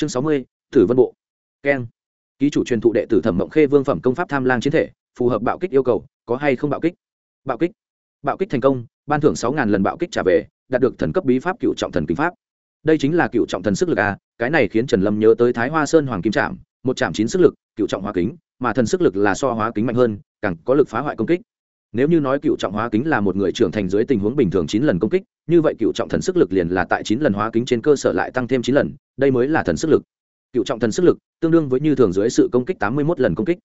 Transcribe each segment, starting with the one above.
chương sáu mươi, tử vân bộ. Keng. Ký chủ truyền thụ đệ tử thẩm mộng khê vương phẩm công pháp tham lang chiến thể, phù hợp bạo kích yêu cầu, có hay không bạo kích? Bạo kích. Bạo kích thành công, ban thưởng sáu ngàn lần bạo kích trả về, đạt được thần cấp bí pháp cựu trọng thần kính pháp. Đây chính là cựu trọng thần sức lực a cái này khiến trần lâm nhớ tới thái hoa sơn hoàng kim trạm một trạm chín sức lực, cựu trọng hóa kính, mà thần sức lực là so hóa kính mạnh hơn, càng có lực phá hoại công kích nếu như nói cựu trọng hóa kính là một người trưởng thành dưới tình huống bình thường chín lần công kích, như vậy cựu trọng thần sức lực liền là tại chín lần hóa kính trên cơ sở lại tăng thêm chín lần, đây mới là thần sức lực. Cựu trọng thần sức lực tương đương với như thường dưới sự công kích tám mươi một lần công kích.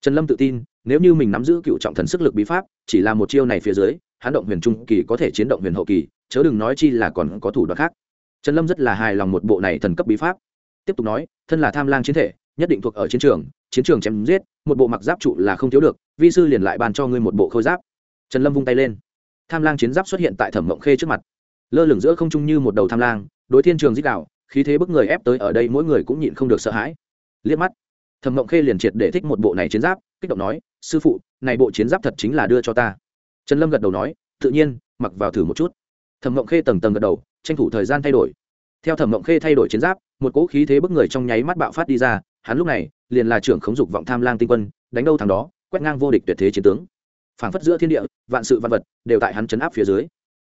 Trần lâm tự tin, nếu như mình nắm giữ cựu trọng thần sức lực bí pháp, chỉ là một chiêu này phía dưới hán động huyền trung kỳ có thể chiến động huyền hậu kỳ, chớ đừng nói chi là còn có thủ đoạn khác. Trần lâm rất là hài lòng một bộ này thần cấp bí pháp. Tiếp tục nói, thân là tham lang chiến thể nhất định thuộc ở chiến trường chiến trường chém giết, một bộ mặc giáp trụ là không thiếu được, vi sư liền lại bàn cho ngươi một bộ khôi giáp. Trần lâm vung tay lên. Tham lang chiến giáp xuất hiện tại thẩm mộng khê trước mặt. Lơ lửng giữa không trung như một đầu tham lang, đối thiên trường dích đạo, khí thế bức người ép tới ở đây mỗi người cũng nhịn không được sợ hãi. Liếc mắt, thẩm mộng khê liền triệt để thích một bộ này chiến giáp, kích động nói, sư phụ, này bộ chiến giáp thật chính là đưa cho ta. Trần lâm gật đầu nói, tự nhiên, mặc vào thử một chút. Thẩm mộng khê tầng tầng gật đầu, tranh thủ thời gian thay đổi. Theo thẩm mộng khê thay đổi chiến giáp, một cỗ khí thế bức người trong nháy mắt bạo phát đi ra hắn lúc này liền là trưởng khống dục vọng tham lang tinh quân, đánh đâu thằng đó, quét ngang vô địch tuyệt thế chiến tướng. Phảng phất giữa thiên địa, vạn sự văn vật đều tại hắn chấn áp phía dưới.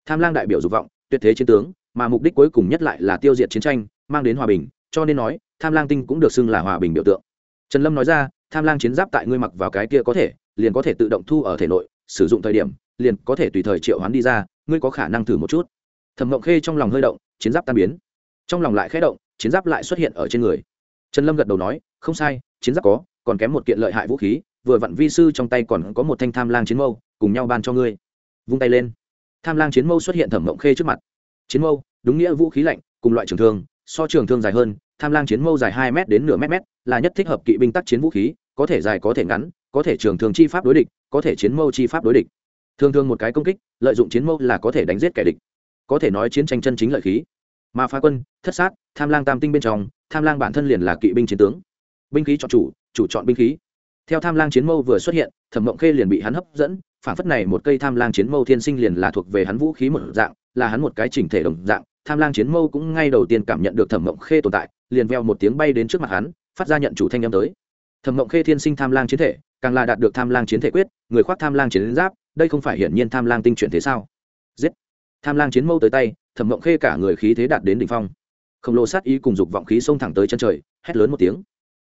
Tham lang đại biểu dục vọng, tuyệt thế chiến tướng, mà mục đích cuối cùng nhất lại là tiêu diệt chiến tranh, mang đến hòa bình, cho nên nói, tham lang tinh cũng được xưng là hòa bình biểu tượng. Trần lâm nói ra, tham lang chiến giáp tại ngươi mặc vào cái kia có thể, liền có thể tự động thu ở thể nội, sử dụng thời điểm, liền có thể tùy thời triệu hoán đi ra, ngươi có khả năng thử một chút. Thẩm ngộng khê trong lòng hơi động, chiến giáp tan biến. Trong lòng lại khẽ động, chiến giáp lại xuất hiện ở trên người trần lâm gật đầu nói, không sai, chiến giáp có, còn kém một kiện lợi hại vũ khí, vừa vặn vi sư trong tay còn có một thanh tham lang chiến mâu, cùng nhau ban cho ngươi. Vung tay lên. Tham lang chiến mâu xuất hiện thẩm mộng khê trước mặt. Chiến mâu, đúng nghĩa vũ khí lạnh, cùng loại trường thương, so trường thương dài hơn, tham lang chiến mâu dài hai m đến nửa m m là nhất thích hợp kỵ binh tác chiến vũ khí, có thể dài có thể ngắn, có thể trường thương chi pháp đối địch, có thể chiến mâu chi pháp đối địch. Thường thường một cái công kích, lợi dụng chiến mâu là có thể đánh giết kẻ địch. Có thể nói chiến tranh chân chính lợi khí mà phá quân, thất sát, tham lang tam tinh bên trong, tham lang bản thân liền là kỵ binh chiến tướng. Binh khí chọn chủ chủ chọn binh khí. Theo tham lang chiến mâu vừa xuất hiện, thẩm mộng khê liền bị hắn hấp dẫn, phản phất này một cây tham lang chiến mâu thiên sinh liền là thuộc về hắn vũ khí một dạng, là hắn một cái chỉnh thể đồng dạng. Tham lang chiến mâu cũng ngay đầu tiên cảm nhận được thẩm mộng khê tồn tại, liền veo một tiếng bay đến trước mặt hắn, phát ra nhận chủ thanh â m tới. Thẩm mộng khê thiên sinh tham lang chiến thể, càng là đạt được tham lang chiến thể quyết, người khoác tham lang chiến giáp, đây không phải hiển nhiên tham lang tinh chuyển thế sao? Giết! Tham lang chiến mâu tới tay thẩm mộng khê cả người khí thế đạt đến đ ỉ n h phong. Khổng lồ sát ý cùng dục vọng khí xông thẳng tới chân trời, hét lớn một tiếng.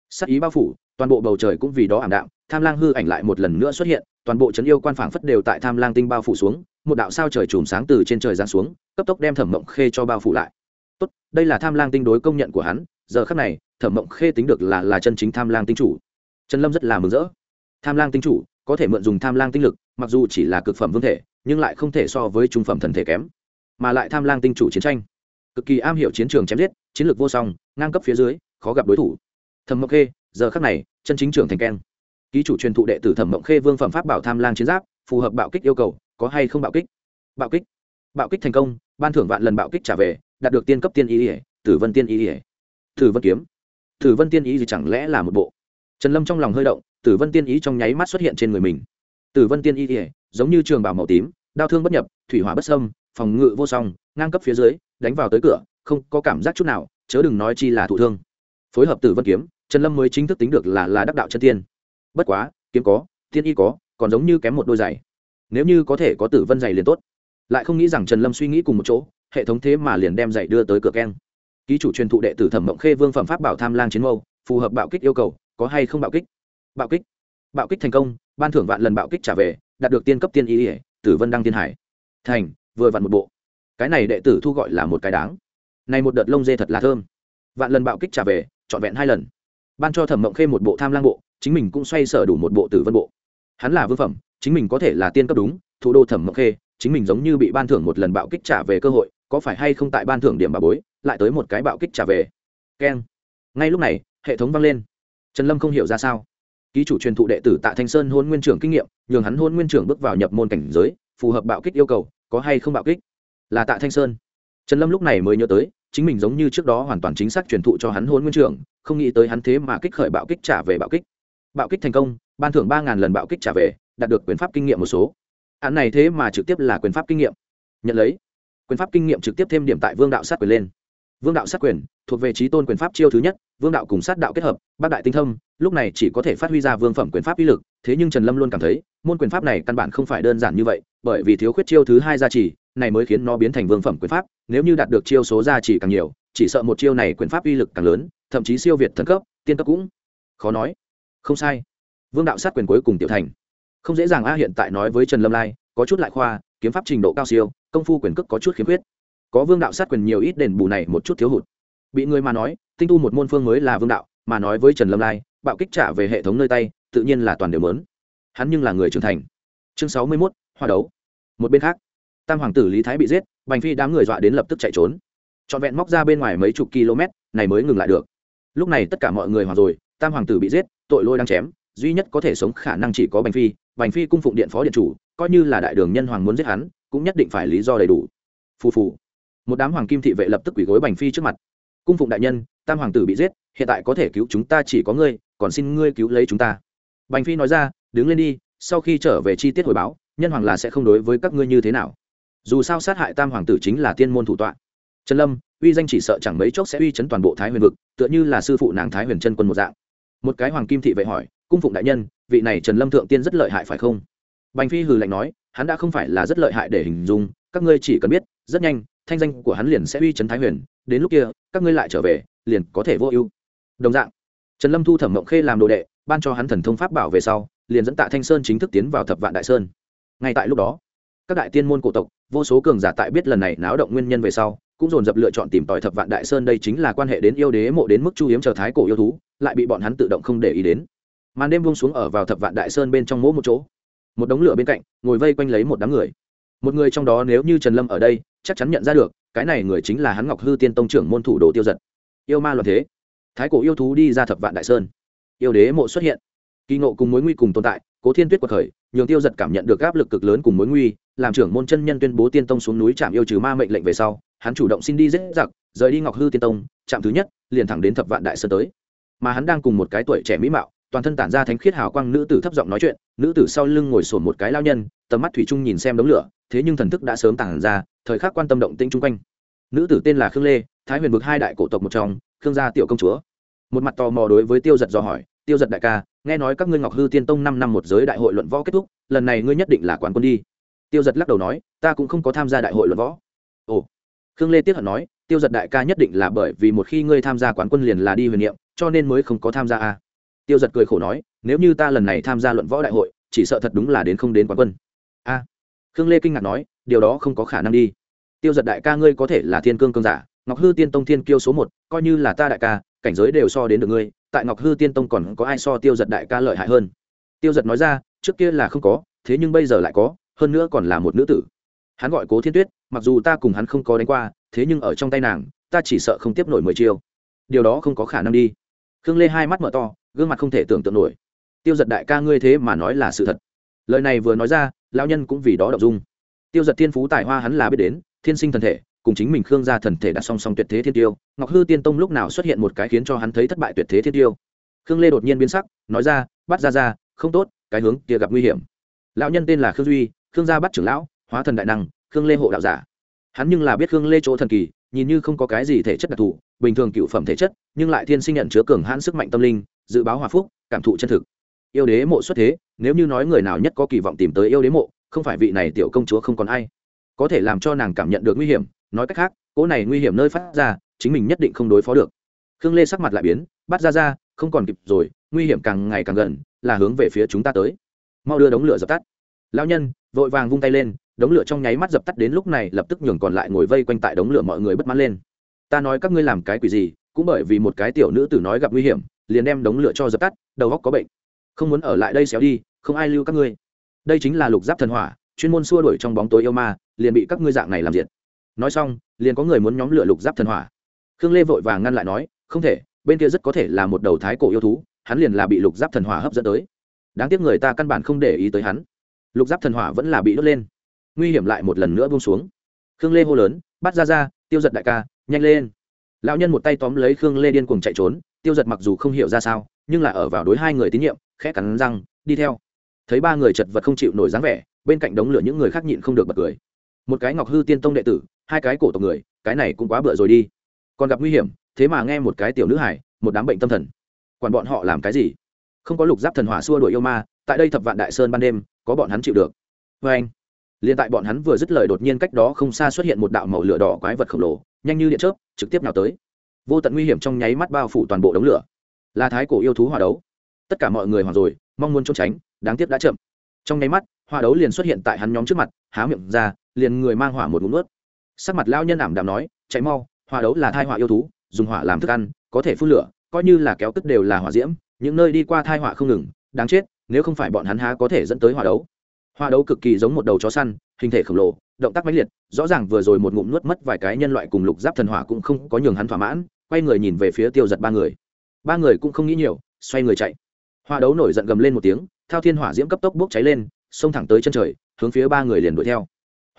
Sát ý bao phủ, toàn bộ bầu trời cũng vì đó ảm đạm, tham lang hư ảnh lại một lần nữa xuất hiện, toàn bộ trấn yêu quan phảng phất đều tại tham lang tinh bao phủ xuống, một đạo sao trời chùm sáng từ trên trời giáng xuống, cấp tốc đem thẩm mộng khê cho bao phủ lại. Tốt, đây là tham lang tinh đối công nhận của hắn, giờ khắc này, thẩm mộng khê tính được là là chân chính tham lang tinh chủ. Trần lâm rất là mừng rỡ. Tham lang tinh chủ, có thể mượn dùng tham lang tinh lực, mặc dù chỉ là cực phẩm vương thể, nhưng lại không thể so với trung phẩm thần thể kém mà lại tham lang tinh chủ chiến tranh. Cực kỳ am hiểu chiến trường chém giết, chiến lược vô song, ngang cấp phía dưới, khó gặp đối thủ. Thẩm mộng khê, giờ khắc này, chân chính trưởng thành keng. Ký chủ truyền thụ đệ tử thẩm mộng khê vương phẩm pháp bảo tham lang chiến giáp, phù hợp bạo kích yêu cầu, có hay không bạo kích? Bạo kích. Bạo kích thành công, ban thưởng vạn lần bạo kích trả về, đạt được tiên cấp tiên ý ỉa tử vân tiên ý ỉa tử vân kiếm. Tử vân tiên ý gì chẳng lẽ là một bộ? Trần lâm trong lòng hơi động, tử vân tiên ý trong nháy mắt xuất hiện trên người mình. Tử vân tiên ý ỉa giống như trường bảo màu tím, đau thương bất nhập, thủy hỏa bất sâm phòng ngự vô song, ngang cấp phía dưới, đánh vào tới cửa, không có cảm giác chút nào, chớ đừng nói chi là thụ thương. Phối hợp tử vân kiếm, trần lâm mới chính thức tính được là là đắc đạo chân tiên. Bất quá, kiếm có, tiên y có, còn giống như kém một đôi giày. Nếu như có thể có tử vân giày liền tốt. Lại không nghĩ rằng trần lâm suy nghĩ cùng một chỗ, hệ thống thế mà liền đem giày đưa tới cửa keng. Ký chủ truyền thụ đệ tử thẩm mộng khê vương phẩm pháp bảo tham lang chiến mâu, phù hợp bạo kích yêu cầu, có hay không bạo kích? Bạo kích. Bạo kích thành công, ban thưởng vạn lần bạo kích trả về, đạt được tiên cấp tiên y ỉa tử vân đăng tiên hải. Thành vừa vặn một bộ. Cái này đệ tử thu gọi là một cái đáng. Này một đợt lông dê thật là thơm. Vạn lần bạo kích trả về, trọn vẹn hai lần. Ban cho thẩm mộng khê một bộ tham lang bộ, chính mình cũng xoay sở đủ một bộ tử vân bộ. Hắn là vương phẩm, chính mình có thể là tiên cấp đúng, thủ đô thẩm mộng khê, chính mình giống như bị ban thưởng một lần bạo kích trả về cơ hội, có phải hay không tại ban thưởng điểm bà bối, lại tới một cái bạo kích trả về. Keng. Ngay lúc này, hệ thống vang lên. Trần lâm không hiểu ra sao. Ký chủ truyền thụ đệ tử tạ thanh sơn hôn nguyên trưởng kinh nghiệm, nhường hắn hôn nguyên trưởng bước vào nhập môn cảnh giới, phù hợp bạo kích yêu cầu có hay không bạo kích? Là tạ thanh sơn. Trần lâm lúc này mới nhớ tới, chính mình giống như trước đó hoàn toàn chính xác truyền thụ cho hắn hôn nguyên trưởng, không nghĩ tới hắn thế mà kích khởi bạo kích trả về bạo kích. Bạo kích thành công, ban thưởng ba ngàn lần bạo kích trả về, đạt được quyền pháp kinh nghiệm một số. Án này thế mà trực tiếp là quyền pháp kinh nghiệm. Nhận lấy. Quyền pháp kinh nghiệm trực tiếp thêm điểm tại vương đạo sát quyền lên. Vương đạo sát quyền, thuộc về trí tôn quyền pháp chiêu thứ nhất, vương đạo cùng sát đạo kết hợp, bác đại tinh thâm, lúc này chỉ có thể phát huy ra vương phẩm quyền pháp uy lực, thế nhưng trần lâm luôn cảm thấy, môn quyền pháp này căn bản không phải đơn giản như vậy bởi vì thiếu khuyết chiêu thứ hai gia trì, này mới khiến nó biến thành vương phẩm quyền pháp, nếu như đạt được chiêu số gia trì càng nhiều, chỉ sợ một chiêu này quyền pháp uy lực càng lớn, thậm chí siêu việt thần cấp, tiên cấp cũng khó nói. Không sai. Vương đạo sát quyền cuối cùng tiểu thành. Không dễ dàng a, hiện tại nói với trần lâm lai, có chút lại khoa, kiếm pháp trình độ cao siêu, công phu quyền cước có chút khiếm khuyết. Có vương đạo sát quyền nhiều ít đền bù này một chút thiếu hụt. Bị người mà nói, tinh tu một môn phương mới là vương đạo, mà nói với trần lâm lai, bạo kích trả về hệ thống nơi tay, tự nhiên là toàn đều lớn. Hắn nhưng là người trưởng thành. Chương sáu mươi mốt hoa đấu. Một bên khác, tam hoàng tử lý thái bị giết, bành phi đám người dọa đến lập tức chạy trốn. Trọn vẹn móc ra bên ngoài mấy chục km, này mới ngừng lại được. Lúc này tất cả mọi người hoàng rồi, tam hoàng tử bị giết, tội lôi đang chém, duy nhất có thể sống khả năng chỉ có bành phi. Bành phi cung phụng điện phó điện chủ, coi như là đại đường nhân hoàng muốn giết hắn, cũng nhất định phải lý do đầy đủ. Phù phù. Một đám hoàng kim thị vệ lập tức quỳ gối bành phi trước mặt. Cung phụng đại nhân, tam hoàng tử bị giết, hiện tại có thể cứu chúng ta chỉ có ngươi, còn xin ngươi cứu lấy chúng ta. Bành phi nói ra, đứng lên đi, sau khi trở về chi tiết hồi báo nhân hoàng là sẽ không đối với các ngươi như thế nào. Dù sao sát hại tam hoàng tử chính là tiên môn thủ tọa. Trần lâm, uy danh chỉ sợ chẳng mấy chốc sẽ uy chấn toàn bộ thái huyền vực, tựa như là sư phụ nàng thái huyền chân quân một dạng. Một cái hoàng kim thị vệ hỏi, cung phụng đại nhân, vị này trần lâm thượng tiên rất lợi hại phải không? Bành phi hừ lạnh nói, hắn đã không phải là rất lợi hại để hình dung, các ngươi chỉ cần biết, rất nhanh, thanh danh của hắn liền sẽ uy chấn thái huyền, đến lúc kia, các ngươi lại trở về, liền có thể vô ưu. Đồng dạng, trần lâm thu thẩm mộng khê làm đồ đệ, ban cho hắn thần thông pháp bảo về sau, liền dẫn tạ thanh sơn chính thức tiến vào thập vạn đại sơn ngay tại lúc đó, các đại tiên môn cổ tộc, vô số cường giả tại biết lần này náo động nguyên nhân về sau, cũng dồn dập lựa chọn tìm tòi thập vạn đại sơn đây chính là quan hệ đến yêu đế mộ đến mức chu hiếm chờ thái cổ yêu thú, lại bị bọn hắn tự động không để ý đến. Màn đêm buông xuống ở vào thập vạn đại sơn bên trong mỗi một chỗ. Một đống lửa bên cạnh, ngồi vây quanh lấy một đám người. Một người trong đó nếu như trần lâm ở đây, chắc chắn nhận ra được, cái này người chính là hắn ngọc hư tiên tông trưởng môn thủ đồ tiêu giật. Yêu ma loạn thế. Thái cổ yêu thú đi ra thập vạn đại sơn. Yêu đế mộ xuất hiện. Kỳ ngộ cùng mối nguy cùng tồn tại cố thiên tuyết quật khởi, nhường tiêu giật cảm nhận được áp lực cực lớn cùng mối nguy, làm trưởng môn chân nhân tuyên bố tiên tông xuống núi trạm yêu trừ ma mệnh lệnh về sau, hắn chủ động xin đi dễ giặc, rời đi ngọc hư tiên tông, trạm thứ nhất, liền thẳng đến thập vạn đại sơn tới. Mà hắn đang cùng một cái tuổi trẻ mỹ mạo, toàn thân tản ra thánh khiết hào quang nữ tử thấp giọng nói chuyện, nữ tử sau lưng ngồi sổn một cái lao nhân, tầm mắt thủy chung nhìn xem đống lửa, thế nhưng thần thức đã sớm tản ra, thời khắc quan tâm động tĩnh chung quanh. Nữ tử tên là khương lê, thái huyền vực hai đại cổ tộc một trong, khương gia tiểu công chúa. Một mặt tò mò đối với tiêu giật do hỏi, tiêu giật đại ca nghe nói các ngươi ngọc hư tiên tông năm năm một giới đại hội luận võ kết thúc, lần này ngươi nhất định là quán quân đi. Tiêu giật lắc đầu nói, ta cũng không có tham gia đại hội luận võ. Ồ. Khương lê tiếp hận nói, tiêu giật đại ca nhất định là bởi vì một khi ngươi tham gia quán quân liền là đi huyền niệm, cho nên mới không có tham gia a tiêu giật cười khổ nói, nếu như ta lần này tham gia luận võ đại hội, chỉ sợ thật đúng là đến không đến quán quân. A khương lê kinh ngạc nói, điều đó không có khả năng đi. Tiêu giật đại ca ngươi có thể là thiên cương cương giả, ngọc hư tiên tông thiên kiêu số một, coi như là ta đại ca cảnh giới đều so đến được ngươi, tại ngọc hư tiên tông còn có ai so tiêu giật đại ca lợi hại hơn? Tiêu giật nói ra, trước kia là không có, thế nhưng bây giờ lại có, hơn nữa còn là một nữ tử. Hắn gọi cố thiên tuyết, mặc dù ta cùng hắn không có đánh qua, thế nhưng ở trong tay nàng, ta chỉ sợ không tiếp nổi mười chiêu. Điều đó không có khả năng đi. Khương lê hai mắt mở to, gương mặt không thể tưởng tượng nổi. Tiêu giật đại ca ngươi thế mà nói là sự thật. Lời này vừa nói ra lao nhân cũng vì đó đậu dung. Tiêu giật thiên phú tài hoa hắn là biết đến, thiên sinh thần thể cùng chính mình khương gia thần thể đặt song song tuyệt thế thiên tiêu, ngọc hư tiên tông lúc nào xuất hiện một cái khiến cho hắn thấy thất bại tuyệt thế thiên tiêu. Khương lê đột nhiên biến sắc, nói ra, bắt ra ra, không tốt, cái hướng kia gặp nguy hiểm. Lão nhân tên là khương duy, khương gia bắt trưởng lão, hóa thần đại năng, khương lê hộ đạo giả. Hắn nhưng là biết khương lê chỗ thần kỳ, nhìn như không có cái gì thể chất đặc thù, bình thường cựu phẩm thể chất, nhưng lại thiên sinh nhận chứa cường hãn sức mạnh tâm linh, dự báo hòa phúc, cảm thụ chân thực. Yêu đế mộ xuất thế, nếu như nói người nào nhất có kỳ vọng tìm tới yêu đế mộ, không phải vị này tiểu công chúa không còn ai có thể làm cho nàng cảm nhận được nguy hiểm, nói cách khác, cỗ này nguy hiểm nơi phát ra, chính mình nhất định không đối phó được. Khương lê sắc mặt lại biến, bắt ra ra, không còn kịp rồi, nguy hiểm càng ngày càng gần, là hướng về phía chúng ta tới. Mau đưa đống lửa dập tắt. Lão nhân, vội vàng vung tay lên, đống lửa trong nháy mắt dập tắt đến lúc này, lập tức nhường còn lại ngồi vây quanh tại đống lửa mọi người bất mãn lên. Ta nói các ngươi làm cái quỷ gì, cũng bởi vì một cái tiểu nữ tử nói gặp nguy hiểm, liền đem đống lửa cho dập tắt, đầu góc có bệnh. Không muốn ở lại đây xéo đi, không ai lưu các ngươi. Đây chính là lục giáp thần hỏa chuyên môn xua đuổi trong bóng tối yêu ma, liền bị các ngươi dạng này làm diệt. Nói xong, liền có người muốn nhóm lửa lục giáp thần hỏa. Khương lê vội vàng ngăn lại nói, không thể, bên kia rất có thể là một đầu thái cổ yêu thú, hắn liền là bị lục giáp thần hỏa hấp dẫn tới. Đáng tiếc người ta căn bản không để ý tới hắn. Lục giáp thần hỏa vẫn là bị đốt lên. Nguy hiểm lại một lần nữa buông xuống. Khương lê hô lớn, bắt ra ra, tiêu giật đại ca, nhanh lên. Lão nhân một tay tóm lấy khương lê điên cuồng chạy trốn, tiêu giật mặc dù không hiểu ra sao, nhưng là ở vào đối hai người tín nhiệm, khẽ cắn răng, đi theo thấy ba người chật vật không chịu nổi dáng vẻ, bên cạnh đống lửa những người khác nhịn không được bật cười. Một cái ngọc hư tiên tông đệ tử, hai cái cổ tộc người, cái này cũng quá bựa rồi đi. Còn gặp nguy hiểm, thế mà nghe một cái tiểu nữ hải một đám bệnh tâm thần. Quản bọn họ làm cái gì? Không có lục giáp thần hỏa xua đuổi yêu ma, tại đây thập vạn đại sơn ban đêm, có bọn hắn chịu được. Vê anh, liền tại bọn hắn vừa dứt lời đột nhiên cách đó không xa xuất hiện một đạo màu lửa đỏ quái vật khổng lồ, nhanh như điện chớp, trực tiếp nào tới. Vô tận nguy hiểm trong nháy mắt bao phủ toàn bộ đống lửa. Là thái cổ yêu thú hòa đấu. Tất cả mọi người hoàng rồi, mong muốn trốn tránh đáng tiếc đã chậm. Trong nháy mắt hoa đấu liền xuất hiện tại hắn nhóm trước mặt, há miệng ra, liền người mang hỏa một ngụm nuốt. Sắc mặt lao nhân ảm đạm nói, chạy mau hoa đấu là thai họa yêu thú, dùng hỏa làm thức ăn, có thể phun lửa, coi như là kéo tức đều là hỏa diễm, những nơi đi qua thai họa không ngừng, đáng chết, nếu không phải bọn hắn há có thể dẫn tới hoa đấu. Hoa đấu cực kỳ giống một đầu chó săn, hình thể khổng lồ, động tác mãnh liệt, rõ ràng vừa rồi một ngụm nuốt mất vài cái nhân loại cùng lục giáp thần hỏa cũng không có nhường hắn thỏa mãn, quay người nhìn về phía tiêu giật ba người. Ba người cũng không nghĩ nhiều, xoay người chạy hòa đấu nổi giận gầm lên một tiếng, thao thiên hỏa diễm cấp tốc bốc cháy lên, xông thẳng tới chân trời, hướng phía ba người liền đuổi theo.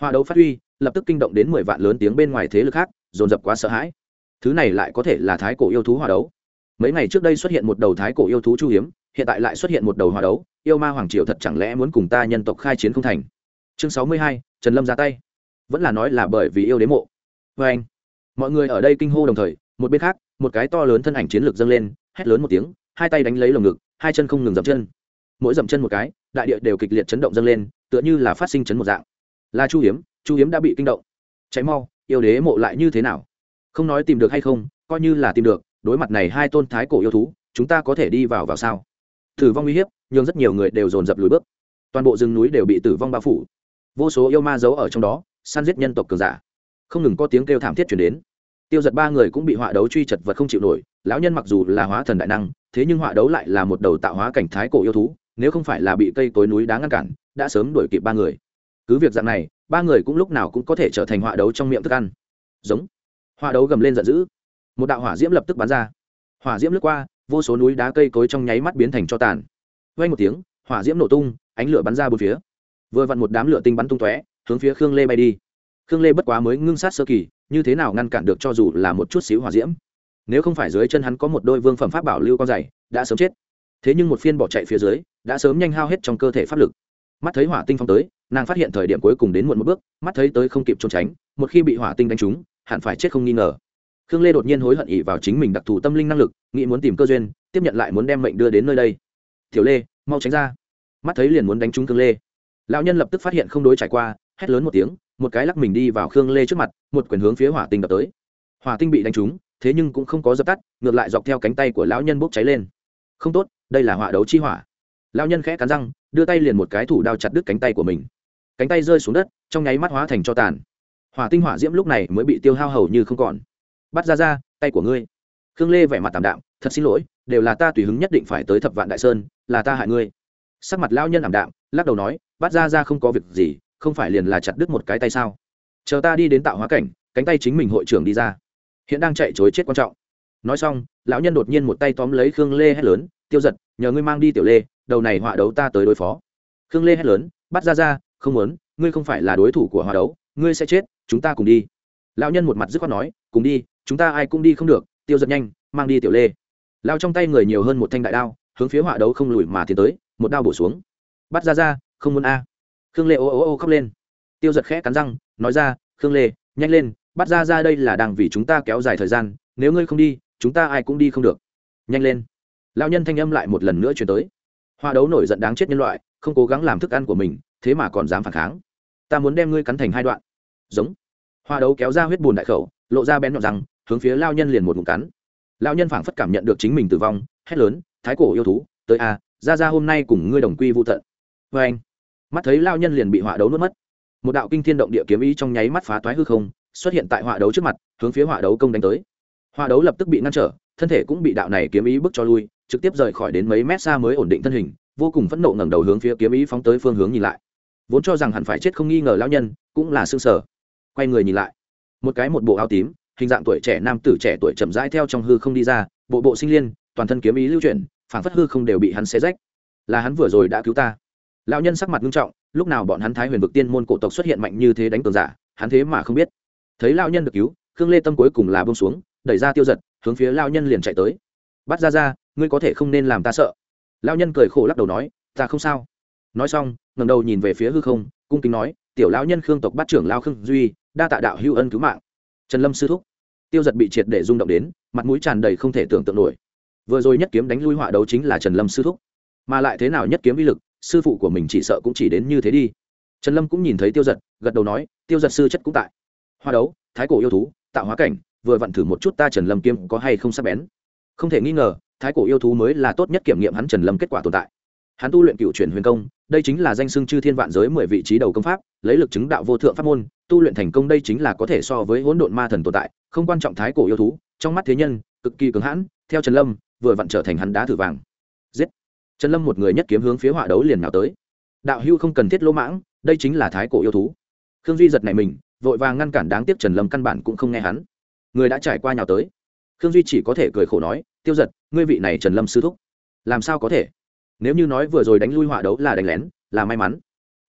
Hòa đấu phát huy, lập tức kinh động đến mười vạn lớn tiếng bên ngoài thế lực khác, dồn dập quá sợ hãi. Thứ này lại có thể là thái cổ yêu thú hòa đấu. Mấy ngày trước đây xuất hiện một đầu thái cổ yêu thú chu hiếm, hiện tại lại xuất hiện một đầu hòa đấu, yêu ma hoàng triều thật chẳng lẽ muốn cùng ta nhân tộc khai chiến không thành? Chương sáu mươi hai, trần lâm ra tay. Vẫn là nói là bởi vì yêu đế mộ. Và anh, mọi người ở đây kinh hô đồng thời, một bên khác, một cái to lớn thân ảnh chiến lược dâng lên, hét lớn một tiếng hai tay đánh lấy lồng ngực, hai chân không ngừng dậm chân. Mỗi dậm chân một cái, đại địa đều kịch liệt chấn động dâng lên, tựa như là phát sinh chấn một dạng. Là chu hiếm chu hiếm đã bị kinh động. Cháy mau, yêu đế mộ lại như thế nào? Không nói tìm được hay không, coi như là tìm được, đối mặt này hai tôn thái cổ yêu thú, chúng ta có thể đi vào vào sao? Tử vong uy hiếp, nhưng rất nhiều người đều dồn dập lùi bước. Toàn bộ rừng núi đều bị tử vong bao phủ. Vô số yêu ma giấu ở trong đó, săn giết nhân tộc cường giả. Không ngừng có tiếng kêu thảm thiết chuyển đến. Tiêu giật ba người cũng bị họa đấu truy chật vật không chịu nổi lão nhân mặc dù là hóa thần đại năng, thế nhưng họa đấu lại là một đầu tạo hóa cảnh thái cổ yêu thú, nếu không phải là bị cây cối núi đá ngăn cản, đã sớm đuổi kịp ba người. Cứ việc dạng này, ba người cũng lúc nào cũng có thể trở thành họa đấu trong miệng thức ăn. Giống. Họa đấu gầm lên giận dữ. Một đạo hỏa diễm lập tức bắn ra. Hỏa diễm lướt qua, vô số núi đá cây cối trong nháy mắt biến thành cho tàn. Vay một tiếng, hỏa diễm nổ tung, ánh lửa bắn ra bốn phía. Vừa vặn một đám lửa tinh bắn tung tóe, hướng phía khương lê bay đi. Khương lê bất quá mới ngưng sát sơ kỳ, như thế nào ngăn cản được cho dù là một chút xíu hỏa diễm? Nếu không phải dưới chân hắn có một đôi vương phẩm pháp bảo lưu con dày, đã sớm chết. Thế nhưng một phiên bỏ chạy phía dưới, đã sớm nhanh hao hết trong cơ thể pháp lực. Mắt thấy hỏa tinh phong tới, nàng phát hiện thời điểm cuối cùng đến muộn một bước, mắt thấy tới không kịp trốn tránh, một khi bị hỏa tinh đánh trúng, hẳn phải chết không nghi ngờ. Khương lê đột nhiên hối hận ỉ vào chính mình đặc thù tâm linh năng lực, nghĩ muốn tìm cơ duyên, tiếp nhận lại muốn đem mệnh đưa đến nơi đây. Tiểu lê, mau tránh ra. Mắt thấy liền muốn đánh trúng khương lê. Lão nhân lập tức phát hiện không đối trải qua, hét lớn một tiếng, một cái lắc mình đi vào khương lê trước mặt, một quyền hướng phía hỏa tinh đập tới. Hỏa tinh bị đánh trúng thế nhưng cũng không có dập tắt, ngược lại dọc theo cánh tay của lão nhân bốc cháy lên. Không tốt, đây là hỏa đấu chi hỏa. Lão nhân khẽ cắn răng, đưa tay liền một cái thủ đao chặt đứt cánh tay của mình. Cánh tay rơi xuống đất, trong nháy mắt hóa thành cho tàn. Hỏa tinh hỏa diễm lúc này mới bị tiêu hao hầu như không còn. Bắt ra ra, tay của ngươi. Khương lê vẻ mặt tạm đạm, thật xin lỗi, đều là ta tùy hứng nhất định phải tới thập vạn đại sơn, là ta hại ngươi. Sắc mặt lão nhân ảm đạm, lắc đầu nói, bắt ra ra không có việc gì, không phải liền là chặt đứt một cái tay sao? Chờ ta đi đến tạo hóa cảnh, cánh tay chính mình hội trưởng đi ra hiện đang chạy chối chết quan trọng. Nói xong, lão nhân đột nhiên một tay tóm lấy khương lê hét lớn, tiêu giật, nhờ ngươi mang đi tiểu lê, đầu này họa đấu ta tới đối phó. Khương lê hét lớn, bắt ra ra, không muốn, ngươi không phải là đối thủ của họa đấu, ngươi sẽ chết, chúng ta cùng đi. Lão nhân một mặt dứt khoát nói, cùng đi, chúng ta ai cũng đi không được, tiêu giật nhanh, mang đi tiểu lê. Lao trong tay người nhiều hơn một thanh đại đao, hướng phía họa đấu không lùi mà tiến tới, một đao bổ xuống. Bắt ra ra, không muốn a. Khương lê ô ô ô khóc lên. Tiêu giật khẽ cắn răng, nói ra, khương lê, nhanh lên bắt ra ra đây là đang vì chúng ta kéo dài thời gian, nếu ngươi không đi, chúng ta ai cũng đi không được. Nhanh lên. Lao nhân thanh âm lại một lần nữa chuyển tới. Hoa đấu nổi giận đáng chết nhân loại, không cố gắng làm thức ăn của mình, thế mà còn dám phản kháng. Ta muốn đem ngươi cắn thành hai đoạn. Giống. Hoa đấu kéo ra huyết bùn đại khẩu, lộ ra bén nhọn rằng hướng phía lao nhân liền một ngụm cắn. Lao nhân phảng phất cảm nhận được chính mình tử vong, hét lớn, thái cổ yêu thú, tới a, ra ra hôm nay cùng ngươi đồng quy vô tận. Vê anh mắt thấy lao nhân liền bị họa đấu nuốt mất. Một đạo kinh thiên động địa kiếm ý trong nháy mắt phá toái hư không xuất hiện tại họa đấu trước mặt, hướng phía họa đấu công đánh tới. Họa đấu lập tức bị ngăn trở, thân thể cũng bị đạo này kiếm ý bức cho lui, trực tiếp rời khỏi đến mấy mét xa mới ổn định thân hình, vô cùng phẫn nộ ngẩng đầu hướng phía kiếm ý phóng tới phương hướng nhìn lại. Vốn cho rằng hẳn phải chết không nghi ngờ lão nhân, cũng là xương sở quay người nhìn lại, một cái một bộ áo tím, hình dạng tuổi trẻ nam tử trẻ tuổi chậm rãi theo trong hư không đi ra, bộ bộ sinh liên, toàn thân kiếm ý lưu chuyển phản phất hư không đều bị hắn xé rách. Là hắn vừa rồi đã cứu ta. Lão nhân sắc mặt nghiêm trọng, lúc nào bọn hắn thái huyền vực tiên môn cổ tộc xuất hiện mạnh như thế đánh tường giả, hắn thế mà không biết thấy lão nhân được cứu, khương lê tâm cuối cùng là bông xuống, đẩy ra tiêu giật, hướng phía lão nhân liền chạy tới. Bắt ra ra ngươi có thể không nên làm ta sợ. Lão nhân cười khổ lắc đầu nói, ta không sao. Nói xong ngầm đầu nhìn về phía hư không, cung kính nói, tiểu lão nhân khương tộc bắt trưởng lao khương duy, đa tạ đạo hữu ân cứu mạng. Trần lâm sư thúc. Tiêu giật bị triệt để rung động đến, mặt mũi tràn đầy không thể tưởng tượng nổi. Vừa rồi nhất kiếm đánh lui họa đấu chính là trần lâm sư thúc. Mà lại thế nào nhất kiếm vi lực, sư phụ của mình chỉ sợ cũng chỉ đến như thế đi. Trần lâm cũng nhìn thấy tiêu giật, gật đầu nói, tiêu giật sư chất cũng tại hoa đấu, thái cổ yêu thú, tạo hóa cảnh, vừa vặn thử một chút ta trần lâm kiếm có hay không sắp bén. Không thể nghi ngờ, thái cổ yêu thú mới là tốt nhất kiểm nghiệm hắn trần lâm kết quả tồn tại. Hắn tu luyện cựu chuyển huyền công, đây chính là danh xưng chư thiên vạn giới mười vị trí đầu công pháp, lấy lực chứng đạo vô thượng pháp môn, tu luyện thành công đây chính là có thể so với hỗn độn ma thần tồn tại, không quan trọng thái cổ yêu thú, trong mắt thế nhân, cực kỳ cứng hãn, theo trần lâm, vừa vặn trở thành hắn đá thử vàng. Giết! Trần lâm một người nhất kiếm hướng phía họa đấu liền nào tới. Đạo hưu không cần thiết lỗ mãng, đây chính là thái cổ yêu thú. Khương duy giật này mình vội vàng ngăn cản đáng tiếc trần lâm căn bản cũng không nghe hắn. Người đã trải qua nhào tới. Khương duy chỉ có thể cười khổ nói, tiêu giật, ngươi vị này trần lâm sư thúc, làm sao có thể? Nếu như nói vừa rồi đánh lui họa đấu là đánh lén, là may mắn.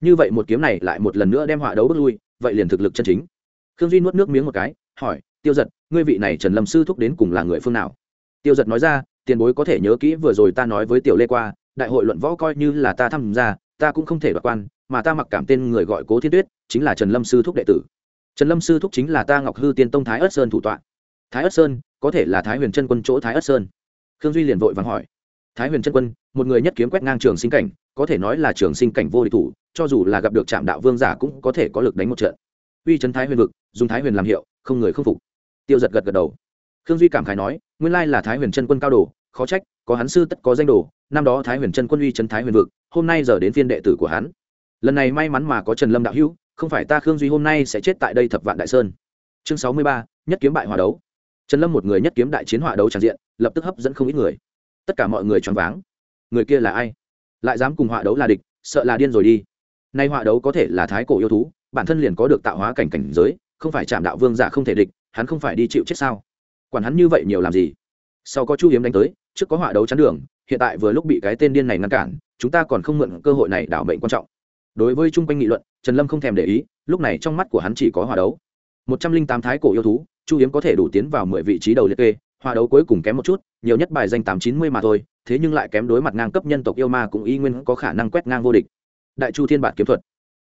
Như vậy một kiếm này lại một lần nữa đem họa đấu bước lui, vậy liền thực lực chân chính. Khương duy nuốt nước miếng một cái, hỏi, tiêu giật, ngươi vị này trần lâm sư thúc đến cùng là người phương nào? Tiêu giật nói ra, tiền bối có thể nhớ kỹ vừa rồi ta nói với tiểu lê qua, đại hội luận võ coi như là ta tham gia, ta cũng không thể đoạt quan, mà ta mặc cảm tên người gọi cố thiên tuyết, chính là trần lâm sư thúc đệ tử trần lâm sư thúc chính là ta ngọc hư tiên tông thái ất sơn thủ tọa. Thái ất sơn, có thể là thái huyền trân quân chỗ thái ất sơn? Khương duy liền vội vàng hỏi. Thái huyền trân quân, một người nhất kiếm quét ngang trường sinh cảnh, có thể nói là trường sinh cảnh vô địch thủ, cho dù là gặp được trạm đạo vương giả cũng có thể có lực đánh một trận. Uy trấn thái huyền vực, dùng thái huyền làm hiệu, không người không phục. Tiêu giật gật gật đầu. Khương duy cảm khái nói, nguyên lai là thái huyền trân quân cao đồ, khó trách, có hắn sư tất có danh đồ, năm đó thái huyền trân quân uy trấn thái huyền vực, hôm nay giờ đến phiên đệ tử của hắn. Lần này may mắn mà có trần lâm đạo hữu không phải ta khương duy hôm nay sẽ chết tại đây thập vạn đại sơn. Chương sáu mươi ba, nhất kiếm bại hòa đấu. Trần lâm một người nhất kiếm đại chiến hòa đấu tràn diện, lập tức hấp dẫn không ít người. Tất cả mọi người choáng váng. Người kia là ai? Lại dám cùng hòa đấu là địch, sợ là điên rồi đi. Nay hòa đấu có thể là thái cổ yêu thú, bản thân liền có được tạo hóa cảnh cảnh giới, không phải chạm đạo vương giả không thể địch, hắn không phải đi chịu chết sao? Quản hắn như vậy nhiều làm gì? Sau có chu hiếm đánh tới, trước có họa đấu chắn đường, hiện tại vừa lúc bị cái tên điên này ngăn cản, chúng ta còn không mượn cơ hội này đảo mệnh quan trọng. Đối với chung quanh nghị luận trần lâm không thèm để ý, lúc này trong mắt của hắn chỉ có hòa đấu. Một trăm linh tám thái cổ yêu thú, chu hiếm có thể đủ tiến vào mười vị trí đầu liệt kê hòa đấu cuối cùng kém một chút, nhiều nhất bài danh tám chín mươi mà thôi, thế nhưng lại kém đối mặt ngang cấp nhân tộc yêu ma cũng y nguyên có khả năng quét ngang vô địch. Đại chu thiên bản kiếm thuật.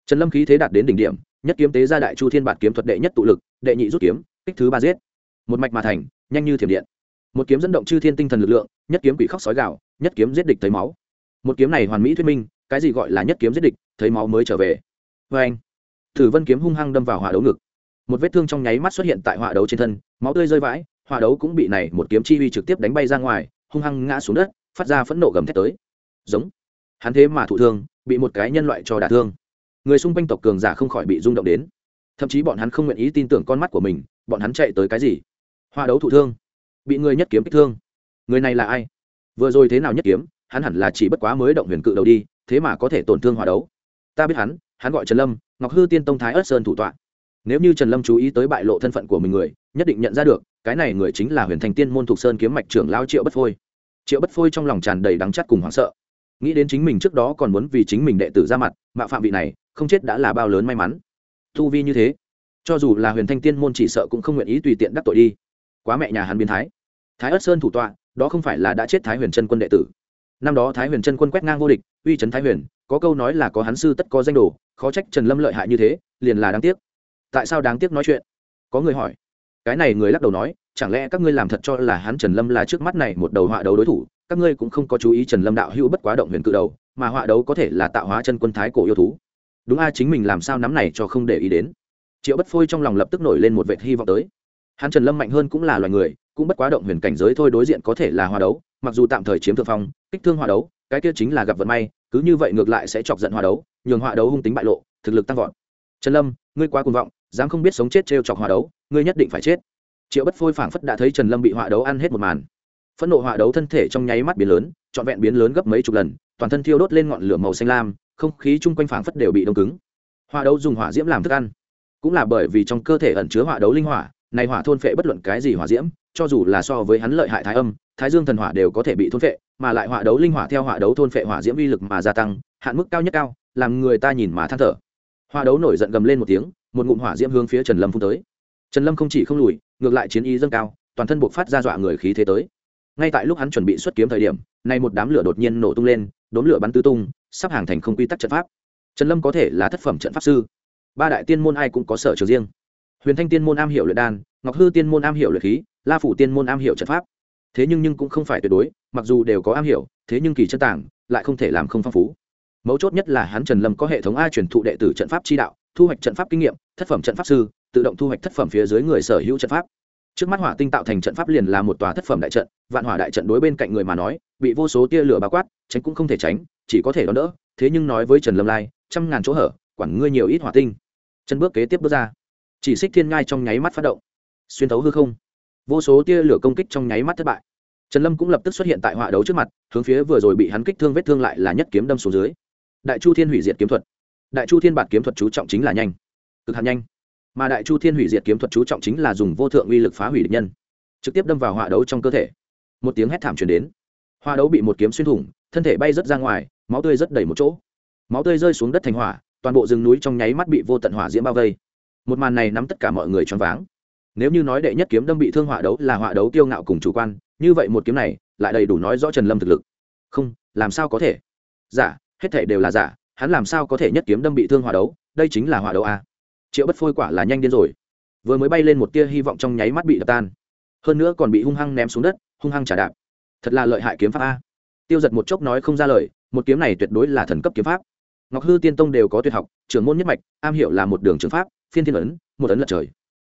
Trần lâm khí thế đạt đến đỉnh điểm, nhất kiếm tế ra đại chu thiên bản kiếm thuật đệ nhất tụ lực, đệ nhị rút kiếm, kích thứ ba giết. Một mạch mà thành, nhanh như thiểm điện. Một kiếm dẫn động chư thiên tinh thần lực lượng, nhất kiếm quỷ khóc sói gạo nhất kiếm giết địch thấy máu. Một kiếm này hoàn mỹ thuyết minh, cái gì gọi là nhất kiếm giết địch, thấy máu mới trở về vê anh, thử vân kiếm hung hăng đâm vào hỏa đấu ngực. Một vết thương trong nháy mắt xuất hiện tại hỏa đấu trên thân, máu tươi rơi vãi hỏa đấu cũng bị này một kiếm chi uy trực tiếp đánh bay ra ngoài, hung hăng ngã xuống đất, phát ra phẫn nộ gầm thét tới. Giống. Hắn thế mà thụ thương, bị một cái nhân loại cho đả thương. Người xung quanh tộc cường giả không khỏi bị rung động đến. Thậm chí bọn hắn không nguyện ý tin tưởng con mắt của mình, bọn hắn chạy tới cái gì? Hoa đấu thụ thương. Bị người nhất kiếm kích thương. Người này là ai? Vừa rồi thế nào nhất kiếm, hắn hẳn là chỉ bất quá mới động huyền cự đầu đi, thế mà có thể tổn thương hỏa đấu. Ta biết hắn hắn gọi trần lâm ngọc hư tiên tông thái ất sơn thủ tọa nếu như trần lâm chú ý tới bại lộ thân phận của mình người nhất định nhận ra được cái này người chính là huyền thành tiên môn thục sơn kiếm mạch trưởng lao triệu bất phôi triệu bất phôi trong lòng tràn đầy đắng chắt cùng hoảng sợ nghĩ đến chính mình trước đó còn muốn vì chính mình đệ tử ra mặt mạo phạm vị này không chết đã là bao lớn may mắn thu vi như thế cho dù là huyền thanh tiên môn chỉ sợ cũng không nguyện ý tùy tiện đắc tội đi quá mẹ nhà hắn biến thái thái ất sơn thủ tọa đó không phải là đã chết thái huyền chân quân đệ tử năm đó thái huyền chân quân quét ngang vô địch uy trấn thái huyền có câu nói là có hắn sư tất có danh đồ khó trách trần lâm lợi hại như thế, liền là đáng tiếc. Tại sao đáng tiếc nói chuyện? Có người hỏi. Cái này người lắc đầu nói, chẳng lẽ các ngươi làm thật cho là hắn trần lâm là trước mắt này một đầu họa đấu đối thủ, các ngươi cũng không có chú ý trần lâm đạo hữu bất quá động huyền cự đầu, mà họa đấu có thể là tạo hóa chân quân thái cổ yêu thú. Đúng a, chính mình làm sao nắm này cho không để ý đến. Triệu bất phôi trong lòng lập tức nổi lên một vệt hy vọng tới. Hắn trần lâm mạnh hơn cũng là loài người, cũng bất quá động huyền cảnh giới thôi đối diện có thể là hòa đấu, mặc dù tạm thời chiếm thượng phong, kích thương hòa đấu cái kia chính là gặp vận may, cứ như vậy ngược lại sẽ chọc giận hòa đấu, nhường hòa đấu hung tính bại lộ, thực lực tăng vọt. Trần lâm, ngươi quá cuồng vọng, dám không biết sống chết trêu chọc hòa đấu, ngươi nhất định phải chết. Triệu bất phôi phảng phất đã thấy trần lâm bị hòa đấu ăn hết một màn. Phẫn nộ hòa đấu thân thể trong nháy mắt biến lớn, trọn vẹn biến lớn gấp mấy chục lần, toàn thân thiêu đốt lên ngọn lửa màu xanh lam, không khí chung quanh phảng phất đều bị đông cứng. Hòa đấu dùng hỏa diễm làm thức ăn, cũng là bởi vì trong cơ thể ẩn chứa hỏa đấu linh hỏa này hỏa thôn phệ bất luận cái gì hỏa diễm, cho dù là so với hắn lợi hại thái âm, thái dương thần hỏa đều có thể bị thôn phệ, mà lại hỏa đấu linh hỏa theo hỏa đấu thôn phệ hỏa diễm uy lực mà gia tăng, hạn mức cao nhất cao, làm người ta nhìn mà than thở. Hỏa đấu nổi giận gầm lên một tiếng, một ngụm hỏa diễm hướng phía trần lâm phun tới. Trần lâm không chỉ không lùi, ngược lại chiến ý dâng cao, toàn thân buộc phát ra dọa người khí thế tới. Ngay tại lúc hắn chuẩn bị xuất kiếm thời điểm, nay một đám lửa đột nhiên nổ tung lên đốn lửa bắn tứ tung, sắp hàng thành không quy tắc trận pháp. Trần lâm có thể là thất phẩm trận pháp sư. Ba đại tiên môn ai cũng có sở trường riêng huyền thanh tiên môn am hiểu luyện đan, ngọc hư tiên môn am hiểu luyện khí, la phủ tiên môn am hiểu trận pháp. Thế nhưng nhưng cũng không phải tuyệt đối, mặc dù đều có am hiểu, thế nhưng kỳ chân tảng lại không thể làm không phong phú. Mấu chốt nhất là hắn trần lâm có hệ thống a truyền thụ đệ tử trận pháp chi đạo, thu hoạch trận pháp kinh nghiệm, thất phẩm trận pháp sư, tự động thu hoạch thất phẩm phía dưới người sở hữu trận pháp. Trước mắt hỏa tinh tạo thành trận pháp liền là một tòa thất phẩm đại trận, vạn hỏa đại trận đối bên cạnh người mà nói, bị vô số tia lửa bao quát, tránh cũng không thể tránh, chỉ có thể đón đỡ. Thế nhưng nói với trần lâm lai, trăm ngàn chỗ hở, quản ngươi nhiều ít hỏa tinh. Chân bước kế tiếp bước ra chỉ xích thiên ngai trong nháy mắt phát động. Xuyên thấu hư không. Vô số tia lửa công kích trong nháy mắt thất bại. Trần lâm cũng lập tức xuất hiện tại họa đấu trước mặt, hướng phía vừa rồi bị hắn kích thương vết thương lại là nhất kiếm đâm xuống dưới. Đại chu thiên hủy diệt kiếm thuật. Đại chu thiên bản kiếm thuật chú trọng chính là nhanh. Cực hạt nhanh. Mà đại chu thiên hủy diệt kiếm thuật chú trọng chính là dùng vô thượng uy lực phá hủy địch nhân. Trực tiếp đâm vào họa đấu trong cơ thể. Một tiếng hét thảm truyền đến. Họa đấu bị một kiếm xuyên thủng, thân thể bay rớt ra ngoài, máu tươi rất đầy một chỗ. Máu tươi rơi xuống đất thành hỏa, toàn bộ rừng núi trong nháy mắt bị vô tận hỏa diễm bao vây một màn này nắm tất cả mọi người choáng váng. Nếu như nói đệ nhất kiếm đâm bị thương họa đấu là họa đấu tiêu ngạo cùng chủ quan, như vậy một kiếm này lại đầy đủ nói rõ trần lâm thực lực. Không, làm sao có thể? Giả, hết thể đều là giả, hắn làm sao có thể nhất kiếm đâm bị thương họa đấu? Đây chính là họa đấu a. Triệu bất phôi quả là nhanh điên rồi. Vừa mới bay lên một tia hy vọng trong nháy mắt bị đập tan. Hơn nữa còn bị hung hăng ném xuống đất, hung hăng trả đạp. Thật là lợi hại kiếm pháp a. Tiêu giật một chốc nói không ra lời, một kiếm này tuyệt đối là thần cấp kiếm pháp. Ngọc hư tiên tông đều có tuyệt học, trưởng môn nhất mạch, am hiểu là một đường trường pháp phiên thiên ấn, một ấn lật trời.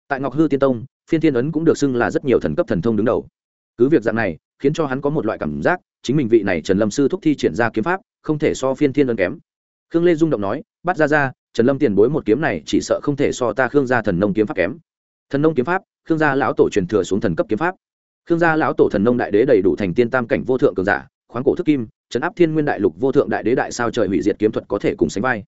Tại ngọc hư tiên tông, phiên thiên ấn cũng được xưng là rất nhiều thần cấp thần thông đứng đầu. Cứ việc dạng này, khiến cho hắn có một loại cảm giác, chính mình vị này trần lâm sư thúc thi triển ra kiếm pháp, không thể so phiên thiên ấn kém. Khương lê dung động nói, bắt ra ra, trần lâm tiền bối một kiếm này chỉ sợ không thể so ta khương gia thần nông kiếm pháp kém. Thần nông kiếm pháp, khương gia lão tổ truyền thừa xuống thần cấp kiếm pháp. Khương gia lão tổ thần nông đại đế đầy đủ thành tiên tam cảnh vô thượng cường giả, khoáng cổ thức kim, trấn áp thiên nguyên đại lục vô thượng đại đế đại sao trời hủy diệt kiếm thuật có thể cùng sánh vai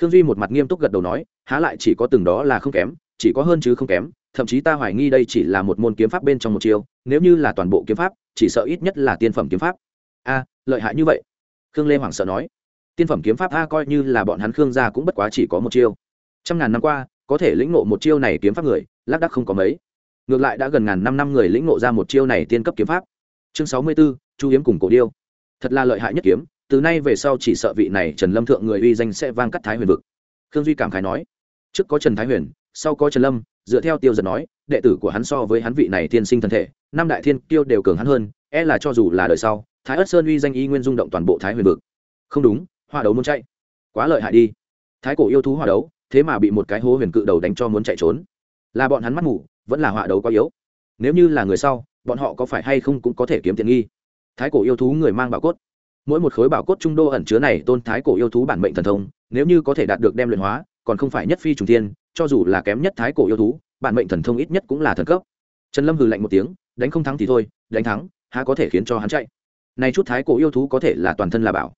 khương duy một mặt nghiêm túc gật đầu nói, há lại chỉ có từng đó là không kém, chỉ có hơn chứ không kém, thậm chí ta hoài nghi đây chỉ là một môn kiếm pháp bên trong một chiêu, nếu như là toàn bộ kiếm pháp, chỉ sợ ít nhất là tiên phẩm kiếm pháp. A, lợi hại như vậy. Khương lê hoàng sợ nói, tiên phẩm kiếm pháp a coi như là bọn hắn khương gia cũng bất quá chỉ có một chiêu. Trăm ngàn năm qua, có thể lĩnh ngộ một chiêu này kiếm pháp người, lác đắc không có mấy. Ngược lại đã gần ngàn năm năm người lĩnh ngộ ra một chiêu này tiên cấp kiếm pháp. Chương sáu mươi b ố chu hiếm cùng cổ điêu. Thật là lợi hại nhất kiếm từ nay về sau chỉ sợ vị này trần lâm thượng người uy danh sẽ vang cắt thái huyền vực. Khương duy cảm khái nói, trước có trần thái huyền, sau có trần lâm, dựa theo tiêu giật nói, đệ tử của hắn so với hắn vị này thiên sinh thân thể, năm đại thiên tiêu đều cường hắn hơn e là cho dù là đời sau, thái ất sơn uy danh y nguyên rung động toàn bộ thái huyền vực. Không đúng hoa đấu muốn chạy. Quá lợi hại đi. Thái cổ yêu thú hoa đấu, thế mà bị một cái hố huyền cự đầu đánh cho muốn chạy trốn. Là bọn hắn mắt ngủ vẫn là hoa đấu quá yếu. Nếu như là người sau, bọn họ có phải hay không cũng có thể kiếm tiền nghi. Thái cổ yêu thú người mang bảo cốt mỗi một khối bảo cốt trung đô ẩn chứa này tôn thái cổ yêu thú bản mệnh thần thông, nếu như có thể đạt được đem luyện hóa, còn không phải nhất phi trùng tiên cho dù là kém nhất thái cổ yêu thú, bản mệnh thần thông ít nhất cũng là thần cấp. Trần lâm hừ lạnh một tiếng, đánh không thắng thì thôi, đánh thắng, há có thể khiến cho hắn chạy. Này chút thái cổ yêu thú có thể là toàn thân là bảo.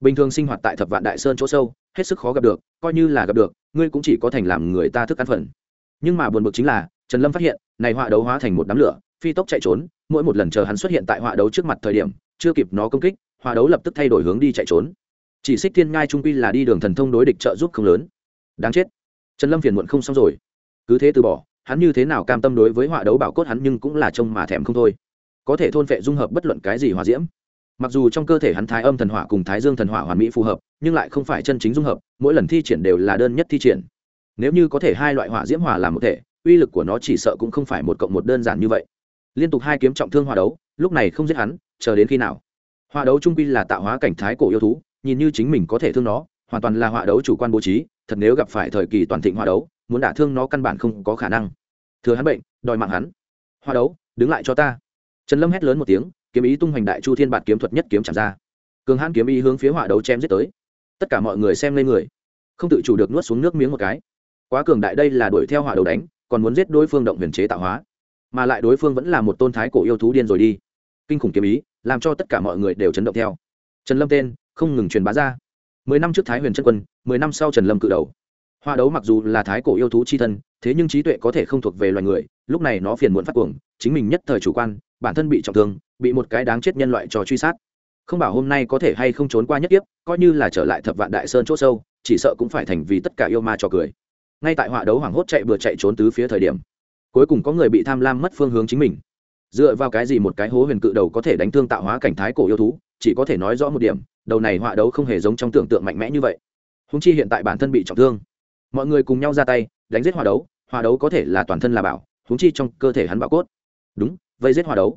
Bình thường sinh hoạt tại thập vạn đại sơn chỗ sâu, hết sức khó gặp được, coi như là gặp được, ngươi cũng chỉ có thành làm người ta thức ăn phần. Nhưng mà buồn bực chính là, trần lâm phát hiện, này họa đấu hóa thành một đám lửa, phi tốc chạy trốn, mỗi một lần chờ hắn xuất hiện tại họa đấu trước mặt thời điểm, chưa kịp nó công kích hòa đấu lập tức thay đổi hướng đi chạy trốn. Chỉ xích thiên ngai trung quy là đi đường thần thông đối địch trợ giúp không lớn. Đáng chết. Trần lâm phiền muộn không xong rồi. Cứ thế từ bỏ, hắn như thế nào cam tâm đối với họa đấu bảo cốt hắn nhưng cũng là trông mà thèm không thôi. Có thể thôn vệ dung hợp bất luận cái gì hòa diễm. Mặc dù trong cơ thể hắn thái âm thần hỏa cùng thái dương thần hỏa hoàn mỹ phù hợp, nhưng lại không phải chân chính dung hợp, mỗi lần thi triển đều là đơn nhất thi triển. Nếu như có thể hai loại hỏa diễm hòa làm một thể, uy lực của nó chỉ sợ cũng không phải một cộng một đơn giản như vậy. Liên tục hai kiếm trọng thương hòa đấu, lúc này không giết hắn, chờ đến khi nào? Hòa đấu trung quy là tạo hóa cảnh thái cổ yêu thú, nhìn như chính mình có thể thương nó, hoàn toàn là hòa đấu chủ quan bố trí, thật nếu gặp phải thời kỳ toàn thịnh hòa đấu, muốn đả thương nó căn bản không có khả năng. Thừa hắn bệnh, đòi mạng hắn. Hòa đấu, đứng lại cho ta. Trần lâm hét lớn một tiếng, kiếm ý tung hoành đại chu thiên bản kiếm thuật nhất kiếm chạm ra. Cường hãn kiếm ý hướng phía họa đấu chém giết tới. Tất cả mọi người xem lên người. Không tự chủ được nuốt xuống nước miếng một cái. Quá cường đại đây là đuổi theo hỏa đấu đánh, còn muốn giết đối phương động huyền chế tạo hóa. Mà lại đối phương vẫn là một tôn thái cổ yêu thú điên rồi đi. Kinh khủng kiếm ý làm cho tất cả mọi người đều chấn động theo. Trần lâm tên, không ngừng truyền bá ra. Mười năm trước thái huyền chân quân, mười năm sau trần lâm cự đầu. Hoa đấu mặc dù là thái cổ yêu thú c h i thân, thế nhưng trí tuệ có thể không thuộc về loài người, lúc này nó phiền muộn phát cuồng, chính mình nhất thời chủ quan, bản thân bị trọng thương, bị một cái đáng chết nhân loại trò truy sát. Không bảo hôm nay có thể hay không trốn qua nhất tiếp coi như là trở lại thập vạn đại sơn c h ỗ sâu, chỉ sợ cũng phải thành vì tất cả yêu ma trò cười. Ngay tại họa đấu hoảng hốt chạy vừa chạy trốn tứ phía thời điểm, cuối cùng có người bị tham lam mất phương hướng chính mình dựa vào cái gì một cái hố huyền cự đầu có thể đánh thương tạo hóa cảnh thái cổ yêu thú, chỉ có thể nói rõ một điểm, đầu này họa đấu không hề giống trong tưởng tượng mạnh mẽ như vậy. Húng chi hiện tại bản thân bị trọng thương. Mọi người cùng nhau ra tay, đánh giết họa đấu họa đấu có thể là toàn thân là bảo, húng chi trong cơ thể hắn bảo cốt. Đúng, vây giết họa đấu.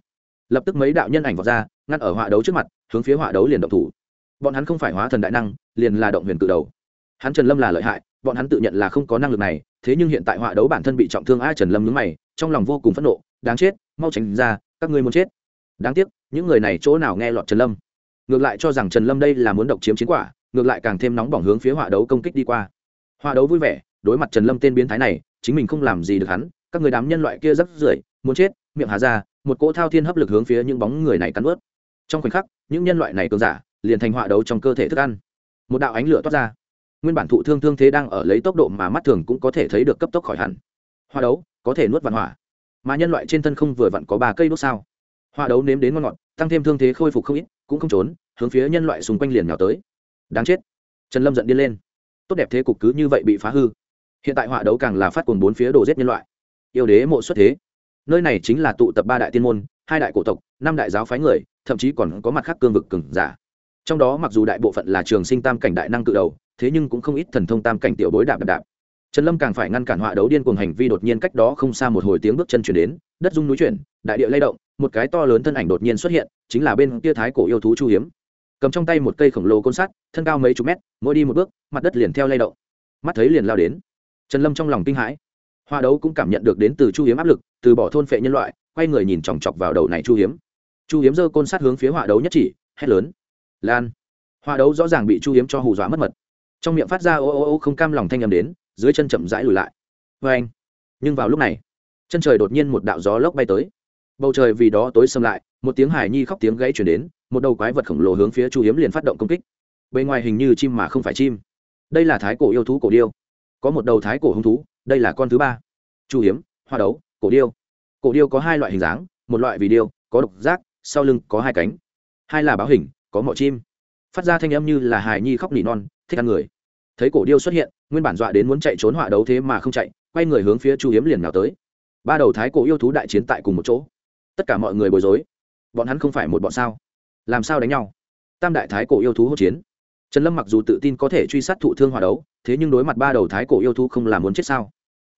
Lập tức mấy đạo nhân ảnh vọt ra, ngăn ở họa đấu trước mặt, hướng phía họa đấu liền động thủ. Bọn hắn không phải hóa thần đại năng, liền là động huyền cự đầu. Hắn trần lâm là lợi hại, bọn hắn tự nhận là không có năng lực này, thế nhưng hiện tại họa đấu bản thân bị trọng thương ai trần lâm nhướng mày, trong lòng vô cùng phẫn nộ, đáng chết mau tránh ra, các ngươi muốn chết. Đáng tiếc, những người này chỗ nào nghe lọt trần lâm. Ngược lại cho rằng trần lâm đây là muốn độc chiếm chiến quả, ngược lại càng thêm nóng bỏng hướng phía họa đấu công kích đi qua. Họa đấu vui vẻ, đối mặt trần lâm tên biến thái này, chính mình không làm gì được hắn, các người đám nhân loại kia rắc rưởi, muốn chết, miệng hà ra, một cỗ thao thiên hấp lực hướng phía những bóng người này cắn ướt. Trong khoảnh khắc, những nhân loại này cường giả, liền thành họa đấu trong cơ thể thức ăn. Một đạo ánh lửa toát ra. Nguyên bản thụ thương thương thế đang ở lấy tốc độ mà mắt thường cũng có thể thấy được cấp tốc khỏi hẳn. Hoa đấu, có thể nuốt vạn hỏa mà nhân loại trên thân không vừa vặn có ba cây đốt sao. Hoa đấu nếm đến ngon ngọt, tăng thêm thương thế khôi phục không ít, cũng không trốn, hướng phía nhân loại xung quanh liền nhào tới. Đáng chết. Trần lâm giận điên lên. Tốt đẹp thế cục cứ như vậy bị phá hư. Hiện tại họa đấu càng là phát cuồng bốn phía đồ giết nhân loại. Yêu đế mộ xuất thế. Nơi này chính là tụ tập ba đại tiên môn, hai đại cổ tộc, năm đại giáo phái người, thậm chí còn có mặt khác cương vực cừng giả. Trong đó mặc dù đại bộ phận là trường sinh tam cảnh đại năng cự đầu, thế nhưng cũng không ít thần thông tam cảnh tiểu bối đạp đạp đạp trần lâm càng phải ngăn cản họa đấu điên cuồng hành vi đột nhiên cách đó không xa một hồi tiếng bước chân chuyển đến, đất rung núi chuyển, đại địa lay động, một cái to lớn thân ảnh đột nhiên xuất hiện, chính là bên kia thái cổ yêu thú chu hiếm. Cầm trong tay một cây khổng lồ côn sắt, thân cao mấy chục mét, mỗi đi một bước, mặt đất liền theo lay động. Mắt thấy liền lao đến. Trần lâm trong lòng kinh hãi. Hoa đấu cũng cảm nhận được đến từ chu hiếm áp lực, từ bỏ thôn phệ nhân loại, quay người nhìn chòng chọc vào đầu này chu hiếm. Chu hiếm giơ côn sắt hướng phía họa đấu nhất chỉ, hét lớn. Lan. Họa đấu rõ ràng bị chu hiếm cho hù dọa mất mật. Trong miệng phát ra ô ô ô không cam lòng thanh â m đến dưới chân chậm rãi lùi lại. Vê anh. Nhưng vào lúc này, chân trời đột nhiên một đạo gió lốc bay tới. Bầu trời vì đó tối xâm lại, một tiếng hải nhi khóc tiếng gãy chuyển đến, một đầu quái vật khổng lồ hướng phía chu hiếm liền phát động công kích. Bề ngoài hình như chim mà không phải chim. Đây là thái cổ yêu thú cổ điêu. Có một đầu thái cổ hung thú, đây là con thứ ba. Chu hiếm, hoa đấu, cổ điêu. Cổ điêu có hai loại hình dáng, một loại vì điêu, có độc giác, sau lưng có hai cánh. Hai là báo hình, có mỏ chim. Phát ra thanh âm như là hài nhi khóc nỉ non, thích ăn người. Thấy cổ điêu xuất hiện nguyên bản dọa đến muốn chạy trốn họa đấu thế mà không chạy, quay người hướng phía chu hiếm liền nào tới. Ba đầu thái cổ yêu thú đại chiến tại cùng một chỗ. Tất cả mọi người bối rối. Bọn hắn không phải một bọn sao? Làm sao đánh nhau? Tam đại thái cổ yêu thú hỗn chiến. Trần lâm mặc dù tự tin có thể truy sát thụ thương hòa đấu, thế nhưng đối mặt ba đầu thái cổ yêu thú không làm muốn chết sao?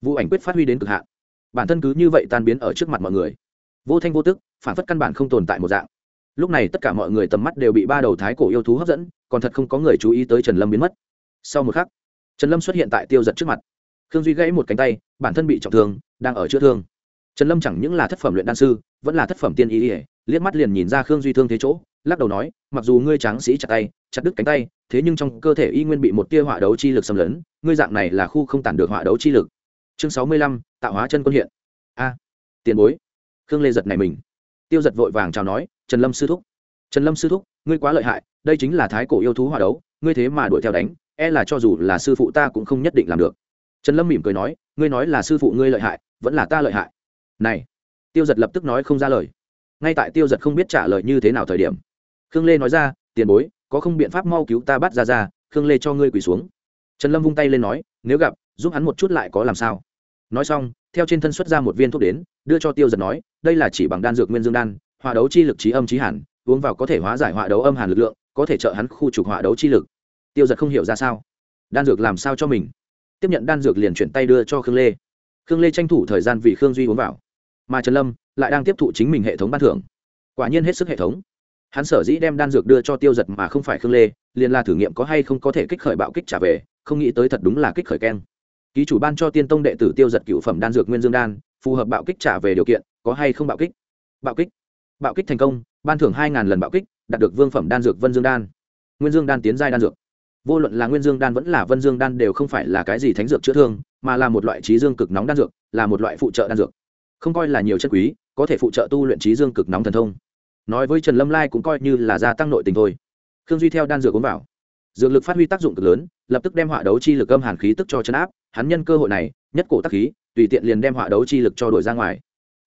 Vụ ảnh quyết phát huy đến cực hạn. Bản thân cứ như vậy tan biến ở trước mặt mọi người. Vô thanh vô tức, phản phất căn bản không tồn tại một dạng. Lúc này tất cả mọi người tầm mắt đều bị ba đầu thái cổ yêu thú hấp dẫn, còn thật không có người chú ý tới trần lâm biến mất. Sau một khắc trần lâm xuất hiện tại tiêu giật trước mặt. Khương duy gãy một cánh tay, bản thân bị trọng thương, đang ở chữa thương. Trần lâm chẳng những là thất phẩm luyện đan sư, vẫn là thất phẩm tiên ý ỉa liếc mắt liền nhìn ra khương duy thương thế chỗ, lắc đầu nói, mặc dù ngươi tráng sĩ chặt tay, chặt đứt cánh tay, thế nhưng trong cơ thể y nguyên bị một tia hỏa đấu chi lực xâm lấn, ngươi dạng này là khu không tản được hỏa đấu chi lực. Chương sáu mươi lăm, tạo hóa chân quân hiện. A, tiền bối. Khương lê giật này mình. Tiêu giật vội vàng chào nói, trần lâm sư thúc, trần lâm sư thúc, ngươi quá lợi hại, đây chính là thái cổ yêu thú hỏa đấu ngươi thế mà đuổi theo đánh e là cho dù là sư phụ ta cũng không nhất định làm được. Trần lâm mỉm cười nói ngươi nói là sư phụ ngươi lợi hại vẫn là ta lợi hại. Này tiêu giật lập tức nói không ra lời. Ngay tại tiêu giật không biết trả lời như thế nào thời điểm khương lê nói ra tiền bối có không biện pháp mau cứu ta bắt ra ra khương lê cho ngươi quỳ xuống. Trần lâm vung tay lên nói nếu gặp giúp hắn một chút lại có làm sao? Nói xong theo trên thân xuất ra một viên thuốc đến đưa cho tiêu giật nói đây là chỉ bằng đan dược nguyên dương đan hòa đấu chi lực trí âm trí hàn, uống vào có thể hóa giải hòa đấu âm hàn lực lượng có thể trợ hắn khu trục họa đấu chi lực. Tiêu giật không hiểu ra sao. Đan dược làm sao cho mình? Tiếp nhận đan dược liền chuyển tay đưa cho khương lê. Khương lê tranh thủ thời gian vì khương duy uống vào. Mà trần lâm lại đang tiếp thụ chính mình hệ thống ban thưởng. Quả nhiên hết sức hệ thống. Hắn sở dĩ đem đan dược đưa cho tiêu giật mà không phải khương lê, liền là thử nghiệm có hay không có thể kích khởi bạo kích trả về, không nghĩ tới thật đúng là kích khởi keng. Ký chủ ban cho tiên tông đệ tử tiêu giật cựu phẩm đan dược nguyên dương đan, phù hợp bạo kích trả về điều kiện, có hay không bạo kích? Bạo kích. Bạo kích thành công, ban thưởng hai lần bạo kích đạt được vương phẩm đan dược vân dương đan. Nguyên dương đan tiến giai đan dược. Vô luận là nguyên dương đan vẫn là vân dương đan đều không phải là cái gì thánh dược chữa thương, mà là một loại trí dương cực nóng đan dược, là một loại phụ trợ đan dược. Không coi là nhiều chất quý, có thể phụ trợ tu luyện trí dương cực nóng thần thông. Nói với trần lâm lai cũng coi như là gia tăng nội tình thôi. Khương duy theo đan dược uống vào. Dược lực phát huy tác dụng cực lớn, lập tức đem họa đấu chi lực âm hàn khí tức cho chấn áp, hắn nhân cơ hội này, nhất cổ tắc khí, tùy tiện liền đem họa đấu chi lực cho đổi ra ngoài.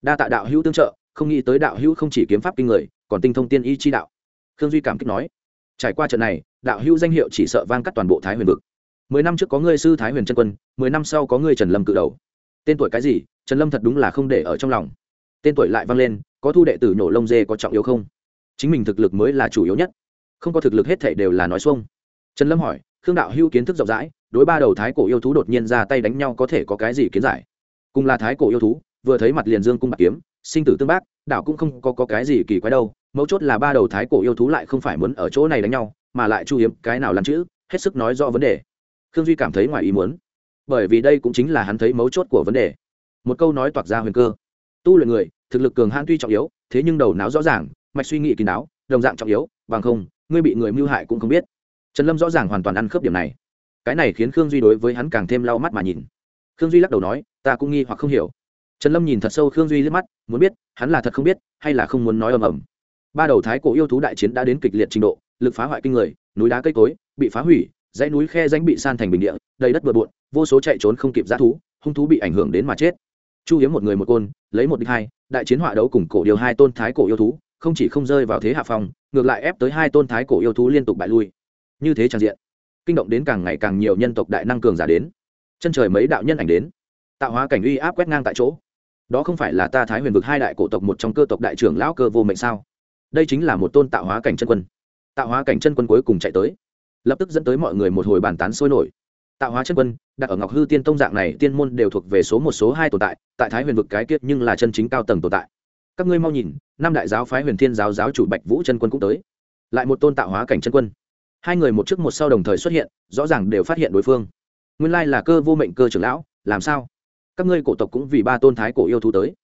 Đa tạ đạo hữu tương trợ, không nghĩ tới đạo hữu không chỉ kiếm pháp kinh người, còn tinh thông tiên y chi đạo khương duy cảm kích nói trải qua trận này đạo hữu danh hiệu chỉ sợ vang cắt toàn bộ thái huyền vực. Mười năm trước có ngươi sư thái huyền trân quân mười năm sau có ngươi trần lâm cự đầu. Tên tuổi cái gì trần lâm thật đúng là không để ở trong lòng. Tên tuổi lại vang lên có thu đệ tử nổ lông dê có trọng yếu không? Chính mình thực lực mới là chủ yếu nhất. Không có thực lực hết thể đều là nói xuông. Trần lâm hỏi khương đạo hữu kiến thức rộng rãi đối ba đầu thái cổ yêu thú đột nhiên ra tay đánh nhau có thể có cái gì kiến giải? Cùng là thái cổ yêu thú vừa thấy mặt liền dương cung bạc kiếm sinh tử tương bác đảo cũng không có, có cái gì kỳ quái đâu mấu chốt là ba đầu thái cổ yêu thú lại không phải muốn ở chỗ này đánh nhau, mà lại chu hiếm, cái nào làm chữ, hết sức nói rõ vấn đề. Khương duy cảm thấy ngoài ý muốn, bởi vì đây cũng chính là hắn thấy mấu chốt của vấn đề. Một câu nói toạc ra huyền cơ. Tu luyện người, thực lực cường hãn tuy trọng yếu, thế nhưng đầu não rõ ràng, mạch suy nghĩ kín đáo đồng dạng trọng yếu, bằng không, ngươi bị người mưu hại cũng không biết. Trần lâm rõ ràng hoàn toàn ăn khớp điểm này. Cái này khiến khương duy đối với hắn càng thêm lau mắt mà nhìn. Khương duy lắc đầu nói, ta cũng nghi hoặc không hiểu. Trần lâm nhìn thật sâu khương duy liếc mắt, muốn biết, hắn là thật không biết, hay là không muốn nói ầm ầm ba đầu thái cổ yêu thú đại chiến đã đến kịch liệt trình độ, lực phá hoại kinh người, núi đá cây cối, bị phá hủy, dãy núi khe danh bị san thành bình địa, đầy đất bừa bộn, vô số chạy trốn không kịp g thú, hung thú bị ảnh hưởng đến mà chết. Chu hiếm một người một côn, lấy một đích hai, đại chiến họa đấu cùng cổ điều hai tôn thái cổ yêu thú, không chỉ không rơi vào thế hạ phòng ngược lại ép tới hai tôn thái cổ yêu thú liên tục bại lui. Như thế trang diện, kinh động đến càng ngày càng nhiều nhân tộc đại năng cường giả đến. Chân trời mấy đạo nhân ảnh đến, tạo hóa cảnh uy áp quét ngang tại chỗ. Đó không phải là ta thái huyền vực hai đại cổ tộc một trong cơ tộc đại trưởng lão cơ vô mệnh sao? Đây chính là một tôn tạo hóa cảnh chân quân. Tạo hóa cảnh chân quân cuối cùng chạy tới. Lập tức dẫn tới mọi người một hồi bàn tán sôi nổi. Tạo hóa chân quân, đặt ở ngọc hư tiên tông dạng này, tiên môn đều thuộc về số một, số hai tồn tại tại thái huyền vực cái kiết nhưng là chân chính cao tầng tồn tại. Các ngươi mau nhìn, năm đại giáo phái huyền thiên giáo giáo chủ bạch vũ chân quân cũng tới. Lại một tôn tạo hóa cảnh chân quân. Hai người một trước một sau đồng thời xuất hiện, rõ ràng đều phát hiện đối phương. Nguyên lai là cơ vô mệnh cơ trưởng lão, làm sao? Các ngươi cổ tộc cũng vì ba tôn thái cổ yêu thú tới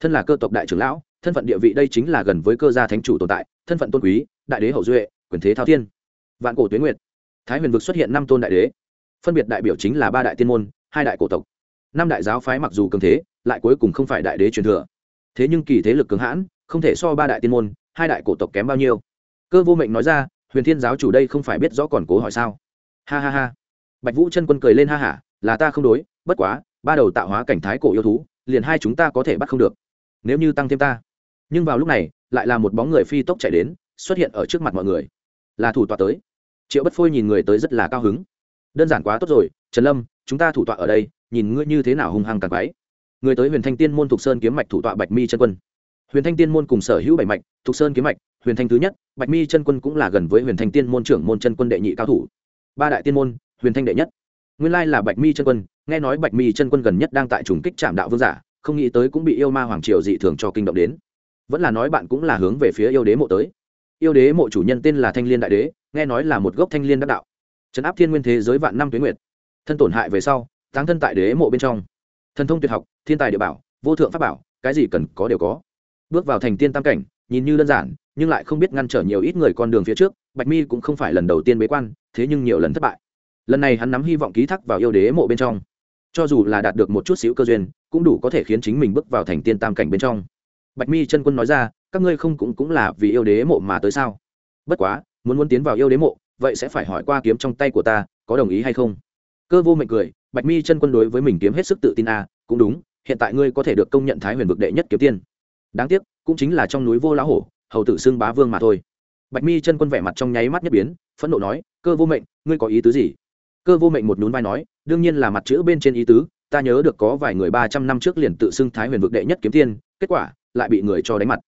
thân là cơ tộc đại trưởng lão, thân phận địa vị đây chính là gần với cơ gia thánh chủ tồn tại, thân phận tôn quý, đại đế hậu duệ, quyền thế thao thiên. Vạn cổ tuyến nguyệt, thái huyền vực xuất hiện năm tôn đại đế, phân biệt đại biểu chính là ba đại tiên môn, hai đại cổ tộc. Năm đại giáo phái mặc dù cường thế, lại cuối cùng không phải đại đế truyền thừa. Thế nhưng kỳ thế lực cường hãn, không thể so ba đại tiên môn, hai đại cổ tộc kém bao nhiêu. Cơ vô mệnh nói ra, huyền thiên giáo chủ đây không phải biết rõ còn cố hỏi sao? Ha ha ha. Bạch vũ chân quân cười lên ha hả, là ta không đối, bất quá, ba đầu tạo hóa cảnh thái cổ yêu thú, liền hai chúng ta có thể bắt không được nếu như tăng thêm ta. Nhưng vào lúc này, lại là một bóng người phi tốc chạy đến, xuất hiện ở trước mặt mọi người. Là thủ tọa tới. Triệu bất phôi nhìn người tới rất là cao hứng. Đơn giản quá tốt rồi, trần lâm, chúng ta thủ tọa ở đây, nhìn ngươi như thế nào hung hăng càng quái. Người tới huyền thanh tiên môn thục sơn kiếm mạch thủ tọa bạch mi chân quân. Huyền thanh tiên môn cùng sở hữu bảy mạch, thục sơn kiếm mạch, huyền thanh thứ nhất, bạch mi chân quân cũng là gần với huyền thanh tiên môn trưởng môn chân quân đệ nhị cao thủ. Ba đại tiên môn, huyền thanh đệ nhất. Nguyên lai là bạch mi chân quân, nghe nói bạch mi chân quân gần nhất đang tại trùng kích trạm đạo vương giả không nghĩ tới cũng bị yêu ma hoàng triều dị thường cho kinh động đến. Vẫn là nói bạn cũng là hướng về phía yêu đế mộ tới. Yêu đế mộ chủ nhân tên là thanh liên đại đế, nghe nói là một gốc thanh liên đắc đạo. Trấn áp thiên nguyên thế giới vạn năm tuyến nguyệt. Thân tổn hại về sau, táng thân tại đế mộ bên trong. Thần thông tuyệt học, thiên tài địa bảo, vô thượng pháp bảo, cái gì cần có đều có. Bước vào thành tiên tam cảnh, nhìn như đơn giản, nhưng lại không biết ngăn trở nhiều ít người con đường phía trước, bạch mi cũng không phải lần đầu tiên bế quan, thế nhưng nhiều lần thất bại. Lần này hắn nắm hy vọng ký thác vào yêu đế mộ bên trong. Cho dù là đạt được một chút xíu cơ duyên cũng đủ có thể khiến chính mình bước vào thành tiên tam cảnh bên trong. Bạch mi chân quân nói ra các ngươi không cũng cũng là vì yêu đế mộ mà tới sao? Bất quá muốn muốn tiến vào yêu đế mộ vậy sẽ phải hỏi qua kiếm trong tay của ta có đồng ý hay không? Cơ vô mệnh cười bạch mi chân quân đối với mình kiếm hết sức tự tin à, cũng đúng hiện tại ngươi có thể được công nhận thái huyền vực đệ nhất kiếm tiên. Đáng tiếc cũng chính là trong núi vô lá hổ hầu tử xưng bá vương mà thôi. Bạch mi chân quân vẻ mặt trong nháy mắt nhất biến phẫn nộ nói cơ vô mệnh ngươi có ý tứ gì? Cơ vô mệnh một nhún vai nói đương nhiên là mặt chữ bên trên ý tứ ta nhớ được có vài người ba trăm năm trước liền tự xưng thái huyền vực đệ nhất kiếm tiên, kết quả, lại bị người cho đánh mặt.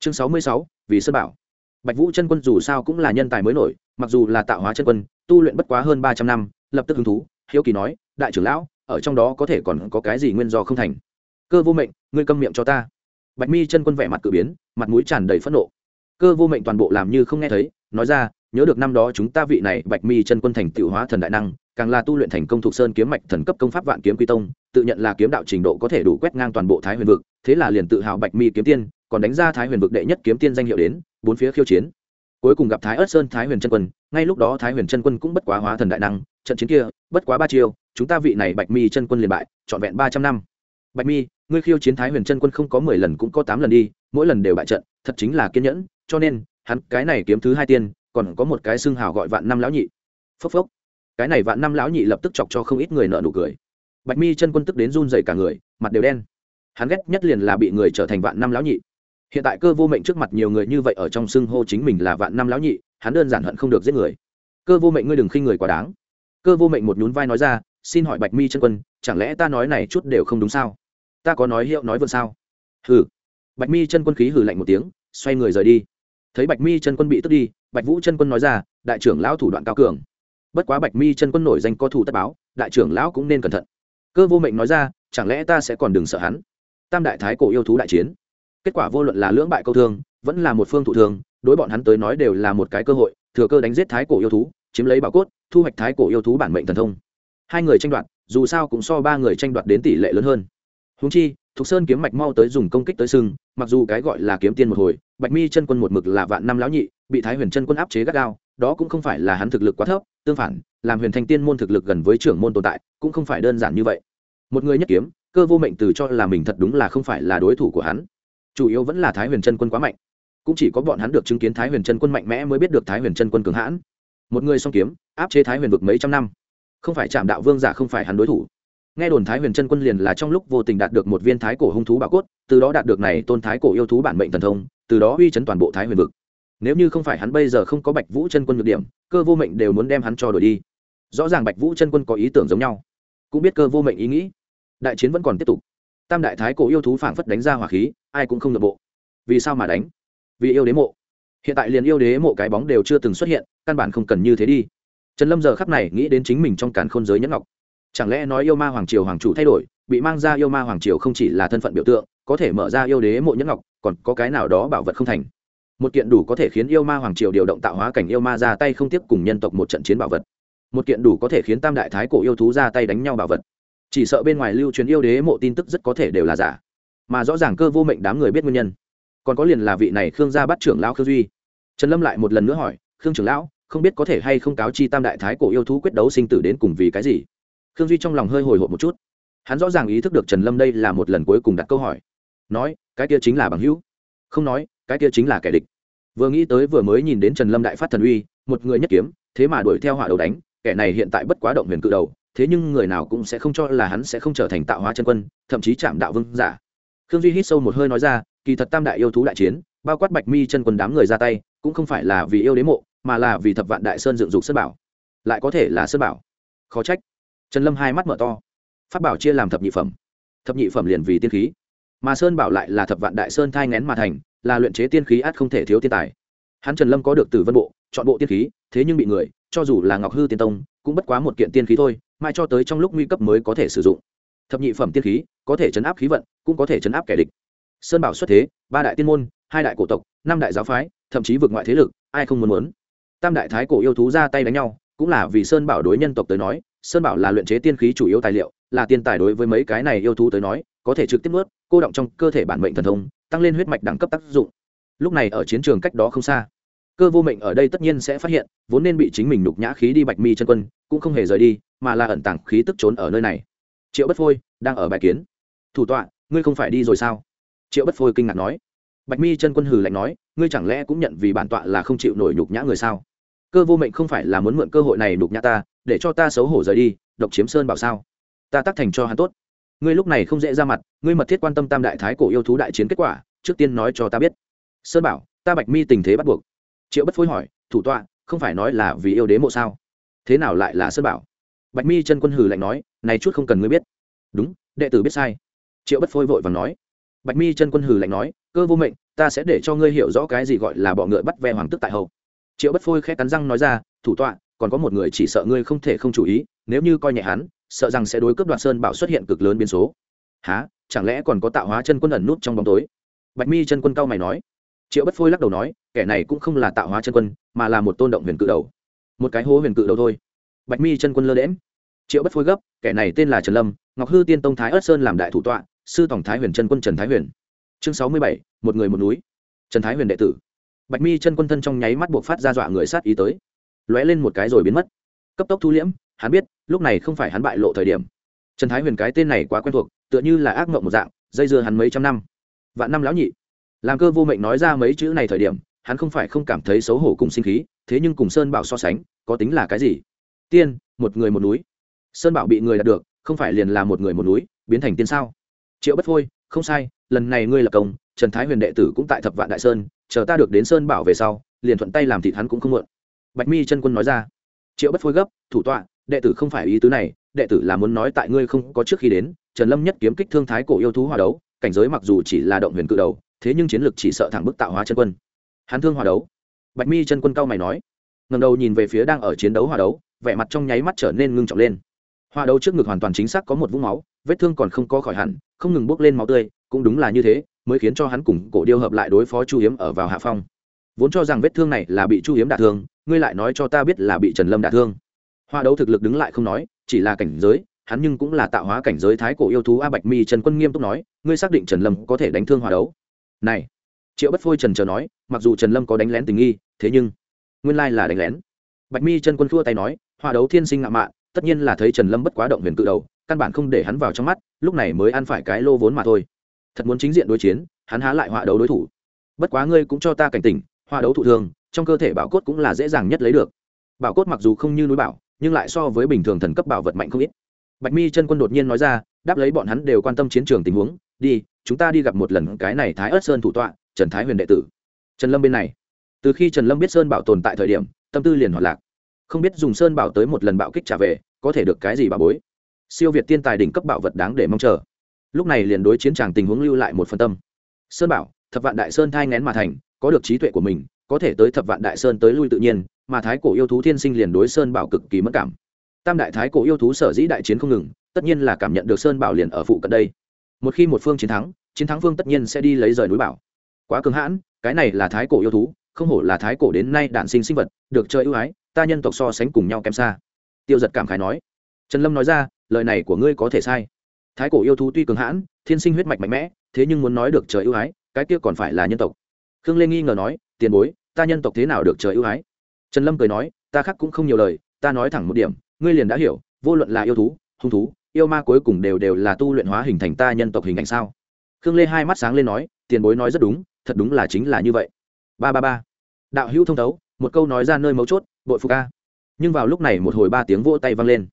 Chương sáu mươi sáu, vì sơn bảo. Bạch vũ chân quân dù sao cũng là nhân tài mới nổi, mặc dù là tạo hóa chân quân, tu luyện bất quá hơn ba trăm năm, lập tức hứng thú, hiếu kỳ nói, đại trưởng lão, ở trong đó có thể còn có cái gì nguyên do không thành? Cơ vô mệnh, ngươi câm miệng cho ta. Bạch mi chân quân vẻ mặt cử biến, mặt mũi tràn đầy phẫn nộ. Cơ vô mệnh toàn bộ làm như không nghe thấy, nói ra, nhớ được năm đó chúng ta vị này bạch mi chân quân thành tựu hóa thần đại năng càng là tu luyện thành công thuộc sơn kiếm mạch thần cấp công pháp vạn kiếm quy tông, tự nhận là kiếm đạo trình độ có thể đủ quét ngang toàn bộ thái huyền vực, thế là liền tự hào bạch mi kiếm tiên, còn đánh ra thái huyền vực đệ nhất kiếm tiên danh hiệu đến, bốn phía khiêu chiến. Cuối cùng gặp thái ớt sơn, thái huyền chân quân, ngay lúc đó thái huyền chân quân cũng bất quá hóa thần đại năng, trận chiến kia, bất quá ba chiêu, chúng ta vị này bạch mi chân quân liền bại, trọn vẹn ba trăm năm. Bạch mi, ngươi khiêu chiến thái huyền chân quân không có mười lần cũng có tám lần đi, mỗi lần đều bại trận, thật chính là kiên nhẫn, cho nên, hắn cái này kiếm thứ hai tiên, còn có một cái xưng hào gọi vạn năm lão nhị. Phốc phốc cái này vạn năm lão nhị lập tức chọc cho không ít người nợ nụ cười. Bạch mi chân quân tức đến run dày cả người, mặt đều đen. Hắn ghét nhất liền là bị người trở thành vạn năm lão nhị. Hiện tại cơ vô mệnh trước mặt nhiều người như vậy ở trong xưng hô chính mình là vạn năm lão nhị, hắn đơn giản hận không được giết người. Cơ vô mệnh ngươi đừng khinh người quá đáng. Cơ vô mệnh một nhún vai nói ra, xin hỏi bạch mi chân quân, chẳng lẽ ta nói này chút đều không đúng sao? Ta có nói hiệu nói vượt sao? Hừ. Bạch mi chân quân khí hừ lạnh một tiếng, xoay người rời đi. Thấy bạch mi chân quân bị tức đi, bạch vũ chân quân nói ra, đại trưởng lão thủ đoạn cao cường bất quá bạch mi chân quân nổi danh có thủ tất báo đại trưởng lão cũng nên cẩn thận cơ vô mệnh nói ra chẳng lẽ ta sẽ còn đừng sợ hắn tam đại thái cổ yêu thú đại chiến kết quả vô luận là lưỡng bại câu thương vẫn là một phương thủ thường đối bọn hắn tới nói đều là một cái cơ hội thừa cơ đánh giết thái cổ yêu thú chiếm lấy bảo cốt thu hoạch thái cổ yêu thú bản mệnh thần thông hai người tranh đoạt dù sao cũng so ba người tranh đoạt đến tỷ lệ lớn hơn húng chi thục sơn kiếm mạch mau tới dùng công kích tới sưng mặc dù cái gọi là kiếm tiên một hồi bạch mi chân quân một mực là vạn năm lão nhị bị thái huyền chân quân áp chế gắt gao đó cũng không phải là hắn thực lực quá thấp, tương phản, làm huyền thanh tiên môn thực lực gần với trưởng môn tồn tại, cũng không phải đơn giản như vậy. Một người nhất kiếm, cơ vô mệnh từ cho là mình thật đúng là không phải là đối thủ của hắn. Chủ yếu vẫn là thái huyền chân quân quá mạnh. Cũng chỉ có bọn hắn được chứng kiến thái huyền chân quân mạnh mẽ mới biết được thái huyền chân quân cường hãn. Một người song kiếm, áp chế thái huyền vực mấy trăm năm. Không phải chạm đạo vương giả không phải hắn đối thủ. Nghe đồn thái huyền chân quân liền là trong lúc vô tình đạt được một viên thái cổ hung thú bảo cốt, từ đó đạt được này tôn thái cổ yêu thú bản mệnh thần thông, từ đó uy chấn toàn bộ thái huyền vực nếu như không phải hắn bây giờ không có bạch vũ chân quân nhược điểm, cơ vô mệnh đều muốn đem hắn cho đổi đi. Rõ ràng bạch vũ chân quân có ý tưởng giống nhau. Cũng biết cơ vô mệnh ý nghĩ. Đại chiến vẫn còn tiếp tục. Tam đại thái cổ yêu thú phảng phất đánh ra hỏa khí, ai cũng không nội bộ. Vì sao mà đánh? Vì yêu đế mộ. Hiện tại liền yêu đế mộ cái bóng đều chưa từng xuất hiện, căn bản không cần như thế đi. Trần lâm giờ khắp này nghĩ đến chính mình trong càn khôn giới nhẫn ngọc. Chẳng lẽ nói yêu ma hoàng triều hoàng chủ thay đổi, bị mang ra yêu ma hoàng triều không chỉ là thân phận biểu tượng, có thể mở ra yêu đế mộ nhẫn ngọc, còn có cái nào đó bảo vật không thành? Một kiện đủ có thể khiến yêu ma hoàng triều điều động tạo hóa cảnh yêu ma ra tay không tiếp cùng nhân tộc một trận chiến bảo vật. Một kiện đủ có thể khiến tam đại thái cổ yêu thú ra tay đánh nhau bảo vật. Chỉ sợ bên ngoài lưu truyền yêu đế mộ tin tức rất có thể đều là giả. Mà rõ ràng cơ vô mệnh đám người biết nguyên nhân. Còn có liền là vị này khương gia bắt trưởng lão khương duy. Trần lâm lại một lần nữa hỏi, khương trưởng lão, không biết có thể hay không cáo chi tam đại thái cổ yêu thú quyết đấu sinh tử đến cùng vì cái gì? Khương duy trong lòng hơi hồi hộp một chút. Hắn rõ ràng ý thức được trần lâm đây là một lần cuối cùng đặt câu hỏi. Nói, cái kia chính là bằng hữu. Không nói cái kia chính là kẻ địch. Vừa nghĩ tới vừa mới nhìn đến trần lâm đại phát thần uy, một người nhất kiếm, thế mà đuổi theo hỏa đầu đánh, kẻ này hiện tại bất quá động huyền cự đầu, thế nhưng người nào cũng sẽ không cho là hắn sẽ không trở thành tạo hóa chân quân, thậm chí chạm đạo vương giả. Khương duy hít sâu một hơi nói ra, kỳ thật tam đại yêu thú đại chiến, bao quát bạch mi chân quân đám người ra tay, cũng không phải là vì yêu đế mộ, mà là vì thập vạn đại sơn dựng dục sơn bảo. Lại có thể là sơn bảo. Khó trách. Trần lâm hai mắt mở to. Phát bảo chia làm thập nhị phẩm. Thập nhị phẩm liền vì tiên khí. Mà sơn bảo lại là thập vạn đại sơn thai ngén mà thành là luyện chế tiên khí át không thể thiếu tiên tài. Hắn trần lâm có được từ vân bộ, chọn bộ tiên khí, thế nhưng bị người, cho dù là ngọc hư tiên tông, cũng bất quá một kiện tiên khí thôi, mai cho tới trong lúc nguy cấp mới có thể sử dụng. Thập nhị phẩm tiên khí, có thể chấn áp khí vận, cũng có thể chấn áp kẻ địch. Sơn bảo xuất thế, ba đại tiên môn, hai đại cổ tộc, năm đại giáo phái, thậm chí vượt ngoại thế lực, ai không muốn muốn. Tam đại thái cổ yêu thú ra tay đánh nhau, cũng là vì sơn bảo đối nhân tộc tới nói, sơn bảo là luyện chế tiên khí chủ yếu tài liệu, là tiên tài đối với mấy cái này yêu thú tới nói có thể trực tiếp nuốt, cô động trong cơ thể bản mệnh thần thông, tăng lên huyết mạch đẳng cấp tác dụng. Lúc này ở chiến trường cách đó không xa, cơ vô mệnh ở đây tất nhiên sẽ phát hiện, vốn nên bị chính mình nhục nhã khí đi bạch mi chân quân, cũng không hề rời đi, mà là ẩn tàng khí tức trốn ở nơi này. Triệu bất phôi đang ở bài kiến. Thủ tọa, ngươi không phải đi rồi sao? Triệu bất phôi kinh ngạc nói. Bạch mi chân quân hừ lạnh nói, ngươi chẳng lẽ cũng nhận vì bản tọa là không chịu nổi nhục nhã người sao? Cơ vô mệnh không phải là muốn mượn cơ hội này nhục nhã ta, để cho ta xấu hổ rời đi, độc chiếm sơn bảo sao? Ta tác thành cho hắn tốt ngươi lúc này không dễ ra mặt, ngươi mật thiết quan tâm tam đại thái cổ yêu thú đại chiến kết quả, trước tiên nói cho ta biết. Sơn bảo, ta bạch mi tình thế bắt buộc. Triệu bất phối hỏi, thủ tọa, không phải nói là vì yêu đế mộ sao? Thế nào lại là sơn bảo? Bạch mi chân quân Hử lạnh nói, này chút không cần ngươi biết. Đúng, đệ tử biết sai. Triệu bất phôi vội và nói. Bạch mi chân quân Hử lạnh nói, cơ vô mệnh, ta sẽ để cho ngươi hiểu rõ cái gì gọi là bọ ngựa bắt ve hoàng tức tại hậu triệu bất phôi khẽ cắn răng nói ra, thủ tọa, còn có một người chỉ sợ ngươi không thể không chú ý, nếu như coi nhẹ hắn sợ rằng sẽ đối cướp đoạt sơn bảo xuất hiện cực lớn biến số. Há chẳng lẽ còn có tạo hóa chân quân ẩn nút trong bóng tối? Bạch mi chân quân cao mày nói. Triệu bất phôi lắc đầu nói, kẻ này cũng không là tạo hóa chân quân, mà là một tôn động huyền cự đầu. Một cái hố huyền cự đầu thôi. Bạch mi chân quân lơ đễm triệu bất phôi gấp, kẻ này tên là trần lâm, ngọc hư tiên tông thái ất sơn làm đại thủ tọa, sư tổng thái huyền chân quân trần thái huyền. Chương sáu mươi bảy, một người một núi. Trần thái huyền đệ tử. Bạch mi chân quân thân trong nháy mắt buộc phát ra dọa người sát ý tới. Lóe lên một cái rồi biến mất. Cấp tốc thu liễm hắn biết, lúc này không phải hắn bại lộ thời điểm. Trần thái huyền cái tên này quá quen thuộc, tựa như là ác mộng một dạng, dây dưa hắn mấy trăm năm. Vạn năm lão nhị. Làm cơ vô mệnh nói ra mấy chữ này thời điểm, hắn không phải không cảm thấy xấu hổ cùng sinh khí, thế nhưng cùng sơn bảo so sánh, có tính là cái gì? Tiên, một người một núi. Sơn bảo bị người đạt được, không phải liền là một người một núi, biến thành tiên sao? Triệu bất phôi, không sai, lần này ngươi là công, trần thái huyền đệ tử cũng tại thập vạn đại sơn, chờ ta được đến sơn bảo về sau, liền thuận tay làm thịt hắn cũng không muộn. Bạch mi chân quân nói ra. Triệu bất phôi gấp, thủ tọa đệ tử không phải ý tứ này, đệ tử là muốn nói tại ngươi không có trước khi đến, trần lâm nhất kiếm kích thương thái cổ yêu thú hòa đấu, cảnh giới mặc dù chỉ là động huyền cự đầu, thế nhưng chiến lược chỉ sợ thẳng bức tạo hóa chân quân. Hắn thương hòa đấu. Bạch mi chân quân cao mày nói ngầm đầu nhìn về phía đang ở chiến đấu hòa đấu, vẻ mặt trong nháy mắt trở nên ngưng trọng lên. Hòa đấu trước ngực hoàn toàn chính xác có một vũng máu, vết thương còn không có khỏi hẳn, không ngừng bốc lên máu tươi, cũng đúng là như thế, mới khiến cho hắn cùng cổ điêu hợp lại đối phó chu hiếm ở vào hạ phong. Vốn cho rằng vết thương này là bị chu hiếm đả thương, ngươi lại nói cho ta biết là bị trần lâm đả thương hoa đấu thực lực đứng lại không nói, chỉ là cảnh giới, hắn nhưng cũng là tạo hóa cảnh giới thái cổ yêu thú a bạch mi trần quân nghiêm túc nói, ngươi xác định trần lâm có thể đánh thương hoa đấu? Này. Triệu bất phôi trần chờ nói, mặc dù trần lâm có đánh lén tình nghi, thế nhưng nguyên lai là đánh lén. Bạch mi chân quân thua tay nói, hoa đấu thiên sinh ngạo mạn, tất nhiên là thấy trần lâm bất quá động huyền cự đầu, căn bản không để hắn vào trong mắt, lúc này mới ăn phải cái lô vốn mà thôi. Thật muốn chính diện đối chiến, hắn há lại Hoa đấu đối thủ. Bất quá ngươi cũng cho ta cảnh tỉnh, Hoa đấu thụ thường, trong cơ thể bảo cốt cũng là dễ dàng nhất lấy được. Bảo cốt mặc dù không như núi bảo nhưng lại so với bình thường thần cấp bảo vật mạnh không ít. Bạch mi chân quân đột nhiên nói ra, đáp lấy bọn hắn đều quan tâm chiến trường tình huống, đi, chúng ta đi gặp một lần cái này thái ớt sơn thủ tọa, trần thái huyền đệ tử. Trần lâm bên này. Từ khi trần lâm biết sơn bảo tồn tại thời điểm, tâm tư liền hoạt lạc. Không biết dùng sơn bảo tới một lần bạo kích trả về, có thể được cái gì bà bối. Siêu việt tiên tài đỉnh cấp bảo vật đáng để mong chờ. Lúc này liền đối chiến tràng tình huống lưu lại một phần tâm. Sơn bảo, thập vạn đại sơn thai ngén mà thành, có được trí tuệ của mình có thể tới thập vạn đại sơn tới lui tự nhiên, mà thái cổ yêu thú thiên sinh liền đối sơn bảo cực kỳ mất cảm. Tam đại thái cổ yêu thú sở dĩ đại chiến không ngừng, tất nhiên là cảm nhận được sơn bảo liền ở phụ cận đây. Một khi một phương chiến thắng chiến thắng phương tất nhiên sẽ đi lấy rời núi bảo. Quá cứng hãn, cái này là thái cổ yêu thú, không hổ là thái cổ đến nay đản sinh sinh vật, được chơi ưu ái, ta nhân tộc so sánh cùng nhau kém xa. Tiêu giật cảm khái nói. Trần lâm nói ra, lời này của ngươi có thể sai. Thái cổ yêu thú tuy cường hãn, thiên sinh huyết mạch mạnh mẽ, thế nhưng muốn nói được trời ưu ái, cái kia còn phải là nhân tộc khương lê nghi ngờ nói, tiền bối, ta nhân tộc thế nào được trời ưu ái? Trần lâm cười nói, ta khác cũng không nhiều lời, ta nói thẳng một điểm, ngươi liền đã hiểu, vô luận là yêu thú, hung thú, yêu ma cuối cùng đều đều là tu luyện hóa hình thành ta nhân tộc hình ảnh sao? Khương lê hai mắt sáng lên nói, tiền bối nói rất đúng, thật đúng là chính là như vậy. Ba ba ba. Đạo hữu thông thấu, một câu nói ra nơi mấu chốt, bội phục ca nhưng vào lúc này một hồi ba tiếng vỗ tay vang lên.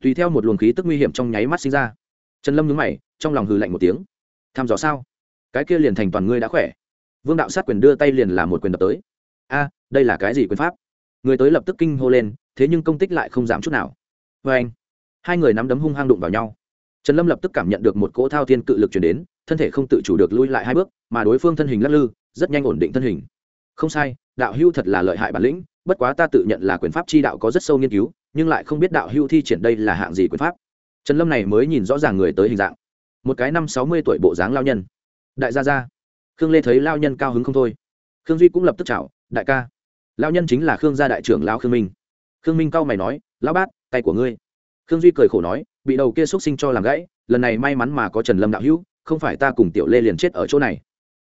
Tùy theo một luồng khí tức nguy hiểm trong nháy mắt sinh ra. Trần lâm nhúng mày, trong lòng hừ lạnh một tiếng. Tham dò sao? Cái kia liền thành toàn ngươi đã khỏe vương đạo sát quyền đưa tay liền làm một quyền đập tới. A, đây là cái gì quyền pháp? Người tới lập tức kinh hô lên, thế nhưng công tích lại không giảm chút nào. Vê anh, hai người nắm đấm hung hăng đụng vào nhau. Trần lâm lập tức cảm nhận được một cỗ thao thiên cự lực chuyển đến, thân thể không tự chủ được lui lại hai bước, mà đối phương thân hình lắc lư, rất nhanh ổn định thân hình. Không sai, đạo hưu thật là lợi hại bản lĩnh, bất quá ta tự nhận là quyền pháp chi đạo có rất sâu nghiên cứu, nhưng lại không biết đạo hưu thi triển đây là hạng gì quyền pháp. Trần lâm này mới nhìn rõ ràng người tới hình dạng. Một cái năm sáu mươi tuổi bộ dáng lao nhân. Đại gia gia khương lê thấy lao nhân cao hứng không thôi. Khương duy cũng lập tức chào, đại ca lao nhân chính là khương gia đại trưởng lao khương minh. Khương minh cao mày nói, lão bát tay của ngươi. Khương duy cười khổ nói, bị đầu kia x u ấ t sinh cho làm gãy, lần này may mắn mà có trần lâm đạo hữu, không phải ta cùng tiểu lê liền chết ở chỗ này.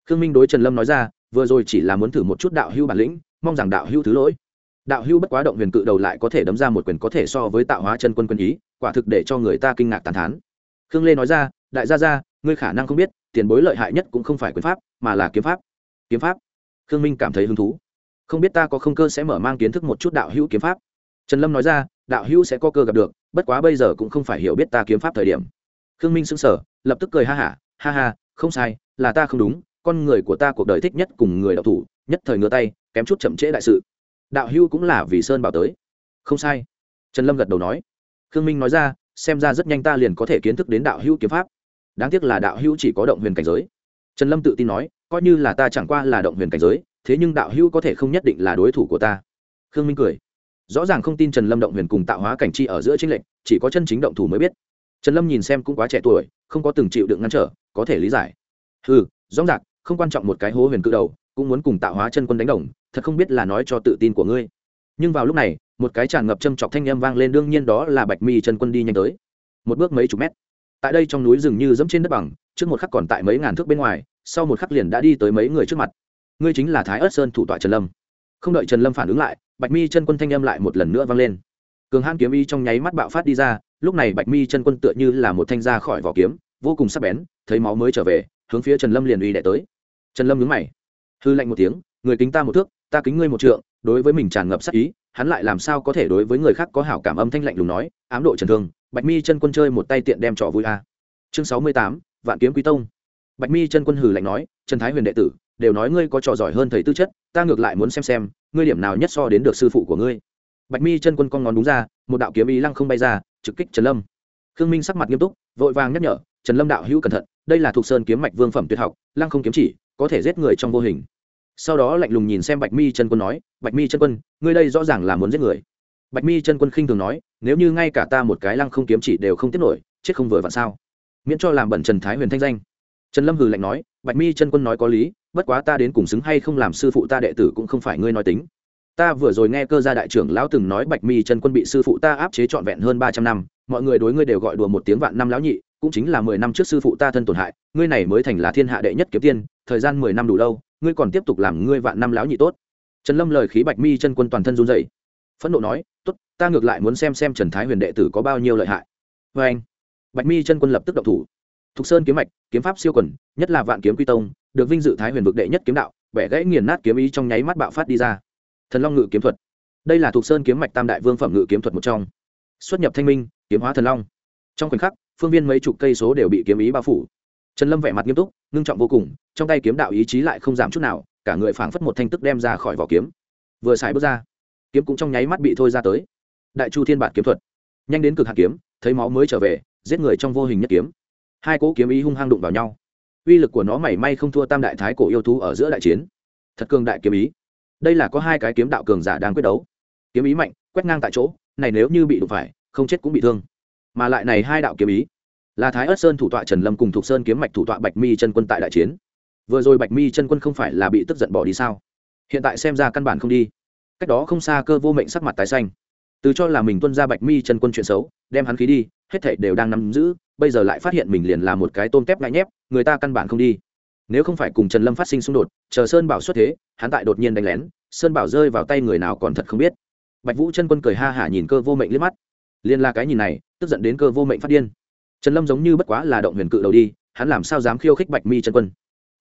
Khương minh đối trần lâm nói ra, vừa rồi chỉ là muốn thử một chút đạo hữu bản lĩnh, mong rằng đạo hữu thứ lỗi. Đạo hữu bất quá động huyền cự đầu lại có thể đấm ra một quyền có thể so với tạo hóa chân quân quân ý, quả thực để cho người ta kinh ngạc tàn thán. Khương lê nói ra, đại gia gia ngươi khả năng không biết tiền bối lợi hại nhất cũng không phải quyền pháp mà là kiếm pháp. Kiếm pháp? Khương minh cảm thấy hứng thú. Không biết ta có không cơ sẽ mở mang kiến thức một chút đạo hữu kiếm pháp? Trần lâm nói ra đạo hữu sẽ có cơ gặp được bất quá bây giờ cũng không phải hiểu biết ta kiếm pháp thời điểm. Khương minh sững sờ lập tức cười ha hả ha, ha ha không sai là ta không đúng con người của ta cuộc đời thích nhất cùng người đạo thủ nhất thời ngửa tay kém chút chậm trễ đại sự. Đạo hữu cũng là vì sơn bảo tới. Không sai. Trần lâm gật đầu nói. Khương minh nói ra xem ra rất nhanh ta liền có thể kiến thức đến đạo hữu kiếm pháp đáng tiếc là đạo hữu chỉ có động huyền cảnh giới. Trần lâm tự tin nói coi như là ta chẳng qua là động huyền cảnh giới thế nhưng đạo hữu có thể không nhất định là đối thủ của ta. Khương minh cười. Rõ ràng không tin trần lâm động huyền cùng tạo hóa cảnh chi ở giữa chính lệnh, chỉ có chân chính động thủ mới biết. Trần lâm nhìn xem cũng quá trẻ tuổi không có từng chịu đựng ngăn trở có thể lý giải. Ừ rõ ràng không quan trọng một cái hố huyền cự đầu cũng muốn cùng tạo hóa chân quân đánh đồng thật không biết là nói cho tự tin của ngươi. Nhưng vào lúc này một cái tràn ngập châm chọc thanh âm vang lên đương nhiên đó là bạch mi chân quân đi nhanh tới. Một bước mấy chục mét tại đây trong núi rừng như dẫm trên đất bằng, trước một khắc còn tại mấy ngàn thước bên ngoài, sau một khắc liền đã đi tới mấy người trước mặt. Ngươi chính là thái ớt sơn thủ tọa trần lâm. Không đợi trần lâm phản ứng lại, bạch mi chân quân thanh âm lại một lần nữa vang lên. Cường hãn kiếm y trong nháy mắt bạo phát đi ra, lúc này bạch mi chân quân tựa như là một thanh ra khỏi vỏ kiếm, vô cùng sắc bén, thấy máu mới trở về, hướng phía trần lâm liền uy đệ tới. Trần lâm nhướng mày. Hư lạnh một tiếng, người kính ta một thước, ta kính ngươi một trượng, đối với mình tràn ngập sắc ý, hắn lại làm sao có thể đối với người khác có hảo cảm âm thanh lạnh lùng nói, ám độ trần thương bạch mi chân quân chơi một tay tiện đem trò vui a. Chương sáu mươi tám, vạn kiếm quý tông. Bạch mi chân quân hử lạnh nói, trần thái huyền đệ tử, đều nói ngươi có trò giỏi hơn thầy tư chất, ta ngược lại muốn xem xem, ngươi điểm nào nhất so đến được sư phụ của ngươi. Bạch mi chân quân con ngón đúng ra, một đạo kiếm ý lăng không bay ra, trực kích trần lâm. Khương minh sắc mặt nghiêm túc, vội vàng nhắc nhở, trần lâm đạo hữu cẩn thận, đây là thuộc sơn kiếm mạch vương phẩm tuyệt học, lăng không kiếm chỉ, có thể giết người trong vô hình. Sau đó lạnh lùng nhìn xem bạch mi chân quân nói, bạch mi chân quân, ngươi đây rõ ràng là muốn giết người bạch mi chân quân khinh thường nói, nếu như ngay cả ta một cái lăng không kiếm chỉ đều không tiếp nổi, chết không vừa vặn sao? Miễn cho làm bẩn trần thái huyền thanh danh. Trần lâm hừ lạnh nói, bạch mi chân quân nói có lý, bất quá ta đến cùng xứng hay không làm sư phụ ta đệ tử cũng không phải ngươi nói tính. Ta vừa rồi nghe cơ gia đại trưởng lão từng nói bạch mi chân quân bị sư phụ ta áp chế trọn vẹn hơn ba trăm năm, mọi người đối ngươi đều gọi đùa một tiếng vạn năm lão nhị, cũng chính là mười năm trước sư phụ ta thân tổn hại, ngươi này mới thành là thiên hạ đệ nhất kiếm tiên, thời gian mười năm đủ lâu, ngươi còn tiếp tục làm ngươi vạn năm lão nhị tốt. Trần lâm lời khí bạch mi chân quân toàn thân run dậy phẫn nộ nói, tốt, ta ngược lại muốn xem xem trần thái huyền đệ tử có bao nhiêu lợi hại. Vê anh, bạch mi chân quân lập tức động thủ. Thục sơn kiếm mạch, kiếm pháp siêu quần, nhất là vạn kiếm quy tông, được vinh dự thái huyền vực đệ nhất kiếm đạo, bẻ gãy nghiền nát kiếm ý trong nháy mắt bạo phát đi ra. Thần long ngự kiếm thuật. Đây là thục sơn kiếm mạch tam đại vương phẩm ngự kiếm thuật một trong. Xuất nhập thanh minh, kiếm hóa thần long. Trong khoảnh khắc, phương viên mấy chục cây số đều bị kiếm ý bao phủ. Trần lâm vẻ mặt nghiêm túc, ngưng trọng vô cùng, trong tay kiếm đạo ý chí lại không giảm chút nào, cả người phảng phất một thanh tức đem ra khỏi vỏ kiếm. Vừa xài bước ra kiếm cũng trong nháy mắt bị thôi ra tới. Đại chu thiên bản kiếm thuật. Nhanh đến cực hạt kiếm, thấy máu mới trở về, giết người trong vô hình nhất kiếm. Hai cỗ kiếm ý hung hăng đụng vào nhau. Uy lực của nó mảy may không thua tam đại thái cổ yêu thú ở giữa đại chiến. Thật cường đại kiếm ý. Đây là có hai cái kiếm đạo cường giả đang quyết đấu. Kiếm ý mạnh, quét ngang tại chỗ, này nếu như bị đụng phải, không chết cũng bị thương. Mà lại này hai đạo kiếm ý, là thái ất sơn thủ tọa trần lâm cùng thục sơn kiếm mạch thủ tọa bạch mi chân quân tại đại chiến. Vừa rồi bạch mi chân quân không phải là bị tức giận bỏ đi sao? Hiện tại xem ra căn bản không đi cách đó không xa cơ vô mệnh sắc mặt tái xanh. Từ cho là mình tuân ra bạch mi chân quân chuyện xấu, đem hắn khí đi, hết thảy đều đang nắm giữ, bây giờ lại phát hiện mình liền là một cái tôm tép ngại nhép, người ta căn bản không đi. Nếu không phải cùng trần lâm phát sinh xung đột, chờ sơn bảo xuất thế, hắn tại đột nhiên đánh lén, sơn bảo rơi vào tay người nào còn thật không biết. Bạch vũ chân quân cười ha hả nhìn cơ vô mệnh liếc mắt. Liên la cái nhìn này, tức giận đến cơ vô mệnh phát điên. Trần lâm giống như bất quá là động huyền cự đầu đi, hắn làm sao dám khiêu khích bạch mi chân quân?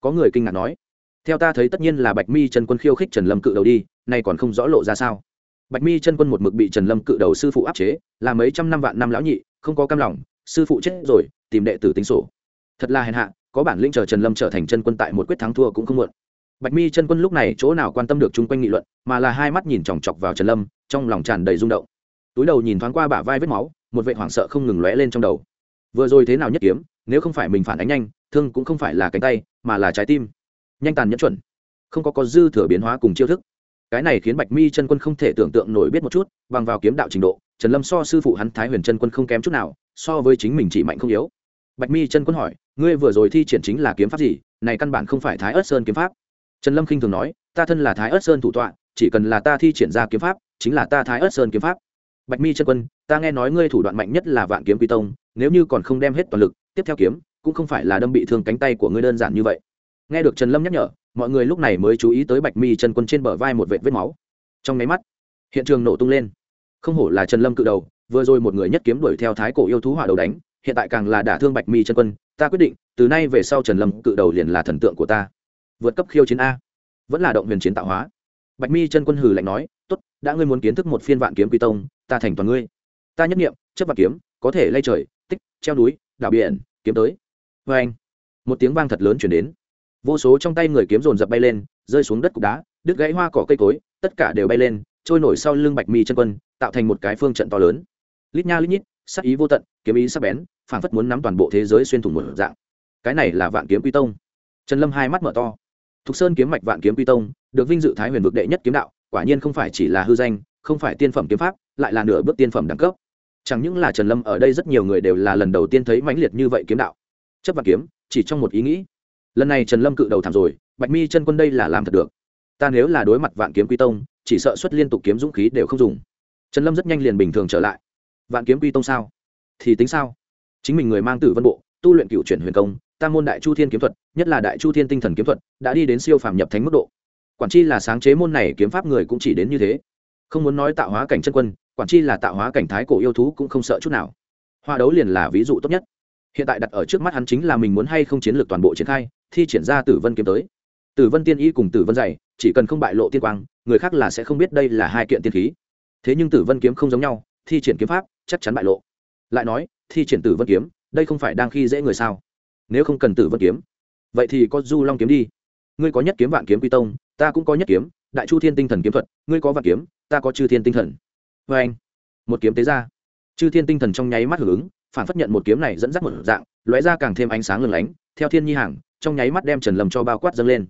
Có người kinh ngạc nói. Theo ta thấy tất nhiên là bạch mi chân quân khiêu khích trần lâm cự đầu đi nay còn không rõ lộ ra sao. Bạch mi chân quân một mực bị trần lâm cự đầu sư phụ áp chế, là mấy trăm năm vạn năm lão nhị, không có cam lòng, sư phụ chết rồi, tìm đệ tử tính sổ. Thật là hèn hạ, có bản lĩnh chờ trần lâm trở thành chân quân tại một quyết thắng thua cũng không muộn. Bạch mi chân quân lúc này chỗ nào quan tâm được chung quanh nghị luận, mà là hai mắt nhìn chòng chọc vào trần lâm, trong lòng tràn đầy rung động. Túi đầu nhìn thoáng qua bả vai vết máu, một vệ hoảng sợ không ngừng lóe lên trong đầu. Vừa rồi thế nào nhất kiếm, nếu không phải mình phản ánh nhanh, thương cũng không phải là cánh tay, mà là trái tim. Nhanh tàn nhẫn chuẩn. Không có có dư thừa biến hóa cùng chiêu thức cái này khiến bạch mi chân quân không thể tưởng tượng nổi biết một chút, bằng vào kiếm đạo trình độ, trần lâm so sư phụ hắn thái huyền chân quân không kém chút nào, so với chính mình chỉ mạnh không yếu. Bạch mi chân quân hỏi, ngươi vừa rồi thi triển chính là kiếm pháp gì? Này căn bản không phải thái ớt sơn kiếm pháp. Trần lâm khinh thường nói, ta thân là thái ớt sơn thủ tọa, chỉ cần là ta thi triển ra kiếm pháp, chính là ta thái ớt sơn kiếm pháp. Bạch mi chân quân, ta nghe nói ngươi thủ đoạn mạnh nhất là vạn kiếm quy tông, nếu như còn không đem hết toàn lực, tiếp theo kiếm, cũng không phải là đâm bị thương cánh tay của ngươi đơn giản như vậy. Nghe được trần lâm nhắc nhở mọi người lúc này mới chú ý tới bạch mi chân quân trên bờ vai một vệt vết máu. Trong máy mắt, hiện trường nổ tung lên. Không hổ là trần lâm cự đầu, vừa rồi một người nhất kiếm đuổi theo thái cổ yêu thú hỏa đầu đánh, hiện tại càng là đả thương bạch mi chân quân, ta quyết định, từ nay về sau trần lâm cự đầu liền là thần tượng của ta. Vượt cấp khiêu chiến a. Vẫn là động huyền chiến tạo hóa. Bạch mi chân quân hừ lạnh nói, tốt, đã ngươi muốn kiến thức một phiên vạn kiếm quy tông, ta thành toàn ngươi. Ta nhất nghiệm, chấp vạn kiếm, có thể lay trời, tích, treo núi, đảo biển, kiếm tới. Vê anh một tiếng vang thật lớn chuyển đến vô số trong tay người kiếm dồn dập bay lên, rơi xuống đất cục đá, đứt gãy hoa cỏ cây cối, tất cả đều bay lên, trôi nổi sau lưng bạch mi chân quân, tạo thành một cái phương trận to lớn. Lít nha lít nhít, sắc ý vô tận, kiếm ý sắc bén, phảng phất muốn nắm toàn bộ thế giới xuyên thủng một dạng. Cái này là vạn kiếm quy tông. Trần lâm hai mắt mở to. Thục sơn kiếm mạch vạn kiếm quy tông, được vinh dự thái huyền vực đệ nhất kiếm đạo, quả nhiên không phải chỉ là hư danh, không phải tiên phẩm kiếm pháp, lại là nửa bước tiên phẩm đẳng cấp. Chẳng những là trần lâm ở đây rất nhiều người đều là lần đầu tiên thấy mãnh liệt như vậy kiếm đạo. Chấp vạn kiếm, chỉ trong một ý nghĩ lần này trần lâm cự đầu thảm rồi bạch mi chân quân đây là làm thật được ta nếu là đối mặt vạn kiếm quy tông chỉ sợ xuất liên tục kiếm dũng khí đều không dùng trần lâm rất nhanh liền bình thường trở lại vạn kiếm quy tông sao thì tính sao chính mình người mang tử vân bộ tu luyện cựu chuyển huyền công tam môn đại chu thiên kiếm thuật nhất là đại chu thiên tinh thần kiếm thuật đã đi đến siêu phàm nhập thánh mức độ quản chi là sáng chế môn này kiếm pháp người cũng chỉ đến như thế không muốn nói tạo hóa cảnh chân quân quản chi là tạo hóa cảnh thái cổ yêu thú cũng không sợ chút nào hoa đấu liền là ví dụ tốt nhất hiện tại đặt ở trước mắt hắn chính là mình muốn hay không chiến lược toàn bộ triển khai thi triển ra tử vân kiếm tới. Tử vân tiên y cùng tử vân dày chỉ cần không bại lộ tiên quang, người khác là sẽ không biết đây là hai kiện tiên khí. Thế nhưng tử vân kiếm không giống nhau, thi triển kiếm pháp, chắc chắn bại lộ. Lại nói, thi triển tử vân kiếm, đây không phải đang khi dễ người sao? Nếu không cần tử vân kiếm, vậy thì có du long kiếm đi. Ngươi có nhất kiếm vạn kiếm quy tông, ta cũng có nhất kiếm, đại chu thiên tinh thần kiếm thuật, ngươi có vạn kiếm, ta có chư thiên tinh thần. Vê anh, một kiếm tế ra. Chư thiên tinh thần trong nháy mắt hưởng ứng, phản phất nhận một kiếm này dẫn dắt một dạng, lóe ra càng thêm ánh sáng lừng lánh, theo thiên nhi hàng trong nháy mắt đem trần lâm cho bao quát dâng lên.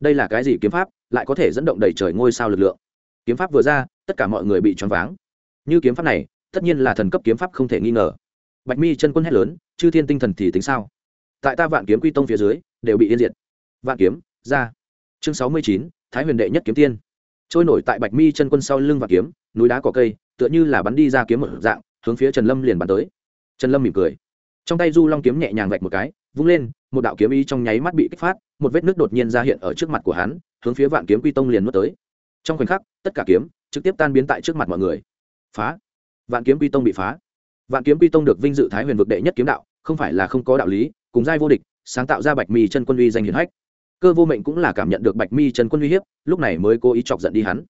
Đây là cái gì kiếm pháp, lại có thể dẫn động đầy trời ngôi sao lực lượng? Kiếm pháp vừa ra, tất cả mọi người bị choáng váng. Như kiếm pháp này, tất nhiên là thần cấp kiếm pháp không thể nghi ngờ. Bạch mi chân quân hét lớn, chư thiên tinh thần thì tính sao? Tại ta vạn kiếm quy tông phía dưới, đều bị yên diệt. Vạn kiếm, ra. Chương sáu mươi chín, thái huyền đệ nhất kiếm tiên. Trôi nổi tại bạch mi chân quân sau lưng vạn kiếm, núi đá cỏ cây, tựa như là bắn đi ra kiếm một dạng, hướng phía trần lâm liền bắn tới. Trần lâm mỉm cười. Trong tay du long kiếm nhẹ nhàng vạch một cái, vung lên một đạo kiếm ý trong nháy mắt bị kích phát, một vết nước đột nhiên ra hiện ở trước mặt của hắn, hướng phía vạn kiếm quy tông liền nuốt tới. Trong khoảnh khắc, tất cả kiếm trực tiếp tan biến tại trước mặt mọi người. Phá! Vạn kiếm quy tông bị phá. Vạn kiếm quy tông được vinh dự thái huyền vực đệ nhất kiếm đạo, không phải là không có đạo lý, cùng giai vô địch, sáng tạo ra bạch mi chân quân uy danh hiển hách. Cơ vô mệnh cũng là cảm nhận được bạch mi chân quân uy hiếp, lúc này mới cố ý chọc giận đi hắn.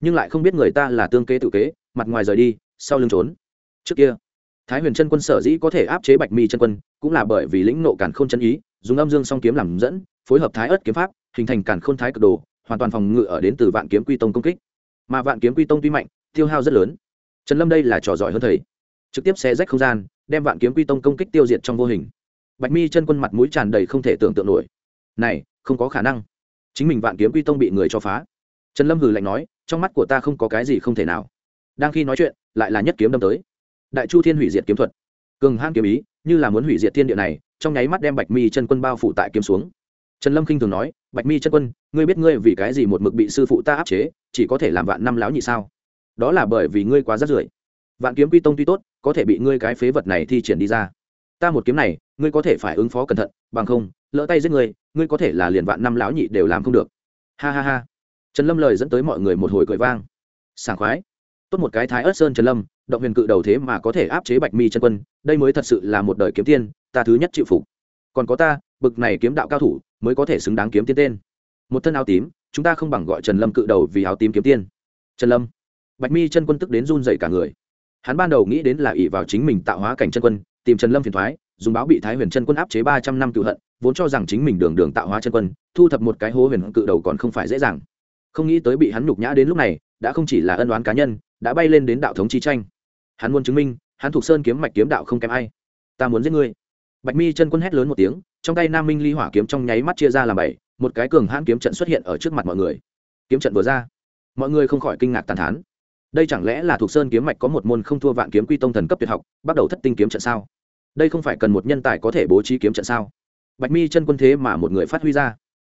Nhưng lại không biết người ta là tương kế tự kế, mặt ngoài rời đi, sau lưng trốn. Trước kia thái huyền chân quân sở dĩ có thể áp chế bạch mi chân quân, cũng là bởi vì lĩnh nộ cản k h ô n chân ý, dùng âm dương song kiếm làm dẫn, phối hợp thái ớt kiếm pháp, hình thành cản k h ô n thái cực đồ, hoàn toàn phòng ngự ở đến từ vạn kiếm quy tông công kích. Mà vạn kiếm quy tông tuy mạnh, tiêu hao rất lớn. Trần lâm đây là trò giỏi hơn thầy. Trực tiếp xe rách không gian, đem vạn kiếm quy tông công kích tiêu diệt trong vô hình. Bạch mi chân quân mặt mũi tràn đầy không thể tưởng tượng nổi. Này, không có khả năng. Chính mình vạn kiếm quy tông bị người cho phá. Trần lâm hừ lạnh nói, trong mắt của ta không có cái gì không thể nào. Đang khi nói chuyện, lại là nhất kiếm đâm tới đại chu thiên hủy diệt kiếm thuật. Cường hãn kiếm ý, như là muốn hủy diệt thiên địa này, trong nháy mắt đem bạch mi chân quân bao phủ tại kiếm xuống. Trần lâm k i n h thường nói, bạch mi chân quân, ngươi biết ngươi vì cái gì một mực bị sư phụ ta áp chế, chỉ có thể làm vạn năm láo nhị sao? Đó là bởi vì ngươi quá rắt rưởi. Vạn kiếm quy tông tuy tốt, có thể bị ngươi cái phế vật này thi triển đi ra. Ta một kiếm này, ngươi có thể phải ứng phó cẩn thận, bằng không, lỡ tay giết ngươi ngươi có thể là liền vạn năm láo nhị đều làm không được. Ha ha ha. Trần lâm lời dẫn tới mọi người một hồi cười vang. Sảng khoái. Tốt một cái thái ớt sơn trần lâm động huyền cự đầu thế mà có thể áp chế bạch mi chân quân, đây mới thật sự là một đời kiếm tiên, ta thứ nhất chịu phục. Còn có ta, bực này kiếm đạo cao thủ, mới có thể xứng đáng kiếm tiên tên. Một thân áo tím, chúng ta không bằng gọi trần lâm cự đầu vì áo tím kiếm tiên. Trần lâm. Bạch mi chân quân tức đến run dậy cả người. Hắn ban đầu nghĩ đến là ỷ vào chính mình tạo hóa cảnh chân quân, tìm trần lâm phiền thoái, dùng báo bị thái huyền chân quân áp chế ba trăm năm cựu hận, vốn cho rằng chính mình đường đường tạo hóa chân quân, thu thập một cái hố huyền cự đầu còn không phải dễ dàng. Không nghĩ tới bị hắn nhục nhã đến lúc này, đã không chỉ là ân oán cá nhân, đã bay lên đến đạo thống chi tranh hắn muốn chứng minh, hắn thuộc sơn kiếm mạch kiếm đạo không kém ai. Ta muốn giết ngươi. Bạch mi chân quân hét lớn một tiếng, trong tay nam minh ly hỏa kiếm trong nháy mắt chia ra làm bảy, một cái cường hãn kiếm trận xuất hiện ở trước mặt mọi người. Kiếm trận vừa ra, mọi người không khỏi kinh ngạc tàn thán. Đây chẳng lẽ là thuộc sơn kiếm mạch có một môn không thua vạn kiếm quy tông thần cấp tuyệt học, bắt đầu thất tinh kiếm trận sao? Đây không phải cần một nhân tài có thể bố trí kiếm trận sao? Bạch mi chân quân thế mà một người phát huy ra.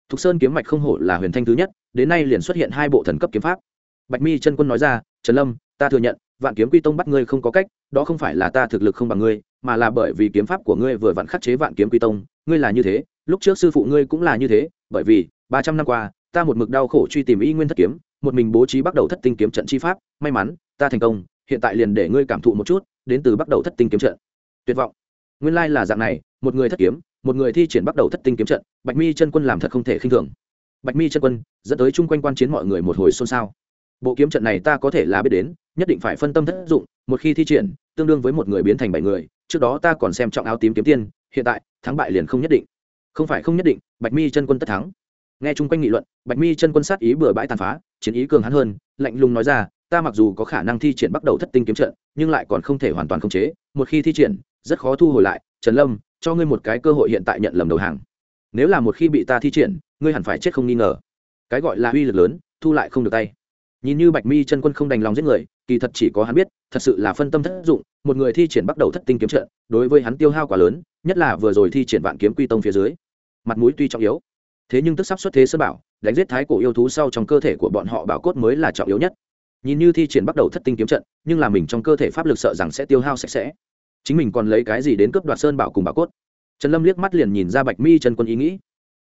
Thuộc sơn kiếm mạch không hổ là huyền thanh thứ nhất, đến nay liền xuất hiện hai bộ thần cấp kiếm pháp. Bạch mi chân quân nói ra, trần lâm, ta thừa nhận vạn kiếm quy tông bắt ngươi không có cách, đó không phải là ta thực lực không bằng ngươi, mà là bởi vì kiếm pháp của ngươi vừa vặn khắc chế vạn kiếm quy tông, ngươi là như thế, lúc trước sư phụ ngươi cũng là như thế, bởi vì ba trăm năm qua, ta một mực đau khổ truy tìm y nguyên thất kiếm, một mình bố trí bắt đầu thất tinh kiếm trận chi pháp, may mắn, ta thành công, hiện tại liền để ngươi cảm thụ một chút, đến từ bắt đầu thất tinh kiếm trận. Tuyệt vọng. Nguyên lai là dạng này, một người thất kiếm, một người thi triển bắt đầu thất tinh kiếm trận, bạch mi chân quân làm thật không thể khinh thường. Bạch mi chân quân, dẫn tới chung quanh quan chiến mọi người một hồi xôn xao. Bộ kiếm trận này ta có thể là biết đến nhất định phải phân tâm thất dụng, một khi thi triển, tương đương với một người biến thành bảy người, trước đó ta còn xem trọng áo tím kiếm tiên, hiện tại, thắng bại liền không nhất định. Không phải không nhất định, bạch mi chân quân tất thắng. Nghe chung quanh nghị luận, bạch mi chân quân sát ý bừa bãi tàn phá, chiến ý cường hắn hơn, lạnh lùng nói ra, ta mặc dù có khả năng thi triển bắt đầu thất tinh kiếm trận, nhưng lại còn không thể hoàn toàn khống chế, một khi thi triển, rất khó thu hồi lại. Trần lâm, cho ngươi một cái cơ hội hiện tại nhận lầm đầu hàng. Nếu là một khi bị ta thi triển, ngươi hẳn phải chết không nghi ngờ. Cái gọi là uy lực lớn, thu lại không được tay. Nhìn như bạch mi chân quân không đành lòng giết người kỳ thật chỉ có hắn biết, thật sự là phân tâm thất dụng, một người thi triển bắt đầu thất tinh kiếm trận, đối với hắn tiêu hao quá lớn, nhất là vừa rồi thi triển vạn kiếm quy tông phía dưới. Mặt mũi tuy trọng yếu, thế nhưng tức sắp xuất thế sơn bảo, đánh giết thái cổ yêu thú sau trong cơ thể của bọn họ bảo cốt mới là trọng yếu nhất. Nhìn như thi triển bắt đầu thất tinh kiếm trận, nhưng là mình trong cơ thể pháp lực sợ rằng sẽ tiêu hao sạch sẽ. Chính mình còn lấy cái gì đến cướp đoạt sơn bảo cùng bảo cốt? Trần lâm liếc mắt liền nhìn ra bạch mi Trần quân ý nghĩ.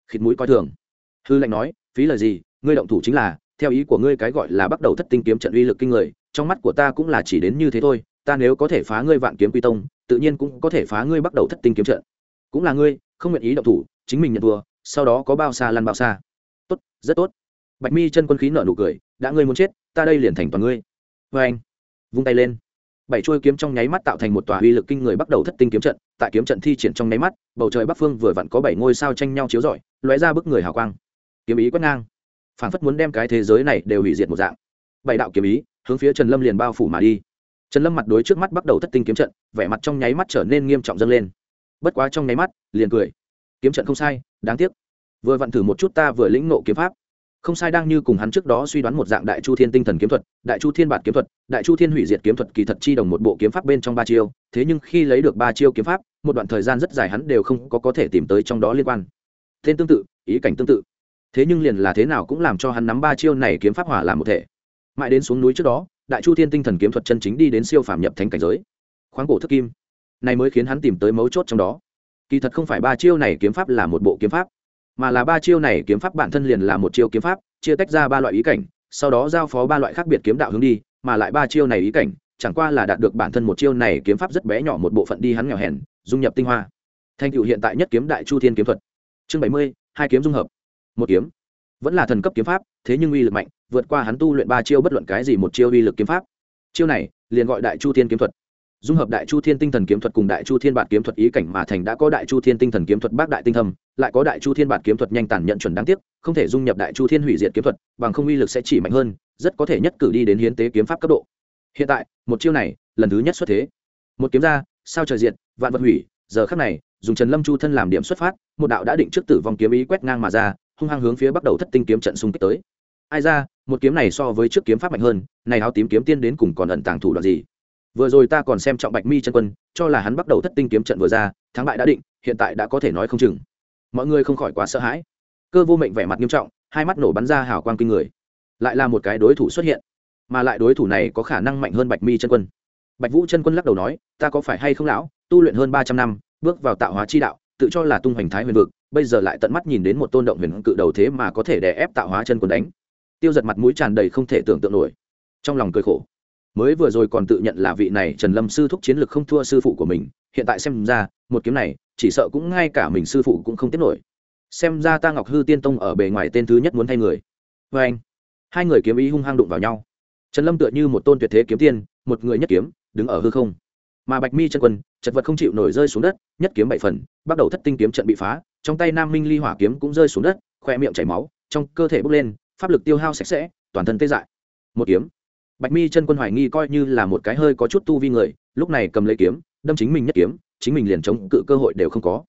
Khịt mũi coi thường. Hư lệnh nói, phí lời gì, ngươi động thủ chính là theo ý của ngươi cái gọi là bắt đầu thất tinh kiếm trận uy lực kinh người, trong mắt của ta cũng là chỉ đến như thế thôi, ta nếu có thể phá ngươi vạn kiếm quy tông, tự nhiên cũng có thể phá ngươi bắt đầu thất tinh kiếm trận. Cũng là ngươi, không nguyện ý động thủ, chính mình nhận thua, sau đó có bao xa lăn bao xa. Tốt, rất tốt. Bạch mi chân quân khí nở nụ cười, đã ngươi muốn chết, ta đây liền thành toàn ngươi. Vê anh, vung tay lên. Bảy chuôi kiếm trong nháy mắt tạo thành một tòa uy lực kinh người bắt đầu thất tinh kiếm trận, tại kiếm trận thi triển trong nháy mắt, bầu trời bắc phương vừa vặn có bảy ngôi sao tranh nhau chiếu rọi, lóe ra bức người hào quang. Kiếm ý quét ngang phản phất muốn đem cái thế giới này đều hủy diệt một dạng. Bảy đạo kiếm ý, hướng phía trần lâm liền bao phủ mà đi. Trần lâm mặt đối trước mắt bắt đầu thất tinh kiếm trận, vẻ mặt trong nháy mắt trở nên nghiêm trọng dâng lên. Bất quá trong nháy mắt, liền cười. Kiếm trận không sai, đáng tiếc. Vừa vặn thử một chút ta vừa lĩnh nộ kiếm pháp. Không sai đang như cùng hắn trước đó suy đoán một dạng đại chu thiên tinh thần kiếm thuật, đại chu thiên bản kiếm thuật, đại chu thiên hủy diệt kiếm thuật kỳ thật chi đồng một bộ kiếm pháp bên trong ba chiêu, thế nhưng khi lấy được ba chiêu kiếm pháp, một đoạn thời gian rất dài hắn đều không có có thể tìm tới trong đó liên quan. Tên tương tự, ý cảnh tương tự thế nhưng liền là thế nào cũng làm cho hắn nắm ba chiêu này kiếm pháp hỏa làm một thể. Mãi đến xuống núi trước đó, đại chu thiên tinh thần kiếm thuật chân chính đi đến siêu phàm nhập thánh cảnh giới. Khoáng cổ thức kim. Này mới khiến hắn tìm tới mấu chốt trong đó. Kỳ thật không phải ba chiêu này kiếm pháp là một bộ kiếm pháp, mà là ba chiêu này kiếm pháp bản thân liền là một chiêu kiếm pháp, chia tách ra ba loại ý cảnh, sau đó giao phó ba loại khác biệt kiếm đạo hướng đi, mà lại ba chiêu này ý cảnh, chẳng qua là đạt được bản thân một chiêu này kiếm pháp rất bé nhỏ một bộ phận đi hắn nghèo hèn, dung nhập tinh hoa. Thành tựu hiện tại nhất kiếm đại chu thiên kiếm thuật. Chương bảy mươi, hai kiếm dung hợp một kiếm. Vẫn là thần cấp kiếm pháp, thế nhưng uy lực mạnh, vượt qua hắn tu luyện ba chiêu bất luận cái gì một chiêu uy lực kiếm pháp. Chiêu này, liền gọi đại chu thiên kiếm thuật. Dung hợp đại chu thiên tinh thần kiếm thuật cùng đại chu thiên bản kiếm thuật ý cảnh mà thành đã có đại chu thiên tinh thần kiếm thuật bác đại tinh thầm lại có đại chu thiên bản kiếm thuật nhanh tàn nhận chuẩn đáng tiếc, không thể dung nhập đại chu thiên hủy diệt kiếm thuật, bằng không uy lực sẽ chỉ mạnh hơn, rất có thể nhất cử đi đến hiến tế kiếm pháp cấp độ. Hiện tại, một chiêu này, lần thứ nhất xuất thế. Một kiếm ra, sao trời diệt, vạn vật hủy, giờ khắc này, dùng trần lâm chu thân làm điểm xuất phát, một đạo đã định trước tử vong kiếm ý quét ngang mà ra hung hăng hướng phía bắt đầu thất tinh kiếm trận xung kích tới. Ai ra, một kiếm này so với trước kiếm pháp mạnh hơn, này áo tím kiếm tiên đến cùng còn ẩn tàng thủ đoạn gì? Vừa rồi ta còn xem trọng bạch mi chân quân, cho là hắn bắt đầu thất tinh kiếm trận vừa ra, thắng bại đã định, hiện tại đã có thể nói không chừng. Mọi người không khỏi quá sợ hãi. Cơ vô mệnh vẻ mặt nghiêm trọng, hai mắt nổ bắn ra hào quang kinh người. Lại là một cái đối thủ xuất hiện, mà lại đối thủ này có khả năng mạnh hơn bạch mi chân quân. Bạch vũ chân quân lắc đầu nói, ta có phải hay không lão, tu luyện hơn ba trăm năm, bước vào tạo hóa chi đạo, tự cho là tung hoành thái huyền vực bây giờ lại tận mắt nhìn đến một tôn động huyền cự đầu thế mà có thể đè ép tạo hóa chân quần đánh. Tiêu giật mặt mũi tràn đầy không thể tưởng tượng nổi. Trong lòng cười khổ. Mới vừa rồi còn tự nhận là vị này trần lâm sư thúc chiến lực không thua sư phụ của mình, hiện tại xem ra, một kiếm này, chỉ sợ cũng ngay cả mình sư phụ cũng không tiếp nổi. Xem ra ta ngọc hư tiên tông ở bề ngoài tên thứ nhất muốn thay người. Vê anh. Hai người kiếm ý hung hăng đụng vào nhau. Trần lâm tựa như một tôn tuyệt thế kiếm tiên, một người nhất kiếm, đứng ở hư không. Mà bạch mi chân quân chật vật không chịu nổi rơi xuống đất, nhất kiếm bảy phần, bắt đầu thất tinh kiếm trận bị phá trong tay nam minh ly hỏa kiếm cũng rơi xuống đất, khoe miệng chảy máu, trong cơ thể bốc lên, pháp lực tiêu hao sạch sẽ, toàn thân tê dại. Một kiếm. Bạch mi chân quân hoài nghi coi như là một cái hơi có chút tu vi người, lúc này cầm lấy kiếm, đâm chính mình nhất kiếm, chính mình liền chống cự cơ hội đều không có.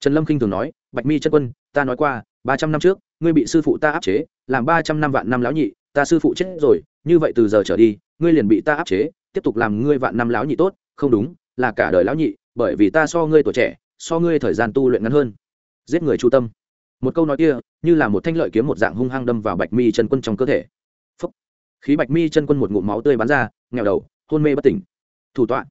Trần lâm k i n h thường nói, bạch mi chân quân, ta nói qua, ba trăm năm trước, ngươi bị sư phụ ta áp chế, làm ba trăm năm vạn năm lão nhị, ta sư phụ chết rồi, như vậy từ giờ trở đi, ngươi liền bị ta áp chế, tiếp tục làm ngươi vạn năm lão nhị tốt, không đúng, là cả đời lão nhị, bởi vì ta so ngươi tuổi trẻ, so ngươi thời gian tu luyện ngắn hơn giết người chu tâm. Một câu nói kia, như là một thanh lợi kiếm một dạng hung hăng đâm vào bạch mi chân quân trong cơ thể. Khí bạch mi chân quân một ngụm máu tươi bắn ra nghèo đầu, hôn mê bất tỉnh. Thủ tọa.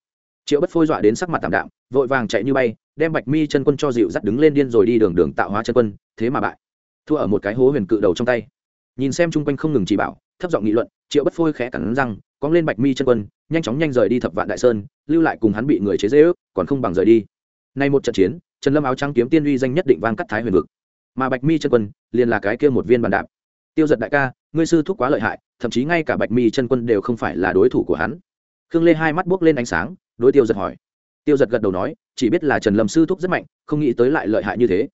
Triệu bất phôi dọa đến sắc mặt tảm đạm, vội vàng chạy như bay, đem bạch mi chân quân cho dịu dắt đứng lên điên rồi đi đường đường tạo hóa chân quân, thế mà bại. Thua ở một cái hố huyền cự đầu trong tay. Nhìn xem chung quanh không ngừng chỉ bảo, thấp giọng nghị luận, triệu bất phôi khẽ cắn răng cóng lên bạch mi chân quân, nhanh chóng nhanh rời đi thập vạn đại sơn, lưu lại cùng hắn bị người chế dễ ước còn không bằng rời đi. Nay một trận chiến trần lâm áo trắng kiếm tiên uy danh nhất định vang cắt thái huyền vực mà bạch mi chân quân liền là cái kia một viên bàn đạp tiêu giật đại ca ngươi sư thúc quá lợi hại thậm chí ngay cả bạch mi chân quân đều không phải là đối thủ của hắn khương lê hai mắt buốc lên ánh sáng đối tiêu giật hỏi tiêu giật gật đầu nói chỉ biết là trần lâm sư thúc rất mạnh không nghĩ tới lại lợi hại như thế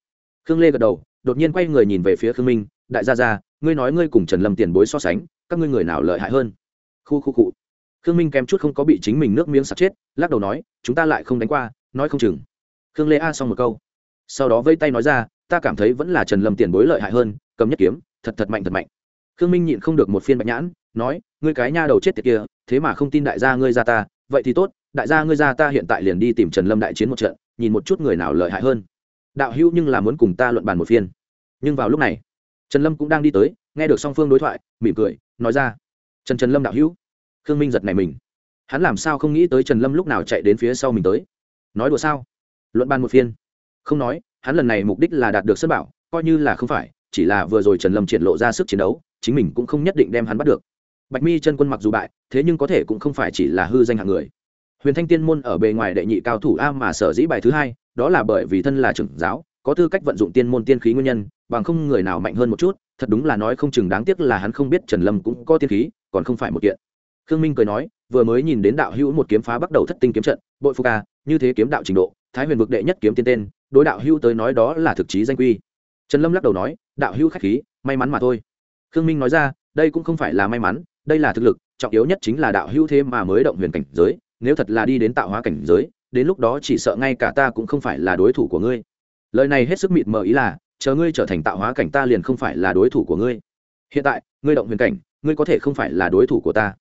khương lê gật đầu đột nhiên quay người nhìn về phía khương minh đại gia gia ngươi nói ngươi cùng trần lâm tiền bối so sánh các ngươi người nào lợi hại hơn khu khu cụ khương minh kém chút không có bị chính mình nước miếng sặc chết lắc đầu nói chúng ta lại không đánh qua nói không chừng khương lê a xong một câu. Sau đó vây tay nói ra, ta cảm thấy vẫn là trần lâm tiền bối lợi hại hơn, cầm nhất kiếm, thật thật mạnh thật mạnh. Khương minh nhịn không được một phiên bạch nhãn, nói, ngươi cái nha đầu chết tiệt kia, thế mà không tin đại gia ngươi ra ta, vậy thì tốt, đại gia ngươi ra ta hiện tại liền đi tìm trần lâm đại chiến một trận, nhìn một chút người nào lợi hại hơn. Đạo hữu nhưng là muốn cùng ta luận bàn một phiên. Nhưng vào lúc này, trần lâm cũng đang đi tới, nghe được song phương đối thoại, mỉm cười, nói ra, trần trần lâm đạo hữu. Khương minh giật này mình. Hắn làm sao không nghĩ tới trần lâm lúc nào chạy đến phía sau mình tới. Nói đùa sao? Luận ban một phiên. Không nói, hắn lần này mục đích là đạt được sân bảo coi như là không phải, chỉ là vừa rồi trần lâm triển lộ ra sức chiến đấu, chính mình cũng không nhất định đem hắn bắt được. Bạch mi chân quân mặc dù bại, thế nhưng có thể cũng không phải chỉ là hư danh hạng người. Huyền thanh tiên môn ở bề ngoài đệ nhị cao thủ a mà sở dĩ bài thứ hai, đó là bởi vì thân là trưởng giáo, có tư cách vận dụng tiên môn tiên khí nguyên nhân, bằng không người nào mạnh hơn một chút, thật đúng là nói không chừng đáng tiếc là hắn không biết trần lâm cũng có tiên khí, còn không phải một kiện. Khương minh cười nói, vừa mới nhìn đến đạo hữu một kiếm phá bắt đầu thất tinh kiếm trận, bội phu ca như thế kiếm đạo trình độ thái huyền vực đệ nhất kiếm tiên tên, đối đạo Hưu tới nói đó là thực chí danh quy. Trần lâm lắc đầu nói, đạo Hưu khách khí, may mắn mà thôi. Khương minh nói ra, đây cũng không phải là may mắn, đây là thực lực, trọng yếu nhất chính là đạo Hưu thế mà mới động huyền cảnh giới, nếu thật là đi đến tạo hóa cảnh giới, đến lúc đó chỉ sợ ngay cả ta cũng không phải là đối thủ của ngươi. Lời này hết sức mịt mờ ý là, chờ ngươi trở thành tạo hóa cảnh ta liền không phải là đối thủ của ngươi. Hiện tại, ngươi động huyền cảnh, ngươi có thể không phải là đối thủ của ta.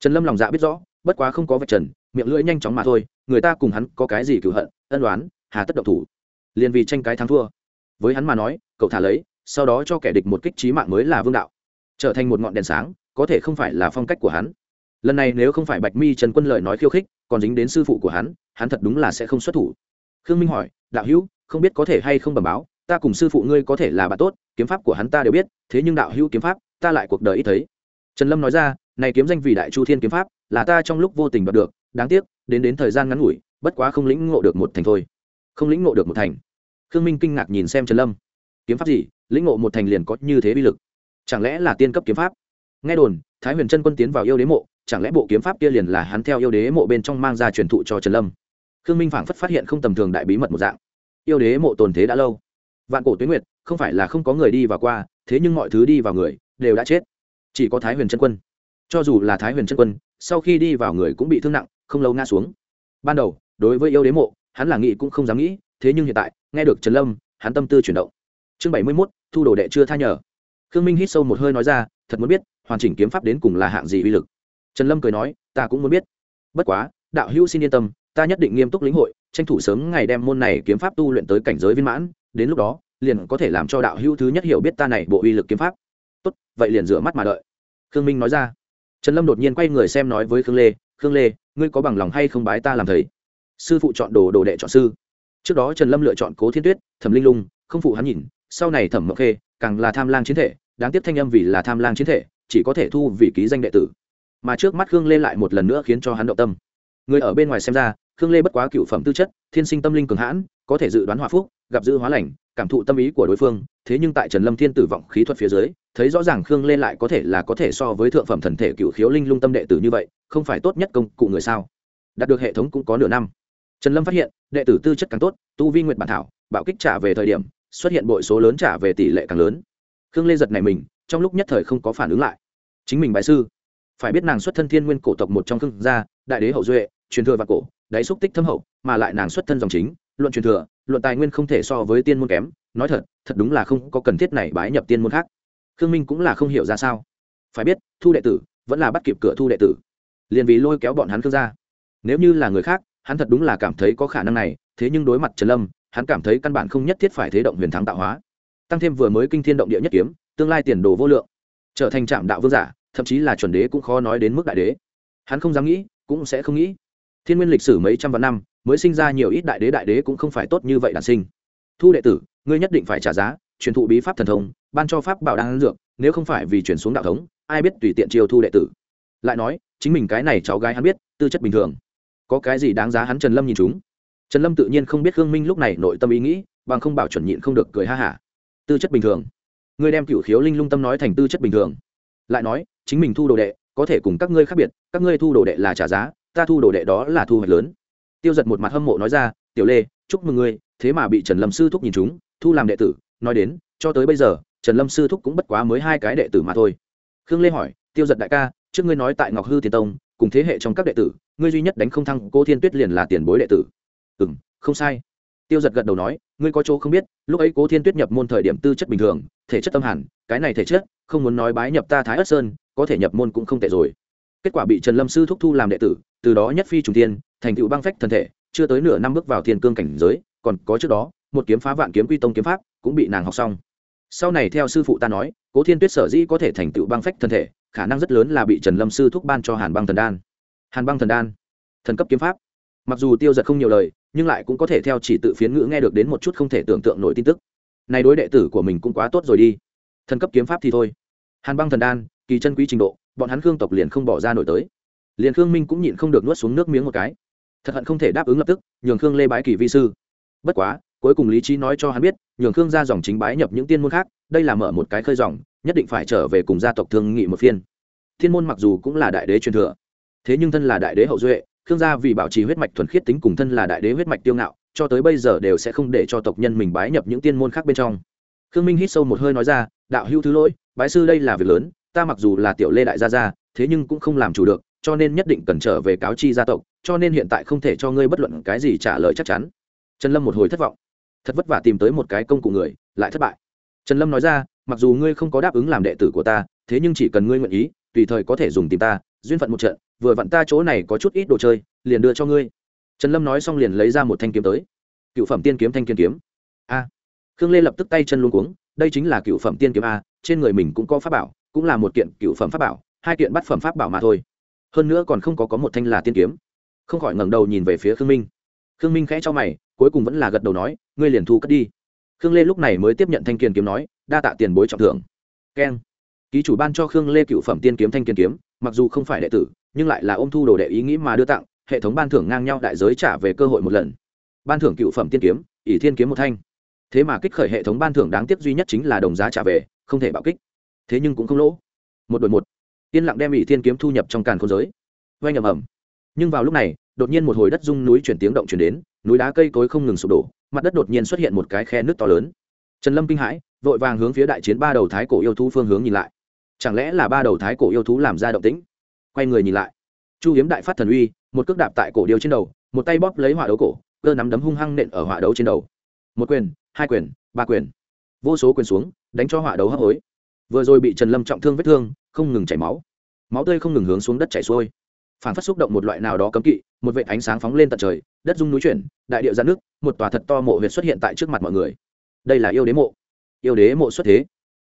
Trần lâm lòng dạ biết rõ, bất quá không có vạch trần, miệng lưỡi nhanh chóng mà thôi người ta cùng hắn có cái gì cựu hận, ân đoán hà tất độc thủ. Liền vì tranh cái thắng thua. Với hắn mà nói, cậu thả lấy, sau đó cho kẻ địch một kích trí mạng mới là vương đạo. Trở thành một ngọn đèn sáng, có thể không phải là phong cách của hắn. Lần này nếu không phải bạch mi trần quân lợi nói khiêu khích, còn dính đến sư phụ của hắn hắn thật đúng là sẽ không xuất thủ. Khương minh hỏi, đạo hữu, không biết có thể hay không bẩm báo, ta cùng sư phụ ngươi có thể là bạn tốt, kiếm pháp của hắn ta đều biết, thế nhưng đạo hữu kiếm pháp, ta lại cuộc đời ít thấy. Trần lâm nói ra, này kiếm danh vì đại chu thiên kiếm pháp, là ta trong lúc vô tình đoạt được đáng tiếc, đến đến thời gian ngắn ngủi, bất quá không lĩnh ngộ được một thành thôi. Không lĩnh ngộ được một thành. Khương minh kinh ngạc nhìn xem trần lâm. Kiếm pháp gì? Lĩnh ngộ một thành liền có như thế bi lực. Chẳng lẽ là tiên cấp kiếm pháp? Nghe đồn, thái huyền trân quân tiến vào yêu đế mộ, chẳng lẽ bộ kiếm pháp kia liền là hắn theo yêu đế mộ bên trong mang ra truyền thụ cho trần lâm? Khương minh phảng phất phát hiện không tầm thường đại bí mật một dạng. Yêu đế mộ tồn thế đã lâu. Vạn cổ tuyến nguyệt, không phải là không có người đi vào qua, thế nhưng mọi thứ đi vào người đều đã chết. Chỉ có thái huyền trân quân. Cho dù là thái huyền trân quân, sau khi đi vào người cũng bị thương nặng không lâu ngã xuống. Ban đầu, đối với yêu đế mộ, hắn là nghĩ cũng không dám nghĩ, thế nhưng hiện tại, nghe được trần lâm, hắn tâm tư chuyển động. Chương bảy mươi mốt, thu đồ đệ chưa tha nhờ. Khương minh hít sâu một hơi nói ra, thật muốn biết, hoàn chỉnh kiếm pháp đến cùng là hạng gì uy lực. Trần lâm cười nói, ta cũng muốn biết. Bất quá, đạo hữu xin yên tâm, ta nhất định nghiêm túc lĩnh hội, tranh thủ sớm ngày đem môn này kiếm pháp tu luyện tới cảnh giới viên mãn, đến lúc đó, liền có thể làm cho đạo hữu thứ nhất hiểu biết ta này bộ uy lực kiếm pháp. Tốt, vậy liền rửa mắt mà đợi. Khương minh nói ra. Trần lâm đột nhiên quay người xem nói với khương lê khương lê ngươi có bằng lòng hay không bái ta làm thầy? Sư phụ chọn đồ đồ đệ chọn sư. Trước đó trần lâm lựa chọn cố thiên tuyết, thẩm linh lung, không phụ hắn nhìn, sau này thẩm mộng khê, càng là tham lang chiến thể, đáng tiếc thanh âm vì là tham lang chiến thể, chỉ có thể thu vì ký danh đệ tử. Mà trước mắt khương lê lại một lần nữa khiến cho hắn động tâm. Người ở bên ngoài xem ra, khương lê bất quá cựu phẩm tư chất, thiên sinh tâm linh cường hãn, có thể dự đoán hòa phúc, gặp dữ hóa lành, cảm thụ tâm ý của đối phương thế nhưng tại trần lâm thiên tử vọng khí thuật phía dưới, thấy rõ ràng khương lê lại có thể là có thể so với thượng phẩm thần thể cựu khiếu linh lung tâm đệ tử như vậy, không phải tốt nhất công cụ người sao? Đạt được hệ thống cũng có nửa năm. Trần lâm phát hiện, đệ tử tư chất càng tốt, tu vi nguyện bản thảo, bạo kích trả về thời điểm, xuất hiện bội số lớn trả về tỷ lệ càng lớn. Khương lê giật này mình, trong lúc nhất thời không có phản ứng lại. Chính mình bài sư. Phải biết nàng xuất thân thiên nguyên cổ tộc một trong khương gia, đại đế hậu duệ, truyền thừa và cổ, đáy xúc tích thâm hậu, mà lại nàng xuất thân dòng chính, luận truyền thừa luận tài nguyên không thể so với tiên môn kém nói thật thật đúng là không có cần thiết này bái nhập tiên môn khác. Khương minh cũng là không hiểu ra sao. Phải biết thu đệ tử vẫn là bắt kịp cửa thu đệ tử. Liền vì lôi kéo bọn hắn khương ra, nếu như là người khác hắn thật đúng là cảm thấy có khả năng này thế nhưng đối mặt trần lâm hắn cảm thấy căn bản không nhất thiết phải thế động huyền thắng tạo hóa. Tăng thêm vừa mới kinh thiên động địa nhất kiếm tương lai tiền đồ vô lượng. Trở thành trạm đạo vương giả thậm chí là chuẩn đế cũng khó nói đến mức đại đế. Hắn không dám nghĩ cũng sẽ không nghĩ. Thiên nguyên lịch sử mấy trăm vạn năm mới sinh ra nhiều ít đại đế đại đế cũng không phải tốt như vậy đản sinh. Thu đệ tử, ngươi nhất định phải trả giá, truyền thụ bí pháp thần thông, ban cho pháp bảo đan dược, nếu không phải vì chuyển xuống đạo thống, ai biết tùy tiện chiêu thu đệ tử. Lại nói, chính mình cái này cháu gái hắn biết, tư chất bình thường. Có cái gì đáng giá hắn trần lâm nhìn chúng? Trần lâm tự nhiên không biết khương minh lúc này nội tâm ý nghĩ, bằng không bảo chuẩn nhịn không được cười ha hả. Tư chất bình thường. Ngươi đem cựu khiếu linh lung tâm nói thành tư chất bình thường. Lại nói, chính mình thu đồ đệ, có thể cùng các ngươi khác biệt, các ngươi thu đồ đệ là trả giá, ta thu đồ đệ đó là thu hoạch lớn tiêu giật một mặt hâm mộ nói ra, tiểu lê, chúc mừng ngươi, thế mà bị trần lâm sư thúc nhìn chúng, thu làm đệ tử, nói đến, cho tới bây giờ, trần lâm sư thúc cũng bất quá mới hai cái đệ tử mà thôi. Khương lê hỏi, tiêu giật đại ca, trước ngươi nói tại ngọc hư tiền tông, cùng thế hệ trong các đệ tử, ngươi duy nhất đánh không thăng cô thiên tuyết liền là tiền bối đệ tử. Ừ m không sai. Tiêu giật gật đầu nói, ngươi có chỗ không biết, lúc ấy cố thiên tuyết nhập môn thời điểm tư chất bình thường, thể chất tâm hẳn cái này thể chất, không muốn nói bái nhập ta thái ất sơn, có thể nhập môn cũng không tệ rồi kết quả bị trần lâm sư thúc thu làm đệ tử, từ đó nhất phi trùng tiên thành tựu băng phách thân thể, chưa tới nửa năm bước vào thiên cương cảnh giới, còn có trước đó, một kiếm phá vạn kiếm quy tông kiếm pháp, cũng bị nàng học xong. Sau này theo sư phụ ta nói, cố thiên tuyết sở dĩ có thể thành tựu băng phách thân thể, khả năng rất lớn là bị trần lâm sư thúc ban cho hàn băng thần đan. Hàn băng thần đan, thần cấp kiếm pháp. Mặc dù tiêu giật không nhiều lời, nhưng lại cũng có thể theo chỉ tự phiến ngữ nghe được đến một chút không thể tưởng tượng nổi tin tức. Này đối đệ tử của mình cũng quá tốt rồi đi. Thần cấp kiếm pháp thì thôi. Hàn băng thần đan, kỳ chân quý trình độ bọn hắn khương tộc liền không bỏ ra nổi tới. Liền khương minh cũng nhịn không được nuốt xuống nước miếng một cái. Thật hận không thể đáp ứng lập tức, nhường khương lê bái kỳ vi sư. Bất quá, cuối cùng lý trí nói cho hắn biết, nhường khương ra dòng chính bái nhập những tiên môn khác, đây là mở một cái khơi dòng, nhất định phải trở về cùng gia tộc thương nghị một phiên. Thiên môn mặc dù cũng là đại đế truyền thừa, thế nhưng thân là đại đế hậu duệ, khương gia vì bảo trì huyết mạch thuần khiết tính cùng thân là đại đế huyết mạch tiêu ngạo, cho tới bây giờ đều sẽ không để cho tộc nhân mình bái nhập những tiên môn khác bên trong. Khương minh hít sâu một hơi nói ra, đạo hữu thứ lỗi, bái sư đây là việc lớn ta mặc dù là tiểu lê đại gia gia, thế nhưng cũng không làm chủ được, cho nên nhất định cần trở về cáo chi gia tộc, cho nên hiện tại không thể cho ngươi bất luận cái gì trả lời chắc chắn. Trần lâm một hồi thất vọng. Thật vất vả tìm tới một cái công cụ người, lại thất bại. Trần lâm nói ra, mặc dù ngươi không có đáp ứng làm đệ tử của ta, thế nhưng chỉ cần ngươi nguyện ý, tùy thời có thể dùng tìm ta, duyên phận một trận, vừa vặn ta chỗ này có chút ít đồ chơi, liền đưa cho ngươi. Trần lâm nói xong liền lấy ra một thanh kiếm tới. Cựu phẩm tiên kiếm, thanh kiên kiếm. A. Khương lê lập tức tay chân luôn cuống, đây chính là cựu phẩm tiên kiếm a, trên người mình cũng có pháp bảo cũng là một kiện cựu phẩm pháp bảo, hai kiện bắt phẩm pháp bảo mà thôi. Hơn nữa còn không có có một thanh là tiên kiếm. Không khỏi ngẩng đầu nhìn về phía khương minh. Khương minh khẽ cho mày, cuối cùng vẫn là gật đầu nói, ngươi liền thu cất đi. Khương lê lúc này mới tiếp nhận thanh kiên kiếm nói, đa tạ tiền bối trọng thưởng. Keng. Ký chủ ban cho khương lê cựu phẩm tiên kiếm thanh kiên kiếm, mặc dù không phải đệ tử, nhưng lại là ôm thu đồ đệ ý nghĩ mà đưa tặng, hệ thống ban thưởng ngang nhau đại giới trả về cơ hội một lần. Ban thưởng cựu phẩm tiên kiếm, ỷ thiên kiếm một thanh. Thế mà kích khởi hệ thống ban thưởng đáng tiếc duy nhất chính là đồng giá trả về, không thể bạo kích thế nhưng cũng không lỗ. Một đội một. Yên lặng đem ỷ thiên kiếm thu nhập trong càn khôn giới. Oanh ầm ầm. Nhưng vào lúc này, đột nhiên một hồi đất rung núi chuyển tiếng động chuyển đến, núi đá cây cối không ngừng sụp đổ, mặt đất đột nhiên xuất hiện một cái khe nước to lớn. Trần lâm kinh hãi, vội vàng hướng phía đại chiến ba đầu thái cổ yêu thú phương hướng nhìn lại. Chẳng lẽ là ba đầu thái cổ yêu thú làm ra động tĩnh? Quay người nhìn lại. Chu hiếm đại phát thần uy, một cước đạp tại cổ điêu trên đầu, một tay bóp lấy hỏa đấu cổ, cơ nắm đấm hung hăng nện ở hỏa đấu trên đầu. Một quyền, hai quyền, ba quyền. Vô số quyền xuống, đánh cho hỏa đấu hấp hối vừa rồi bị trần lâm trọng thương vết thương, không ngừng chảy máu. Máu tươi không ngừng hướng xuống đất chảy xuôi. Phản phát xúc động một loại nào đó cấm kỵ, một vệ ánh sáng phóng lên tận trời, đất rung núi chuyển, đại điệu ra nước một tòa thật to mộ huyệt xuất hiện tại trước mặt mọi người. Đây là yêu đế mộ. Yêu đế mộ xuất thế.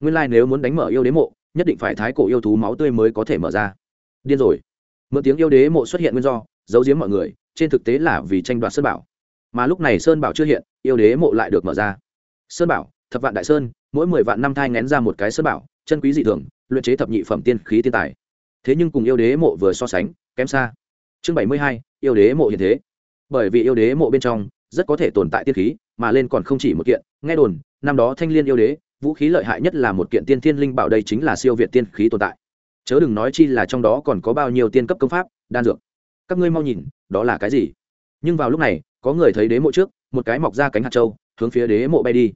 Nguyên lai、like、nếu muốn đánh mở yêu đế mộ, nhất định phải thái cổ yêu thú máu tươi mới có thể mở ra. Điên rồi. Mượn tiếng yêu đế mộ xuất hiện nguyên do, giấu giếm mọi người, trên thực tế là vì tranh đoạt sơn bảo. Mà lúc này sơn bảo chưa hiện, yêu đế mộ lại được mở ra. Sơn bảo, thập vạn đại sơn mỗi mười vạn năm thai ngén ra một cái sơn bảo, chân quý dị thường, luyện chế thập nhị phẩm tiên khí tiên tài. Thế nhưng cùng yêu đế mộ vừa so sánh, kém xa. Chương bảy mươi hai, yêu đế mộ hiện thế. Bởi vì yêu đế mộ bên trong, rất có thể tồn tại tiên khí, mà lên còn không chỉ một kiện. Nghe đồn, năm đó thanh liên yêu đế, vũ khí lợi hại nhất là một kiện tiên thiên linh bảo đây chính là siêu việt tiên khí tồn tại. Chớ đừng nói chi là trong đó còn có bao nhiêu tiên cấp công pháp, đan dược. Các ngươi mau nhìn, đó là cái gì? Nhưng vào lúc này, có người thấy đế mộ trước, một cái mọc ra cánh hạt trâu hướng phía đế mộ bay đi.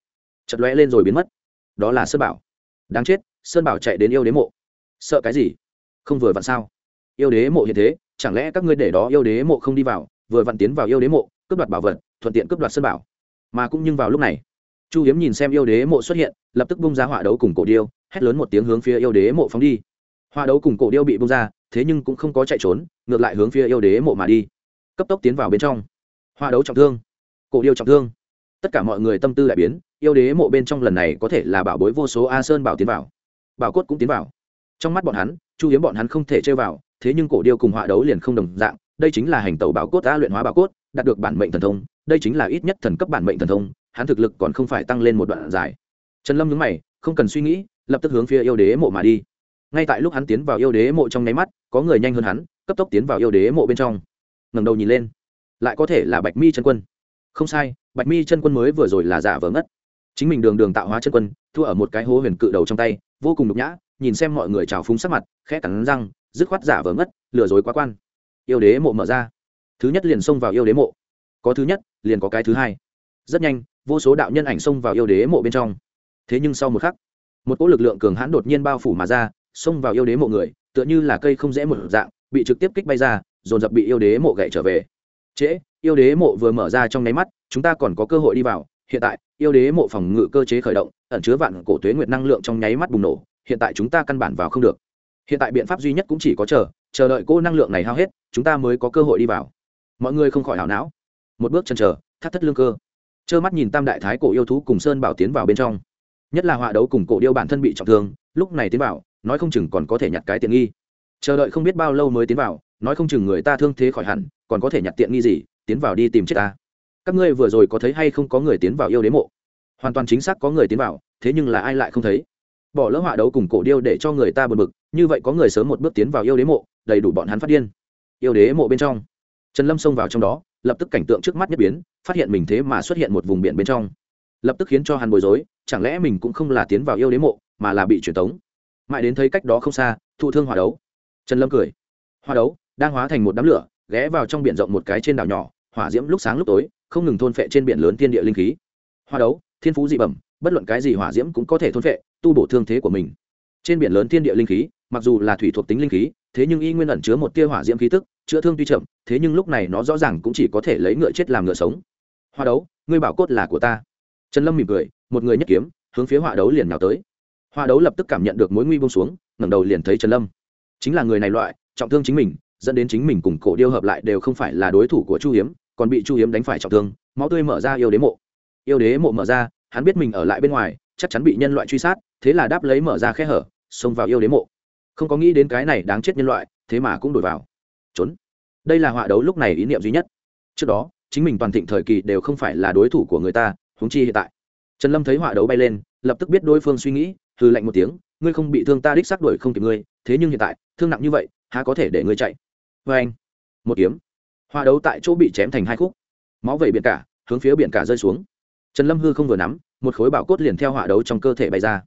Chật lóe lên rồi biến mất đó là sơn bảo. Đáng chết, sơn bảo chạy đến yêu đế mộ. Sợ cái gì? Không vừa vặn sao? Yêu đế mộ hiện thế, chẳng lẽ các ngươi để đó yêu đế mộ không đi vào, vừa vặn tiến vào yêu đế mộ, cướp đoạt bảo vật, thuận tiện cướp đoạt sơn bảo. Mà cũng nhưng vào lúc này, chu hiếm nhìn xem yêu đế mộ xuất hiện, lập tức bung ra họa đấu cùng cổ điêu, hét lớn một tiếng hướng phía yêu đế mộ phóng đi. Họa đấu cùng cổ điêu bị bung ra, thế nhưng cũng không có chạy trốn, ngược lại hướng phía yêu đế mộ mà đi. Cấp tốc tiến vào bên trong. Họa đấu trọng thương. Cổ điêu trọng thương tất cả mọi người tâm tư lại biến, yêu đế mộ bên trong lần này có thể là bảo bối vô số a sơn bảo tiến vào. Bảo cốt cũng tiến vào. Trong mắt bọn hắn, chu hiếm bọn hắn không thể chơi vào, thế nhưng cổ điêu cùng họa đấu liền không đồng dạng, đây chính là hành tàu bảo cốt đã luyện hóa bảo cốt, đạt được bản mệnh thần thông, đây chính là ít nhất thần cấp bản mệnh thần thông, hắn thực lực còn không phải tăng lên một đoạn dài. Trần lâm nhớ mày, không cần suy nghĩ, lập tức hướng phía yêu đế mộ mà đi. Ngay tại lúc hắn tiến vào yêu đế mộ trong nháy mắt, có người nhanh hơn hắn, cấp tốc tiến vào yêu đế mộ bên trong. Ngẩng đầu nhìn lên, lại có thể là bạch mi chân quân không sai, bạch mi chân quân mới vừa rồi là giả vờ ngất. Chính mình đường đường tạo hóa chân quân, thua ở một cái hố huyền cự đầu trong tay, vô cùng nhục nhã, nhìn xem mọi người trào phúng sắc mặt, khẽ cắn răng, dứt khoát giả vờ ngất, lừa dối quá quan. Yêu đế mộ mở ra. Thứ nhất liền xông vào yêu đế mộ. Có thứ nhất, liền có cái thứ hai. Rất nhanh, vô số đạo nhân ảnh xông vào yêu đế mộ bên trong. Thế nhưng sau một khắc, một cỗ lực lượng cường hãn đột nhiên bao phủ mà ra, xông vào yêu đế mộ người, tựa như là cây không dễ một dạng, bị trực tiếp kích bay ra, dồn dập bị yêu đế mộ gậy trở về. Trễ yêu đế mộ vừa mở ra trong nháy mắt, chúng ta còn có cơ hội đi vào. Hiện tại, yêu đế mộ phòng ngự cơ chế khởi động, ẩn chứa vạn cổ tuế nguyệt năng lượng trong nháy mắt bùng nổ. Hiện tại chúng ta căn bản vào không được. Hiện tại biện pháp duy nhất cũng chỉ có chờ chờ đợi cô năng lượng này hao hết, chúng ta mới có cơ hội đi vào. Mọi người không khỏi hảo não. Một bước chân chờ, thắt thất lương cơ. Trơ mắt nhìn tam đại thái cổ yêu thú cùng sơn bảo tiến vào bên trong. Nhất là họa đấu cùng cổ điêu bản thân bị trọng thương, lúc này tiến vào, nói không chừng còn có thể nhặt cái tiện nghi. Chờ đợi không biết bao lâu mới tiến vào, nói không chừng người ta thương thế khỏi hẳn, còn có thể nhặt tiện nghi gì? Tiến vào đi tìm chết ta. Các ngươi vừa rồi có thấy hay không có người tiến vào yêu đế mộ? Hoàn toàn chính xác có người tiến vào, thế nhưng là ai lại không thấy? Bỏ lỡ họa đấu cùng cổ điêu để cho người ta bật mực như vậy có người sớm một bước tiến vào yêu đế mộ, đầy đủ bọn hắn phát điên. Yêu đế mộ bên trong. Trần lâm xông vào trong đó, lập tức cảnh tượng trước mắt nhất biến, phát hiện mình thế mà xuất hiện một vùng biển bên trong. Lập tức khiến cho hắn bối rối, chẳng lẽ mình cũng không là tiến vào yêu đế mộ, mà là bị truyền tống? Mãi đến thấy cách đó không xa, thụ thương hỏa đấu. Trần lâm cười. Hỏa đấu đang hóa thành một đám lửa ghé vào trong biển rộng một cái trên đảo nhỏ, hỏa diễm lúc sáng lúc tối, không ngừng thôn phệ trên biển lớn thiên địa linh khí. Hoa đấu, thiên phú dị bẩm, bất luận cái gì hỏa diễm cũng có thể thôn phệ, tu bổ thương thế của mình. Trên biển lớn thiên địa linh khí, mặc dù là thủy thuộc tính linh khí, thế nhưng y nguyên ẩn chứa một tia hỏa diễm khí tức, chữa thương tuy chậm, thế nhưng lúc này nó rõ ràng cũng chỉ có thể lấy ngựa chết làm ngựa sống. Hoa đấu, ngươi bảo cốt là của ta. Trần lâm mỉm cười, một người nhất kiếm, hướng phía hoa đấu liền nào tới. Hoa đấu lập tức cảm nhận được mối nguy bông xuống, ngẩng đầu liền thấy trần lâm. Chính là người này loại, trọng thương chính mình dẫn đến chính mình cùng cổ điêu hợp lại đều không phải là đối thủ của chu hiếm, còn bị chu hiếm đánh phải trọng thương, máu tươi mở ra yêu đế mộ. Yêu đế mộ mở ra, hắn biết mình ở lại bên ngoài, chắc chắn bị nhân loại truy sát, thế là đáp lấy mở ra khe hở, xông vào yêu đế mộ. Không có nghĩ đến cái này đáng chết nhân loại, thế mà cũng đổi vào. Trốn. Đây là họa đấu lúc này ý niệm duy nhất. Trước đó, chính mình toàn thịnh thời kỳ đều không phải là đối thủ của người ta húng chi hiện tại. Trần lâm thấy họa đấu bay lên, lập tức biết đối phương suy nghĩ hư lạnh một tiếng, ngươi không bị thương ta đích xác đuổi không kịp ngươi, thế nhưng hiện tại, thương nặng như vậy, há có thể để ngươi chạy? Vê anh, một kiếm. Hoa đấu tại chỗ bị chém thành hai khúc. Máu vẩy biển cả, hướng phía biển cả rơi xuống. Trần lâm hư không vừa nắm, một khối bảo cốt liền theo hỏa đấu trong cơ thể bay ra.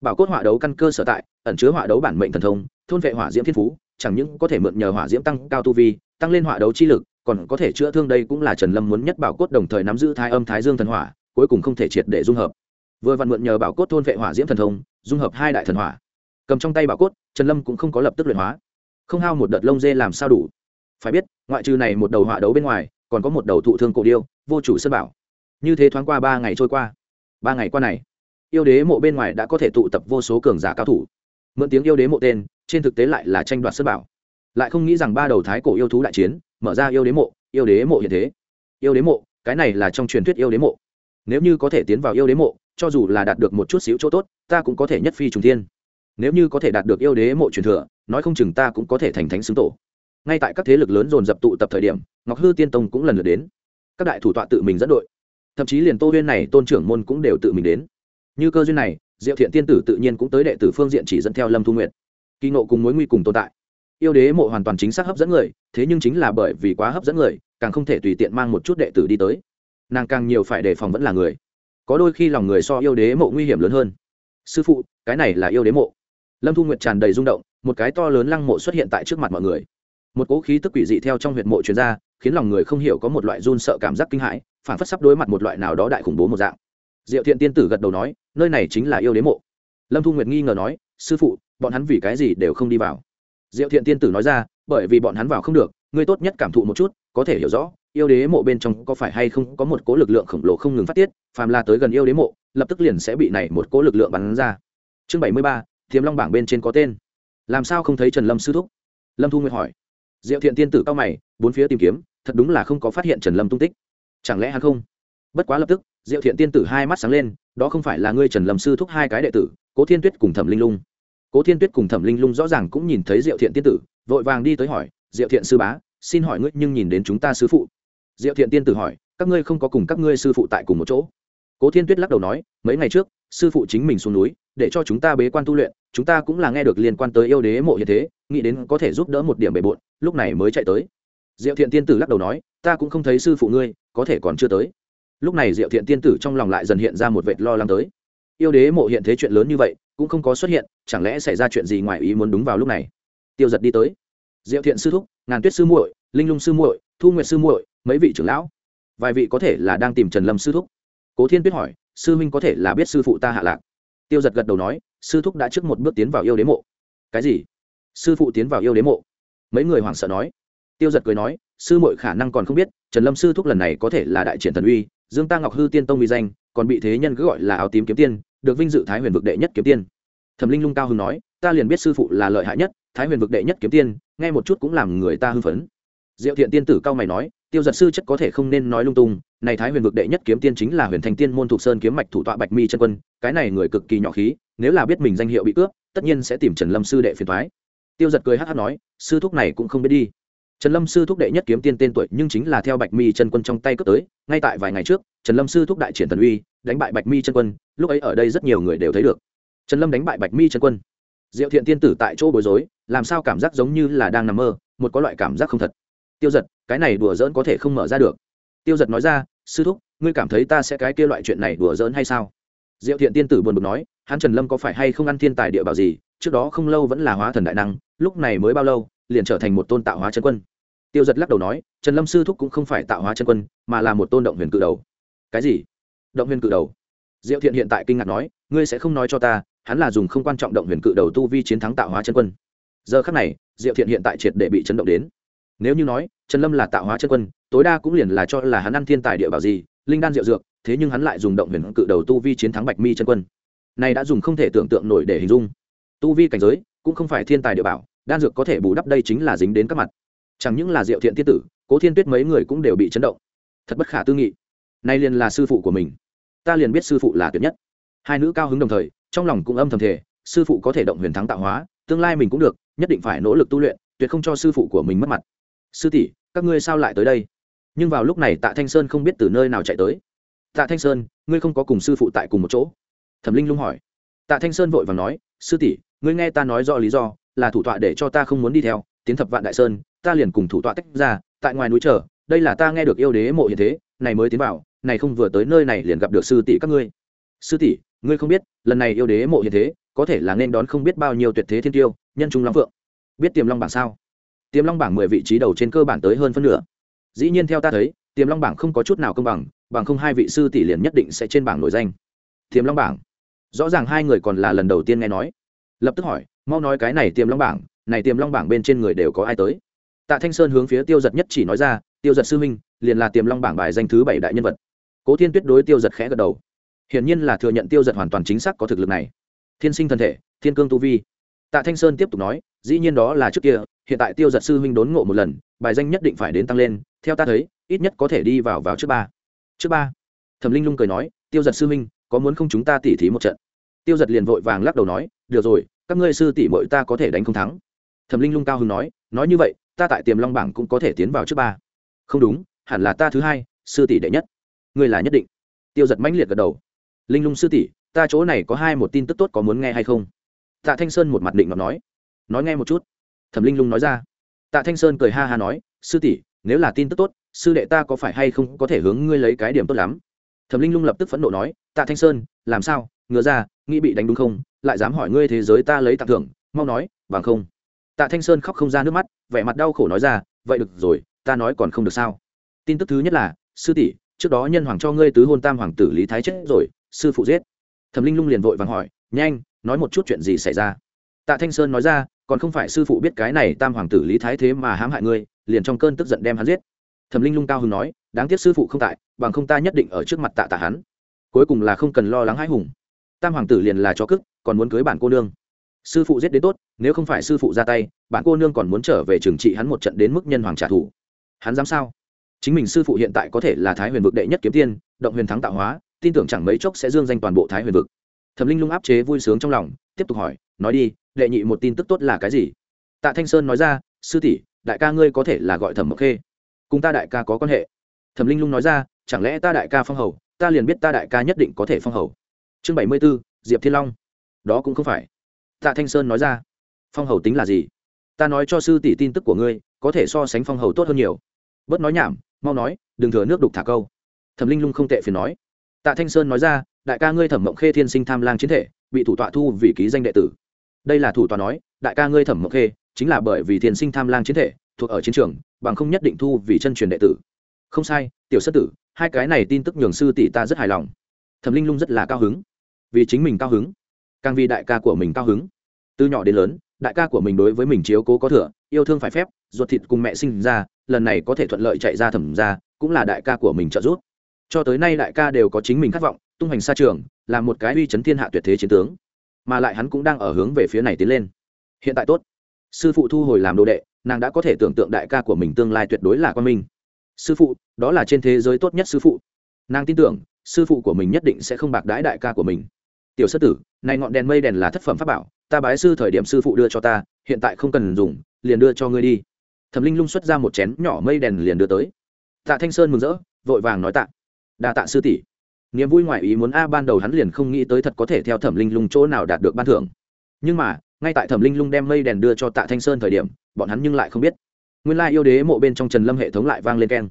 Bảo cốt hỏa đấu căn cơ sở tại, ẩn chứa hỏa đấu bản mệnh thần thông, thôn vệ hỏa diễm thiên phú, chẳng những có thể mượn nhờ hỏa diễm tăng cao tu vi, tăng lên hỏa đấu chi lực, còn có thể chữa thương đây cũng là trần lâm muốn nhất bảo cốt đồng thời nắm giữ thái âm thái dương thần hỏa, cuối cùng không thể triệt để dung hợp. Vừa vặn mượn nhờ bảo cốt thôn vệ hỏa diễm thần thông, dung hợp hai đại thần hỏa. Cầm trong tay bảo cốt, trần lâm cũng không có lập tức luyện hóa không hao một đợt lông dê làm sao đủ. Phải biết, ngoại trừ này một đầu họa đấu bên ngoài, còn có một đầu thụ thương cổ điêu, vô chủ sơn bảo. Như thế thoáng qua ba ngày trôi qua. Ba ngày qua này, yêu đế mộ bên ngoài đã có thể tụ tập vô số cường giả cao thủ. Mượn tiếng yêu đế mộ tên, trên thực tế lại là tranh đoạt sơn bảo. Lại không nghĩ rằng ba đầu thái cổ yêu thú đại chiến, mở ra yêu đế mộ, yêu đế mộ hiện thế. Yêu đế mộ, cái này là trong truyền thuyết yêu đế mộ. Nếu như có thể tiến vào yêu đế mộ, cho dù là đạt được một chút xíu chỗ tốt, ta cũng có thể nhất phi trùng thiên. Nếu như có thể đạt được yêu đế mộ truyền thừa nói không chừng ta cũng có thể thành thánh xứng tổ. Ngay tại các thế lực lớn dồn dập tụ tập thời điểm, ngọc hư tiên tông cũng lần lượt đến. Các đại thủ tọa tự mình dẫn đội. Thậm chí liền tô huyên này tôn trưởng môn cũng đều tự mình đến. Như cơ duyên này, diệu thiện tiên tử tự nhiên cũng tới đệ tử phương diện chỉ dẫn theo lâm thu nguyện kỳ nộ cùng mối nguy cùng tồn tại. Yêu đế mộ hoàn toàn chính xác hấp dẫn người, thế nhưng chính là bởi vì quá hấp dẫn người, càng không thể tùy tiện mang một chút đệ tử đi tới. Nàng càng nhiều phải đề phòng vẫn là người. Có đôi khi lòng người so yêu đế mộ nguy hiểm lớn hơn. Sư phụ, cái này là yêu đế mộ lâm thu nguyệt tràn đầy rung động, một cái to lớn lăng mộ xuất hiện tại trước mặt mọi người. Một cỗ khí tức quỷ dị theo trong huyệt mộ truyền ra, khiến lòng người không hiểu có một loại run sợ cảm giác kinh hãi phản phất sắp đối mặt một loại nào đó đại khủng bố một dạng. Diệu thiện tiên tử gật đầu nói, nơi này chính là yêu đế mộ. Lâm thu nguyệt nghi ngờ nói, sư phụ, bọn hắn vì cái gì đều không đi vào? Diệu thiện tiên tử nói ra, bởi vì bọn hắn vào không được, ngươi tốt nhất cảm thụ một chút, có thể hiểu rõ, yêu đế mộ bên trong có phải hay không có một cố lực lượng khổng lồ không ngừng phát tiết, phàm là tới gần yêu đế mộ, lập tức liền sẽ bị này một cố lực lượng bắn ra. Chương bảy mươi ba thiếm long bảng bên trên có tên. Làm sao không thấy trần lâm sư thúc? Lâm thu nguyệt hỏi. Diệu thiện tiên tử cao mày, bốn phía tìm kiếm, thật đúng là không có phát hiện trần lâm tung tích. Chẳng lẽ hắn không? Bất quá lập tức, diệu thiện tiên tử hai mắt sáng lên, đó không phải là ngươi trần lâm sư thúc hai cái đệ tử, cố thiên tuyết cùng thẩm linh lung. Cố thiên tuyết cùng thẩm linh lung rõ ràng cũng nhìn thấy diệu thiện tiên tử, vội vàng đi tới hỏi, diệu thiện sư bá, xin hỏi ngươi nhưng nhìn đến chúng ta sư phụ? Diệu thiện tiên tử hỏi, các ngươi không có cùng các ngươi sư phụ tại cùng một chỗ? Cố thiên tuyết lắc đầu nói, mấy ngày trước sư phụ chính mình xuống núi, để cho chúng ta bế quan tu luyện, chúng ta cũng là nghe được liên quan tới yêu đế mộ như thế, nghĩ đến có thể giúp đỡ một điểm bề bộn, lúc này mới chạy tới. Diệu thiện tiên tử lắc đầu nói, ta cũng không thấy sư phụ ngươi, có thể còn chưa tới. Lúc này diệu thiện tiên tử trong lòng lại dần hiện ra một vệt lo lắng tới. Yêu đế mộ hiện thế chuyện lớn như vậy, cũng không có xuất hiện, chẳng lẽ xảy ra chuyện gì ngoài ý muốn đúng vào lúc này? Tiêu giật đi tới. Diệu thiện sư thúc, ngàn tuyết sư muội, linh lung sư muội, thu nguyệt sư muội, mấy vị trưởng lão. Vài vị có thể là đang tìm trần lâm sư thúc. Cố thiên tuyết hỏi sư huynh có thể là biết sư phụ ta hạ lạc. Tiêu giật gật đầu nói, sư thúc đã trước một bước tiến vào yêu đế mộ. Cái gì? Sư phụ tiến vào yêu đế mộ? Mấy người hoảng sợ nói. Tiêu giật cười nói, sư muội khả năng còn không biết, trần lâm sư thúc lần này có thể là đại triển thần uy, dương ta ngọc hư tiên tông uy danh, còn bị thế nhân cứ gọi là áo tím kiếm tiên, được vinh dự thái huyền vực đệ nhất kiếm tiên. Thẩm linh lung cao hưng nói, ta liền biết sư phụ là lợi hại nhất, thái huyền vực đệ nhất kiếm tiên, nghe một chút cũng làm người ta hưng phấn. Diệu thiện tiên tử cao mày nói, tiêu giật sư chất có thể không nên nói lung tung này thái huyền vực đệ nhất kiếm tiên chính là huyền thành tiên môn thuộc sơn kiếm mạch thủ tọa bạch mi chân quân, cái này người cực kỳ nhỏ khí, nếu là biết mình danh hiệu bị cướp, tất nhiên sẽ tìm trần lâm sư đệ phiền thoái tiêu giật cười hát hát nói, sư thúc này cũng không biết đi. Trần lâm sư thúc đệ nhất kiếm tiên tên tuổi nhưng chính là theo bạch mi chân quân trong tay cướp tới, ngay tại vài ngày trước, trần lâm sư thúc đại triển thần uy, đánh bại bạch mi chân quân, lúc ấy ở đây rất nhiều người đều thấy được. Trần lâm đánh bại bạch mi chân quân. Diệu thiện tiên tử tại chỗ bối rối, làm sao cảm giác giống như là đang nằm mơ, một có loại cảm giác không thật. Tiêu giật, cái này đùa dỡn có thể không mở ra được tiêu giật nói ra, sư thúc, ngươi cảm thấy ta sẽ cái kia loại chuyện này đùa giỡn hay sao? Diệu thiện tiên tử buồn bực nói, hắn trần lâm có phải hay không ăn thiên tài địa bảo gì, trước đó không lâu vẫn là hóa thần đại năng, lúc này mới bao lâu, liền trở thành một tôn tạo hóa chân quân. Tiêu giật lắc đầu nói, trần lâm sư thúc cũng không phải tạo hóa chân quân, mà là một tôn động huyền cự đầu. Cái gì? Động huyền cự đầu? Diệu thiện hiện tại kinh ngạc nói, ngươi sẽ không nói cho ta, hắn là dùng không quan trọng động huyền cự đầu tu vi chiến thắng tạo hóa chân quân. Giờ khắc này, diệu thiện hiện tại triệt để bị chấn động đến nếu như nói, trần lâm là tạo hóa chân quân, tối đa cũng liền là cho là hắn ăn thiên tài địa bảo gì, linh đan diệu dược, thế nhưng hắn lại dùng động huyền cự đầu tu vi chiến thắng bạch mi chân quân. Này đã dùng không thể tưởng tượng nổi để hình dung. Tu vi cảnh giới, cũng không phải thiên tài địa bảo, đan dược có thể bù đắp đây chính là dính đến các mặt. Chẳng những là diệu thiện tiết tử, cố thiên tuyết mấy người cũng đều bị chấn động. Thật bất khả tư nghị. Nay liền là sư phụ của mình. Ta liền biết sư phụ là tuyệt nhất. Hai nữ cao hứng đồng thời, trong lòng cũng âm thầm thể sư phụ có thể động huyền thắng tạo hóa, tương lai mình cũng được, nhất định phải nỗ lực tu luyện, tuyệt không cho sư phụ của mình mất mặt sư tỷ, các ngươi sao lại tới đây? Nhưng vào lúc này tạ thanh sơn không biết từ nơi nào chạy tới. Tạ thanh sơn, ngươi không có cùng sư phụ tại cùng một chỗ? Thẩm linh lung hỏi. Tạ thanh sơn vội và nói, sư tỷ, ngươi nghe ta nói rõ lý do, là thủ tọa để cho ta không muốn đi theo, tiến thập vạn đại sơn, ta liền cùng thủ tọa tách ra, tại ngoài núi chờ, đây là ta nghe được yêu đế mộ hiện thế, này mới tiến vào, này không vừa tới nơi này liền gặp được sư tỷ các ngươi. Sư tỷ, ngươi không biết, lần này yêu đế mộ hiện thế, có thể là nên đón không biết bao nhiêu tuyệt thế thiên tiêu, nhân trung long phượng. Biết tiềm long bảng sao? Tiềm long bảng mười vị trí đầu trên cơ bản tới hơn phân nửa. Dĩ nhiên theo ta thấy tiềm long bảng không có chút nào công bằng bằng không hai vị sư tỷ liền nhất định sẽ trên bảng nổi danh. Tiềm long bảng. Rõ ràng hai người còn là lần đầu tiên nghe nói. Lập tức hỏi mau nói cái này tiềm long bảng này tiềm long bảng bên trên người đều có ai tới? Tạ thanh sơn hướng phía tiêu giật nhất chỉ nói ra tiêu giật sư minh, liền là tiềm long bảng bài danh thứ bảy đại nhân vật. Cố thiên tuyết đối tiêu giật khẽ gật đầu. Hiển nhiên là thừa nhận tiêu giật hoàn toàn chính xác có thực lực này. Thiên sinh thân thể thiên cương tu vi. Tạ thanh sơn tiếp tục nói dĩ nhiên đó là trước kia hiện tại tiêu giật sư huynh đốn ngộ một lần, bài danh nhất định phải đến tăng lên, theo ta thấy, ít nhất có thể đi vào vào trước ba. Trước ba? Thẩm linh lung cười nói, tiêu giật sư huynh, có muốn không chúng ta tỉ thí một trận? Tiêu giật liền vội vàng lắc đầu nói, được rồi, các ngươi sư tỷ mội ta có thể đánh không thắng. Thẩm linh lung cao hưng nói nói như vậy, ta tại tiềm long bảng cũng có thể tiến vào trước ba. Không đúng, hẳn là ta thứ hai, sư tỷ đệ nhất. Ngươi là nhất định. Tiêu giật mãnh liệt gật đầu. Linh lung sư tỷ, ta chỗ này có hai một tin tức tốt có muốn nghe hay không? Tạ thanh sơn một mặt định mà nói. Nói nghe một chút thẩm linh lung nói ra. Tạ thanh sơn cười ha ha nói, sư tỷ, nếu là tin tức tốt, sư đệ ta có phải hay không có thể hướng ngươi lấy cái điểm tốt lắm? Thẩm linh lung lập tức phẫn nộ nói, tạ thanh sơn, làm sao? Ngựa ra, nghĩ bị đánh đúng không? Lại dám hỏi ngươi thế giới ta lấy tặng thưởng, mau nói, bằng không. Tạ thanh sơn khóc không ra nước mắt, vẻ mặt đau khổ nói ra, vậy được rồi, ta nói còn không được sao? Tin tức thứ nhất là, sư tỷ, trước đó nhân hoàng cho ngươi tứ hôn tam hoàng tử lý thái chết rồi, sư phụ giết. Thẩm linh lung liền vội vàng hỏi, nhanh, nói một chút chuyện gì xảy ra? Tạ thanh sơn nói ra, còn không phải sư phụ biết cái này tam hoàng tử lý thái thế mà hãm hại ngươi, liền trong cơn tức giận đem hắn giết. Thẩm linh lung cao hưng nói, đáng tiếc sư phụ không tại, bằng không ta nhất định ở trước mặt tạ tạ hắn. Cuối cùng là không cần lo lắng hãi hùng. Tam hoàng tử liền là chó cức, còn muốn cưới bản cô nương. Sư phụ giết đến tốt, nếu không phải sư phụ ra tay, bản cô nương còn muốn trở về trừng trị hắn một trận đến mức nhân hoàng trả thù. Hắn dám sao? Chính mình sư phụ hiện tại có thể là thái huyền vực đệ nhất kiếm tiên, động huyền thắng tạo hóa, tin tưởng chẳng mấy chốc sẽ dương danh toàn bộ thái huyền vực. Thẩm linh lung áp chế vui sướng trong lòng, tiếp tục hỏi, nói đi đệ nhị một tin tức tốt là cái gì? Tạ thanh sơn nói ra, sư tỷ, đại ca ngươi có thể là gọi thẩm mộc khê. Cùng ta đại ca có quan hệ. Thẩm linh lung nói ra, chẳng lẽ ta đại ca phong hầu? Ta liền biết ta đại ca nhất định có thể phong hầu. Chương bảy mươi b ố diệp thiên long. Đó cũng không phải. Tạ thanh sơn nói ra, phong hầu tính là gì? Ta nói cho sư tỷ tin tức của ngươi, có thể so sánh phong hầu tốt hơn nhiều. Bớt nói nhảm, mau nói, đừng thừa nước đục thả câu. Thẩm linh lung không tệ phiền nói. Tạ thanh sơn nói ra, đại ca ngươi thẩm mộng khê thiên sinh tham lang chiến thể, bị thủ tọa thu vì ký danh đệ tử đây là thủ tòa nói, đại ca ngươi thẩm mộc khê, chính là bởi vì thiên sinh tham lang chiến thể, thuộc ở chiến trường, bằng không nhất định thu vì chân truyền đệ tử. Không sai, tiểu sất tử, hai cái này tin tức nhường sư tỷ ta rất hài lòng. Thẩm linh lung rất là cao hứng. Vì chính mình cao hứng, càng vì đại ca của mình cao hứng. Từ nhỏ đến lớn, đại ca của mình đối với mình chiếu cố có thừa, yêu thương phải phép, ruột thịt cùng mẹ sinh ra, lần này có thể thuận lợi chạy ra thẩm ra cũng là đại ca của mình trợ giúp. Cho tới nay đại ca đều có chính mình khát vọng, tung hành xa trường, là một cái uy chấn thiên hạ tuyệt thế chiến tướng mà lại hắn cũng đang ở hướng về phía này tiến lên. Hiện tại tốt. Sư phụ thu hồi làm đồ đệ, nàng đã có thể tưởng tượng đại ca của mình tương lai tuyệt đối là quan minh sư phụ, đó là trên thế giới tốt nhất sư phụ. Nàng tin tưởng, sư phụ của mình nhất định sẽ không bạc đãi đại ca của mình. Tiểu sơ tử, này ngọn đèn mây đèn là thất phẩm pháp bảo, ta bái sư thời điểm sư phụ đưa cho ta, hiện tại không cần dùng, liền đưa cho ngươi đi. Thẩm linh lung xuất ra một chén nhỏ mây đèn liền đưa tới. Tạ thanh sơn mừng rỡ, vội vàng nói tạ. Đa tạ sư tỷ niềm vui ngoại ý muốn a ban đầu hắn liền không nghĩ tới thật có thể theo thẩm linh lung chỗ nào đạt được ban thưởng. Nhưng mà, ngay tại thẩm linh lung đem mây đèn đưa cho tạ thanh sơn thời điểm, bọn hắn nhưng lại không biết. Nguyên lai yêu đế mộ bên trong trần lâm hệ thống lại vang lên keng.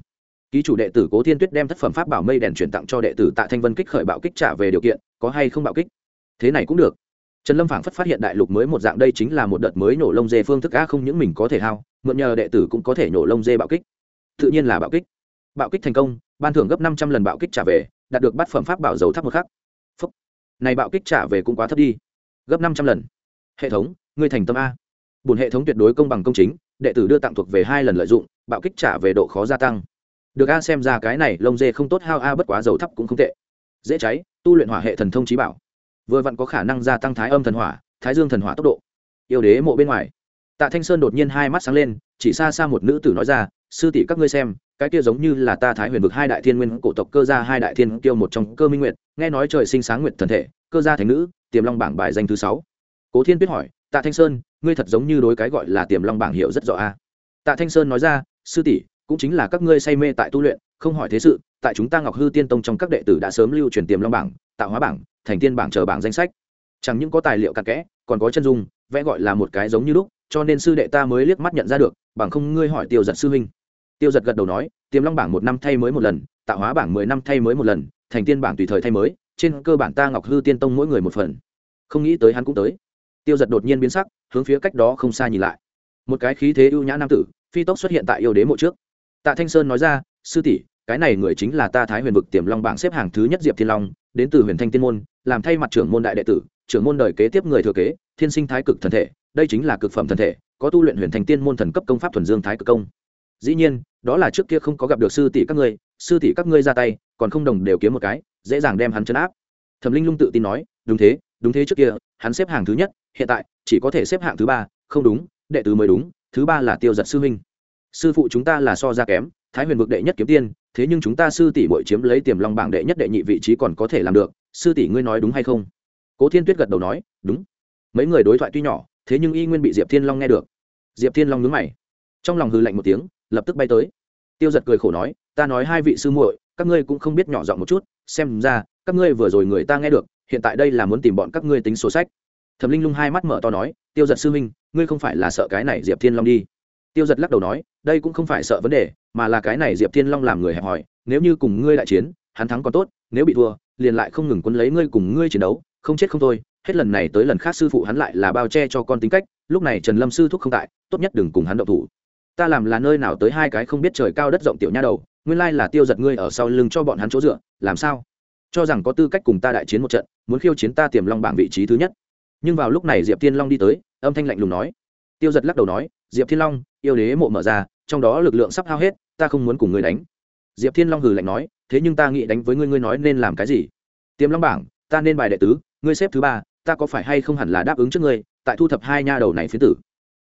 Ký chủ đệ tử cố thiên tuyết đem tác phẩm pháp bảo mây đèn chuyển tặng cho đệ tử tạ thanh vân kích khởi bạo kích trả về điều kiện, có hay không bạo kích? Thế này cũng được. Trần lâm phảng phất phát hiện đại lục mới một dạng đây chính là một đợt mới nổ lông dê phương thức a không những mình có thể hao, mượn nhờ đệ tử cũng có thể nổ lông dê bạo kích. Tự nhiên là bạo kích. Bạo kích thành công, ban thưởng gấp năm trăm lần bạo kích trả về đạt được bát phẩm pháp bảo dầu thấp một khắc. Phúc. này bạo kích trả về cũng quá thấp đi. Gấp năm trăm lần. Hệ thống, ngươi thành tâm a. Bùn hệ thống tuyệt đối công bằng công chính, đệ tử đưa tặng thuộc về hai lần lợi dụng, bạo kích trả về độ khó gia tăng. Được a xem ra cái này lông dê không tốt, hao a bất quá dầu thấp cũng không tệ. Dễ cháy, tu luyện hỏa hệ thần thông trí bảo. Vừa vặn có khả năng gia tăng thái âm thần hỏa, thái dương thần hỏa tốc độ. Yêu đế mộ bên ngoài. Tạ thanh sơn đột nhiên hai mắt sáng lên, chỉ xa xa một nữ tử nói ra, sư tỷ các ngươi xem cái kia giống như là ta thái huyền vực hai đại thiên nguyên cổ tộc cơ gia hai đại thiên kiêu một trong cơ minh nguyệt, nghe nói trời sinh sáng nguyệt thần thể, cơ gia thành nữ, tiềm long bảng bài danh thứ sáu. Cố thiên tuyết hỏi, tạ thanh sơn, ngươi thật giống như đối cái gọi là tiềm long bảng hiệu rất rõ a tạ thanh sơn nói ra, sư tỷ, cũng chính là các ngươi say mê tại tu luyện, không hỏi thế sự, tại chúng ta ngọc hư tiên tông trong các đệ tử đã sớm lưu truyền tiềm long bảng, tạo hóa bảng, thành tiên bảng chờ bảng danh sách. Chẳng những có tài liệu cặn kẽ, còn có chân dung, vẽ gọi là một cái giống như lúc, cho nên sư đệ ta mới liếc mắt nhận ra được, bằng không ngươi hỏi tiêu giật sư huynh tiêu giật gật đầu nói, tiềm long bảng một năm thay mới một lần tạo hóa bảng mười năm thay mới một lần, thành tiên bảng tùy thời thay mới, trên cơ bản ta ngọc hư tiên tông mỗi người một phần. Không nghĩ tới hắn cũng tới. Tiêu giật đột nhiên biến sắc, hướng phía cách đó không xa nhìn lại. Một cái khí thế ưu nhã nam tử, phi tốc xuất hiện tại yêu đế mộ trước. Tạ thanh sơn nói ra, sư tỷ, cái này người chính là ta thái huyền vực tiềm long bảng xếp hàng thứ nhất diệp thiên long, đến từ huyền thanh tiên môn, làm thay mặt trưởng môn đại đệ tử, trưởng môn đời kế tiếp người thừa kế, thiên sinh thái cực thần thể, đây chính là cực phẩm thần thể, có tu luyện huyền thanh tiên môn thần cấp công pháp thuần dương thái cực công dĩ nhiên, đó là trước kia không có gặp được sư tỷ các ngươi, sư tỷ các ngươi ra tay, còn không đồng đều kiếm một cái, dễ dàng đem hắn chấn áp. Thẩm linh lung tự tin nói, đúng thế đúng thế trước kia, hắn xếp hàng thứ nhất, hiện tại chỉ có thể xếp hạng thứ ba, không đúng, đệ tử mới đúng, thứ ba là tiêu giật sư huynh. Sư phụ chúng ta là so ra kém, thái huyền vực đệ nhất kiếm tiên, thế nhưng chúng ta sư tỷ bội chiếm lấy tiềm long bảng đệ nhất đệ nhị vị trí còn có thể làm được, sư tỷ ngươi nói đúng hay không? Cố thiên tuyết gật đầu nói, đúng. Mấy người đối thoại tuy nhỏ, thế nhưng y nguyên bị diệp thiên long nghe được. Diệp thiên long nhướng mày. Trong lòng hư lạnh một tiếng lập tức bay tới. Tiêu giật cười khổ nói, ta nói hai vị sư muội, các ngươi cũng không biết nhỏ giọng một chút, xem ra, các ngươi vừa rồi người ta nghe được, hiện tại đây là muốn tìm bọn các ngươi tính sổ sách. Thẩm linh lung hai mắt mở to nói, tiêu giật sư minh ngươi không phải là sợ cái này diệp thiên long đi? Tiêu giật lắc đầu nói, đây cũng không phải sợ vấn đề, mà là cái này diệp thiên long làm người hẹp hòi, nếu như cùng ngươi đại chiến, hắn thắng còn tốt, nếu bị thua, liền lại không ngừng quấn lấy ngươi cùng ngươi chiến đấu, không chết không thôi, hết lần này tới lần khác sư phụ hắn lại là bao che cho con tính cách, lúc này trần lâm sư thúc không tại, tốt nhất đừng cùng hắn động thủ ta làm là nơi nào tới hai cái không biết trời cao đất rộng tiểu nha đầu, nguyên lai là tiêu giật ngươi ở sau lưng cho bọn hắn chỗ dựa, làm sao? Cho rằng có tư cách cùng ta đại chiến một trận, muốn khiêu chiến ta tiềm long bảng vị trí thứ nhất. Nhưng vào lúc này diệp thiên long đi tới, âm thanh lạnh lùng nói. Tiêu giật lắc đầu nói, diệp thiên long, yêu đế mộ mở ra, trong đó lực lượng sắp hao hết, ta không muốn cùng ngươi đánh. Diệp thiên long hừ lạnh nói, thế nhưng ta nghĩ đánh với ngươi ngươi nói nên làm cái gì? Tiềm long bảng, ta nên bài đệ tứ, ngươi xếp thứ ba, ta có phải hay không hẳn là đáp ứng trước ngươi, tại thu thập hai nha đầu này phía tử?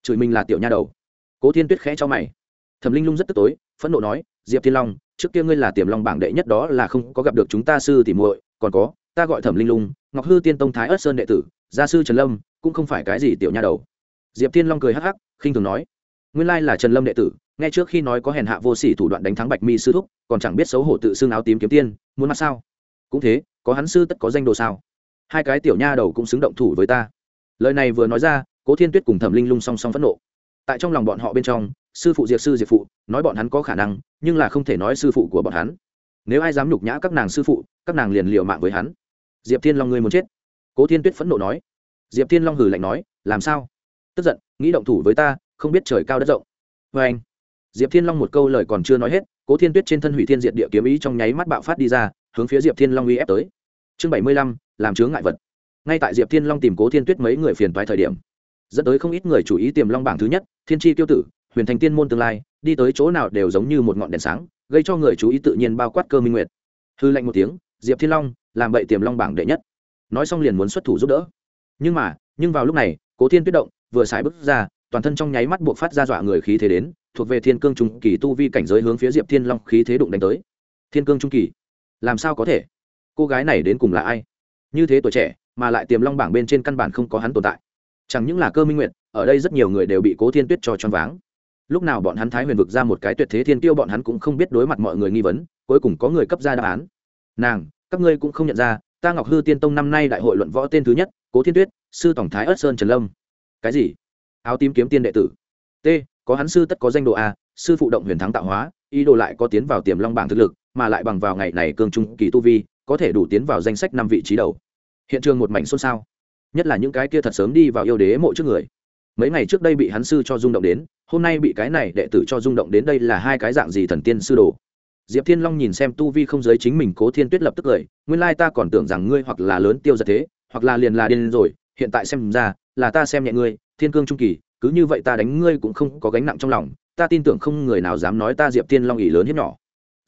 Chửi mình là tiểu nha đầu cố thiên tuyết khẽ cho mày. Thẩm linh lung rất tức tối, phẫn nộ nói, diệp thiên long, trước kia ngươi là tiềm long bảng đệ nhất đó là không có gặp được chúng ta sư tỉ muội, còn có, ta gọi thẩm linh lung, ngọc hư tiên tông thái ất sơn đệ tử, gia sư trần lâm, cũng không phải cái gì tiểu nha đầu. Diệp thiên long cười hắc hắc, khinh thường nói, nguyên lai là trần lâm đệ tử, nghe trước khi nói có hèn hạ vô sỉ thủ đoạn đánh thắng bạch mi sư thúc, còn chẳng biết xấu hổ tự xưng áo tím kiếm tiên, muốn mặt sao? Cũng thế, có hắn sư tất có danh đồ sao? Hai cái tiểu nha đầu cũng xứng động thủ với ta. Lời này vừa nói ra, cố thiên tuyết cùng thẩm linh lung song song phẫn nộ tại trong lòng bọn họ bên trong, sư phụ diệp sư diệp phụ, nói bọn hắn có khả năng, nhưng là không thể nói sư phụ của bọn hắn. Nếu ai dám nhục nhã các nàng sư phụ, các nàng liền liều mạng với hắn. Diệp thiên long ngươi muốn chết? Cố thiên tuyết phẫn nộ nói. Diệp thiên long hừ lạnh nói, làm sao? Tức giận, nghĩ động thủ với ta, không biết trời cao đất rộng. Vê anh. Diệp thiên long một câu lời còn chưa nói hết, cố thiên tuyết trên thân hủy thiên diệt địa kiếm ý trong nháy mắt bạo phát đi ra, hướng phía diệp thiên long uy ép tới. Chương bảy mươi lăm, làm chướng ngại vật. Ngay tại diệp thiên long tìm cố thiên tuyết mấy người phiền toái thời điểm dẫn tới không ít người chủ ý tiềm long bảng thứ nhất, thiên tri tiêu tử, huyền thành tiên môn tương lai, đi tới chỗ nào đều giống như một ngọn đèn sáng, gây cho người chú ý tự nhiên bao quát cơ minh nguyệt. Hư lệnh một tiếng, diệp thiên long làm bậy tiềm long bảng đệ nhất. Nói xong liền muốn xuất thủ giúp đỡ. Nhưng mà, nhưng vào lúc này, cố thiên tuyết động vừa xài bước ra, toàn thân trong nháy mắt buộc phát ra dọa người khí thế đến, thuộc về thiên cương trung kỳ tu vi cảnh giới hướng phía diệp thiên long khí thế đụng đánh tới. Thiên cương trung kỳ? Làm sao có thể? Cô gái này đến cùng là ai? Như thế tuổi trẻ, mà lại tiềm long bảng bên trên căn bản không có hắn tồn tại chẳng những là cơ minh nguyệt, ở đây rất nhiều người đều bị cố thiên tuyết cho choáng váng. Lúc nào bọn hắn thái huyền vực ra một cái tuyệt thế thiên tiêu bọn hắn cũng không biết đối mặt mọi người nghi vấn, cuối cùng có người cấp ra đáp án. Nàng, các ngươi cũng không nhận ra, ta ngọc hư tiên tông năm nay đại hội luận võ tên thứ nhất, cố thiên tuyết, sư tổng thái ất sơn trần lâm. Cái gì? Áo tím kiếm tiên đệ tử. T, có hắn sư tất có danh độ a, sư phụ động huyền thắng tạo hóa, ý đồ lại có tiến vào tiềm long bảng thực lực, mà lại bằng vào ngày này cương trung kỳ tu vi, có thể đủ tiến vào danh sách năm vị trí đầu. Hiện trường một mảnh xôn xao nhất là những cái kia thật sớm đi vào yêu đế mộ trước người. Mấy ngày trước đây bị hắn sư cho rung động đến, hôm nay bị cái này đệ tử cho rung động đến đây là hai cái dạng gì thần tiên sư đồ? Diệp thiên long nhìn xem tu vi không giới chính mình cố thiên tuyết lập tức cười, nguyên lai ta còn tưởng rằng ngươi hoặc là lớn tiêu giật thế, hoặc là liền là điên rồi, hiện tại xem ra, là ta xem nhẹ ngươi, thiên cương trung kỳ, cứ như vậy ta đánh ngươi cũng không có gánh nặng trong lòng, ta tin tưởng không người nào dám nói ta diệp thiên long ỉ lớn hiếp nhỏ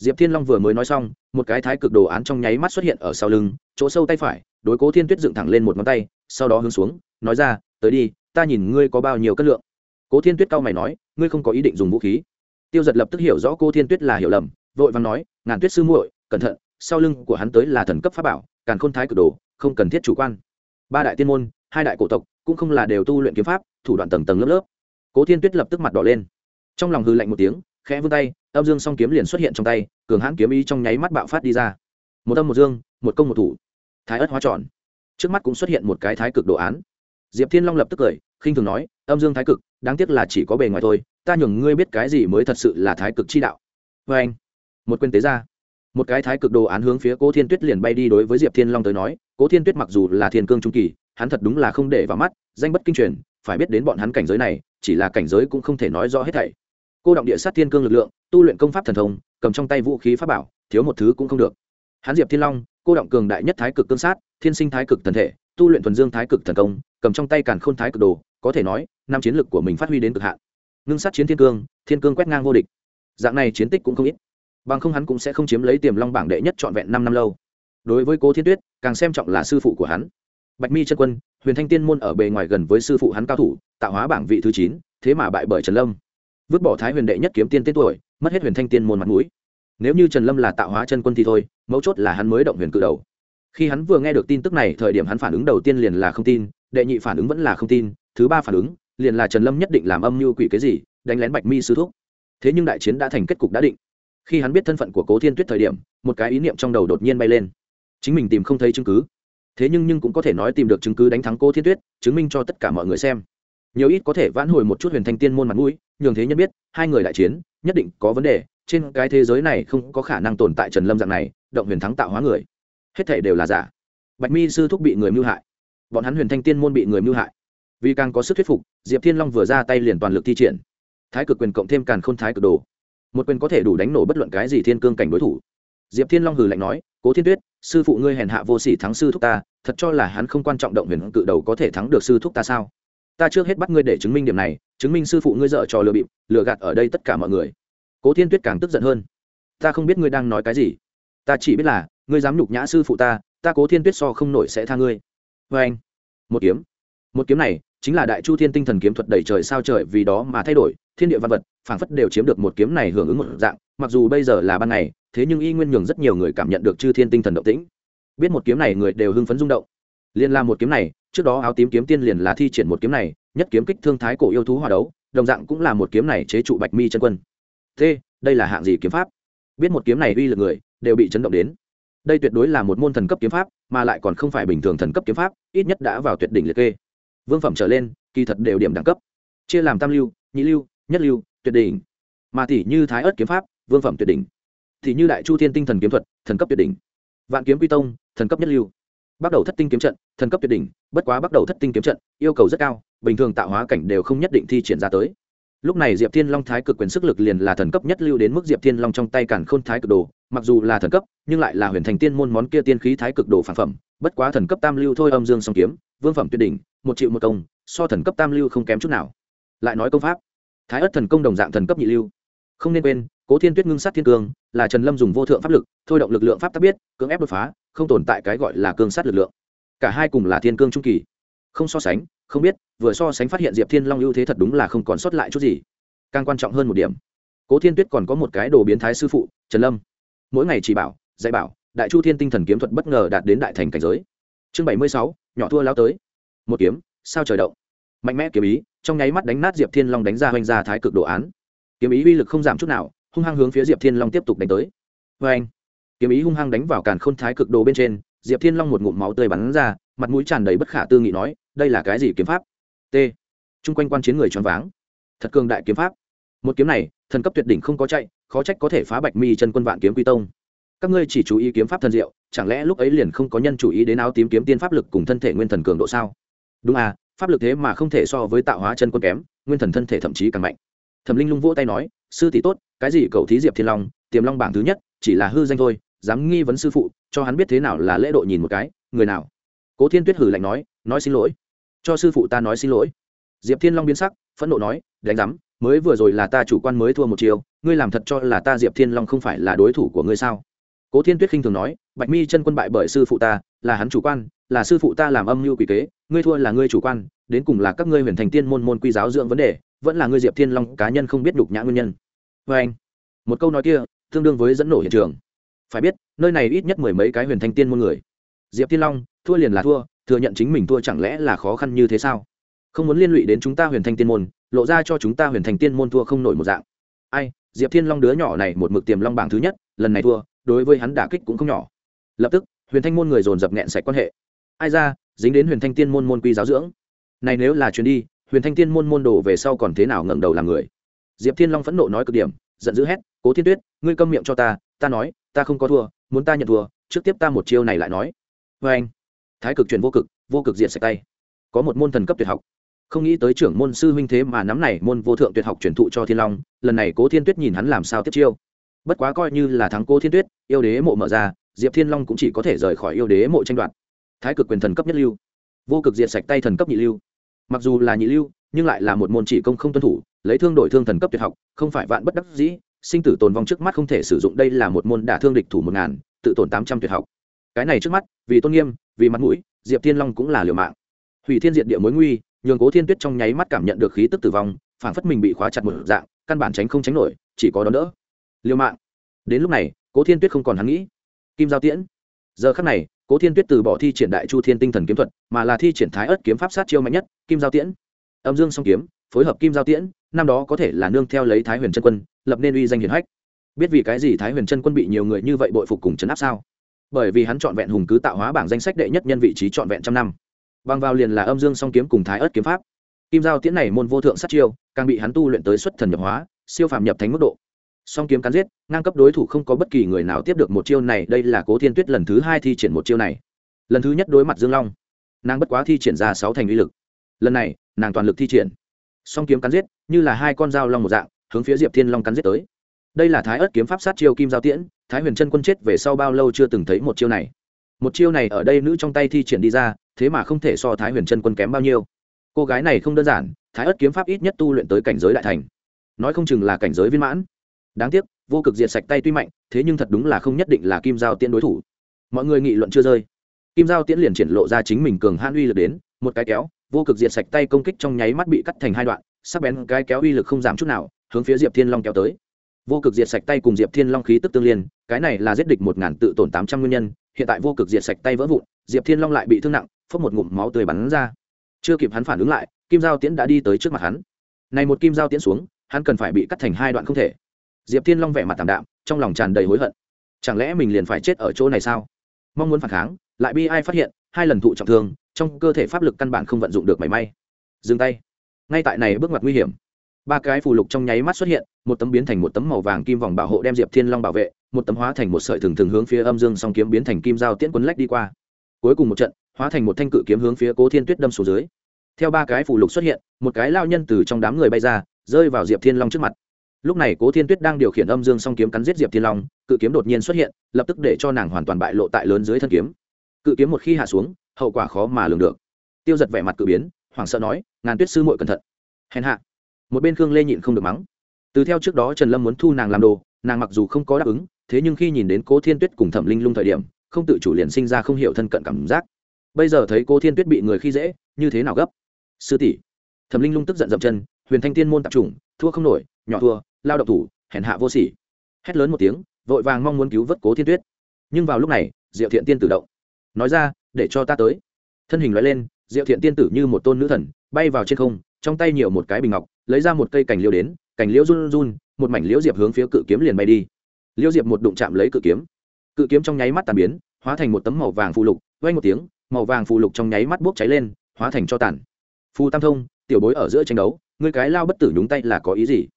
diệp thiên long vừa mới nói xong, một cái thái cực đồ án trong nháy mắt xuất hiện ở sau lưng, chỗ sâu tay phải, đối cố thiên tuyết dựng thẳng lên một ngón tay, sau đó hướng xuống, nói ra, tới đi, ta nhìn ngươi có bao nhiêu cân lượng. Cố thiên tuyết cao mày nói, ngươi không có ý định dùng vũ khí. Tiêu giật lập tức hiểu rõ cô thiên tuyết là hiểu lầm, vội vàng nói, ngàn tuyết sư muội, cẩn thận, sau lưng của hắn tới là thần cấp pháp bảo, càn khôn thái cực đồ, không cần thiết chủ quan. Ba đại tiên môn, hai đại cổ tộc, cũng không là đều tu luyện kiếm pháp, thủ đoạn tầng tầng lớp lớp. Cố thiên tuyết lập tức mặt đỏ lên. Trong lòng hư lạnh một tiếng khẽ vươn tay, âm dương song kiếm liền xuất hiện trong tay, cường hãn kiếm ý trong nháy mắt bạo phát đi ra. Một âm một dương, một công một thủ. Thái ất hóa tròn. Trước mắt cũng xuất hiện một cái thái cực đồ án. Diệp thiên long lập tức cười, khinh thường nói, âm dương thái cực, đáng tiếc là chỉ có bề ngoài thôi, ta nhường ngươi biết cái gì mới thật sự là thái cực chi đạo. Vê anh, một quên tế ra. Một cái thái cực đồ án hướng phía cố thiên tuyết liền bay đi đối với diệp thiên long tới nói, cố thiên tuyết mặc dù là thiên cương trung kỳ, hắn thật đúng là không để vào mắt, danh bất kinh truyền, phải biết đến bọn hắn cảnh giới này, chỉ là cảnh giới cũng không thể nói rõ hết thảy cô động địa sát thiên cương lực lượng, tu luyện công pháp thần thông, cầm trong tay vũ khí pháp bảo, thiếu một thứ cũng không được. Hán diệp thiên long, cô động cường đại nhất thái cực cương sát, thiên sinh thái cực thần thể, tu luyện thuần dương thái cực thần công, cầm trong tay càn khôn thái cực đồ, có thể nói, năm chiến lực của mình phát huy đến cực hạn. Ngưng sát chiến thiên cương thiên cương quét ngang vô địch. Dạng này chiến tích cũng không ít. Bằng không hắn cũng sẽ không chiếm lấy tiềm long bảng đệ nhất trọn vẹn năm năm lâu. Đối với cố thiên tuyết, càng xem trọng là sư phụ của hắn. Bạch mi chân quân, huyền thanh tiên môn ở bề ngoài gần với sư phụ hắn cao thủ, tạo hóa bảng vị thứ chín, thế mà bại bởi trần lâm vứt bỏ thái huyền đệ nhất kiếm tiên tên tuổi, mất hết huyền thanh tiên môn mặt mũi. Nếu như trần lâm là tạo hóa chân quân thì thôi, mấu chốt là hắn mới động huyền cự đầu. Khi hắn vừa nghe được tin tức này, thời điểm hắn phản ứng đầu tiên liền là không tin, đệ nhị phản ứng vẫn là không tin, thứ ba phản ứng liền là trần lâm nhất định làm âm mưu quỷ cái gì, đánh lén bạch mi sư thúc. Thế nhưng đại chiến đã thành kết cục đã định. Khi hắn biết thân phận của cố thiên tuyết thời điểm, một cái ý niệm trong đầu đột nhiên bay lên. Chính mình tìm không thấy chứng cứ. Thế nhưng nhưng cũng có thể nói tìm được chứng cứ đánh thắng cố thiên tuyết, chứng minh cho tất cả mọi người xem. Nhiều ít có thể vãn hồi một chút huyền thanh tiên môn mặt mũi nhường thế nhân biết, hai người đại chiến, nhất định có vấn đề, trên cái thế giới này không có khả năng tồn tại trần lâm dạng này, động huyền thắng tạo hóa người. Hết thể đều là giả. Bạch mi sư thúc bị người mưu hại. Bọn hắn huyền thanh tiên môn bị người mưu hại. Vì càng có sức thuyết phục, diệp thiên long vừa ra tay liền toàn lực thi triển. Thái cực quyền cộng thêm càn k h ô n thái cực đồ. Một quyền có thể đủ đánh nổ bất luận cái gì thiên cương cảnh đối thủ. Diệp thiên long hừ lạnh nói, cố thiên tuyết, sư phụ ngươi hèn hạ vô sỉ thắng sư thúc ta, thật cho là hắn không quan trọng động huyền cự đầu có thể thắng được sư thúc ta sao? Ta trước hết bắt ngươi để chứng minh điểm này, chứng minh sư phụ ngươi dợ trò lừa bịp, lừa gạt ở đây tất cả mọi người. Cố thiên tuyết càng tức giận hơn. Ta không biết ngươi đang nói cái gì. Ta chỉ biết là, ngươi dám nhục nhã sư phụ ta ta cố thiên tuyết so không nổi sẽ tha ngươi. Vê anh, một kiếm. Một kiếm này chính là đại chu thiên tinh thần kiếm thuật đầy trời sao trời vì đó mà thay đổi, thiên địa văn vật, phảng phất đều chiếm được một kiếm này hưởng ứng một dạng, mặc dù bây giờ là ban ngày, thế nhưng y nguyên nhường rất nhiều người cảm nhận được chư thiên tinh thần động tĩnh. Biết một kiếm này người đều hưng phấn rung động liền là một kiếm này, trước đó áo tím kiếm tiên liền là thi triển một kiếm này, nhất kiếm kích thương thái cổ yêu thú hòa đấu, đồng dạng cũng là một kiếm này chế trụ bạch mi chân quân. Thế, đây là hạng gì kiếm pháp? Biết một kiếm này uy lực người, đều bị chấn động đến. Đây tuyệt đối là một môn thần cấp kiếm pháp, mà lại còn không phải bình thường thần cấp kiếm pháp, ít nhất đã vào tuyệt đỉnh liệt kê. Vương phẩm trở lên, kỳ thật đều điểm đẳng cấp. Chia làm tam lưu, nhị lưu, nhất lưu, tuyệt đỉnh. Mà tỷ như thái ớt kiếm pháp, vương phẩm tuyệt đỉnh. Thì như đại chu thiên tinh thần kiếm thuật, thần cấp tuyệt đỉnh. Vạn kiếm quy tông, thần cấp nhất lưu bắt đầu thất tinh kiếm trận, thần cấp tuyệt đỉnh, bất quá bắt đầu thất tinh kiếm trận, yêu cầu rất cao, bình thường tạo hóa cảnh đều không nhất định thi triển ra tới. Lúc này diệp thiên long thái cực quyền sức lực liền là thần cấp nhất lưu đến mức diệp thiên long trong tay cản khôn thái cực đồ, mặc dù là thần cấp, nhưng lại là huyền thành tiên môn món kia tiên khí thái cực đồ phản phẩm, bất quá thần cấp tam lưu thôi âm dương song kiếm, vương phẩm tuyệt đỉnh, một triệu một công, so thần cấp tam lưu không kém chút nào. Lại nói công pháp, thái ất thần công đồng dạng thần cấp nhị lưu, không nên quên cố thiên tuyết ngưng sát thiên cương, là trần lâm dùng vô thượng pháp lực, thôi động lực lượng pháp tắc biết, cưỡng ép đột phá, không tồn tại cái gọi là cương sát lực lượng. Cả hai cùng là thiên cương trung kỳ. Không so sánh, không biết, vừa so sánh phát hiện diệp thiên long ưu thế thật đúng là không còn sót lại chút gì. Càng quan trọng hơn một điểm, cố thiên tuyết còn có một cái đồ biến thái sư phụ, trần lâm. Mỗi ngày chỉ bảo, dạy bảo, đại chu thiên tinh thần kiếm thuật bất ngờ đạt đến đại thành cảnh giới. Chương bảy mươi sáu, nhỏ thua lao tới. Một kiếm, sao trời động? Mạnh mẽ kiếm ý, trong nháy mắt đánh nát diệp thiên long đánh ra hoành ra thái cực đồ án. Kiếm ý uy lực không giảm chút nào hung hăng hướng phía diệp thiên long tiếp tục đánh tới. Vê anh, kiếm ý hung hăng đánh vào càn khôn thái cực đồ bên trên, diệp thiên long một ngụm máu tươi bắn ra, mặt mũi tràn đầy bất khả tư nghị nói, đây là cái gì kiếm pháp? T. Chung quanh quan chiến người choáng váng. Thật cường đại kiếm pháp. Một kiếm này, thần cấp tuyệt đỉnh không có chạy, khó trách có thể phá bạch mi chân quân vạn kiếm quy tông. Các ngươi chỉ chú ý kiếm pháp thần diệu, chẳng lẽ lúc ấy liền không có nhân chú ý đến áo tím kiếm tiên pháp lực cùng thân thể nguyên thần cường độ sao? Đúng à pháp lực thế mà không thể so với tạo hóa chân quân kém, nguyên thần thân thể thậm chí càng mạnh. Thẩm linh lung vỗ tay nói, sư tỷ tốt cái gì cậu thí diệp thiên long, tiềm long bảng thứ nhất, chỉ là hư danh thôi, dám nghi vấn sư phụ, cho hắn biết thế nào là lễ độ nhìn một cái, người nào? Cố thiên tuyết hử lạnh nói nói xin lỗi. Cho sư phụ ta nói xin lỗi. Diệp thiên long biến sắc, phẫn nộ nói, đánh giám, mới vừa rồi là ta chủ quan mới thua một chiều, ngươi làm thật cho là ta diệp thiên long không phải là đối thủ của ngươi sao? Cố thiên tuyết khinh thường nói, bạch mi chân quân bại bởi sư phụ ta, là hắn chủ quan, là sư phụ ta làm âm mưu quỷ kế, ngươi thua là ngươi chủ quan, đến cùng là các ngươi huyền thành tiên môn môn quy giáo dưỡng vấn đề, vẫn là ngươi diệp thiên long cá nhân không biết đục nhã nguyên nhân vê anh, một câu nói kia tương đương với dẫn nổ hiện trường. Phải biết, nơi này ít nhất mười mấy cái huyền thanh tiên môn người. Diệp thiên long, thua liền là thua, thừa nhận chính mình thua chẳng lẽ là khó khăn như thế sao? Không muốn liên lụy đến chúng ta huyền thanh tiên môn, lộ ra cho chúng ta huyền thanh tiên môn thua không nổi một dạng. Ai, diệp thiên long đứa nhỏ này một mực tiềm long bảng thứ nhất, lần này thua, đối với hắn đả kích cũng không nhỏ. Lập tức, huyền thanh môn người dồn dập nghẹn sạch quan hệ. Ai ra, dính đến huyền thanh tiên môn môn quy giáo dưỡng. Này nếu là chuyến đi, huyền thanh tiên môn môn đồ về sau còn thế nào ngẩng đầu làm người? Diệp thiên long phẫn nộ nói cực điểm, giận dữ hét, cố thiên tuyết, ngươi câm miệng cho ta ta nói, ta không có thua, muốn ta nhận thua, trước tiếp ta một chiêu này lại nói. Vê anh. Thái cực chuyển vô cực vô cực diện sạch tay. Có một môn thần cấp tuyệt học. Không nghĩ tới trưởng môn sư huynh thế mà nắm này môn vô thượng tuyệt học truyền thụ cho thiên long, lần này cố thiên tuyết nhìn hắn làm sao tiếp chiêu. Bất quá coi như là thắng cố thiên tuyết, yêu đế mộ mở ra, diệp thiên long cũng chỉ có thể rời khỏi yêu đế mộ tranh đoạt. Thái cực quyền thần cấp nhất lưu. Vô cực diệt sạch tay thần cấp nhị lưu. Mặc dù là nhị lưu nhưng lại là một môn chỉ công không tuân thủ, lấy thương đổi thương thần cấp tuyệt học, không phải vạn bất đắc dĩ, sinh tử tồn vong trước mắt không thể sử dụng, đây là một môn đả thương địch thủ một ngàn, tự tổn tám trăm tuyệt học. Cái này trước mắt, vì tôn nghiêm, vì mặt mũi, diệp thiên long cũng là liều mạng. Hủy thiên diệt địa mối nguy, nhường cố thiên tuyết trong nháy mắt cảm nhận được khí tức tử vong phản phất mình bị khóa chặt một dạng, căn bản tránh không tránh nổi, chỉ có đón đỡ. Liều mạng. Đến lúc này, cố thiên tuyết không còn hắn nghĩ. Kim giao tiễn. Giờ khắc này, cố thiên tuyết từ bỏ thi triển đại chu thiên tinh thần kiếm thuật, mà là thi triển thái ớt kiếm pháp sát chiêu mạnh nhất, kim giao tiễn âm dương song kiếm, phối hợp kim giao tiễn, năm đó có thể là nương theo lấy thái huyền chân quân, lập nên uy danh hiển hách. Biết vì cái gì thái huyền chân quân bị nhiều người như vậy bội phục cùng chấn áp sao? Bởi vì hắn trọn vẹn hùng cứ tạo hóa bảng danh sách đệ nhất nhân vị trí trọn vẹn trăm năm. Bằng vào liền là âm dương song kiếm cùng thái ớt kiếm pháp. Kim giao tiễn này môn vô thượng sát chiêu, càng bị hắn tu luyện tới xuất thần nhập hóa, siêu phàm nhập thánh mức độ. Song kiếm cắn giết, ngang cấp đối thủ không có bất kỳ người nào tiếp được một chiêu này, đây là cố thiên tuyết lần thứ hai thi triển một chiêu này. Lần thứ nhất đối mặt dương long, nàng bất quá thi triển ra sáu thành uy lực lần này, nàng toàn lực thi triển. Song kiếm cắn giết, như là hai con dao long một dạng, hướng phía diệp thiên long cắn giết tới. Đây là thái ớt kiếm pháp sát chiêu kim giao tiễn, thái huyền chân quân chết về sau bao lâu chưa từng thấy một chiêu này. Một chiêu này ở đây nữ trong tay thi triển đi ra, thế mà không thể so thái huyền chân quân kém bao nhiêu. Cô gái này không đơn giản, thái ớt kiếm pháp ít nhất tu luyện tới cảnh giới đại thành. Nói không chừng là cảnh giới viên mãn. Đáng tiếc, vô cực diệt sạch tay tuy mạnh, thế nhưng thật đúng là không nhất định là kim giao tiễn đối thủ. Mọi người nghị luận chưa rơi. Kim giao tiễn liền triển lộ ra chính mình cường han uy lực đến, một cái kéo vô cực diệt sạch tay công kích trong nháy mắt bị cắt thành hai đoạn, sắc bén cái kéo uy lực không giảm chút nào, hướng phía diệp thiên long kéo tới. Vô cực diệt sạch tay cùng diệp thiên long khí tức tương liên, cái này là giết địch một ngàn tự tổn tám trăm nguyên nhân, hiện tại vô cực diệt sạch tay vỡ vụn, diệp thiên long lại bị thương nặng, phốc một ngụm máu tươi bắn ra. Chưa kịp hắn phản ứng lại, kim giao tiễn đã đi tới trước mặt hắn. Này một kim giao tiễn xuống, hắn cần phải bị cắt thành hai đoạn không thể. Diệp thiên long vẻ mặt tảm đạm, trong lòng tràn đầy hối hận. Chẳng lẽ mình liền phải chết ở chỗ này sao? Mong muốn phản kháng, lại bi ai phát hiện, hai lần thụ trọng thương trong cơ thể pháp lực căn bản không vận dụng được mảy may. Dừng tay. Ngay tại này bước ngoặt nguy hiểm, ba cái phù lục trong nháy mắt xuất hiện, một tấm biến thành một tấm màu vàng kim vòng bảo hộ đem diệp thiên long bảo vệ, một tấm hóa thành một sợi thường thường hướng phía âm dương song kiếm biến thành kim dao tiễn quấn lách đi qua. Cuối cùng một trận, hóa thành một thanh cự kiếm hướng phía cố thiên tuyết đâm xuống dưới. Theo ba cái phù lục xuất hiện, một cái lao nhân từ trong đám người bay ra, rơi vào diệp thiên long trước mặt. Lúc này cố thiên tuyết đang điều khiển âm dương song kiếm cắn giết diệp thiên long, cự kiếm đột nhiên xuất hiện, lập tức để cho nàng hoàn toàn bại lộ tại lớn dưới thân kiếm. Cự kiếm một khi hạ xuống hậu quả khó mà lường được. Tiêu giật vẻ mặt cự biến, hoảng sợ nói, ngàn tuyết sư muội cẩn thận. Hèn hạ. Một bên khương lê nhịn không được mắng. Từ theo trước đó trần lâm muốn thu nàng làm đồ, nàng mặc dù không có đáp ứng, thế nhưng khi nhìn đến cố thiên tuyết cùng thẩm linh lung thời điểm, không tự chủ liền sinh ra không hiểu thân cận cảm giác. Bây giờ thấy cố thiên tuyết bị người khi dễ, như thế nào gấp? Sư tỷ. Thẩm linh lung tức giận dậm chân, huyền thanh tiên môn tập trung thua không nổi, nhỏ thua, lao động thủ, hèn hạ vô sỉ. Hét lớn một tiếng, vội vàng mong muốn cứu vớt cố thiên tuyết. Nhưng vào lúc này, diệu thiện tiên tự động. Nói ra để cho ta tới. Thân hình loại lên, diệu thiện tiên tử như một tôn nữ thần, bay vào trên không, trong tay nhiều một cái bình ngọc, lấy ra một cây cành liễu đến, cành liễu run run, một mảnh liễu diệp hướng phía cự kiếm liền bay đi. Liễu diệp một đụng chạm lấy cự kiếm. Cự kiếm trong nháy mắt tàn biến, hóa thành một tấm màu vàng phụ lục vay một tiếng, màu vàng phụ lục trong nháy mắt bốc cháy lên, hóa thành cho tàn. Phù tam thông, tiểu bối ở giữa tranh đấu người cái lao bất tử nhúng tay là có ý gì?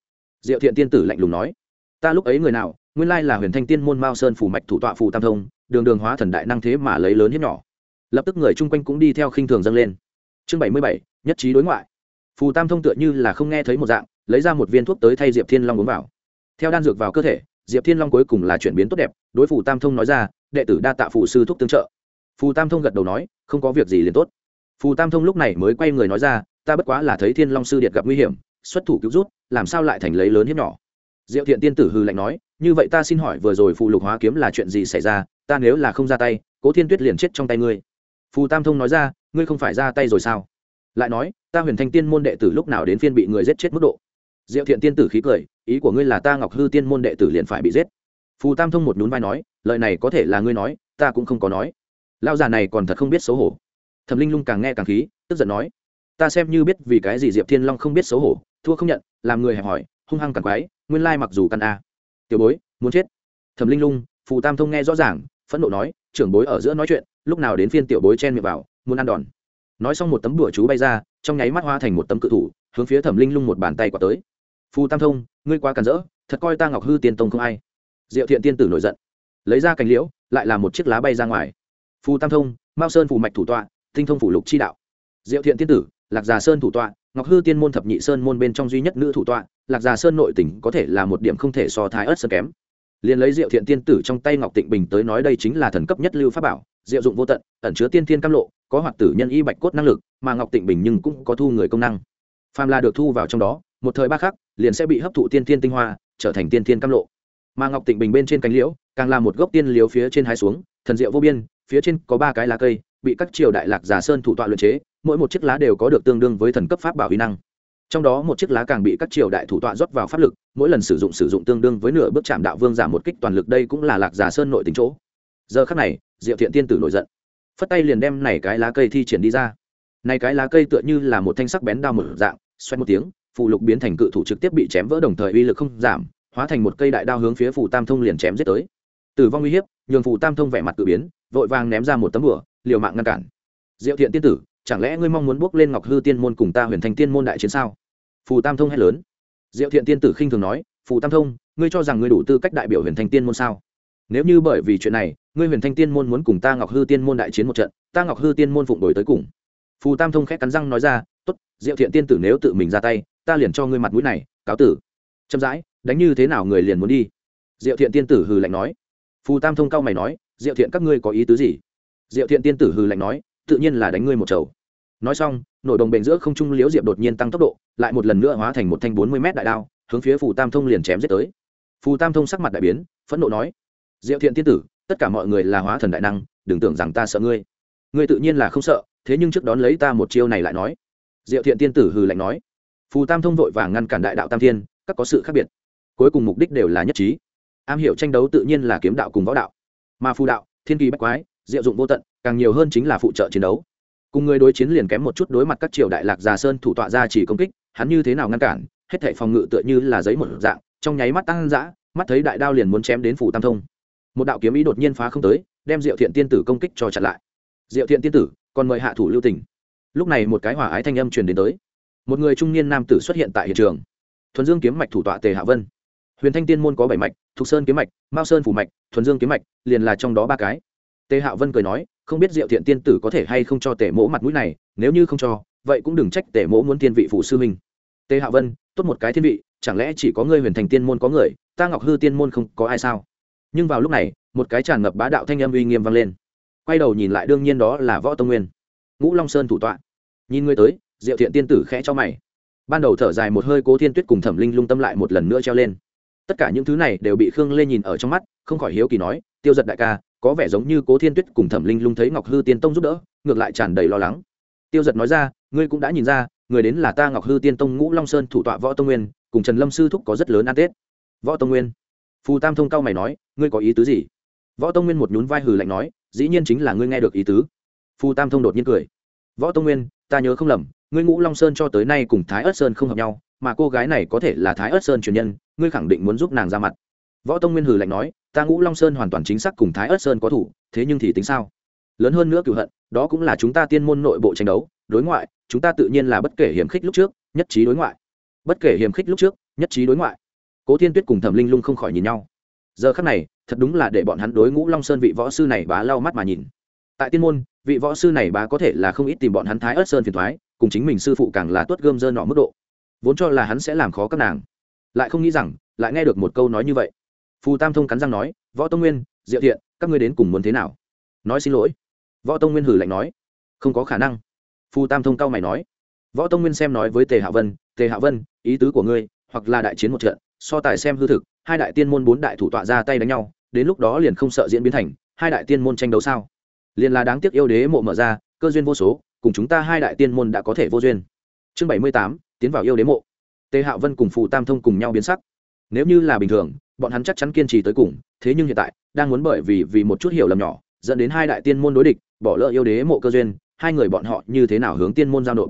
Diệu thiện tiên tử lạnh lùng nói. Ta lúc ấy người nào, nguyên lai là huyền thanh tiên môn mao sơn phủ mạch thủ tọa phù tam thông, đường đường hóa thần đại năng thế mà lấy lớn hiếp nhỏ lập tức người chung quanh cũng đi theo khinh thường dâng lên. Chương bảy mươi bảy, nhất trí đối ngoại. Phù tam thông tựa như là không nghe thấy một dạng, lấy ra một viên thuốc tới thay diệp thiên long uống vào. Theo đan dược vào cơ thể, diệp thiên long cuối cùng là chuyển biến tốt đẹp, đối phù tam thông nói ra, đệ tử đa tạ phù sư thuốc tương trợ. Phù tam thông gật đầu nói, không có việc gì liền tốt. Phù tam thông lúc này mới quay người nói ra, ta bất quá là thấy thiên long sư điện gặp nguy hiểm, xuất thủ cứu rút, làm sao lại thành lấy lớn hiếp nhỏ? Diệu thiện tiên tử hư lạnh nói, như vậy ta xin hỏi vừa rồi phụ lục hóa kiếm là chuyện gì xảy ra? Ta nếu là không ra tay, cố thiên tuyết liền chết trong tay ngươi phù tam thông nói ra, ngươi không phải ra tay rồi sao? Lại nói, ta huyền thanh tiên môn đệ tử lúc nào đến phiên bị người giết chết mức độ? Diệu thiện tiên tử khí cười, ý của ngươi là ta ngọc hư tiên môn đệ tử liền phải bị giết. Phù tam thông một nhún vai nói, lời này có thể là ngươi nói, ta cũng không có nói. Lao già này còn thật không biết xấu hổ. Thẩm linh lung càng nghe càng khí, tức giận nói, ta xem như biết vì cái gì diệp thiên long không biết xấu hổ, thua không nhận, làm người hẹp hỏi, hung hăng càng quái, nguyên lai mặc dù căn a. Tiểu bối, muốn chết. Thẩm linh lung, phù tam thông nghe rõ ràng, phẫn nộ nói, trưởng bối ở giữa nói chuyện lúc nào đến phiên tiểu bối chen miệng vào, muốn ăn đòn. Nói xong một tấm đùa chú bay ra, trong nháy mắt hoa thành một tấm cự thủ, hướng phía thẩm linh lung một bàn tay quả tới. Phù tam thông, ngươi quá cản rỡ, thật coi ta ngọc hư tiên tông không ai. Diệu thiện tiên tử nổi giận, lấy ra cành liễu, lại là một chiếc lá bay ra ngoài. Phù tam thông, mao sơn phù mạch thủ tọa, tinh thông phủ lục chi đạo. Diệu thiện tiên tử, lạc già sơn thủ tọa, ngọc hư tiên môn thập nhị sơn môn bên trong duy nhất nữ thủ tọa, lạc già sơn nội tỉnh có thể là một điểm không thể so thái ớt sơn kém liền lấy diệu thiện tiên tử trong tay ngọc tịnh bình tới nói đây chính là thần cấp nhất lưu pháp bảo, diệu dụng vô tận, ẩn chứa tiên thiên cam lộ, có hoạt tử nhân y bạch cốt năng lực, mà ngọc tịnh bình nhưng cũng có thu người công năng. Phàm là được thu vào trong đó, một thời ba khắc, liền sẽ bị hấp thụ tiên thiên tinh hoa, trở thành tiên thiên cam lộ. Mà ngọc tịnh bình bên trên cánh liễu, càng là một gốc tiên liễu phía trên hai xuống, thần diệu vô biên, phía trên có ba cái lá cây, bị các triều đại lạc giả sơn thủ tọa luyện chế, mỗi một chiếc lá đều có được tương đương với thần cấp pháp bảo huy năng trong đó một chiếc lá càng bị các triều đại thủ tọa rót vào pháp lực, mỗi lần sử dụng sử dụng tương đương với nửa bước chạm đạo vương giảm một kích toàn lực đây cũng là lạc giả sơn nội tính chỗ. Giờ khắc này, diệu thiện tiên tử nổi giận. Phất tay liền đem này cái lá cây thi triển đi ra. Này cái lá cây tựa như là một thanh sắc bén đao một dạng, xoay một tiếng, phù lục biến thành cự thủ trực tiếp bị chém vỡ đồng thời uy lực không giảm, hóa thành một cây đại đao hướng phía phù tam thông liền chém giết tới. Tử vong uy hiếp, nhường phù tam thông vẻ mặt cự biến, vội vàng ném ra một tấm bửa liều mạng ngăn cản. Diệu thiện tiên tử chẳng lẽ ngươi mong muốn bước lên ngọc hư tiên môn cùng ta huyền thành tiên môn đại chiến sao? Phù tam thông hét lớn. Diệu thiện tiên tử khinh thường nói, phù tam thông, ngươi cho rằng ngươi đủ tư cách đại biểu huyền thành tiên môn sao? Nếu như bởi vì chuyện này, ngươi huyền thanh tiên môn muốn cùng ta ngọc hư tiên môn đại chiến một trận, ta ngọc hư tiên môn phụng đổi tới cùng. Phù tam thông khét cắn răng nói ra t ố t diệu thiện tiên tử nếu tự mình ra tay, ta liền cho ngươi mặt mũi này, cáo tử. Chậm rãi, đánh như thế nào người liền muốn đi? Diệu thiện tiên tử hừ lạnh nói. Phù tam thông cao mày nói, diệu thiện, các ngươi có ý tứ gì? Diệu thiện tiên tử hừ lạnh nói tự nhiên là đánh ngươi một chầu. Nói xong nổi đồng bền giữa không trung liễu diệp đột nhiên tăng tốc độ, lại một lần nữa hóa thành một thanh bốn mươi mét đại đao, hướng phía phù tam thông liền chém giết tới. Phù tam thông sắc mặt đại biến, phẫn nộ nói, diệu thiện tiên tử, tất cả mọi người là hóa thần đại năng, đừng tưởng rằng ta sợ ngươi. Ngươi tự nhiên là không sợ, thế nhưng trước đón lấy ta một chiêu này lại nói. Diệu thiện tiên tử hừ lạnh nói. Phù tam thông vội vàng ngăn cản đại đạo tam thiên, các có sự khác biệt. Cuối cùng mục đích đều là nhất trí. Am hiểu tranh đấu tự nhiên là kiếm đạo cùng võ đạo. Mà phù đạo, thiên kỳ bách quái, diệu dụng vô tận càng nhiều hơn chính là phụ trợ chiến đấu. Cùng người đối chiến liền kém một chút đối mặt các triều đại lạc già sơn thủ tọa ra chỉ công kích, hắn như thế nào ngăn cản, hết thảy phòng ngự tựa như là giấy một dạng, trong nháy mắt tăng dã, mắt thấy đại đao liền muốn chém đến phủ tam thông. Một đạo kiếm ý đột nhiên phá không tới, đem diệu thiện tiên tử công kích cho chặn lại. Diệu thiện tiên tử, còn mời hạ thủ lưu tình. lúc này một cái hỏa ái thanh âm truyền đến tới. Một người trung niên nam tử xuất hiện tại hiện trường. Thuần dương kiếm mạch thủ tọa tề hạ vân. Huyền thanh tiên môn có bảy mạch, thục sơn kiếm mạch, mao sơn phủ mạch, thuần dương kiếm mạch, liền là trong đó ba cái tề Hạo vân cười nói, không biết diệu thiện tiên tử có thể hay không cho tề mỗ mặt mũi này, nếu như không cho, vậy cũng đừng trách tề mỗ muốn tiên vị phụ sư minh tề Hạo vân, tốt một cái thiên vị, chẳng lẽ chỉ có ngươi huyền thành tiên môn có người, ta ngọc hư tiên môn không có ai sao? Nhưng vào lúc này, một cái tràn ngập bá đạo thanh âm uy nghiêm vang lên. Quay đầu nhìn lại đương nhiên đó là võ tông nguyên. Ngũ long sơn thủ tọa. Nhìn ngươi tới, diệu thiện tiên tử khẽ cho mày. Ban đầu thở dài một hơi cố thiên tuyết cùng thẩm linh lung tâm lại một lần nữa treo lên. Tất cả những thứ này đều bị khương lê nhìn ở trong mắt, không khỏi hiếu kỳ nói, tiêu giật đại ca có vẻ giống như cố thiên tuyết cùng thẩm linh lung thấy ngọc hư tiên tông giúp đỡ, ngược lại tràn đầy lo lắng. Tiêu giật nói ra, ngươi cũng đã nhìn ra, người đến là ta ngọc hư tiên tông ngũ long sơn thủ tọa võ tông nguyên, cùng trần lâm sư thúc có rất lớn ăn tết. Võ tông nguyên? Phù tam thông cao mày nói, ngươi có ý tứ gì? Võ tông nguyên một nhún vai hừ lạnh nói, dĩ nhiên chính là ngươi nghe được ý tứ. Phù tam thông đột nhiên cười. Võ tông nguyên, ta nhớ không lầm, ngươi ngũ long sơn cho tới nay cùng thái ớt sơn không hợp nhau, mà cô gái này có thể là thái ớt sơn truyền nhân, ngươi khẳng định muốn giúp nàng ra mặt võ tông nguyên Hử lạnh nói, ta ngũ long sơn hoàn toàn chính xác cùng thái ớt sơn có thủ, thế nhưng thì tính sao? Lớn hơn nữa cựu hận, đó cũng là chúng ta tiên môn nội bộ tranh đấu, đối ngoại, chúng ta tự nhiên là bất kể hiểm khích lúc trước, nhất trí đối ngoại. Bất kể hiểm khích lúc trước, nhất trí đối ngoại. Cố thiên tuyết cùng thẩm linh lung không khỏi nhìn nhau. Giờ khắc này, thật đúng là để bọn hắn đối ngũ long sơn vị võ sư này bá lau mắt mà nhìn. Tại tiên môn, vị võ sư này bá có thể là không ít tìm bọn hắn thái ớt sơn phiền thoái cùng chính mình sư phụ càng là tuất gươm dơ nọ mức độ. Vốn cho là hắn sẽ làm khó các nàng. Lại không nghĩ rằng, lại nghe được một câu nói như vậy phù tam thông cắn răng nói, võ tông nguyên, diệu thiện, các ngươi đến cùng muốn thế nào? Nói xin lỗi. Võ tông nguyên hử lạnh nói, không có khả năng. Phù tam thông cao mày nói, võ tông nguyên xem nói với tề hạ vân, tề hạ vân, ý tứ của ngươi, hoặc là đại chiến một trận, so tài xem hư thực, hai đại tiên môn bốn đại thủ tọa ra tay đánh nhau, đến lúc đó liền không sợ diễn biến thành, hai đại tiên môn tranh đấu sao? Liền là đáng tiếc yêu đế mộ mở ra, cơ duyên vô số, cùng chúng ta hai đại tiên môn đã có thể vô duyên. Chương bảy mươi tám, tiến vào yêu đế mộ. Tề hạo vân cùng phù tam thông cùng nhau biến sắc. Nếu như là bình thường bọn hắn chắc chắn kiên trì tới cùng, thế nhưng hiện tại, đang muốn bởi vì vì một chút hiểu lầm nhỏ, dẫn đến hai đại tiên môn đối địch, bỏ lỡ yêu đế mộ cơ duyên, hai người bọn họ như thế nào hướng tiên môn giao nộp.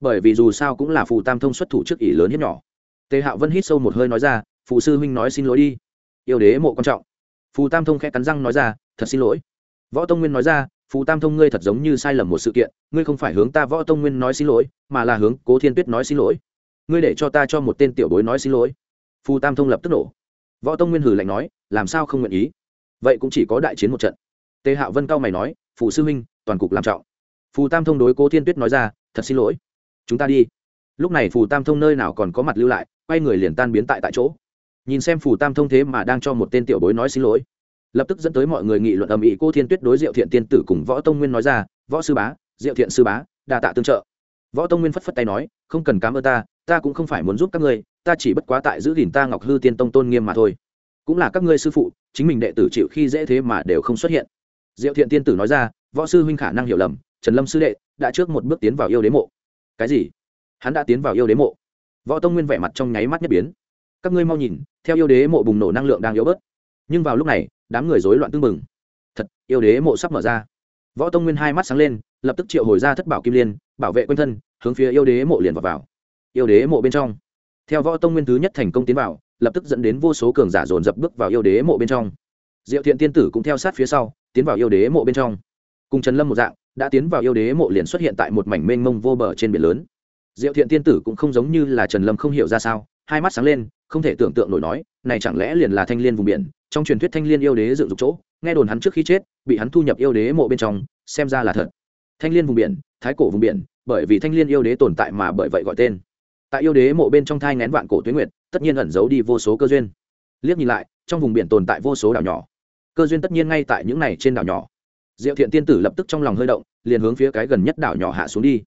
Bởi vì dù sao cũng là phù tam thông xuất thủ trước ỷ lớn hiếp nhỏ. Tề hạo vân hít sâu một hơi nói ra phụ sư huynh nói xin lỗi đi. Yêu đế mộ quan trọng. Phù tam thông khẽ cắn răng nói ra, thật xin lỗi. Võ tông nguyên nói ra, phù tam thông ngươi thật giống như sai lầm một sự kiện, ngươi không phải hướng ta võ tông nguyên nói xin lỗi, mà là hướng cố thiên tuyết nói xin lỗi. Ngươi để cho ta cho một tên tiểu bối nói xin lỗi. Phù tam thông lập tức nổ võ tông nguyên hử lạnh nói, làm sao không nguyện ý? Vậy cũng chỉ có đại chiến một trận. Tề hạo vân cao mày nói phụ sư huynh, toàn cục làm trọng. Phù tam thông đối cố thiên tuyết nói ra, thật xin lỗi. Chúng ta đi. Lúc này phù tam thông nơi nào còn có mặt lưu lại, quay người liền tan biến tại tại chỗ. Nhìn xem phù tam thông thế mà đang cho một tên tiểu bối nói xin lỗi, lập tức dẫn tới mọi người nghị luận ầm ĩ cô thiên tuyết đối diệu thiện tiên tử cùng võ tông nguyên nói ra, võ sư bá, diệu thiện sư bá, đa tạ tương trợ. Võ tông nguyên phất phất tay nói, không cần cám ơn ta ta cũng không phải muốn giúp các ngươi ta chỉ bất quá tại giữ gìn ta ngọc hư tiên tông tôn nghiêm mà thôi. Cũng là các ngươi sư phụ chính mình đệ tử chịu khi dễ thế mà đều không xuất hiện. Diệu thiện tiên tử nói ra võ sư huynh khả năng hiểu lầm trần lâm sư đệ đã trước một bước tiến vào yêu đế mộ. Cái gì? Hắn đã tiến vào yêu đế mộ. Võ tông nguyên vẻ mặt trong nháy mắt nhất biến. Các ngươi mau nhìn theo yêu đế mộ bùng nổ năng lượng đang yếu bớt. Nhưng vào lúc này đám người rối loạn tưng bừng. Thật yêu đế mộ sắp mở ra. Võ tông nguyên hai mắt sáng lên lập tức triệu hồi ra thất bảo kim liên bảo vệ quanh thân hướng phía yêu đế mộ liền vào, vào. yêu đế mộ bên trong theo võ tông nguyên thứ nhất thành công tiến vào, lập tức dẫn đến vô số cường giả dồn dập bước vào yêu đế mộ bên trong. Diệu thiện tiên tử cũng theo sát phía sau, tiến vào yêu đế mộ bên trong. Cùng trần lâm một dạng, đã tiến vào yêu đế mộ liền xuất hiện tại một mảnh mênh mông vô bờ trên biển lớn. Diệu thiện tiên tử cũng không giống như là trần lâm không hiểu ra sao, hai mắt sáng lên, không thể tưởng tượng nổi nói, này chẳng lẽ liền là thanh liên vùng biển, trong truyền thuyết thanh liên yêu đế dựng dục chỗ, nghe đồn hắn trước khi chết, bị hắn thu nhập yêu đế mộ bên trong, xem ra là thật. Thanh liên vùng biển, thái cổ vùng biển, bởi vì thanh liên yêu đế tồn tại mà bởi vậy gọi tên tại yêu đế mộ bên trong thai ngén vạn cổ tuyến nguyệt, tất nhiên ẩn giấu đi vô số cơ duyên. Liếc nhìn lại, trong vùng biển tồn tại vô số đảo nhỏ. Cơ duyên tất nhiên ngay tại những này trên đảo nhỏ. Diệu thiện tiên tử lập tức trong lòng hơi động, liền hướng phía cái gần nhất đảo nhỏ hạ xuống đi.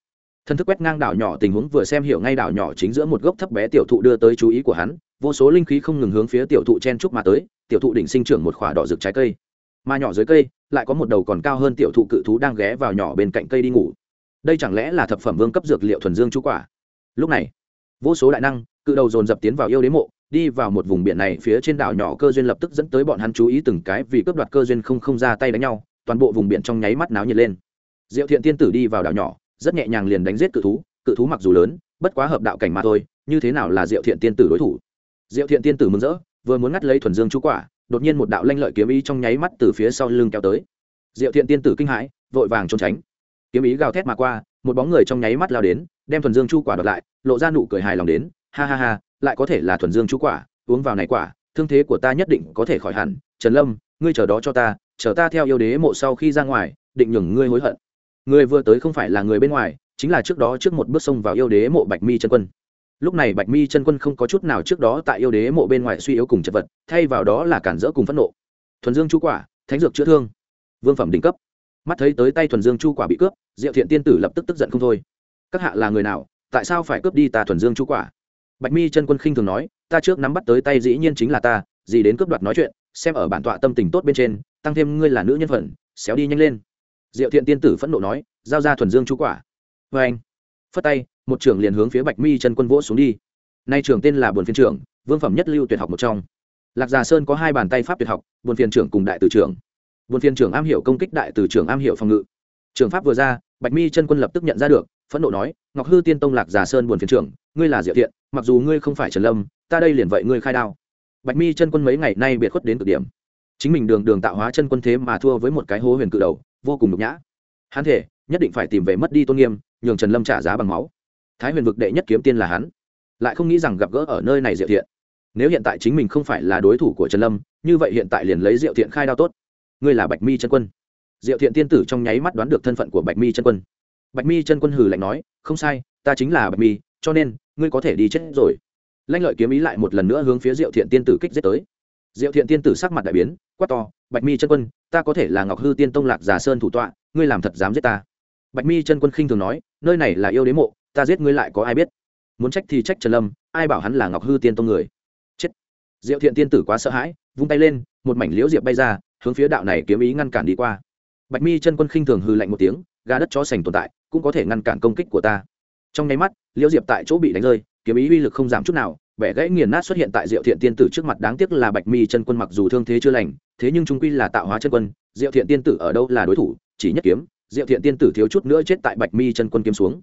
Thân thức quét ngang đảo nhỏ tình huống vừa xem hiểu ngay đảo nhỏ chính giữa một gốc thấp bé tiểu thụ đưa tới chú ý của hắn, vô số linh khí không ngừng hướng phía tiểu thụ chen trúc mà tới, tiểu thụ đỉnh sinh trưởng một khỏa đỏ rực trái cây. Mà nhỏ dưới cây, lại có một đầu còn cao hơn tiểu thụ cự thú đang ghé vào nhỏ bên cạnh cây đi ngủ. Đây chẳng lẽ là thập phẩm vương cấp dược liệu thuần dương chú quả? Lúc này vô số đại năng, cự đầu dồn dập tiến vào yêu đế mộ, đi vào một vùng biển này phía trên đảo nhỏ cơ duyên lập tức dẫn tới bọn hắn chú ý từng cái vì cướp đoạt cơ duyên không không ra tay đánh nhau, toàn bộ vùng biển trong nháy mắt náo nhiệt lên. Diệu thiện tiên tử đi vào đảo nhỏ, rất nhẹ nhàng liền đánh giết cự thú cự thú mặc dù lớn, bất quá hợp đạo cảnh mà thôi, như thế nào là diệu thiện tiên tử đối thủ? Diệu thiện tiên tử mừng rỡ, vừa muốn ngắt lấy thuần dương chú quả, đột nhiên một đạo lanh lợi kiếm ý trong nháy mắt từ phía sau lưng kéo tới. Diệu thiện tiên tử kinh hãi, vội vàng trốn tránh. Kiếm ý gào thét mà qua, một bóng người trong nháy mắt lao đến đem thuần dương chu quả đọc lại, lộ ra nụ cười hài lòng đến, ha ha ha, lại có thể là thuần dương chu quả, uống vào này quả, thương thế của ta nhất định có thể khỏi hẳn. Trần lâm, ngươi chờ đó cho ta, chờ ta theo yêu đế mộ sau khi ra ngoài, định nhường ngươi hối hận. Người vừa tới không phải là người bên ngoài, chính là trước đó trước một bước xông vào yêu đế mộ bạch mi chân quân. Lúc này bạch mi chân quân không có chút nào trước đó tại yêu đế mộ bên ngoài suy yếu cùng chật vật, thay vào đó là cản rỡ cùng phẫn nộ. Thuần dương chu quả, thánh dược chữa thương. Vương phẩm đỉnh cấp. Mắt thấy tới tay thuần dương chu quả bị cướp, diệu thiện tiên tử lập tức tức giận không thôi các hạ là người nào, tại sao phải cướp đi ta thuần dương chú quả? Bạch mi chân quân khinh thường nói, ta trước nắm bắt tới tay dĩ nhiên chính là ta, gì đến cướp đoạt nói chuyện, xem ở bản tọa tâm tình tốt bên trên, tăng thêm ngươi là nữ nhân phận, xéo đi nhanh lên. Diệu thiện tiên tử phẫn nộ nói, giao ra thuần dương chú quả. Vê anh, phất tay, một trưởng liền hướng phía bạch mi chân quân vỗ xuống đi. Nay trưởng tên là buồn phiên trưởng, vương phẩm nhất lưu tuyệt học một trong. Lạc già sơn có hai bàn tay pháp tuyệt học, buồn phiên trưởng cùng đại tử trưởng. Buồn phiên trưởng am hiểu công kích đại tử trưởng am hiểu phòng ngự. Trường pháp vừa ra bạch mi chân quân lập tức nhận ra được, phẫn nộ nói, ngọc hư tiên tông lạc già sơn buồn phiền trưởng, ngươi là diệu thiện, mặc dù ngươi không phải trần lâm, ta đây liền vậy ngươi khai đao. Bạch mi chân quân mấy ngày nay biệt khuất đến cực điểm. Chính mình đường đường tạo hóa chân quân thế mà thua với một cái hố huyền cự đầu, vô cùng nhục nhã. Hắn thể, nhất định phải tìm về mất đi tôn nghiêm, nhường trần lâm trả giá bằng máu. Thái huyền vực đệ nhất kiếm tiên là hắn. Lại không nghĩ rằng gặp gỡ ở nơi này diệu thiện. Nếu hiện tại chính mình không phải là đối thủ của trần lâm, như vậy hiện tại liền lấy diệu thiện khai đao tốt. Ngươi là bạch mi chân quân diệu thiện tiên tử trong nháy mắt đoán được thân phận của bạch mi chân quân. Bạch mi chân quân hừ lạnh nói, không sai, ta chính là bạch mi, cho nên, ngươi có thể đi chết rồi. Lanh lợi kiếm ý lại một lần nữa hướng phía diệu thiện tiên tử kích giết tới. Diệu thiện tiên tử sắc mặt đại biến, quát to, bạch mi chân quân, ta có thể là ngọc hư tiên tông lạc giả sơn thủ tọa, ngươi làm thật dám giết ta. Bạch mi chân quân khinh thường nói, nơi này là yêu đế mộ, ta giết ngươi lại có ai biết? Muốn trách thì trách trần lâm, ai bảo hắn là ngọc hư tiên tông người? Chết. Diệu thiện tiên tử quá sợ hãi, vung tay lên, một mảnh liễu diệp bay ra, hướng phía đạo này kiếm ý ngăn cản đi qua bạch mi chân quân khinh thường hư lạnh một tiếng, gà đất chó sành tồn tại, cũng có thể ngăn cản công kích của ta. Trong nháy mắt, liễu diệp tại chỗ bị đánh rơi, kiếm ý uy lực không giảm chút nào bẻ gãy nghiền nát xuất hiện tại diệu thiện tiên tử trước mặt, đáng tiếc là bạch mi chân quân mặc dù thương thế chưa lành, thế nhưng trung quy là tạo hóa chân quân, diệu thiện tiên tử ở đâu là đối thủ, chỉ nhất kiếm, diệu thiện tiên tử thiếu chút nữa chết tại bạch mi chân quân kiếm xuống.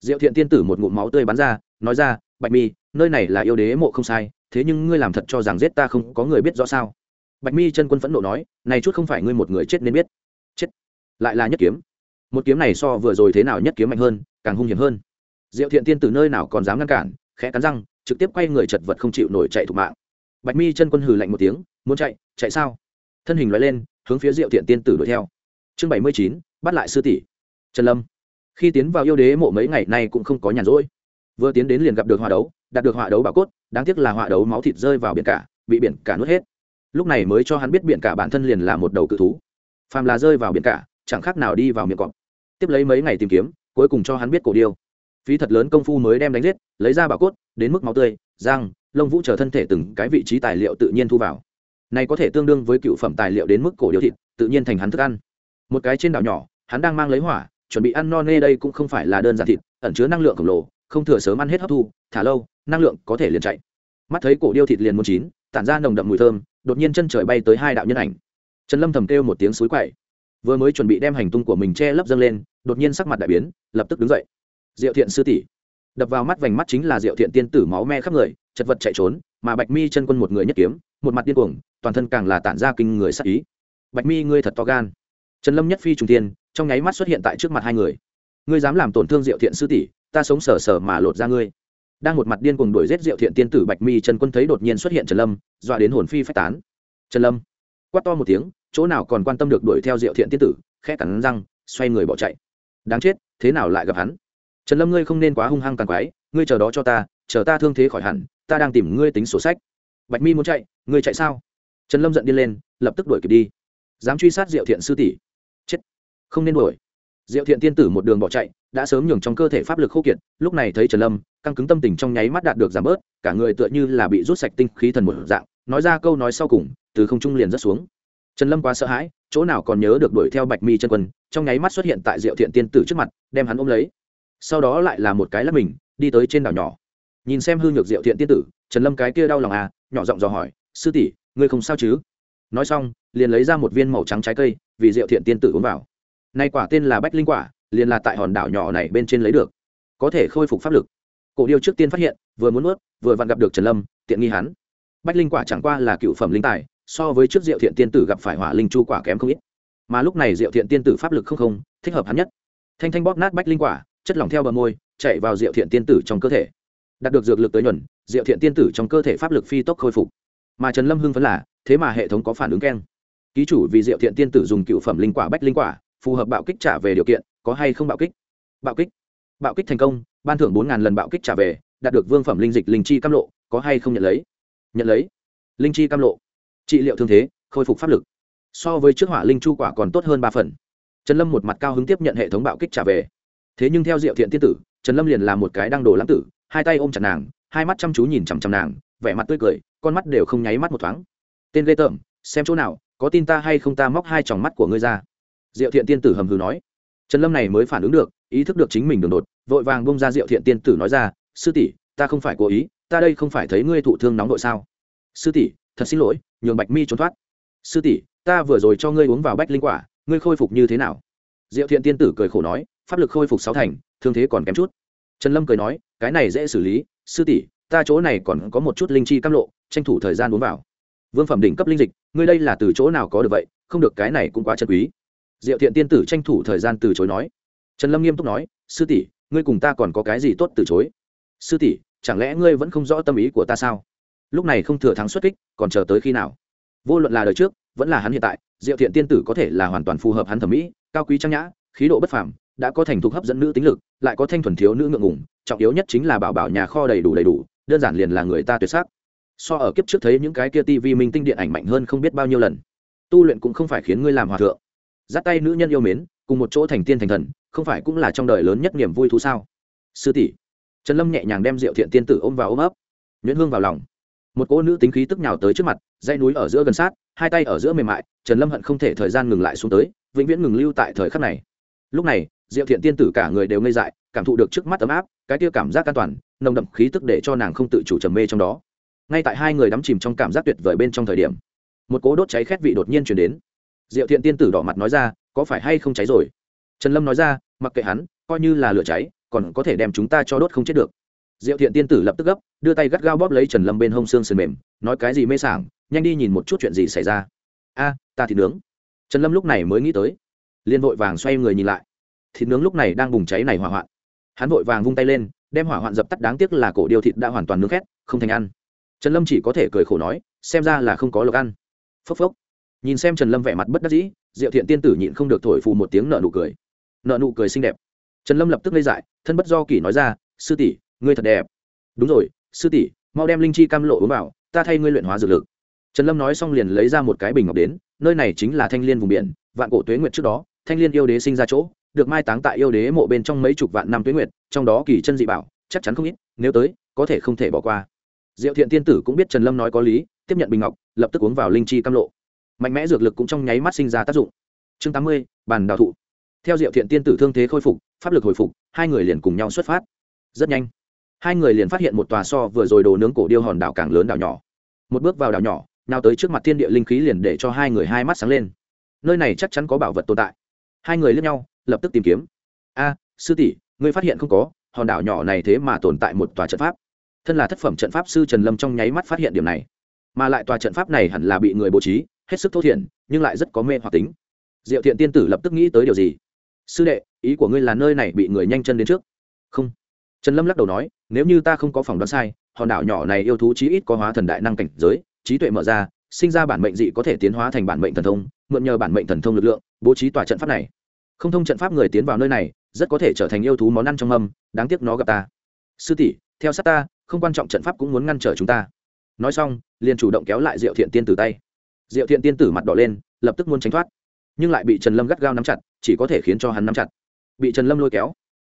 Diệu thiện tiên tử một ngụm máu tươi bắn ra, nói ra, bạch mi, nơi này là yêu đế mộ không sai, thế nhưng ngươi làm thật cho rằng giết ta không có người biết rõ sao? Bạch mi chân quân phẫn nộ nói, này chút không phải ngươi một người chết nên biết lại là nhất kiếm. Một kiếm này so vừa rồi thế nào nhất kiếm mạnh hơn, càng hung hiểm hơn. Diệu thiện tiên từ nơi nào còn dám ngăn cản, khẽ cắn răng, trực tiếp quay người chật vật không chịu nổi chạy thục mạng. Bạch mi chân quân hừ lạnh một tiếng, muốn chạy chạy sao? Thân hình loại lên, hướng phía diệu thiện tiên tử đuổi theo. Chương bảy mươi chín, bắt lại sư tỷ. Trần lâm. Khi tiến vào yêu đế mộ mấy ngày nay cũng không có nhàn rỗi. Vừa tiến đến liền gặp được họa đấu, đạt được họa đấu bảo cốt, đáng tiếc là họa đấu máu thịt rơi vào biển cả, bị biển cả nuốt hết. Lúc này mới cho hắn biết biển cả bản thân liền là một đầu cự thú. Phàm là rơi vào biển cả chẳng khác nào đi vào miệng cọp. Tiếp lấy mấy ngày tìm kiếm, cuối cùng cho hắn biết cổ điêu. Phí thật lớn công phu mới đem đánh giết, lấy ra bảo cốt, đến mức máu tươi, răng, lông vũ chờ thân thể từng cái vị trí tài liệu tự nhiên thu vào. Này có thể tương đương với cựu phẩm tài liệu đến mức cổ điêu thịt, tự nhiên thành hắn thức ăn. Một cái trên đảo nhỏ, hắn đang mang lấy hỏa, chuẩn bị ăn no nê đây cũng không phải là đơn giản thịt, ẩn chứa năng lượng khổng lồ, không thừa sớm ăn hết hấp thu, thả lâu, năng lượng có thể liền chạy. Mắt thấy cổ điêu thịt liền muốn chín, tản ra nồng đậm mùi thơm, đột nhiên chân trời bay tới hai đạo nhân ảnh. Trần lâm thầm kêu một tiếng suối quậy vừa mới chuẩn bị đem hành tung của mình che lấp dâng lên, đột nhiên sắc mặt đại biến, lập tức đứng dậy. Diệu thiện sư tỷ. Đập vào mắt vành mắt chính là diệu thiện tiên tử máu me khắp người, chật vật chạy trốn, mà bạch mi chân quân một người nhất kiếm, một mặt điên cuồng, toàn thân càng là tản ra kinh người sắc ý. Bạch mi, ngươi thật to gan. Trần lâm nhất phi trùng tiên, trong nháy mắt xuất hiện tại trước mặt hai người. Ngươi dám làm tổn thương diệu thiện sư tỷ, ta sống sờ sờ mà lột ra ngươi. Đang một mặt điên cuồng đuổi giết diệu thiện tiên tử bạch mi trần quân thấy đột nhiên xuất hiện trần lâm, dọa đến hồn phi phách tán. Trần lâm, quát to một tiếng chỗ nào còn quan tâm được đuổi theo diệu thiện tiên tử, khẽ cắn răng, xoay người bỏ chạy. Đáng chết, thế nào lại gặp hắn? Trần lâm ngươi không nên quá hung hăng càng quái, ngươi chờ đó cho ta, chờ ta thương thế khỏi hẳn, ta đang tìm ngươi tính sổ sách. Bạch mi muốn chạy, ngươi chạy sao? Trần lâm giận điên lên, lập tức đuổi kịp đi. Dám truy sát diệu thiện sư tỷ. Chết. Không nên đuổi. Diệu thiện tiên tử một đường bỏ chạy, đã sớm nhường trong cơ thể pháp lực khô kiệt, lúc này thấy trần lâm, căng cứng tâm tình trong nháy mắt đạt được giảm bớt, cả người tựa như là bị rút sạch tinh khí thần một dạng, nói ra câu nói sau cùng, từ không trung liền rất xuống trần lâm quá sợ hãi, chỗ nào còn nhớ được đuổi theo bạch mi chân quân, trong nháy mắt xuất hiện tại diệu thiện tiên tử trước mặt, đem hắn ôm lấy. Sau đó lại là một cái lắp mình, đi tới trên đảo nhỏ. Nhìn xem hư nhược diệu thiện tiên tử, trần lâm cái kia đau lòng à nhỏ giọng dò hỏi, sư tỷ, ngươi không sao chứ? Nói xong, liền lấy ra một viên màu trắng trái cây, vì diệu thiện tiên tử uống vào. Nay quả tên là bách linh quả, liền là tại hòn đảo nhỏ này bên trên lấy được. Có thể khôi phục pháp lực. Cổ điêu trước tiên phát hiện, vừa muốn nuốt, vừa vặn gặp được trần lâm, tiện nghi hắn. Bách linh quả chẳng qua là cựu phẩm linh tài so với trước diệu thiện tiên tử gặp phải hỏa linh chu quả kém không ít. Mà lúc này diệu thiện tiên tử pháp lực không không, thích hợp hắn nhất. Thanh thanh bóp nát bách linh quả, chất lỏng theo bờ môi, chạy vào diệu thiện tiên tử trong cơ thể. Đạt được dược lực tới nhuần, diệu thiện tiên tử trong cơ thể pháp lực phi tốc khôi phục. Mà trần lâm hưng phấn là, thế mà hệ thống có phản ứng keng. Ký chủ vì diệu thiện tiên tử dùng cựu phẩm linh quả, bách linh quả, phù hợp bạo kích trả về điều kiện, có hay không bạo kích? Bạo kích. Bạo kích thành công, ban thưởng bốn lần bạo kích trả về, đạt được vương phẩm linh dịch linh chi cam lộ, có hay không nhận lấy? Nhận lấy. Linh chi cam lộ trị liệu thương thế, khôi phục pháp lực. So với trước hỏa linh chu quả còn tốt hơn ba phần. Trần lâm một mặt cao hứng tiếp nhận hệ thống bạo kích trả về. Thế nhưng theo diệu thiện tiên tử, trần lâm liền là một cái đang đồ lãng tử, hai tay ôm chặt nàng, hai mắt chăm chú nhìn chằm chằm nàng, vẻ mặt tươi cười, con mắt đều không nháy mắt một thoáng. Tên ghê tởm, xem chỗ nào, có tin ta hay không ta móc hai tròng mắt của ngươi ra. Diệu thiện tiên tử hầm hừ nói. Trần lâm này mới phản ứng được, ý thức được chính mình đường đột, vội vàng bông ra diệu thiện tiên tử nói ra, sư tỷ, ta không phải cố ý, ta đây không phải thấy ngươi thụ thương nóng đội sao? Sư tỷ, thật xin lỗi nhường bạch mi trốn thoát. Sư tỷ, ta vừa rồi cho ngươi uống vào bách linh quả, ngươi khôi phục như thế nào? Diệu thiện tiên tử cười khổ nói, pháp lực khôi phục sáu thành, thương thế còn kém chút. Trần lâm cười nói, cái này dễ xử lý, sư tỷ, ta chỗ này còn có một chút linh chi cam lộ, tranh thủ thời gian uống vào. Vương phẩm đỉnh cấp linh dịch, ngươi đây là từ chỗ nào có được vậy, không được cái này cũng quá chân quý. Diệu thiện tiên tử tranh thủ thời gian từ chối nói. Trần lâm nghiêm túc nói, sư tỷ, ngươi cùng ta còn có cái gì tốt từ chối? Sư tỷ, chẳng lẽ ngươi vẫn không rõ tâm ý của ta sao? Lúc này không thừa thắng xuất kích, còn chờ tới khi nào? Vô luận là đời trước, vẫn là hắn hiện tại, diệu thiện tiên tử có thể là hoàn toàn phù hợp hắn thẩm mỹ, cao quý trang nhã, khí độ bất phàm, đã có thành thục hấp dẫn nữ tính lực, lại có thanh thuần thiếu nữ ngượng ngùng, trọng yếu nhất chính là bảo bảo nhà kho đầy đủ đầy đủ, đơn giản liền là người ta tuyệt sắc. So ở kiếp trước thấy những cái kia tivi minh tinh điện ảnh mạnh hơn không biết bao nhiêu lần. Tu luyện cũng không phải khiến ngươi làm hòa thượng. Dắt tay nữ nhân yêu mến, cùng một chỗ thành tiên thành thần, không phải cũng là trong đời lớn nhất niềm vui thú sao? Sư tỷ. Trần lâm nhẹ nhàng đem rượu thiện tiên tử ôm vào ôm ấp. Nhuyễn hương vào lòng một cô nữ tính khí tức nhào tới trước mặt, dãy núi ở giữa gần sát, hai tay ở giữa mềm mại, trần lâm hận không thể thời gian ngừng lại xuống tới, vĩnh viễn ngừng lưu tại thời khắc này. Lúc này, diệu thiện tiên tử cả người đều ngây dại, cảm thụ được trước mắt ấm áp, cái kia cảm giác an toàn, nồng đậm khí tức để cho nàng không tự chủ trầm mê trong đó. Ngay tại hai người đắm chìm trong cảm giác tuyệt vời bên trong thời điểm, một cố đốt cháy khét vị đột nhiên chuyển đến. Diệu thiện tiên tử đỏ mặt nói ra, có phải hay không cháy rồi? Trần lâm nói ra, mặc kệ hắn, coi như là lửa cháy, còn có thể đem chúng ta cho đốt không chết được diệu thiện tiên tử lập tức gấp, đưa tay gắt gao bóp lấy trần lâm bên hông xương sườn mềm, nói cái gì mê sảng, nhanh đi nhìn một chút chuyện gì xảy ra. A, ta thịt nướng. Trần lâm lúc này mới nghĩ tới liên vội vàng xoay người nhìn lại. Thịt nướng lúc này đang bùng cháy này hỏa hoạn. Hắn vội vàng vung tay lên, đem hỏa hoạn dập tắt đáng tiếc là cổ điều thịt đã hoàn toàn nướng khét, không thành ăn. Trần lâm chỉ có thể cười khổ nói, xem ra là không có lộc ăn. Phốc phốc. Nhìn xem trần lâm vẻ mặt bất đắc dĩ, diệu thiện tiên tử nhịn không được thổi phù một tiếng nợ nụ cười. Nợ nụ cười xinh đẹp. Trần lâm lập tức lây dại, thân bất do kỷ nói ra, sư tỷ ngươi thật đẹp. Đúng rồi, sư tỷ, mau đem linh chi cam lộ uống vào, ta thay ngươi luyện hóa dược lực. Trần lâm nói xong liền lấy ra một cái bình ngọc đến, nơi này chính là thanh l i ê n vùng biển, vạn cổ tuế nguyệt trước đó, thanh l i ê n yêu đế sinh ra chỗ, được mai táng tại yêu đế mộ bên trong mấy chục vạn năm tuế nguyệt, trong đó kỳ chân dị bảo, chắc chắn không ít, nếu tới, có thể không thể bỏ qua. Diệu thiện tiên tử cũng biết trần lâm nói có lý, tiếp nhận bình ngọc, lập tức uống vào linh chi cam lộ. Mạnh mẽ dược lực cũng trong nháy mắt sinh ra tác dụng. Chương tám mươi, bàn đào thụ. Theo diệu thiện tiên tử thương thế khôi phục, pháp lực hồi phục, hai người liền cùng nhau xuất phát. Rất nhanh hai người liền phát hiện một tòa so vừa rồi đồ nướng cổ điêu hòn đảo càng lớn đảo nhỏ. Một bước vào đảo nhỏ nào tới trước mặt thiên địa linh khí liền để cho hai người hai mắt sáng lên. Nơi này chắc chắn có bảo vật tồn tại. Hai người lướt nhau, lập tức tìm kiếm. A, sư tỷ, ngươi phát hiện không có, hòn đảo nhỏ này thế mà tồn tại một tòa trận pháp. Thân là thất phẩm trận pháp sư trần lâm trong nháy mắt phát hiện điểm này. Mà lại tòa trận pháp này hẳn là bị người bố trí, hết sức thô thiển, nhưng lại rất có mê hoặc tính. Diệu thiện tiên tử lập tức nghĩ tới điều gì? Sư đệ, ý của ngươi là nơi này bị người nhanh chân đến trước. Không. Trần lâm lắc đầu nói nếu như ta không có phỏng đoán sai, hòn đảo nhỏ này yêu thú chí ít có hóa thần đại năng cảnh giới, trí tuệ mở ra, sinh ra bản mệnh dị có thể tiến hóa thành bản mệnh thần thông, mượn nhờ bản mệnh thần thông lực lượng, bố trí tòa trận pháp này. Không thông trận pháp người tiến vào nơi này, rất có thể trở thành yêu thú món ăn trong mâm, đáng tiếc nó gặp ta. Sư tỷ, theo sát ta, không quan trọng trận pháp cũng muốn ngăn trở chúng ta. Nói xong, liền chủ động kéo lại diệu thiện tiên tử tay. Diệu thiện tiên tử mặt đỏ lên, lập tức muốn tránh thoát. Nhưng lại bị trần lâm gắt gao nắm chặt, chỉ có thể khiến cho hắn nắm chặt. Bị trần lâm lôi kéo.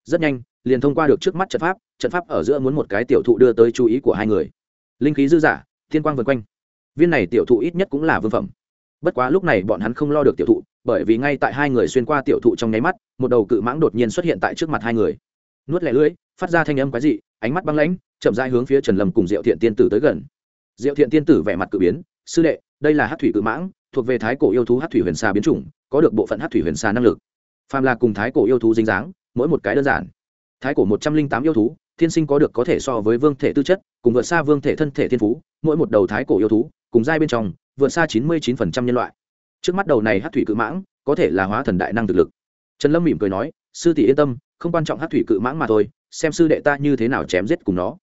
Rất nhanh liền thông qua được trước mắt trận pháp trận pháp ở giữa muốn một cái tiểu thụ đưa tới chú ý của hai người. Linh khí dư giả, thiên quang vân quanh. Viên này tiểu thụ ít nhất cũng là vương phẩm. Bất quá lúc này bọn hắn không lo được tiểu thụ, bởi vì ngay tại hai người xuyên qua tiểu thụ trong nháy mắt, một đầu cự mãng đột nhiên xuất hiện tại trước mặt hai người. Nuốt lẻ lưỡi, phát ra thanh âm quái dị, ánh mắt băng lãnh, chậm rãi hướng phía trần lâm cùng diệu thiện tiên tử tới gần. Diệu thiện tiên tử vẻ mặt cự biến, sư đệ, đây là hát thủy cự mãng, thuộc về thái cổ yêu thú hát thủy huyền xà biến chủng, có được bộ phận hát thủy huyền xà năng lực. Phàm là cùng thái cổ yêu thú dính dáng, mỗi một cái đơn giản thái cổ một trăm linh tám yêu thú, thiên sinh có được có thể so với vương thể tư chất, cùng vượt xa vương thể thân thể thiên phú, mỗi một đầu thái cổ yêu thú, cùng giai bên trong, vượt xa chín mươi chín phần trăm nhân loại. Trước mắt đầu này hát thủy cự mãng, có thể là hóa thần đại năng thực lực. Trần lâm mỉm cười nói, sư tỷ yên tâm, không quan trọng hát thủy cự mãng mà thôi, xem sư đệ ta như thế nào chém giết cùng nó.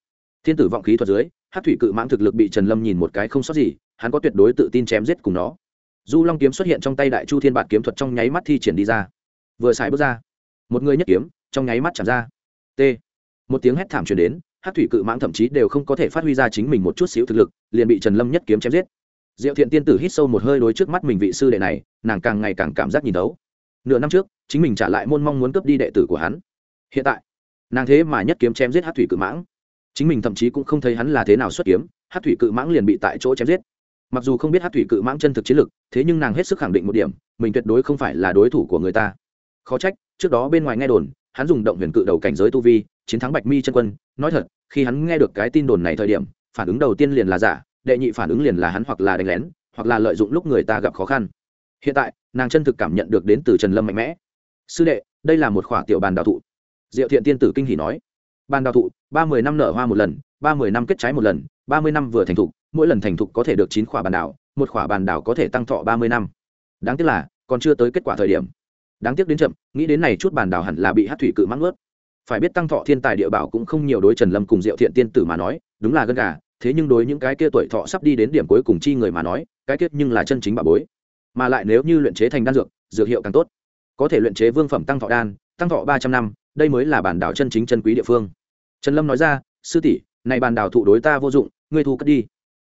Thiên tử vọng khí thuật dưới, hát thủy cự mãng thực lực bị trần lâm nhìn một cái không sót gì, hắn có tuyệt đối tự tin chém giết cùng nó. Du long kiếm xuất hiện trong tay đại chu thiên bản kiếm thuật trong nháy mắt thi triển đi ra. Vừa xài bước ra, một người nhất kiếm trong nháy mắt chạm ra t. Một tiếng hét thảm truyền đến, hát thủy cự mãng thậm chí đều không có thể phát huy ra chính mình một chút xíu thực lực, liền bị trần lâm nhất kiếm chém giết. Diệu thiện tiên tử hít sâu một hơi đối trước mắt mình vị sư đệ này, nàng càng ngày càng cảm giác nhìn đấu nửa năm trước, chính mình trả lại môn mong muốn cướp đi đệ tử của hắn. Hiện tại, nàng thế mà nhất kiếm chém giết hát thủy cự mãng. Chính mình thậm chí cũng không thấy hắn là thế nào xuất kiếm, hát thủy cự mãng liền bị tại chỗ chém giết. Mặc dù không biết hát thủy cự mãng chân thực chiến lực, thế nhưng nàng hết sức khẳng định một điểm, mình tuyệt đối không phải là đối thủ của người ta. Khó trách, trước đó bên ngoài nghe đồn hắn dùng động huyền cự đầu cảnh giới tu vi, chiến thắng bạch mi chân quân, nói thật, khi hắn nghe được cái tin đồn này thời điểm, phản ứng đầu tiên liền là giả, đệ nhị phản ứng liền là hắn hoặc là đánh lén, hoặc là lợi dụng lúc người ta gặp khó khăn. Hiện tại, nàng chân thực cảm nhận được đến từ trần lâm mạnh mẽ. Sư đệ, đây là một khỏa tiểu bàn đào thụ. Diệu thiện tiên tử kinh hỷ nói. Bàn đào thụ, ba mươi năm nở hoa một lần, ba mươi năm kết trái một lần, ba mươi năm vừa thành thục, mỗi lần thành thục có thể được chín khỏa bàn đảo một khỏa bàn đảo có thể tăng thọ ba mươi năm. Đáng tiếc là, còn chưa tới kết quả thời điểm đáng tiếc đến chậm, nghĩ đến này chút bản đảo hẳn là bị hát thủy cự mắc ướt phải biết tăng thọ thiên tài địa bảo cũng không nhiều đối trần lâm cùng diệu thiện tiên tử mà nói, đúng là gân gà, thế nhưng đối những cái kia tuổi thọ sắp đi đến điểm cuối cùng chi người mà nói, cái kết nhưng là chân chính bà bối. Mà lại nếu như luyện chế thành đan dược dược hiệu càng tốt. Có thể luyện chế vương phẩm tăng thọ đan, tăng thọ ba trăm năm, đây mới là bản đảo chân chính chân quý địa phương. Trần lâm nói ra, sư tỷ, này bản đảo thụ đối ta vô dụng, ngươi thu cất đi.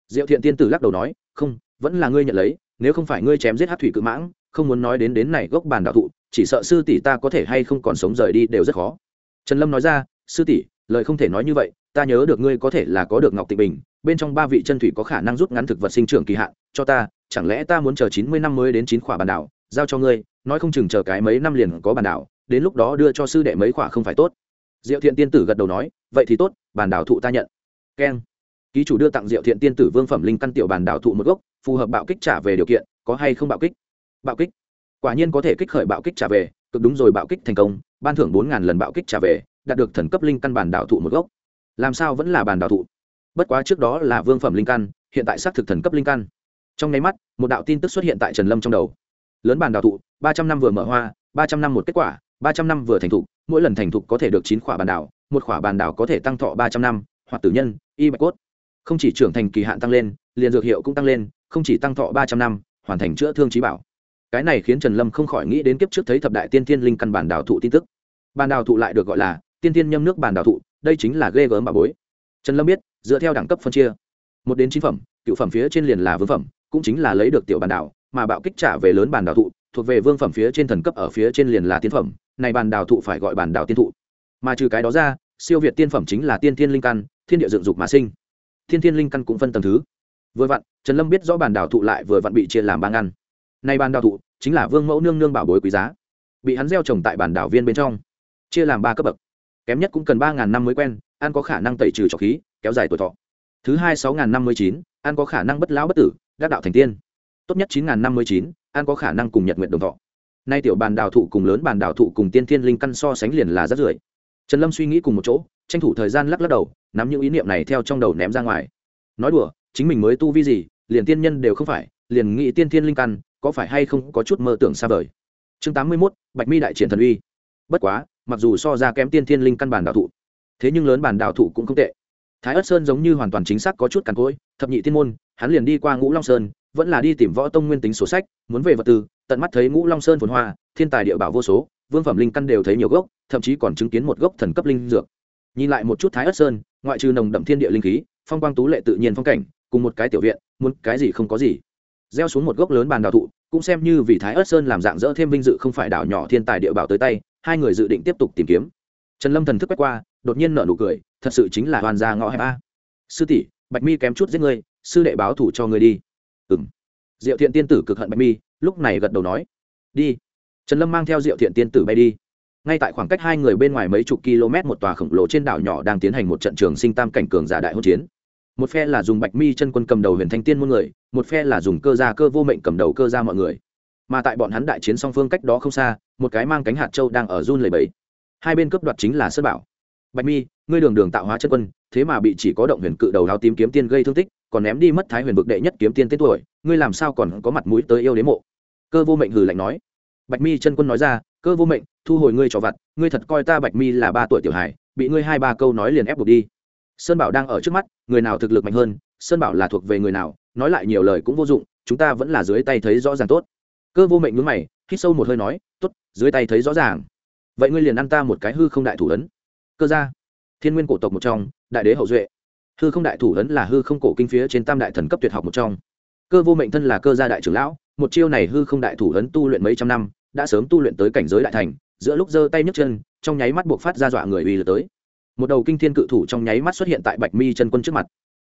Diệu thiện tiên tử lắc đầu nói, không, vẫn là ngươi nhận lấy, nếu không phải ngươi chém giết hát thủy cự mãng không muốn nói đến đến này gốc bàn đạo thụ, chỉ sợ sư tỷ ta có thể hay không còn sống rời đi đều rất khó. Trần lâm nói ra, sư tỷ, lời không thể nói như vậy, ta nhớ được ngươi có thể là có được ngọc tịnh bình, bên trong ba vị chân thủy có khả năng rút ngắn thực vật sinh trưởng kỳ hạn, cho ta, chẳng lẽ ta muốn chờ chín mươi năm mới đến chín khỏa bàn đảo giao cho ngươi, nói không chừng chờ cái mấy năm liền có bàn đảo đến lúc đó đưa cho sư đệ mấy khỏa không phải tốt. Diệu thiện tiên tử gật đầu nói, vậy thì tốt, bàn đảo thụ ta nhận. Keng. Ký chủ đưa tặng diệu thiện tiên tử vương phẩm linh căn tiểu bàn đảo thụ một gốc, phù hợp bạo kích trả về điều kiện, có hay không bạo kích? Bạo kích. Quả nhiên có thể kích khởi bạo kích trả về, cực đúng rồi bạo kích thành công, ban thưởng bốn lần bạo kích trả về, đạt được thần cấp linh căn bản đảo thụ một gốc. Làm sao vẫn là bản đảo thụ? Bất quá trước đó là vương phẩm linh căn, hiện tại xác thực thần cấp linh căn. Trong nháy mắt, một đạo tin tức xuất hiện tại trần lâm trong đầu. Lớn bản đảo thụ, ba trăm năm vừa mở hoa, ba trăm năm một kết quả, ba trăm năm vừa thành thục mỗi lần thành thục có thể được chín khỏa bản đảo một khỏa bản đảo có thể tăng thọ ba trăm năm, hoặc tử nhân, y bạch cốt. Không chỉ trưởng thành kỳ hạn tăng lên, liền dược hiệu cũng tăng lên, không chỉ tăng thọ ba trăm năm, hoàn thành chữa thương trí bảo cái này khiến trần lâm không khỏi nghĩ đến kiếp trước thấy thập đại tiên thiên linh căn bản đảo thụ tin tức. Bản đảo thụ lại được gọi là tiên thiên nhâm nước bản đảo thụ, đây chính là ghê gớm bà bối. Trần lâm biết, dựa theo đẳng cấp phân chia, một đến chín phẩm, cựu phẩm phía trên liền là vương phẩm, cũng chính là lấy được tiểu bản đảo, mà bạo kích trả về lớn bản đảo thụ, thuộc về vương phẩm phía trên thần cấp ở phía trên liền là tiên phẩm, này bản đảo thụ phải gọi bản đảo tiên thụ. Mà trừ cái đó ra, siêu việt tiên phẩm chính là tiên thiên linh căn, thiên địa dựng dục mà sinh. Thiên thiên linh căn cũng phân tầng thứ. Vừa vặn, trần lâm biết rõ bản đảo thụ lại vừa vặn bị chia làm ba ngăn nay bàn đào thụ chính là vương mẫu nương nương bảo bối quý giá. Bị hắn gieo trồng tại bản đảo viên bên trong. Chia làm ba cấp bậc. Kém nhất cũng cần ba ngàn năm mới quen, ăn có khả năng tẩy trừ trọc khí, kéo dài tuổi thọ. Thứ hai sáu ngàn năm mươi chín, ăn có khả năng bất lão bất tử, đắc đạo thành tiên. Tốt nhất chín ngàn năm mươi chín, ăn có khả năng cùng nhật nguyện đồng thọ. Nay tiểu bàn đào thụ cùng lớn bàn đào thụ cùng tiên thiên linh căn so sánh liền là rất rưỡi. Trần lâm suy nghĩ cùng một chỗ, tranh thủ thời gian lắc lắc đầu, nắm những ý niệm này theo trong đầu ném ra ngoài. Nói đùa, chính mình mới tu vi gì, liền tiên nhân đều không phải, liền nghĩ tiên thiên linh căn có phải hay không có chút mơ tưởng xa vời? Chương tám mươi mốt, bạch mi đại triển thần uy. Bất quá, mặc dù so ra kém tiên thiên linh căn bản đạo thụ, thế nhưng lớn bản đạo thụ cũng không tệ. Thái ất sơn giống như hoàn toàn chính xác có chút càn cỗi, thập nhị thiên môn, hắn liền đi qua ngũ long sơn, vẫn là đi tìm võ tông nguyên tính sổ sách, muốn về vật tư, tận mắt thấy ngũ long sơn phồn hoa, thiên tài địa bảo vô số, vương phẩm linh căn đều thấy nhiều gốc, thậm chí còn chứng kiến một gốc thần cấp linh dược. Nhìn lại một chút thái ất sơn, ngoại trừ nồng đậm thiên địa linh khí, phong quang tú lệ tự nhiên phong cảnh, cùng một cái tiểu viện, muốn cái gì không có gì gieo xuống một gốc lớn bàn đào thụ, cũng xem như vì thái ớt sơn làm dạng dỡ thêm vinh dự không phải đảo nhỏ thiên tài địa bảo tới tay, hai người dự định tiếp tục tìm kiếm. Trần lâm thần thức quét qua, đột nhiên nở nụ cười, thật sự chính là hoàn gia ngõ hẹp a. Sư tỷ, bạch mi kém chút giết ngươi, sư đệ báo thủ cho ngươi đi. Ừng diệu thiện tiên tử cực hận bạch mi, lúc này gật đầu nói, đi. Trần lâm mang theo diệu thiện tiên tử bay đi. Ngay tại khoảng cách hai người bên ngoài mấy chục km, một tòa khổng lồ trên đảo nhỏ đang tiến hành một trận trường sinh tam cảnh cường giả đại hỗn chiến. Một phe là dùng bạch mi chân quân cầm đầu huyền thanh tiên muôn người một phe là dùng cơ gia cơ vô mệnh cầm đầu cơ gia mọi người. Mà tại bọn hắn đại chiến song phương cách đó không xa, một cái mang cánh hạt châu đang ở run lầy bẫy hai bên cướp đoạt chính là sơn bảo. Bạch mi, ngươi đường đường tạo hóa chân quân, thế mà bị chỉ có động huyền cự đầu đao tím kiếm tiên gây thương tích, còn ném đi mất thái huyền vực đệ nhất kiếm tiên tết tuổi, ngươi làm sao còn có mặt mũi tới yêu đế mộ? Cơ vô mệnh hừ lạnh nói. Bạch mi chân quân nói ra, cơ vô mệnh, thu hồi ngươi cho vặt, ngươi thật coi ta bạch mi là ba tuổi tiểu hải bị ngươi hai ba câu nói liền ép buộc đi. Sơn bảo đang ở trước mắt, người nào thực lực mạnh hơn, sơn bảo là thuộc về người nào nói lại nhiều lời cũng vô dụng, chúng ta vẫn là dưới tay thấy rõ ràng tốt. Cơ vô mệnh ngứng mày, hít sâu một hơi nói t ố t dưới tay thấy rõ ràng. Vậy ngươi liền ăn ta một cái hư không đại thủ ấn. Cơ gia, thiên nguyên cổ tộc một trong, đại đế hậu duệ. Hư không đại thủ ấn là hư không cổ kinh phía trên tam đại thần cấp tuyệt học một trong. Cơ vô mệnh thân là cơ gia đại trưởng lão, một chiêu này hư không đại thủ ấn tu luyện mấy trăm năm, đã sớm tu luyện tới cảnh giới đại thành, giữa lúc giơ tay nhấc chân, trong nháy mắt buộc phát ra dọa người uy lực tới. Một đầu kinh thiên cự thủ trong nháy mắt xuất hiện tại bạch mi chân quân trước mặt.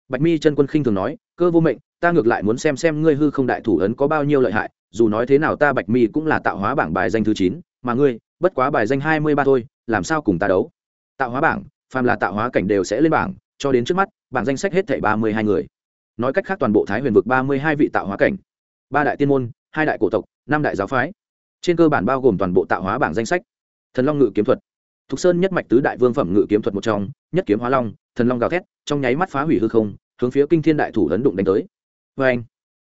Bạch mi chân quân khinh thường nói, cơ vô mệnh ta ngược lại muốn xem xem ngươi hư không đại thủ ấn có bao nhiêu lợi hại, dù nói thế nào ta bạch mi cũng là tạo hóa bảng bài danh thứ chín, mà ngươi, bất quá bài danh hai mươi ba thôi, làm sao cùng ta đấu? Tạo hóa bảng, phàm là tạo hóa cảnh đều sẽ lên bảng, cho đến trước mắt, bảng danh sách hết thảy ba mươi hai người. Nói cách khác toàn bộ thái huyền vực ba mươi hai vị tạo hóa cảnh, ba đại tiên môn, hai đại cổ tộc, năm đại giáo phái. Trên cơ bản bao gồm toàn bộ tạo hóa bảng danh sách. Thần long ngự kiếm thuật. Thục sơn nhất mạch tứ đại vương phẩm ngự kiếm thuật một trong, nhất kiếm hóa long, thần long gào thét, trong nháy mắt phá hủy hư không, hướng phía kinh thiên đại thủ ấn đụng đánh tới vê anh,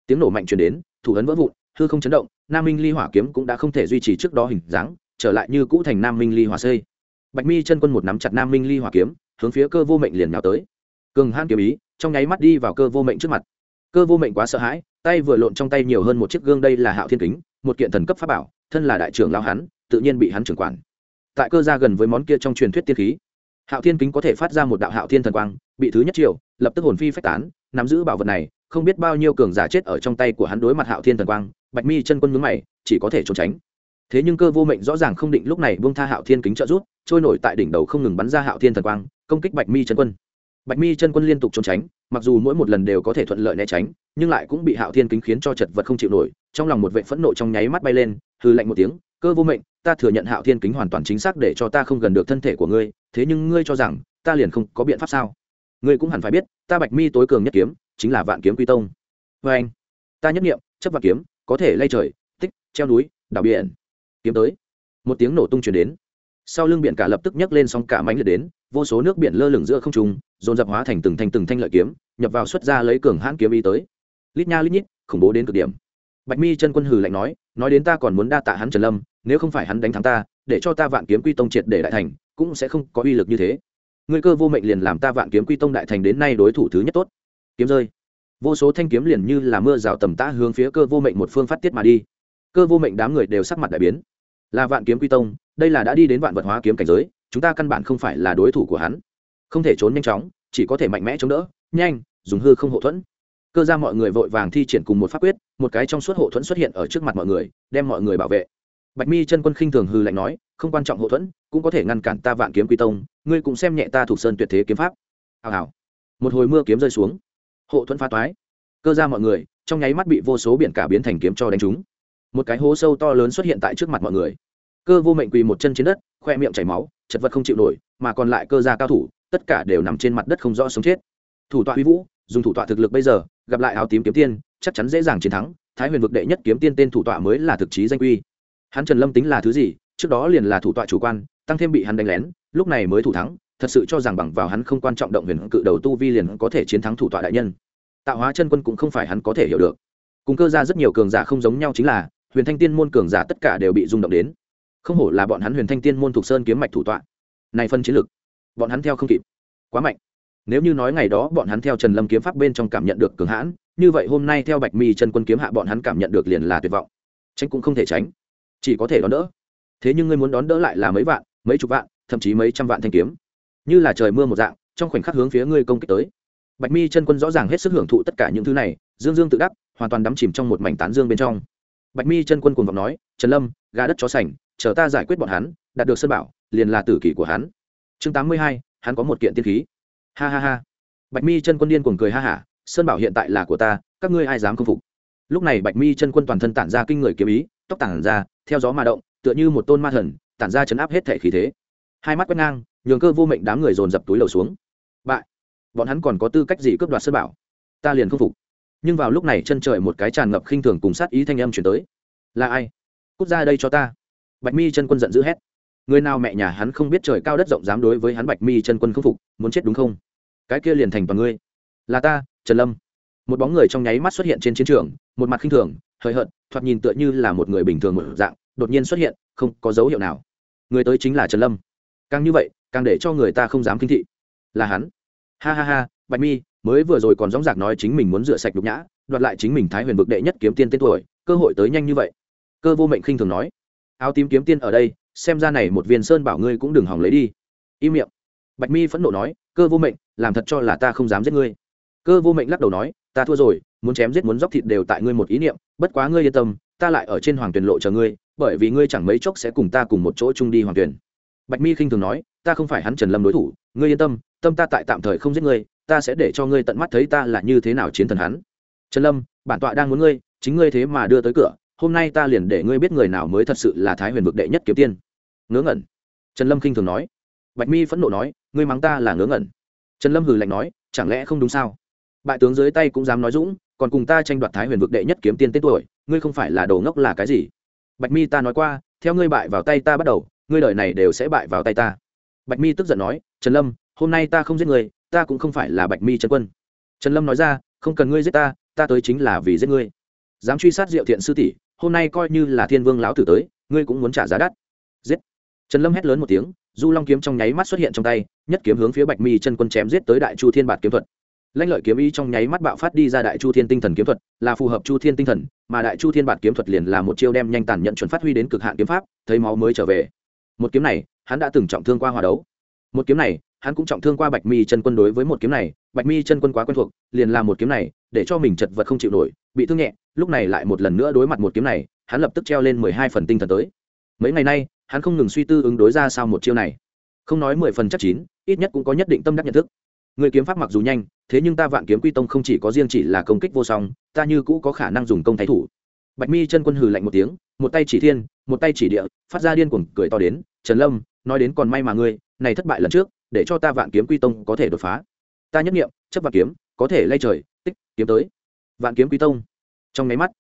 tiếng nổ mạnh chuyển đến, thủ ấn vỡ vụn, hư không chấn động, nam minh ly hỏa kiếm cũng đã không thể duy trì trước đó hình dáng, trở lại như cũ thành nam minh ly hỏa xây bạch mi chân quân một nắm chặt nam minh ly hỏa kiếm, hướng phía cơ vô mệnh liền nhào tới. Cường han kiếm ý, trong nháy mắt đi vào cơ vô mệnh trước mặt. Cơ vô mệnh quá sợ hãi, tay vừa lộn trong tay nhiều hơn một chiếc gương đây là hạo thiên kính, một kiện thần cấp pháp bảo, thân là đại trưởng lao hắn, tự nhiên bị hắn trưởng quản. Tại cơ gia gần với món kia trong truyền thuyết tiên khí, hạo thiên kính có thể phát ra một đạo hạo thiên thần quang, bị thứ nhất triều lập tức hồn phi phách tán, nắm giữ bảo vật này không biết bao nhiêu cường giả chết ở trong tay của hắn đối mặt hạo thiên thần quang, bạch mi chân quân mướn mày, chỉ có thể trốn tránh. Thế nhưng cơ vô mệnh rõ ràng không định lúc này buông tha hạo thiên kính trợ rút, trôi nổi tại đỉnh đầu không ngừng bắn ra hạo thiên thần quang, công kích bạch mi chân quân. Bạch mi chân quân liên tục trốn tránh, mặc dù mỗi một lần đều có thể thuận lợi né tránh, nhưng lại cũng bị hạo thiên kính khiến cho chật vật không chịu nổi, trong lòng một vệ phẫn nộ trong nháy mắt bay lên hư lạnh một tiếng, cơ vô mệnh, ta thừa nhận hạo thiên kính hoàn toàn chính xác để cho ta không gần được thân thể của ngươi, thế nhưng ngươi cho rằng ta liền không có biện pháp sao? Ngươi cũng hẳn phải biết, ta bạch mi tối cường nhất kiếm chính là vạn kiếm quy tông. Vê anh, ta nhất nghiệm, chấp vạn kiếm, có thể lay trời, tích, treo núi, đảo biển. Kiếm tới. Một tiếng nổ tung chuyển đến. Sau lưng biển cả lập tức nhấc lên sóng cả mánh liệt đến, vô số nước biển lơ lửng giữa không trung, dồn dập hóa thành từng thanh từng thanh lợi kiếm, nhập vào xuất ra lấy cường hãn kiếm y tới. Lít nha lít nhít, khủng bố đến cực điểm. Bạch mi chân quân hừ lạnh nói nói đến ta còn muốn đa tạ hắn trần lâm, nếu không phải hắn đánh thắng ta, để cho ta vạn kiếm quy tông triệt để đại thành, cũng sẽ không có uy lực như thế. Ngươi cơ vô mệnh liền làm ta vạn kiếm quy tông đại thành đến nay đối thủ thứ nhất tốt kiếm rơi. Vô số thanh kiếm liền như là mưa rào tầm tã hướng phía cơ vô mệnh một phương phát tiết mà đi. Cơ vô mệnh đám người đều sắc mặt đại biến. Là vạn kiếm quy tông, đây là đã đi đến vạn vật hóa kiếm cảnh giới, chúng ta căn bản không phải là đối thủ của hắn. Không thể trốn nhanh chóng, chỉ có thể mạnh mẽ chống đỡ, nhanh, dùng hư không hậu thuẫn. Cơ ra mọi người vội vàng thi triển cùng một pháp quyết, một cái trong suốt hậu thuẫn xuất hiện ở trước mặt mọi người, đem mọi người bảo vệ. Bạch mi chân quân khinh thường hư lạnh nói, không quan trọng hậu thuẫn, cũng có thể ngăn cản ta vạn kiếm quy tông, ngươi cũng xem nhẹ ta thuộc sơn tuyệt thế kiếm pháp. Hào hào. Một hồi mưa kiếm rơi xuống hộ thuẫn phá toái. Cơ ra mọi người, trong nháy mắt bị vô số biển cả biến thành kiếm cho đánh trúng. Một cái hố sâu to lớn xuất hiện tại trước mặt mọi người. Cơ vô mệnh quỳ một chân trên đất, khoe miệng chảy máu, chật vật không chịu nổi, mà còn lại cơ gia cao thủ, tất cả đều nằm trên mặt đất không rõ sống chết. Thủ tọa huy vũ, dùng thủ tọa thực lực bây giờ, gặp lại áo tím kiếm tiên, chắc chắn dễ dàng chiến thắng, thái huyền vực đệ nhất kiếm tiên tên thủ tọa mới là thực chí danh quy hắn trần lâm tính là thứ gì, trước đó liền là thủ tọa chủ quan, tăng thêm bị hắn đánh lén, lúc này mới thủ thắng thật sự cho rằng bằng vào hắn không quan trọng động huyền cự đầu tu vi liền có thể chiến thắng thủ tọa đại nhân. Tạo hóa chân quân cũng không phải hắn có thể hiểu được. Cùng cơ ra rất nhiều cường giả không giống nhau chính là, huyền thanh tiên môn cường giả tất cả đều bị rung động đến. Không hổ là bọn hắn huyền thanh tiên môn thuộc sơn kiếm mạch thủ tọa. Này phân chiến lực, bọn hắn theo không kịp. Quá mạnh. Nếu như nói ngày đó bọn hắn theo trần lâm kiếm pháp bên trong cảm nhận được cường hãn, như vậy hôm nay theo bạch mi chân quân kiếm hạ bọn hắn cảm nhận được liền là tuyệt vọng. Tránh cũng không thể tránh. Chỉ có thể đón đỡ. Thế nhưng ngươi muốn đón đỡ lại là mấy vạn, mấy chục vạn, thậm chí mấy trăm vạn thanh kiếm như là trời mưa một dạng, trong khoảnh khắc hướng phía ngươi công kích tới. Bạch mi chân quân rõ ràng hết sức hưởng thụ tất cả những thứ này, dương dương tự đắc, hoàn toàn đắm chìm trong một mảnh tán dương bên trong. Bạch mi chân quân cùng vọng nói, trần lâm, gà đất chó sành, chờ ta giải quyết bọn hắn, đạt được sân bảo, liền là tử kỷ của hắn. Chương tám mươi hai, hắn có một kiện tiên khí. Ha ha ha. Bạch mi chân quân điên cuồng cười ha hả, sơn bảo hiện tại là của ta, các ngươi ai dám k phục? Lúc này bạch mi chân quân toàn thân tản ra kinh người kiếm ý, tóc tản ra, theo gió mà động, tựa như một tôn ma thần, tản ra chấn áp hết thể khí thế hai mắt quét ngang, nhường cơ vô mệnh đám người dồn dập túi lầu xuống. Bại. Bọn hắn còn có tư cách gì cướp đoạt sơn bảo? Ta liền không phục. Nhưng vào lúc này chân trời một cái tràn ngập khinh thường cùng sát ý thanh âm chuyển tới. Là ai? Cút ra đây cho ta. Bạch mi chân quân giận dữ hét. Người nào mẹ nhà hắn không biết trời cao đất rộng dám đối với hắn bạch mi chân quân không phục, muốn chết đúng không? Cái kia liền thành toàn ngươi. Là ta, trần lâm. Một bóng người trong nháy mắt xuất hiện trên chiến trường, một mặt khinh thường, hời hợt, thoạt nhìn tựa như là một người bình thường một dạng, đột nhiên xuất hiện, không có dấu hiệu nào. Người tới chính là trần lâm càng như vậy, càng để cho người ta không dám kinh thị. Là hắn. Ha ha ha, bạch mi, mới vừa rồi còn dóng dạc nói chính mình muốn rửa sạch nhục nhã, đoạt lại chính mình thái huyền vực đệ nhất kiếm tiên tên tuổi, cơ hội tới nhanh như vậy. Cơ vô mệnh khinh thường nói. Áo tím kiếm tiên ở đây, xem ra này một viên sơn bảo ngươi cũng đừng hỏng lấy đi. Im miệng. Bạch mi phẫn nộ nói, cơ vô mệnh, làm thật cho là ta không dám giết ngươi. Cơ vô mệnh lắc đầu nói, ta thua rồi, muốn chém giết muốn dóc thịt đều tại ngươi một ý niệm, bất quá ngươi yên tâm, ta lại ở trên hoàng tuyền lộ chờ ngươi, bởi vì ngươi chẳng mấy chốc sẽ cùng ta cùng một chỗ chung đi hoàng tuyền bạch mi khinh thường nói, ta không phải hắn trần lâm đối thủ, ngươi yên tâm tâm ta tại tạm thời không giết ngươi, ta sẽ để cho ngươi tận mắt thấy ta là như thế nào chiến thần hắn. Trần lâm, bản tọa đang muốn ngươi, chính ngươi thế mà đưa tới cửa, hôm nay ta liền để ngươi biết người nào mới thật sự là thái huyền vực đệ nhất kiếm tiên. Ngớ ngẩn. Trần lâm khinh thường nói. Bạch mi phẫn nộ nói, ngươi mắng ta là ngớ ngẩn. Trần lâm hừ lạnh nói, chẳng lẽ không đúng sao? Bại tướng dưới tay cũng dám nói dũng, còn cùng ta tranh đoạt thái huyền vực đệ nhất kiếm tiên tên tuổi, ngươi không phải là đồ ngốc là cái gì? Bạch mi ta nói qua, theo ngươi bại vào tay ta bắt đầu ngươi đời này đều sẽ bại vào tay ta. Bạch mi tức giận nói trần lâm hôm nay ta không giết người, ta cũng không phải là bạch mi trần quân. Trần lâm nói ra không cần ngươi giết ta ta tới chính là vì giết ngươi. Dám truy sát diệu thiện sư tỷ hôm nay coi như là thiên vương lão tử tới ngươi cũng muốn trả giá đắt. Giết. Trần lâm hét lớn một tiếng du long kiếm trong nháy mắt xuất hiện trong tay nhất kiếm hướng phía bạch mi chân quân chém giết tới đại chu thiên bạt kiếm thuật. Lãnh lợi kiếm ý trong nháy mắt bạo phát đi ra đại chu thiên tinh thần kiếm thuật là phù hợp chu thiên tinh thần mà đại chu thiên bạt kiếm thuật liền là một chiêu đem nhanh tàn nhận chuẩn phát huy đến cực hạn kiếm pháp thấy máu mới trở về một kiếm này, hắn đã từng trọng thương qua hòa đấu. Một kiếm này, hắn cũng trọng thương qua bạch mi chân quân đối với một kiếm này. Bạch mi chân quân quá quen thuộc, liền làm một kiếm này, để cho mình chật vật không chịu nổi, bị thương nhẹ. Lúc này lại một lần nữa đối mặt một kiếm này, hắn lập tức treo lên mười hai phần tinh thần tới. Mấy ngày nay, hắn không ngừng suy tư ứng đối ra sao một chiêu này. Không nói mười phần chắc chín, ít nhất cũng có nhất định tâm đắc nhận thức. Người kiếm pháp mặc dù nhanh, thế nhưng ta vạn kiếm quy tông không chỉ có riêng chỉ là công kích vô song, ta như cũ có khả năng dùng công thái thủ bạch mi chân quân hừ lạnh một tiếng, một tay chỉ thiên, một tay chỉ địa, phát ra điên cuồng cười to đến, trần lâm, nói đến còn may mà ngươi, này thất bại lần trước, để cho ta vạn kiếm quy tông có thể đột phá. Ta nhất nghiệm, chấp vạn kiếm, có thể lay trời, tích, kiếm tới. Vạn kiếm quy tông. Trong nháy mắt,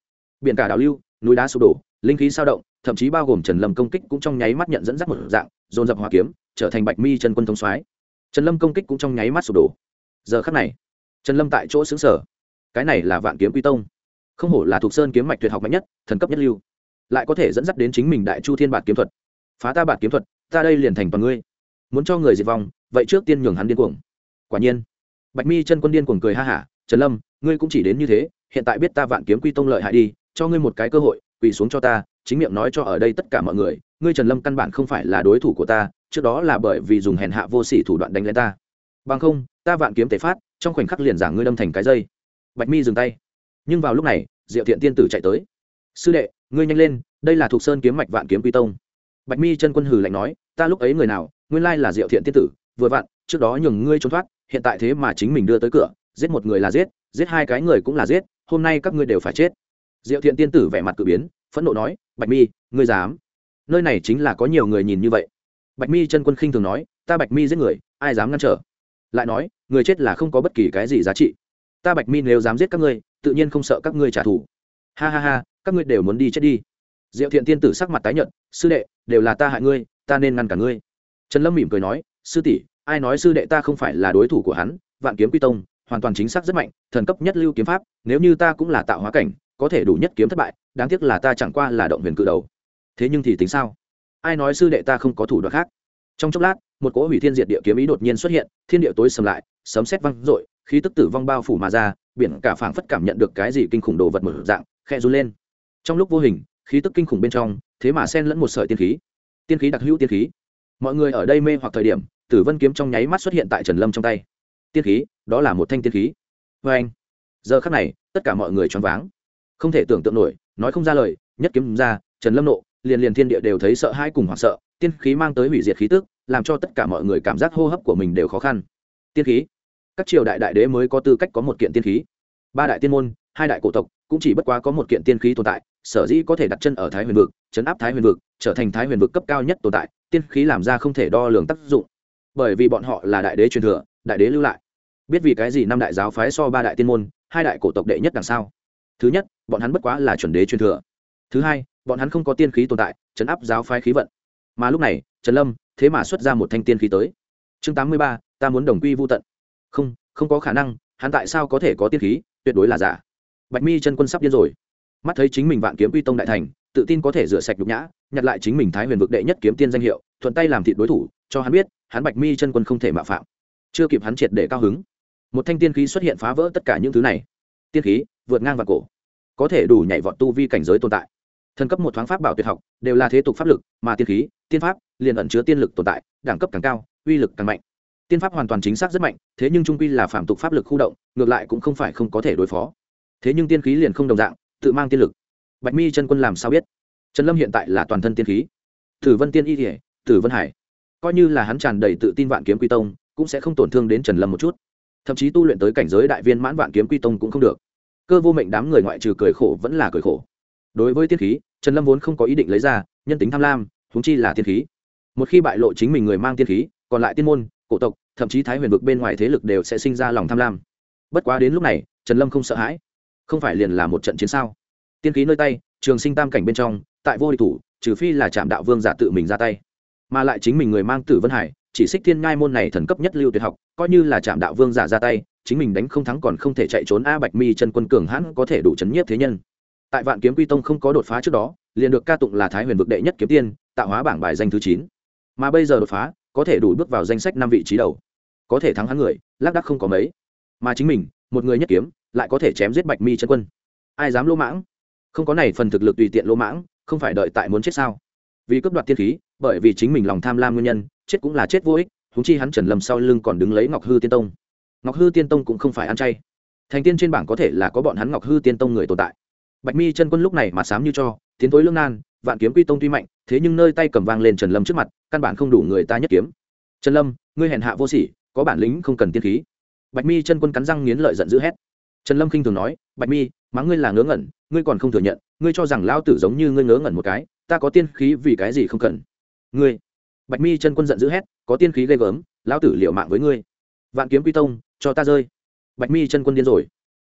biển cả đảo lưu, núi đá sụp đổ, linh khí sao động, thậm chí bao gồm trần lâm công kích cũng trong nháy mắt nhận dẫn dắt một dạng, dồn dập hòa kiếm, trở thành bạch mi chân quân thông soái. Trần lâm công kích cũng trong nháy mắt sụp đổ. Giờ khắc này, trần lâm tại chỗ xứng sở cái này là vạn kiếm quy tông không hổ là thuộc sơn kiếm mạch tuyệt học mạnh nhất, thần cấp nhất lưu. Lại có thể dẫn dắt đến chính mình đại chu thiên bản kiếm thuật. Phá ta bản kiếm thuật, ta đây liền thành toàn ngươi. Muốn cho người diệt vong, vậy trước tiên nhường hắn điên cuồng. Quả nhiên, bạch mi chân quân điên cuồng cười ha hả, trần lâm, ngươi cũng chỉ đến như thế, hiện tại biết ta vạn kiếm quy tông lợi hại đi, cho ngươi một cái cơ hội, quỳ xuống cho ta, chính miệng nói cho ở đây tất cả mọi người, ngươi trần lâm căn bản không phải là đối thủ của ta, trước đó là bởi vì dùng hèn hạ vô sỉ thủ đoạn đánh lên ta. Bằng không, ta vạn kiếm tề phát, trong khoảnh khắc liền giảng ngươi đâm thành cái dây. Bạch mi dừng tay nhưng vào lúc này, diệu thiện tiên tử chạy tới. Sư đệ, ngươi nhanh lên, đây là thuộc sơn kiếm mạch vạn kiếm quy tông. Bạch mi chân quân hừ lạnh nói, ta lúc ấy người nào, nguyên lai là diệu thiện tiên tử, vừa vặn, trước đó nhường ngươi trốn thoát, hiện tại thế mà chính mình đưa tới cửa, giết một người là giết giết hai cái người cũng là giết, hôm nay các ngươi đều phải chết. Diệu thiện tiên tử vẻ mặt cử biến, phẫn nộ nói, bạch mi, ngươi dám? Nơi này chính là có nhiều người nhìn như vậy. Bạch mi chân quân khinh thường nói, ta bạch mi giết người, ai dám ngăn trở? Lại nói, người chết là không có bất kỳ cái gì giá trị ta bạch mi nếu dám giết các ngươi, tự nhiên không sợ các ngươi trả thù. Ha ha ha, các ngươi đều muốn đi chết đi. Diệu thiện tiên tử sắc mặt tái nhợt, sư đệ, đều là ta hại ngươi, ta nên ngăn cả ngươi. Trần lâm mỉm cười nói, sư tỷ, ai nói sư đệ ta không phải là đối thủ của hắn, vạn kiếm quy tông, hoàn toàn chính xác rất mạnh, thần cấp nhất lưu kiếm pháp, nếu như ta cũng là tạo hóa cảnh, có thể đủ nhất kiếm thất bại, đáng tiếc là ta chẳng qua là động huyền cự đầu. Thế nhưng thì tính sao? Ai nói sư đệ ta không có thủ đoạn khác? Trong chốc lát, một cỗ hủy thiên diệt địa kiếm ý đột nhiên xuất hiện, thiên địa tối sầm lại, sấm xét văng rội khí tức tử vong bao phủ mà ra, biển cả phảng phất cảm nhận được cái gì kinh khủng đồ vật mở dạng khe run lên. Trong lúc vô hình, khí tức kinh khủng bên trong, thế mà xen lẫn một sợi tiên khí. Tiên khí đặc hữu tiên khí. Mọi người ở đây mê hoặc thời điểm, tử vân kiếm trong nháy mắt xuất hiện tại trần lâm trong tay. Tiên khí, đó là một thanh tiên khí. Vê anh giờ khắc này, tất cả mọi người choáng váng. Không thể tưởng tượng nổi, nói không ra lời, nhất kiếm ra, trần lâm nộ, liền liền thiên địa đều thấy sợ hãi cùng hoảng sợ, tiên khí mang tới hủy diệt khí tức, làm cho tất cả mọi người cảm giác hô hấp của mình đều khó khăn. Tiên khí các triều đại đại đế mới có tư cách có một kiện tiên khí. Ba đại tiên môn, hai đại cổ tộc, cũng chỉ bất quá có một kiện tiên khí tồn tại, sở dĩ có thể đặt chân ở thái huyền vực, chấn áp thái huyền vực, trở thành thái huyền vực cấp cao nhất tồn tại, tiên khí làm ra không thể đo lường tác dụng. Bởi vì bọn họ là đại đế truyền thừa, đại đế lưu lại. Biết vì cái gì năm đại giáo phái so ba đại tiên môn, hai đại cổ tộc đệ nhất đằng sau. Thứ nhất, bọn hắn bất quá là chuẩn đế truyền thừa. Thứ hai, bọn hắn không có tiên khí tồn tại, chấn áp giáo phái khí vận. Mà lúc này, trần lâm thế mà xuất ra một thanh tiên khí tới. Chương tám mươi ba, ta muốn đồng quy vô tận không không có khả năng, hắn tại sao có thể có tiên khí, tuyệt đối là giả. Bạch mi chân quân sắp điên rồi. Mắt thấy chính mình vạn kiếm quy tông đại thành, tự tin có thể rửa sạch nhục nhã, nhặt lại chính mình thái huyền vực đệ nhất kiếm tiên danh hiệu, thuận tay làm thịt đối thủ, cho hắn biết, hắn bạch mi chân quân không thể mạo phạm. Chưa kịp hắn triệt để cao hứng, một thanh tiên khí xuất hiện phá vỡ tất cả những thứ này. Tiên khí, vượt ngang vào cổ. Có thể đủ nhảy vọt tu vi cảnh giới tồn tại. Thần cấp một thoáng pháp bảo tuyệt học, đều là thế tục pháp lực, mà tiên khí, tiên pháp, liền ẩn chứa tiên lực tồn tại, đẳng cấp càng cao, uy lực càng mạnh tiên pháp hoàn toàn chính xác rất mạnh, thế nhưng trung quy là phạm tục pháp lực khu động, ngược lại cũng không phải không có thể đối phó. Thế nhưng tiên khí liền không đồng dạng, tự mang tiên lực. Bạch mi chân quân làm sao biết? Trần lâm hiện tại là toàn thân tiên khí. Tử vân tiên y thể tử vân hải. Coi như là hắn tràn đầy tự tin vạn kiếm quy tông, cũng sẽ không tổn thương đến trần lâm một chút. Thậm chí tu luyện tới cảnh giới đại viên mãn vạn kiếm quy tông cũng không được. Cơ vô mệnh đám người ngoại trừ cười khổ vẫn là cười khổ. Đối với tiên khí, trần lâm vốn không có ý định lấy ra, nhân tính tham lam húng chi là tiên khí. Một khi bại lộ chính mình người mang tiên khí, còn lại tiên môn cổ tộc, thậm chí thái huyền vực bên ngoài thế lực đều sẽ sinh ra lòng tham lam. Bất quá đến lúc này, trần lâm không sợ hãi. Không phải liền là một trận chiến sao? Tiên khí nơi tay, trường sinh tam cảnh bên trong, tại vô địch thủ, trừ phi là trạm đạo vương giả tự mình ra tay. Mà lại chính mình người mang tử vân hải, chỉ xích thiên ngai môn này thần cấp nhất lưu tuyệt học, coi như là trạm đạo vương giả ra tay, chính mình đánh không thắng còn không thể chạy trốn a bạch mi chân quân cường hãn có thể đủ chấn nhiếp thế nhân. Tại vạn kiếm quy tông không có đột phá trước đó, liền được ca tụng là thái huyền vực đệ nhất kiếm tiên, tạo hóa bảng bài danh thứ chín. Mà bây giờ đột phá có thể đủ bước vào danh sách năm vị trí đầu. Có thể thắng hắn người, lác đắc không có mấy. Mà chính mình, một người nhất kiếm, lại có thể chém giết bạch mi chân quân. Ai dám lỗ mãng? Không có này phần thực lực tùy tiện lỗ mãng, không phải đợi tại muốn chết sao? Vì cướp đoạt tiên khí, bởi vì chính mình lòng tham lam nguyên nhân, chết cũng là chết vô ích húng chi hắn trần lầm sau lưng còn đứng lấy ngọc hư tiên tông. Ngọc hư tiên tông cũng không phải ăn chay. Thành tiên trên bảng có thể là có bọn hắn ngọc hư tiên tông người tồn tại. Bạch mi chân quân lúc này mà sám như cho, tiến tối lương nan, vạn kiếm quy tông tuy mạnh thế nhưng nơi tay cầm vang lên trần lâm trước mặt, căn bản không đủ người ta nhất kiếm. Trần lâm, ngươi hèn hạ vô sỉ, có bản lĩnh không cần tiên khí. Bạch mi chân quân cắn răng nghiến lợi giận dữ hét. Trần lâm khinh thường nói, bạch mi mắng ngươi là ngớ ngẩn, ngươi còn không thừa nhận, ngươi cho rằng lao tử giống như ngươi ngớ ngẩn một cái, ta có tiên khí vì cái gì không cần? Ngươi? Bạch mi chân quân giận dữ hét, có tiên khí ghê gớm lao tử liệu mạng với ngươi. Vạn kiếm quy tông, cho ta rơi. Bạch mi chân quân điên rồi.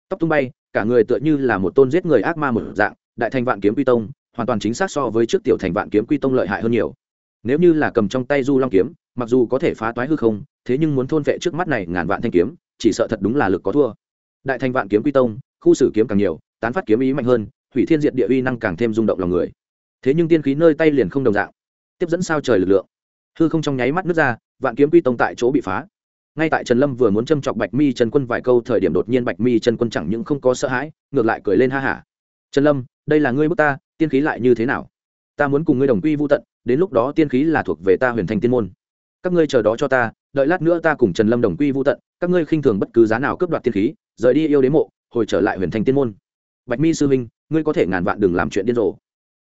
Tóc tung bay, cả người tựa như là một tôn giết người ác ma một dạng, đại thành vạn kiếm quy tông hoàn toàn chính xác so với trước tiểu thành vạn kiếm quy tông lợi hại hơn nhiều. Nếu như là cầm trong tay du long kiếm, mặc dù có thể phá toái hư không, thế nhưng muốn thôn vệ trước mắt này ngàn vạn thanh kiếm, chỉ sợ thật đúng là lực có thua. Đại thành vạn kiếm quy tông, khu sử kiếm càng nhiều, tán phát kiếm ý mạnh hơn, hủy thiên diệt địa uy năng càng thêm rung động lòng người. Thế nhưng tiên khí nơi tay liền không đồng dạng, tiếp dẫn sao trời lực lượng. Hư không trong nháy mắt nước ra, vạn kiếm quy tông tại chỗ bị phá. Ngay tại trần lâm vừa muốn châm chọc bạch mi trần quân vài câu, thời điểm đột nhiên bạch mi trần quân chẳng những không có sợ hãi, ngược lại cười lên ha hả. Trần lâm, đây là ngươi bước ta tiên khí lại như thế nào? Ta muốn cùng ngươi đồng quy vô tận, đến lúc đó tiên khí là thuộc về ta huyền thành tiên môn. Các ngươi chờ đó cho ta, đợi lát nữa ta cùng trần lâm đồng quy vô tận, các ngươi khinh thường bất cứ giá nào cướp đoạt tiên khí, rời đi yêu đế mộ, hồi trở lại huyền thành tiên môn. Bạch mi sư huynh, ngươi có thể ngàn vạn đừng làm chuyện điên rồ.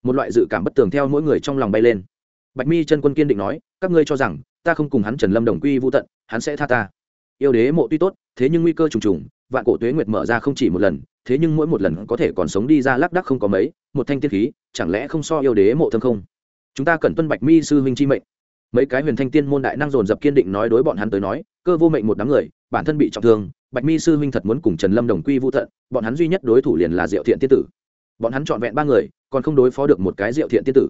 Một loại dự cảm bất tường theo mỗi người trong lòng bay lên. Bạch mi chân quân kiên định nói, các ngươi cho rằng, ta không cùng hắn trần lâm đồng quy vô tận, hắn sẽ tha ta. Yêu đế mộ tuy tốt, thế nhưng nguy cơ trùng trùng, vạn cổ tuế nguyệt mở ra không chỉ một lần, thế nhưng mỗi một lần có thể còn sống đi ra lác đắc không có mấy một thanh tiên khí, chẳng lẽ không so yêu đế mộ thâm không? Chúng ta cần tuân bạch mi sư huynh chi mệnh. Mấy cái huyền thanh tiên môn đại năng dồn dập kiên định nói đối bọn hắn tới nói, cơ vô mệnh một đám người, bản thân bị trọng thương, bạch mi sư huynh thật muốn cùng trần lâm đồng quy vô thận bọn hắn duy nhất đối thủ liền là diệu thiện tiên tử. Bọn hắn trọn vẹn ba người, còn không đối phó được một cái diệu thiện tiên tử.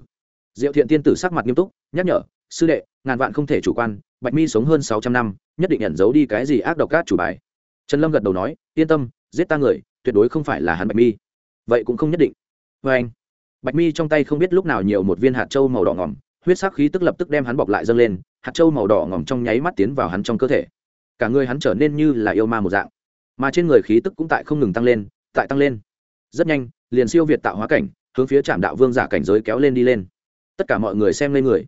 Diệu thiện tiên tử sắc mặt nghiêm túc, nhắc nhở, sư đệ, ngàn vạn không thể chủ quan, bạch mi sống hơn sáu trăm năm, nhất định nhận giấu đi cái gì ác độc cát chủ bài. Trần lâm gật đầu nói, yên tâm, giết ta người, tuyệt đối không phải là hắn bạch mi. Vậy cũng không nhất định vê anh. Bạch mi trong tay không biết lúc nào nhiều một viên hạt trâu màu đỏ ngỏm, huyết sắc khí tức lập tức đem hắn bọc lại dâng lên, hạt trâu màu đỏ ngỏm trong nháy mắt tiến vào hắn trong cơ thể. Cả người hắn trở nên như là yêu ma một dạng, mà trên người khí tức cũng tại không ngừng tăng lên, tại tăng lên. Rất nhanh, liền siêu việt tạo hóa cảnh, hướng phía trạm đạo vương giả cảnh giới kéo lên đi lên. Tất cả mọi người xem lên người.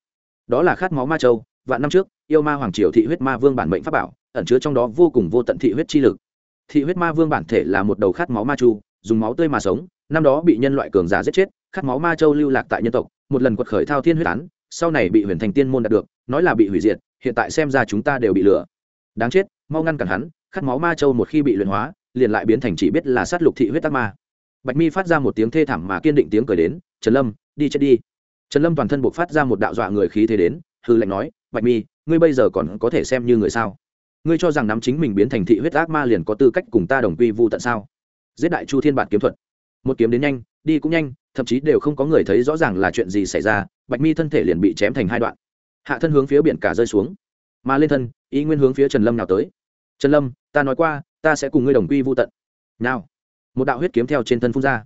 Đó là khát máu ma châu, vạn năm trước, yêu ma hoàng triều thị huyết ma vương bản mệnh pháp bảo, ẩn chứa trong đó vô cùng vô tận thị huyết chi lực. Thị huyết ma vương bản thể là một đầu khát máu ma chu dùng máu tươi mà sống, năm đó bị nhân loại cường giả giết chết, khát máu ma châu lưu lạc tại nhân tộc, một lần quật khởi thao thiên huyết án, sau này bị huyền thành tiên môn đạt được, nói là bị hủy diệt, hiện tại xem ra chúng ta đều bị lừa. Đáng chết, mau ngăn cản hắn, khát máu ma châu một khi bị luyện hóa, liền lại biến thành chỉ biết là sát lục thị huyết tắc ma. Bạch mi phát ra một tiếng thê thảm mà kiên định tiếng cười đến, trần lâm, đi chết đi. Trần lâm toàn thân buộc phát ra một đạo dọa người khí thế đến, hư lệnh nói, bạch mi, ngươi bây giờ còn có thể xem như người sao? Ngươi cho rằng nắm chính mình biến thành thị huyết ác ma liền có tư cách cùng ta đồng quy vu tận sao? Giết đại chu thiên bản kiếm thuật. Một kiếm đến nhanh, đi cũng nhanh, thậm chí đều không có người thấy rõ ràng là chuyện gì xảy ra, bạch mi thân thể liền bị chém thành hai đoạn. Hạ thân hướng phía biển cả rơi xuống. Mà lên thân ý nguyên hướng phía trần lâm nào tới. Trần lâm, ta nói qua, ta sẽ cùng ngươi đồng quy vô tận. Nào. Một đạo huyết kiếm theo trên thân phun ra.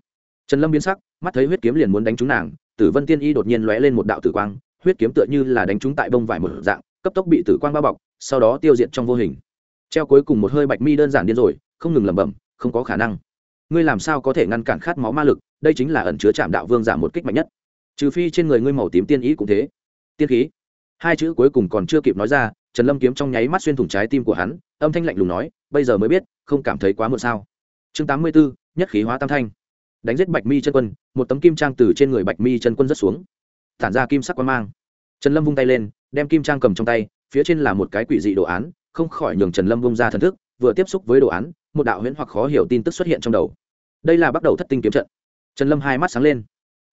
Trần lâm biến sắc, mắt thấy huyết kiếm liền muốn đánh trúng nàng, tử vân tiên y đột nhiên lóe lên một đạo tử quang, huyết kiếm tựa như là đánh trúng tại bông vải một dạng, cấp tốc bị tử quang bao bọc, sau đó tiêu diệt trong vô hình. Treo cuối cùng một hơi bạch mi đơn giản điên rồi, không ngừng lẩm bẩm, không có khả năng ngươi làm sao có thể ngăn cản khát máu ma lực, đây chính là ẩn chứa chạm đạo vương giả một kích mạnh nhất. Trừ phi trên người ngươi màu tím tiên ý cũng thế. Tiên khí. Hai chữ cuối cùng còn chưa kịp nói ra, trần lâm kiếm trong nháy mắt xuyên thủng trái tim của hắn, âm thanh lạnh lùng nói, bây giờ mới biết, không cảm thấy quá muộn sao? Chương tám mươi bốn, nhất khí hóa tam thanh. Đánh giết bạch mi chân quân, một tấm kim trang từ trên người bạch mi chân quân rớt xuống. Thản ra kim sắc quan mang. Trần lâm vung tay lên, đem kim trang cầm trong tay, phía trên là một cái quỷ dị đồ án, không khỏi nhường trần lâm vung ra thần thức, vừa tiếp xúc với đồ án một đạo huyễn hoặc khó hiểu tin tức xuất hiện trong đầu. Đây là bắt đầu thất tinh kiếm trận. Trần lâm hai mắt sáng lên.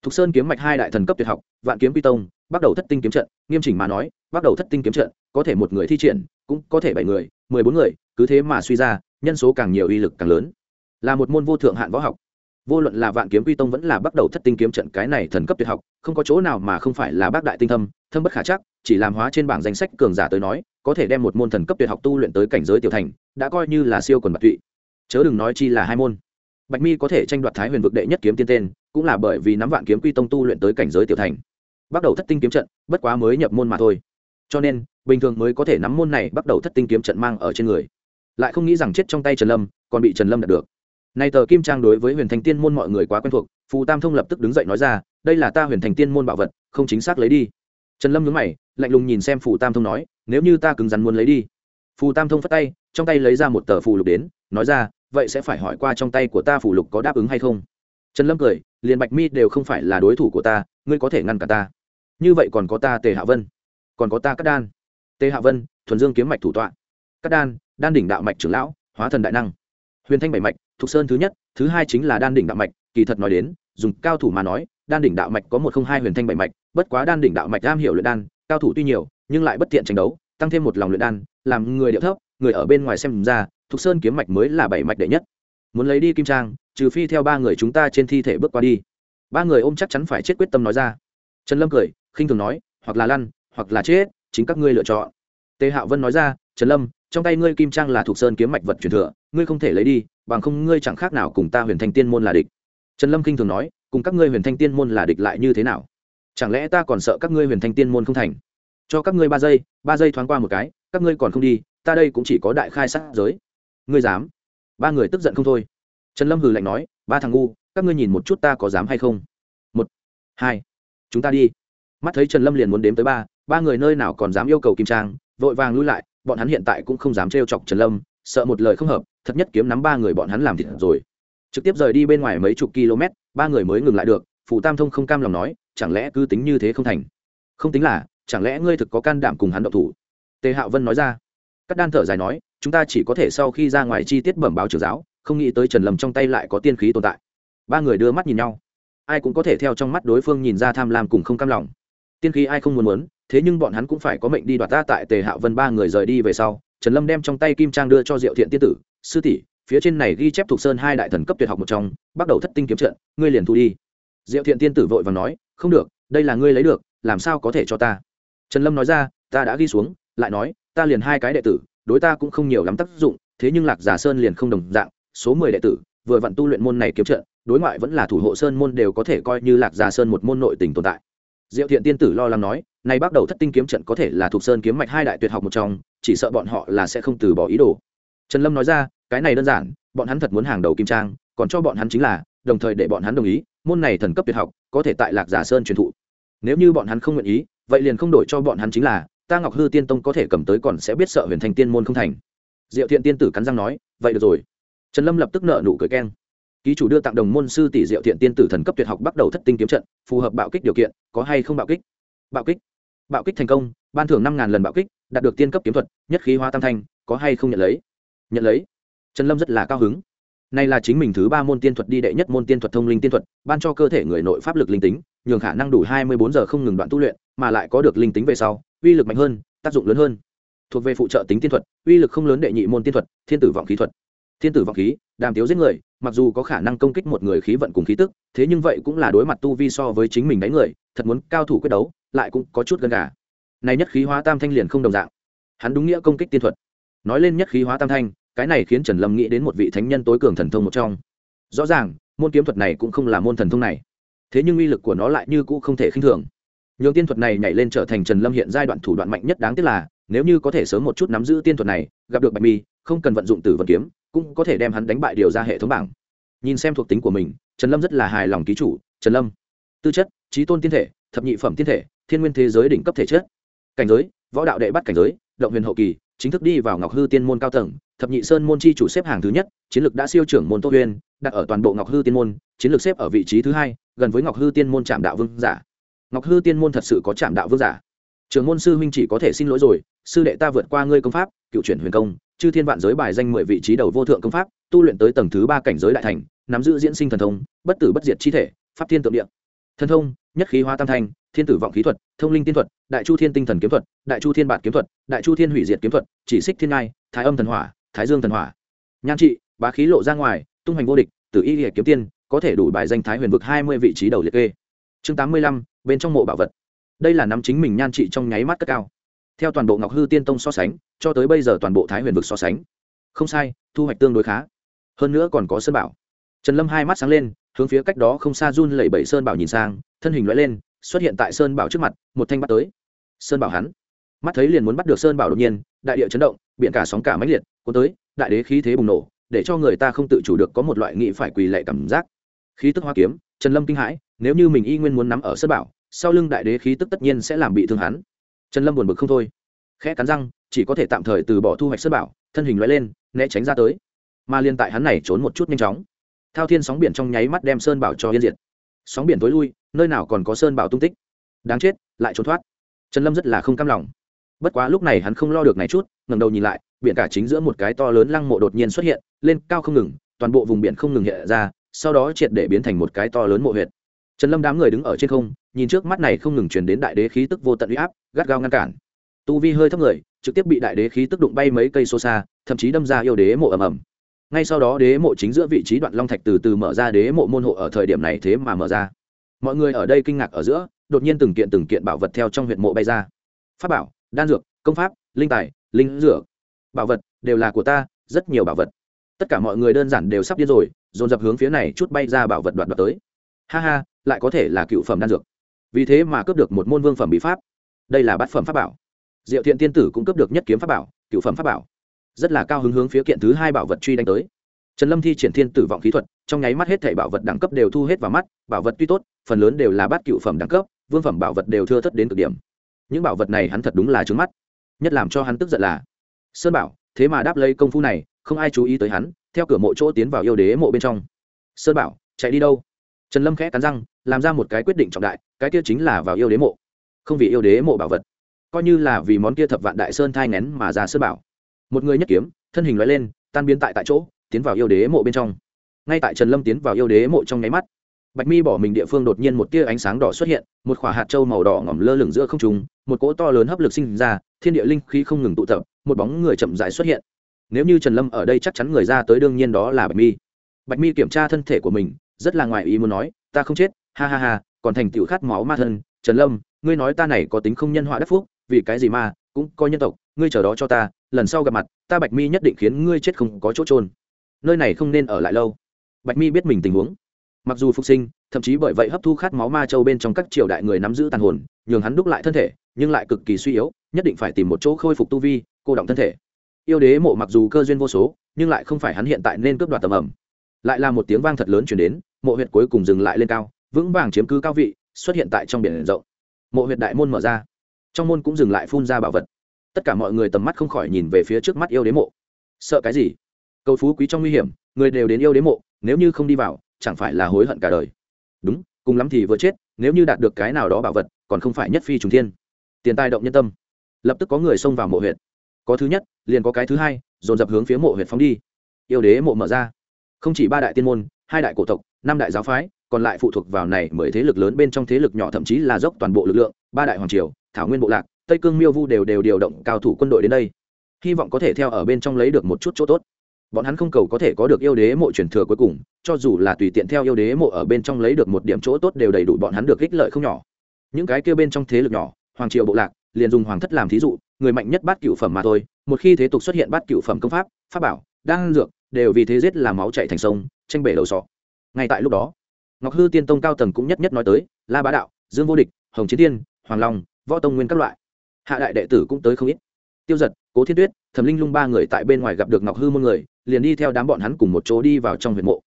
Thục sơn kiếm mạch hai đại thần cấp tuyệt học, vạn kiếm quy tông, bắt đầu thất tinh kiếm trận, nghiêm chỉnh mà nói, bắt đầu thất tinh kiếm trận, có thể một người thi triển, cũng có thể bảy người, mười bốn người, cứ thế mà suy ra, nhân số càng nhiều uy lực càng lớn. Là một môn vô thượng hạn võ học vô luận là vạn kiếm quy tông vẫn là bắt đầu thất tinh kiếm trận cái này thần cấp tuyệt học, không có chỗ nào mà không phải là bác đại tinh thâm thâm bất khả chắc, chỉ làm hóa trên bảng danh sách cường giả tới nói, có thể đem một môn thần cấp tuyệt học tu luyện tới cảnh giới tiểu thành, đã coi như là siêu quần bạc tụy. Chớ đừng nói chi là hai môn. Bạch mi có thể tranh đoạt thái huyền vực đệ nhất kiếm tiên tên, cũng là bởi vì nắm vạn kiếm quy tông tu luyện tới cảnh giới tiểu thành. Bắt đầu thất tinh kiếm trận, bất quá mới nhập môn mà thôi. Cho nên, bình thường mới có thể nắm môn này bắt đầu thất tinh kiếm trận mang ở trên người. Lại không nghĩ rằng chết trong tay trần lâm, còn bị trần lâm đạt được nay tờ kim trang đối với huyền thành tiên môn mọi người quá quen thuộc, phù tam thông lập tức đứng dậy nói ra, đây là ta huyền thành tiên môn bảo vật, không chính xác lấy đi. Trần lâm nhớ mày, lạnh lùng nhìn xem phù tam thông nói, nếu như ta cứng rắn muốn lấy đi. Phù tam thông phát tay, trong tay lấy ra một tờ phù lục đến, nói ra, vậy sẽ phải hỏi qua trong tay của ta phù lục có đáp ứng hay không? Trần lâm cười, liền bạch mi đều không phải là đối thủ của ta, ngươi có thể ngăn cả ta. Như vậy còn có ta tề hạ vân, còn có ta cắt đan. Tề hạ vân, thuần dương kiếm mạch thủ tọa. Cắt đan đan đỉnh đạo mạch trưởng lão, hóa thần đại năng huyền thanh bảy mạch thục sơn thứ nhất, thứ hai chính là đan đỉnh đạo mạch, kỳ thật nói đến, dùng cao thủ mà nói, đan đỉnh đạo mạch có một không hai huyền thanh bảy mạch, bất quá đan đỉnh đạo mạch am hiểu luyện đan, cao thủ tuy nhiều, nhưng lại bất tiện tranh đấu, tăng thêm một lòng luyện đan, làm người điệu thấp, người ở bên ngoài xem ra thục sơn kiếm mạch mới là bảy mạch đệ nhất. Muốn lấy đi kim trang, trừ phi theo ba người chúng ta trên thi thể bước qua đi. Ba người ôm chắc chắn phải chết quyết tâm nói ra. Trần lâm cười, khinh thường nói, hoặc là lăn, hoặc là chết, chính các ngươi lựa chọn. Tề hạo vân nói ra, trần lâm, trong tay ngươi kim trang là thuộc sơn kiếm mạch vật truyền thừa ngươi không thể lấy đi, bằng không ngươi chẳng khác nào cùng ta huyền thanh tiên môn là địch. Trần lâm Kinh thường nói, cùng các ngươi huyền thanh tiên môn là địch lại như thế nào? Chẳng lẽ ta còn sợ các ngươi huyền thanh tiên môn không thành? Cho các ngươi ba giây ba giây thoáng qua một cái, các ngươi còn không đi, ta đây cũng chỉ có đại khai sát giới. Ngươi dám? Ba người tức giận không thôi. Trần lâm hừ lạnh nói, ba thằng ngu, các ngươi nhìn một chút ta có dám hay không? Một, hai, chúng ta đi. Mắt thấy trần lâm liền muốn đếm tới ba ba người nơi nào còn dám yêu cầu kim trang, vội vàng lui lại, bọn hắn hiện tại cũng không dám trêu chọc trần lâm, sợ một lời không hợp thật nhất kiếm nắm ba người bọn hắn làm thịt rồi. Trực tiếp rời đi bên ngoài mấy chục km, ba người mới ngừng lại được, phù tam thông không cam lòng nói, chẳng lẽ cứ tính như thế không thành? Không tính là, chẳng lẽ ngươi thực có can đảm cùng hắn động thủ? Tề hạo vân nói ra. Các đan thở dài nói, chúng ta chỉ có thể sau khi ra ngoài chi tiết bẩm báo trường giáo, không nghĩ tới trần lâm trong tay lại có tiên khí tồn tại. Ba người đưa mắt nhìn nhau. Ai cũng có thể theo trong mắt đối phương nhìn ra tham lam cùng không cam lòng. Tiên khí ai không muốn muốn, thế nhưng bọn hắn cũng phải có mệnh đi đoạt ta tại tề hạo vân ba người rời đi về sau, trần lâm đem trong tay kim trang đưa cho diệu thiện tiên tử sư tỷ, phía trên này ghi chép thuộc sơn hai đại thần cấp tuyệt học một trong, bắt đầu thất tinh kiếm trận, ngươi liền thu đi. Diệu thiện tiên tử vội và nói, không được, đây là ngươi lấy được, làm sao có thể cho ta? Trần lâm nói ra, ta đã ghi xuống, lại nói, ta liền hai cái đệ tử, đối ta cũng không nhiều lắm tác dụng, thế nhưng lạc giả sơn liền không đồng dạng, số mười đệ tử, vừa vặn tu luyện môn này kiếm trận, đối ngoại vẫn là thủ hộ sơn môn đều có thể coi như lạc giả sơn một môn nội tình tồn tại. Diệu thiện tiên tử lo lắng nói, nay bắt đầu thất tinh kiếm trận có thể là thuộc sơn kiếm mạch hai đại tuyệt học một trong, chỉ sợ bọn họ là sẽ không từ bỏ ý đồ trần lâm nói ra, cái này đơn giản, bọn hắn thật muốn hàng đầu kim trang, còn cho bọn hắn chính là, đồng thời để bọn hắn đồng ý, môn này thần cấp tuyệt học, có thể tại lạc giả sơn truyền thụ. Nếu như bọn hắn không nguyện ý, vậy liền không đổi cho bọn hắn chính là, ta ngọc hư tiên tông có thể cầm tới còn sẽ biết sợ huyền thành tiên môn không thành. Diệu thiện tiên tử cắn răng nói, vậy được rồi. Trần lâm lập tức nợ nụ cười keng. Ký chủ đưa tặng đồng môn sư tỷ diệu thiện tiên tử thần cấp tuyệt học bắt đầu thất tinh kiếm trận, phù hợp bạo kích điều kiện, có hay không bạo kích? Bạo kích. Bạo kích thành công, ban thưởng năm ngàn lần bạo kích, đạt được tiên cấp kiếm thuật, nhất khí hoa tam thanh, có hay không nhận lấy? Nhận lấy. Trần lâm rất là cao hứng. Này là chính mình thứ ba môn tiên thuật đi đệ nhất môn tiên thuật thông linh tiên thuật, ban cho cơ thể người nội pháp lực linh tính, nhường khả năng đủ hai mươi bốn giờ không ngừng đoạn tu luyện, mà lại có được linh tính về sau, uy lực mạnh hơn, tác dụng lớn hơn. Thuộc về phụ trợ tính tiên thuật, uy lực không lớn đệ nhị môn tiên thuật, thiên tử vọng khí thuật. Thiên tử vọng khí, đàm tiếu giết người, mặc dù có khả năng công kích một người khí vận cùng khí tức, thế nhưng vậy cũng là đối mặt tu vi so với chính mình đánh người, thật muốn cao thủ quyết đấu, lại cũng có chút gần cả này nhất khí hóa tam thanh liền không đồng dạng. Hắn đúng nghĩa công kích tiên thuật nói lên nhất khí hóa tam thanh, cái này khiến trần lâm nghĩ đến một vị thánh nhân tối cường thần thông một trong. Rõ ràng, môn kiếm thuật này cũng không là môn thần thông này. Thế nhưng uy lực của nó lại như cũ không thể khinh thường. Nhường tiên thuật này nhảy lên trở thành trần lâm hiện giai đoạn thủ đoạn mạnh nhất đáng tiếc là, nếu như có thể sớm một chút nắm giữ tiên thuật này, gặp được bạch mi, không cần vận dụng tử vật kiếm, cũng có thể đem hắn đánh bại điều ra hệ thống bảng. Nhìn xem thuộc tính của mình, trần lâm rất là hài lòng ký chủ, trần lâm, tư chất, trí tôn tiên thể, thập nhị phẩm tiên thể, thiên nguyên thế giới đỉnh cấp thể chất. Cảnh giới, võ đạo đệ bắt cảnh giới, động huyền hậu kỳ chính thức đi vào ngọc hư tiên môn cao tầng, thập nhị sơn môn chi chủ xếp hàng thứ nhất, chiến lược đã siêu trưởng môn tô huyên, đặt ở toàn bộ ngọc hư tiên môn, chiến lược xếp ở vị trí thứ hai, gần với ngọc hư tiên môn trạm đạo vương giả. Ngọc hư tiên môn thật sự có trạm đạo vương giả. Trường môn sư huynh chỉ có thể xin lỗi rồi, sư đệ ta vượt qua ngươi công pháp, cựu chuyển huyền công, chư thiên vạn giới bài danh mười vị trí đầu vô thượng công pháp, tu luyện tới tầng thứ ba cảnh giới đại thành, nắm giữ diễn sinh thần thông, bất tử bất diệt chi thể, pháp thiên tượng địa. Thần thông, nhất khí hóa tam thanh thiên tử vọng khí thuật, thông linh tiên thuật, đại chu thiên tinh thần kiếm thuật, đại chu thiên bản kiếm thuật, đại chu thiên hủy diệt kiếm thuật, chỉ xích thiên ngai, thái âm thần hỏa, thái dương thần hỏa. Nhan trị, bá khí lộ ra ngoài, tung hoành vô địch từ y hệ kiếm tiên, có thể đủ bài danh thái huyền vực hai mươi vị trí đầu liệt kê. Chương tám mươi lăm, bên trong mộ bảo vật. Đây là nắm chính mình nhan trị trong nháy mắt cất cao. Theo toàn bộ ngọc hư tiên tông so sánh, cho tới bây giờ toàn bộ thái huyền vực so sánh. Không sai, thu hoạch tương đối khá. Hơn nữa còn có sơn bảo. Trần lâm hai mắt sáng lên, hướng phía cách đó không xa run lẩy bẩy sơn bảo nhìn sang, thân hình loại lên xuất hiện tại sơn bảo trước mặt, một thanh bắt tới. Sơn bảo hắn, mắt thấy liền muốn bắt được sơn bảo đột nhiên, đại địa chấn động biện cả sóng cả mãnh liệt, cuốn tới, đại đế khí thế bùng nổ, để cho người ta không tự chủ được có một loại nghị phải quỳ lệ cảm giác. Khí tức hoa kiếm, trần lâm kinh hãi, nếu như mình y nguyên muốn nắm ở sơn bảo, sau lưng đại đế khí tức tất nhiên sẽ làm bị thương hắn. Trần lâm buồn bực không thôi, khẽ cắn răng, chỉ có thể tạm thời từ bỏ thu hoạch sơn bảo, thân hình loại lên, né tránh ra tới. Mà liên tại hắn này trốn một chút nhanh chóng, thao thiên sóng biển trong nháy mắt đem sơn bảo cho yên diệt. Sóng biển tối lui nơi nào còn có sơn bảo tung tích. Đáng chết, lại trốn thoát. Trần lâm rất là không cam lòng. Bất quá lúc này hắn không lo được này chút ngầm đầu nhìn lại, biển cả chính giữa một cái to lớn lăng mộ đột nhiên xuất hiện, lên cao không ngừng, toàn bộ vùng biển không ngừng hiện ra, sau đó triệt để biến thành một cái to lớn mộ huyệt. Trần lâm đám người đứng ở trên không, nhìn trước mắt này không ngừng truyền đến đại đế khí tức vô tận uy áp, gắt gao ngăn cản. Tu vi hơi thấp người, trực tiếp bị đại đế khí tức đụng bay mấy cây xô xa, thậm chí đâm ra yêu đế mộ ầm ầm. Ngay sau đó đế mộ chính giữa vị trí đoạn long thạch từ từ mở ra, đế mộ môn hộ ở thời điểm này thế mà mở ra mọi người ở đây kinh ngạc ở giữa, đột nhiên từng kiện từng kiện bảo vật theo trong huyện mộ bay ra. Pháp bảo, đan dược, công pháp, linh tài, linh dược. Bảo vật đều là của ta, rất nhiều bảo vật. Tất cả mọi người đơn giản đều sắp điên rồi, dồn dập hướng phía này chút bay ra bảo vật đoạt đoạt tới. Ha ha, lại có thể là cựu phẩm đan dược. Vì thế mà cướp được một môn vương phẩm bí pháp. Đây là bát phẩm pháp bảo. Diệu thiện tiên tử cũng cướp được nhất kiếm pháp bảo, cựu phẩm pháp bảo. Rất là cao hứng hướng phía kiện thứ hai bảo vật truy đánh tới. Trần lâm thi triển thiên tử vọng khí thuật trong nháy mắt hết thảy bảo vật đẳng cấp đều thu hết vào mắt, bảo vật tuy tốt, phần lớn đều là bát cựu phẩm đẳng cấp, vương phẩm bảo vật đều thưa thất đến cực điểm. Những bảo vật này hắn thật đúng là trướng mắt. Nhất làm cho hắn tức giận là, sơn bảo, thế mà đáp lấy công phu này, không ai chú ý tới hắn, theo cửa mộ chỗ tiến vào yêu đế mộ bên trong. Sơn bảo, chạy đi đâu? Trần lâm khẽ cắn răng, làm ra một cái quyết định trọng đại, cái kia chính là vào yêu đế mộ. Không vì yêu đế mộ bảo vật, coi như là vì món kia thập vạn đại sơn thai nén mà ra sơn bảo. Một người nhất kiếm, thân hình lóe lên, tan biến tại tại chỗ, tiến vào yêu đế mộ bên trong ngay tại trần lâm tiến vào yêu đế mộ trong nháy mắt, bạch mi bỏ mình địa phương đột nhiên một tia ánh sáng đỏ xuất hiện, một khỏa hạt trâu màu đỏ ngỏm lơ lửng giữa không trùng một cỗ to lớn hấp lực sinh ra, thiên địa linh khí không ngừng tụ tập, một bóng người chậm rãi xuất hiện. Nếu như trần lâm ở đây chắc chắn người ra tới đương nhiên đó là bạch mi. Bạch mi kiểm tra thân thể của mình, rất là ngoài ý muốn nói, ta không chết, ha ha ha, còn thành tựu khát máu ma thân, trần lâm, ngươi nói ta này có tính không nhân họa đắc phúc, vì cái gì mà, cũng coi nhân tộc, ngươi chờ đó cho ta, lần sau gặp mặt, ta bạch mi nhất định khiến ngươi chết không có chỗ trôn nơi này không nên ở lại lâu bạch mi biết mình tình huống. Mặc dù phục sinh, thậm chí bởi vậy hấp thu khát máu ma châu bên trong các triều đại người nắm giữ tàn hồn, nhường hắn đúc lại thân thể, nhưng lại cực kỳ suy yếu, nhất định phải tìm một chỗ khôi phục tu vi, cô động thân thể. Yêu đế mộ mặc dù cơ duyên vô số, nhưng lại không phải hắn hiện tại nên cướp đoạt tầm ẩm. Lại là một tiếng vang thật lớn chuyển đến, mộ huyệt cuối cùng dừng lại lên cao, vững vàng chiếm cứ cao vị, xuất hiện tại trong biển rộng. Mộ huyệt đại môn mở ra. Trong môn cũng dừng lại phun ra bảo vật. Tất cả mọi người tầm mắt không khỏi nhìn về phía trước mắt yêu đế mộ. Sợ cái gì? Cầu phú quý trong nguy hiểm, người đều đến yêu đế mộ nếu như không đi vào, chẳng phải là hối hận cả đời. Đúng, cùng lắm thì vừa chết, nếu như đạt được cái nào đó bảo vật, còn không phải nhất phi trùng thiên. Tiền tài động nhân tâm. Lập tức có người xông vào mộ huyện có thứ nhất, liền có cái thứ hai, dồn dập hướng phía mộ huyện phóng đi. Yêu đế mộ mở ra. Không chỉ ba đại tiên môn, hai đại cổ tộc, năm đại giáo phái, còn lại phụ thuộc vào này mới thế lực lớn bên trong thế lực nhỏ thậm chí là dốc toàn bộ lực lượng, ba đại hoàng triều, thảo nguyên bộ lạc, tây cương miêu vu đều đều điều động cao thủ quân đội đến đây. Hy vọng có thể theo ở bên trong lấy được một chút chỗ tốt bọn hắn không cầu có thể có được yêu đế mộ truyền thừa cuối cùng, cho dù là tùy tiện theo yêu đế mộ ở bên trong lấy được một điểm chỗ tốt đều đầy đủ bọn hắn được ích lợi không nhỏ. Những cái kia bên trong thế lực nhỏ, hoàng triều bộ lạc, liền dùng hoàng thất làm thí dụ, người mạnh nhất bát cựu phẩm mà thôi, một khi thế tục xuất hiện bát cựu phẩm công pháp pháp bảo, đan dược, đều vì thế giết làm máu chạy thành sông, tranh bể đầu sọ. Ngay tại lúc đó, ngọc hư tiên tông cao tầng cũng nhất nhất nói tới, la bá đạo, dương vô địch, hồng chiến tiên hoàng long, võ tông nguyên các loại. Hạ đại đệ tử cũng tới không ít. Tiêu giật cố thiên tuyết, thẩm linh lung ba người tại bên ngoài gặp được ngọc hư môn người, liền đi theo đám bọn hắn cùng một chỗ đi vào trong huyền mộ.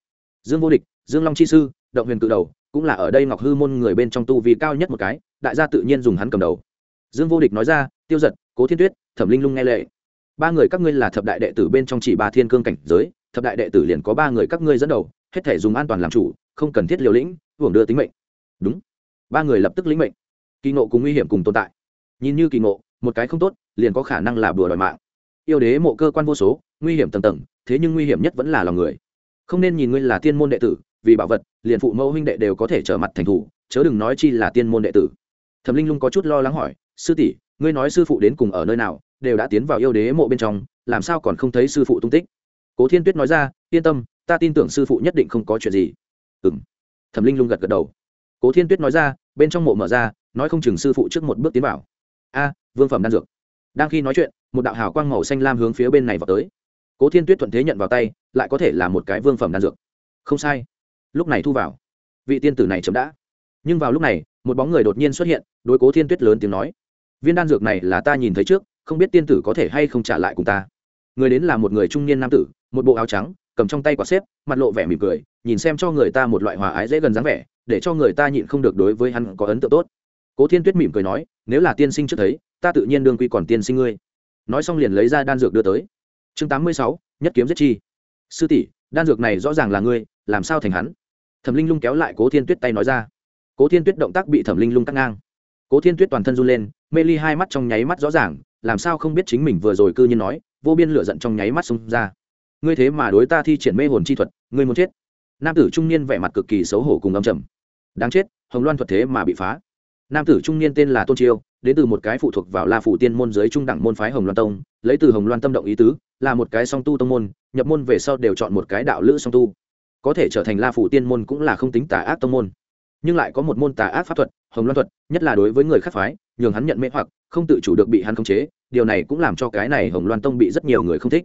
Dương vô địch, dương long chi sư, động huyền cự đầu, cũng là ở đây ngọc hư môn người bên trong tu vì cao nhất một cái, đại gia tự nhiên dùng hắn cầm đầu. Dương vô địch nói ra, tiêu giật cố thiên tuyết, thẩm linh lung nghe lệ. Ba người các ngươi là thập đại đệ tử bên trong chỉ ba thiên cương cảnh giới, thập đại đệ tử liền có ba người các ngươi dẫn đầu, hết thể dùng an toàn làm chủ, không cần thiết liều lĩnh, hưởng đưa tính mệnh. Đúng. Ba người lập tức lĩnh mệnh. Kỳ ngộ cùng nguy hiểm cùng tồn tại. Nhìn như kỳ ngộ, một cái không tốt liền có khả năng là bừa đòi mạng. Yêu đế mộ cơ quan vô số, nguy hiểm tầng tầng, thế nhưng nguy hiểm nhất vẫn là lòng người. Không nên nhìn ngươi là tiên môn đệ tử, vì bảo vật, liền phụ mẫu huynh đệ đều có thể trở mặt thành thủ, chớ đừng nói chi là tiên môn đệ tử. Thẩm linh lung có chút lo lắng hỏi, sư tỷ, ngươi nói sư phụ đến cùng ở nơi nào, đều đã tiến vào yêu đế mộ bên trong, làm sao còn không thấy sư phụ tung tích? Cố thiên tuyết nói ra, yên tâm, ta tin tưởng sư phụ nhất định không có chuyện gì. Ừ m thẩm linh lung gật gật đầu. Cố thiên tuyết nói ra, bên trong mộ mở ra, nói không chừng sư phụ trước một bước tiến vào. A, vương phẩm đan dược đang khi nói chuyện, một đạo hào quang màu xanh lam hướng phía bên này vào tới. Cố thiên tuyết thuận thế nhận vào tay, lại có thể là một cái vương phẩm đan dược. Không sai. Lúc này thu vào. Vị tiên tử này chấm đã. Nhưng vào lúc này, một bóng người đột nhiên xuất hiện, đối cố thiên tuyết lớn tiếng nói. Viên đan dược này là ta nhìn thấy trước, không biết tiên tử có thể hay không trả lại cùng ta. Người đến là một người trung niên nam tử, một bộ áo trắng, cầm trong tay quả xếp, mặt lộ vẻ mỉm cười, nhìn xem cho người ta một loại hòa ái dễ gần dáng vẻ, để cho người ta nhịn không được đối với hắn có ấn tượng tốt. Cố thiên tuyết mỉm cười nói, nếu là tiên sinh trước thấy ta tự nhiên đương quy còn tiên sinh ngươi. Nói xong liền lấy ra đan dược đưa tới. Chương tám mươi sáu, nhất kiếm giết chi. Sư tỷ, đan dược này rõ ràng là ngươi, làm sao thành hắn? Thẩm linh lung kéo lại cố thiên tuyết tay nói ra. Cố thiên tuyết động tác bị thẩm linh lung cắt ngang. Cố thiên tuyết toàn thân run lên, mê ly hai mắt trong nháy mắt rõ ràng, làm sao không biết chính mình vừa rồi cư nhiên nói, vô biên lửa giận trong nháy mắt xông ra. Ngươi thế mà đối ta thi triển mê hồn chi thuật, ngươi muốn chết. Nam tử trung niên vẻ mặt cực kỳ xấu hổ cùng âm trầm. Đáng chết, hồng loan thuật thế mà bị phá nam tử trung niên tên là tôn chiêu, đến từ một cái phụ thuộc vào la phủ tiên môn giới trung đẳng môn phái hồng loan tông, lấy từ hồng loan tâm động ý tứ, là một cái song tu tông môn, nhập môn về sau đều chọn một cái đạo lữ song tu. Có thể trở thành la phủ tiên môn cũng là không tính tà ác tông môn. Nhưng lại có một môn tà ác pháp thuật, hồng loan thuật, nhất là đối với người khác phái, nhường hắn nhận mê hoặc, không tự chủ được bị hắn khống chế, điều này cũng làm cho cái này hồng loan tông bị rất nhiều người không thích.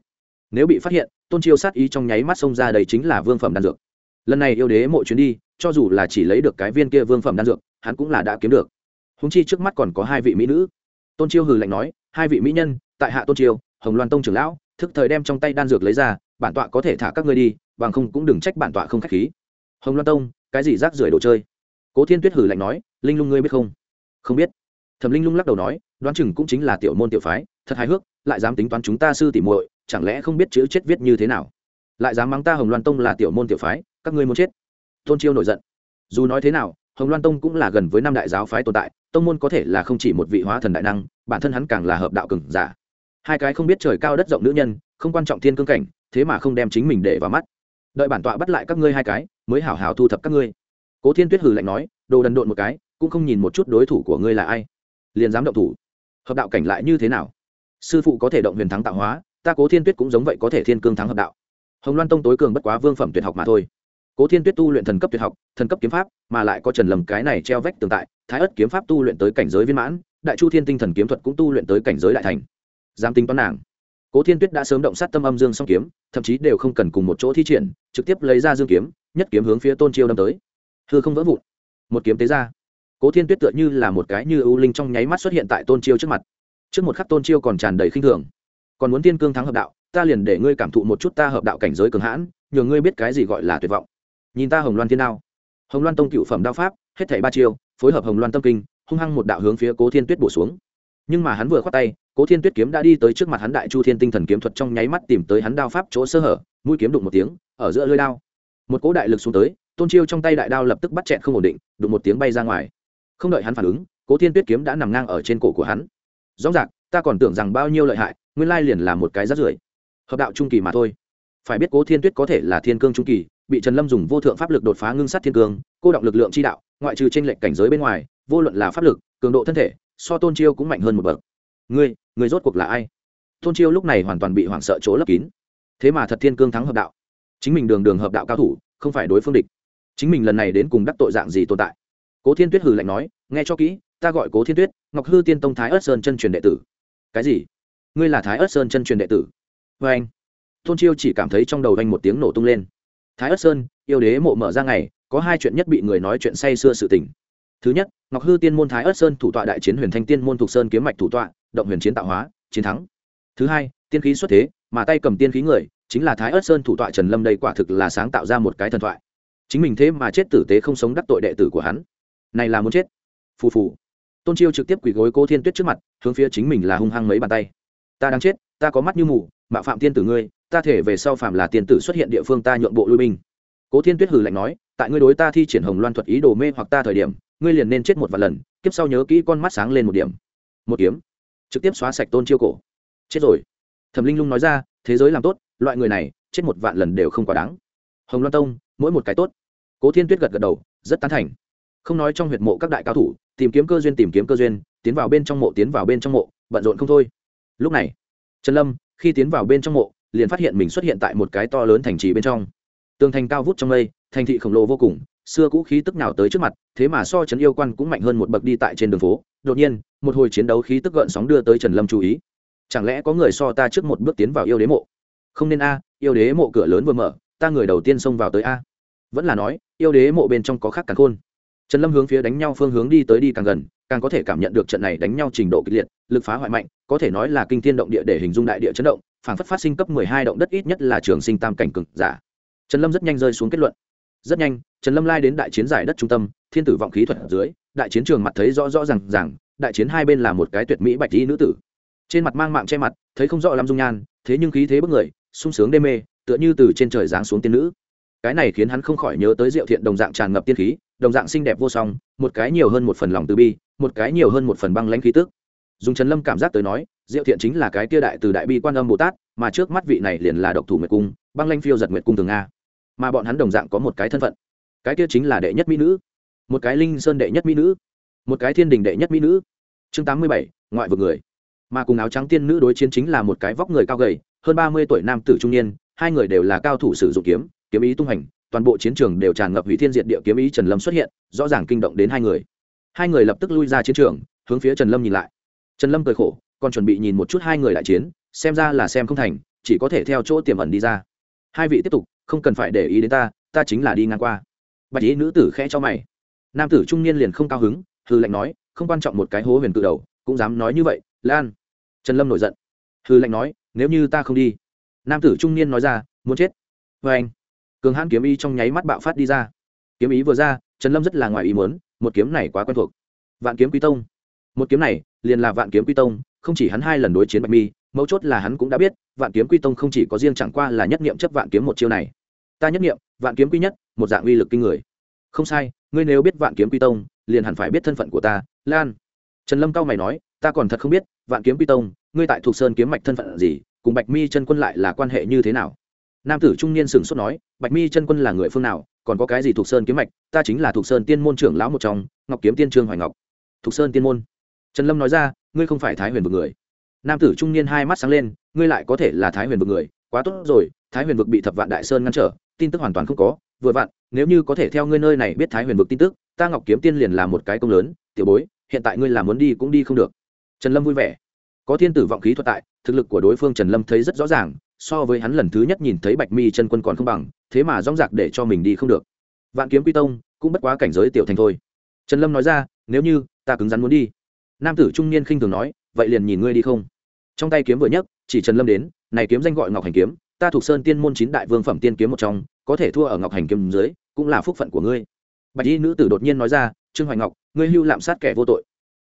Nếu bị phát hiện, tôn chiêu sát ý trong nháy mắt xông ra đây chính là vương phẩm đan dược. Lần này yêu đế mộ chuyến đi, cho dù là chỉ lấy được cái viên kia vương phẩm đan dược, hắn cũng là đã kiếm được húng chi trước mắt còn có hai vị mỹ nữ. Tôn chiêu hừ lạnh nói, hai vị mỹ nhân, tại hạ tôn chiêu, hồng loan tông trưởng lão, thức thời đem trong tay đan dược lấy ra, bản tọa có thể thả các ngươi đi, bằng không cũng đừng trách bản tọa không k h á c h khí. Hồng loan tông, cái gì rác rưởi đồ chơi? Cố thiên tuyết hử lạnh nói, linh lung ngươi biết không? Không biết. Thẩm linh lung lắc đầu nói, đoán chừng cũng chính là tiểu môn tiểu phái, thật hài hước, lại dám tính toán chúng ta sư tỉ muội, chẳng lẽ không biết chữ chết viết như thế nào? Lại dám mắng ta hồng loan tông là tiểu môn tiểu phái, các ngươi muốn chết. Tôn chiêu nổi giận. Dù nói thế nào hồng loan tông cũng là gần với năm đại giáo phái tồn tại, tông môn có thể là không chỉ một vị hóa thần đại năng, bản thân hắn càng là hợp đạo cừng giả. Hai cái không biết trời cao đất rộng nữ nhân, không quan trọng thiên cương cảnh, thế mà không đem chính mình để vào mắt. Đợi bản tọa bắt lại các ngươi hai cái, mới hảo hảo thu thập các ngươi. Cố thiên tuyết hừ lạnh nói, đồ đần độn một cái, cũng không nhìn một chút đối thủ của ngươi là ai. Liền dám động thủ. Hợp đạo cảnh lại như thế nào? Sư phụ có thể động huyền thắng tạo hóa, ta cố thiên tuyết cũng giống vậy có thể thiên cương thắng hợp đạo. Hồng loan tông tối cường bất quá vương phẩm tuyệt học mà thôi cố thiên tuyết tu luyện thần cấp tuyệt học, thần cấp kiếm pháp, mà lại có trần lầm cái này treo vách tường tại, thái ất kiếm pháp tu luyện tới cảnh giới viên mãn, đại chu thiên tinh thần kiếm thuật cũng tu luyện tới cảnh giới đại thành. Giam tính toán nàng. Cố thiên tuyết đã sớm động sát tâm âm dương song kiếm, thậm chí đều không cần cùng một chỗ thi triển, trực tiếp lấy ra dương kiếm, nhất kiếm hướng phía tôn chiêu đâm tới. Hư không vỡ vụn. Một kiếm tế ra. Cố thiên tuyết tựa như là một cái như ưu linh trong nháy mắt xuất hiện tại tôn chiêu trước mặt. Trước một khắc tôn chiêu còn tràn đầy khinh thường. Còn muốn tiên cương thắng hợp đạo, ta liền để ngươi cảm thụ một chút ta hợp đạo cảnh giới cường hãn, nhờ ngươi biết cái gì gọi là tuyệt vọng nhìn ta hồng loan thiên đao. Hồng loan tông cựu phẩm đao pháp, hết thảy ba chiêu, phối hợp hồng loan tâm kinh, hung hăng một đạo hướng phía cố thiên tuyết bổ xuống. Nhưng mà hắn vừa khoát tay, cố thiên tuyết kiếm đã đi tới trước mặt hắn đại chu thiên tinh thần kiếm thuật trong nháy mắt tìm tới hắn đao pháp chỗ sơ hở, mũi kiếm đụng một tiếng, ở giữa lưỡi đao. Một cỗ đại lực xuống tới, tôn chiêu trong tay đại đao lập tức bắt chẹn không ổn định, đụng một tiếng bay ra ngoài. Không đợi hắn phản ứng, cố thiên tuyết kiếm đã nằm ngang ở trên cổ của hắn. Rõ ràng, ta còn tưởng rằng bao nhiêu lợi hại, nguyên lai liền là một cái rát rưởi. Hợp đạo trung kỳ mà thôi. Phải biết cố thiên tuyết có thể là thiên cương trung kỳ bị trần lâm dùng vô thượng pháp lực đột phá ngưng sát thiên cương, cô động lực lượng chi đạo, ngoại trừ trên lệch cảnh giới bên ngoài, vô luận là pháp lực, cường độ thân thể, so tôn chiêu cũng mạnh hơn một bậc. Ngươi người rốt cuộc là ai? Tôn chiêu lúc này hoàn toàn bị hoảng sợ chỗ lấp kín. Thế mà thật thiên cương thắng hợp đạo. Chính mình đường đường hợp đạo cao thủ, không phải đối phương địch. Chính mình lần này đến cùng đắc tội dạng gì tồn tại? Cố thiên tuyết hừ lạnh nói, nghe cho kỹ, ta gọi cố thiên tuyết, ngọc hư tiên tông thái ớt sơn chân truyền đệ tử. Cái gì? Ngươi là thái ớt sơn chân truyền đệ tử? Vê anh tôn chiêu chỉ cảm thấy trong đầu anh một tiếng nổ tung lên thái ất sơn, yêu đế mộ mở ra ngày, có hai chuyện nhất bị người nói chuyện say xưa sự tình. Thứ nhất, ngọc hư tiên môn thái ất sơn thủ tọa đại chiến huyền thanh tiên môn thuộc sơn kiếm mạch thủ tọa, động huyền chiến tạo hóa, chiến thắng. Thứ hai, tiên khí xuất thế, mà tay cầm tiên khí người, chính là thái ất sơn thủ tọa trần lâm đây quả thực là sáng tạo ra một cái thần thoại. Chính mình thế mà chết tử tế không sống đắc tội đệ tử của hắn. Này là muốn chết. Phù phù. Tôn chiêu trực tiếp quỳ gối cô thiên tuyết trước mặt, hướng phía chính mình là hung hăng mấy bàn tay. Ta đang chết, ta có mắt như mù, mạo phạm tiên tử ngươi ta thể về sau phàm là tiền tử xuất hiện địa phương ta nhượng bộ lui binh. Cố thiên tuyết hừ lạnh nói, tại ngươi đối ta thi triển hồng loan thuật ý đồ mê hoặc ta thời điểm, ngươi liền nên chết một vài lần, kiếp sau nhớ kỹ con mắt sáng lên một điểm. Một kiếm. Trực tiếp xóa sạch tôn chiêu cổ. Chết rồi. Thẩm linh lung nói ra, thế giới làm tốt, loại người này, chết một vạn lần đều không quá đáng. Hồng loan tông, mỗi một cái tốt. Cố thiên tuyết gật gật đầu, rất tán thành. Không nói trong huyệt mộ các đại cao thủ, tìm kiếm cơ duyên tìm kiếm cơ duyên, tiến vào bên trong mộ, tiến vào bên trong mộ, bận rộn không thôi. Lúc này, trần lâm, khi tiến vào bên trong mộ liền phát hiện mình xuất hiện tại một cái to lớn thành trì bên trong. Tường thành cao vút trong mây, thành thị khổng lồ vô cùng, xưa cũ khí tức nào tới trước mặt, thế mà so trấn yêu quan cũng mạnh hơn một bậc đi tại trên đường phố. Đột nhiên, một hồi chiến đấu khí tức gợn sóng đưa tới trần lâm chú ý. Chẳng lẽ có người so ta trước một bước tiến vào yêu đế mộ? Không nên a, yêu đế mộ cửa lớn vừa mở, ta người đầu tiên xông vào tới a. Vẫn là nói, yêu đế mộ bên trong có khác càng khôn. Trần lâm hướng phía đánh nhau phương hướng đi tới đi càng gần, càng có thể cảm nhận được trận này đánh nhau trình độ kịch liệt, lực phá hoại mạnh, có thể nói là kinh thiên động địa để hình dung đại địa chấn động phản phất phát sinh cấp mười hai động đất ít nhất là trường sinh tam cảnh cực giả. Trần lâm rất nhanh rơi xuống kết luận. Rất nhanh, trần lâm lai đến đại chiến giải đất trung tâm, thiên tử vọng khí thuật ở dưới, đại chiến trường mặt thấy rõ rõ ràng ràng. đại chiến hai bên là một cái tuyệt mỹ bạch y nữ tử. Trên mặt mang mạng che mặt, thấy không rõ lắm dung nhan, thế nhưng khí thế bức người, sung sướng đê mê, tựa như từ trên trời giáng xuống tiên nữ. Cái này khiến hắn không khỏi nhớ tới diệu thiện đồng dạng tràn ngập tiên khí, đồng dạng xinh đẹp vô song, một cái nhiều hơn một phần lòng từ bi, một cái nhiều hơn một phần băng lãnh khí tức dùng trần lâm cảm giác tới nói, diệu thiện chính là cái kia đại từ đại bi quan âm bồ tát, mà trước mắt vị này liền là độc thủ nguyệt cung, băng lanh phiêu giật nguyệt cung thường nga mà bọn hắn đồng dạng có một cái thân phận. Cái kia chính là đệ nhất mỹ nữ. Một cái linh sơn đệ nhất mỹ nữ. Một cái thiên đình đệ nhất mỹ nữ. Chương tám mươi bảy, ngoại vực người. Mà cùng áo trắng tiên nữ đối chiến chính là một cái vóc người cao gầy, hơn ba mươi tuổi nam tử trung niên, hai người đều là cao thủ sử dụng kiếm kiếm ý tung hành, toàn bộ chiến trường đều tràn ngập hủy thiên diệt địa kiếm ý trần lâm xuất hiện, rõ ràng kinh động đến hai người. Hai người lập tức lui ra chiến trường, hướng phía trần lâm nhìn lại trần lâm cười khổ, còn chuẩn bị nhìn một chút hai người đại chiến, xem ra là xem không thành, chỉ có thể theo chỗ tiềm ẩn đi ra. Hai vị tiếp tục, không cần phải để ý đến ta ta chính là đi ngang qua. Bạch ý nữ tử khẽ cho mày. Nam tử trung niên liền không cao hứng hư lệnh nói, không quan trọng một cái hố huyền cự đầu, cũng dám nói như vậy, lan. Trần lâm nổi giận. Hư lệnh nói, nếu như ta không đi. Nam tử trung niên nói ra, muốn chết. Vê anh. Cường hãn kiếm ý trong nháy mắt bạo phát đi ra. Kiếm ý vừa ra, trần lâm rất là ngoài ý muốn, một kiếm này quá quen thuộc. Vạn kiếm quý tông một kiếm này, liền là vạn kiếm quy tông, không chỉ hắn hai lần đối chiến bạch mi, mấu chốt là hắn cũng đã biết, vạn kiếm quy tông không chỉ có riêng chẳng qua là nhất niệm chấp vạn kiếm một chiêu này. Ta nhất niệm, vạn kiếm quy nhất, một dạng uy lực kinh người. Không sai, ngươi nếu biết vạn kiếm quy tông, liền hẳn phải biết thân phận của ta, lan. Trần lâm cao mày nói, ta còn thật không biết, vạn kiếm quy tông, ngươi tại thuộc sơn kiếm mạch thân phận gì, cùng bạch mi chân quân lại là quan hệ như thế nào? Nam tử trung niên sửng sốt nói, bạch mi chân quân là người phương nào, còn có cái gì thuộc sơn kiếm mạch, ta chính là thuộc sơn tiên môn trưởng lão một trong, ngọc kiếm tiên trương hoài ngọc. Thuộc sơn tiên môn trần lâm nói ra, ngươi không phải thái huyền vực người. Nam tử trung niên hai mắt sáng lên, ngươi lại có thể là thái huyền vực người, quá tốt rồi, thái huyền vực bị thập vạn đại sơn ngăn trở, tin tức hoàn toàn không có, vừa vặn, nếu như có thể theo ngươi nơi này biết thái huyền vực tin tức, ta ngọc kiếm tiên liền là một cái công lớn, tiểu bối, hiện tại ngươi làm muốn đi cũng đi không được. Trần lâm vui vẻ. Có thiên tử vọng khí thuật tại, thực lực của đối phương trần lâm thấy rất rõ ràng, so với hắn lần thứ nhất nhìn thấy bạch mi chân quân còn không bằng, thế mà rong rạc để cho mình đi không được. Vạn kiếm quy tông cũng bất quá cảnh giới tiểu thành thôi. Trần lâm nói ra, nếu như ta cứng rắn muốn đi nam tử trung niên khinh thường nói, vậy liền nhìn ngươi đi không? Trong tay kiếm vừa nhấc, chỉ trần lâm đến, này kiếm danh gọi ngọc hành kiếm, ta thuộc sơn tiên môn chín đại vương phẩm tiên kiếm một trong, có thể thua ở ngọc hành kiếm dưới, cũng là phúc phận của ngươi. Bạch y nữ tử đột nhiên nói ra, trương hoài ngọc, ngươi hưu lạm sát kẻ vô tội.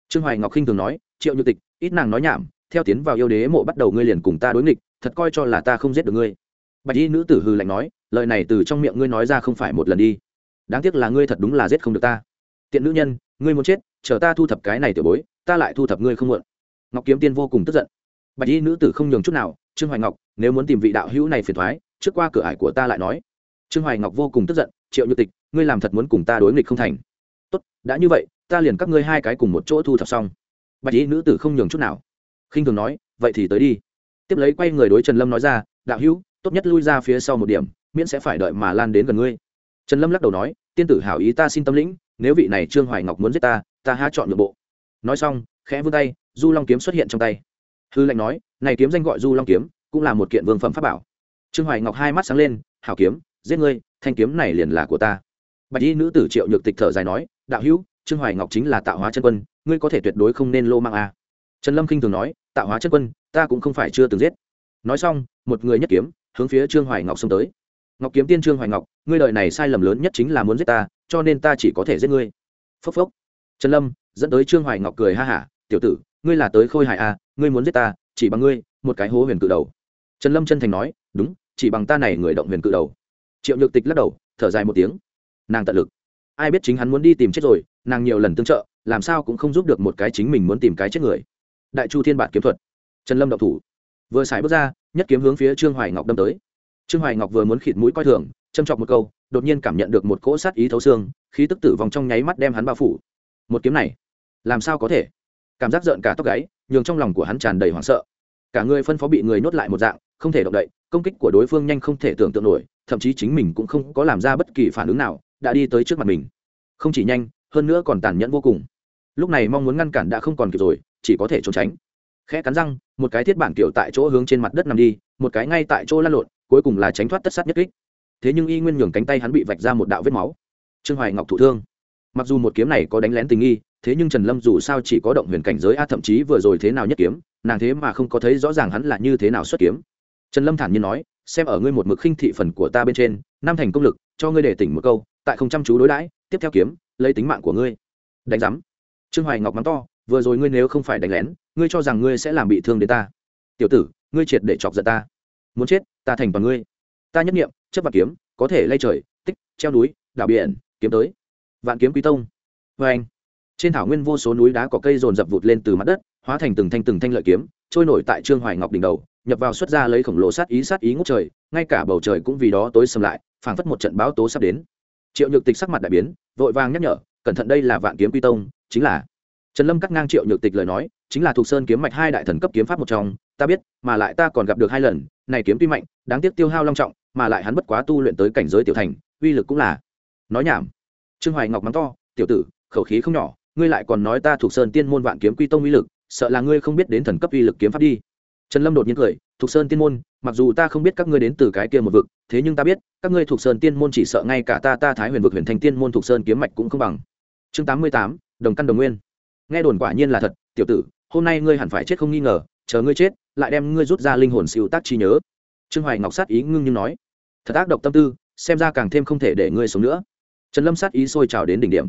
Trương hoài ngọc khinh thường nói, triệu như tịch, ít nàng nói nhảm, theo tiến vào yêu đế mộ bắt đầu ngươi liền cùng ta đối nghịch, thật coi cho là ta không giết được ngươi. Bạch y nữ tử hư lạnh nói, lời này từ trong miệng ngươi nói ra không phải một lần đi. Đáng tiếc là ngươi thật đúng là giết không được ta. Tiện nữ nhân, ngươi muốn chết, chờ ta thu thập cái này tiểu bối ta lại thu thập ngươi không muộn. Ngọc kiếm tiên vô cùng tức giận. Bạch y nữ tử không nhường chút nào, trương hoài ngọc, nếu muốn tìm vị đạo hữu này phiền thoái trước qua cửa ải của ta lại nói. Trương hoài ngọc vô cùng tức giận, triệu như tịch, ngươi làm thật muốn cùng ta đối nghịch không thành. Tốt, đã như vậy, ta liền các ngươi hai cái cùng một chỗ thu thập xong. Bạch y nữ tử không nhường chút nào. Khinh thường nói, vậy thì tới đi. Tiếp lấy quay người đối trần lâm nói ra, đạo hữu, tốt nhất lui ra phía sau một điểm, miễn sẽ phải đợi mà lan đến gần ngươi. Trần lâm lắc đầu nói, tiên tử hảo ý ta xin tâm lĩnh, nếu vị này trương hoài ngọc muốn giết ta ta há chọn nội bộ nói xong, khẽ vươn tay, du long kiếm xuất hiện trong tay. Hư lệnh nói, này kiếm danh gọi du long kiếm, cũng là một kiện vương phẩm pháp bảo. Trương hoài ngọc hai mắt sáng lên, hảo kiếm, giết ngươi, thanh kiếm này liền là của ta. Bạch y nữ tử triệu nhược tịch thở dài nói, đạo hữu, trương hoài ngọc chính là tạo hóa chân quân, ngươi có thể tuyệt đối không nên lô mang a. Trần lâm k i n h thường nói, tạo hóa chân quân, ta cũng không phải chưa từng giết. Nói xong, một người nhất kiếm, hướng phía trương hoài ngọc xông tới. Ngọc kiếm tiên trương hoài ngọc, ngươi đ này sai lầm lớn nhất chính là muốn giết ta, cho nên ta chỉ có thể giết ngươi. Phốc phốc. Trần lâm dẫn tới trương hoài ngọc cười ha hả tiểu tử ngươi là tới khôi hài a à, ngươi muốn giết ta chỉ bằng ngươi một cái hố huyền cự đầu. Trần lâm chân thành nói đúng chỉ bằng ta này người động huyền cự đầu. Triệu nhược tịch lắc đầu thở dài một tiếng. Nàng tận lực. Ai biết chính hắn muốn đi tìm chết rồi nàng nhiều lần tương trợ làm sao cũng không giúp được một cái chính mình muốn tìm cái chết người. Đại chu thiên bản kiếm thuật. Trần lâm đậu thủ. Vừa xài bước ra nhất kiếm hướng phía trương hoài ngọc đâm tới. Trương hoài ngọc vừa muốn khịt mũi coi thường châm chọc một câu đột nhiên cảm nhận được một cỗ sát ý thấu xương khí tức tử vong trong nháy mắt đem hắn bao phủ một kiếm này, làm sao có thể? Cảm giác rợn cả tóc gáy, nhường trong lòng của hắn tràn đầy hoảng sợ. Cả người phân phó bị người nhốt lại một dạng, không thể động đậy, công kích của đối phương nhanh không thể tưởng tượng nổi, thậm chí chính mình cũng không có làm ra bất kỳ phản ứng nào, đã đi tới trước mặt mình. Không chỉ nhanh, hơn nữa còn tàn nhẫn vô cùng. Lúc này mong muốn ngăn cản đã không còn kịp rồi, chỉ có thể trốn tránh. Khẽ cắn răng, một cái thiết bản kiểu tại chỗ hướng trên mặt đất nằm đi, một cái ngay tại chỗ lăn lộn, cuối cùng là tránh thoát tất sát nhất kích. Thế nhưng y nguyên nhường cánh tay hắn bị vạch ra một đạo vết máu. Trương hoài ngọc thụ thương mặc dù một kiếm này có đánh lén tình nghi, thế nhưng trần lâm dù sao chỉ có động huyền cảnh giới a, thậm chí vừa rồi thế nào nhất kiếm, nàng thế mà không có thấy rõ ràng hắn là như thế nào xuất kiếm. Trần lâm thản nhiên nói, xem ở ngươi một mực khinh thị phần của ta bên trên, năm thành công lực, cho ngươi để tỉnh một câu, tại không chăm chú đối đãi, tiếp theo kiếm, lấy tính mạng của ngươi. Đánh giám. Trương hoài ngọc mắng to, vừa rồi ngươi nếu không phải đánh lén, ngươi cho rằng ngươi sẽ làm bị thương đến ta. Tiểu tử, ngươi triệt để chọc giận ta. Muốn chết, ta thành bằng ngươi. Ta nhất nghiệm chấp vật kiếm, có thể lay trời, tích, treo núi, đảo biển, kiếm tới vạn kiếm quý tông. Vê anh, trên thảo nguyên vô số núi đá có cây rồn rập vụt lên từ mặt đất, hóa thành từng thanh từng thanh lợi kiếm, trôi nổi tại trương hoài ngọc đỉnh đầu, nhập vào xuất ra lấy khổng lồ sát ý sát ý ngút trời, ngay cả bầu trời cũng vì đó tối sầm lại, phảng phất một trận báo tố sắp đến. Triệu nhược tịch sắc mặt đại biến, vội vàng nhắc nhở, cẩn thận, đây là vạn kiếm quy tông, chính là trần lâm cắt ngang triệu nhược tịch lời nói, chính là thuộc sơn kiếm mạch hai đại thần cấp kiếm pháp một trong, ta biết, mà lại ta còn gặp được hai lần, này kiếm tuy mạnh, đáng tiếc tiêu hao long trọng, mà lại hắn bất quá tu luyện tới cảnh giới tiểu thành, uy lực cũng là nói nhảm trương hoài ngọc mắng to, tiểu tử, khẩu khí không nhỏ, ngươi lại còn nói ta thuộc sơn tiên môn vạn kiếm quy tông uy lực, sợ là ngươi không biết đến thần cấp uy lực kiếm pháp đi. Trần lâm đột nhiên cười, thuộc sơn tiên môn, mặc dù ta không biết các ngươi đến từ cái kia một vực, thế nhưng ta biết, các ngươi thuộc sơn tiên môn chỉ sợ ngay cả ta ta thái huyền vực huyền thành tiên môn thuộc sơn kiếm mạch cũng không bằng. Chương tám mươi tám, đồng căn đồng nguyên. Nghe đồn quả nhiên là thật, tiểu tử, hôm nay ngươi hẳn phải chết không nghi ngờ, chờ ngươi chết, lại đem ngươi rút ra linh hồn siêu tác trí nhớ. Trương hoài ngọc sát ý ngưng như nói, thật ác độc tâm tư, xem ra càng thêm không thể để ngươi sống nữa trần lâm sát ý sôi trào đến đỉnh điểm.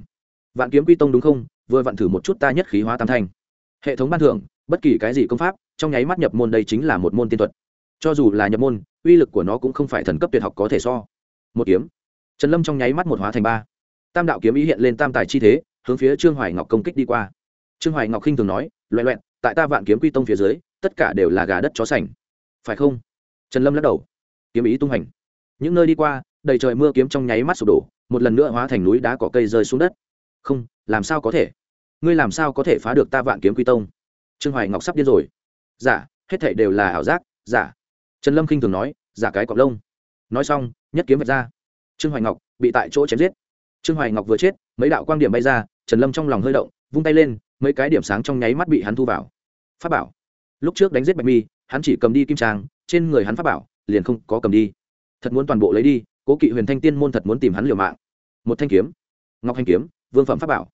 Vạn kiếm quy tông đúng không? Vừa vặn thử một chút ta nhất khí hóa tam thanh. Hệ thống ban thưởng, bất kỳ cái gì công pháp, trong nháy mắt nhập môn đây chính là một môn tiên thuật. Cho dù là nhập môn, uy lực của nó cũng không phải thần cấp tuyệt học có thể so. Một kiếm. Trần lâm trong nháy mắt một hóa thành ba. Tam đạo kiếm ý hiện lên tam tài chi thế, hướng phía trương hoài ngọc công kích đi qua. Trương hoài ngọc khinh thường nói loẹ loẹn, tại ta vạn kiếm quy tông phía dưới, tất cả đều là gà đất chó sành. Phải không? Trần lâm lắc đầu. Kiếm ý tung hành những nơi đi qua, đầy trời mưa kiếm trong nháy mắt sụp đổ một lần nữa hóa thành núi đá cỏ cây rơi xuống đất. Không làm sao có thể? Ngươi làm sao có thể phá được ta vạn kiếm quy tông? Trương hoài ngọc sắp điên rồi. Giả dạ, hết thảy đều là ảo giác giả trần lâm kinh thường nói giả cái cọc lông. Nói xong nhất kiếm vạch ra. Trương hoài ngọc bị tại chỗ chém giết. Trương hoài ngọc vừa chết mấy đạo quang điểm bay ra trần lâm trong lòng hơi động vung tay lên mấy cái điểm sáng trong nháy mắt bị hắn thu vào. Pháp bảo. Lúc trước đánh giết bạch mi hắn chỉ cầm đi kim trang trên người hắn pháp bảo liền không có cầm đi. Thật muốn toàn bộ lấy đi cố kỵ huyền thanh tiên môn thật muốn tìm hắn liều mạng. Một thanh kiếm, ngọc thanh kiếm, vương phẩm pháp bảo.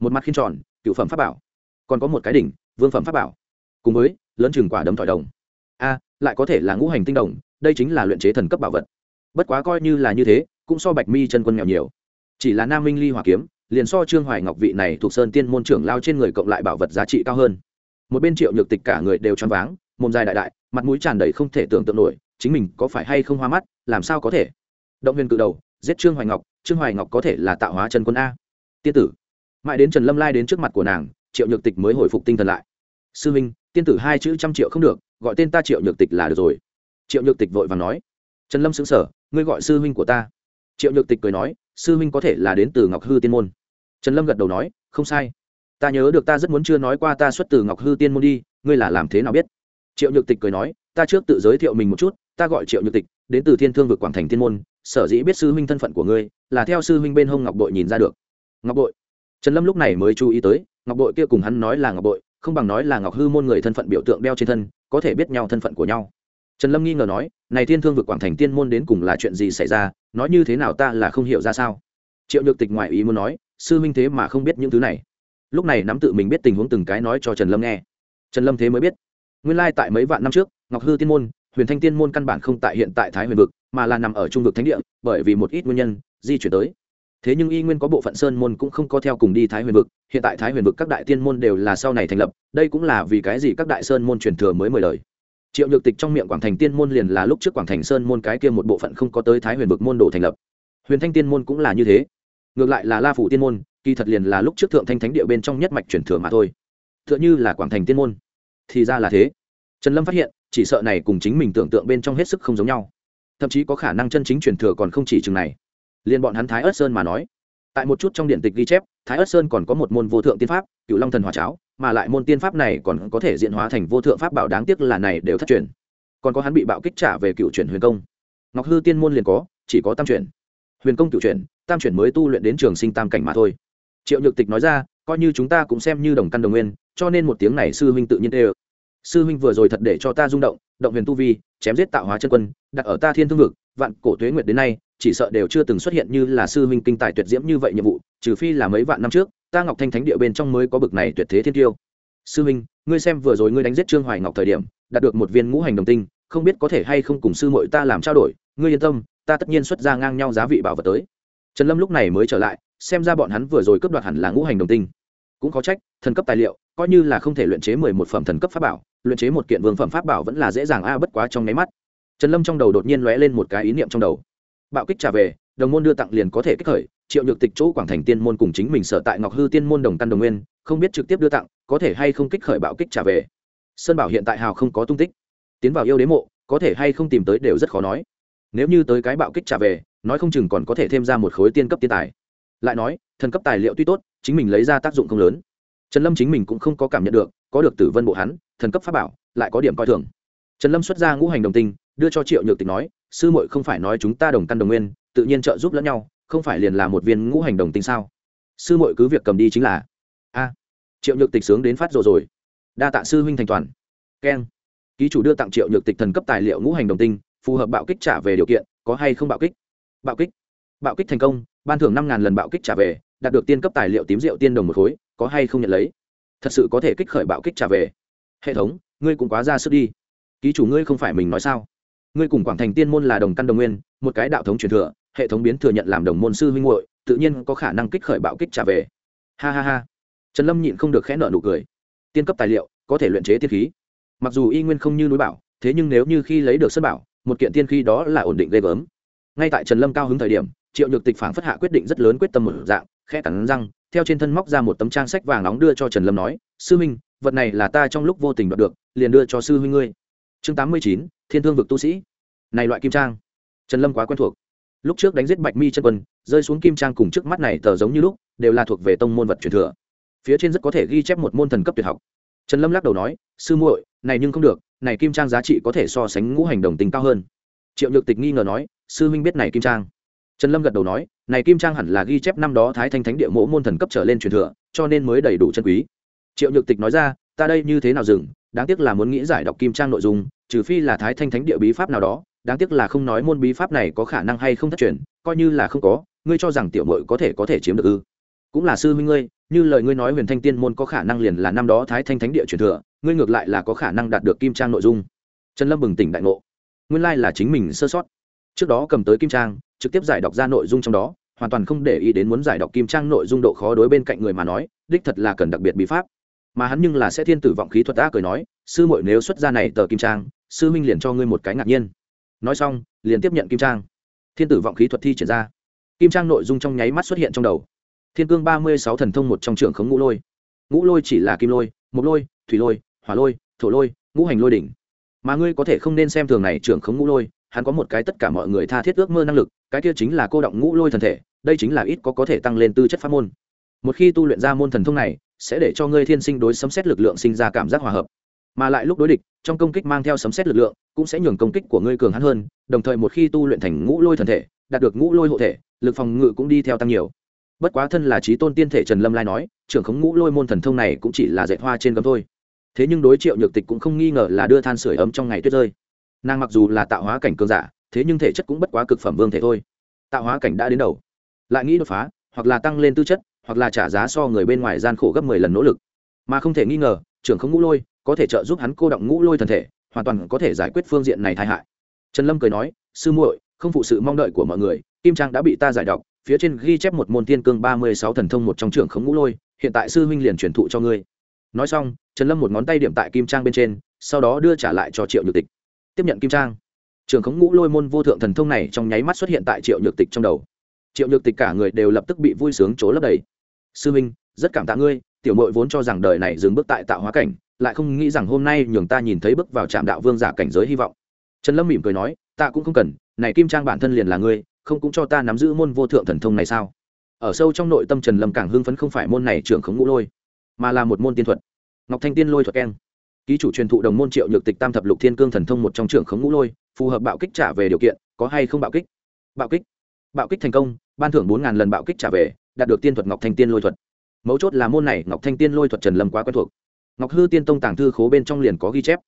Một mặt khiên tròn, cựu phẩm pháp bảo. Còn có một cái đỉnh, vương phẩm pháp bảo. Cùng với, lớn chừng quả đấm thỏi đồng. A, lại có thể là ngũ hành tinh đồng, đây chính là luyện chế thần cấp bảo vật. Bất quá coi như là như thế, cũng so bạch mi chân quân nghèo nhiều. Chỉ là nam minh ly hỏa kiếm, liền so trương hoài ngọc vị này thuộc sơn tiên môn trưởng lao trên người cộng lại bảo vật giá trị cao hơn. Một bên triệu nhược tịch cả người đều choáng váng, mồm dài đại đại, mặt mũi tràn đầy không thể tưởng tượng nổi, chính mình có phải hay không hoa mắt, làm sao có thể? Động viên cự đầu, giết trương hoài ngọc, trương hoài ngọc có thể là tạo hóa chân quân a. Tiên tử. Mãi đến trần lâm lai đến trước mặt của nàng, triệu nhược tịch mới hồi phục tinh thần lại. Sư minh, tiên tử hai chữ trăm triệu không được, gọi tên ta triệu nhược tịch là được rồi. Triệu nhược tịch vội và nói. Trần lâm xứng sở ngươi gọi sư huynh của ta. Triệu nhược tịch cười nói, sư huynh có thể là đến từ ngọc hư tiên môn. Trần lâm gật đầu nói, không sai. Ta nhớ được ta rất muốn chưa nói qua ta xuất từ ngọc hư tiên môn đi, ngươi là làm thế nào biết? Triệu nhược tịch cười nói, ta trước tự giới thiệu mình một chút ta gọi triệu nhược tịch, đến từ thiên thương vực quảng thành thiên môn, sở dĩ biết sư huynh thân phận của ngươi, là theo sư huynh bên hông ngọc bội nhìn ra được. Ngọc bội? Trần lâm lúc này mới chú ý tới, ngọc bội kia cùng hắn nói là ngọc bội, không bằng nói là ngọc hư môn người thân phận biểu tượng đeo trên thân, có thể biết nhau thân phận của nhau. Trần lâm nghi ngờ nói, này thiên thương vực quảng thành tiên môn đến cùng là chuyện gì xảy ra, nói như thế nào ta là không hiểu ra sao. Triệu nhược tịch ngoại ý muốn nói, sư minh thế mà không biết những thứ này. Lúc này nắm tự mình biết tình huống từng cái nói cho trần lâm nghe. Trần lâm thế mới biết. Nguyên lai tại mấy vạn năm trước, ngọc hư tiên môn huyền thanh tiên môn căn bản không tại hiện tại thái huyền vực, mà là nằm ở trung vực thánh địa, bởi vì một ít nguyên nhân di chuyển tới. Thế nhưng y nguyên có bộ phận sơn môn cũng không có theo cùng đi thái huyền vực, hiện tại thái huyền vực các đại tiên môn đều là sau này thành lập, đây cũng là vì cái gì các đại sơn môn truyền thừa mới mời lời. Triệu nhược tịch trong miệng quảng thành tiên môn liền là lúc trước quảng thành sơn môn cái kia một bộ phận không có tới thái huyền vực môn đồ thành lập. Huyền thanh tiên môn cũng là như thế. Ngược lại là la phủ tiên môn, kỳ thật liền là lúc trước thượng thanh thánh địa bên trong nhất mạch truyền thừa mà thôi. T h ư ợ n h ư là quảng thành tiên môn. Thì ra là thế. Trần lâm phát hiện chỉ sợ này cùng chính mình tưởng tượng bên trong hết sức không giống nhau. Thậm chí có khả năng chân chính truyền thừa còn không chỉ chừng này. Liền bọn hắn thái ớt sơn mà nói, tại một chút trong điện tịch ghi chép, thái ớt sơn còn có một môn vô thượng tiên pháp cựu long thần hòa cháo, mà lại môn tiên pháp này còn có thể diễn hóa thành vô thượng pháp bảo đáng tiếc là này đều thất truyền. Còn có hắn bị bạo kích trả về cựu chuyển huyền công. Ngọc hư tiên môn liền có, chỉ có tam chuyển. Huyền công cựu chuyển, tam chuyển mới tu luyện đến trường sinh tam cảnh mà thôi. Triệu nhược tịch nói ra, coi như chúng ta cũng xem như đồng căn đồng nguyên, cho nên một tiếng này sư huynh tự nhiên tê sư huynh vừa rồi thật để cho ta rung động động huyền tu vi, chém giết tạo hóa chân quân, đặt ở ta thiên thương vực, vạn cổ tuế nguyệt đến nay, chỉ sợ đều chưa từng xuất hiện như là sư huynh kinh tài tuyệt diễm như vậy nhiệm vụ, trừ phi là mấy vạn năm trước, ta ngọc thanh thánh địa bên trong mới có bực này tuyệt thế thiên tiêu. Sư huynh, ngươi xem vừa rồi ngươi đánh giết trương hoài ngọc thời điểm, đạt được một viên ngũ hành đồng tinh, không biết có thể hay không cùng sư muội ta làm trao đổi, ngươi yên tâm, ta tất nhiên xuất ra ngang nhau giá vị bảo vật tới. Trần lâm lúc này mới trở lại, xem ra bọn hắn vừa rồi cướp đoạt hẳn là ngũ hành đồng tinh. Cũng có trách, thần cấp tài liệu, coi như là không thể luyện chế mười một phẩm thần cấp pháp bảo luyện chế một kiện vương phẩm pháp bảo vẫn là dễ dàng a, bất quá trong nháy mắt, trần lâm trong đầu đột nhiên lóe lên một cái ý niệm trong đầu. Bạo kích trả về, đồng môn đưa tặng liền có thể kích khởi, triệu nhược tịch chỗ quảng thành tiên môn cùng chính mình sở tại ngọc hư tiên môn đồng căn đồng nguyên, không biết trực tiếp đưa tặng, có thể hay không kích khởi bạo kích trả về. Sơn bảo hiện tại hào không có tung tích. Tiến vào yêu đế mộ, có thể hay không tìm tới đều rất khó nói. Nếu như tới cái bạo kích trả về, nói không chừng còn có thể thêm ra một khối tiên cấp tiên tài. Lại nói, thần cấp tài liệu tuy tốt, chính mình lấy ra tác dụng không lớn. Trần lâm chính mình cũng không có cảm nhận được có được tử vân bộ hắn, thần cấp pháp bảo, lại có điểm coi thường. Trần lâm xuất ra ngũ hành đồng tinh, đưa cho triệu nhược tịch nói, sư muội không phải nói chúng ta đồng căn đồng nguyên, tự nhiên trợ giúp lẫn nhau, không phải liền là một viên ngũ hành đồng tinh sao? Sư muội cứ việc cầm đi chính là. A. Triệu nhược tịch sướng đến phát rồi rồi. Đa tạ sư huynh thành toàn. Keng. Ký chủ đưa tặng triệu nhược tịch thần cấp tài liệu ngũ hành đồng tinh, phù hợp bạo kích trả về điều kiện, có hay không bạo kích? Bạo kích. Bạo kích thành công, ban thưởng năm lần bạo kích trả về, đạt được tiên cấp tài liệu tím rượu tiên đồng một khối, có hay không nhận lấy? Thật sự có thể kích khởi bạo kích trả về. Hệ thống, ngươi cũng quá ra sức đi. Ký chủ ngươi không phải mình nói sao? Ngươi cùng quảng thành tiên môn là đồng căn đồng nguyên, một cái đạo thống truyền thừa, hệ thống biến thừa nhận làm đồng môn sư huynh hội tự nhiên có khả năng kích khởi bạo kích trả về. Ha ha ha. Trần lâm nhịn không được khẽ nợ nụ cười. Tiên cấp tài liệu, có thể luyện chế tiên khí. Mặc dù y nguyên không như núi bảo, thế nhưng nếu như khi lấy được sân bảo, một kiện tiên khí đó là ổn định ghê gớm. Ngay tại trần lâm cao hứng thời điểm triệu nhược tịch phảng phất hạ quyết định rất lớn quyết tâm một dạng, khẽ cắn răng, theo trên thân móc ra một tấm trang sách vàng nóng đưa cho trần lâm nói, sư huynh vật này là ta trong lúc vô tình đoạt được, liền đưa cho sư huynh ngươi. Chương tám mươi chín, thiên thương vực tu sĩ. Này loại kim trang. Trần lâm quá quen thuộc. Lúc trước đánh giết bạch mi chân quân, rơi xuống kim trang cùng trước mắt này tờ giống như lúc, đều là thuộc về tông môn vật truyền thừa. Phía trên rất có thể ghi chép một môn thần cấp tuyệt học. Trần lâm lắc đầu nói, sư muội, này nhưng không được, này kim trang giá trị có thể so sánh ngũ hành đồng tình cao hơn. Triệu nhược tịch nghi ngờ nói, sư huynh biết này kim trang? Trần lâm gật đầu nói, này kim trang hẳn là ghi chép năm đó thái thanh thánh địa mỗ môn thần cấp trở lên truyền thừa, cho nên mới đầy đủ chân quý. Triệu nhược tịch nói ra, ta đây như thế nào dừng, đáng tiếc là muốn nghĩ giải đọc kim trang nội dung, trừ phi là thái thanh thánh địa bí pháp nào đó, đáng tiếc là không nói môn bí pháp này có khả năng hay không thất truyền, coi như là không có, ngươi cho rằng tiểu mội có thể có thể chiếm được ư? Cũng là sư huynh ngươi, như lời ngươi nói huyền thanh tiên môn có khả năng liền là năm đó thái thanh thánh địa truyền thừa, ngươi ngược lại là có khả năng đạt được kim trang nội dung. Trần lâm bừng tỉnh đại ngộ. Nguyên lai là chính mình sơ sót. Trước đó cầm tới kim trang trực tiếp giải đọc ra nội dung trong đó, hoàn toàn không để ý đến muốn giải đọc kim trang nội dung độ khó đối bên cạnh người mà nói, đích thật là cần đặc biệt bí pháp. Mà hắn nhưng là sẽ thiên tử vọng khí thuật đã cười nói, sư muội nếu xuất ra này tờ kim trang, sư minh liền cho ngươi một cái ngạc nhiên. Nói xong, liền tiếp nhận kim trang. Thiên tử vọng khí thuật thi triển ra. Kim trang nội dung trong nháy mắt xuất hiện trong đầu. Thiên cương ba mươi sáu thần thông một trong trường khống ngũ lôi. Ngũ lôi chỉ là kim lôi, mộc lôi, thủy lôi, hỏa lôi, thổ lôi, ngũ hành lôi đỉnh. Mà ngươi có thể không nên xem thường này trưởng khống ngũ lôi hắn có một cái tất cả mọi người tha thiết ước mơ năng lực, cái kia chính là cô động ngũ lôi thần thể, đây chính là ít có có thể tăng lên tư chất pháp môn. Một khi tu luyện ra môn thần thông này, sẽ để cho ngươi thiên sinh đối sấm xét lực lượng sinh ra cảm giác hòa hợp. Mà lại lúc đối địch, trong công kích mang theo sấm xét lực lượng, cũng sẽ nhường công kích của ngươi cường hắn hơn, đồng thời một khi tu luyện thành ngũ lôi thần thể, đạt được ngũ lôi hộ thể, lực phòng ngự cũng đi theo tăng nhiều. Bất quá thân là trí tôn tiên thể trần lâm lai nói, trưởng khống ngũ lôi môn thần thông này cũng chỉ là dạy hoa trên gấm thôi. Thế nhưng đối triệu nhược tịch cũng không nghi ngờ là đưa than sửa ấm trong ngày tuyết rơi nàng mặc dù là tạo hóa cảnh cường giả, thế nhưng thể chất cũng bất quá cực phẩm vương thể thôi. Tạo hóa cảnh đã đến đầu. Lại nghĩ đột phá, hoặc là tăng lên tư chất, hoặc là trả giá so người bên ngoài gian khổ gấp mười lần nỗ lực. Mà không thể nghi ngờ, trưởng không ngũ lôi, có thể trợ giúp hắn cô động ngũ lôi thần thể, hoàn toàn có thể giải quyết phương diện này tai hại. Trần lâm cười nói, sư muội, không phụ sự mong đợi của mọi người, kim trang đã bị ta giải đọc phía trên ghi chép một môn tiên cương ba mươi sáu thần thông một trong trưởng khống ngũ lôi, hiện tại sư huynh liền truyền thụ cho ngươi. Nói xong, trần lâm một ngón tay điểm tại kim trang bên trên, sau đó đưa trả lại cho triệu nhược tịch tiếp nhận kim trang. Trường khống ngũ lôi môn vô thượng thần thông này trong nháy mắt xuất hiện tại triệu nhược tịch trong đầu. Triệu nhược tịch cả người đều lập tức bị vui sướng trố lấp đầy. Sư minh, rất cảm tạ ngươi, tiểu mội vốn cho rằng đời này dừng bước tại tạo hóa cảnh, lại không nghĩ rằng hôm nay nhường ta nhìn thấy bước vào trạm đạo vương giả cảnh giới hy vọng. Trần lâm mỉm cười nói, ta cũng không cần, này kim trang bản thân liền là ngươi, không cũng cho ta nắm giữ môn vô thượng thần thông này sao? Ở sâu trong nội tâm trần lâm càng hưng phấn không phải môn này trưởng khống ngũ lôi, mà là một môn tiên thuật. Ngọc thanh tiên lôi thuật keng ký chủ truyền thụ đồng môn triệu nhược tịch tam thập lục thiên cương thần thông một trong trưởng khống ngũ lôi, phù hợp bạo kích trả về điều kiện, có hay không bạo kích? Bạo kích. Bạo kích thành công, ban thưởng bốn lần bạo kích trả về, đạt được tiên thuật ngọc thanh tiên lôi thuật. Mấu chốt là môn này ngọc thanh tiên lôi thuật trần lâm quá quen thuộc. Ngọc hư tiên tông tàng thư khố bên trong liền có ghi chép.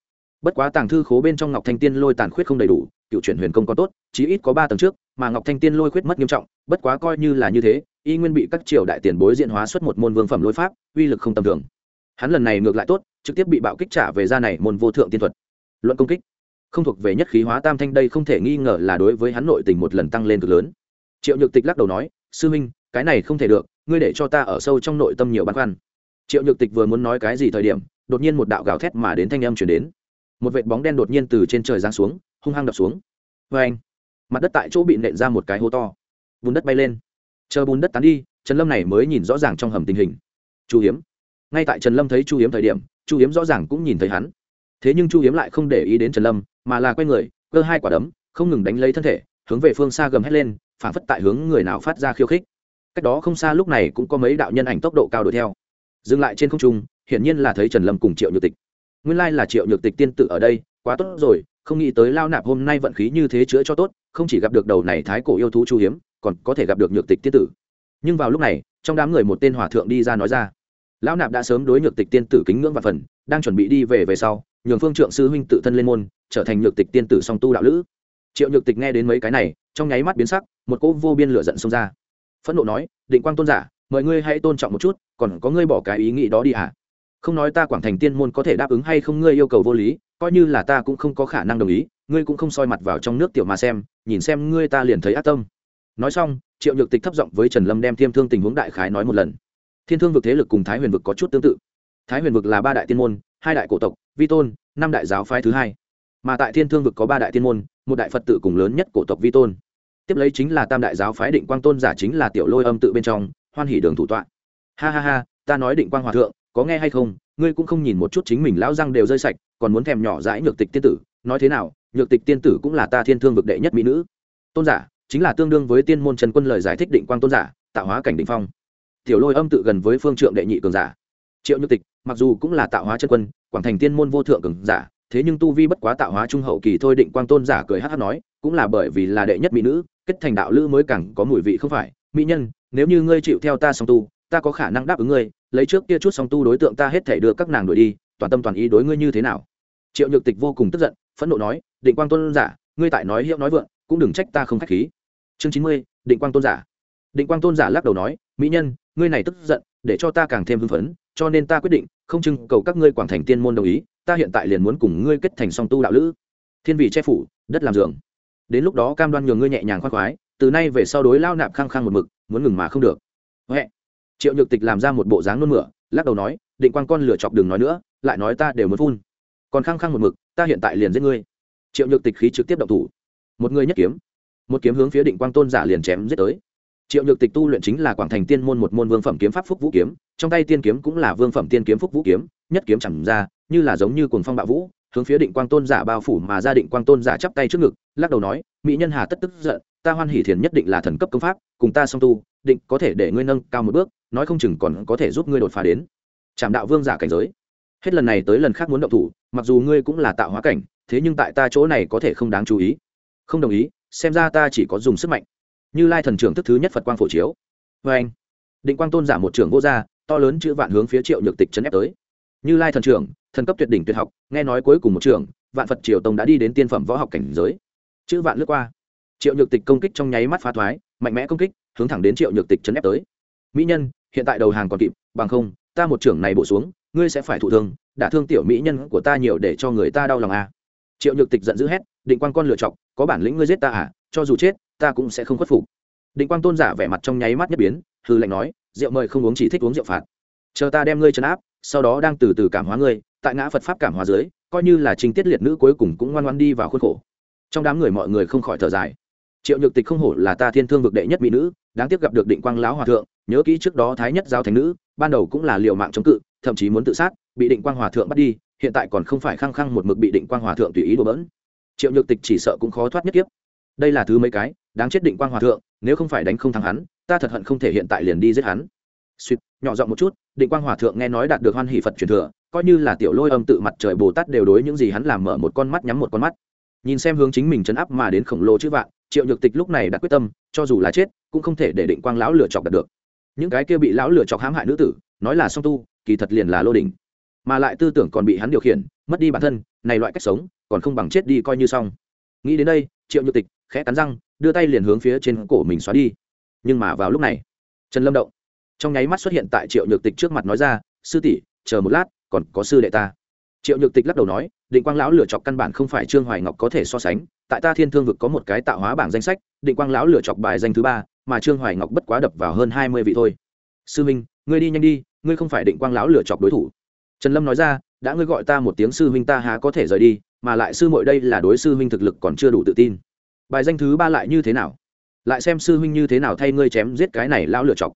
Bất quá tàng thư khố bên trong ngọc thanh tiên lôi tàn khuyết không đầy đủ, cựu chuyển huyền công có tốt, chí ít có ba tầng trước, mà ngọc thanh tiên lôi khuyết mất nghiêm trọng, bất quá coi như là như thế, y nguyên bị các triều đại tiền bối diện hóa xuất một môn vương phẩm lôi pháp, uy lực không tầm thường hắn lần này ngược lại tốt, trực tiếp bị bạo kích trả về ra này môn vô thượng tiên thuật. Luận công kích, không thuộc về nhất khí hóa tam thanh đây không thể nghi ngờ là đối với hắn nội tình một lần tăng lên cực lớn. Triệu nhược tịch lắc đầu nói, sư minh cái này không thể được, ngươi để cho ta ở sâu trong nội tâm nhiều băn khoăn. Triệu nhược tịch vừa muốn nói cái gì thời điểm, đột nhiên một đạo gào thét mà đến thanh âm chuyển đến. Một vệt bóng đen đột nhiên từ trên trời giáng xuống, hung hăng đập xuống. Vê anh, mặt đất tại chỗ bị nện ra một cái hố to. Bùn đất bay lên. Chờ bùn đất tán đi, trần lâm này mới nhìn rõ ràng trong hầm tình hình. Chú hiếm ngay tại trần lâm thấy chu hiếm thời điểm, chu hiếm rõ ràng cũng nhìn thấy hắn. Thế nhưng chu hiếm lại không để ý đến trần lâm, mà là quay người, cơ hai quả đấm, không ngừng đánh lấy thân thể, hướng về phương xa gầm hét lên, phản phất tại hướng người nào phát ra khiêu khích. Cách đó không xa lúc này cũng có mấy đạo nhân ảnh tốc độ cao đuổi theo. Dừng lại trên không trung, hiển nhiên là thấy trần lâm cùng triệu nhược tịch. Nguyên lai là triệu nhược tịch tiên tử ở đây, quá tốt rồi, không nghĩ tới lao nạp hôm nay vận khí như thế chữa cho tốt, không chỉ gặp được đầu này thái cổ yêu thú chu hiếm, còn có thể gặp được nhược tịch tiên tử. Nhưng vào lúc này, trong đám người một tên hòa thượng đi ra nói ra lão nạp đã sớm đối nhược tịch tiên tử kính ngưỡng và phần, đang chuẩn bị đi về về sau, nhường phương trượng sư huynh tự thân lên môn, trở thành nhược tịch tiên tử song tu đạo lữ. Triệu nhược tịch nghe đến mấy cái này, trong nháy mắt biến sắc, một cỗ vô biên lửa giận xông ra. Phẫn nộ nói, định quang tôn giả mời ngươi hãy tôn trọng một chút, còn có ngươi bỏ cái ý nghĩ đó đi hả? không nói ta quảng thành tiên môn có thể đáp ứng hay không ngươi yêu cầu vô lý, coi như là ta cũng không có khả năng đồng ý, ngươi cũng không soi mặt vào trong nước tiểu mà xem, nhìn xem ngươi ta liền thấy ác tâm. Nói xong, triệu nhược tịch thấp giọng với trần lâm đem thiêm thương tình huống đại khái nói một lần thiên thương vực thế lực cùng thái huyền vực có chút tương tự. Thái huyền vực là ba đại tiên môn, hai đại cổ tộc, vi tôn, năm đại giáo phái thứ hai. Mà tại thiên thương vực có ba đại tiên môn, một đại phật tự cùng lớn nhất cổ tộc vi tôn. Tiếp lấy chính là tam đại giáo phái định quang tôn giả chính là tiểu lôi âm tự bên trong, hoan hỷ đường thủ tọa. Ha ha ha, ta nói định quang hòa thượng, có nghe hay không? Ngươi cũng không nhìn một chút chính mình lão răng đều rơi sạch, còn muốn thèm nhỏ dãi nhược tịch tiên tử, nói thế nào? Nhược tịch tiên tử cũng là ta thiên thương vực đệ nhất mỹ nữ. Tôn giả, chính là tương đương với tiên môn trần quân lời giải thích định quang tôn giả, tạo hóa cảnh định phong tiểu lôi âm tự gần với phương trượng đệ nhị cường giả. Triệu nhược tịch, mặc dù cũng là tạo hóa chân quân, quảng thành tiên môn vô thượng cường giả, thế nhưng tu vi bất quá tạo hóa trung hậu kỳ thôi định quang tôn giả cười hát hát nói, cũng là bởi vì là đệ nhất mỹ nữ, kết thành đạo lữ mới càng có mùi vị không phải. Mỹ nhân, nếu như ngươi chịu theo ta song tu, ta có khả năng đáp ứng ngươi, lấy trước kia chút song tu đối tượng ta hết thể đưa các nàng đuổi đi, toàn tâm toàn ý đối ngươi như thế nào? Triệu nhược tịch vô cùng tức giận, phẫn nộ nói, định quang tôn giả, ngươi tại nói hiệu nói vượng, cũng đừng trách ta không khách khí. Chương chín mươi, định quang tôn giả. Định quang tôn giả lắc đầu nói, mỹ nhân ngươi này tức giận, để cho ta càng thêm hưng phấn, cho nên ta quyết định, không trưng cầu các ngươi quảng thành tiên môn đồng ý, ta hiện tại liền muốn cùng ngươi kết thành song tu đạo lữ. Thiên vị che phủ, đất làm giường. Đến lúc đó cam đoan nhường ngươi nhẹ nhàng khoan khoái, từ nay về sau đối lao nạp khăng khăng một mực, muốn ngừng mà không được. Huệ. Triệu nhược tịch làm ra một bộ dáng nôn mửa, lắc đầu nói, định quan con lửa chọc đường nói nữa, lại nói ta đều muốn phun. Còn khăng khăng một mực, ta hiện tại liền giết ngươi. Triệu nhược tịch khí trực tiếp động thủ. Một người nhất kiếm. Một kiếm hướng phía định quang tôn giả liền chém giết tới triệu nhược tịch tu luyện chính là quảng thành tiên môn một môn vương phẩm kiếm pháp phúc vũ kiếm, trong tay tiên kiếm cũng là vương phẩm tiên kiếm phúc vũ kiếm, nhất kiếm chẳng ra, như là giống như cuồng phong bạo vũ, hướng phía định quang tôn giả bao phủ mà ra định quang tôn giả chắp tay trước ngực, lắc đầu nói, mỹ nhân hà tất tức giận, ta hoan hỷ thiền nhất định là thần cấp công pháp, cùng ta song tu, định có thể để ngươi nâng cao một bước, nói không chừng còn có thể giúp ngươi đột phá đến. Trạm đạo vương giả cảnh giới. Hết lần này tới lần khác muốn động thủ, mặc dù ngươi cũng là tạo hóa cảnh, thế nhưng tại ta chỗ này có thể không đáng chú ý. Không đồng ý, xem ra ta chỉ có dùng sức mạnh như lai thần trưởng thức thứ nhất phật quang phổ chiếu vê anh định quang tôn giả một trưởng vô gia, to lớn chữ vạn hướng phía triệu nhược tịch chấn ép tới. như lai thần trưởng, thần cấp tuyệt đỉnh tuyệt học, nghe nói cuối cùng một trưởng, vạn phật triều tông đã đi đến tiên phẩm võ học cảnh giới. chữ vạn lướt qua. triệu nhược tịch công kích trong nháy mắt phá thoái, mạnh mẽ công kích, hướng thẳng đến triệu nhược tịch chấn ép tới. mỹ nhân, hiện tại đầu hàng còn kịp, bằng không, ta một trưởng này bổ xuống, ngươi sẽ phải thụ thương, đã thương tiểu mỹ nhân của ta nhiều để cho người ta đau lòng à. triệu nhược tịch giận dữ hét, định quan con lựa chọc có bản lĩnh ngươi giết ta à cho dù chết ta cũng sẽ không khuất phục. Định quang tôn giả vẻ mặt trong nháy mắt nhất biến hư lệnh nói, rượu mời không uống chỉ thích uống rượu phạt. Chờ ta đem ngươi trấn áp, sau đó đang từ từ cảm hóa ngươi, tại ngã phật pháp cảm hóa dưới, coi như là trình tiết liệt nữ cuối cùng cũng ngoan ngoan đi vào khuôn khổ. Trong đám người mọi người không khỏi thở dài. Triệu nhược tịch không hổ là ta thiên thương vực đệ nhất mỹ nữ, đáng tiếc gặp được định quang lão hòa thượng, nhớ kỹ trước đó thái nhất giao thành nữ, ban đầu cũng là liệu mạng chống cự, thậm chí muốn tự sát, bị định quang hòa thượng bắt đi, hiện tại còn không phải khăng khăng một mực bị định quang hòa thượng tùy ý đùa bỡn. Triệu nhược tịch chỉ sợ cũng khó thoát nhất tiếp đây là thứ mấy cái? Đáng chết định quang hòa thượng, nếu không phải đánh không thắng hắn, ta thật hận không thể hiện tại liền đi giết hắn. Suýt, nhỏ giọng một chút, định quang hòa thượng nghe nói đạt được hoan hỷ phật truyền thừa, coi như là tiểu lôi âm tự mặt trời bồ tát đều đối những gì hắn làm mở một con mắt nhắm một con mắt. Nhìn xem hướng chính mình chấn áp mà đến khổng lồ chữ vạn, triệu nhược tịch lúc này đã quyết tâm, cho dù là chết, cũng không thể để định quang lão lửa chọc đạt được. Những cái kia bị lão lửa chọc hãm hại nữ tử, nói là song tu, kỳ thật liền là lô đình mà lại tư tưởng còn bị hắn điều khiển, mất đi bản thân, này loại cách sống, còn không bằng chết đi coi như xong. Nghĩ đến đây, triệu nhược tịch khẽ cắn răng đưa tay liền hướng phía trên cổ mình xóa đi. Nhưng mà vào lúc này, trần lâm động, trong nháy mắt xuất hiện tại triệu nhược tịch trước mặt nói ra, sư tỷ, chờ một lát, còn có sư đệ ta. Triệu nhược tịch lắc đầu nói, định quang lão lựa chọc căn bản không phải trương hoài ngọc có thể so sánh, tại ta thiên thương vực có một cái tạo hóa bảng danh sách, định quang lão lựa chọc bài danh thứ ba, mà trương hoài ngọc bất quá đập vào hơn hai mươi vị thôi. Sư minh, ngươi đi nhanh đi, ngươi không phải định quang lão lựa chọc đối thủ. Trần lâm nói ra, đã ngươi gọi ta một tiếng sư huynh ta há có thể rời đi, mà lại sư muội đây là đối sư huynh thực lực còn chưa đủ tự tin bài danh thứ ba lại như thế nào? Lại xem sư huynh như thế nào thay ngươi chém giết cái này lao lựa chọc.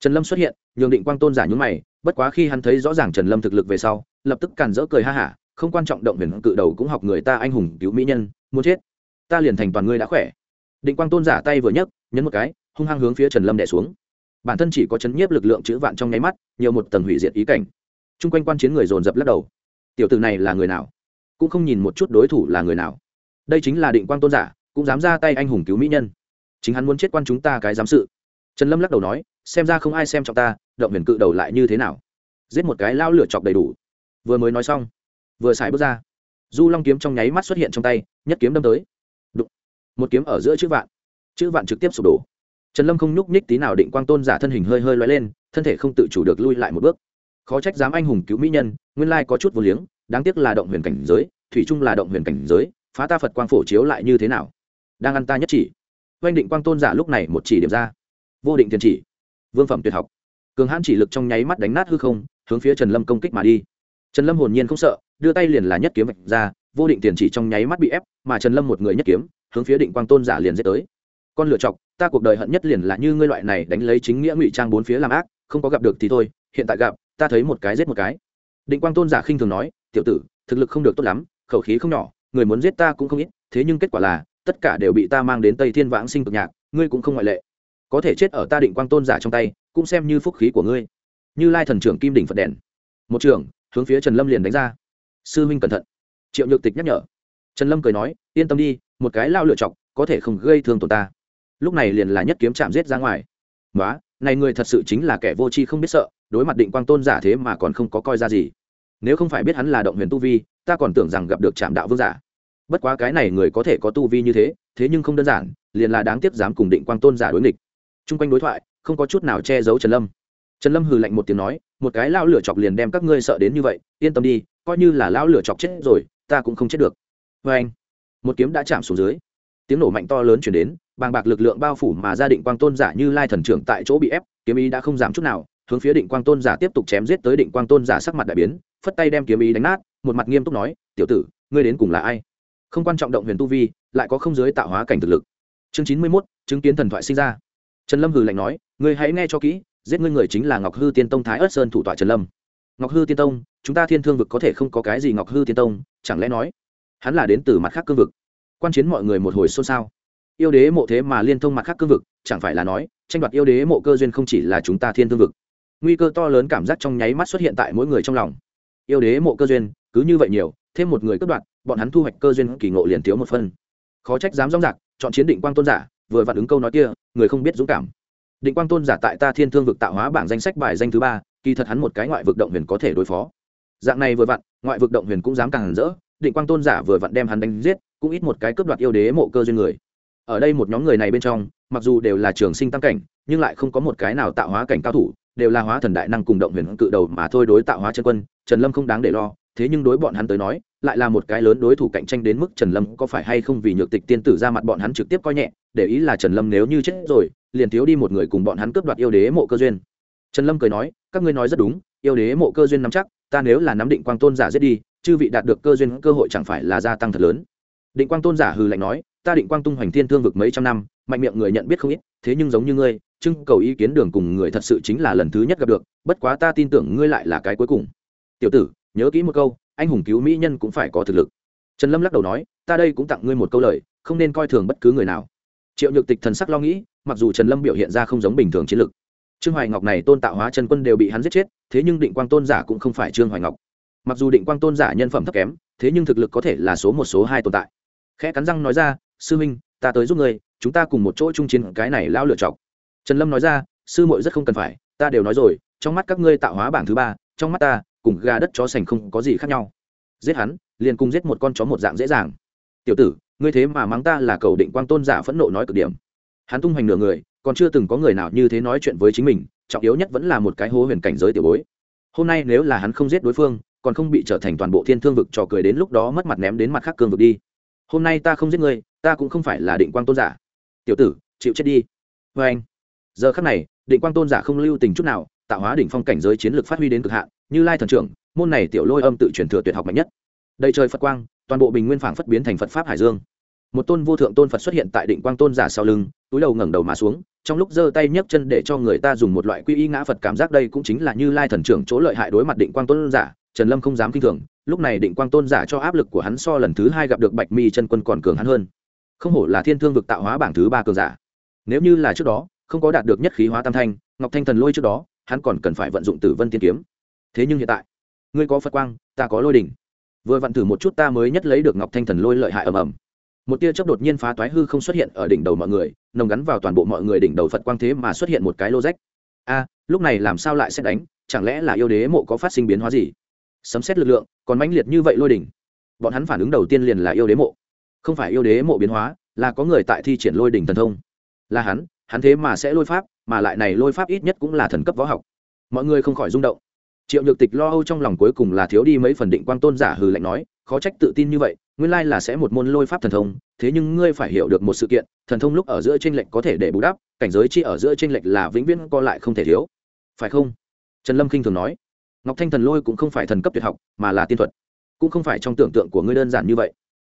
Trần lâm xuất hiện, nhường định quang tôn giả nhún mày, bất quá khi hắn thấy rõ ràng trần lâm thực lực về sau, lập tức càn rỡ cười ha hả, không quan trọng động huyền cự đầu cũng học người ta anh hùng cứu mỹ nhân, muốn chết. Ta liền thành toàn ngươi đã khỏe. Định quang tôn giả tay vừa nhấc, nhấn một cái, hung hăng hướng phía trần lâm đẻ xuống. Bản thân chỉ có chấn nhiếp lực lượng chữ vạn trong nháy mắt, nhiều một tầng hủy diệt ý cảnh. Chung quanh quan chiến người dồn dập lắc đầu. Tiểu tử này là người nào? Cũng không nhìn một chút đối thủ là người nào. Đây chính là định quang tôn giả cũng dám ra tay anh hùng cứu mỹ nhân. Chính hắn muốn chết quan chúng ta cái giám sự. Trần lâm lắc đầu nói, xem ra không ai xem trọng ta, động huyền cự đầu lại như thế nào? Giết một cái lao lửa chọc đầy đủ. Vừa mới nói xong, vừa xài bước ra. Du long kiếm trong nháy mắt xuất hiện trong tay, nhất kiếm đâm tới. Đụng. một kiếm ở giữa chữ vạn. Chữ vạn trực tiếp sụp đổ. Trần lâm không nhúc nhích tí nào định quang tôn giả thân hình hơi hơi loay lên, thân thể không tự chủ được lui lại một bước. Khó trách dám anh hùng cứu mỹ nhân, nguyên lai có chút vô liếng, đáng tiếc là động huyền cảnh giới, thủy trung là động huyền cảnh giới, phá ta phật quang phổ chiếu lại như thế nào? Đang ăn ta nhất chỉ. Oanh định quang tôn giả lúc này một chỉ điểm ra. Vô định tiền chỉ. Vương phẩm tuyệt học. Cường hãn chỉ lực trong nháy mắt đánh nát hư không, hướng phía trần lâm công kích mà đi. Trần lâm hồn nhiên không sợ, đưa tay liền là nhất kiếm vạch ra, vô định tiền chỉ trong nháy mắt bị ép, mà trần lâm một người nhất kiếm, hướng phía định quang tôn giả liền dễ tới. Con lựa chọc, ta cuộc đời hận nhất liền là như ngươi loại này đánh lấy chính nghĩa ngụy trang bốn phía làm ác, không có gặp được thì thôi, hiện tại gặp, ta thấy một cái giết một cái. Định quang tôn giả khinh thường nói, tiểu tử, thực lực không được tốt lắm, khẩu khí không nhỏ, người muốn giết ta cũng không ít, thế nhưng kết quả là tất cả đều bị ta mang đến tây thiên vãng sinh cực nhạc, ngươi cũng không ngoại lệ. Có thể chết ở ta định quang tôn giả trong tay, cũng xem như phúc khí của ngươi. Như lai thần trưởng kim đỉnh phật đèn. Một trưởng hướng phía trần lâm liền đánh ra. Sư huynh cẩn thận. Triệu nhược tịch nhắc nhở. Trần lâm cười nói, yên tâm đi, một cái lao lựa chọc, có thể không gây thương tổn ta. Lúc này liền là nhất kiếm chạm giết ra ngoài. Nói này người thật sự chính là kẻ vô tri không biết sợ, đối mặt định quang tôn giả thế mà còn không có coi ra gì. Nếu không phải biết hắn là động huyền tu vi, ta còn tưởng rằng gặp được trạm đạo vương giả bất quá cái này người có thể có tu vi như thế thế nhưng không đơn giản, liền là đáng tiếc dám cùng định quang tôn giả đối nghịch. Chung quanh đối thoại, không có chút nào che giấu trần lâm. Trần lâm hừ lạnh một tiếng nói, một cái lao lửa chọc liền đem các ngươi sợ đến như vậy, yên tâm đi, coi như là lao lửa chọc chết rồi, ta cũng không chết được. Vê anh, một kiếm đã chạm xuống dưới. Tiếng nổ mạnh to lớn chuyển đến, bàng bạc lực lượng bao phủ mà gia định quang tôn giả như lai thần trưởng tại chỗ bị ép, kiếm ý đã không giảm chút nào, hướng phía định quang tôn giả tiếp tục chém giết tới định quang tôn giả sắc mặt đại biến, phất tay đem kiếm ý đánh nát, một mặt nghiêm túc nói, tiểu tử, ngươi đến cùng là ai? Không quan trọng động huyền tu vi, lại có không giới tạo hóa cảnh thực lực. Chương chín mươi mốt, chứng kiến thần thoại sinh ra. Trần lâm hừ lạnh nói người hãy nghe cho kỹ, giết ngươi người chính là ngọc hư tiên tông thái ất sơn thủ tọa trần lâm. Ngọc hư tiên tông, chúng ta thiên thương vực có thể không có cái gì ngọc hư tiên tông, chẳng lẽ nói, hắn là đến từ mặt khác cương vực? Quan chiến mọi người một hồi xôn xao. Yêu đế mộ thế mà liên thông mặt khác cương vực, chẳng phải là nói, tranh đoạt yêu đế mộ cơ duyên không chỉ là chúng ta thiên thương vực. Nguy cơ to lớn cảm giác trong nháy mắt xuất hiện tại mỗi người trong lòng. Yêu đế mộ cơ duyên, cứ như vậy nhiều thêm một người cướp đoạt, bọn hắn thu hoạch cơ duyên kỳ ngộ liền thiếu một phân khó trách dám rong rạc, chọn chiến định quang tôn giả, vừa vặn ứng câu nói kia, người không biết dũng cảm. Định quang tôn giả tại ta thiên thương vực tạo hóa bảng danh sách bài danh thứ ba, kỳ thật hắn một cái ngoại vực động huyền có thể đối phó. Dạng này vừa vặn, ngoại vực động huyền cũng dám càng rỡ, định quang tôn giả vừa vặn đem hắn đánh giết, cũng ít một cái cướp đoạt yêu đế mộ cơ duyên người. Ở đây một nhóm người này bên trong, mặc dù đều là trường sinh tăng cảnh, nhưng lại không có một cái nào tạo hóa cảnh cao thủ, đều là hóa thần đại năng cùng động huyền cự đầu mà thôi đối tạo hóa chân quân, trần lâm không đáng để lo thế nhưng đối bọn hắn tới nói, lại là một cái lớn đối thủ cạnh tranh đến mức trần lâm có phải hay không vì nhược tịch tiên tử ra mặt bọn hắn trực tiếp coi nhẹ, để ý là trần lâm nếu như chết rồi, liền thiếu đi một người cùng bọn hắn cướp đoạt yêu đế mộ cơ duyên. Trần lâm cười nói, các ngươi nói rất đúng, yêu đế mộ cơ duyên nắm chắc, ta nếu là nắm định quang tôn giả giết đi, chư vị đạt được cơ duyên cơ hội chẳng phải là gia tăng thật lớn. Định quang tôn giả hừ lạnh nói, ta định quang tung hoành thiên thương vực mấy trăm năm, mạnh miệng người nhận biết không ít, thế nhưng giống như ngươi, trưng cầu ý kiến đường cùng người thật sự chính là lần thứ nhất gặp được, bất quá ta tin tưởng ngươi lại là cái cuối cùng. Tiểu tử nhớ kỹ một câu, anh hùng cứu mỹ nhân cũng phải có thực lực. Trần lâm lắc đầu nói, ta đây cũng tặng ngươi một câu lời, không nên coi thường bất cứ người nào. Triệu nhược tịch thần sắc lo nghĩ, mặc dù trần lâm biểu hiện ra không giống bình thường chiến lực, trương hoài ngọc này tôn tạo hóa chân quân đều bị hắn giết chết, thế nhưng định quang tôn giả cũng không phải trương hoài ngọc. Mặc dù định quang tôn giả nhân phẩm thấp kém, thế nhưng thực lực có thể là số một, số hai tồn tại. Khẽ cắn răng nói ra, sư minh, ta tới giúp ngươi, chúng ta cùng một chỗ chung chiến, cái này lao lựa chọc trần lâm nói ra, sư muội rất không cần phải, ta đều nói rồi, trong mắt các ngươi tạo hóa bảng thứ ba, trong mắt ta cùng gà đất chó sành không có gì khác nhau. Giết hắn, liền cùng giết một con chó một dạng dễ dàng. Tiểu tử, ngươi thế mà mắng ta là cầu định quang tôn giả phẫn nộ nói cực điểm. Hắn tung hoành nửa người, còn chưa từng có người nào như thế nói chuyện với chính mình, trọng yếu nhất vẫn là một cái hố huyền cảnh giới tiểu bối. Hôm nay nếu là hắn không giết đối phương, còn không bị trở thành toàn bộ thiên thương vực trò cười đến lúc đó mất mặt ném đến mặt khác cương vực đi. Hôm nay ta không giết ngươi, ta cũng không phải là định quang tôn giả. Tiểu tử, chịu chết đi. Vê anh giờ khắc này, định quang tôn giả không lưu tình chút nào, tạo hóa đỉnh phong cảnh giới chiến lược phát huy đến cực hạn như lai thần trưởng, môn này tiểu lôi âm tự truyền thừa tuyệt học mạnh nhất. Đầy trời phật quang, toàn bộ bình nguyên phảng phất biến thành phật pháp hải dương. Một tôn vô thượng tôn phật xuất hiện tại định quang tôn giả sau lưng, túi đầu ngẩng đầu mà xuống, trong lúc giơ tay nhấc chân để cho người ta dùng một loại quy y ngã phật cảm giác đây cũng chính là như lai thần trưởng chỗ lợi hại đối mặt định quang tôn giả, trần lâm không dám k i n h thường, lúc này định quang tôn giả cho áp lực của hắn so lần thứ hai gặp được bạch mi chân quân còn cường hắn hơn. Không hổ là thiên thương vực tạo hóa bảng thứ ba cường giả. Nếu như là trước đó, không có đạt được nhất khí hóa tam thanh, ngọc thanh thần lôi trước đó, hắn còn cần phải vận dụng tử vân tiên kiếm thế nhưng hiện tại, ngươi có phật quang, ta có lôi đỉnh. Vừa vặn thử một chút ta mới nhất lấy được ngọc thanh thần lôi lợi hại ầm ầm. Một tia chớp đột nhiên phá toái hư không xuất hiện ở đỉnh đầu mọi người, nồng gắn vào toàn bộ mọi người đỉnh đầu phật quang thế mà xuất hiện một cái lô rách. A, lúc này làm sao lại sẽ đánh? Chẳng lẽ là yêu đế mộ có phát sinh biến hóa gì? Sấm xét lực lượng, còn mãnh liệt như vậy lôi đỉnh. Bọn hắn phản ứng đầu tiên liền là yêu đế mộ. Không phải yêu đế mộ biến hóa, là có người tại thi triển lôi đỉnh thần thông. Là hắn hắn thế mà sẽ lôi pháp, mà lại này lôi pháp ít nhất cũng là thần cấp võ học. Mọi người không khỏi rung động triệu nhược tịch lo âu trong lòng cuối cùng là thiếu đi mấy phần định quang tôn giả hừ lạnh nói, khó trách tự tin như vậy, nguyên lai là sẽ một môn lôi pháp thần thông, thế nhưng ngươi phải hiểu được một sự kiện, thần thông lúc ở giữa tranh lệch có thể để bù đắp, cảnh giới chi ở giữa tranh lệch là vĩnh viễn co lại không thể thiếu. Phải không? Trần lâm k i n h thường nói. Ngọc thanh thần lôi cũng không phải thần cấp tuyệt học, mà là tiên thuật. Cũng không phải trong tưởng tượng của ngươi đơn giản như vậy.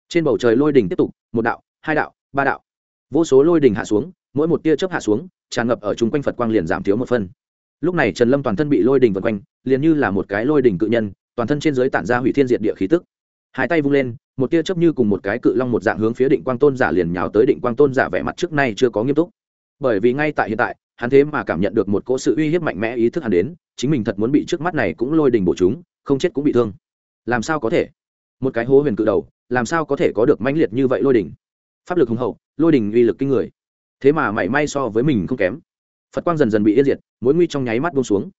Trên bầu trời lôi đình tiếp tục, một đạo, hai đạo, ba đạo. Vô số lôi đình hạ xuống, mỗi một tia chớp hạ xuống, tràn ngập ở chung quanh phật quang liền giảm thiếu một phân lúc này trần lâm toàn thân bị lôi đình vân quanh, liền như là một cái lôi đình cự nhân, toàn thân trên giới tản ra hủy thiên diệt địa khí tức. Hai tay vung lên, một tia chớp như cùng một cái cự long một dạng hướng phía định quang tôn giả liền nhào tới định quang tôn giả vẻ mặt trước nay chưa có nghiêm túc. Bởi vì ngay tại hiện tại, hắn thế mà cảm nhận được một cỗ sự uy hiếp mạnh mẽ ý thức hắn đến, chính mình thật muốn bị trước mắt này cũng lôi đình bổ chúng, không chết cũng bị thương. Làm sao có thể? Một cái hố huyền cự đầu, làm sao có thể có được mãnh liệt như vậy lôi đình? Pháp lực hùng hậu, lôi đình uy lực kinh người. Thế mà mảy may so với mình không kém phật quang dần dần bị yên diệt, mối nguy trong nháy mắt buông xuống.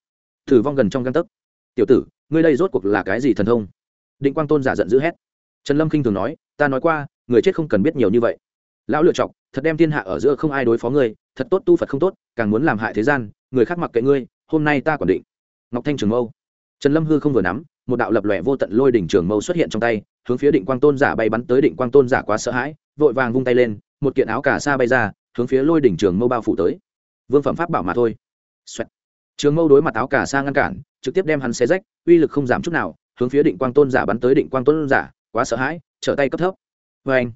Thử vong gần trong găng tấc. Tiểu tử, ngươi đây rốt cuộc là cái gì thần thông? Định quang tôn giả giận dữ hét. Trần lâm k i n h thường nói, ta nói qua, người chết không cần biết nhiều như vậy. Lão lựa chọc, thật đem thiên hạ ở giữa không ai đối phó ngươi, thật tốt tu phật không tốt, càng muốn làm hại thế gian, người khác mặc kệ ngươi, hôm nay ta còn định. Ngọc thanh trường mâu. Trần lâm hư không vừa nắm, một đạo lập lòe vô tận lôi đỉnh trường mâu xuất hiện trong tay, hướng phía định quang tôn giả bay bắn tới. Định quang tôn giả quá sợ hãi, vội vàng vung tay lên, một kiện áo cả sa bay ra, hướng phía lôi đỉnh trường mâu bao phủ tới vương phẩm pháp bảo mà thôi、Xoẹt. trường mâu đối mặt áo cả sa ngăn cản, trực tiếp đem hắn xé rách, uy lực không giảm chút nào, hướng phía định quang tôn giả bắn tới định quang tôn giả, quá sợ hãi, trở tay cấp thấp. Vê anh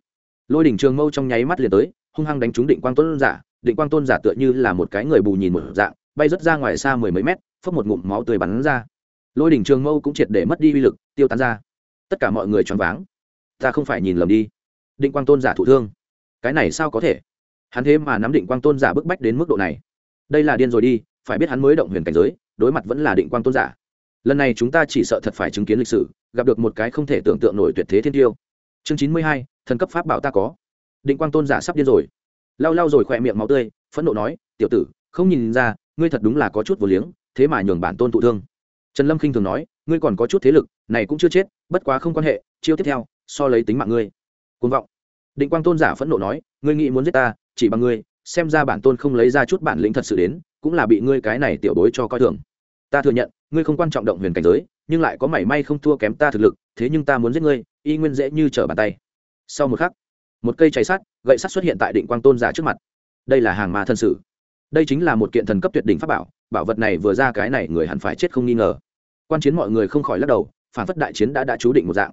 lôi đỉnh trường mâu trong nháy mắt liền tới, hung hăng đánh trúng định quang tôn giả, định quang tôn giả tựa như là một cái người bù nhìn một dạng, bay rớt ra ngoài xa mười mấy mét phấp một ngụm máu tươi bắn ra. Lôi đỉnh trường mâu cũng triệt để mất đi uy lực, tiêu tán ra. Tất cả mọi người choáng váng. Ta không phải nhìn lầm đi. Định quang tôn giả thụ thương. Cái này sao có thể? Hắn thế mà nắm định quang tôn giả bức bách đến mức độ này đây là điên rồi đi, phải biết hắn mới động huyền cảnh giới, đối mặt vẫn là định quang tôn giả. Lần này chúng ta chỉ sợ thật phải chứng kiến lịch sử, gặp được một cái không thể tưởng tượng nổi tuyệt thế thiên tiêu. Chương chín mươi hai, thần cấp pháp bảo ta có. Định quang tôn giả sắp điên rồi. Lau lau rồi khỏe miệng máu tươi, phẫn nộ nói, tiểu tử, không nhìn ra, ngươi thật đúng là có chút vô liếng, thế mà nhường bản tôn thụ thương. Trần lâm k i n h thường nói, ngươi còn có chút thế lực, này cũng chưa chết, bất quá không quan hệ, chiêu tiếp theo, so lấy tính mạng ngươi. Côn vọng. Định quang tôn giả phẫn nộ nói, ngươi nghĩ muốn giết ta, chỉ bằng ngươi xem ra bản tôn không lấy ra chút bản lĩnh thật sự đến, cũng là bị ngươi cái này tiểu bối cho coi thường. Ta thừa nhận, ngươi không quan trọng động huyền cảnh giới, nhưng lại có mảy may không thua kém ta thực lực, thế nhưng ta muốn giết ngươi, y nguyên dễ như trở bàn tay. Sau một khắc, một cây cháy sắt, gậy sắt xuất hiện tại định quang tôn giả trước mặt. Đây là hàng ma thân sử đây chính là một kiện thần cấp tuyệt đỉnh pháp bảo bảo vật này vừa ra cái này người hẳn phải chết không nghi ngờ. Quan chiến mọi người không khỏi lắc đầu, phản phất đại chiến đã đã chú định một dạng.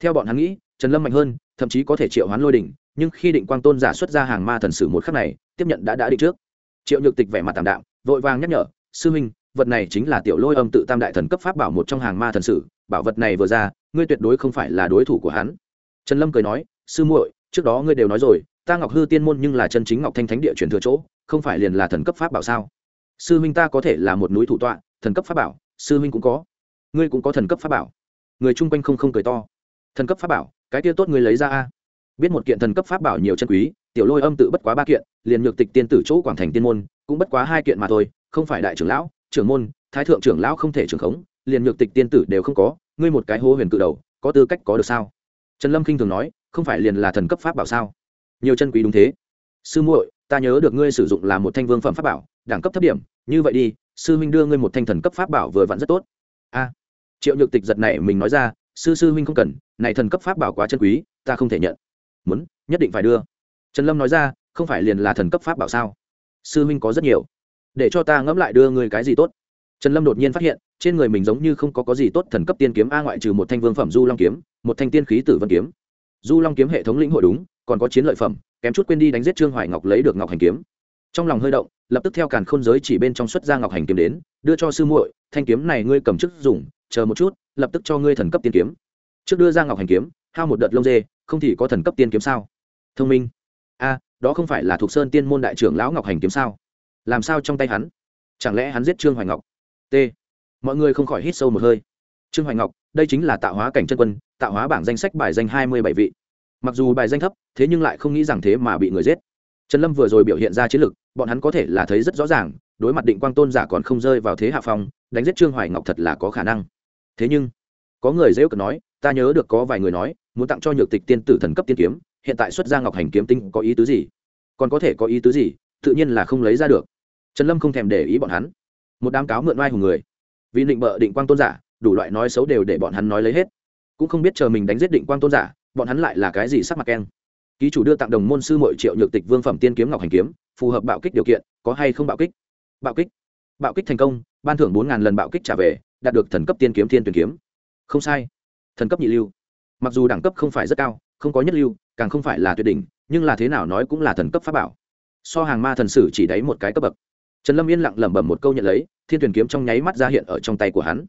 Theo bọn hắn nghĩ, trần lâm mạnh hơn, thậm chí có thể triệu hoán lôi đỉnh, nhưng khi định quang tôn giả xuất ra hàng ma thần sử một khắc này tiếp nhận đã đã đi trước. Triệu nhược tịch vẻ mặt tạm đạm, vội vàng nhắc nhở, sư minh vật này chính là tiểu lôi âm tự tam đại thần cấp pháp bảo một trong hàng ma thần sử, bảo vật này vừa ra, ngươi tuyệt đối không phải là đối thủ của hắn. Trần lâm cười nói, sư muội, trước đó ngươi đều nói rồi, ta ngọc hư tiên môn nhưng là chân chính ngọc thanh thánh địa truyền thừa chỗ, không phải liền là thần cấp pháp bảo sao? Sư huynh ta có thể là một núi thủ tọa, thần cấp pháp bảo, sư huynh cũng có. Ngươi cũng có thần cấp pháp bảo. Người chung quanh không không cười to. Thần cấp pháp bảo, cái kia tốt ngươi lấy ra a biết một kiện thần cấp pháp bảo nhiều chân quý, tiểu lôi âm tự bất quá ba kiện, liền nhược tịch tiên tử chỗ quảng thành tiên môn, cũng bất quá hai kiện mà thôi, không phải đại trưởng lão, trưởng môn, thái thượng trưởng lão không thể trưởng khống, liền nhược tịch tiên tử đều không có, ngươi một cái hô huyền cự đầu, có tư cách có được sao? Trần lâm k i n h thường nói, không phải liền là thần cấp pháp bảo sao? Nhiều chân quý đúng thế. Sư muội, ta nhớ được ngươi sử dụng là một thanh vương phẩm pháp bảo, đẳng cấp thấp điểm, như vậy đi, sư huynh đưa ngươi một thanh thần cấp pháp bảo vừa vặn rất tốt. A. Triệu nhược tịch giật này mình nói ra, sư sư huynh không cần, này thần cấp pháp bảo quá chân quý, ta không thể nhận muốn, nhất định phải đưa. Trần lâm nói ra, không phải liền là thần cấp pháp bảo sao? Sư huynh có rất nhiều. Để cho ta ngẫm lại đưa ngươi cái gì tốt. Trần lâm đột nhiên phát hiện, trên người mình giống như không có có gì tốt thần cấp tiên kiếm a ngoại trừ một thanh vương phẩm du long kiếm, một thanh tiên khí tử vân kiếm. Du long kiếm hệ thống lĩnh hội đúng, còn có chiến lợi phẩm, kém chút quên đi đánh giết trương hoài ngọc lấy được ngọc hành kiếm. Trong lòng hơi động, lập tức theo càn khôn giới chỉ bên trong xuất ra ngọc hành kiếm đến, đưa cho sư muội, thanh kiếm này ngươi cầm chức dùng, chờ một chút, lập tức cho ngươi thần cấp tiên kiếm. Trước đưa ra ngọc hành kiếm, hao một đợt lông dê không thì có thần cấp tiên kiếm sao? Thông minh. A, đó không phải là thuộc sơn tiên môn đại trưởng lão ngọc hành kiếm sao? Làm sao trong tay hắn? Chẳng lẽ hắn giết trương hoài ngọc? T. Mọi người không khỏi hít sâu một hơi. Trương hoài ngọc, đây chính là tạo hóa cảnh chân quân, tạo hóa bảng danh sách bài danh hai mươi bảy vị. Mặc dù bài danh thấp, thế nhưng lại không nghĩ rằng thế mà bị người giết. Trần lâm vừa rồi biểu hiện ra chiến lực, bọn hắn có thể là thấy rất rõ ràng, đối mặt định quang tôn giả còn không rơi vào thế hạ phong, đánh giết trương hoài ngọc thật là có khả năng. Thế nhưng, có người dễ cận nói, ta nhớ được có vài người nói muốn tặng cho nhược tịch tiên tử thần cấp tiên kiếm, hiện tại xuất ra ngọc hành kiếm tinh có ý tứ gì? Còn có thể có ý tứ gì? Tự nhiên là không lấy ra được. Trần lâm không thèm để ý bọn hắn. Một đám cáo mượn oai hùng người. Vì định bợ định quang tôn giả, đủ loại nói xấu đều để bọn hắn nói lấy hết. Cũng không biết chờ mình đánh giết định quang tôn giả, bọn hắn lại là cái gì sắc mặt keng. Ký chủ đưa tặng đồng môn sư mội triệu nhược tịch vương phẩm tiên kiếm ngọc hành kiếm, phù hợp bạo kích điều kiện, có hay không bạo kích? Bạo kích. Bạo kích thành công, ban thưởng bốn lần bạo kích trả về, đạt được thần cấp tiên kiếm thiên tuyển kiếm. Không sai. Thần cấp nhị lưu mặc dù đẳng cấp không phải rất cao, không có nhất lưu, càng không phải là tuyệt đỉnh, nhưng là thế nào nói cũng là thần cấp pháp bảo. So hàng ma thần sử chỉ đáy một cái cấp bậc. Trần lâm yên lặng lẩm bẩm một câu nhận lấy, thiên tuyển kiếm trong nháy mắt ra hiện ở trong tay của hắn.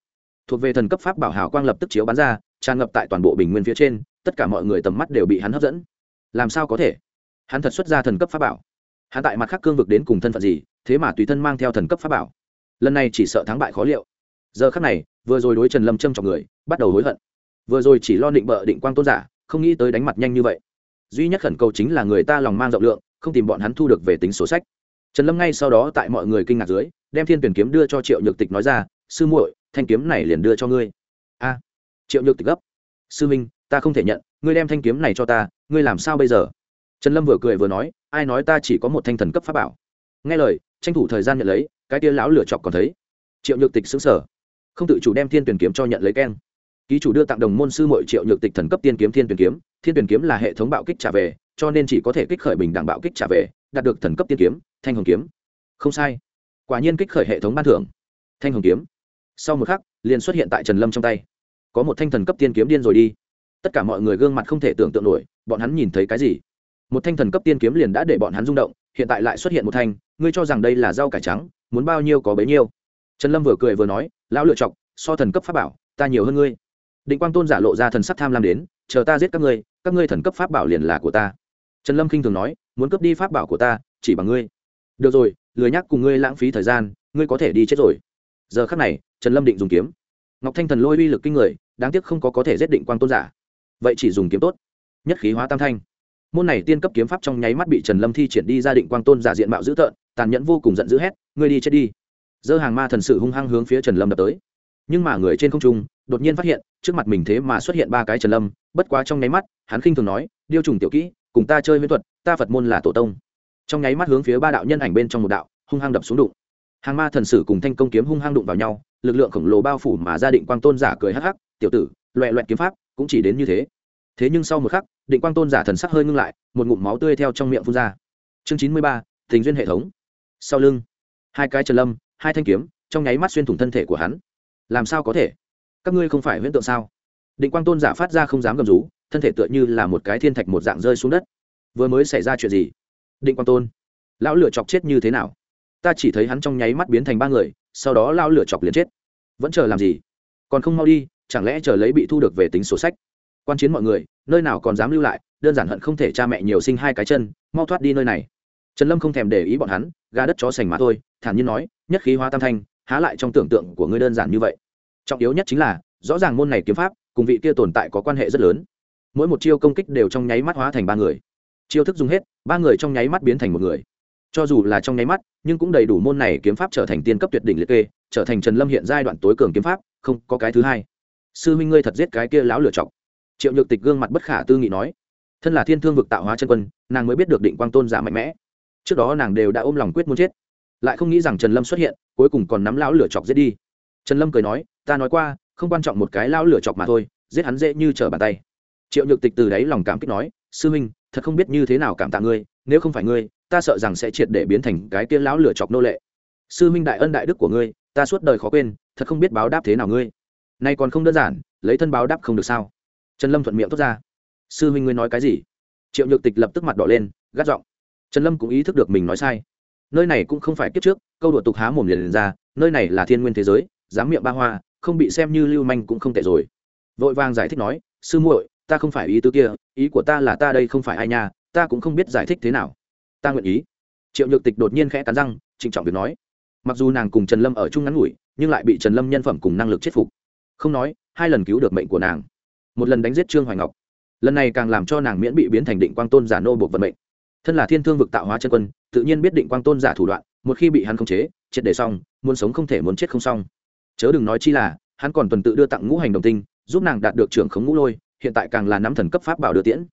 Thuộc về thần cấp pháp bảo hào quang lập tức chiếu bắn ra, tràn ngập tại toàn bộ bình nguyên phía trên, tất cả mọi người tầm mắt đều bị hắn hấp dẫn. Làm sao có thể? Hắn thật xuất ra thần cấp pháp bảo. Hắn tại mặt khác cương vực đến cùng thân phận gì, thế mà tùy thân mang theo thần cấp pháp bảo. Lần này chỉ sợ thắng bại khó liệu. Giờ khắc này, vừa rồi đối trần lâm châm trọng người, bắt đầu hối hận vừa rồi chỉ lo định bợ định quang tôn giả, không nghĩ tới đánh mặt nhanh như vậy. Duy nhất khẩn cầu chính là người ta lòng mang rộng lượng, không tìm bọn hắn thu được về tính sổ sách. Trần lâm ngay sau đó tại mọi người kinh ngạc dưới, đem thiên tuyển kiếm đưa cho triệu nhược tịch nói ra, sư muội, thanh kiếm này liền đưa cho ngươi. A. Triệu nhược tịch gấp. Sư minh, ta không thể nhận, ngươi đem thanh kiếm này cho ta, ngươi làm sao bây giờ? Trần lâm vừa cười vừa nói, ai nói ta chỉ có một thanh thần cấp pháp bảo? Nghe lời, tranh thủ thời gian nhận lấy, cái tia lão lửa chọc còn thấy. Triệu nhược tịch xứng sở không tự chủ đem thiên tuyển kiếm cho nhận lấy keng ký chủ đưa tặng đồng môn sư mội triệu nhược tịch thần cấp tiên kiếm thiên tuyển kiếm. Thiên tuyển kiếm là hệ thống bạo kích trả về, cho nên chỉ có thể kích khởi bình đẳng bạo kích trả về, đạt được thần cấp tiên kiếm, thanh hồng kiếm. Không sai. Quả nhiên kích khởi hệ thống ban thưởng. Thanh hồng kiếm. Sau một khắc, liền xuất hiện tại trần lâm trong tay. Có một thanh thần cấp tiên kiếm điên rồi đi. Tất cả mọi người gương mặt không thể tưởng tượng nổi, bọn hắn nhìn thấy cái gì? Một thanh thần cấp tiên kiếm liền đã để bọn hắn rung động, hiện tại lại xuất hiện một thanh, ngươi cho rằng đây là rau cải trắng, muốn bao nhiêu có bấy nhiêu. Trần lâm vừa cười vừa nói, lão lựa chọc, so thần cấp pháp bảo, ta nhiều hơn ngươi định quang tôn giả lộ ra thần sắc tham lam đến, chờ ta giết các ngươi các ngươi thần cấp pháp bảo liền là của ta. Trần lâm k i n h thường nói, muốn cướp đi pháp bảo của ta, chỉ bằng ngươi. Được rồi, lười nhắc cùng ngươi lãng phí thời gian, ngươi có thể đi chết rồi. Giờ khắc này, trần lâm định dùng kiếm. Ngọc thanh thần lôi uy lực kinh người, đáng tiếc không có có thể giết định quang tôn giả. Vậy chỉ dùng kiếm tốt. Nhất khí hóa tam thanh. Môn này tiên cấp kiếm pháp trong nháy mắt bị trần lâm thi triển đi ra định quang tôn giả diện mạo dữ tợn, tàn nhẫn vô cùng giận dữ hét, ngươi đi chết đi. Dơ hàng ma thần sự hung hăng hướng phía trần lâm đập tới. Nhưng mà người trên không trung đột nhiên phát hiện, trước mặt mình thế mà xuất hiện ba cái trần lâm, bất quá trong nháy mắt, hắn khinh thường nói, điêu trùng tiểu kỹ, cùng ta chơi huyễn thuật, ta phật môn là tổ tông. Trong nháy mắt hướng phía ba đạo nhân ảnh bên trong một đạo, hung hăng đập xuống đụng. Hàng ma thần sử cùng thanh công kiếm hung hăng đụng vào nhau, lực lượng khổng lồ bao phủ mà gia định quang tôn giả cười hắc hắc, tiểu tử, loẹ loẹt kiếm pháp, cũng chỉ đến như thế. Thế nhưng sau một khắc, định quang tôn giả thần sắc hơi ngưng lại, một ngụm máu tươi theo trong miệng phun ra. Chương chín mươi ba, tình duyên hệ thống. Sau lưng, hai cái trần lâm, hai thanh kiếm, trong nháy mắt xuyên thủng thân thể của hắn. Làm sao có thể? Các ngươi không phải huyễn tượng sao? Định quang tôn giả phát ra không dám gầm rú, thân thể tựa như là một cái thiên thạch một dạng rơi xuống đất. Vừa mới xảy ra chuyện gì? Định quang tôn, lão lửa chọc chết như thế nào? Ta chỉ thấy hắn trong nháy mắt biến thành ba người, sau đó lao lửa chọc liền chết. Vẫn chờ làm gì? Còn không mau đi, chẳng lẽ chờ lấy bị thu được về tính sổ sách? Quan chiến mọi người, nơi nào còn dám lưu lại, đơn giản hận không thể cha mẹ nhiều sinh hai cái chân, mau thoát đi nơi này. Trần lâm không thèm để ý bọn hắn ga đất chó sành mà thôi, thản nhiên nói, nhất khí hóa tam thanh, há lại trong tưởng tượng của ngươi đơn giản như vậy? Trọng yếu nhất chính là, rõ ràng môn này kiếm pháp, cùng vị kia tồn tại có quan hệ rất lớn. Mỗi một chiêu công kích đều trong nháy mắt hóa thành ba người. Chiêu thức dùng hết, ba người trong nháy mắt biến thành một người. Cho dù là trong nháy mắt, nhưng cũng đầy đủ môn này kiếm pháp trở thành tiên cấp tuyệt đỉnh liệt kê, trở thành trần lâm hiện giai đoạn tối cường kiếm pháp, không có cái thứ hai. Sư minh ngươi thật giết cái kia lão lựa chọc. Triệu nhược tịch gương mặt bất khả tư nghị nói. Thân là thiên thương vực tạo hóa chân quân, nàng mới biết được định quang tôn giả mạnh mẽ. Trước đó nàng đều đã ôm lòng quyết muốn chết. Lại không nghĩ rằng trần lâm xuất hiện, cuối cùng còn nắm lão lửa chọc giết đi trần lâm cười nói ta nói qua không quan trọng một cái lão lửa chọc mà thôi giết hắn dễ như trở bàn tay. Triệu nhược tịch từ đáy lòng cảm kích nói sư huynh thật không biết như thế nào cảm tạ ngươi nếu không phải ngươi ta sợ rằng sẽ triệt để biến thành cái kia lão lửa chọc nô lệ. Sư huynh đại ân đại đức của ngươi ta suốt đời khó quên thật không biết báo đáp thế nào ngươi. Nay còn không đơn giản lấy thân báo đáp không được sao? Trần lâm thuận miệng thốt ra. Sư huynh ngươi nói cái gì? Triệu nhược tịch lập tức mặt đỏ lên gắt giọng. Trần lâm cũng ý thức được mình nói sai. Nơi này cũng không phải kiếp trước câu đùa tục há mồm liền, liền ra nơi này là thiên nguyên thế giới dám miệng ba hoa, không bị xem như lưu manh cũng không tệ rồi. Vội vàng giải thích nói, sư muội, ta không phải ý tứ kia, ý của ta là ta đây không phải ai nha, ta cũng không biết giải thích thế nào. Ta nguyện ý. Triệu nhược tịch đột nhiên khẽ cắn răng, trịnh trọng việc nói. Mặc dù nàng cùng trần lâm ở chung ngắn ngủi, nhưng lại bị trần lâm nhân phẩm cùng năng lực chết phục. Không nói, hai lần cứu được mệnh của nàng. Một lần đánh giết trương hoài ngọc. Lần này càng làm cho nàng miễn bị biến thành định quang tôn giả nô buộc vận mệnh. Thân là thiên thương vực tạo hóa chân quân, tự nhiên biết định quang tôn giả thủ đoạn, một khi bị hắn khống chế, triệt để xong, muốn sống không thể muốn chết không xong chớ đừng nói chi là, hắn còn tuần tự đưa tặng ngũ hành đồng tinh, giúp nàng đạt được trưởng khống ngũ lôi, hiện tại càng là nắm thần cấp pháp bảo đưa tiễn.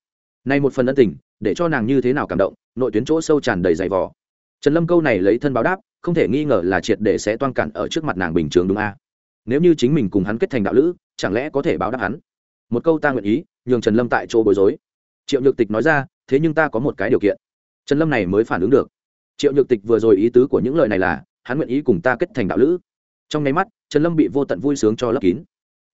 Nay một phần ân tình, để cho nàng như thế nào cảm động, nội tuyến chỗ sâu tràn đầy dày vò. Trần lâm câu này lấy thân báo đáp, không thể nghi ngờ là triệt để sẽ toan cản ở trước mặt nàng bình thường đúng a. Nếu như chính mình cùng hắn kết thành đạo lữ, chẳng lẽ có thể báo đáp hắn? Một câu ta nguyện ý, nhường trần lâm tại chỗ bối rối. Triệu nhược tịch nói ra, thế nhưng ta có một cái điều kiện. Trần lâm này mới phản ứng được. Triệu nhược tịch vừa rồi ý tứ của những lời này là, hắn nguyện ý cùng ta kết thành đạo lữ. Trong nháy mắt trần lâm bị vô tận vui sướng cho lấp kín.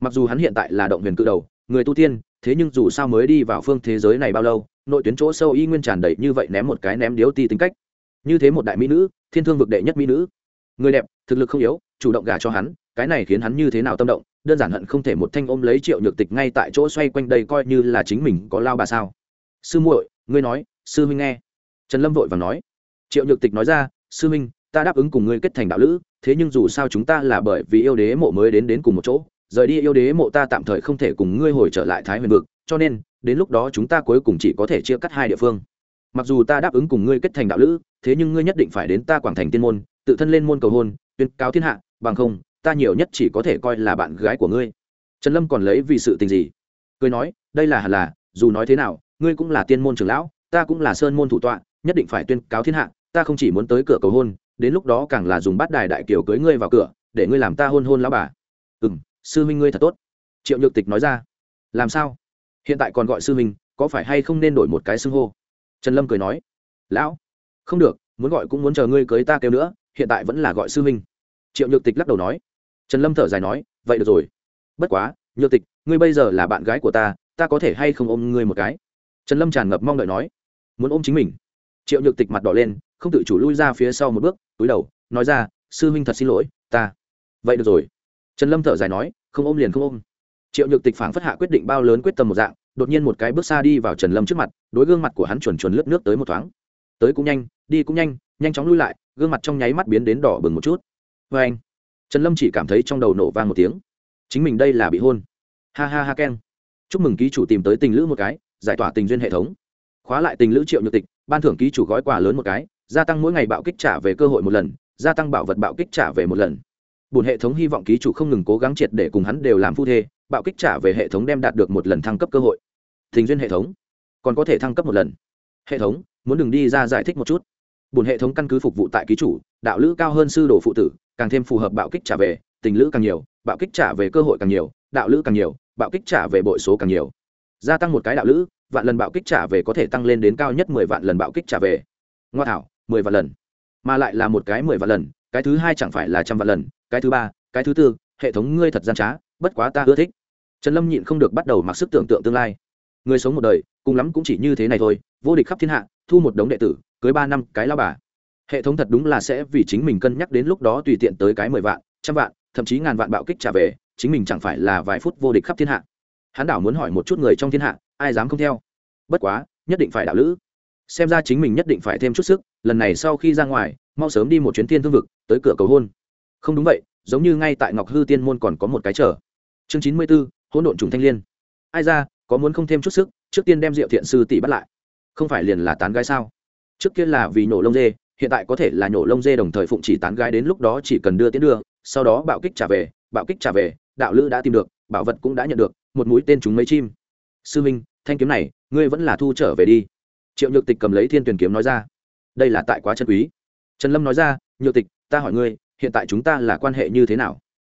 Mặc dù hắn hiện tại là động huyền cự đầu, người tu tiên, thế nhưng dù sao mới đi vào phương thế giới này bao lâu, nội tuyến chỗ sâu y nguyên tràn đầy như vậy ném một cái ném điếu ti tính cách. Như thế một đại mỹ nữ, thiên thương vực đệ nhất mỹ nữ. Người đẹp, thực lực không yếu, chủ động gả cho hắn, cái này khiến hắn như thế nào tâm động, đơn giản hận không thể một thanh ôm lấy triệu nhược tịch ngay tại chỗ xoay quanh đây coi như là chính mình có lao bà sao. Sư muội, ngươi nói, sư huynh nghe. Trần lâm vội và nói. Triệu nhược tịch nói ra, sư huynh, ta đáp ứng cùng ngươi kết thành đạo lữ thế nhưng dù sao chúng ta là bởi vì yêu đế mộ mới đến đến cùng một chỗ, rời đi yêu đế mộ ta tạm thời không thể cùng ngươi hồi trở lại thái huyền vực, cho nên, đến lúc đó chúng ta cuối cùng chỉ có thể chia cắt hai địa phương. Mặc dù ta đáp ứng cùng ngươi kết thành đạo lữ, thế nhưng ngươi nhất định phải đến ta quảng thành tiên môn, tự thân lên môn cầu hôn, tuyên cáo thiên hạ, bằng không, ta nhiều nhất chỉ có thể coi là bạn gái của ngươi. Trần lâm còn lấy vì sự tình gì? Cười nói, đây là hẳn là, dù nói thế nào, ngươi cũng là tiên môn trưởng lão, ta cũng là sơn môn thủ tọa, nhất định phải tuyên cáo thiên hạ, ta không chỉ muốn tới cửa cầu hôn đến lúc đó càng là dùng bát đài đại kiều cưới ngươi vào cửa, để ngươi làm ta hôn hôn lão bà. Ừ m sư minh ngươi thật tốt. Triệu nhược tịch nói ra. Làm sao? Hiện tại còn gọi sư minh có phải hay không nên đổi một cái xưng hô? Trần lâm cười nói. Lão, không được, muốn gọi cũng muốn chờ ngươi cưới ta kêu nữa, hiện tại vẫn là gọi sư minh triệu nhược tịch lắc đầu nói. Trần lâm thở dài nói, vậy được rồi. Bất quá, nhược tịch, ngươi bây giờ là bạn gái của ta ta có thể hay không ôm ngươi một cái? Trần lâm tràn ngập mong đợi nói. Muốn ôm chính mình. Triệu nhược tịch mặt đỏ lên không tự chủ lui ra phía sau một bước, túi đầu, nói ra, sư huynh thật xin lỗi, ta. Vậy được rồi. Trần lâm thở dài nói, không ôm liền không ôm. Triệu nhược tịch phản phất hạ quyết định bao lớn quyết tâm một dạng, đột nhiên một cái bước xa đi vào trần lâm trước mặt, đối gương mặt của hắn chuẩn chuẩn lướt nước tới một thoáng. Tới cũng nhanh, đi cũng nhanh nhanh chóng lui lại, gương mặt trong nháy mắt biến đến đỏ bừng một chút. Vê anh. Trần lâm chỉ cảm thấy trong đầu nổ vang một tiếng. Chính mình đây là bị hôn. Ha ha ha keng. Chúc mừng ký chủ tìm tới tình lữ một cái, giải tỏa tình duyên hệ thống. Khóa lại tình lữ triệu nhược tịch, ban thưởng ký chủ gói quà lớn một cái gia tăng mỗi ngày bạo kích trả về cơ hội một lần, gia tăng bảo vật bạo kích trả về một lần. Bùn hệ thống hy vọng ký chủ không ngừng cố gắng triệt để cùng hắn đều làm phu thê, bạo kích trả về hệ thống đem đạt được một lần thăng cấp cơ hội. Thình duyên hệ thống, còn có thể thăng cấp một lần. Hệ thống, muốn đừng đi ra giải thích một chút. Bùn hệ thống căn cứ phục vụ tại ký chủ, đạo lữ cao hơn sư đồ phụ tử, càng thêm phù hợp bạo kích trả về, tình lữ càng nhiều, bạo kích trả về cơ hội càng nhiều, đạo lữ càng nhiều, bạo kích trả về bội số càng nhiều. Gia tăng một cái đạo lữ, vạn lần bạo kích trả về có thể tăng lên đến cao nhất mười vạn lần bạo kích trả về. Ngoa thảo mười vạn lần, mà lại là một cái mười vạn lần, cái thứ hai chẳng phải là trăm vạn lần, cái thứ ba, cái thứ tư, hệ thống ngươi thật gian trá, bất quá ta ưa thích. Trần lâm nhịn không được bắt đầu mặc sức tưởng tượng tương lai. Người sống một đời, cùng lắm cũng chỉ như thế này thôi, vô địch khắp thiên hạ, thu một đống đệ tử, cưới ba năm cái lao bà. Hệ thống thật đúng là sẽ vì chính mình cân nhắc đến lúc đó tùy tiện tới cái mười vạn, trăm vạn, thậm chí ngàn vạn bạo kích trả về, chính mình chẳng phải là vài phút vô địch khắp thiên hạ. Hắn đảo muốn hỏi một chút người trong thiên hạ, ai dám không theo? Bất quá, nhất định phải đạo lữ xem ra chính mình nhất định phải thêm chút sức, lần này sau khi ra ngoài, mau sớm đi một chuyến thiên thương vực, tới cửa cầu hôn. Không đúng vậy, giống như ngay tại ngọc hư tiên môn còn có một cái chờ. Chương chín mươi b ố hỗn độn trùng thanh liên. Ai ra, có muốn không thêm chút sức, trước tiên đem diệu thiện sư tỷ bắt lại. Không phải liền là tán gái sao? Trước kia là vì nổ lông dê, hiện tại có thể là nhổ lông dê đồng thời phụng chỉ tán gái đến lúc đó chỉ cần đưa tiến đưa, sau đó bạo kích trả về, bạo kích trả về, đạo lữ đã tìm được, bảo vật cũng đã nhận được, một mũi tên chúng mấy chim. Sư minh, thanh kiếm này, ngươi vẫn là thu trở về đi triệu nhược tịch cầm lấy thiên tuyển kiếm nói ra, đây là tại quá chân quý. Trần lâm nói ra, nhược tịch, ta hỏi ngươi, hiện tại chúng ta là quan hệ như thế nào?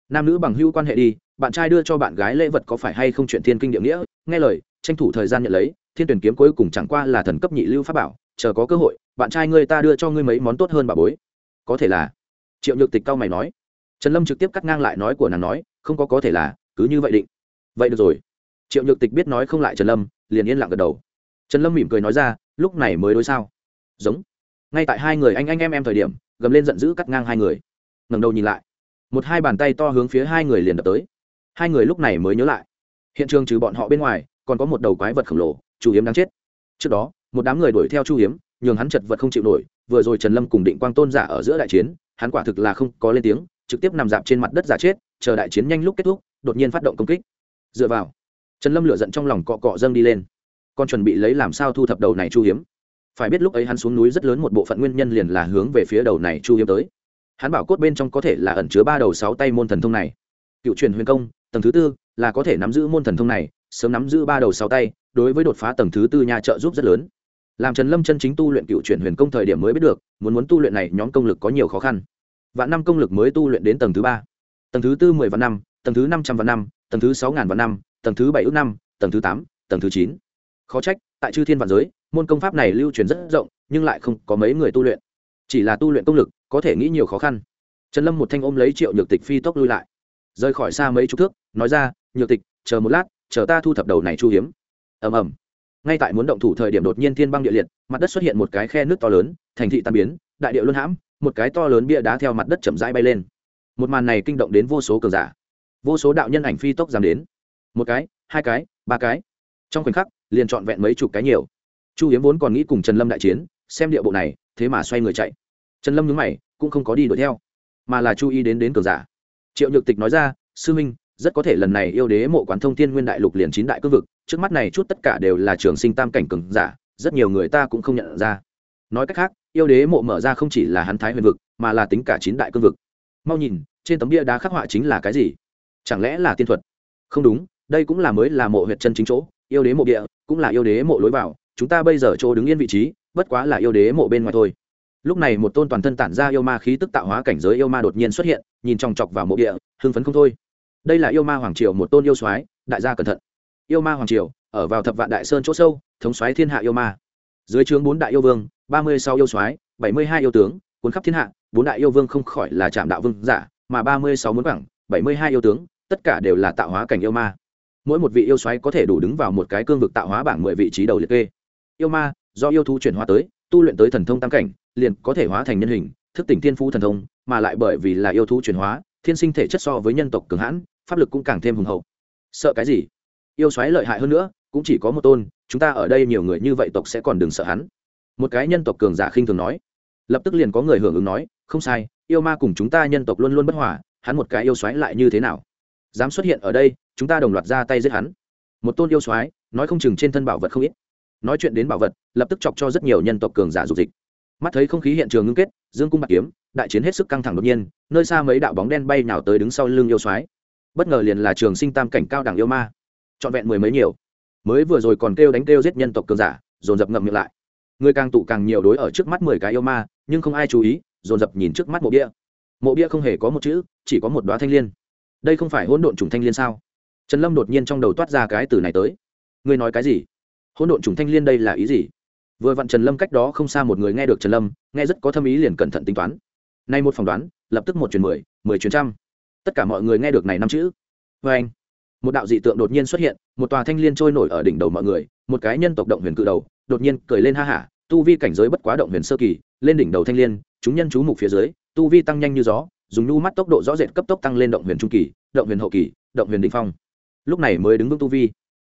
Nam nữ bằng hữu quan hệ đi, bạn trai đưa cho bạn gái lễ vật có phải hay không chuyện thiên kinh địa nghĩa? Nghe lời, tranh thủ thời gian nhận lấy, thiên tuyển kiếm cuối cùng chẳng qua là thần cấp nhị lưu pháp bảo, chờ có cơ hội, bạn trai ngươi ta đưa cho ngươi mấy món tốt hơn bà bối. Có thể là. Triệu nhược tịch cao mày nói. Trần lâm trực tiếp cắt ngang lại nói của nàng nói, không có có thể là, cứ như vậy định. Vậy được rồi. Triệu nhược tịch biết nói không lại trần lâm, liền yên lặng gật đầu. Trần lâm mỉm cười nói ra lúc này mới đối sao? Giống. Ngay tại hai người anh anh em em thời điểm, gầm lên giận dữ cắt ngang hai người. Ngầm đầu nhìn lại. Một hai bàn tay to hướng phía hai người liền đập tới. Hai người lúc này mới nhớ lại. Hiện trường trừ bọn họ bên ngoài, còn có một đầu quái vật khổng lồ, chu hiếm đang chết. Trước đó, một đám người đuổi theo chu hiếm, nhường hắn chật vật không chịu nổi, vừa rồi trần lâm cùng định quang tôn giả ở giữa đại chiến, hắn quả thực là không có lên tiếng, trực tiếp nằm dạp trên mặt đất giả chết, chờ đại chiến nhanh lúc kết thúc, đột nhiên phát động công kích. Dựa vào, trần lâm lửa giận trong lòng cọ cọ dâng đi lên còn chuẩn bị lấy làm sao thu thập đầu này chu hiếm. Phải biết lúc ấy hắn xuống núi rất lớn một bộ phận nguyên nhân liền là hướng về phía đầu này chu hiếm tới. Hắn bảo cốt bên trong có thể là ẩn chứa ba đầu sáu tay môn thần thông này. Cựu truyền huyền công, tầng thứ tư, là có thể nắm giữ môn thần thông này, sớm nắm giữ ba đầu sáu tay, đối với đột phá tầng thứ tư nhà trợ giúp rất lớn. Làm trần lâm chân chính tu luyện cựu truyền huyền công thời điểm mới biết được, muốn muốn tu luyện này nhóm công lực có nhiều khó khăn. Vạn năm công lực mới tu luyện đến tầng thứ ba. Tầng thứ tư mười vạn năm, tầng thứ năm trăm vạn năm, tầng thứ sáu ngàn vạn năm, tầng thứ bảy ước năm, tầng thứ tám, tầng thứ chín khó trách, tại chư thiên vạn giới, môn công pháp này lưu truyền rất rộng, nhưng lại không có mấy người tu luyện. Chỉ là tu luyện công lực, có thể nghĩ nhiều khó khăn. Trần lâm một thanh ôm lấy triệu nhược tịch phi tốc lui lại. Rời khỏi xa mấy chục thước, nói ra, nhược tịch, chờ một lát, chờ ta thu thập đầu này chu hiếm. Ầm ầm. Ngay tại muốn động thủ thời điểm đột nhiên thiên băng địa liệt, mặt đất xuất hiện một cái khe nước to lớn, thành thị tan biến, đại điệu luân hãm, một cái to lớn bia đá theo mặt đất chậm rãi bay lên. Một màn này kinh động đến vô số cường giả. Vô số đạo nhân ảnh phi tốc giảm đến. Một cái, hai cái, ba cái. Trong khoảnh khắc liền trọn vẹn mấy chục cái nhiều. Chu hiếm vốn còn nghĩ cùng trần lâm đại chiến, xem địa bộ này, thế mà xoay người chạy. Trần lâm nhúng mày, cũng không có đi đuổi theo, mà là chú ý đến đến cường giả. Triệu nhược tịch nói ra, sư minh, rất có thể lần này yêu đế mộ quán thông thiên nguyên đại lục liền chín đại cương vực, trước mắt này chút tất cả đều là trường sinh tam cảnh cường giả, rất nhiều người ta cũng không nhận ra. Nói cách khác, yêu đế mộ mở ra không chỉ là hắn thái huyền vực, mà là tính cả chín đại cương vực. Mau nhìn, trên tấm bia đá khắc họa chính là cái gì? Chẳng lẽ là tiên thuật? Không đúng, đây cũng là mới là mộ huyện chân chính chỗ yêu đế mộ địa, cũng là yêu đế mộ lối vào, chúng ta bây giờ chỗ đứng yên vị trí, bất quá là yêu đế mộ bên ngoài thôi. Lúc này một tôn toàn thân tản ra yêu ma khí tức tạo hóa cảnh giới yêu ma đột nhiên xuất hiện, nhìn chòng chọc vào mộ địa, hưng phấn không thôi. Đây là yêu ma hoàng triều một tôn yêu soái, đại gia cẩn thận. Yêu ma hoàng triều, ở vào thập vạn đại sơn chỗ sâu, thống soái thiên hạ yêu ma. Dưới trướng bốn đại yêu vương, ba mươi sáu yêu soái, bảy mươi hai yêu tướng, cuốn khắp thiên hạ, bốn đại yêu vương không khỏi là trạm đạo vương giả, mà ba mươi sáu muốn bằng bảy mươi hai yêu tướng, tất cả đều là tạo hóa cảnh yêu ma mỗi một vị yêu xoáy có thể đủ đứng vào một cái cương vực tạo hóa bảng mười vị trí đầu liệt kê. Yêu ma, do yêu thú chuyển hóa tới, tu luyện tới thần thông tam cảnh, liền có thể hóa thành nhân hình, thức tỉnh thiên phú thần thông, mà lại bởi vì là yêu thú chuyển hóa, thiên sinh thể chất so với nhân tộc cường hãn, pháp lực cũng càng thêm hùng hậu. Sợ cái gì? Yêu xoáy lợi hại hơn nữa, cũng chỉ có một tôn, chúng ta ở đây nhiều người như vậy tộc sẽ còn đừng sợ hắn. Một cái nhân tộc cường giả khinh thường nói. Lập tức liền có người hưởng ứng nói, không sai, yêu ma cùng chúng ta nhân tộc luôn luôn bất hòa, hắn một cái yêu xoáy lại như thế nào? Dám xuất hiện ở đây chúng ta đồng loạt ra tay giết hắn. Một tôn yêu soái nói không chừng trên thân bảo vật không ít. Nói chuyện đến bảo vật lập tức chọc cho rất nhiều nhân tộc cường giả dục dịch. Mắt thấy không khí hiện trường ngưng kết dương cung bạc kiếm đại chiến hết sức căng thẳng đột nhiên nơi xa mấy đạo bóng đen bay nào tới đứng sau lưng yêu soái, bất ngờ liền là trường sinh tam cảnh cao đẳng yêu ma trọn vẹn mười mấy nhiều. Mới vừa rồi còn kêu đánh kêu giết nhân tộc cường giả dồn dập ngậm miệng lại. Người càng tụ càng nhiều đối ở trước mắt mười cái yêu ma nhưng không ai chú ý dồn dập nhìn trước mắt mộ bia. Mộ bia không hề có một chữ chỉ có một đoá thanh l i ê n đây không phải hỗn độn trùng thanh l i ê n sao? Trần lâm đột nhiên trong đầu toát ra cái từ này tới. Ngươi nói cái gì? Hỗn độn trùng thanh l i ê n đây là ý gì? Vừa vặn trần lâm cách đó không xa một người nghe được trần lâm, nghe rất có thâm ý liền cẩn thận tính toán. Nay một phỏng đoán, lập tức một chuyển mười mười chuyển trăm. Tất cả mọi người nghe được này năm chữ. Vê anh, một đạo dị tượng đột nhiên xuất hiện, một tòa thanh l i ê n trôi nổi ở đỉnh đầu mọi người, một cái nhân tộc động huyền cự đầu, đột nhiên cười lên ha hả, tu vi cảnh giới bất quá động huyền sơ kỳ, lên đỉnh đầu thanh l i ê n chúng nhân chú mục phía dưới, tu vi tăng nhanh như gió, dùng nhu mắt tốc độ rõ rệt cấp tốc tăng lên động huyền trung kỳ, động huyền hậu kỳ, động huyền đình phong lúc này mới đứng vững tu vi.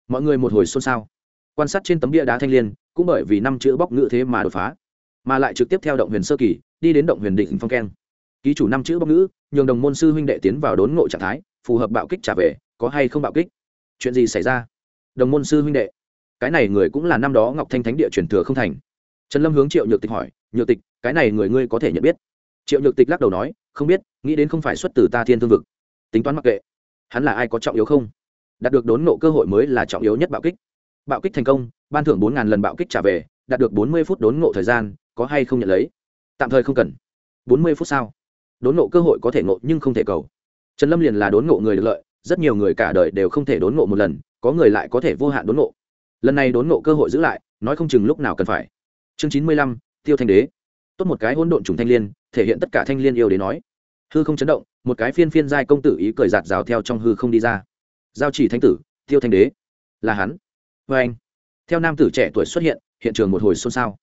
Mọi người một hồi xôn xao. Quan sát trên tấm bia đá thanh l i ê n cũng bởi vì năm chữ bóc ngữ thế mà đột phá, mà lại trực tiếp theo động huyền sơ kỳ, đi đến động huyền định phong keng. Ký chủ năm chữ bóc ngữ, nhường đồng môn sư huynh đệ tiến vào đốn ngộ trạng thái, phù hợp bạo kích trả về, có hay không bạo kích? Chuyện gì xảy ra? Đồng môn sư huynh đệ, cái này người cũng là năm đó ngọc thanh thánh địa truyền thừa không thành. Trần lâm hướng triệu nhược tịch hỏi, nhược tịch, cái này người ngươi có thể nhận biết? Triệu nhược tịch lắc đầu nói, không biết, nghĩ đến không phải xuất từ ta thiên thương vực. Tính toán mặc kệ, hắn là ai có trọng yếu không? Đạt được đốn nộ cơ hội mới là trọng yếu nhất bạo kích. Bạo kích thành công, ban thưởng bốn lần bạo kích trả về, đạt được bốn mươi phút đốn ngộ thời gian, có hay không nhận lấy? Tạm thời không cần. Bốn mươi phút sau. Đốn ngộ cơ hội có thể ngộ nhưng không thể cầu. Trần lâm liền là đốn ngộ người được lợi, rất nhiều người cả đời đều không thể đốn ngộ một lần, có người lại có thể vô hạn đốn ngộ. Lần này đốn ngộ cơ hội giữ lại, nói không chừng lúc nào cần phải. Chương chín mươi lăm, tiêu thanh đế. Tốt một cái hỗn độn trùng thanh liên, thể hiện tất cả thanh liên yêu đến nói. Hư không chấn động, một cái phiên phiên giai công tử ý cười giạt rào theo trong hư không đi ra giao chỉ thanh tử, tiêu thanh đế. Là hắn. Vê anh, theo nam tử trẻ tuổi xuất hiện hiện trường một hồi xôn xao.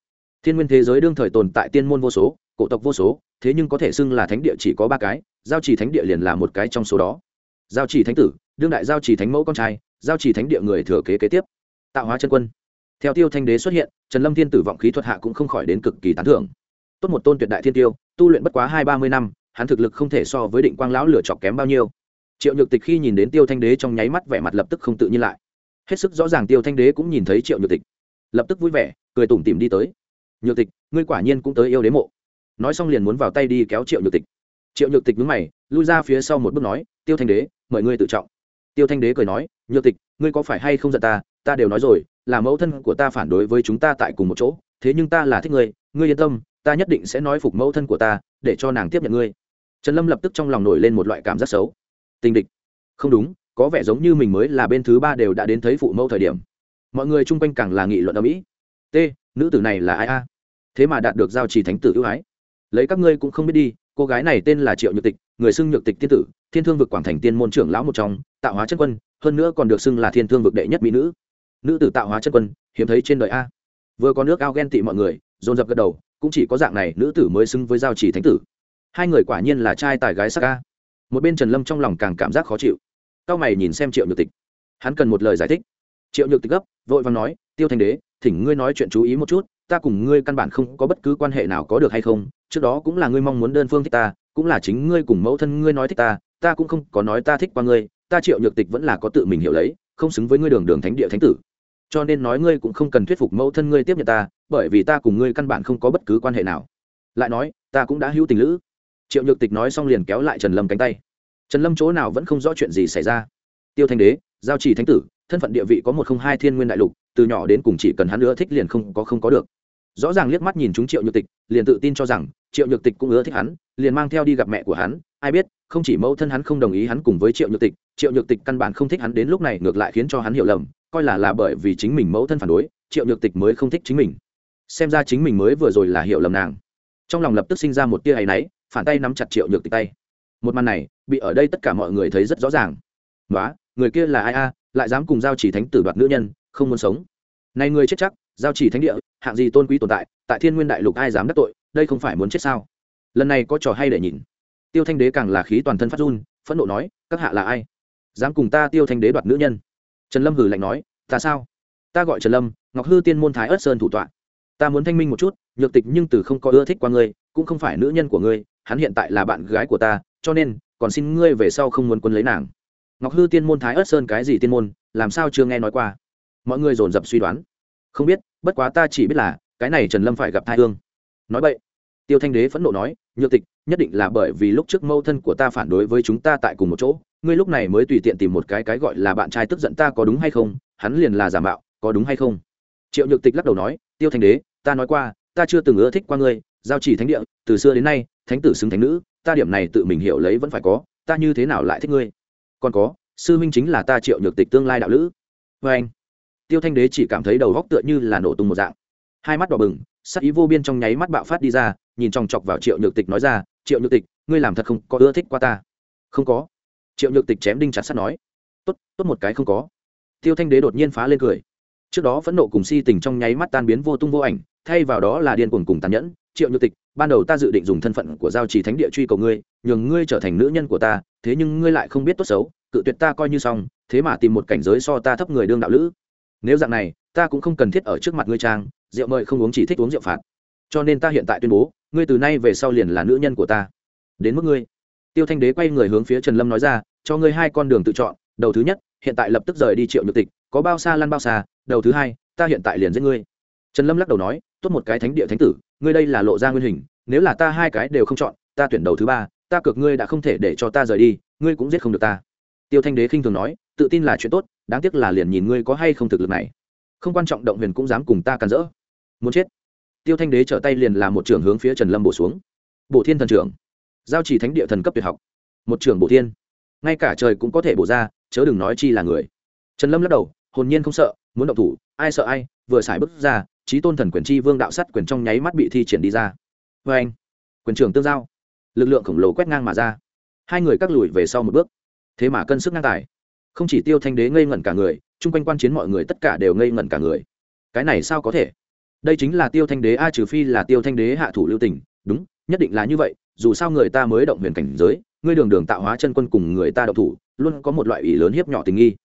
Thiên nguyên thế giới đương thời tồn tại tiên môn vô số, cổ tộc vô số, thế nhưng có thể xưng là thánh địa chỉ có ba cái, giao chỉ thánh địa liền là một cái trong số đó. Giao chỉ thánh tử, đương đại giao chỉ thánh mẫu con trai, giao chỉ thánh địa người thừa kế kế tiếp. Tạo hóa chân quân. Theo tiêu thanh đế xuất hiện, trần lâm thiên tử vọng khí thuật hạ cũng không khỏi đến cực kỳ tán thưởng. Tốt một tôn tuyệt đại thiên tiêu, tu luyện bất quá hai ba mươi năm, hắn thực lực không thể so với định quang lão lửa chọc kém bao nhiêu triệu nhược tịch khi nhìn đến tiêu thanh đế trong nháy mắt vẻ mặt lập tức không tự nhiên lại. Hết sức rõ ràng tiêu thanh đế cũng nhìn thấy triệu nhược tịch. Lập tức vui vẻ, cười tủm tìm đi tới. Nhược tịch, ngươi quả nhiên cũng tới yêu đế mộ. Nói xong liền muốn vào tay đi kéo triệu nhược tịch. Triệu nhược tịch đứng mày, lui ra phía sau một bước nói, tiêu thanh đế, mời ngươi tự trọng. Tiêu thanh đế cười nói, nhược tịch, ngươi có phải hay không giận ta? Ta đều nói rồi, là mẫu thân của ta phản đối với chúng ta tại cùng một chỗ, thế nhưng ta là thích ngươi ngươi yên tâm, ta nhất định sẽ nói phục mẫu thân của ta, để cho nàng tiếp nhận ngươi. Trần lâm lập tức trong lòng nổi lên một loại cảm giác xấu tình địch. Không đúng, có vẻ giống như mình mới là bên thứ ba đều đã đến thấy phụ mẫu thời điểm. Mọi người chung quanh càng là nghị luận ở mỹ t, nữ tử này là ai a? Thế mà đạt được giao trì thánh tử ưu ái. Lấy các ngươi cũng không biết đi, cô gái này tên là triệu nhược tịch, người xưng nhược tịch tiên tử, thiên thương vực quảng thành tiên môn trưởng lão một trong, tạo hóa chân quân, hơn nữa còn được xưng là thiên thương vực đệ nhất mỹ nữ. Nữ tử tạo hóa chân quân, hiếm thấy trên đời a. Vừa có nước ao ghen tị mọi người, dồn dập gật đầu, cũng chỉ có dạng này nữ tử mới xưng với giao chỉ thánh tử. Hai người quả nhiên là trai tài gái sắc a một bên trần lâm trong lòng càng cảm giác khó chịu cao mày nhìn xem triệu nhược tịch hắn cần một lời giải thích triệu nhược tịch gấp vội vàng nói tiêu thanh đế thỉnh ngươi nói chuyện chú ý một chút ta cùng ngươi căn bản không có bất cứ quan hệ nào có được hay không trước đó cũng là ngươi mong muốn đơn phương thích ta cũng là chính ngươi cùng mẫu thân ngươi nói thích ta ta cũng không có nói ta thích qua ngươi ta triệu nhược tịch vẫn là có tự mình hiểu lấy không xứng với ngươi đường đường thánh địa thánh tử cho nên nói ngươi cũng không cần thuyết phục mẫu thân ngươi tiếp nhận ta bởi vì ta cùng ngươi căn bản không có bất cứ quan hệ nào lại nói ta cũng đã hữu tình lữ triệu nhược tịch nói xong liền kéo lại trần lâm cánh tay. Trần lâm chỗ nào vẫn không rõ chuyện gì xảy ra. Tiêu thanh đế, giao trì thánh tử, thân phận địa vị có một không hai thiên nguyên đại lục, từ nhỏ đến cùng chỉ cần hắn nữa thích liền không có không có được. Rõ ràng liếc mắt nhìn chúng triệu nhược tịch, liền tự tin cho rằng triệu nhược tịch cũng ưa thích hắn, liền mang theo đi gặp mẹ của hắn. Ai biết, không chỉ mẫu thân hắn không đồng ý hắn cùng với triệu nhược tịch, triệu nhược tịch căn bản không thích hắn đến lúc này, ngược lại khiến cho hắn hiểu lầm, coi là là bởi vì chính mình mẫu thân phản đối, triệu nhược tịch mới không thích chính mình. Xem ra chính mình mới vừa rồi là hiểu lầm nàng. Trong lòng lập tức sinh ra một tia hay náy phản tay nắm chặt triệu nhược tịch tay. Một màn này, bị ở đây tất cả mọi người thấy rất rõ ràng. Nói người kia là ai a? Lại dám cùng giao chỉ thánh tử đoạt nữ nhân, không muốn sống. Này người chết chắc, giao chỉ thánh địa, hạng gì tôn quý tồn tại tại thiên nguyên đại lục ai dám đắc tội, đây không phải muốn chết sao? Lần này có trò hay để nhìn. Tiêu thanh đế càng là khí toàn thân phát run, phẫn nộ nói, các hạ là ai? Dám cùng ta tiêu thanh đế đoạt nữ nhân? Trần lâm hử lạnh nói, ta sao? Ta gọi trần lâm, ngọc hư tiên môn thái ất sơn thủ tọa. Ta muốn thanh minh một chút nhược tịch nhưng từ không có ưa thích qua ngươi, cũng không phải nữ nhân của ngươi, hắn hiện tại là bạn gái của ta, cho nên, còn xin ngươi về sau không muốn quân lấy nàng. Ngọc hư tiên môn thái ớt sơn cái gì tiên môn, làm sao chưa nghe nói qua? Mọi người dồn dập suy đoán. Không biết, bất quá ta chỉ biết là, cái này trần lâm phải gặp thai hương. Nói vậy tiêu thanh đế phẫn nộ nói, nhược tịch, nhất định là bởi vì lúc trước mâu thân của ta phản đối với chúng ta tại cùng một chỗ, ngươi lúc này mới tùy tiện tìm một cái cái gọi là bạn trai tức giận ta có đúng hay không, hắn liền là giả mạo, có đúng hay không? Triệu nhược tịch lắc đầu nói, tiêu thanh đế, ta nói qua ta chưa từng ưa thích qua ngươi, giao chỉ thánh địa, từ xưa đến nay, thánh tử xứng thánh nữ, ta điểm này tự mình hiểu lấy vẫn phải có, ta như thế nào lại thích ngươi? Còn có, sư huynh chính là ta triệu nhược tịch tương lai đạo lữ. Vê anh, tiêu thanh đế chỉ cảm thấy đầu góc tựa như là nổ tung một dạng. Hai mắt đỏ bừng, sắc ý vô biên trong nháy mắt bạo phát đi ra, nhìn chòng chọc vào triệu nhược tịch nói ra, triệu nhược tịch, ngươi làm thật không có ưa thích qua ta. Không có. Triệu nhược tịch chém đinh chặt sắt nói. Tốt tốt một cái không có. Tiêu thanh đế đột nhiên phá lên cười. Trước đó phẫn nộ cùng si tình trong nháy mắt tan biến vô tung vô ảnh thay vào đó là điên cuồng cùng tàn nhẫn, triệu nhược tịch, ban đầu ta dự định dùng thân phận của giao trì thánh địa truy cầu ngươi, nhường ngươi trở thành nữ nhân của ta, thế nhưng ngươi lại không biết tốt xấu, cự tuyệt ta coi như xong, thế mà tìm một cảnh giới so ta thấp người đương đạo lữ. Nếu dạng này, ta cũng không cần thiết ở trước mặt ngươi trang, rượu mời không uống chỉ thích uống rượu phạt. Cho nên ta hiện tại tuyên bố, ngươi từ nay về sau liền là nữ nhân của ta. Đến mức ngươi. Tiêu thanh đế quay người hướng phía trần lâm nói ra, cho ngươi hai con đường tự chọn, đầu thứ nhất, hiện tại lập tức rời đi triệu nhược tịch, có bao xa lăn bao xa, đầu thứ hai, ta hiện tại liền giết ngươi. Trần lâm lắc đầu nói tốt một cái thánh địa thánh tử, ngươi đây là lộ ra nguyên hình, nếu là ta hai cái đều không chọn, ta tuyển đầu thứ ba, ta cược ngươi đã không thể để cho ta rời đi, ngươi cũng giết không được ta. Tiêu thanh đế khinh thường nói, tự tin là chuyện tốt, đáng tiếc là liền nhìn ngươi có hay không thực lực này. Không quan trọng động huyền cũng dám cùng ta càn rỡ. Muốn chết. Tiêu thanh đế trở tay liền làm một trường hướng phía trần lâm bổ xuống. Bổ thiên thần trưởng. Giao chỉ thánh địa thần cấp tuyệt học. Một trường bổ thiên. Ngay cả trời cũng có thể bổ ra, chớ đừng nói chi là người. Trần lâm lắc đầu, hồn nhiên không sợ, muốn động thủ ai sợ ai, vừa xài bước ra trí tôn thần quyền chi vương đạo sắt quyền trong nháy mắt bị thi triển đi ra. Vê anh, quyền trường tương giao. Lực lượng khổng lồ quét ngang mà ra. Hai người cắt lùi về sau một bước. Thế mà cân sức ngang tài. Không chỉ tiêu thanh đế ngây ngẩn cả người, chung quanh quan chiến mọi người tất cả đều ngây ngẩn cả người. Cái này sao có thể? Đây chính là tiêu thanh đế, a trừ phi là tiêu thanh đế hạ thủ lưu tình. Đúng, nhất định là như vậy, dù sao người ta mới động huyền cảnh giới, ngươi đường đường tạo hóa chân quân cùng người ta động thủ, luôn có một loại ủy lớn hiếp nhỏ tình nghi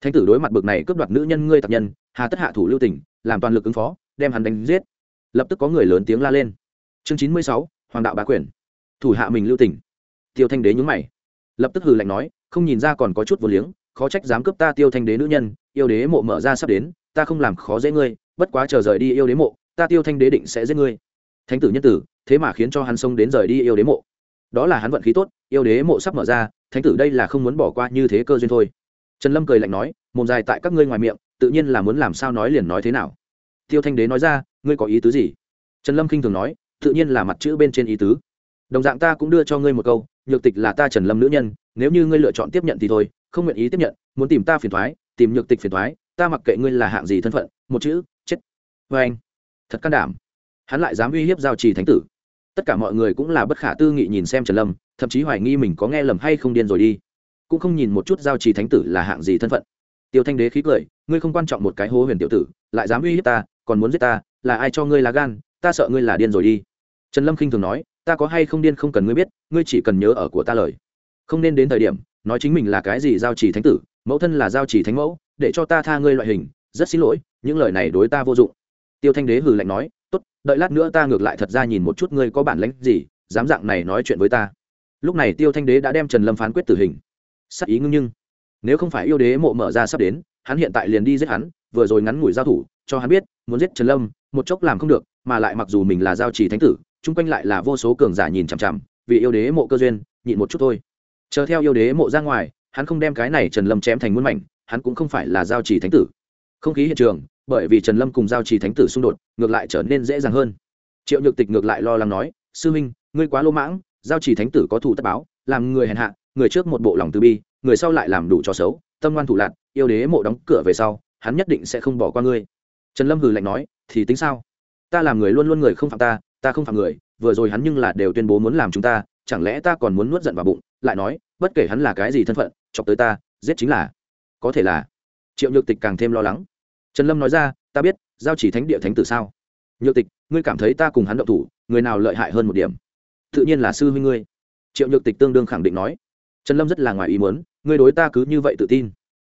thánh tử đối mặt bực này cướp đoạt nữ nhân ngươi tập nhân, hà tất hạ thủ lưu tình, làm toàn lực ứng phó, đem hắn đánh giết. Lập tức có người lớn tiếng la lên. Chương chín mươi sáu, hoàng đạo bá quyền. Thủ hạ mình lưu tình. Tiêu thanh đế nhúng mày. Lập tức hừ lạnh nói, không nhìn ra còn có chút vô liếng, khó trách dám cướp ta tiêu thanh đế nữ nhân, yêu đế mộ mở ra sắp đến, ta không làm khó dễ ngươi, bất quá chờ rời đi yêu đế mộ, ta tiêu thanh đế định sẽ giết ngươi. Thánh tử nhân tử, thế mà khiến cho hắn xông đến rời đi yêu đế mộ. Đó là hắn vận khí tốt, yêu đế mộ sắp mở ra, thánh tử đây là không muốn bỏ qua như thế cơ duyên thôi trần lâm cười lạnh nói, mồm dài tại các ngươi ngoài miệng, tự nhiên là muốn làm sao nói liền nói thế nào. Tiêu thanh đế nói ra, ngươi có ý tứ gì? Trần lâm khinh thường nói, tự nhiên là mặt chữ bên trên ý tứ. Đồng dạng ta cũng đưa cho ngươi một câu, nhược tịch là ta trần lâm nữ nhân, nếu như ngươi lựa chọn tiếp nhận thì thôi, không nguyện ý tiếp nhận, muốn tìm ta phiền thoái tìm nhược tịch phiền thoái ta mặc kệ ngươi là hạng gì thân phận, một chữ, chết. Vê anh. Thật can đảm. Hắn lại dám uy hiếp giao trì thánh tử. Tất cả mọi người cũng là bất khả tư nghị nhìn xem trần lâm, thậm chí hoài nghi mình có nghe lầm hay không điên rồi đi cũng không nhìn một chút giao trì thánh tử là hạng gì thân phận. Tiêu thanh đế khí cười, ngươi không quan trọng một cái hố huyền tiểu tử, lại dám uy hiếp ta, còn muốn giết ta, là ai cho ngươi là gan, ta sợ ngươi là điên rồi đi. Trần lâm khinh thường nói, ta có hay không điên không cần ngươi biết, ngươi chỉ cần nhớ ở của ta lời. Không nên đến thời điểm, nói chính mình là cái gì giao trì thánh tử, mẫu thân là giao trì thánh mẫu, để cho ta tha ngươi loại hình, rất xin lỗi, những lời này đối ta vô dụng. Tiêu thanh đế hừ lạnh nói, tốt, đợi lát nữa ta ngược lại thật ra nhìn một chút ngươi có bản lãnh gì, dám dạng này nói chuyện với ta. Lúc này tiêu thanh đế đã đem trần lâm phán quyết tử hình sắc ý ngưng nhưng. Nếu không phải yêu đế mộ mở ra sắp đến, hắn hiện tại liền đi giết hắn, vừa rồi ngắn ngủi giao thủ, cho hắn biết, muốn giết trần lâm, một chốc làm không được, mà lại mặc dù mình là giao trì thánh tử, chung quanh lại là vô số cường giả nhìn chằm chằm, vì yêu đế mộ cơ duyên, nhịn một chút thôi. Chờ theo yêu đế mộ ra ngoài, hắn không đem cái này trần lâm chém thành muôn mảnh, hắn cũng không phải là giao trì thánh tử. Không khí hiện trường, bởi vì trần lâm cùng giao trì thánh tử xung đột, ngược lại trở nên dễ dàng hơn. Triệu nhược tịch ngược lại lo lắng nói, sư minh, ngươi quá lô mãng, giao trì thánh tử có thủ tất báo, làm người hèn hạ người trước một bộ lòng từ bi, người sau lại làm đủ cho xấu, tâm ngoan thủ lạc, yêu đế mộ đóng cửa về sau, hắn nhất định sẽ không bỏ qua ngươi. Trần lâm hừ lạnh nói, thì tính sao? Ta làm người luôn luôn người không phạm ta ta không phạm người, vừa rồi hắn nhưng là đều tuyên bố muốn làm chúng ta, chẳng lẽ ta còn muốn nuốt giận vào bụng, lại nói, bất kể hắn là cái gì thân phận, chọc tới ta, giết chính là. Có thể là. Triệu nhược tịch càng thêm lo lắng. Trần lâm nói ra, ta biết, giao chỉ thánh địa thánh tử sao? Nhược tịch, ngươi cảm thấy ta cùng hắn động thủ, người nào lợi hại hơn một điểm? Tự nhiên là sư huynh ngươi. Triệu nhược tịch tương đương khẳng định nói trần lâm rất là ngoài ý muốn, ngươi đối ta cứ như vậy tự tin?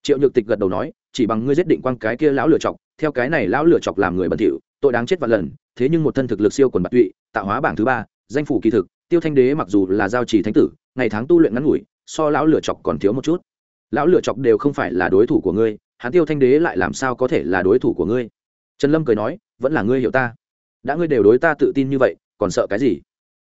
Triệu nhược tịch gật đầu nói, chỉ bằng ngươi giết định quang cái kia lão lửa chọc, theo cái này lão lửa chọc làm người bẩn thỉu, tội đáng chết vạn lần, thế nhưng một thân thực lực siêu quần bạc tụy, tạo hóa bảng thứ ba, danh phủ kỳ thực, tiêu thanh đế mặc dù là giao trì thánh tử, ngày tháng tu luyện ngắn ngủi, so lão lửa chọc còn thiếu một chút. Lão lửa chọc đều không phải là đối thủ của ngươi, hắn tiêu thanh đế lại làm sao có thể là đối thủ của ngươi? Trần lâm cười nói, vẫn là ngươi hiểu ta. Đã ngươi đều đối ta tự tin như vậy, còn sợ cái gì?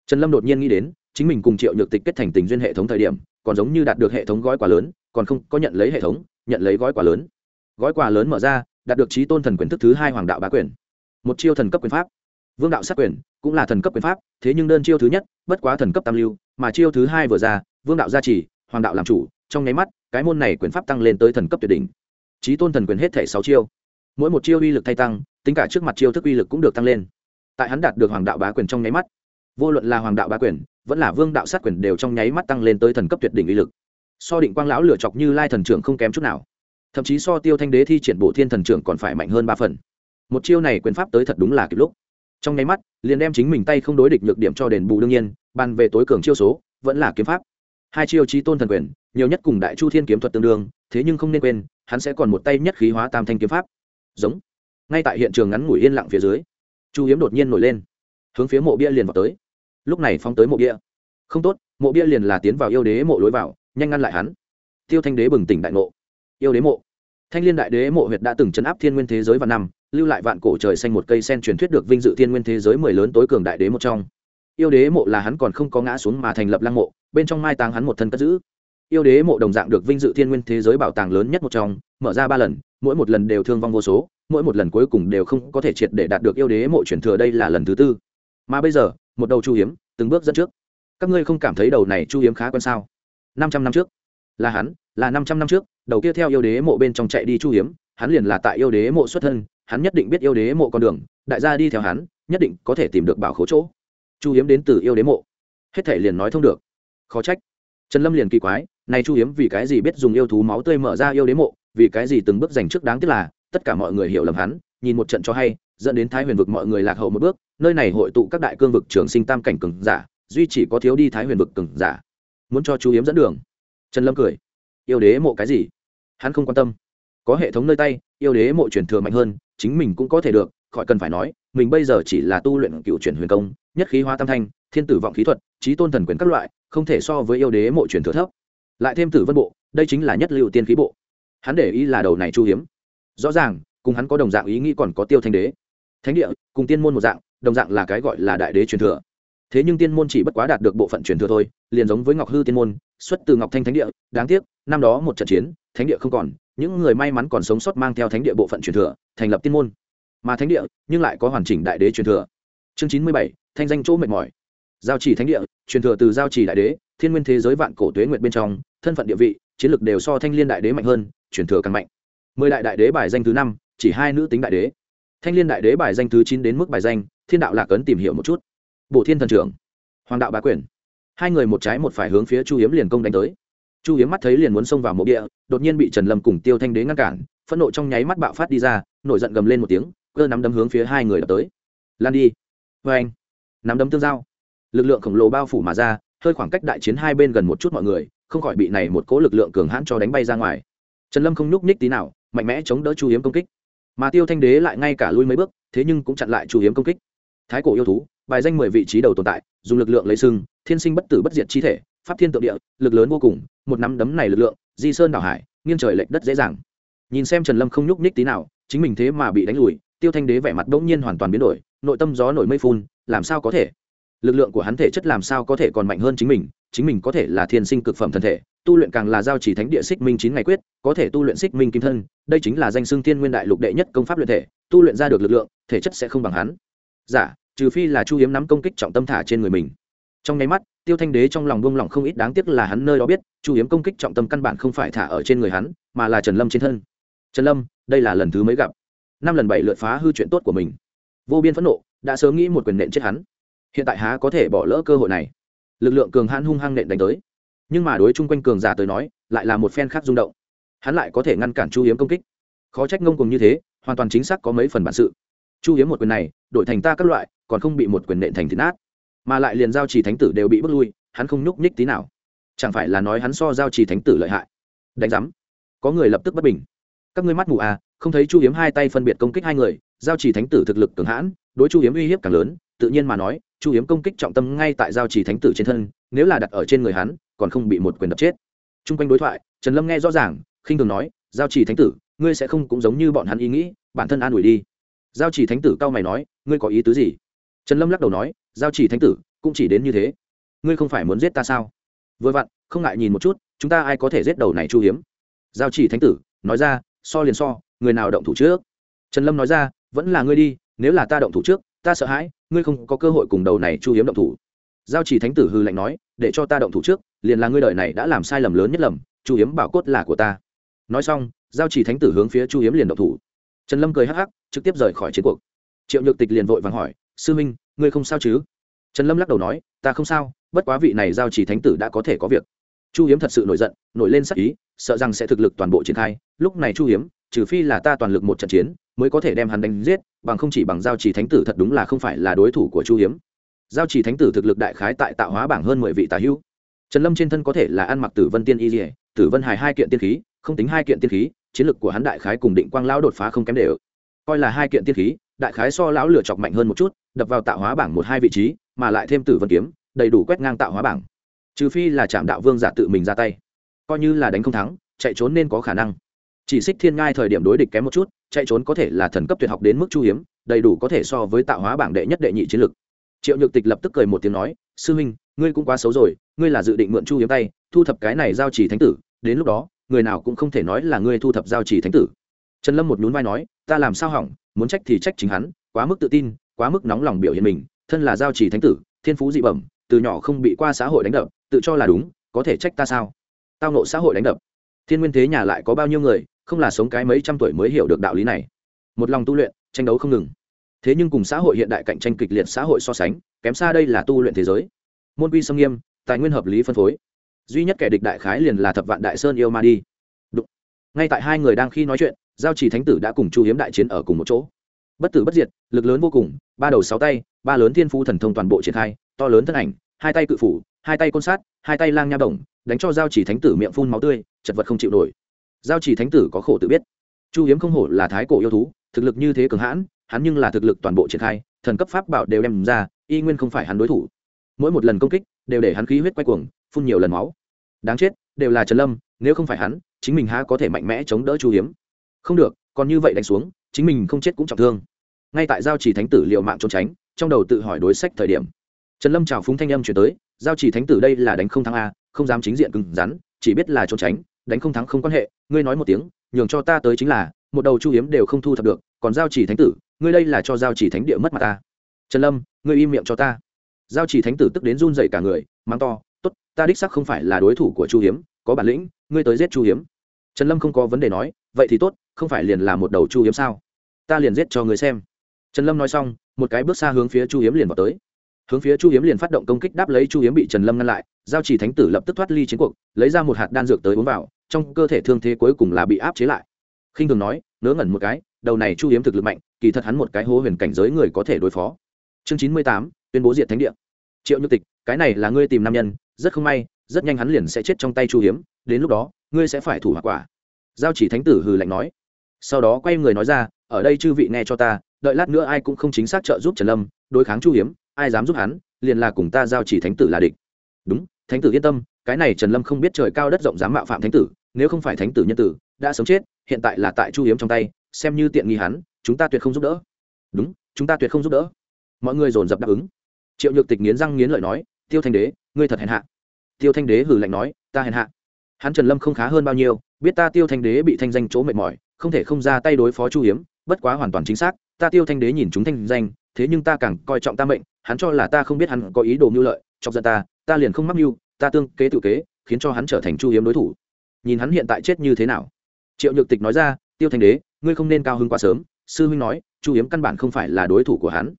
Trần lâm đột nhiên nghĩ đến chính mình cùng triệu nhược tịch kết thành tình duyên hệ thống thời điểm, còn giống như đạt được hệ thống gói quà lớn, còn không, có nhận lấy hệ thống, nhận lấy gói quà lớn. Gói quà lớn mở ra, đạt được trí tôn thần quyền thức thứ hai hoàng đạo bá quyền. Một chiêu thần cấp quyền pháp. Vương đạo sát quyền, cũng là thần cấp quyền pháp, thế nhưng đơn chiêu thứ nhất, bất quá thần cấp tam lưu, mà chiêu thứ hai vừa ra, vương đạo gia trì, hoàng đạo làm chủ, trong nháy mắt, cái môn này quyền pháp tăng lên tới thần cấp tuyệt đỉnh. Trí tôn thần quyền hết thể sáu chiêu. Mỗi một chiêu uy lực thay tăng, tính cả trước mặt chiêu thức uy lực cũng được tăng lên. Tại hắn đạt được hoàng đạo bá quyền trong nháy mắt, vô luận là hoàng đạo bá quyền vẫn là vương đạo sát quyền đều trong nháy mắt tăng lên tới thần cấp tuyệt đỉnh uy lực. So định quang lão lửa chọc như lai thần trưởng không kém chút nào. Thậm chí so tiêu thanh đế thi triển bộ thiên thần trưởng còn phải mạnh hơn ba phần. Một chiêu này quyền pháp tới thật đúng là kịp lúc. Trong nháy mắt, liền đem chính mình tay không đối địch nhược điểm cho đền bù đương nhiên, bàn về tối cường chiêu số, vẫn là kiếm pháp. Hai chiêu trí tôn thần quyền, nhiều nhất cùng đại chu thiên kiếm thuật tương đương, thế nhưng không nên quên, hắn sẽ còn một tay nhất khí hóa tam thanh kiếm pháp. Giống. Ngay tại hiện trường ngắn ngủi yên lặng phía dưới, chu hiếm đột nhiên nổi lên. Hướng phía mộ bia liền vào tới lúc này phóng tới mộ bia. Không tốt, mộ bia liền là tiến vào yêu đế mộ lối vào, nhanh ngăn lại hắn. Tiêu thanh đế bừng tỉnh đại ngộ. Yêu đế mộ. Thanh liên đại đế mộ huyệt đã từng chấn áp thiên nguyên thế giới và năm, lưu lại vạn cổ trời xanh một cây sen truyền thuyết được vinh dự thiên nguyên thế giới mười lớn tối cường đại đế một trong. Yêu đế mộ là hắn còn không có ngã xuống mà thành lập lăng mộ, bên trong mai táng hắn một thân cất giữ. Yêu đế mộ đồng dạng được vinh dự thiên nguyên thế giới bảo tàng lớn nhất một trong, mở ra ba lần, mỗi một lần đều thương vong vô số, mỗi một lần cuối cùng đều không có thể triệt để đạt được yêu đế mộ chuyển thừa đây là lần thứ tư. Mà bây giờ một đầu chu hiếm, từng bước dẫn trước. Các ngươi không cảm thấy đầu này chu hiếm khá quen sao? Năm trăm năm trước. Là hắn, là năm trăm năm trước, đầu kia theo yêu đế mộ bên trong chạy đi chu hiếm, hắn liền là tại yêu đế mộ xuất thân, hắn nhất định biết yêu đế mộ con đường, đại gia đi theo hắn, nhất định có thể tìm được bảo khố chỗ. Chu hiếm đến từ yêu đế mộ. Hết thể liền nói thông được. Khó trách. Trần lâm liền kỳ quái, này chu hiếm vì cái gì biết dùng yêu thú máu tươi mở ra yêu đế mộ, vì cái gì từng bước dành trước đáng tiếc là, tất cả mọi người hiểu lầm hắn, nhìn một trận cho hay dẫn đến thái huyền vực mọi người lạc hậu một bước, nơi này hội tụ các đại cương vực trường sinh tam cảnh cường giả, duy chỉ có thiếu đi thái huyền vực cường giả. Muốn cho chú hiếm dẫn đường? Trần lâm cười. Yêu đế mộ cái gì? Hắn không quan tâm. Có hệ thống nơi tay, yêu đế mộ truyền thừa mạnh hơn, chính mình cũng có thể được, khỏi cần phải nói, mình bây giờ chỉ là tu luyện cựu Truyền huyền công, nhất khí hóa tam thanh, thiên tử vọng khí thuật trí tôn thần quyền các loại, không thể so với yêu đế mộ truyền thừa thấp. Lại thêm tử vân bộ, đây chính là nhất liệu tiên khí bộ. Hắn để ý là đầu này chu hiếm rõ ràng, cùng hắn có đồng dạng ý nghĩ còn có tiêu thanh đế thánh địa, cùng tiên môn một dạng, đồng dạng là cái gọi là đại đế truyền thừa. Thế nhưng tiên môn chỉ bất quá đạt được bộ phận truyền thừa thôi, liền giống với ngọc hư tiên môn, xuất từ ngọc thanh thánh địa, đáng tiếc, năm đó một trận chiến, thánh địa không còn, những người may mắn còn sống sót mang theo thánh địa bộ phận truyền thừa, thành lập tiên môn. Mà thánh địa, nhưng lại có hoàn chỉnh đại đế truyền thừa. Chương chín mươi bảy, thanh danh chỗ mệt mỏi. Giao chỉ thánh địa, truyền thừa từ giao chỉ đại đế, thiên nguyên thế giới vạn cổ tuế nguyện bên trong, thân phận địa vị, chiến lược đều so thanh liên đại đế mạnh hơn, truyền thừa càng mạnh. Mười đại đại đế bài danh thứ năm, chỉ hai nữ tính đại đế thanh liên đại đế bài danh thứ chín đến mức bài danh, thiên đạo lạc ấn tìm hiểu một chút. Bộ thiên thần trưởng, hoàng đạo bá quyền. Hai người một trái một phải hướng phía chu hiếm liền công đánh tới. Chu hiếm mắt thấy liền muốn xông vào mộ địa, đột nhiên bị trần lâm cùng tiêu thanh đế ngăn cản, phẫn nộ trong nháy mắt bạo phát đi ra, nổi giận gầm lên một tiếng, cơ nắm đấm hướng phía hai người đập tới. Lan đi. Vê anh. Nắm đấm tương giao. Lực lượng khổng lồ bao phủ mà ra, hơi khoảng cách đại chiến hai bên gần một chút mọi người, không khỏi bị này một cố lực lượng cường hãn cho đánh bay ra ngoài. Trần lâm không nhúc nhích tí nào, mạnh mẽ chống đỡ chu hiếm công kích mà tiêu thanh đế lại ngay cả lui mấy bước, thế nhưng cũng chặn lại chủ hiếm công kích. Thái cổ yêu thú, bài danh mười vị trí đầu tồn tại, dùng lực lượng lấy sưng thiên sinh bất tử bất diệt chi thể, pháp thiên tượng địa, lực lớn vô cùng, một nắm đấm này lực lượng, di sơn đảo hải, nghiêng trời lệch đất dễ dàng. Nhìn xem trần lâm không nhúc nhích tí nào, chính mình thế mà bị đánh lùi, tiêu thanh đế vẻ mặt đ ỗ n g nhiên hoàn toàn biến đổi, nội tâm gió nổi mây phun, làm sao có thể? Lực lượng của hắn thể chất làm sao có thể còn mạnh hơn chính mình chính mình có thể là thiên sinh cực phẩm thân thể tu luyện càng là giao chỉ thánh địa xích minh chín ngày quyết có thể tu luyện xích minh kim thân đây chính là danh xương thiên nguyên đại lục đệ nhất công pháp luyện thể tu luyện ra được lực lượng thể chất sẽ không bằng hắn. Giả dạ, trừ phi là chu hiếm nắm công kích trọng tâm thả trên người mình. Trong nháy mắt tiêu thanh đế trong lòng buông lỏng không ít đáng tiếc là hắn nơi đó biết chu hiếm công kích trọng tâm căn bản không phải thả ở trên người hắn mà là trần lâm trên thân. Trần lâm đây là lần thứ mới gặp? Năm lần bảy lượt phá hư chuyện tốt của mình. Vô biên phẫn nộ đã sớm nghĩ một quyền nện chết hắn. Hiện tại há có thể bỏ lỡ cơ hội này? Lực lượng cường hãn hung hăng nện đánh tới nhưng mà đối chung quanh cường giả tới nói, lại là một phen khác rung động. Hắn lại có thể ngăn cản chu hiếm công kích. Khó trách ngông cùng như thế, hoàn toàn chính xác có mấy phần bản sự. Chu hiếm một quyền này, đổi thành ta các loại, còn không bị một quyền nện thành thịt nát. Mà lại liền giao trì thánh tử đều bị bước lui, hắn không nhúc nhích tí nào. Chẳng phải là nói hắn so giao trì thánh tử lợi hại. Đánh giám. Có người lập tức bất bình. Các ngươi mắt mù à không thấy chu hiếm hai tay phân biệt công kích hai người, giao trì thánh tử thực lực cường hãn, đối chu hiếm uy hiếp càng lớn, tự nhiên mà nói, chu hiếm công kích trọng tâm ngay tại giao trì thánh tử trên thân, nếu là đặt ở trên người hắn còn không bị một quyền đập chết. T r u n g quanh đối thoại, trần lâm nghe rõ ràng, khinh thường nói, giao trì thánh tử, ngươi sẽ không cũng giống như bọn hắn ý nghĩ, bản thân an ủi đi. Giao trì thánh tử cao mày nói, ngươi có ý tứ gì? Trần lâm lắc đầu nói, giao trì thánh tử, cũng chỉ đến như thế. Ngươi không phải muốn giết ta sao? Vừa vặn, không ngại nhìn một chút, chúng ta ai có thể giết đầu này chu hiếm? Giao trì thánh tử, nói ra, so liền so, người nào động thủ trước? Trần lâm nói ra, vẫn là ngươi đi, nếu là ta động thủ trước, ta sợ hãi, ngươi không có cơ hội cùng đầu này chu hiếm động thủ. Giao chỉ thánh tử hư lạnh nói, để cho ta động thủ trước liền là ngươi đời này đã làm sai lầm lớn nhất lầm, chu hiếm bảo cốt là của ta. Nói xong, giao chỉ thánh tử hướng phía chu hiếm liền động thủ. Trần lâm cười hắc hắc, trực tiếp rời khỏi chiến cuộc. Triệu nhược tịch liền vội vàng hỏi, sư minh, ngươi không sao chứ? Trần lâm lắc đầu nói, ta không sao, bất quá vị này giao chỉ thánh tử đã có thể có việc. Chu hiếm thật sự nổi giận, nổi lên sắc ý, sợ rằng sẽ thực lực toàn bộ triển khai. Lúc này chu hiếm, trừ phi là ta toàn lực một trận chiến, mới có thể đem hắn đánh giết, bằng không chỉ bằng giao chỉ thánh tử thật đúng là không phải là đối thủ của chu hiếm. Giao chỉ thánh tử thực lực đại khái tại tạo hóa bảng hơn mười vị tà hữu trần lâm trên thân có thể là ăn mặc tử vân tiên y dỉa tử vân hài hai kiện tiên khí, không tính hai kiện tiên khí, chiến lực của hắn đại khái cùng định quang lão đột phá không kém đều. Coi là hai kiện tiên khí, đại khái so lão lửa chọc mạnh hơn một chút, đập vào tạo hóa bảng một hai vị trí, mà lại thêm tử vân kiếm, đầy đủ quét ngang tạo hóa bảng. Trừ phi là trạm đạo vương giả tự mình ra tay. Coi như là đánh không thắng, chạy trốn nên có khả năng. Chỉ xích thiên ngai thời điểm đối địch kém một chút, chạy trốn có thể là thần cấp tuyệt học đến mức chu hiếm, đầy đủ có thể so với tạo hóa bảng đệ nhất đệ nhị chiến lực. Triệu nhược tịch lập tức cười một tiếng nói, sư huynh ngươi cũng quá xấu rồi, ngươi là dự định mượn chu hiếm tay, thu thập cái này giao chỉ thánh tử, đến lúc đó, người nào cũng không thể nói là ngươi thu thập giao chỉ thánh tử. Trần lâm một nhún vai nói, ta làm sao hỏng, muốn trách thì trách chính hắn, quá mức tự tin, quá mức nóng lòng biểu hiện mình, thân là giao chỉ thánh tử, thiên phú dị bẩm, từ nhỏ không bị qua xã hội đánh đập, tự cho là đúng, có thể trách ta sao? Tao nộ xã hội đánh đập. Thiên nguyên thế nhà lại có bao nhiêu người, không là sống cái mấy trăm tuổi mới hiểu được đạo lý này. Một lòng tu luyện, tranh đấu không ngừng. Thế nhưng cùng xã hội hiện đại cạnh tranh kịch liệt xã hội so sánh, kém xa đây là tu luyện thế giới môn quy sâm nghiêm, tài nguyên hợp lý phân phối. Duy nhất kẻ địch đại khái liền là thập vạn đại sơn yêu ma đi. Đúng. ngay tại hai người đang khi nói chuyện, giao trì thánh tử đã cùng chu hiếm đại chiến ở cùng một chỗ. Bất tử bất diệt, lực lớn vô cùng, ba đầu sáu tay, ba lớn thiên phu thần thông toàn bộ triển khai, to lớn thân ảnh, hai tay cự phủ, hai tay côn sát, hai tay lang nha đồng, đánh cho giao chỉ thánh tử miệng phun máu tươi, chật vật không chịu nổi. Giao chỉ thánh tử có khổ tự biết. Chu hiếm không hổ là thái cổ yêu thú, thực lực như thế cường hãn, hắn nhưng là thực lực toàn bộ triển khai, thần cấp pháp bảo đều đem ra, y nguyên không phải hắn đối thủ mỗi một lần công kích đều để hắn khí huyết quay cuồng, phun nhiều lần máu. Đáng chết, đều là trần lâm, nếu không phải hắn, chính mình há có thể mạnh mẽ chống đỡ chu hiếm. Không được, còn như vậy đánh xuống, chính mình không chết cũng trọng thương. Ngay tại giao chỉ thánh tử liệu mạng trốn tránh, trong đầu tự hỏi đối sách thời điểm. Trần lâm chào phúng thanh âm chuyển tới, giao chỉ thánh tử đây là đánh không thắng a, không dám chính diện cứng rắn, chỉ biết là trốn tránh, đánh không thắng không quan hệ, ngươi nói một tiếng, nhường cho ta tới chính là, một đầu chu hiếm đều không thu thập được, còn giao chỉ thánh tử, ngươi đây là cho giao chỉ thánh địa mất mặt ta. Trần lâm, ngươi im miệng cho ta giao chỉ thánh tử tức đến run dậy cả người mang to t ố t ta đích sắc không phải là đối thủ của chu hiếm, có bản lĩnh, ngươi tới giết chu hiếm. Trần lâm không có vấn đề nói, vậy thì tốt, không phải liền là một đầu chu hiếm sao? Ta liền giết cho người xem. Trần lâm nói xong, một cái bước xa hướng phía chu hiếm liền vào tới. Hướng phía chu hiếm liền phát động công kích đáp lấy chu hiếm bị trần lâm ngăn lại, giao chỉ thánh tử lập tức thoát ly chiến cuộc, lấy ra một hạt đan dược tới uống vào, trong cơ thể thương thế cuối cùng là bị áp chế lại. Khinh thường nói, ngớ ngẩn một cái, đầu này chu hiếm thực lực mạnh, kỳ thật hắn một cái hố huyền cảnh giới người có thể đối phó. Chương chín mươi tám tuyên bố diệt thánh địa. Triệu như tịch, cái này là ngươi tìm nam nhân, rất không may, rất nhanh hắn liền sẽ chết trong tay chu hiếm, đến lúc đó, ngươi sẽ phải thủ hoặc quả. Giao chỉ thánh tử hừ lạnh nói. Sau đó quay người nói ra, ở đây chư vị nghe cho ta, đợi lát nữa ai cũng không chính xác trợ giúp trần lâm, đối kháng chu hiếm, ai dám giúp hắn, liền là cùng ta giao chỉ thánh tử là địch. Đúng, thánh tử yên tâm, cái này trần lâm không biết trời cao đất rộng dám mạo phạm thánh tử, nếu không phải thánh tử nhân tử, đã sống chết, hiện tại là tại chu hiếm trong tay, xem như tiện nghi hắn, chúng ta tuyệt không giúp đỡ. Đúng, chúng ta tuyệt không giúp đỡ. Mọi người dồn dập đáp ứng triệu nhược tịch nghiến răng nghiến lợi nói, tiêu thanh đế, ngươi thật hèn hạ. Tiêu thanh đế hử lạnh nói, ta hèn hạ. Hắn trần lâm không khá hơn bao nhiêu, biết ta tiêu thanh đế bị thanh danh chỗ mệt mỏi, không thể không ra tay đối phó chu hiếm, bất quá hoàn toàn chính xác, ta tiêu thanh đế nhìn chúng thanh danh, thế nhưng ta càng coi trọng ta mệnh, hắn cho là ta không biết hắn có ý đồ mưu lợi, chọc giận ta ta liền không mắc mưu, ta tương kế tự kế, khiến cho hắn trở thành chu hiếm đối thủ. Nhìn hắn hiện tại chết như thế nào. Triệu nhược tịch nói ra, tiêu thanh đế, ngươi không nên cao hứng quá sớm. Sư huynh nói, chu hiếm căn bản không phải là đối thủ của hắn.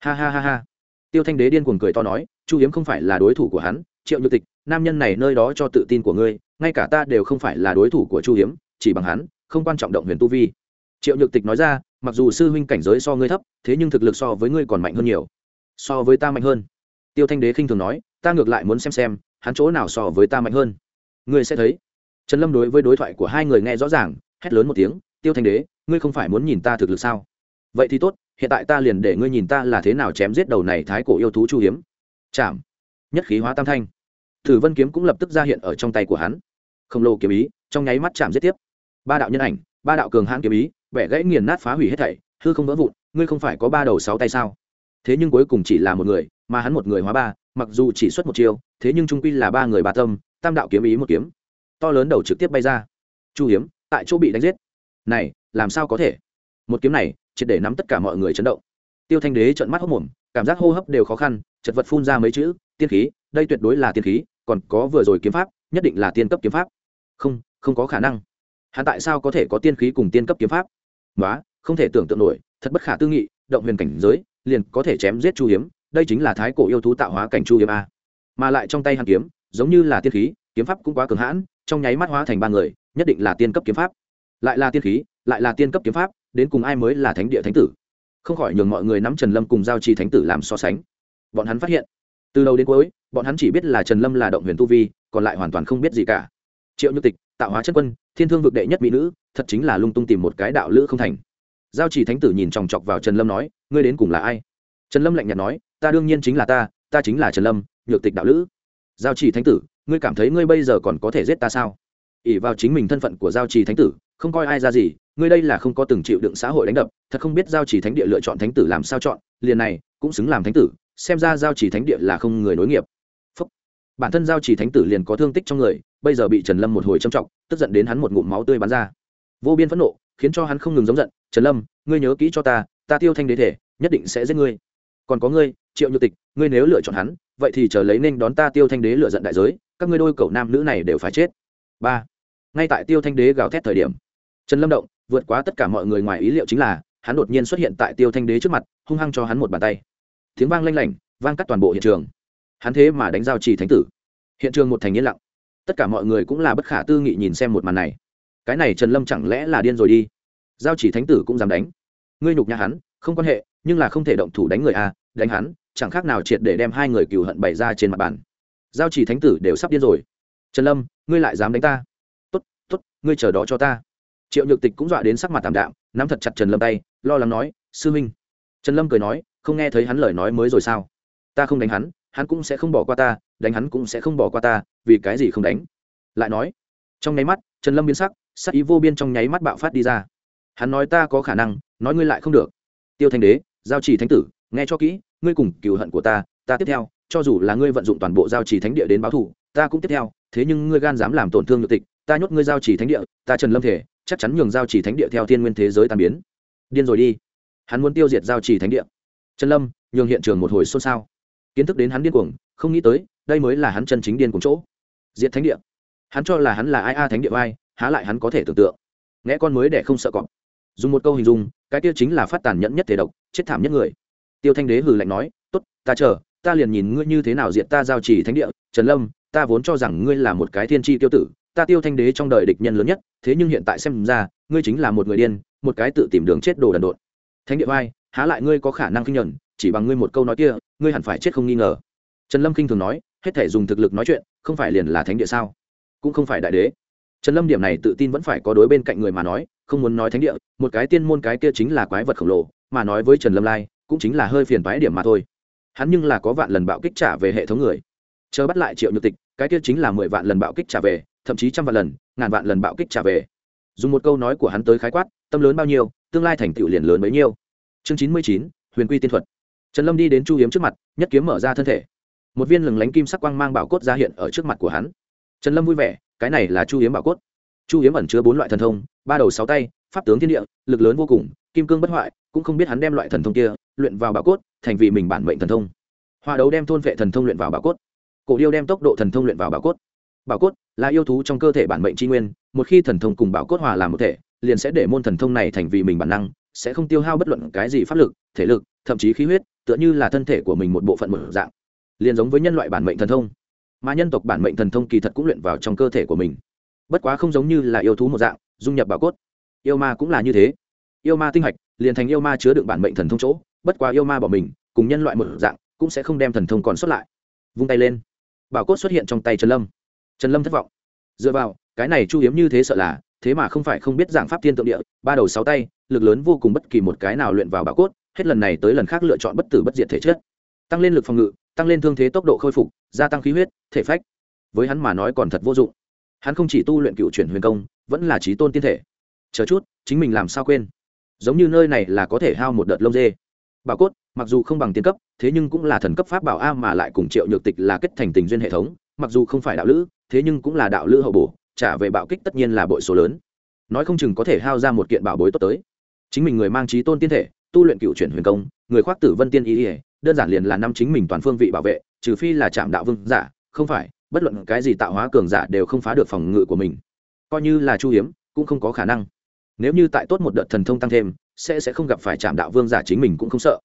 Ha ha ha ha tiêu thanh đế điên cuồng cười to nói, chu hiếm không phải là đối thủ của hắn, triệu nhược tịch, nam nhân này nơi đó cho tự tin của ngươi, ngay cả ta đều không phải là đối thủ của chu hiếm, chỉ bằng hắn, không quan trọng động huyền tu vi. Triệu nhược tịch nói ra, mặc dù sư huynh cảnh giới so ngươi thấp, thế nhưng thực lực so với ngươi còn mạnh hơn nhiều. So với ta mạnh hơn? Tiêu thanh đế khinh thường nói, ta ngược lại muốn xem xem, hắn chỗ nào so với ta mạnh hơn. Ngươi sẽ thấy. Trần lâm đối với đối thoại của hai người nghe rõ ràng, hét lớn một tiếng, tiêu thanh đế, ngươi không phải muốn nhìn ta thực lực sao? Vậy thì tốt hiện tại ta liền để ngươi nhìn ta là thế nào chém giết đầu này thái cổ yêu thú chu hiếm. Chạm. Nhất khí hóa tam thanh. Thử vân kiếm cũng lập tức ra hiện ở trong tay của hắn. Khổng lồ kiếm ý, trong nháy mắt chạm giết tiếp. Ba đạo nhân ảnh, ba đạo cường hãn kiếm ý, vẻ gãy nghiền nát phá hủy hết thảy, hư không vỡ vụn, ngươi không phải có ba đầu sáu tay sao? Thế nhưng cuối cùng chỉ là một người, mà hắn một người hóa ba, mặc dù chỉ xuất một chiêu, thế nhưng trung quy là ba người ba tâm, tam đạo kiếm ý một kiếm, to lớn đầu trực tiếp bay ra. Chu hiếm, tại chỗ bị đánh giết. Này, làm sao có thể? Một kiếm này triệt để nắm tất cả mọi người chấn động. Tiêu thanh đế trợn mắt hốc mồm, cảm giác hô hấp đều khó khăn, chật vật phun ra mấy chữ, tiên khí, đây tuyệt đối là tiên khí, còn có vừa rồi kiếm pháp, nhất định là tiên cấp kiếm pháp. Không không có khả năng. Hắn tại sao có thể có tiên khí cùng tiên cấp kiếm pháp? Nói không thể tưởng tượng nổi, thật bất khả tư nghị, động huyền cảnh giới, liền có thể chém giết chu hiếm, đây chính là thái cổ yêu thú tạo hóa cảnh chu hiếm a. Mà lại trong tay hắn kiếm, giống như là tiên khí, kiếm pháp cũng quá cường hãn, trong nháy mắt hóa thành ba người, nhất định là tiên cấp kiếm pháp. Lại là tiên khí, lại là tiên cấp kiếm pháp đến cùng ai mới là thánh địa thánh tử? Không khỏi nhường mọi người nắm trần lâm cùng giao trì thánh tử làm so sánh. Bọn hắn phát hiện, từ đầu đến cuối, bọn hắn chỉ biết là trần lâm là động huyền tu vi, còn lại hoàn toàn không biết gì cả. Triệu như tịch, tạo hóa chất quân, thiên thương vực đệ nhất mỹ nữ, thật chính là lung tung tìm một cái đạo lữ không thành. Giao chỉ thánh tử nhìn chòng chọc vào trần lâm nói, ngươi đến cùng là ai? Trần lâm lạnh nhạt nói, ta đương nhiên chính là ta ta chính là trần lâm, nhược tịch đạo lữ. Giao chỉ thánh tử, ngươi cảm thấy ngươi bây giờ còn có thể giết ta sao? Ỉ vào chính mình thân phận của giao trì thánh tử không coi ai ra gì, ngươi đây là không có từng chịu đựng xã hội đánh đập, thật không biết giao chỉ thánh địa lựa chọn thánh tử làm sao chọn, liền này, cũng xứng làm thánh tử, xem ra giao chỉ thánh địa là không người nối nghiệp. Phúc. bản thân giao chỉ thánh tử liền có thương tích trong người, bây giờ bị trần lâm một hồi châm trọng, tức giận đến hắn một ngụm máu tươi bắn ra. Vô biên phẫn nộ, khiến cho hắn không ngừng giống giận, trần lâm, ngươi nhớ kỹ cho ta ta tiêu thanh đế thể, nhất định sẽ giết ngươi. Còn có ngươi, triệu nhược tịch, ngươi nếu lựa chọn hắn, vậy thì chờ lấy nên đón ta tiêu thanh đế lựa giận đại giới, các ngươi đôi cậu nam nữ này đều phải chết. Ba. Ngay tại tiêu thanh đế gào thét thời điểm trần lâm động, vượt quá tất cả mọi người ngoài ý liệu chính là, hắn đột nhiên xuất hiện tại tiêu thanh đế trước mặt, hung hăng cho hắn một bàn tay. Tiếng vang lanh lảnh, vang cắt toàn bộ hiện trường. Hắn thế mà đánh giao trì thánh tử. Hiện trường một thành yên lặng. Tất cả mọi người cũng là bất khả tư nghị nhìn xem một màn này. Cái này trần lâm chẳng lẽ là điên rồi đi? Giao chỉ thánh tử cũng dám đánh. Ngươi nhục nhà hắn, không quan hệ, nhưng là không thể động thủ đánh người a đánh hắn, chẳng khác nào triệt để đem hai người cừu hận bày ra trên mặt bàn. Giao chỉ thánh tử đều sắp điên rồi. Trần lâm, ngươi lại dám đánh ta? Tốt tốt, ngươi chờ đó cho ta triệu nhược tịch cũng dọa đến sắc mặt tạm đạm, nắm thật chặt trần lâm tay, lo lắng nói, sư minh trần lâm cười nói, không nghe thấy hắn lời nói mới rồi sao? Ta không đánh hắn hắn cũng sẽ không bỏ qua ta, đánh hắn cũng sẽ không bỏ qua ta, vì cái gì không đánh? Lại nói, trong nháy mắt, trần lâm biến sắc sắc ý vô biên trong nháy mắt bạo phát đi ra. Hắn nói, ta có khả năng, nói ngươi lại không được. Tiêu thanh đế, giao trì thánh tử, nghe cho kỹ, ngươi cùng cừu hận của ta ta tiếp theo, cho dù là ngươi vận dụng toàn bộ giao trì thánh địa đến báo thù, ta cũng tiếp theo, thế nhưng ngươi gan dám làm tổn thương nhược tịch ta nhốt ngươi giao chỉ thánh địa, ta trần lâm thể, chắc chắn nhường giao chỉ thánh địa theo thiên nguyên thế giới tan biến. Điên rồi đi. Hắn muốn tiêu diệt giao chỉ thánh địa. Trần lâm, nhường hiện trường một hồi xôn xao. Kiến thức đến hắn điên cuồng, không nghĩ tới, đây mới là hắn chân chính điên cuồng chỗ. Diệt thánh địa. Hắn cho là hắn là ai a thánh địa ai há lại hắn có thể tưởng tượng. Nghe con mới để không sợ cọp. Dùng một câu hình dung, cái kia chính là phát tàn nhẫn nhất thể độc, chết thảm nhất người. Tiêu thanh đế hừ lạnh nói, tốt, ta chờ, ta liền nhìn ngươi như thế nào diệt ta giao chỉ thánh địa. Trần lâm, ta vốn cho rằng ngươi là một cái thiên tri tiêu tử ta tiêu thanh đế trong đời địch nhân lớn nhất, thế nhưng hiện tại xem ra, ngươi chính là một người điên, một cái tự tìm đường chết đồ đần độn. Thánh địa vai, há lại ngươi có khả năng kinh nhuận, chỉ bằng ngươi một câu nói kia, ngươi hẳn phải chết không nghi ngờ. Trần lâm kinh thường nói, hết thể dùng thực lực nói chuyện, không phải liền là thánh địa sao? Cũng không phải đại đế. Trần lâm điểm này tự tin vẫn phải có đối bên cạnh người mà nói, không muốn nói thánh địa, một cái tiên môn cái kia chính là quái vật khổng lồ, mà nói với trần lâm lai, cũng chính là hơi phiền toái điểm mà thôi. Hắn nhưng là có vạn lần bạo kích trả về hệ thống người. Chờ bắt lại triệu nhược tịch cái kia chính là mười vạn lần bạo kích trả về, thậm chí trăm vạn lần, ngàn vạn lần bạo kích trả về. Dùng một câu nói của hắn tới khái quát, tâm lớn bao nhiêu, tương lai thành tựu liền lớn bấy nhiêu. Chương chín mươi chín, huyền quy tiên thuật. Trần lâm đi đến chu hiếm trước mặt, nhất kiếm mở ra thân thể. Một viên lừng lánh kim sắc quang mang bảo cốt ra hiện ở trước mặt của hắn. Trần lâm vui vẻ, cái này là chu hiếm bảo cốt. Chu hiếm ẩn chứa bốn loại thần thông, ba đầu sáu tay, pháp tướng thiên địa, lực lớn vô cùng, kim cương bất hoại, cũng không biết hắn đem loại thần thông kia luyện vào bảo cốt, thành vì mình bản mệnh thần thông. Hoa đấu đem thôn vệ thần thông luyện vào bảo cốt cổ điêu đem tốc độ thần thông luyện vào bảo cốt. Bảo cốt là yêu thú trong cơ thể bản mệnh tri nguyên, một khi thần thông cùng bảo cốt hòa làm một thể, liền sẽ để môn thần thông này thành vì mình bản năng, sẽ không tiêu hao bất luận cái gì pháp lực, thể lực, thậm chí khí huyết, tựa như là thân thể của mình một bộ phận một dạng. Liền giống với nhân loại bản mệnh thần thông. Mà nhân tộc bản mệnh thần thông kỳ thật cũng luyện vào trong cơ thể của mình. Bất quá không giống như là yêu thú một dạng, dung nhập bảo cốt. Yêu ma cũng là như thế. Yêu ma tinh hạch, liền thành yêu ma chứa đựng bản mệnh thần thông chỗ, bất quá yêu ma bỏ mình, cùng nhân loại một dạng, cũng sẽ không đem thần thông còn xuất lại. Vung tay lên bảo cốt xuất hiện trong tay trần lâm. Trần lâm thất vọng. Dựa vào, cái này chu hiếm như thế sợ là, thế mà không phải không biết giảng pháp thiên tượng địa, ba đầu sáu tay, lực lớn vô cùng bất kỳ một cái nào luyện vào bảo cốt, hết lần này tới lần khác lựa chọn bất tử bất diệt thể chất. Tăng lên lực phòng ngự, tăng lên thương thế tốc độ khôi phục, gia tăng khí huyết, thể phách. Với hắn mà nói còn thật vô dụng. Hắn không chỉ tu luyện cựu chuyển huyền công, vẫn là trí tôn tiên thể. Chờ chút, chính mình làm sao quên? Giống như nơi này là có thể hao một đợt lông dê bảo cốt, mặc dù không bằng tiên cấp, thế nhưng cũng là thần cấp pháp bảo a mà lại cùng triệu nhược tịch là kết thành tình duyên hệ thống, mặc dù không phải đạo lữ, thế nhưng cũng là đạo lữ hậu bổ, trả về bạo kích tất nhiên là bội số lớn. Nói không chừng có thể hao ra một kiện bảo bối tốt tới. Chính mình người mang trí tôn tiên thể, tu luyện cựu chuyển huyền công, người khoác tử vân tiên ý ỉa đơn giản liền là năm chính mình toàn phương vị bảo vệ, trừ phi là chạm đạo vương giả, không phải, bất luận cái gì tạo hóa cường giả đều không phá được phòng ngự của mình. Coi như là chu hiếm, cũng không có khả năng. Nếu như tại tốt một đợt thần thông tăng thêm sẽ sẽ không gặp phải chạm đạo vương giả chính mình cũng không sợ.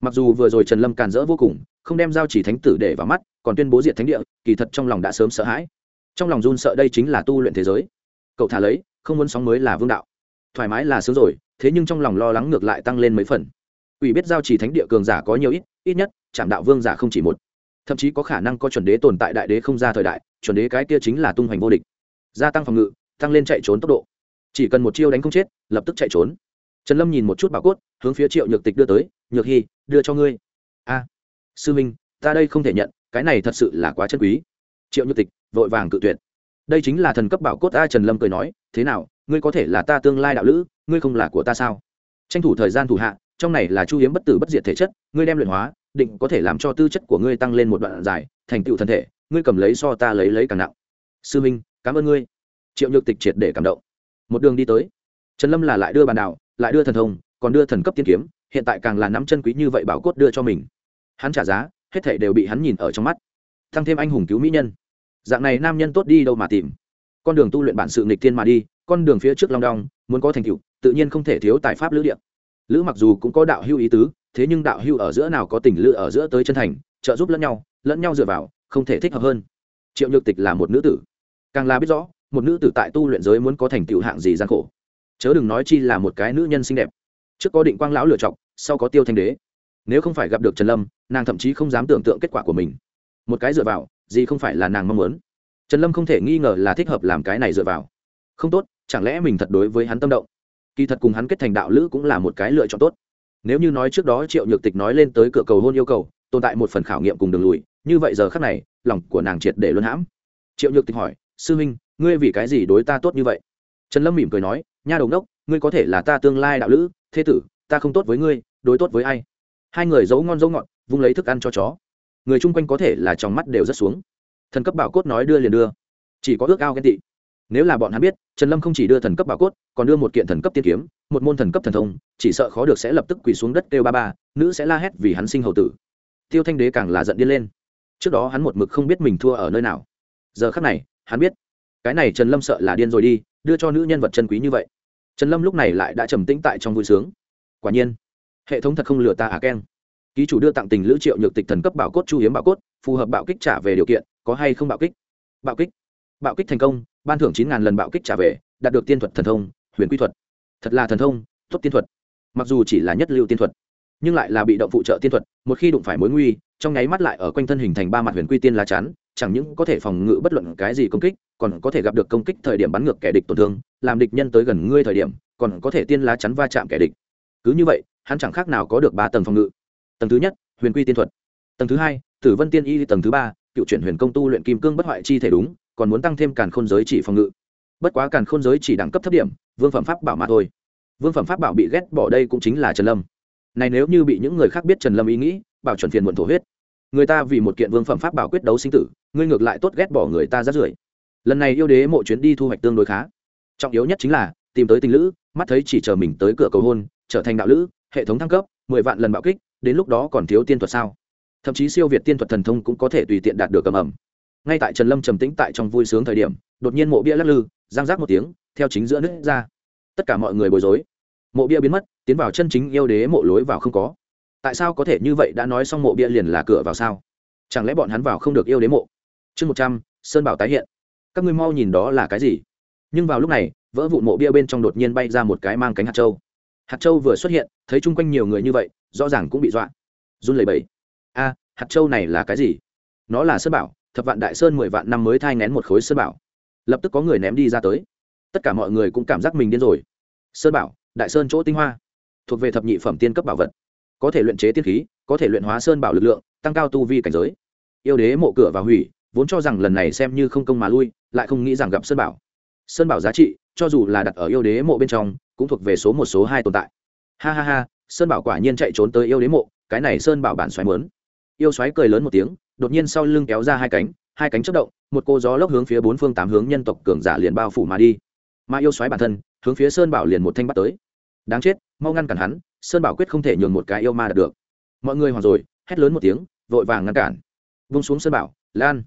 Mặc dù vừa rồi trần lâm càn rỡ vô cùng, không đem giao chỉ thánh tử để vào mắt, còn tuyên bố diệt thánh địa, kỳ thật trong lòng đã sớm sợ hãi. Trong lòng run sợ đây chính là tu luyện thế giới. Cậu thả lấy, không muốn sóng mới là vương đạo. Thoải mái là sướng rồi, thế nhưng trong lòng lo lắng ngược lại tăng lên mấy phần. Ủy biết giao chỉ thánh địa cường giả có nhiều ít ít nhất chạm đạo vương giả không chỉ một. Thậm chí có khả năng có chuẩn đế tồn tại đại đế không ra thời đại, chuẩn đế cái kia chính là tung hoành vô địch. Gia tăng phòng ngự, tăng lên chạy trốn tốc độ. Chỉ cần một chiêu đánh không chết, lập tức chạy trốn trần lâm nhìn một chút bảo cốt, hướng phía triệu nhược tịch đưa tới, nhược hy đưa cho ngươi. A, sư minh, ta đây không thể nhận, cái này thật sự là quá chân quý. Triệu nhược tịch vội vàng cự tuyệt. Đây chính là thần cấp bảo cốt a. Trần lâm cười nói, thế nào, ngươi có thể là ta tương lai đạo lữ, ngươi không là của ta sao? Tranh thủ thời gian thủ hạ, trong này là chu hiếm bất tử bất diệt thể chất, ngươi đem luyện hóa, định có thể làm cho tư chất của ngươi tăng lên một đoạn dài, thành tựu thân thể, ngươi cầm lấy so ta lấy lấy càng nặng. Sư minh, cảm ơn ngươi. Triệu nhược tịch triệt để cảm động. Một đường đi tới, trần lâm là lại đưa bàn đảo lại đưa thần thông, còn đưa thần cấp tiên kiếm, hiện tại càng là nắm chân quý như vậy bảo cốt đưa cho mình. Hắn trả giá, hết thảy đều bị hắn nhìn ở trong mắt. Tăng thêm anh hùng cứu mỹ nhân. Dạng này nam nhân tốt đi đâu mà tìm. Con đường tu luyện bản sự nghịch thiên mà đi, con đường phía trước long đong, muốn có thành tựu, tự nhiên không thể thiếu tài pháp lữ điện lữ mặc dù cũng có đạo hưu ý tứ, thế nhưng đạo hưu ở giữa nào có tình lữ ở giữa tới chân thành, trợ giúp lẫn nhau lẫn nhau dựa vào, không thể thích hợp hơn. Triệu nhược tịch là một nữ tử. Càng là biết rõ, một nữ tử tại tu luyện giới muốn có thành tựu hạng gì gian khổ chớ đừng nói chi là một cái nữ nhân xinh đẹp. Trước có định quang lão lựa chọc, sau có tiêu thanh đế. Nếu không phải gặp được trần lâm, nàng thậm chí không dám tưởng tượng kết quả của mình. Một cái dựa vào, gì không phải là nàng mong muốn. Trần lâm không thể nghi ngờ là thích hợp làm cái này dựa vào. Không tốt, chẳng lẽ mình thật đối với hắn tâm động? Kỳ thật cùng hắn kết thành đạo lữ cũng là một cái lựa chọn tốt. Nếu như nói trước đó triệu nhược tịch nói lên tới cửa cầu hôn yêu cầu, tồn tại một phần khảo nghiệm cùng đường lùi, như vậy giờ khác này, lòng của nàng triệt để luân hãm. Triệu nhược tịch hỏi, sư huynh ngươi vì cái gì đối ta tốt như vậy? Trần lâm mỉm cười nói, nha đầu đốc ngươi có thể là ta tương lai đạo lữ, thế tử, ta không tốt với ngươi, đối tốt với ai? Hai người giấu ngon giấu ngọt, vung lấy thức ăn cho chó. Người chung quanh có thể là trong mắt đều rất xuống. Thần cấp bảo cốt nói đưa liền đưa. Chỉ có ước ao ghen tị. Nếu là bọn hắn biết, trần lâm không chỉ đưa thần cấp bảo cốt, còn đưa một kiện thần cấp tiên kiếm, một môn thần cấp thần thông, chỉ sợ khó được sẽ lập tức quỳ xuống đất kêu ba ba, nữ sẽ la hét vì hắn sinh hầu tử. Tiêu thanh đế càng là giận điên lên. Trước đó hắn một mực không biết mình thua ở nơi nào. Giờ khắc này, hắn biết. Cái này trần lâm sợ là điên rồi đi đưa cho nữ nhân vật chân quý như vậy. Trần lâm lúc này lại đã trầm tĩnh tại trong vui sướng. Quả nhiên, hệ thống thật không lừa ta à keng. Ký chủ đưa tặng tình lữ triệu nhược tịch thần cấp bảo cốt chu hiếm bảo cốt, phù hợp bạo kích trả về điều kiện, có hay không bạo kích? Bạo kích. Bạo kích thành công, ban thưởng chín ngàn lần bạo kích trả về, đạt được tiên thuật thần thông, huyền quy thuật. Thật là thần thông, tốt tiên thuật. Mặc dù chỉ là nhất lưu tiên thuật, nhưng lại là bị động phụ trợ tiên thuật, một khi đụng phải mối nguy, trong nháy mắt lại ở quanh thân hình thành ba mặt huyền quy tiên lá chắn chẳng những có thể phòng ngự bất luận cái gì công kích, còn có thể gặp được công kích thời điểm bắn ngược kẻ địch tổn thương, làm địch nhân tới gần ngươi thời điểm, còn có thể tiên lá chắn va chạm kẻ địch. Cứ như vậy, hắn chẳng khác nào có được ba tầng phòng ngự. Tầng thứ nhất, huyền quy tiên thuật. Tầng thứ hai, tử vân tiên y. Tầng thứ ba, cựu chuyển huyền công tu luyện kim cương bất hoại chi thể đúng, còn muốn tăng thêm càn khôn giới chỉ phòng ngự. Bất quá càn khôn giới chỉ đẳng cấp thấp điểm, vương phẩm pháp bảo mà thôi. Vương phẩm pháp bảo bị ghét bỏ đây cũng chính là trần lâm. Này nếu như bị những người khác biết trần lâm ý nghĩ, bảo chuẩn phiền muộn thổ huyết người ta vì một kiện vương phẩm pháp bảo quyết đấu sinh tử, ngươi ngược lại tốt ghét bỏ người ta rất rưởi. Lần này yêu đế mộ chuyến đi thu hoạch tương đối khá. Trọng yếu nhất chính là, tìm tới tình lữ, mắt thấy chỉ chờ mình tới cửa cầu hôn, trở thành đạo lữ, hệ thống thăng cấp, mười vạn lần bạo kích, đến lúc đó còn thiếu tiên thuật sao? Thậm chí siêu việt tiên thuật thần thông cũng có thể tùy tiện đạt được cầm ẩm ngay tại trần lâm trầm tĩnh tại trong vui sướng thời điểm, đột nhiên mộ bia lắc lư, giang rác một tiếng, theo chính giữa nước ra. Tất cả mọi người bối rối. Mộ bia biến mất, tiến vào chân chính yêu đế mộ lối vào không có tại sao có thể như vậy đã nói xong mộ bia liền là cửa vào sao? Chẳng lẽ bọn hắn vào không được yêu đế mộ? Chương một trăm, sơn bảo tái hiện. Các ngươi mau nhìn đó là cái gì? Nhưng vào lúc này, vỡ vụ mộ bia bên trong đột nhiên bay ra một cái mang cánh hạt châu. hạt châu vừa xuất hiện, thấy chung quanh nhiều người như vậy, rõ ràng cũng bị dọa. Run lẩy bẩy. A, hạt châu này là cái gì? Nó là sơn bảo, thập vạn đại sơn mười vạn năm mới thai ngén một khối sơn bảo. Lập tức có người ném đi ra tới. Tất cả mọi người cũng cảm giác mình điên rồi. Sơn bảo, đại sơn chỗ tinh hoa. Thuộc về thập nhị phẩm tiên cấp bảo vật có thể luyện chế tiên khí, có thể luyện hóa sơn bảo lực lượng, tăng cao tu vi cảnh giới. Yêu đế mộ cửa và hủy, vốn cho rằng lần này xem như không công mà lui, lại không nghĩ rằng gặp sơn bảo. Sơn bảo giá trị, cho dù là đặt ở yêu đế mộ bên trong, cũng thuộc về số một, số hai tồn tại. Ha ha ha, sơn bảo quả nhiên chạy trốn tới yêu đế mộ, cái này sơn bảo bản xoáy mớn. Yêu xoáy cười lớn một tiếng, đột nhiên sau lưng kéo ra hai cánh hai cánh chất động, một cô gió lốc hướng phía bốn phương tám hướng nhân tộc cường giả liền bao phủ mà đi. Mà yêu xoáy bản thân, hướng phía sơn bảo liền một thanh bắt tới đáng chết, mau ngăn cản hắn, sơn bảo quyết không thể nhường một cái yêu ma đạt được. Mọi người hoàng rồi, hét lớn một tiếng, vội vàng ngăn cản. Vung xuống sơn bảo, lan!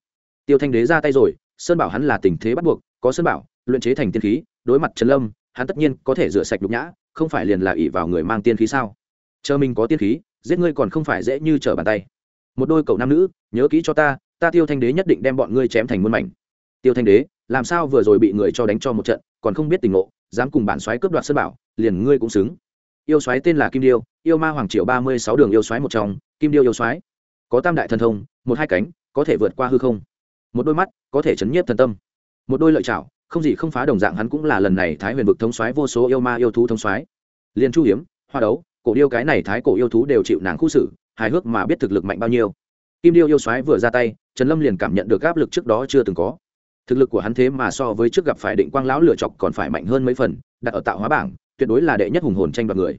Tiêu thanh đế ra tay rồi, sơn bảo hắn là tình thế bắt buộc, có sơn bảo, luyện chế thành tiên khí, đối mặt trần lâm, hắn tất nhiên có thể rửa sạch nhục nhã, không phải liền là ỷ vào người mang tiên khí sao? Chờ mình có tiên khí, giết ngươi còn không phải dễ như trở bàn tay. Một đôi cậu nam nữ, nhớ kỹ cho ta ta tiêu thanh đế nhất định đem bọn ngươi chém thành muôn mảnh. Tiêu thanh đế, làm sao vừa rồi bị người cho đánh cho một trận, còn không biết tình ngộ dám cùng bản soái cướp đoạt sơn bảo, liền ngươi cũng xứng. Yêu soái tên là kim điêu, yêu ma hoàng triều ba mươi sáu đường yêu soái một trong, kim điêu yêu soái. Có tam đại thần thông, một hai cánh, có thể vượt qua hư không. Một đôi mắt, có thể chấn nhiếp thần tâm. Một đôi lợi chảo không gì không phá đồng dạng hắn cũng là lần này thái huyền vực thống soái vô số yêu ma yêu thú thống soái. Liên chu hiếm, hoa đấu, cổ điêu cái này thái cổ yêu thú đều chịu nàng khu xử, hài hước mà biết thực lực mạnh bao nhiêu. Kim điêu yêu soái vừa ra tay, trần lâm liền cảm nhận được áp lực trước đó chưa từng có thực lực của hắn thế mà so với trước gặp phải định quang lão lửa chọc còn phải mạnh hơn mấy phần, đặt ở tạo hóa bảng, tuyệt đối là đệ nhất hùng hồn tranh đoạt người.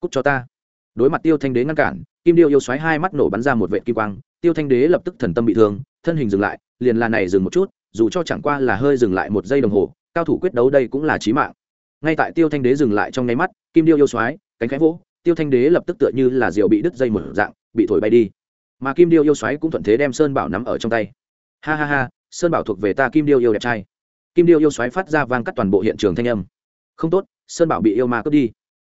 Cúc cho ta. Đối mặt tiêu thanh đế ngăn cản, kim điêu yêu xoáy hai mắt nổ bắn ra một vệ kim quang. Tiêu thanh đế lập tức thần tâm bị thương, thân hình dừng lại, liền là này dừng một chút, dù cho chẳng qua là hơi dừng lại một giây đồng hồ, cao thủ quyết đấu đây cũng là chí mạng. Ngay tại tiêu thanh đế dừng lại trong nháy mắt, kim điêu yêu xoáy, cánh khẽ vỗ, tiêu thanh đế lập tức tựa như là diều bị đứt dây một dạng, bị thổi bay đi. Mà kim điêu yêu xoáy cũng thuận thế đem sơn bảo nắm ở trong tay. Ha ha ha sơn bảo thuộc về ta kim điêu yêu đẹp trai. Kim điêu yêu xoáy phát ra vang cắt toàn bộ hiện trường thanh âm. Không tốt, sơn bảo bị yêu ma cướp đi.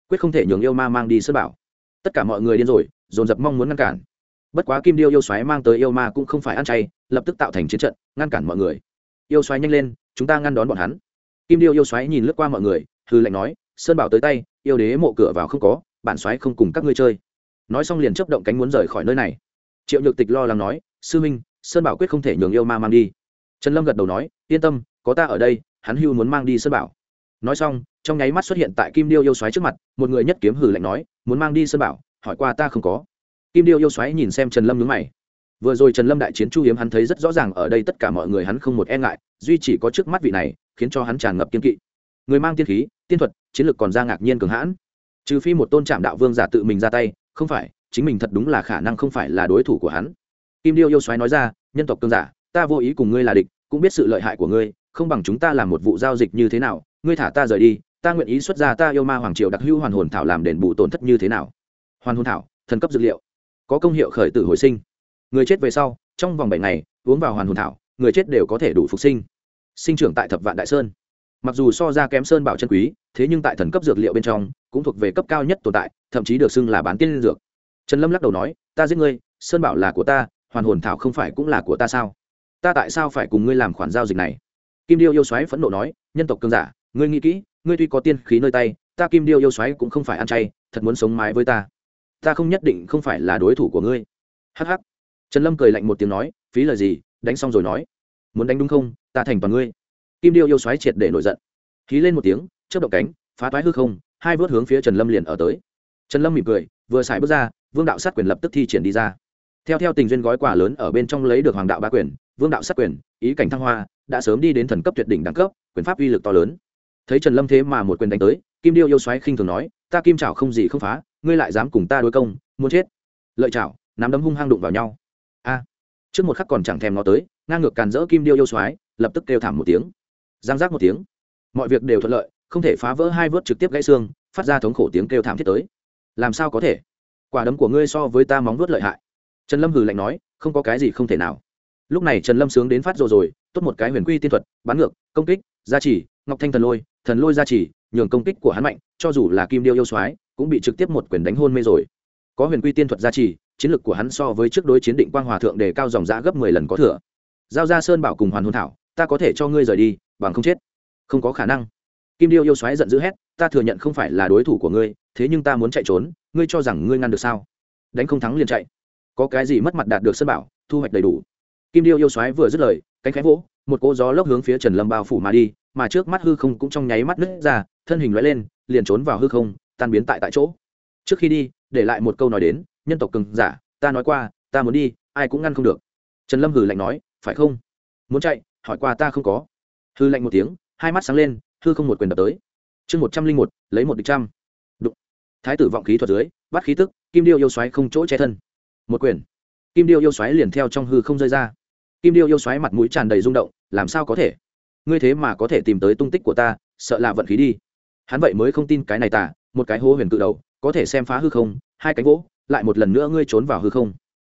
Quyết không thể nhường yêu ma mang đi sơn bảo. Tất cả mọi người điên rồi, dồn dập mong muốn ngăn cản. Bất quá kim điêu yêu xoáy mang tới yêu ma cũng không phải ăn chay, lập tức tạo thành chiến trận, ngăn cản mọi người. Yêu xoáy nhanh lên, chúng ta ngăn đón bọn hắn. Kim điêu yêu xoáy nhìn lướt qua mọi người hư lệnh nói, sơn bảo tới tay, yêu đế mộ cửa vào không có, bản xoáy không cùng các ngươi chơi. Nói xong liền chấp động cánh muốn rời khỏi nơi này. Triệu nhược tịch lo lắng nói, sư minh, sơn bảo quyết không thể nhường yêu ma mang đi trần lâm gật đầu nói, yên tâm, có ta ở đây, hắn hưu muốn mang đi sơn bảo. Nói xong, trong nháy mắt xuất hiện tại kim điêu yêu xoáy trước mặt, một người nhất kiếm hử lạnh nói, muốn mang đi sơn bảo, hỏi qua ta không có. Kim điêu yêu xoáy nhìn xem trần lâm nhướng mày. Vừa rồi trần lâm đại chiến chu hiếm hắn thấy rất rõ ràng ở đây tất cả mọi người hắn không một e ngại, duy chỉ có trước mắt vị này, khiến cho hắn tràn ngập kiên kỵ. Người mang tiên khí, tiên thuật, chiến lược còn ra ngạc nhiên cường hãn. Trừ phi một tôn trạm đạo vương giả tự mình ra tay, không phải, chính mình thật đúng là khả năng không phải là đối thủ của hắn. Kim điêu yêu xoáy nói ra, nhân tộc cường giả, ta vô ý cùng ngươi là địch cũng biết sự lợi hại của ngươi, không bằng chúng ta làm một vụ giao dịch như thế nào, ngươi thả ta rời đi, ta nguyện ý xuất ra ta yêu ma hoàng triều đặc hữu hoàn hồn thảo làm đền bù tổn thất như thế nào? Hoàn hồn thảo, thần cấp dược liệu, có công hiệu khởi tử hồi sinh. Người chết về sau, trong vòng bảy ngày, uống vào hoàn hồn thảo, người chết đều có thể đủ phục sinh. Sinh trưởng tại thập vạn đại sơn. Mặc dù so ra kém sơn bảo chân quý, thế nhưng tại thần cấp dược liệu bên trong, cũng thuộc về cấp cao nhất tồn tại, thậm chí được xưng là bán tiên dược. Trần lâm lắc đầu nói, ta giết ngươi, sơn bảo là của ta, hoàn hồn thảo không phải cũng là của ta sao? Ta tại sao phải cùng ngươi làm khoản giao dịch này? Kim điêu yêu xoáy phẫn nộ nói, nhân tộc cương giả, ngươi nghĩ kỹ, ngươi tuy có tiên khí nơi tay, ta kim điêu yêu xoáy cũng không phải ăn chay, thật muốn sống mái với ta. Ta không nhất định không phải là đối thủ của ngươi. Hh trần lâm cười lạnh một tiếng nói, phí lời gì, đánh xong rồi nói. Muốn đánh đúng không, ta thành toàn ngươi. Kim điêu yêu xoáy triệt để nổi giận. Khí lên một tiếng, chớp động cánh, phá toái hư không, hai vớt hướng phía trần lâm liền ở tới. Trần lâm mỉm cười, vừa xài bước ra, vương đạo sát quyền lập tức thi triển đi ra. Theo theo tình duyên gói quà lớn ở bên trong lấy được hoàng đạo ba quyền vương đạo sát quyền, ý cảnh thăng hoa, đã sớm đi đến thần cấp tuyệt đỉnh đẳng cấp, quyền pháp uy lực to lớn. Thấy trần lâm thế mà một quyền đánh tới, kim điêu yêu xoáy khinh thường nói, ta kim chảo không gì không phá, ngươi lại dám cùng ta đối công, muốn chết. Lợi chảo nắm đấm hung hăng đụng vào nhau. A! Trước một khắc còn chẳng thèm nó tới, ngang ngược càn rỡ kim điêu yêu xoáy, lập tức kêu thảm một tiếng. Giang giác một tiếng. Mọi việc đều thuận lợi, không thể phá vỡ hai vớt trực tiếp gãy xương, phát ra thống khổ tiếng kêu thảm thiết tới. Làm sao có thể? Quả đấm của ngươi so với ta móng vuốt lợi hại. Trần lâm hừ lạnh nói, không có cái gì không thể nào lúc này trần lâm sướng đến phát rồi rồi, tốt một cái huyền quy tiên thuật bắn ngược, công kích, gia trì, ngọc thanh thần lôi thần lôi gia trì, nhường công kích của hắn mạnh, cho dù là kim điêu yêu soái, cũng bị trực tiếp một quyền đánh hôn mê rồi. Có huyền quy tiên thuật gia trì, chiến lược của hắn so với trước đối chiến định quang hòa thượng đề cao dòng giã gấp mười lần có thừa. Giao ra sơn bảo cùng hoàn hôn thảo, ta có thể cho ngươi rời đi, bằng không chết. Không có khả năng. Kim điêu yêu xoáy giận dữ hét, ta thừa nhận không phải là đối thủ của ngươi, thế nhưng ta muốn chạy trốn, ngươi cho rằng ngươi ngăn được sao? Đánh không thắng liền chạy. Có cái gì mất mặt đạt được sơn bảo, thu hoạch đầy đủ kim điêu yêu xoáy vừa dứt lời, cánh khẽ vỗ, một cỗ gió lốc hướng phía trần lâm bao phủ mà đi, mà trước mắt hư không cũng trong nháy mắt nứt ra, thân hình loại lên, liền trốn vào hư không, tan biến tại tại chỗ. Trước khi đi, để lại một câu nói đến, nhân tộc cường giả, ta nói qua, ta muốn đi, ai cũng ngăn không được. Trần lâm hử lạnh nói, phải không? Muốn chạy, hỏi qua ta không có. Hư lạnh một tiếng, hai mắt sáng lên, hư không một quyền đập tới. Chương một trăm linh một, lấy một địch trăm. Đụng. Thái tử vọng khí thuật dưới, bắt khí tức, kim điêu yêu xoáy không chỗ che thân. Một quyền. Kim điêu yêu xoáy liền theo trong hư không rơi ra kim điêu yêu xoáy mặt mũi tràn đầy rung động, làm sao có thể? Ngươi thế mà có thể tìm tới tung tích của ta, sợ là vận khí đi. Hắn vậy mới không tin cái này tả một cái hố huyền cự đầu, có thể xem phá hư không, hai cánh gỗ, lại một lần nữa ngươi trốn vào hư không.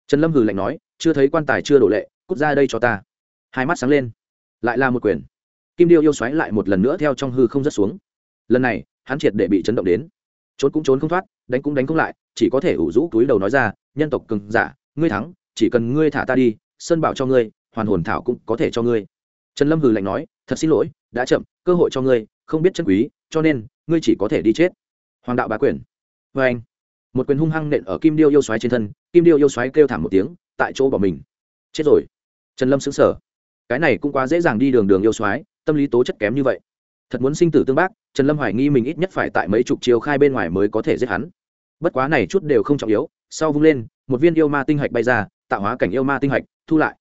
Trần lâm hừ lạnh nói, chưa thấy quan tài chưa đổ lệ, cút ra đây cho ta. Hai mắt sáng lên, lại là một quyền. Kim điêu yêu xoáy lại một lần nữa theo trong hư không rất xuống. Lần này, hắn triệt để bị chấn động đến. Trốn cũng trốn không thoát, đánh cũng đánh không lại, chỉ có thể ủ rũ túi đầu nói ra, nhân tộc cừng giả, ngươi thắng, chỉ cần ngươi thả ta đi, sơn bảo cho ngươi hoàn hồn thảo cũng có thể cho ngươi. Trần lâm hừ lạnh nói, thật xin lỗi, đã chậm, cơ hội cho ngươi, không biết chân quý, cho nên, ngươi chỉ có thể đi chết. Hoàng đạo bá quyền. Vê anh, một quyền hung hăng nện ở kim điêu yêu xoáy trên thân, kim điêu yêu xoáy kêu thảm một tiếng, tại chỗ bỏ mình. Chết rồi. Trần lâm xứng sở cái này cũng quá dễ dàng đi đường đường yêu xoáy tâm lý tố chất kém như vậy. Thật muốn sinh tử tương bác, trần lâm hoài nghi mình ít nhất phải tại mấy chục chiều khai bên ngoài mới có thể giết hắn. Bất quá này chút đều không trọng yếu, sau vung lên, một viên yêu ma tinh hạch bay ra, tạo hóa cảnh yêu ma tinh hạch, thu lại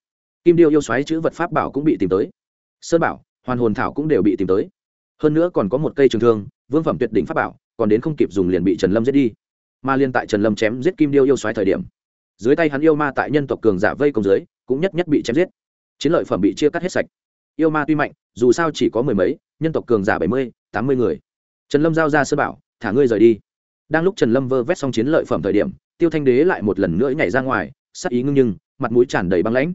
kim điêu yêu xoáy chữ vật pháp bảo cũng bị tìm tới. Sơn bảo, hoàn hồn thảo cũng đều bị tìm tới. Hơn nữa còn có một cây trường thương, vương phẩm tuyệt đỉnh pháp bảo, còn đến không kịp dùng liền bị trần lâm giết đi. Ma liên tại trần lâm chém giết kim điêu yêu xoáy thời điểm, dưới tay hắn yêu ma tại nhân tộc cường giả vây công dưới, cũng nhất nhất bị chém giết. Chiến lợi phẩm bị chia cắt hết sạch. Yêu ma tuy mạnh, dù sao chỉ có mười mấy, nhân tộc cường giả bảy mươi, tám mươi người. Trần lâm giao ra sơ bảo, thả ngươi rời đi. Đang lúc trần lâm vơ vét xong chiến lợi phẩm thời điểm, tiêu thanh đế lại một lần nữa nhảy ra ngoài, sắc ý ngưng nhưng, mặt mũi tràn đầy băng lãnh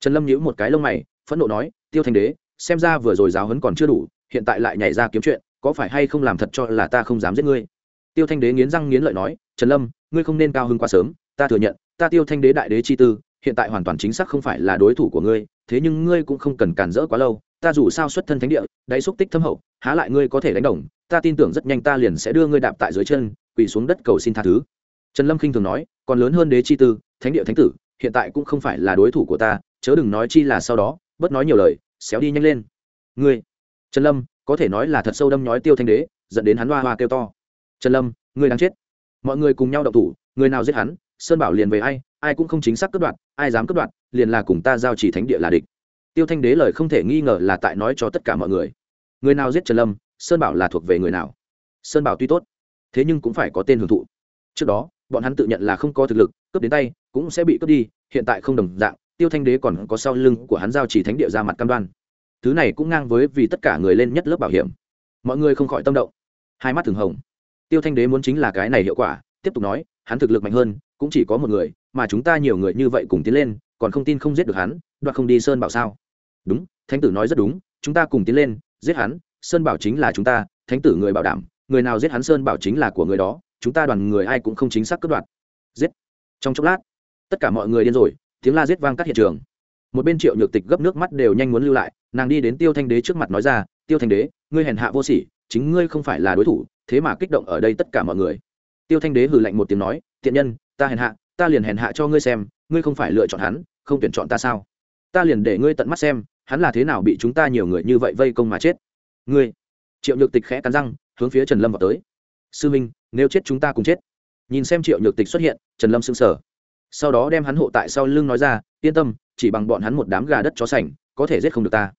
trần lâm nhíu một cái lông mày, phẫn nộ nói, tiêu thanh đế, xem ra vừa rồi giáo hấn còn chưa đủ, hiện tại lại nhảy ra kiếm chuyện, có phải hay không làm thật cho là ta không dám giết ngươi? Tiêu thanh đế nghiến răng nghiến lợi nói, trần lâm, ngươi không nên cao hứng quá sớm, ta thừa nhận, ta tiêu thanh đế đại đế chi tư, hiện tại hoàn toàn chính xác không phải là đối thủ của ngươi, thế nhưng ngươi cũng không cần cản rỡ quá lâu, ta dù sao xuất thân thánh địa, đáy xúc tích thâm hậu, há lại ngươi có thể đánh đồng, ta tin tưởng rất nhanh ta liền sẽ đưa ngươi đạp tại dưới chân, quỳ xuống đất cầu xin tha thứ. Trần lâm khinh thường nói, còn lớn hơn đế chi tư, thánh địa thánh tử, hiện tại cũng không phải là đối thủ của ta chớ đừng nói chi là sau đó, bớt nói nhiều lời, xéo đi nhanh lên. Ngươi, trần lâm, có thể nói là thật sâu đâm nhói tiêu thanh đế, dẫn đến hắn hoa hoa kêu to. Trần lâm, ngươi đang chết. Mọi người cùng nhau động thủ, người nào giết hắn, sơn bảo liền về ai ai cũng không chính xác cướp đoạt, ai dám cướp đoạt, liền là cùng ta giao chỉ thánh địa là địch. Tiêu thanh đế lời không thể nghi ngờ là tại nói cho tất cả mọi người. Người nào giết trần lâm, sơn bảo là thuộc về người nào? Sơn bảo tuy tốt, thế nhưng cũng phải có tên hưởng thụ. Trước đó, bọn hắn tự nhận là không có thực lực, cướp đến tay, cũng sẽ bị cướp đi, hiện tại không đồng dạng tiêu thanh đế còn có sau lưng của hắn giao chỉ thánh địa ra mặt cam đoan. Thứ này cũng ngang với vì tất cả người lên nhất lớp bảo hiểm. Mọi người không khỏi tâm động. Hai mắt thường hồng. Tiêu thanh đế muốn chính là cái này hiệu quả, tiếp tục nói, hắn thực lực mạnh hơn, cũng chỉ có một người, mà chúng ta nhiều người như vậy cùng tiến lên, còn không tin không giết được hắn, đoạt không đi sơn bảo sao? Đúng, thánh tử nói rất đúng, chúng ta cùng tiến lên, giết hắn, sơn bảo chính là chúng ta, thánh tử người bảo đảm, người nào giết hắn sơn bảo chính là của người đó, chúng ta đoàn người ai cũng không chính xác cướp đoạt. Giết. Trong chốc lát, tất cả mọi người điên rồi tiếng la giết vang cắt hiện trường. Một bên triệu nhược tịch gấp nước mắt đều nhanh muốn lưu lại, nàng đi đến tiêu thanh đế trước mặt nói ra, tiêu thanh đế, ngươi hèn hạ vô sỉ, chính ngươi không phải là đối thủ, thế mà kích động ở đây tất cả mọi người. Tiêu thanh đế hừ lạnh một tiếng nói, tiện nhân, ta hèn hạ, ta liền hèn hạ cho ngươi xem, ngươi không phải lựa chọn hắn, không tuyển chọn ta sao? Ta liền để ngươi tận mắt xem, hắn là thế nào bị chúng ta nhiều người như vậy vây công mà chết. Ngươi? Triệu nhược tịch khẽ cắn răng, hướng phía trần lâm vào tới. Sư minh, nếu chết chúng ta cùng chết. Nhìn xem triệu nhược tịch xuất hiện, trần lâm sững sờ sau đó đem hắn hộ tại sau lưng nói ra, yên tâm, chỉ bằng bọn hắn một đám gà đất chó sành, có thể giết không được ta.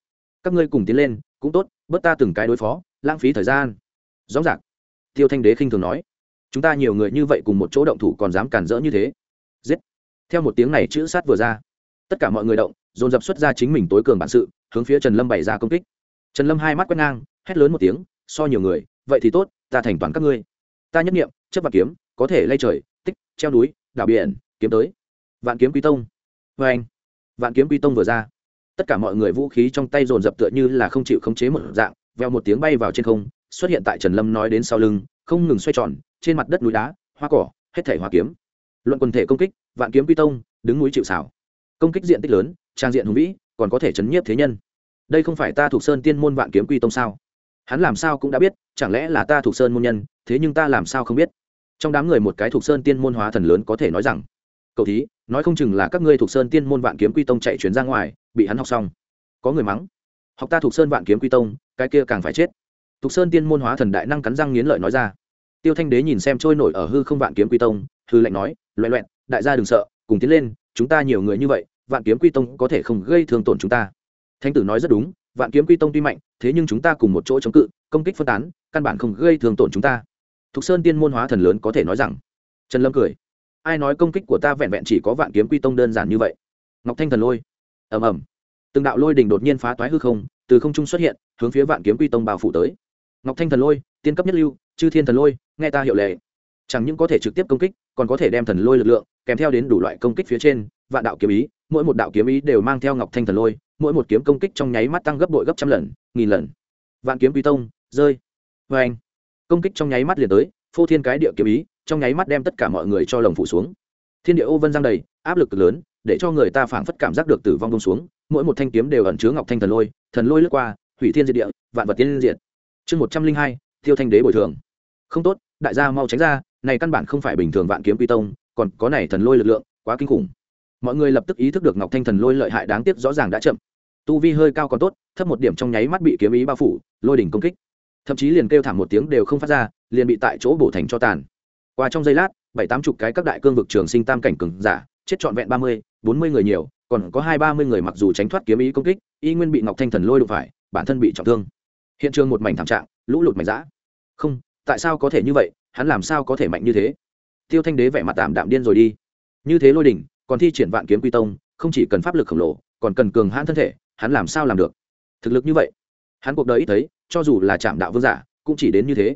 Các ngươi cùng tiến lên, cũng tốt, bớt ta từng cái đối phó, lãng phí thời gian. Rõ ràng tiêu thanh đế khinh thường nói. Chúng ta nhiều người như vậy cùng một chỗ động thủ còn dám cản rỡ như thế? Giết. Theo một tiếng này chữ sát vừa ra, tất cả mọi người động, dồn dập xuất ra chính mình tối cường bản sự, hướng phía trần lâm bày ra công kích. Trần lâm hai mắt quét ngang, hét lớn một tiếng, so nhiều người, vậy thì tốt, ta thành toàn các ngươi. Ta nhất nghiệm chấp vật kiếm, có thể lay trời, tích, treo núi, đảo biển kiếm tới. Vạn kiếm quý tông. Vê anh. Vạn kiếm quý tông vừa ra. Tất cả mọi người vũ khí trong tay dồn dập tựa như là không chịu khống chế một dạng, veo một tiếng bay vào trên không, xuất hiện tại trần lâm nói đến sau lưng, không ngừng xoay tròn, trên mặt đất núi đá, hoa cỏ, hết thể hoa kiếm. Luận quần thể công kích, vạn kiếm quy tông, đứng núi chịu xảo công kích diện tích lớn, trang diện hùng vĩ, còn có thể chấn nhiếp thế nhân. Đây không phải ta thuộc sơn tiên môn vạn kiếm quy tông sao? Hắn làm sao cũng đã biết, chẳng lẽ là ta thuộc sơn môn nhân, thế nhưng ta làm sao không biết? Trong đám người một cái thuộc sơn tiên môn hóa thần lớn có thể nói rằng cậu thí, nói không chừng là các ngươi thuộc sơn tiên môn vạn kiếm quy tông chạy chuyến ra ngoài, bị hắn học xong. Có người mắng, học ta thuộc sơn vạn kiếm quy tông, cái kia càng phải chết. Thuộc sơn tiên môn hóa thần đại năng cắn răng nghiến lợi nói ra. Tiêu thanh đế nhìn xem trôi nổi ở hư không vạn kiếm quy tông, hư lệnh nói loẹ loẹn, đại gia đừng sợ, cùng tiến lên, chúng ta nhiều người như vậy, vạn kiếm quy tông có thể không gây thương tổn chúng ta. Thánh tử nói rất đúng, vạn kiếm quy tông tuy mạnh, thế nhưng chúng ta cùng một chỗ chống cự, công kích phân tán, căn bản không gây thương tổn chúng ta. Thục sơn tiên môn hóa thần lớn có thể nói rằng, trần lâm cười ai nói công kích của ta vẹn vẹn chỉ có vạn kiếm quy tông đơn giản như vậy? Ngọc thanh thần lôi. Ầm ầm. Từng đạo lôi đình đột nhiên phá toái hư không, từ không trung xuất hiện, hướng phía vạn kiếm quy tông bao phủ tới. Ngọc thanh thần lôi, tiên cấp nhất lưu, chư thiên thần lôi, nghe ta hiệu lệ. Chẳng những có thể trực tiếp công kích, còn có thể đem thần lôi lực lượng, kèm theo đến đủ loại công kích phía trên, vạn đạo kiếm ý, mỗi một đạo kiếm ý đều mang theo ngọc thanh thần lôi, mỗi một kiếm công kích trong nháy mắt tăng gấp bội gấp trăm lần, nghìn lần. Vạn kiếm quy tông, rơi. Vê anh công kích trong nháy mắt liền tới, phô thiên cái địa kiếm ý trong nháy mắt đem tất cả mọi người cho lồng phủ xuống. Thiên địa ô vân giang đầy, áp lực cực lớn, để cho người ta phảng phất cảm giác được tử vong bông xuống, mỗi một thanh kiếm đều ẩn chứa ngọc thanh thần lôi thần lôi lướt qua, hủy thiên diệt địa, vạn vật tiên diệt. Chương một trăm linh hai, tiêu thanh đế bồi thường. Không tốt, đại gia mau tránh ra, này căn bản không phải bình thường vạn kiếm quy tông, còn có này thần lôi lực lượng, quá kinh khủng. Mọi người lập tức ý thức được ngọc thanh thần lôi lợi hại đáng tiếc rõ ràng đã chậm. Tu vi hơi cao còn tốt, thấp một điểm trong nháy mắt bị kiếm ý bao phủ, lôi đỉnh công kích. Thậm chí liền kêu thảm một tiếng đều không phát ra, liền bị tại chỗ bổ thành cho tàn qua trong giây lát, bảy tám chục cái các đại cương vực trường sinh tam cảnh cường giả, chết trọn vẹn ba mươi, bốn mươi người nhiều, còn có hai ba mươi người mặc dù tránh thoát kiếm ý công kích, y nguyên bị ngọc thanh thần lôi đụng phải, bản thân bị trọng thương. Hiện trường một mảnh thảm trạng, lũ lụt mảnh giã không, tại sao có thể như vậy? Hắn làm sao có thể mạnh như thế? Tiêu thanh đế vẻ mặt tạm đạm điên rồi đi. Như thế lôi đỉnh, còn thi triển vạn kiếm quy tông, không chỉ cần pháp lực khổng lồ, còn cần cường hãn thân thể, hắn làm sao làm được? Thực lực như vậy, hắn cuộc đời ít thấy, cho dù là trạm đạo vương giả, cũng chỉ đến như thế.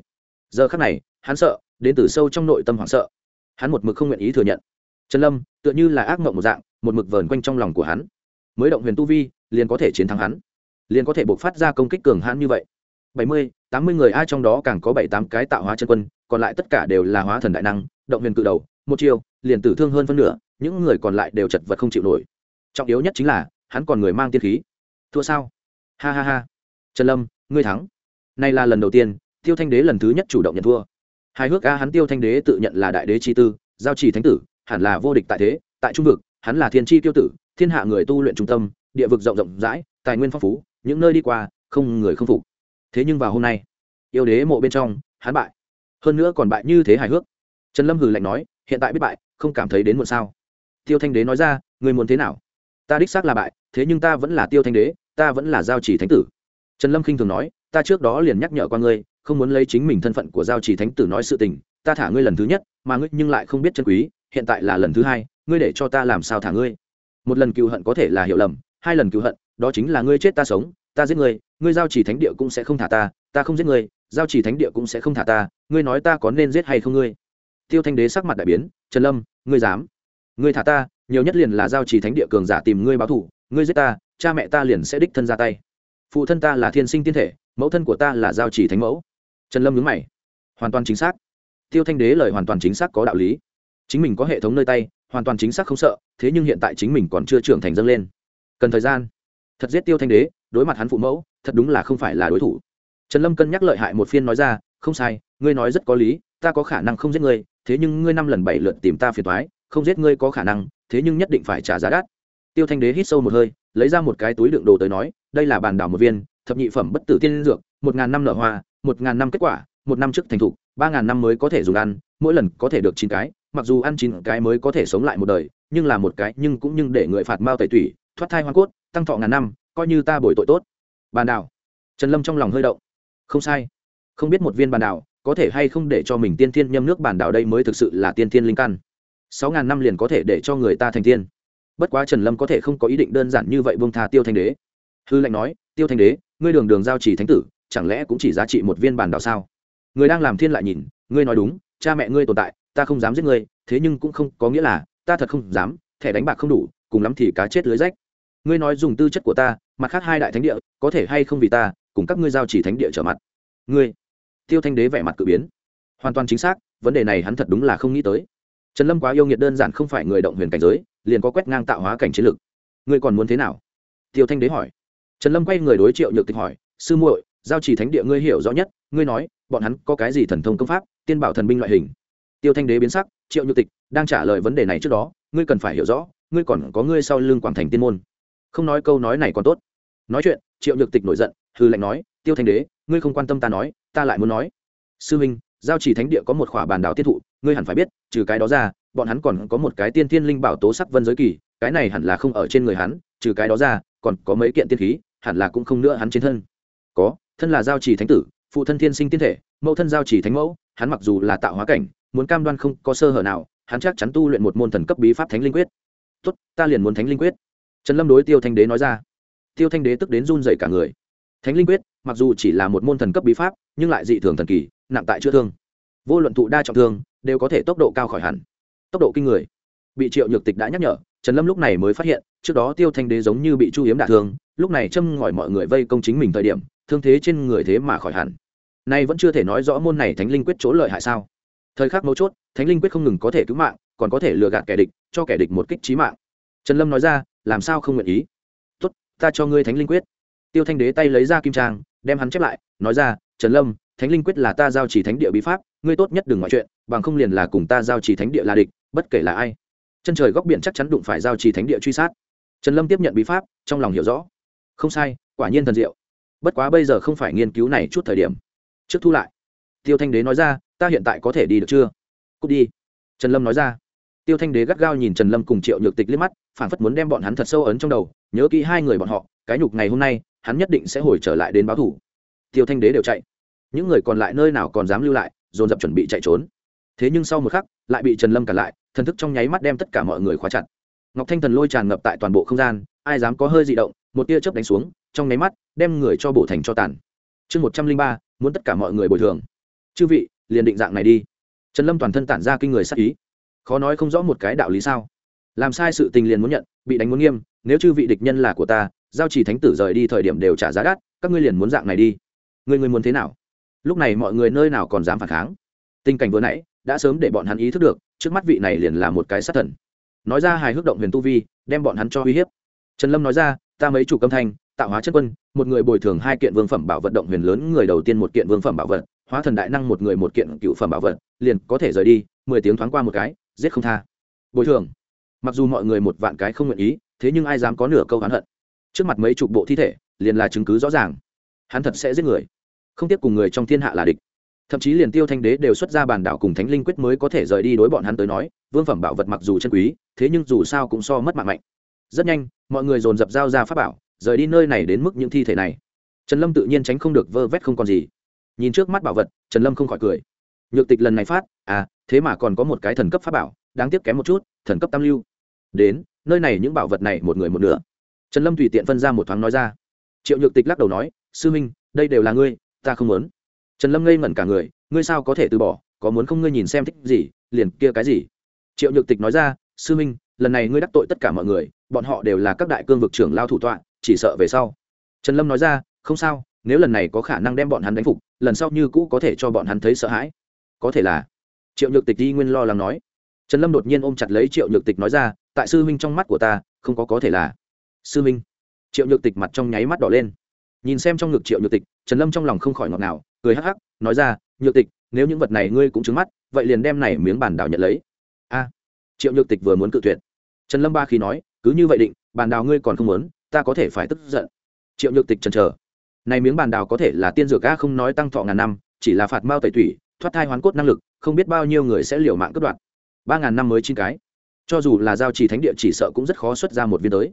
Giờ khắc này, hắn sợ đến từ sâu trong nội tâm hoảng sợ. Hắn một mực không nguyện ý thừa nhận. Trần lâm, tựa như là ác mộng một dạng, một mực vờn quanh trong lòng của hắn. Mới động huyền tu vi, liền có thể chiến thắng hắn. Liền có thể buộc phát ra công kích cường hãn như vậy. Bảy mươi, tám mươi người ai trong đó càng có bảy tám cái tạo hóa chân quân, còn lại tất cả đều là hóa thần đại năng, động huyền cự đầu, một chiều liền tử thương hơn phân nửa, những người còn lại đều chật vật không chịu nổi. Trọng yếu nhất chính là, hắn còn người mang tiên khí. Thua sao? Ha ha ha. Trần lâm, ngươi thắng. Nay là lần đầu tiên, tiêu thanh đế lần thứ nhất chủ động nhận thua hài hước a hắn tiêu thanh đế tự nhận là đại đế chi tư, giao trì thánh tử, hẳn là vô địch tại thế, tại trung vực, hắn là thiên chi tiêu tử, thiên hạ người tu luyện trung tâm, địa vực rộng rộng rãi, tài nguyên phong phú, những nơi đi qua, không người không phục. Thế nhưng vào hôm nay, yêu đế mộ bên trong, hắn bại. Hơn nữa còn bại như thế hài hước. Trần lâm hừ lạnh nói, hiện tại biết bại, không cảm thấy đến muộn sao. Tiêu thanh đế nói ra, người muốn thế nào? Ta đích xác là bại, thế nhưng ta vẫn là tiêu thanh đế, ta vẫn là giao chỉ thánh tử. Trần lâm khinh thường nói, ta trước đó liền nhắc nhở qua ngươi không muốn lấy chính mình thân phận của giao chỉ thánh tử nói sự tình, ta thả ngươi lần thứ nhất, mà ngươi nhưng lại không biết chân quý, hiện tại là lần thứ hai, ngươi để cho ta làm sao thả ngươi? Một lần cựu hận có thể là hiểu lầm, hai lần cựu hận, đó chính là ngươi chết ta sống, ta giết ngươi ngươi giao chỉ thánh địa cũng sẽ không thả ta ta không giết ngươi, giao chỉ thánh địa cũng sẽ không thả ta, ngươi nói ta có nên giết hay không ngươi? Tiêu thanh đế sắc mặt đại biến, trần lâm, ngươi dám? Ngươi thả ta, nhiều nhất liền là giao chỉ thánh địa cường giả tìm ngươi báo thủ ngươi giết ta, cha mẹ ta liền sẽ đích thân ra tay. Phụ thân ta là thiên sinh tiên thể, mẫu thân của ta là giao chỉ thánh mẫu trần lâm nhớ mày. Hoàn toàn chính xác. Tiêu thanh đế lời hoàn toàn chính xác có đạo lý. Chính mình có hệ thống nơi tay, hoàn toàn chính xác không sợ, thế nhưng hiện tại chính mình còn chưa trưởng thành dâng lên. Cần thời gian. Thật giết tiêu thanh đế, đối mặt hắn phụ mẫu, thật đúng là không phải là đối thủ. Trần lâm cân nhắc lợi hại một phiên nói ra, không sai, ngươi nói rất có lý, ta có khả năng không giết ngươi, thế nhưng ngươi năm lần bảy lượt tìm ta phiền thoái không giết ngươi có khả năng, thế nhưng nhất định phải trả giá đắt. Tiêu thanh đế hít sâu một hơi, lấy ra một cái túi đựng đồ tới nói, đây là bàn đảo một viên, thập nhị phẩm bất tử tiên dược, một ngàn năm nở hoa một ngàn năm kết quả, một năm trước thành thục, ba ngàn năm mới có thể dùng ăn, mỗi lần có thể được chín cái, mặc dù ăn chín cái mới có thể sống lại một đời, nhưng là một cái nhưng cũng nhưng để người phạt mao tẩy tủy, thoát thai hoa cốt, tăng thọ ngàn năm, coi như ta bồi tội tốt. Bàn đảo. Trần lâm trong lòng hơi động. Không sai. Không biết một viên bàn đảo có thể hay không để cho mình tiên thiên nhâm nước bàn đảo đây mới thực sự là tiên thiên linh căn. Sáu ngàn năm liền có thể để cho người ta thành tiên. Bất quá trần lâm có thể không có ý định đơn giản như vậy vương tha tiêu thanh đế. Hư lệnh nói, tiêu thanh đế, ngươi đường đường giao chỉ thánh tử chẳng lẽ cũng chỉ giá trị một viên bàn đảo sao? Người đang làm thiên lại nhìn, ngươi nói đúng, cha mẹ ngươi tồn tại, ta không dám giết ngươi, thế nhưng cũng không có nghĩa là, ta thật không dám, thẻ đánh bạc không đủ, cùng lắm thì cá chết lưới rách. Ngươi nói dùng tư chất của ta, mặt khác hai đại thánh địa, có thể hay không vì ta, cùng các ngươi giao chỉ thánh địa trở mặt. Ngươi, tiêu thanh đế vẻ mặt cự biến. Hoàn toàn chính xác, vấn đề này hắn thật đúng là không nghĩ tới. Trần lâm quá yêu nghiệt đơn giản không phải người động huyền cảnh giới, liền có quét ngang tạo hóa cảnh chiến lực. Ngươi còn muốn thế nào? Tiêu thanh đế hỏi. Trần lâm quay người đối triệu nhược tịch hỏi, sư muội giao chỉ thánh địa ngươi hiểu rõ nhất, ngươi nói, bọn hắn có cái gì thần thông công pháp, tiên bảo thần binh loại hình? Tiêu thanh đế biến sắc, triệu nhược tịch đang trả lời vấn đề này trước đó, ngươi cần phải hiểu rõ, ngươi còn có ngươi sau lưng quảng thành tiên môn. Không nói câu nói này còn tốt. Nói chuyện, triệu nhược tịch nổi giận hư lệnh nói, tiêu thanh đế, ngươi không quan tâm ta nói, ta lại muốn nói. Sư huynh giao chỉ thánh địa có một khỏa bàn đảo tiết thụ, ngươi hẳn phải biết, trừ cái đó ra, bọn hắn còn có một cái tiên thiên linh bảo tố sắc vân giới kỳ, cái này hẳn là không ở trên người hắn, trừ cái đó ra, còn có mấy kiện tiên khí, hẳn là cũng không nữa hắn trên thân. Có thân là giao chỉ thánh tử, phụ thân thiên sinh tiên thể, mẫu thân giao chỉ thánh mẫu, hắn mặc dù là tạo hóa cảnh, muốn cam đoan không có sơ hở nào, hắn chắc chắn tu luyện một môn thần cấp bí pháp thánh linh quyết. Tốt, ta liền muốn thánh linh quyết. Trần lâm đối tiêu thanh đế nói ra. Tiêu thanh đế tức đến run dậy cả người. Thánh linh quyết, mặc dù chỉ là một môn thần cấp bí pháp, nhưng lại dị thường thần kỳ, nặng tại chữa thương. Vô luận thụ đa trọng thương, đều có thể tốc độ cao khỏi hẳn. Tốc độ kinh người. Bị triệu nhược tịch đã nhắc nhở, trần lâm lúc này mới phát hiện, trước đó tiêu thanh đế giống như bị chu hiếm đả thương, lúc này châm ngỏi mọi người vây công chính mình thời điểm thương thế trên người thế mà khỏi hẳn. Nay vẫn chưa thể nói rõ môn này thánh linh quyết chỗ lợi hại sao. Thời khắc mấu chốt, thánh linh quyết không ngừng có thể cứu mạng, còn có thể lừa gạt kẻ địch, cho kẻ địch một kích trí mạng. Trần lâm nói ra, làm sao không nguyện ý? Tốt, ta cho ngươi thánh linh quyết. Tiêu thanh đế tay lấy ra kim trang, đem hắn chép lại, nói ra, trần lâm, thánh linh quyết là ta giao chỉ thánh địa bí pháp, ngươi tốt nhất đừng ngoại chuyện, bằng không liền là cùng ta giao chỉ thánh địa là địch, bất kể là ai. Chân trời góc biển chắc chắn đụng phải giao chỉ thánh địa truy sát. Trần lâm tiếp nhận bí pháp, trong lòng hiểu rõ. Không sai, quả nhiên thần diệu bất quá bây giờ không phải nghiên cứu này chút thời điểm. Trước thu lại. Tiêu thanh đế nói ra, ta hiện tại có thể đi được chưa? Cút đi. Trần lâm nói ra. Tiêu thanh đế gắt gao nhìn trần lâm cùng triệu nhược tịch liếc mắt, phản phất muốn đem bọn hắn thật sâu ấn trong đầu, nhớ kỹ hai người bọn họ, cái nhục ngày hôm nay, hắn nhất định sẽ hồi trở lại đến báo thủ. Tiêu thanh đế đều chạy. Những người còn lại nơi nào còn dám lưu lại, dồn dập chuẩn bị chạy trốn. Thế nhưng sau một khắc, lại bị trần lâm cản lại, thần thức trong nháy mắt đem tất cả mọi người khóa chặt. Ngọc thanh thần lôi tràn ngập tại toàn bộ không gian, ai dám có hơi di động, một tia chớp đánh xuống trong nháy mắt, đem người cho bổ thành cho tàn. Chương một trăm linh ba, muốn tất cả mọi người bồi thường. Chư vị, liền định dạng này đi. Trần lâm toàn thân tản ra kinh người sắc ý. Khó nói không rõ một cái đạo lý sao. Làm sai sự tình liền muốn nhận, bị đánh muốn nghiêm, nếu chư vị địch nhân là của ta, giao chỉ thánh tử rời đi thời điểm đều trả giá đắt, các ngươi liền muốn dạng này đi. Người người muốn thế nào? Lúc này mọi người nơi nào còn dám phản kháng? Tình cảnh vừa nãy, đã sớm để bọn hắn ý thức được, trước mắt vị này liền là một cái sát thần. Nói ra hài hước động huyền tu vi, đem bọn hắn cho uy hiếp. Trần lâm nói ra, ta mấy chủ âm thanh tạo hóa chất quân, một người bồi thường hai kiện vương phẩm bảo vật động huyền lớn, người đầu tiên một kiện vương phẩm bảo vật, hóa thần đại năng một người một kiện cựu phẩm bảo vật, liền có thể rời đi, mười tiếng thoáng qua một cái, giết không tha. Bồi thường. Mặc dù mọi người một vạn cái không nguyện ý, thế nhưng ai dám có nửa câu hắn hận? Trước mặt mấy chục bộ thi thể, liền là chứng cứ rõ ràng. Hắn thật sẽ giết người. Không tiếp cùng người trong thiên hạ là địch. Thậm chí liền tiêu thanh đế đều xuất ra bàn đảo cùng thánh linh quyết mới có thể rời đi đối bọn hắn tới nói, vương phẩm bảo vật mặc dù chân quý, thế nhưng dù sao cũng so mất mạng mạnh. Rất nhanh, mọi người dồn dập giao ra pháp bảo rời đi nơi này đến mức những thi thể này. Trần lâm tự nhiên tránh không được vơ vét không còn gì. Nhìn trước mắt bảo vật, trần lâm không khỏi cười. Nhược tịch lần này phát à thế mà còn có một cái thần cấp pháp bảo, đáng tiếc kém một chút, thần cấp tam lưu. Đến, nơi này những bảo vật này một người một nửa. Trần lâm tùy tiện phân ra một thoáng nói ra. Triệu nhược tịch lắc đầu nói, sư minh, đây đều là ngươi, ta không muốn. Trần lâm ngây ngẩn cả người, ngươi sao có thể từ bỏ, có muốn không ngươi nhìn xem thích gì, liền kia cái gì? Triệu nhược tịch nói ra, sư minh, lần này ngươi đắc tội tất cả mọi người, bọn họ đều là các đại cương vực trưởng lao thủ tọa chỉ sợ về sau. Trần lâm nói ra, không sao, nếu lần này có khả năng đem bọn hắn đánh phục, lần sau như cũ có thể cho bọn hắn thấy sợ hãi. Có thể là. Triệu nhược tịch đi nguyên lo lắng nói. Trần lâm đột nhiên ôm chặt lấy triệu nhược tịch nói ra, tại sư minh trong mắt của ta, không có có thể là. Sư minh triệu nhược tịch mặt trong nháy mắt đỏ lên. Nhìn xem trong ngực triệu nhược tịch, trần lâm trong lòng không khỏi ngọt ngào, cười hắc hắc, nói ra, nhược tịch, nếu những vật này ngươi cũng trứng mắt, vậy liền đem này miếng bàn đào nhận lấy. A. Triệu nhược tịch vừa muốn cự tuyệt. Trần lâm ba khi nói, cứ như vậy định, bàn đào ngươi còn không muốn ta có thể phải tức giận. Triệu nhược tịch trần trờ này miếng bàn đào có thể là tiên dược a không nói tăng thọ ngàn năm, chỉ là phạt mao tẩy thủy thoát thai hoán cốt năng lực, không biết bao nhiêu người sẽ liều mạng cướp đoạt. Ba ngàn năm mới chín cái. Cho dù là giao trì thánh địa chỉ sợ cũng rất khó xuất ra một viên tới.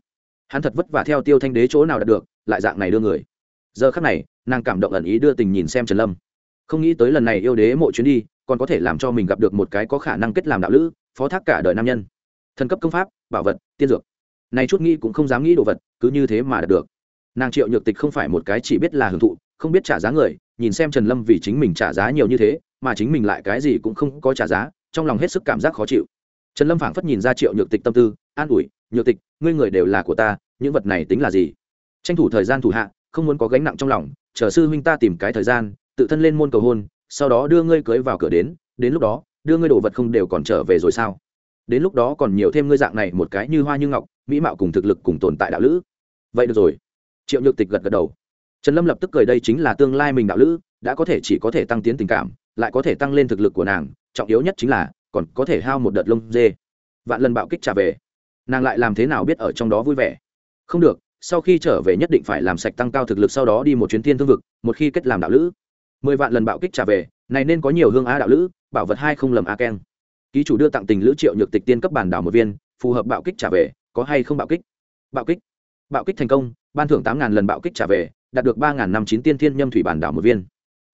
Hắn thật vất vả theo tiêu thanh đế chỗ nào đạt được, lại dạng này đưa người. Giờ khắc này, nàng cảm động ẩn ý đưa tình nhìn xem trần lâm. Không nghĩ tới lần này yêu đế mộ chuyến đi, còn có thể làm cho mình gặp được một cái có khả năng kết làm đạo lữ, phó thác cả đời nam nhân. Thần cấp công pháp, bảo vật, tiên dược này chút nghĩ cũng không dám nghĩ đồ vật, cứ như thế mà đạt được. Nàng triệu nhược tịch không phải một cái chỉ biết là hưởng thụ, không biết trả giá người, nhìn xem trần lâm vì chính mình trả giá nhiều như thế, mà chính mình lại cái gì cũng không có trả giá, trong lòng hết sức cảm giác khó chịu. Trần lâm phảng phất nhìn ra triệu nhược tịch tâm tư, an ủi, nhược tịch, ngươi người đều là của ta, những vật này tính là gì? Tranh thủ thời gian thủ hạ, không muốn có gánh nặng trong lòng, chờ sư huynh ta tìm cái thời gian, tự thân lên môn cầu hôn, sau đó đưa ngươi cưới vào cửa đến đến lúc đó, đưa ngươi đồ vật không đều còn trở về rồi sao? Đến lúc đó còn nhiều thêm ngươi dạng này một cái như hoa như ngọc mỹ mạo cùng thực lực cùng tồn tại đạo lữ. Vậy được rồi. Triệu nhược tịch gật gật đầu. Trần lâm lập tức cười đây chính là tương lai mình đạo lữ, đã có thể chỉ có thể tăng tiến tình cảm, lại có thể tăng lên thực lực của nàng, trọng yếu nhất chính là, còn có thể hao một đợt lông dê. Vạn lần bạo kích trả về. Nàng lại làm thế nào biết ở trong đó vui vẻ? Không được, sau khi trở về nhất định phải làm sạch tăng cao thực lực sau đó đi một chuyến thiên thương vực, một khi kết làm đạo lữ. Mười vạn lần bạo kích trả về, này nên có nhiều hương á đạo lữ, bảo vật hai không lầm a keng. Ký chủ đưa tặng tình lữ triệu nhược tịch tiên cấp bản đảo một viên, phù hợp bạo kích trả về có hay không bạo kích? Bạo kích? Bạo kích thành công, ban thưởng tám ngàn lần bạo kích trả về, đạt được ba ngàn năm chín tiên thiên nhâm thủy bản đảo một viên.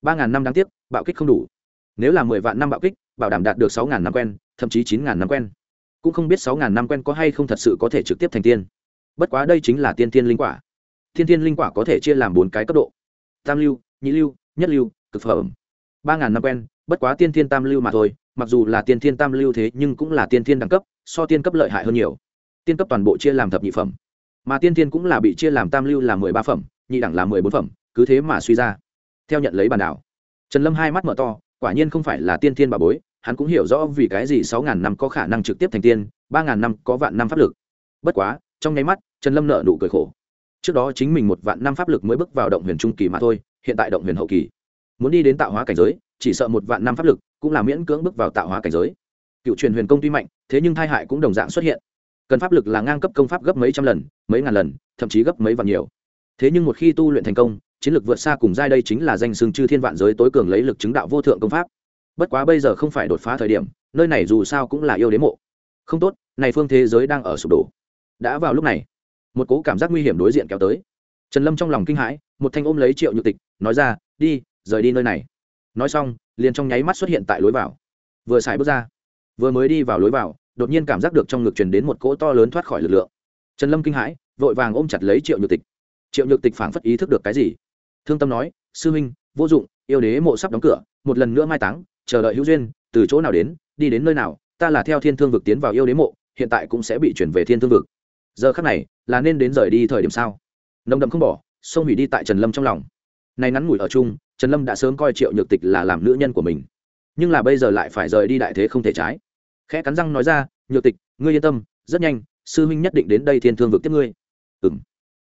Ba ngàn năm đáng tiếc, bạo kích không đủ. Nếu là mười vạn năm bạo kích, bảo đảm đạt được sáu ngàn năm quen, thậm chí chín ngàn năm quen. Cũng không biết sáu ngàn năm quen có hay không thật sự có thể trực tiếp thành tiên. Bất quá đây chính là tiên tiên linh quả. Tiên tiên linh quả có thể chia làm bốn cái cấp độ. Tam lưu, nhị lưu, nhất lưu, cực phẩm. Ba ngàn năm quen, bất quá tiên tiên tam lưu mà thôi, mặc dù là tiên tiên tam lưu thế nhưng cũng là tiên tiên đẳng cấp, so tiên cấp lợi hại hơn nhiều tiên cấp toàn bộ chia làm thập nhị phẩm. Mà tiên tiên cũng là bị chia làm tam lưu là mười ba phẩm, nhị đẳng là mười bốn phẩm, cứ thế mà suy ra. Theo nhận lấy bàn đảo, trần lâm hai mắt mở to, quả nhiên không phải là tiên tiên bà bối, hắn cũng hiểu rõ vì cái gì sáu ngàn năm có khả năng trực tiếp thành tiên, ba ngàn năm có vạn năm pháp lực. Bất quá, trong nháy mắt, trần lâm nợ nụ cười khổ. Trước đó chính mình một vạn năm pháp lực mới bước vào động huyền trung kỳ mà thôi, hiện tại động huyền hậu kỳ. Muốn đi đến tạo hóa cảnh giới, chỉ sợ một vạn năm pháp lực cũng là miễn cưỡng bước vào tạo hóa cảnh giới. Cựu truyền huyền công tuy mạnh, thế nhưng tai hại cũng đồng dạng xuất hiện cần pháp lực là ngang cấp công pháp gấp mấy trăm lần, mấy ngàn lần, thậm chí gấp mấy vạn nhiều. Thế nhưng một khi tu luyện thành công, chiến lược vượt xa cùng giai đây chính là danh xương chư thiên vạn giới tối cường lấy lực chứng đạo vô thượng công pháp. Bất quá bây giờ không phải đột phá thời điểm, nơi này dù sao cũng là yêu đế mộ. Không tốt, này phương thế giới đang ở sụp đổ. Đã vào lúc này, một cố cảm giác nguy hiểm đối diện kéo tới. Trần lâm trong lòng kinh hãi, một thanh ôm lấy triệu nhược tịch, nói ra, đi, rời đi nơi này. Nói xong, liền trong nháy mắt xuất hiện tại lối vào. Vừa xài bước ra, vừa mới đi vào lối vào đột nhiên cảm giác được trong ngực truyền đến một cỗ to lớn thoát khỏi lực lượng. Trần lâm kinh hãi, vội vàng ôm chặt lấy triệu nhược tịch. Triệu nhược tịch phảng phất ý thức được cái gì? Thương tâm nói, sư huynh, vô dụng, yêu đế mộ sắp đóng cửa, một lần nữa mai táng, chờ đợi hữu duyên, từ chỗ nào đến, đi đến nơi nào, ta là theo thiên thương vực tiến vào yêu đế mộ, hiện tại cũng sẽ bị chuyển về thiên thương vực. Giờ khắc này, là nên đến rời đi thời điểm sao? Nồng đậm không bỏ xông hủy đi tại trần lâm trong lòng. Nay ngắn ngủi ở chung, trần lâm đã sớm coi triệu nhược tịch là làm nữ nhân của mình. Nhưng là bây giờ lại phải rời đi đại thế không thể trái khẽ cắn răng nói ra, nhược tịch, ngươi yên tâm, rất nhanh, sư huynh nhất định đến đây thiên thương vực tiếp ngươi. Ừ m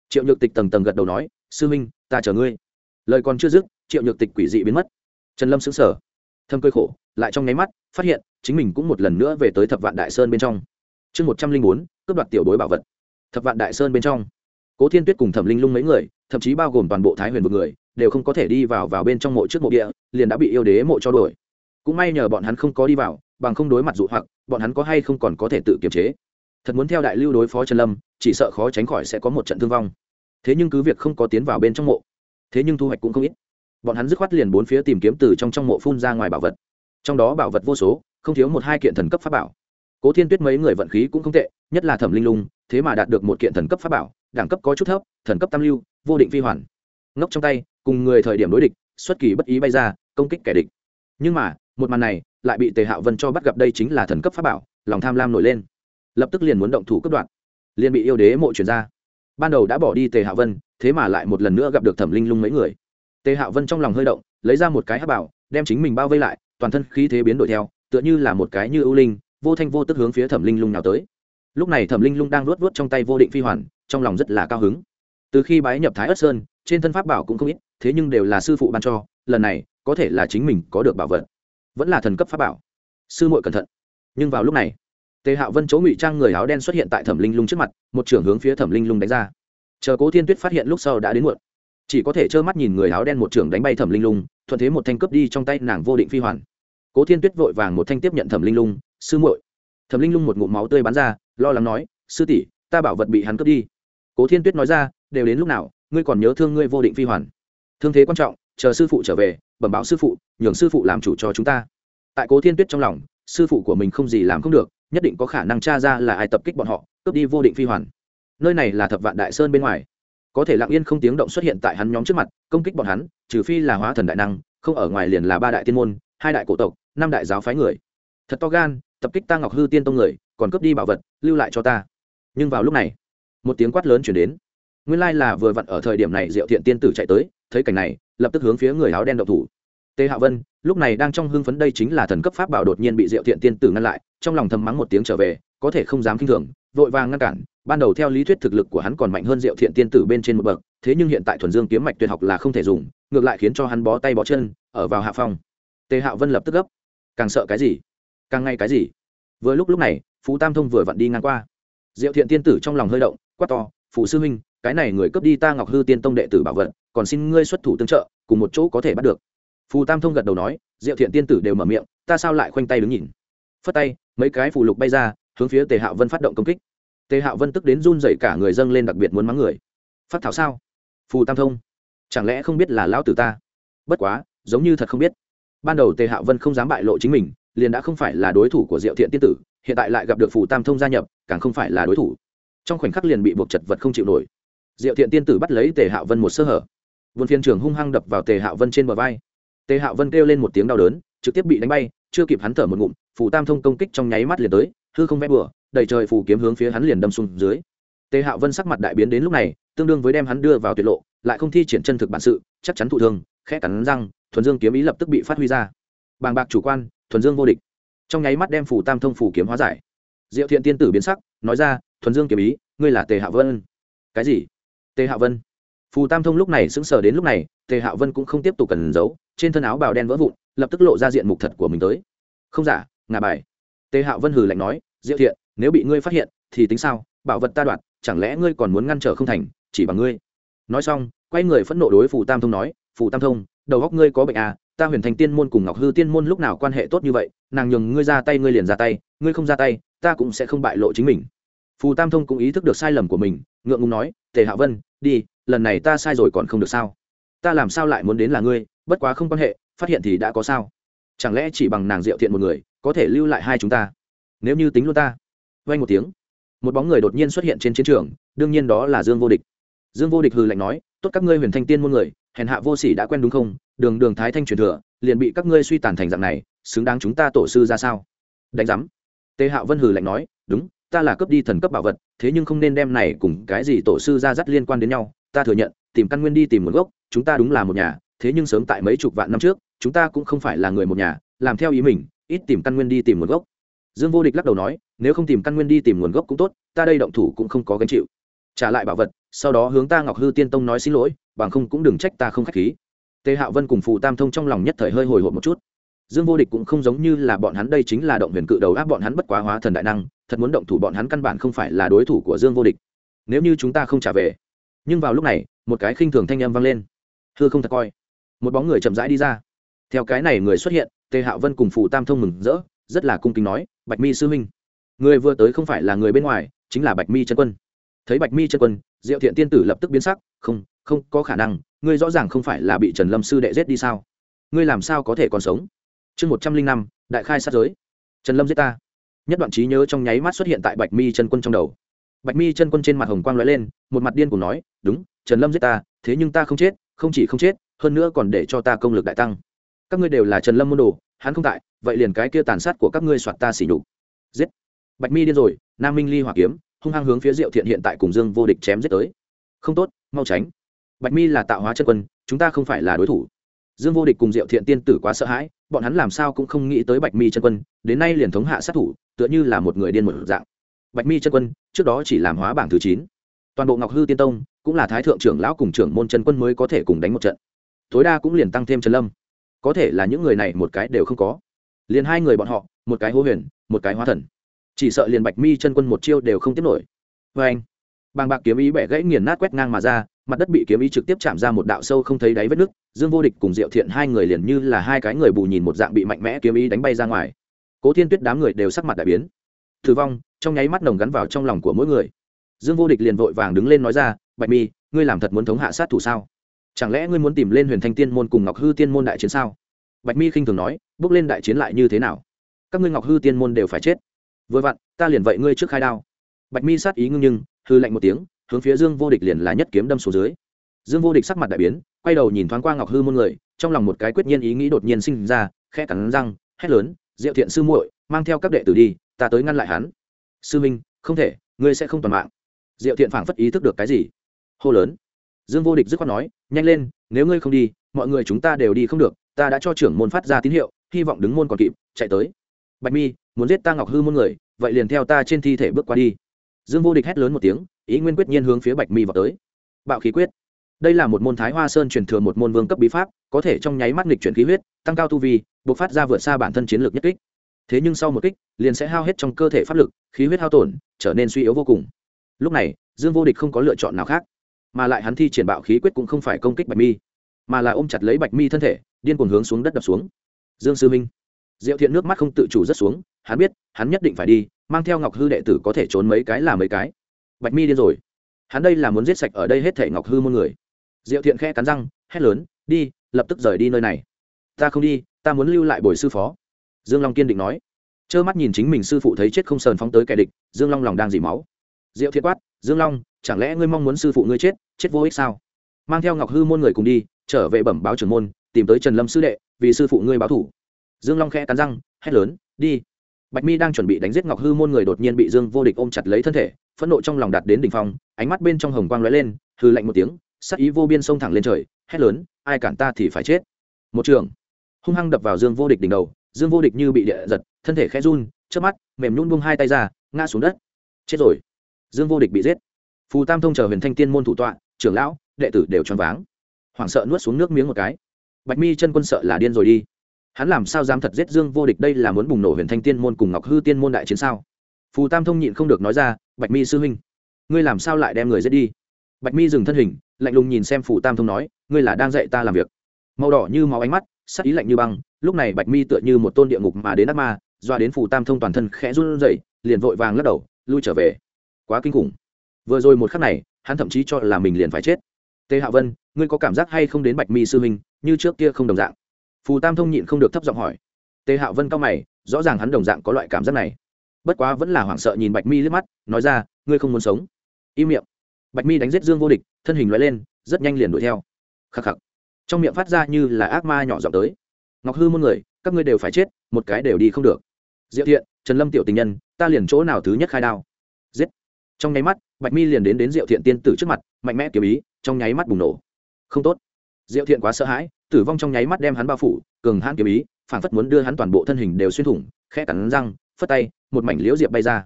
triệu nhược tịch tầng tầng gật đầu nói, sư huynh, ta chờ ngươi. Lời còn chưa dứt, triệu nhược tịch quỷ dị biến mất. Trần lâm xứng sở thâm cơi khổ, lại trong nháy mắt, phát hiện chính mình cũng một lần nữa về tới thập vạn đại sơn bên trong. Chương một trăm linh bốn, cướp đoạt tiểu bối bảo vật. Thập vạn đại sơn bên trong, cố thiên tuyết cùng thẩm linh lung mấy người, thậm chí bao gồm toàn bộ thái huyền vực người, đều không có thể đi vào vào bên trong mộ trước mộ địa, liền đã bị yêu đế mộ cho đuổi. Cũng may nhờ bọn hắn không có đi vào, bằng không đối mặt dụ hoặc bọn hắn có hay không còn có thể tự kiềm chế? Thật muốn theo đại lưu đối phó trần lâm, chỉ sợ khó tránh khỏi sẽ có một trận thương vong. Thế nhưng cứ việc không có tiến vào bên trong mộ, thế nhưng thu hoạch cũng không ít. Bọn hắn dứt khoát liền bốn phía tìm kiếm từ trong trong mộ phun ra ngoài bảo vật. Trong đó bảo vật vô số, không thiếu một hai kiện thần cấp pháp bảo. Cố thiên tuyết mấy người vận khí cũng không tệ, nhất là thẩm linh lung, thế mà đạt được một kiện thần cấp pháp bảo, đẳng cấp có chút thấp, thần cấp tam lưu, vô định phi hoàn. Ngốc trong tay, cùng người thời điểm đối địch, xuất kỳ bất ý bay ra, công kích kẻ địch. Nhưng mà, một màn này lại bị tề hạo vân cho bắt gặp đây chính là thần cấp pháp bảo, lòng tham lam nổi lên. Lập tức liền muốn động thủ cấp đoạn liền bị yêu đế mộ chuyển ra. Ban đầu đã bỏ đi tề hạo vân, thế mà lại một lần nữa gặp được thẩm linh lung mấy người. Tề hạo vân trong lòng hơi động, lấy ra một cái hát bảo, đem chính mình bao vây lại, toàn thân khí thế biến đổi theo, tựa như là một cái như ưu linh, vô thanh vô tức hướng phía thẩm linh lung nào tới. Lúc này thẩm linh lung đang luốt vút trong tay vô định phi hoàn, trong lòng rất là cao hứng. Từ khi bái nhập thái ất sơn, trên thân pháp bảo cũng không ít, thế nhưng đều là sư phụ ban cho, lần này có thể là chính mình có được bảo vật vẫn là thần cấp pháp bảo. Sư muội cẩn thận. Nhưng vào lúc này, tề hạo vân chỗ ngụy trang người áo đen xuất hiện tại thẩm linh lung trước mặt, một trưởng hướng phía thẩm linh lung đánh ra. Chờ cố thiên tuyết phát hiện lúc sau đã đến muộn. Chỉ có thể trơ mắt nhìn người áo đen một trưởng đánh bay thẩm linh lung, thuận thế một thanh cướp đi trong tay nàng vô định phi hoàn. Cố thiên tuyết vội vàng một thanh tiếp nhận thẩm linh lung, sư muội. Thẩm linh lung một ngụm máu tươi bắn ra, lo lắng nói, sư tỷ, ta bảo vật bị hắn cướp đi. Cố thiên tuyết nói ra, đều đến lúc nào, ngươi còn nhớ thương ngươi vô định phi hoàn. Thương thế quan trọng chờ sư phụ trở về, bẩm báo sư phụ, nhường sư phụ làm chủ cho chúng ta. Tại cố thiên tuyết trong lòng, sư phụ của mình không gì làm không được, nhất định có khả năng tra ra là ai tập kích bọn họ, cướp đi vô định phi hoàn. Nơi này là thập vạn đại sơn bên ngoài. Có thể lặng yên không tiếng động xuất hiện tại hắn nhóm trước mặt, công kích bọn hắn, trừ phi là hóa thần đại năng, không ở ngoài liền là ba đại tiên môn, hai đại cổ tộc, năm đại giáo phái người. Thật to gan, tập kích ta ngọc hư tiên tông người, còn cướp đi bảo vật, lưu lại cho ta. Nhưng vào lúc này, một tiếng quát lớn chuyển đến nguyên lai là vừa vặn ở thời điểm này diệu thiện tiên tử chạy tới, thấy cảnh này, lập tức hướng phía người áo đen độc thủ. Tề hạ vân, lúc này đang trong hưng phấn đây chính là thần cấp pháp bảo đột nhiên bị diệu thiện tiên tử ngăn lại, trong lòng thầm mắng một tiếng trở về, có thể không dám kinh thường, vội vàng ngăn cản. Ban đầu theo lý thuyết thực lực của hắn còn mạnh hơn diệu thiện tiên tử bên trên một bậc, thế nhưng hiện tại thuần dương kiếm mạch tuyệt học là không thể dùng, ngược lại khiến cho hắn bó tay bó chân, ở vào hạ phong. Tề hạo vân lập tức gấp. Càng sợ cái gì? Càng ngay cái gì? Vừa lúc lúc này, phú tam thông vừa vặn đi ngang qua. Diệu thiện tiên tử trong lòng hơi động, quát to phụ sư huynh cái này người cướp đi ta ngọc hư tiên tông đệ tử bảo vật, còn xin ngươi xuất thủ tương trợ, cùng một chỗ có thể bắt được. Phù tam thông gật đầu nói, diệu thiện tiên tử đều mở miệng, ta sao lại khoanh tay đứng nhìn? Phất tay, mấy cái phù lục bay ra, hướng phía tề hạo vân phát động công kích. Tề hạo vân tức đến run dậy cả người dâng lên đặc biệt muốn mắng người. Phát thảo sao? Phù tam thông, chẳng lẽ không biết là lão tử ta? Bất quá, giống như thật không biết. Ban đầu tề hạo vân không dám bại lộ chính mình, liền đã không phải là đối thủ của diệu thiện tiên tử, hiện tại lại gặp được phù tam thông gia nhập, càng không phải là đối thủ. Trong khoảnh khắc liền bị buộc chật vật không chịu nổi diệu thiện tiên tử bắt lấy tề hạo vân một sơ hở. Vườn phiên trường hung hăng đập vào tề hạo vân trên bờ vai. Tề hạo vân kêu lên một tiếng đau đớn, trực tiếp bị đánh bay, chưa kịp hắn thở một ngụm, phù tam thông công kích trong nháy mắt liền tới, hư không vẽ bừa, đầy trời phù kiếm hướng phía hắn liền đâm xuống dưới. Tề hạo vân sắc mặt đại biến đến lúc này, tương đương với đem hắn đưa vào tuyệt lộ, lại không thi triển chân thực bản sự, chắc chắn thụ thương, khẽ cắn răng, thuần dương kiếm ý lập tức bị phát huy ra. Bàng bạc chủ quan, thuần dương vô địch. Trong nháy mắt đem phù tam thông phù kiếm hóa giải. Diệu thiện tiên tử biến sắc, nói ra, thuần dương kiếm ý, ngươi là tề hạ vân. Cái gì? Tề hạ vân. Phù tam thông lúc này sững sờ đến lúc này, tề hạ vân cũng không tiếp tục cần giấu, trên thân áo bào đen vỡ vụn, lập tức lộ ra diện mục thật của mình tới. Không giả ngà bài. Tề hạ vân hừ lạnh nói, diệu thiện, nếu bị ngươi phát hiện, thì tính sao? Bảo vật ta đoạt, chẳng lẽ ngươi còn muốn ngăn trở không thành, chỉ bằng ngươi? Nói xong, quay người phẫn nộ đối phù tam thông nói, phù tam thông, đầu góc ngươi có bệnh à? Ta huyền thành tiên môn cùng ngọc hư tiên môn lúc nào quan hệ tốt như vậy? Nàng nhường ngươi ra tay, ngươi liền ra tay, ngươi không ra tay, ta cũng sẽ không bại lộ chính mình phù tam thông cũng ý thức được sai lầm của mình, ngượng ngùng nói, tề hạ vân, đi, lần này ta sai rồi còn không được sao? Ta làm sao lại muốn đến là ngươi? Bất quá không quan hệ, phát hiện thì đã có sao. Chẳng lẽ chỉ bằng nàng diệu thiện một người, có thể lưu lại hai chúng ta? Nếu như tính luôn ta. Vay một tiếng, một bóng người đột nhiên xuất hiện trên chiến trường, đương nhiên đó là dương vô địch. Dương vô địch hừ lạnh nói, tốt các ngươi huyền thanh tiên muôn người, hèn hạ vô sỉ đã quen đúng không? Đường đường thái thanh truyền thừa, liền bị các ngươi suy tàn thành dạng này, xứng đáng chúng ta tổ sư ra sao? Đánh giám. Tề hạo vân hừ lạnh nói, đúng ta là cấp đi thần cấp bảo vật, thế nhưng không nên đem này cùng cái gì tổ sư ra dắt liên quan đến nhau. Ta thừa nhận, tìm căn nguyên đi tìm nguồn gốc, chúng ta đúng là một nhà, thế nhưng sớm tại mấy chục vạn năm trước, chúng ta cũng không phải là người một nhà, làm theo ý mình, ít tìm căn nguyên đi tìm nguồn gốc. Dương vô địch lắc đầu nói, nếu không tìm căn nguyên đi tìm nguồn gốc cũng tốt, ta đây động thủ cũng không có gánh chịu. Trả lại bảo vật, sau đó hướng ta ngọc hư tiên tông nói xin lỗi, bằng không cũng đừng trách ta không k h á c h khí. Tề hạo vân cùng phù tam thông trong lòng nhất thời hơi hồi hộp một chút. Dương vô địch cũng không giống như là bọn hắn đây chính là động huyền cự đầu áp bọn hắn bất quá hóa thần đại năng thật muốn động thủ bọn hắn căn bản không phải là đối thủ của dương vô địch. Nếu như chúng ta không trả về. Nhưng vào lúc này, một cái khinh thường thanh âm vang lên. Thưa không thật coi. Một bóng người chậm rãi đi ra. Theo cái này người xuất hiện, tề hạo vân cùng phụ tam thông mừng rỡ, rất là cung kính nói, bạch mi sư huynh, người vừa tới không phải là người bên ngoài, chính là bạch mi chân quân. Thấy bạch mi chân quân, diệu thiện tiên tử lập tức biến sắc, không không có khả năng, ngươi rõ ràng không phải là bị trần lâm sư đệ giết đi sao? Ngươi làm sao có thể còn sống? Chương một trăm linh năm, đại khai sát giới. Trần lâm giết ta nhất đoạn trí nhớ trong nháy mắt xuất hiện tại bạch mi chân quân trong đầu. Bạch mi chân quân trên mặt hồng quang l ó e lên, một mặt điên cùng nói, đúng, trần lâm giết ta, thế nhưng ta không chết, không chỉ không chết, hơn nữa còn để cho ta công lực đại tăng. Các ngươi đều là trần lâm môn đồ, hắn không tại, vậy liền cái kia tàn sát của các ngươi soạt ta xỉ nhục. Giết. Bạch mi điên rồi, nam minh ly hỏa kiếm, hung hăng hướng phía diệu thiện hiện tại cùng dương vô địch chém giết tới. Không tốt, mau tránh. Bạch mi là tạo hóa chân quân, chúng ta không phải là đối thủ dương vô địch cùng diệu thiện tiên tử quá sợ hãi, bọn hắn làm sao cũng không nghĩ tới bạch mi chân quân, đến nay liền thống hạ sát thủ, tựa như là một người điên một dạng. Bạch mi chân quân, trước đó chỉ làm hóa bảng thứ chín. Toàn bộ ngọc hư tiên tông, cũng là thái thượng trưởng lão cùng trưởng môn chân quân mới có thể cùng đánh một trận. Tối đa cũng liền tăng thêm trần lâm. Có thể là những người này một cái đều không có. Liền hai người bọn họ, một cái hô huyền, một cái hóa thần. Chỉ sợ liền bạch mi chân quân một chiêu đều không tiếp nổi. Vê anh, bàng bạc kiếm ý bẻ gãy nghiền nát quét ngang mà ra, mặt đất bị kiếm ý trực tiếp chạm ra một đạo sâu không thấy đáy vết nứt dương vô địch cùng diệu thiện hai người liền như là hai cái người bù nhìn một dạng bị mạnh mẽ kiếm ý đánh bay ra ngoài. Cố thiên tuyết đám người đều sắc mặt đại biến. Thử vong, trong nháy mắt nồng gắn vào trong lòng của mỗi người. Dương vô địch liền vội vàng đứng lên nói ra, bạch mi, ngươi làm thật muốn thống hạ sát thủ sao? Chẳng lẽ ngươi muốn tìm lên huyền thanh tiên môn cùng ngọc hư tiên môn đại chiến sao? Bạch mi khinh thường nói, bước lên đại chiến lại như thế nào? Các ngươi ngọc hư tiên môn đều phải chết. Vừa vặn, ta liền vậy ngươi trước khai đao. Bạch mi sát ý ngưng nhưng hư lạnh một tiếng, hướng phía dương vô địch liền là nhất kiếm đâm xuống dưới. Dương vô địch sắc mặt đại biến quay đầu nhìn thoáng qua ngọc hư môn người, trong lòng một cái quyết nhiên ý nghĩ đột nhiên sinh ra, khẽ cắn răng, hét lớn, diệu thiện sư muội, mang theo các đệ tử đi, ta tới ngăn lại hắn. Sư minh, không thể, ngươi sẽ không toàn mạng. Diệu thiện phảng phất ý thức được cái gì. Hô lớn. Dương vô địch dứt khoát nói, nhanh lên, nếu ngươi không đi, mọi người chúng ta đều đi không được, ta đã cho trưởng môn phát ra tín hiệu, hy vọng đứng môn còn kịp, chạy tới. Bạch mi, muốn giết ta ngọc hư môn người, vậy liền theo ta trên thi thể bước qua đi. Dương vô địch hét lớn một tiếng, ý nguyên quyết nhiên hướng phía bạch mi vào tới. Bạo khí quyết đây là một môn thái hoa sơn truyền thừa một môn vương cấp bí pháp, có thể trong nháy mắt nghịch chuyển khí huyết, tăng cao tu vi, buộc phát ra vượt xa bản thân chiến lược nhất kích. Thế nhưng sau một kích, liền sẽ hao hết trong cơ thể pháp lực, khí huyết hao tổn, trở nên suy yếu vô cùng. Lúc này, dương vô địch không có lựa chọn nào khác, mà lại hắn thi triển bạo khí quyết cũng không phải công kích bạch mi, mà là ôm chặt lấy bạch mi thân thể, điên cuồng hướng xuống đất đập xuống. Dương sư minh, diệu thiện nước mắt không tự chủ rất xuống, hắn biết, hắn nhất định phải đi, mang theo ngọc hư đệ tử có thể trốn mấy cái là mấy cái. Bạch mi điên rồi. Hắn đây là muốn giết sạch ở đây hết thể ngọc hư môn người diệu thiện khe cắn răng, hét lớn, đi, lập tức rời đi nơi này. Ta không đi, ta muốn lưu lại bồi sư phó. Dương long kiên định nói. Trơ mắt nhìn chính mình sư phụ thấy chết không sờn phóng tới kẻ địch, dương long lòng đang dỉ máu. Diệu thiện quát, dương long, chẳng lẽ ngươi mong muốn sư phụ ngươi chết chết vô ích sao? Mang theo ngọc hư môn người cùng đi, trở về bẩm báo trưởng môn, tìm tới trần lâm sư đệ, vì sư phụ ngươi báo thủ. Dương long khẽ cắn răng, hét lớn, đi. Bạch mi đang chuẩn bị đánh giết ngọc hư môn người đột nhiên bị dương vô địch ôm chặt lấy thân thể, phẫn nộ trong lòng đạt đến đỉnh phong, ánh mắt bên trong hồng quang lóe lên hư lạnh một tiếng sắc ý vô biên sông thẳng lên trời, hét lớn, ai cản ta thì phải chết. Một trường. Hung hăng đập vào dương vô địch đỉnh đầu, dương vô địch như bị địa giật, thân thể khẽ run trước mắt, mềm nhún buông hai tay ra, ngã xuống đất. Chết rồi. Dương vô địch bị giết. Phù tam thông chờ huyền thanh tiên môn thủ tọa, trưởng lão, đệ tử đều choáng váng. Hoảng sợ nuốt xuống nước miếng một cái. Bạch mi chân quân sợ là điên rồi đi. Hắn làm sao dám thật giết dương vô địch đây là muốn bùng nổ huyền thanh tiên môn cùng ngọc hư tiên môn đại chiến sao? Phù tam thông nhịn không được nói ra, bạch mi sư huynh, ngươi làm sao lại đem người giết đi? Bạch mi dừng thân hình, lạnh lùng nhìn xem phù tam thông nói, ngươi là đang dạy ta làm việc. Màu đỏ như máu ánh mắt, sắc ý lạnh như băng, lúc này bạch mi tựa như một tôn địa ngục mà đến ác ma doa đến phù tam thông toàn thân khẽ run rẩy, liền vội vàng lắc đầu, lui trở về. Quá kinh khủng. Vừa rồi một khắc này, hắn thậm chí cho là mình liền phải chết. Tề hạ vân, ngươi có cảm giác hay không đến bạch mi sư huynh, như trước kia không đồng dạng? Phù tam thông nhịn không được thấp giọng hỏi. Tề hạo vân cao mày, rõ ràng hắn đồng dạng có loại cảm giác này. Bất quá vẫn là hoảng sợ nhìn bạch mi liếc mắt, nói ra, ngươi không muốn sống. Im miệng bạch mi đánh giết dương vô địch, thân hình loại lên, rất nhanh liền đuổi theo. Khắc khắc. Trong miệng phát ra như là ác ma nhỏ giọng tới. Ngọc hư muôn người, các ngươi đều phải chết, một cái đều đi không được. Diệu thiện, trần lâm tiểu tình nhân, ta liền chỗ nào thứ nhất khai đao? Giết. Trong nháy mắt, bạch mi liền đến đến diệu thiện tiên tử trước mặt, mạnh mẽ kiểu ý, trong nháy mắt bùng nổ. Không tốt. Diệu thiện quá sợ hãi, tử vong trong nháy mắt đem hắn bao phủ, cường hãn kiểu ý, phản phất muốn đưa hắn toàn bộ thân hình đều xuyên thủng, khẽ cắn răng, phất tay, một mảnh liễu diệp bay ra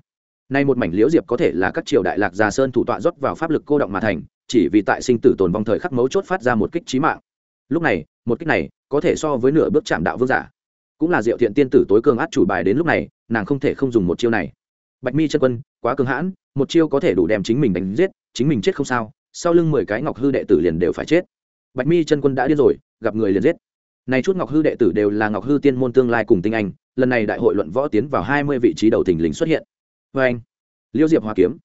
nay một mảnh liễu diệp có thể là các triều đại lạc già sơn thủ tọa rót vào pháp lực cô động mà thành, chỉ vì tại sinh tử tồn vong thời khắc mấu chốt phát ra một kích trí mạng. Lúc này, một kích này có thể so với nửa bước chạm đạo vương giả. Cũng là diệu thiện tiên tử tối cường át chủ bài đến lúc này, nàng không thể không dùng một chiêu này. Bạch mi chân quân, quá cường hãn, một chiêu có thể đủ đem chính mình đánh giết, chính mình chết không sao, sau lưng mười cái ngọc hư đệ tử liền đều phải chết. Bạch mi chân quân đã điên rồi, gặp người liền giết. Này chút ngọc hư đệ tử đều là ngọc hư tiên môn tương lai cùng tinh anh, lần này đại hội luận võ tiến vào hai mươi vị trí đầu thình lình xuất hiện vê anh. Liêu diệp hòa kiếm.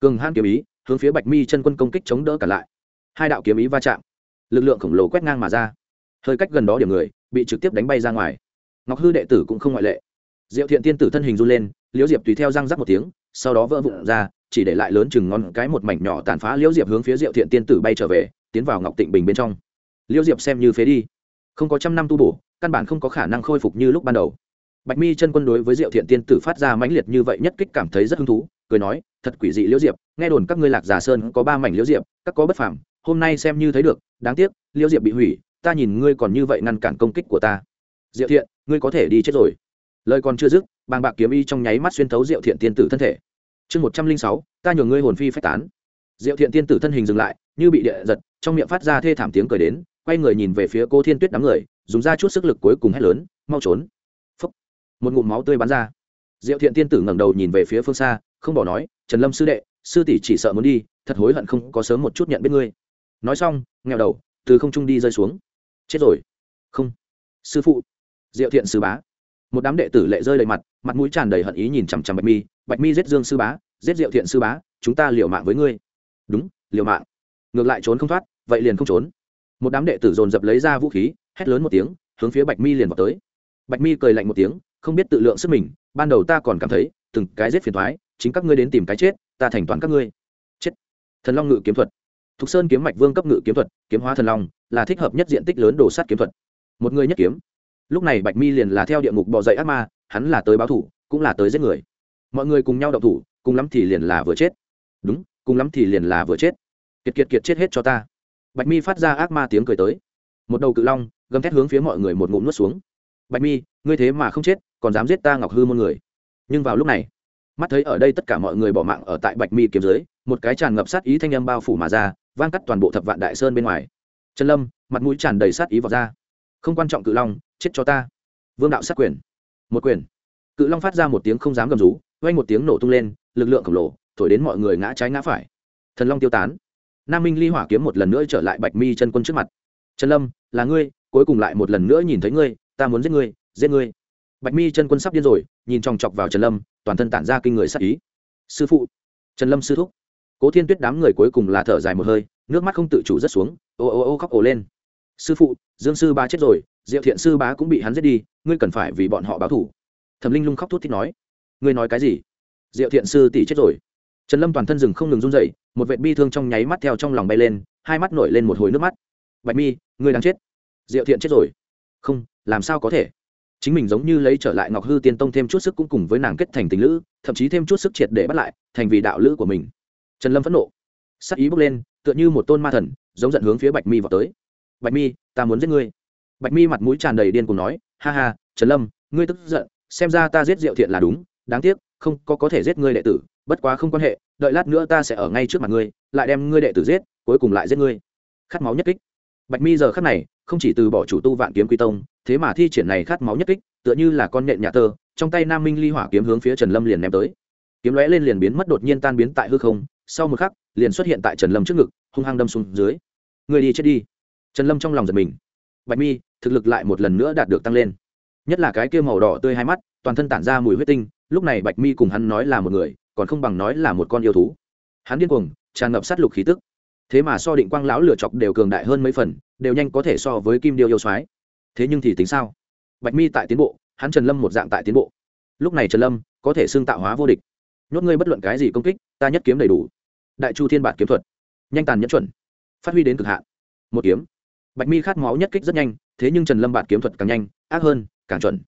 Cường han kiếm ý, hướng phía bạch mi chân quân công kích chống đỡ cả lại. Hai đạo kiếm ý va chạm. Lực lượng khổng lồ quét ngang mà ra. Hơi cách gần đó điểm người, bị trực tiếp đánh bay ra ngoài. Ngọc hư đệ tử cũng không ngoại lệ. Diệu thiện tiên tử thân hình run lên liễu diệp tùy theo răng rắc một tiếng, sau đó vỡ vụn ra, chỉ để lại lớn chừng ngon cái một mảnh nhỏ tàn phá liễu diệp hướng phía diệu thiện tiên tử bay trở về, tiến vào ngọc tịnh bình bên trong. Liễu diệp xem như phế đi. Không có trăm năm tu bổ, căn bản không có khả năng khôi phục như lúc ban đầu bạch mi chân quân đối với diệu thiện tiên tử phát ra mãnh liệt như vậy nhất kích cảm thấy rất hứng thú, cười nói, thật quỷ dị liễu diệp, nghe đồn các ngươi lạc giả sơn có ba mảnh liễu diệp, các có bất phàm, hôm nay xem như thấy được, đáng tiếc, liễu diệp bị hủy, ta nhìn ngươi còn như vậy ngăn cản công kích của ta. Diệu thiện, ngươi có thể đi chết rồi. Lời còn chưa dứt, bàng bạc kiếm y trong nháy mắt xuyên thấu diệu thiện tiên tử thân thể. Chương một trăm linh sáu, ta nhường ngươi hồn phi phách tán. Diệu thiện tiên tử thân hình dừng lại, như bị địa giật, trong miệng phát ra thê thảm tiếng cười đến, quay người nhìn về phía cô thiên tuyết đám người, dùng ra chút sức lực cuối cùng hét lớn, mau trốn một ngụm máu tươi bắn ra. Diệu thiện tiên tử ngẩng đầu nhìn về phía phương xa, không bỏ nói, trần lâm sư đệ, sư tỷ chỉ sợ muốn đi, thật hối hận không có sớm một chút nhận biết ngươi. Nói xong, nghèo đầu, từ không trung đi rơi xuống. Chết rồi. Không. Sư phụ. Diệu thiện sư bá. Một đám đệ tử lệ rơi đầy mặt mặt mũi tràn đầy hận ý nhìn chằm chằm bạch mi. Bạch mi giết dương sư bá, giết diệu thiện sư bá, chúng ta liều mạng với ngươi. Đúng, liều mạng. Ngược lại trốn không thoát, vậy liền không trốn. Một đám đệ tử dồn dập lấy ra vũ khí, hét lớn một tiếng, hướng phía bạch mi liền vào tới. Bạch mi cười lạnh một tiếng không biết tự lượng sức mình, ban đầu ta còn cảm thấy, từng cái giết phiền thoái, chính các ngươi đến tìm cái chết, ta thành toàn các ngươi. Chết. Thần long ngự kiếm thuật. Thục sơn kiếm mạch vương cấp ngự kiếm thuật, kiếm hóa thần long, là thích hợp nhất diện tích lớn đồ sát kiếm thuật. Một người nhất kiếm. Lúc này bạch mi liền là theo địa ngục bò dậy ác ma, hắn là tới báo thủ, cũng là tới giết người. Mọi người cùng nhau đậu thủ, cùng lắm thì liền là vừa chết. Đúng, cùng lắm thì liền là vừa chết. Kiệt kiệt kiệt chết hết cho ta. Bạch mi phát ra ác ma tiếng cười tới. Một đầu cự long, gầm thét hướng phía mọi người một ngụm nuốt xuống. Bạch mi ngươi thế mà không chết, còn dám giết ta ngọc hư môn người. Nhưng vào lúc này, mắt thấy ở đây tất cả mọi người bỏ mạng ở tại bạch mi kiếm dưới, một cái tràn ngập sát ý thanh âm bao phủ mà ra, vang cắt toàn bộ thập vạn đại sơn bên ngoài. Trần lâm, mặt mũi tràn đầy sát ý vào ra. Không quan trọng cự long, chết cho ta. Vương đạo sát quyền. Một quyền. Cự long phát ra một tiếng không dám gầm rú, vang một tiếng nổ tung lên, lực lượng khổng lồ, thổi đến mọi người ngã trái ngã phải. Thần long tiêu tán. Nam minh ly hỏa kiếm một lần nữa trở lại bạch mi chân quân trước mặt. Trần lâm, là ngươi, cuối cùng lại một lần nữa nhìn thấy ngươi, ta muốn giết ngươi giết ngươi. Bạch mi chân quân sắp điên rồi, nhìn chòng chọc vào trần lâm, toàn thân tản ra kinh người sắc ý. Sư phụ. Trần lâm sư thúc. Cố thiên tuyết đám người cuối cùng là thở dài một hơi, nước mắt không tự chủ rất xuống, ô ô ô khóc ồ lên. Sư phụ, dương sư bá chết rồi, diệu thiện sư bá cũng bị hắn giết đi, ngươi cần phải vì bọn họ báo thủ thẩm linh lung khóc thút thích nói. Ngươi nói cái gì? Diệu thiện sư tỷ chết rồi. Trần lâm toàn thân rừng không ngừng run dậy một vệ bi thương trong nháy mắt theo trong lòng bay lên, hai mắt nổi lên một hồi nước mắt. Bạch mi, ngươi đang chết. Diệu thiện chết rồi. Không, làm sao có thể? Chính mình giống như lấy trở lại ngọc hư tiên tông thêm chút sức cũng cùng với nàng kết thành tình lữ, thậm chí thêm chút sức triệt để bắt lại, thành vì đạo lữ của mình. Trần lâm phẫn nộ. Sắc ý bốc lên, tựa như một tôn ma thần, giống giận hướng phía bạch mi vào tới. Bạch mi, ta muốn giết ngươi. Bạch mi mặt mũi tràn đầy điên cùng nói, ha ha, trần lâm, ngươi tức giận, xem ra ta giết diệu thiện là đúng, đáng tiếc, không có có thể giết ngươi đệ tử, bất quá không quan hệ, đợi lát nữa ta sẽ ở ngay trước mặt ngươi, lại đem ngươi đệ tử giết, cuối cùng lại giết ngươi. Khát máu nhất kích. Bạch mi giờ khát này không chỉ từ bỏ chủ tu vạn kiếm quy tông, thế mà thi triển này khát máu nhất kích, tựa như là con nện nhà tơ, trong tay nam minh ly hỏa kiếm hướng phía trần lâm liền ném tới. Kiếm lóe lên liền biến mất đột nhiên tan biến tại hư không, sau một khắc, liền xuất hiện tại trần lâm trước ngực, hung hăng đâm xuống dưới. Người đi chết đi. Trần lâm trong lòng giật mình. Bạch mi, thực lực lại một lần nữa đạt được tăng lên. Nhất là cái kia màu đỏ tươi hai mắt, toàn thân tản ra mùi huyết tinh, lúc này bạch mi cùng hắn nói là một người, còn không bằng nói là một con yêu thú. Hắn điên cuồng, tràn ngập sát lục khí tức. Thế mà so định quang lão lửa chọc đều cường đại hơn mấy phần đều nhanh có thể so với kim điêu yêu soái. Thế nhưng thì tính sao? Bạch mi tại tiến bộ, hắn trần lâm một dạng tại tiến bộ. Lúc này trần lâm có thể xưng tạo hóa vô địch. Nhốt ngươi bất luận cái gì công kích, ta nhất kiếm đầy đủ. Đại chu thiên bản kiếm thuật. Nhanh tàn nhẫn chuẩn. Phát huy đến cực hạn. Một kiếm. Bạch mi khát máu nhất kích rất nhanh, thế nhưng trần lâm bản kiếm thuật càng nhanh, ác hơn, càng chuẩn.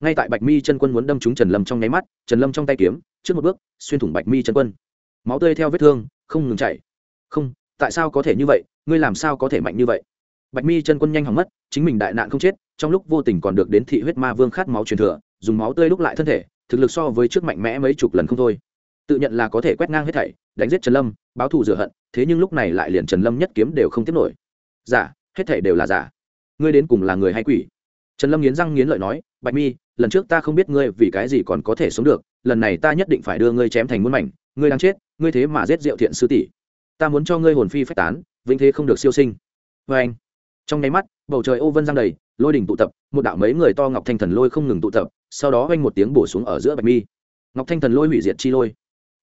Ngay tại bạch mi chân quân muốn đâm trúng trần lâm trong nháy mắt, trần lâm trong tay kiếm, trước một bước, xuyên thủng bạch mi chân quân. Máu tươi theo vết thương, không ngừng chảy. Không, tại sao có thể như vậy? Ngươi làm sao có thể mạnh như vậy? Bạch mi chân quân nhanh hỏng mất, chính mình đại nạn không chết, trong lúc vô tình còn được đến thị huyết ma vương khát máu truyền thừa, dùng máu tươi lúc lại thân thể, thực lực so với trước mạnh mẽ mấy chục lần không thôi. Tự nhận là có thể quét ngang hết thảy, đánh giết trần lâm, báo thù rửa hận, thế nhưng lúc này lại liền trần lâm nhất kiếm đều không tiếp nổi. Giả, hết thảy đều là giả. Ngươi đến cùng là người hay quỷ? Trần lâm nghiến răng nghiến lợi nói, bạch mi, lần trước ta không biết ngươi vì cái gì còn có thể sống được, lần này ta nhất định phải đưa ngươi chém thành muôn mảnh, ngươi đang chết, ngươi thế mà giết diệu thiện sư tỷ. Ta muốn cho ngươi hồn phi phách tán, vĩnh thế không được siêu sinh. Vê anh trong nháy mắt, bầu trời ô vân giang đầy, lôi đỉnh tụ tập, một đạo mấy người to ngọc thanh thần lôi không ngừng tụ tập, sau đó oanh một tiếng bổ xuống ở giữa bạch mi. Ngọc thanh thần lôi hủy diệt chi lôi.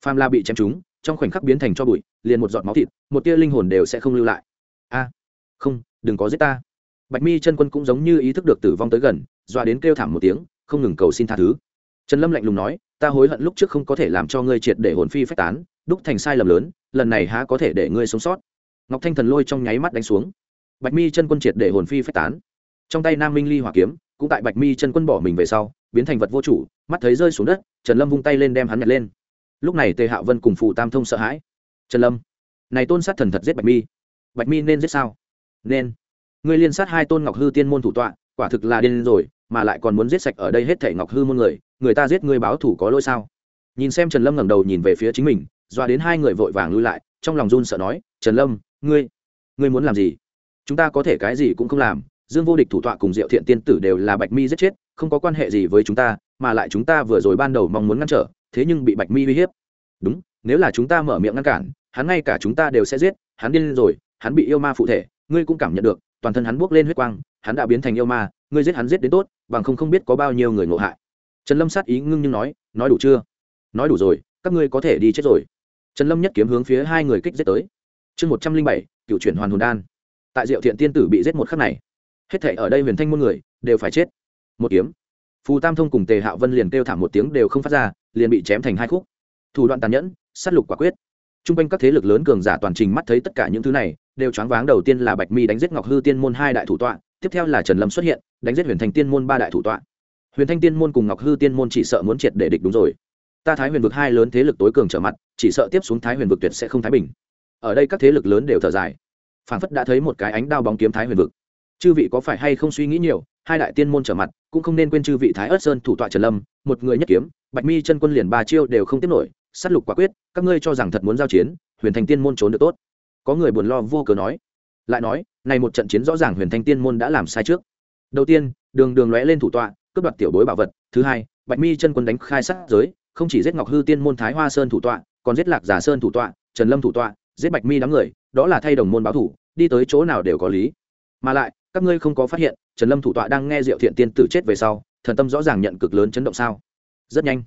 Pham la bị chém trúng, trong khoảnh khắc biến thành cho bụi, liền một giọt máu thịt, một tia linh hồn đều sẽ không lưu lại. A, không, đừng có giết ta. Bạch mi chân quân cũng giống như ý thức được tử vong tới gần, dọa đến kêu thảm một tiếng, không ngừng cầu xin tha thứ. Trần lâm lạnh lùng nói, ta hối hận lúc trước không có thể làm cho ngươi triệt để hồn phi phách tán, đúc thành sai lầm lớn, lần này há có thể để ngươi sống sót? Ngọc thanh thần lôi trong nháy mắt đánh xuống bạch mi chân quân triệt để hồn phi phách tán. Trong tay nam minh ly hỏa kiếm, cũng tại bạch mi chân quân bỏ mình về sau, biến thành vật vô chủ, mắt thấy rơi xuống đất, trần lâm vung tay lên đem hắn nhặt lên. Lúc này tề hạo vân cùng phù tam thông sợ hãi. Trần lâm, này tôn sát thần thật giết bạch mi. Bạch mi nên giết sao? Nên. Ngươi liên sát hai tôn ngọc hư tiên môn thủ tọa, quả thực là điên rồi, mà lại còn muốn giết sạch ở đây hết thể ngọc hư môn người người ta giết ngươi báo thủ có lỗi sao? Nhìn xem trần lâm ngẩng đầu nhìn về phía chính mình, doa đến hai người vội vàng lui lại, trong lòng run sợ nói, trần lâm, ngươi ngươi muốn làm gì? Chúng ta có thể cái gì cũng không làm, dương vô địch thủ tọa cùng diệu thiện tiên tử đều là bạch mi giết chết, không có quan hệ gì với chúng ta, mà lại chúng ta vừa rồi ban đầu mong muốn ngăn trở, thế nhưng bị bạch mi uy hiếp. Đúng, nếu là chúng ta mở miệng ngăn cản, hắn ngay cả chúng ta đều sẽ giết, hắn điên rồi, hắn bị yêu ma phụ thể, ngươi cũng cảm nhận được, toàn thân hắn buốc lên huyết quang, hắn đã biến thành yêu ma, ngươi giết hắn giết đến tốt, bằng không không biết có bao nhiêu người ngộ hại. Trần lâm sát ý ngưng nhưng nói nói đủ chưa? Nói đủ rồi, các ngươi có thể đi chết rồi. Trần lâm nhất kiếm hướng phía hai người kích giết tới. Chương một trăm linh bảy, cựu chuyển hoàn hồn đan tại diệu thiện tiên tử bị giết một khắc này. Hết thể ở đây huyền thanh muôn người đều phải chết. Một kiếm. Phù tam thông cùng tề hạo vân liền kêu thảm một tiếng đều không phát ra, liền bị chém thành hai khúc. Thủ đoạn tàn nhẫn s á t lục quả quyết. T r u n g quanh các thế lực lớn cường giả toàn trình mắt thấy tất cả những thứ này, đều choáng váng đầu tiên là bạch mi đánh giết ngọc hư tiên môn hai đại thủ tọa, tiếp theo là trần lâm xuất hiện, đánh giết huyền thành tiên môn ba đại thủ tọa. Huyền thanh tiên môn cùng ngọc hư tiên môn chỉ sợ muốn triệt để địch đúng rồi. Ta thái huyền vực hai lớn thế lực tối cường trở mặt, chỉ sợ tiếp xuống thái huyền vực tuyệt sẽ không thái bình. Ở đây các thế lực lớn đều thở dài phản phất đã thấy một cái ánh đao bóng kiếm thái huyền vực. Chư vị có phải hay không suy nghĩ nhiều, hai đại tiên môn trở mặt, cũng không nên quên chư vị thái ớt sơn thủ tọa trần lâm, một người nhất kiếm, bạch mi chân quân liền ba chiêu đều không tiếp nổi s á t lục quả quyết, các ngươi cho rằng thật muốn giao chiến, huyền thành tiên môn trốn được tốt. Có người buồn lo vô cớ nói, lại nói, này một trận chiến rõ ràng huyền thanh tiên môn đã làm sai trước. Đầu tiên, đường đường lóe lên thủ tọa, cướp đoạt tiểu bối bảo vật. Thứ hai, bạch mi chân quân đánh khai sát giới, không chỉ giết ngọc hư tiên môn thái hoa sơn thủ tọa, còn giết lạc giả sơn thủ tọa, trần lâm thủ tọa giết bạch mi đám người, đó là thay đồng môn báo thủ, đi tới chỗ nào đều có lý. Mà lại, các ngươi không có phát hiện, trần lâm thủ tọa đang nghe diệu thiện tiên tử chết về sau, thần tâm rõ ràng nhận cực lớn chấn động sao? Rất nhanh,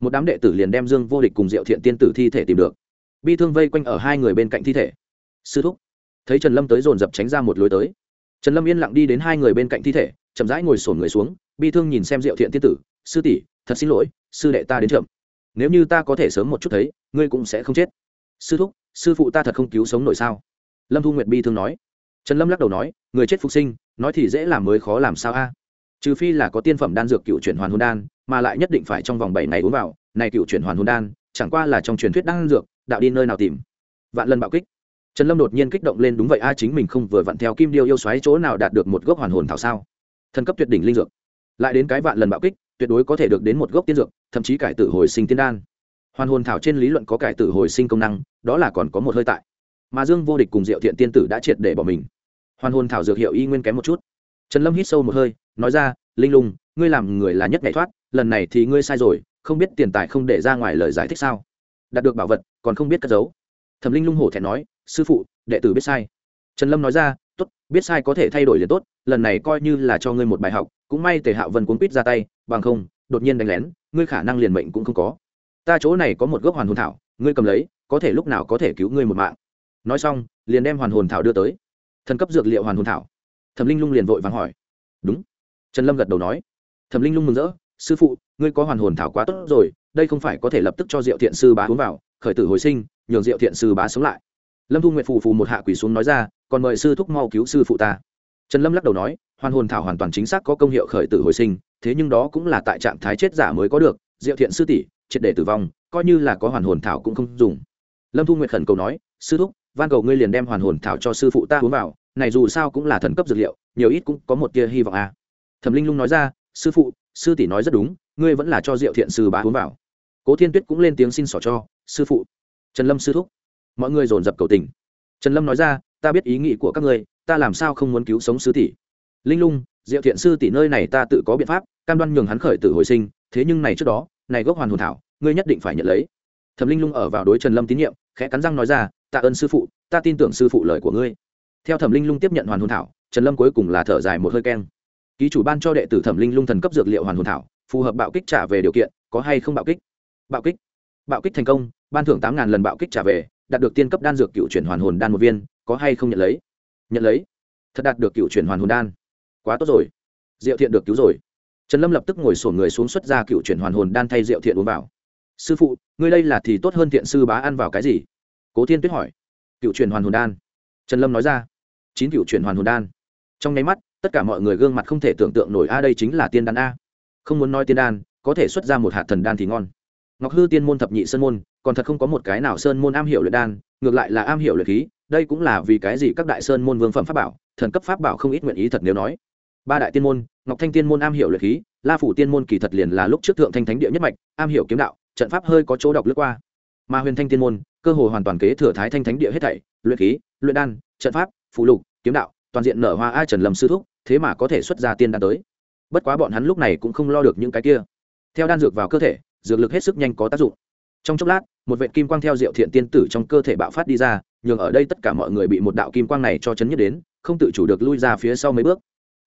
một đám đệ tử liền đem dương vô địch cùng diệu thiện tiên tử thi thể tìm được. Bi thương vây quanh ở hai người bên cạnh thi thể. Sư thúc, thấy trần lâm tới dồn dập tránh ra một lối tới. Trần lâm yên lặng đi đến hai người bên cạnh thi thể, chậm rãi ngồi sổn người xuống, bi thương nhìn xem diệu thiện tiên tử, sư tỷ, thật xin lỗi, sư đệ ta đến chậm. Nếu như ta có thể sớm một chút thấy, ngươi cũng sẽ không chết sư thúc, sư phụ ta thật không cứu sống nổi sao? Lâm thu nguyệt bi thương nói. Trần lâm lắc đầu nói, người chết phục sinh, nói thì dễ làm mới khó làm sao a? Trừ phi là có tiên phẩm đan dược cựu chuyển hoàn hồn đan, mà lại nhất định phải trong vòng bảy ngày uống vào. Này cựu chuyển hoàn hồn đan, chẳng qua là trong truyền thuyết đan dược, đạo đi nơi nào tìm? Vạn lần bạo kích. Trần lâm đột nhiên kích động lên, đúng vậy a, chính mình không vừa vặn theo kim điêu yêu xoáy chỗ nào đạt được một gốc hoàn hồn thảo sao? Thần cấp tuyệt đỉnh linh dược. Lại đến cái vạn lần bạo kích, tuyệt đối có thể được đến một gốc tiên dược, thậm chí cải tử hồi sinh tiên đan hoàn hồn thảo trên lý luận có cải tử hồi sinh công năng, đó là còn có một hơi tại. Mà dương vô địch cùng diệu thiện tiên tử đã triệt để bỏ mình. Hoàn hồn thảo dược hiệu y nguyên kém một chút. Trần lâm hít sâu một hơi, nói ra, linh lung, ngươi làm người là nhất nhảy thoát, lần này thì ngươi sai rồi, không biết tiền tài không để ra ngoài lời giải thích sao? Đạt được bảo vật, còn không biết cất giấu. Thẩm linh lung hổ thẹn nói, sư phụ, đệ tử biết sai. Trần lâm nói ra, tốt, biết sai có thể thay đổi liền tốt, lần này coi như là cho ngươi một bài học, cũng may tề hạo vân cuốn quýt ra tay, bằng không, đột nhiên đánh lén, ngươi khả năng liền mệnh cũng không có ta chỗ này có một gốc hoàn hồn thảo, ngươi cầm lấy, có thể lúc nào có thể cứu ngươi một mạng. Nói xong, liền đem hoàn hồn thảo đưa tới. Thần cấp dược liệu hoàn hồn thảo. Thẩm linh lung liền vội vàng hỏi. Đúng. Trần lâm gật đầu nói. Thẩm linh lung mừng rỡ. Sư phụ, ngươi có hoàn hồn thảo quá tốt rồi, đây không phải có thể lập tức cho diệu thiện sư bá uống vào, khởi tử hồi sinh, nhường diệu thiện sư bá sống lại. Lâm thu nguyện phù phù một hạ quỷ xuống nói ra, còn mời sư thúc mau cứu sư phụ ta. Trần lâm lắc đầu nói, hoàn hồn thảo hoàn toàn chính xác có công hiệu khởi tử hồi sinh, thế nhưng đó cũng là tại trạng thái chết giả mới có được, diệu thiện sư tỷ triệt để tử vong, coi như là có hoàn hồn thảo cũng không dùng. Lâm thu nguyệt khẩn cầu nói, sư thúc, van cầu ngươi liền đem hoàn hồn thảo cho sư phụ ta uống vào, này dù sao cũng là thần cấp dược liệu, nhiều ít cũng có một tia hy vọng à. thẩm linh lung nói ra, sư phụ, sư tỷ nói rất đúng, ngươi vẫn là cho diệu thiện sư bá uống vào. Cố thiên tuyết cũng lên tiếng xin xỏ cho, sư phụ. Trần lâm sư thúc. Mọi người dồn dập cầu tình. Trần lâm nói ra, ta biết ý nghĩ của các ngươi, ta làm sao không muốn cứu sống sư tỷ? Linh lung, diệu thiện sư tỷ nơi này ta tự có biện pháp, cam đoan nhường hắn khởi tử hồi sinh, thế nhưng này trước đó này gốc hoàn hồn thảo, ngươi nhất định phải nhận lấy. Thẩm linh lung ở vào đối trần lâm tín nhiệm, khẽ cắn răng nói ra, tạ ơn sư phụ, ta tin tưởng sư phụ lời của ngươi. Theo thẩm linh lung tiếp nhận hoàn hồn thảo, trần lâm cuối cùng là thở dài một hơi keng. Ký chủ ban cho đệ tử thẩm linh lung thần cấp dược liệu hoàn hồn thảo, phù hợp bạo kích trả về điều kiện, có hay không bạo kích? Bạo kích. Bạo kích thành công, ban thưởng tám ngàn lần bạo kích trả về, đạt được tiên cấp đan dược cựu chuyển hoàn hồn đan một viên, có hay không nhận lấy? Nhận lấy. Thật đạt được cựu chuyển hoàn hồn đan. Quá tốt rồi. Diệu thiện được cứu rồi trần lâm lập tức ngồi sổn người xuống xuất ra cựu chuyển hoàn hồn đan thay rượu thiện uống vào. Sư phụ, ngươi đây là thì tốt hơn thiện sư bá ăn vào cái gì? Cố thiên tuyết hỏi. Cựu chuyển hoàn hồn đan. Trần lâm nói ra. Chín cựu chuyển hoàn hồn đan. Trong nháy mắt, tất cả mọi người gương mặt không thể tưởng tượng nổi, a, đây chính là tiên đan a. Không muốn nói tiên đan, có thể xuất ra một hạt thần đan thì ngon. Ngọc hư tiên môn thập nhị sơn môn, còn thật không có một cái nào sơn môn am hiểu luyện đan, ngược lại là am hiểu luyện khí, đây cũng là vì cái gì các đại sơn môn vương phẩm pháp bảo, thần cấp pháp bảo không ít nguyện ý thật nếu nói. Ba đại tiên môn ngọc thanh tiên môn am hiểu luyện khí, la phủ tiên môn kỳ thật liền là lúc trước thượng thanh thánh địa nhất mạch, am hiểu kiếm đạo, trận pháp hơi có chỗ độc lướt qua. Mà huyền thanh tiên môn, cơ hồ hoàn toàn kế thừa thái thanh thánh địa hết thảy, luyện khí, luyện đan, trận pháp phụ lục, kiếm đạo, toàn diện nở hoa ai trần lầm sư thúc, thế mà có thể xuất ra tiên đan tới. Bất quá bọn hắn lúc này cũng không lo được những cái kia. Theo đan dược vào cơ thể, dược lực hết sức nhanh có tác dụng. Trong chốc lát, một vệ kim quang theo diệu thiện tiên tử trong cơ thể bạo phát đi ra, nhường ở đây tất cả mọi người bị một đạo kim quang này cho chấn nhất đến, không tự chủ được lui ra phía sau mấy bước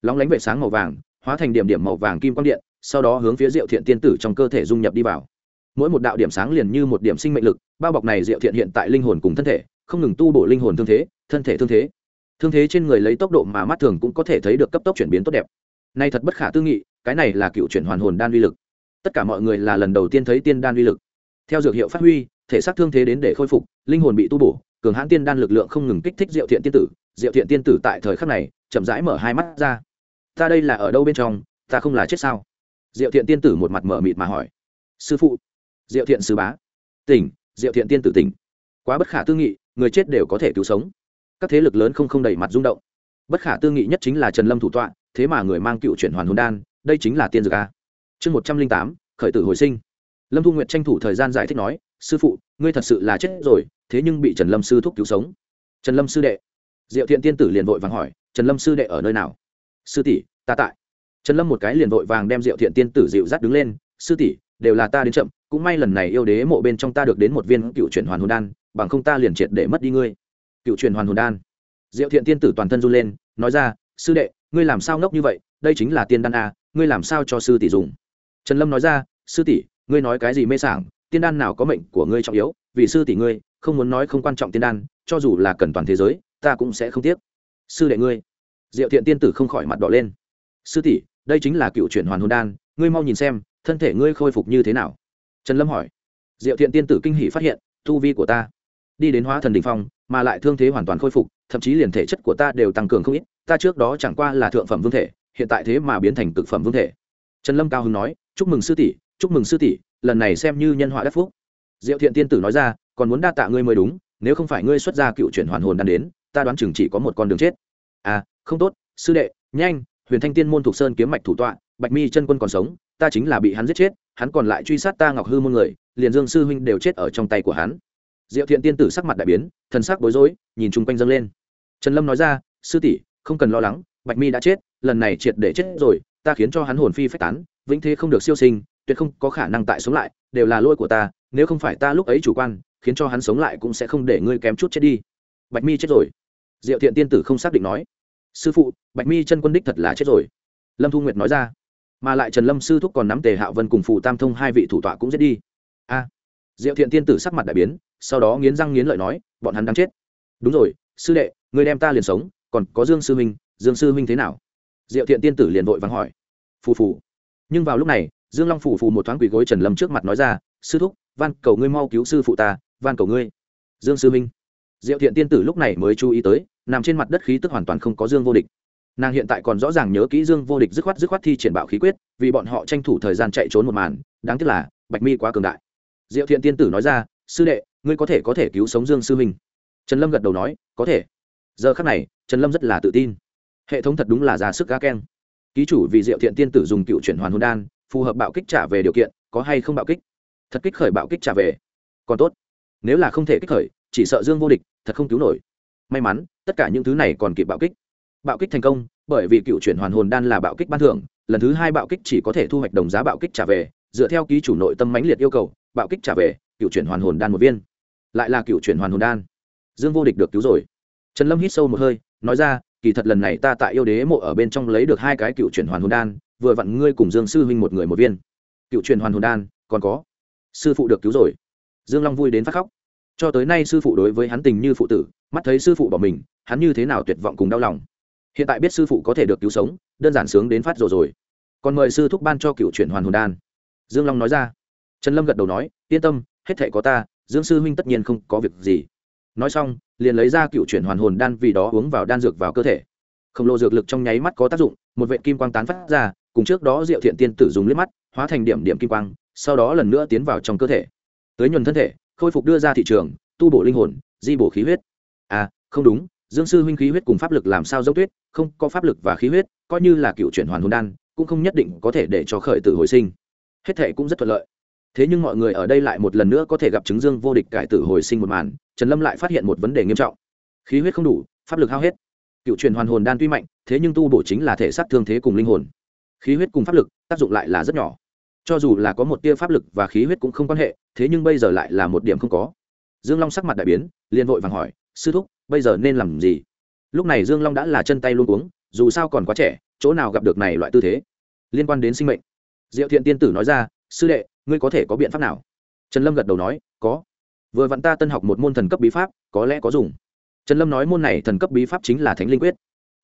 lóng lánh vệ sáng màu vàng, hóa thành điểm điểm màu vàng kim quang điện, sau đó hướng phía diệu thiện tiên tử trong cơ thể dung nhập đi vào. Mỗi một đạo điểm sáng liền như một điểm sinh mệnh lực, bao bọc này diệu thiện hiện tại linh hồn cùng thân thể, không ngừng tu bổ linh hồn thương thế, thân thể thương thế. Thương thế trên người lấy tốc độ mà mắt thường cũng có thể thấy được cấp tốc chuyển biến tốt đẹp. Nay thật bất khả tư nghị, cái này là cựu chuyển hoàn hồn đan uy lực. Tất cả mọi người là lần đầu tiên thấy tiên đan uy lực. Theo dược hiệu phát huy, thể xác thương thế đến để khôi phục, linh hồn bị tu bổ, cường hãn tiên đan lực lượng không ngừng kích thích diệu thiện tiên tử. Diệu thiện tiên tử tại thời khắc này, chậm rãi mở hai mắt ra ta đây là ở đâu bên trong, ta không là chết sao? Diệu thiện tiên tử một mặt mở mịt mà hỏi. Sư phụ. Diệu thiện sư bá. Tỉnh, diệu thiện tiên tử tỉnh. Quá bất khả tư nghị, người chết đều có thể cứu sống. Các thế lực lớn không không đầy mặt rung động. Bất khả tư nghị nhất chính là trần lâm thủ tọa, thế mà người mang cựu chuyển hoàn hồn đan, đây chính là tiên dược a. Chương một trăm linh tám, khởi tử hồi sinh. Lâm thu nguyệt tranh thủ thời gian giải thích nói, sư phụ, ngươi thật sự là chết rồi, thế nhưng bị trần lâm sư thúc cứu sống. Trần lâm sư đệ. Diệu thiện tiên tử liền vội vàng hỏi, trần lâm sư đệ ở nơi nào? Sư tỷ, ta tại. Trần lâm một cái liền vội vàng đem diệu thiện tiên tử dịu dắt đứng lên, sư tỷ, đều là ta đến chậm, cũng may lần này yêu đế mộ bên trong ta được đến một viên cựu chuyển hoàn hồn đan, bằng không ta liền triệt để mất đi ngươi. Cựu chuyển hoàn hồn đan. Diệu thiện tiên tử toàn thân run lên, nói ra, sư đệ, ngươi làm sao ngốc như vậy, đây chính là tiên đan a ngươi làm sao cho sư tỷ dùng? Trần lâm nói ra, sư tỷ, ngươi nói cái gì mê sảng, tiên đan nào có mệnh của ngươi trọng yếu, vì sư tỷ ngươi, không muốn nói không quan trọng tiên đan, cho dù là cần toàn thế giới, ta cũng sẽ không tiếc. Sư đệ ngươi diệu thiện tiên tử không khỏi mặt đỏ lên. Sư tỷ, đây chính là cựu chuyển hoàn hồn đan, ngươi mau nhìn xem, thân thể ngươi khôi phục như thế nào? Trần lâm hỏi. Diệu thiện tiên tử kinh hỷ phát hiện, tu vi của ta, đi đến hóa thần đình phong, mà lại thương thế hoàn toàn khôi phục, thậm chí liền thể chất của ta đều tăng cường không ít, ta trước đó chẳng qua là thượng phẩm vương thể, hiện tại thế mà biến thành cực phẩm vương thể. Trần lâm cao hưng nói, chúc mừng sư tỷ, chúc mừng sư tỷ, lần này xem như nhân họa đắc phúc. Diệu thiện tiên tử nói ra, còn muốn đa tạ ngươi mới đúng, nếu không phải ngươi xuất gia cựu chuyển hoàn hồn đan đến, ta đoán chừng chỉ có một con đường chết. À không tốt, sư đệ, nhanh, huyền thanh tiên môn thuộc sơn kiếm mạch thủ tọa, bạch mi chân quân còn sống, ta chính là bị hắn giết chết, hắn còn lại truy sát ta ngọc hư môn người, liền dương sư huynh đều chết ở trong tay của hắn. Diệu thiện tiên tử sắc mặt đại biến, thần sắc bối rối, nhìn chung quanh dâng lên. Trần lâm nói ra, sư tỷ, không cần lo lắng, bạch mi đã chết, lần này triệt để chết rồi, ta khiến cho hắn hồn phi phách tán, vĩnh thế không được siêu sinh, tuyệt không có khả năng tại sống lại, đều là lỗi của ta, nếu không phải ta lúc ấy chủ quan, khiến cho hắn sống lại cũng sẽ không để ngươi kém chút chết đi. Bạch mi chết rồi. Diệu thiện tiên tử không xác định nói sư phụ, bạch mi chân quân đích thật là chết rồi. Lâm thu nguyệt nói ra. Mà lại trần lâm sư thúc còn nắm tề hạo vân cùng phù tam thông hai vị thủ tọa cũng giết đi. A. Diệu thiện tiên tử sắc mặt đại biến, sau đó nghiến răng nghiến lợi nói, bọn hắn đang chết. Đúng rồi, sư đệ, người đem ta liền sống, còn có dương sư minh, dương sư minh thế nào? Diệu thiện tiên tử liền vội vắng hỏi. Phù phù. Nhưng vào lúc này, dương long phù phù một thoáng quỳ gối trần lâm trước mặt nói ra, sư thúc, van cầu ngươi mau cứu sư phụ ta, van cầu ngươi. Dương sư minh. Diệu thiện tiên tử lúc này mới chú ý tới nằm trên mặt đất khí tức hoàn toàn không có dương vô địch. Nàng hiện tại còn rõ ràng nhớ kỹ dương vô địch dứt khoát dứt khoát thi triển bạo khí quyết, vì bọn họ tranh thủ thời gian chạy trốn một màn, đáng tiếc là, bạch mi quá cường đại. Diệu thiện tiên tử nói ra, sư đệ, ngươi có thể có thể cứu sống dương sư minh. Trần lâm gật đầu nói, có thể. Giờ khắc này, trần lâm rất là tự tin. Hệ thống thật đúng là ra sức ga keng. Ký chủ vì diệu thiện tiên tử dùng cựu chuyển hoàn hồn đan, phù hợp bạo kích trả về điều kiện, có hay không bạo kích? Thật kích khởi bạo kích trả về. Còn tốt. Nếu là không thể kích khởi, chỉ sợ dương vô địch thật không cứu nổi may mắn, tất cả những thứ này còn kịp bạo kích. Bạo kích thành công, bởi vì cựu chuyển hoàn hồn đan là bạo kích ban thưởng, lần thứ hai bạo kích chỉ có thể thu hoạch đồng giá bạo kích trả về, dựa theo ký chủ nội tâm mãnh liệt yêu cầu, bạo kích trả về, cựu chuyển hoàn hồn đan một viên. Lại là cựu chuyển hoàn hồn đan. Dương vô địch được cứu rồi. Trần lâm hít sâu một hơi, nói ra, kỳ thật lần này ta tại yêu đế mộ ở bên trong lấy được hai cái cựu chuyển hoàn hồn đan, vừa vặn ngươi cùng dương sư huynh một người một viên. Cựu chuyển hoàn hồn đan, còn có. Sư phụ được cứu rồi. Dương long vui đến phát khóc. Cho tới nay sư phụ đối với hắn tình như phụ tử mắt thấy sư phụ bỏ mình, hắn như thế nào tuyệt vọng cùng đau lòng. Hiện tại biết sư phụ có thể được cứu sống, đơn giản sướng đến phát rồi rồi. Còn mời sư thúc ban cho cựu chuyển hoàn hồn đan. Dương long nói ra. Trần lâm gật đầu nói, yên tâm, hết thể có ta, dương sư huynh tất nhiên không có việc gì. Nói xong, liền lấy ra cựu chuyển hoàn hồn đan vì đó uống vào đan dược vào cơ thể. Khổng lồ dược lực trong nháy mắt có tác dụng, một vệ kim quang tán phát ra, cùng trước đó diệu thiện tiên tử dùng liếc mắt, hóa thành điểm điểm kim quang, sau đó lần nữa tiến vào trong cơ thể. Tới nhuần thân thể, khôi phục đưa ra thị trường, tu bổ linh hồn, di bổ khí huyết à không đúng, dương sư huynh khí huyết cùng pháp lực làm sao dốc tuyết, không có pháp lực và khí huyết, coi như là cựu chuyển hoàn hồn đan, cũng không nhất định có thể để cho khởi tử hồi sinh. Hết thể cũng rất thuận lợi. Thế nhưng mọi người ở đây lại một lần nữa có thể gặp chứng dương vô địch cải tử hồi sinh một màn, trần lâm lại phát hiện một vấn đề nghiêm trọng. Khí huyết không đủ, pháp lực hao hết. Cựu truyền hoàn hồn đan tuy mạnh, thế nhưng tu bổ chính là thể xác thương thế cùng linh hồn. Khí huyết cùng pháp lực, tác dụng lại là rất nhỏ. Cho dù là có một tia pháp lực và khí huyết cũng không quan hệ, thế nhưng bây giờ lại là một điểm không có. Dương long sắc mặt đại biến, liền vội vàng hỏi sư thúc, bây giờ nên làm gì? Lúc này dương long đã là chân tay luôn uống dù sao còn quá trẻ, chỗ nào gặp được này loại tư thế? Liên quan đến sinh mệnh. Diệu thiện tiên tử nói ra, sư đệ, ngươi có thể có biện pháp nào? Trần lâm gật đầu nói, có. Vừa vặn ta tân học một môn thần cấp bí pháp, có lẽ có dùng. Trần lâm nói môn này thần cấp bí pháp chính là thánh linh quyết.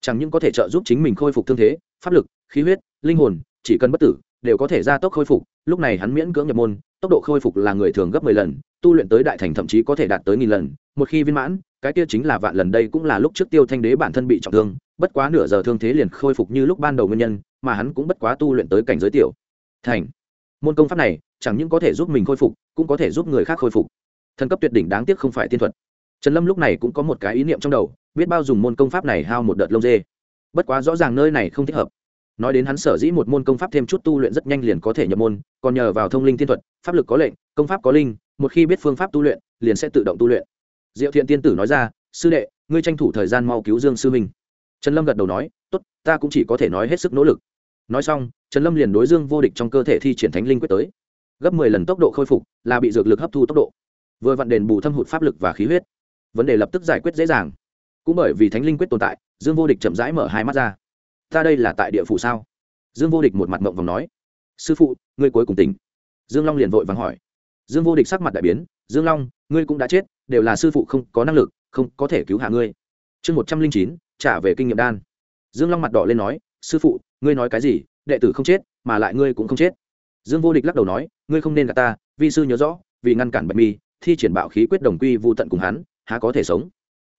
Chẳng những có thể trợ giúp chính mình khôi phục thương thế, pháp lực, khí huyết, linh hồn, chỉ cần bất tử, đều có thể gia tốc khôi phục, lúc này hắn miễn cưỡng nhập môn, tốc độ khôi phục là người thường gấp mười lần, tu luyện tới đại thành thậm chí có thể đạt tới nghìn lần, một khi viên mãn cái kia chính là vạn lần đây cũng là lúc trước tiêu thanh đế bản thân bị trọng thương, bất quá nửa giờ thương thế liền khôi phục như lúc ban đầu nguyên nhân, mà hắn cũng bất quá tu luyện tới cảnh giới tiểu. Thành. Môn công pháp này, chẳng những có thể giúp mình khôi phục, cũng có thể giúp người khác khôi phục. Thần cấp tuyệt đỉnh đáng tiếc không phải tiên thuật. Trần lâm lúc này cũng có một cái ý niệm trong đầu, biết bao dùng môn công pháp này hao một đợt lông dê. Bất quá rõ ràng nơi này không thích hợp. Nói đến hắn sở dĩ một môn công pháp thêm chút tu luyện rất nhanh liền có thể nhập môn, còn nhờ vào thông linh tiên thuật, pháp lực có lệnh, công pháp có linh, một khi biết phương pháp tu luyện, liền sẽ tự động tu luyện diệu thiện tiên tử nói ra, sư đệ, ngươi tranh thủ thời gian mau cứu dương sư minh. Trần lâm gật đầu nói, tốt, ta cũng chỉ có thể nói hết sức nỗ lực. Nói xong, trần lâm liền đối dương vô địch trong cơ thể thi triển thánh linh quyết tới. Gấp mười lần tốc độ khôi phục, là bị dược lực hấp thu tốc độ. Vừa vặn đền bù thâm hụt pháp lực và khí huyết. Vấn đề lập tức giải quyết dễ dàng. Cũng bởi vì thánh linh quyết tồn tại, dương vô địch chậm rãi mở hai mắt ra. Ta đây là tại địa phủ sao? Dương vô địch một mặt mộng vòng nói. Sư phụ, ngươi cuối cùng tỉnh. Dương long liền vội vàng hỏi. Dương vô địch sắc mặt đại biến dương long, ngươi cũng đã chết, đều là sư phụ không có năng lực, không có thể cứu hạ ngươi. Chương một trăm linh chín, trả về kinh nghiệm đan. Dương long mặt đỏ lên nói, sư phụ, ngươi nói cái gì, đệ tử không chết, mà lại ngươi cũng không chết. Dương vô địch lắc đầu nói, ngươi không nên gạt ta, vi sư nhớ rõ, vì ngăn cản bạch mi, thi triển bạo khí quyết đồng quy vô tận cùng hắn, há có thể sống?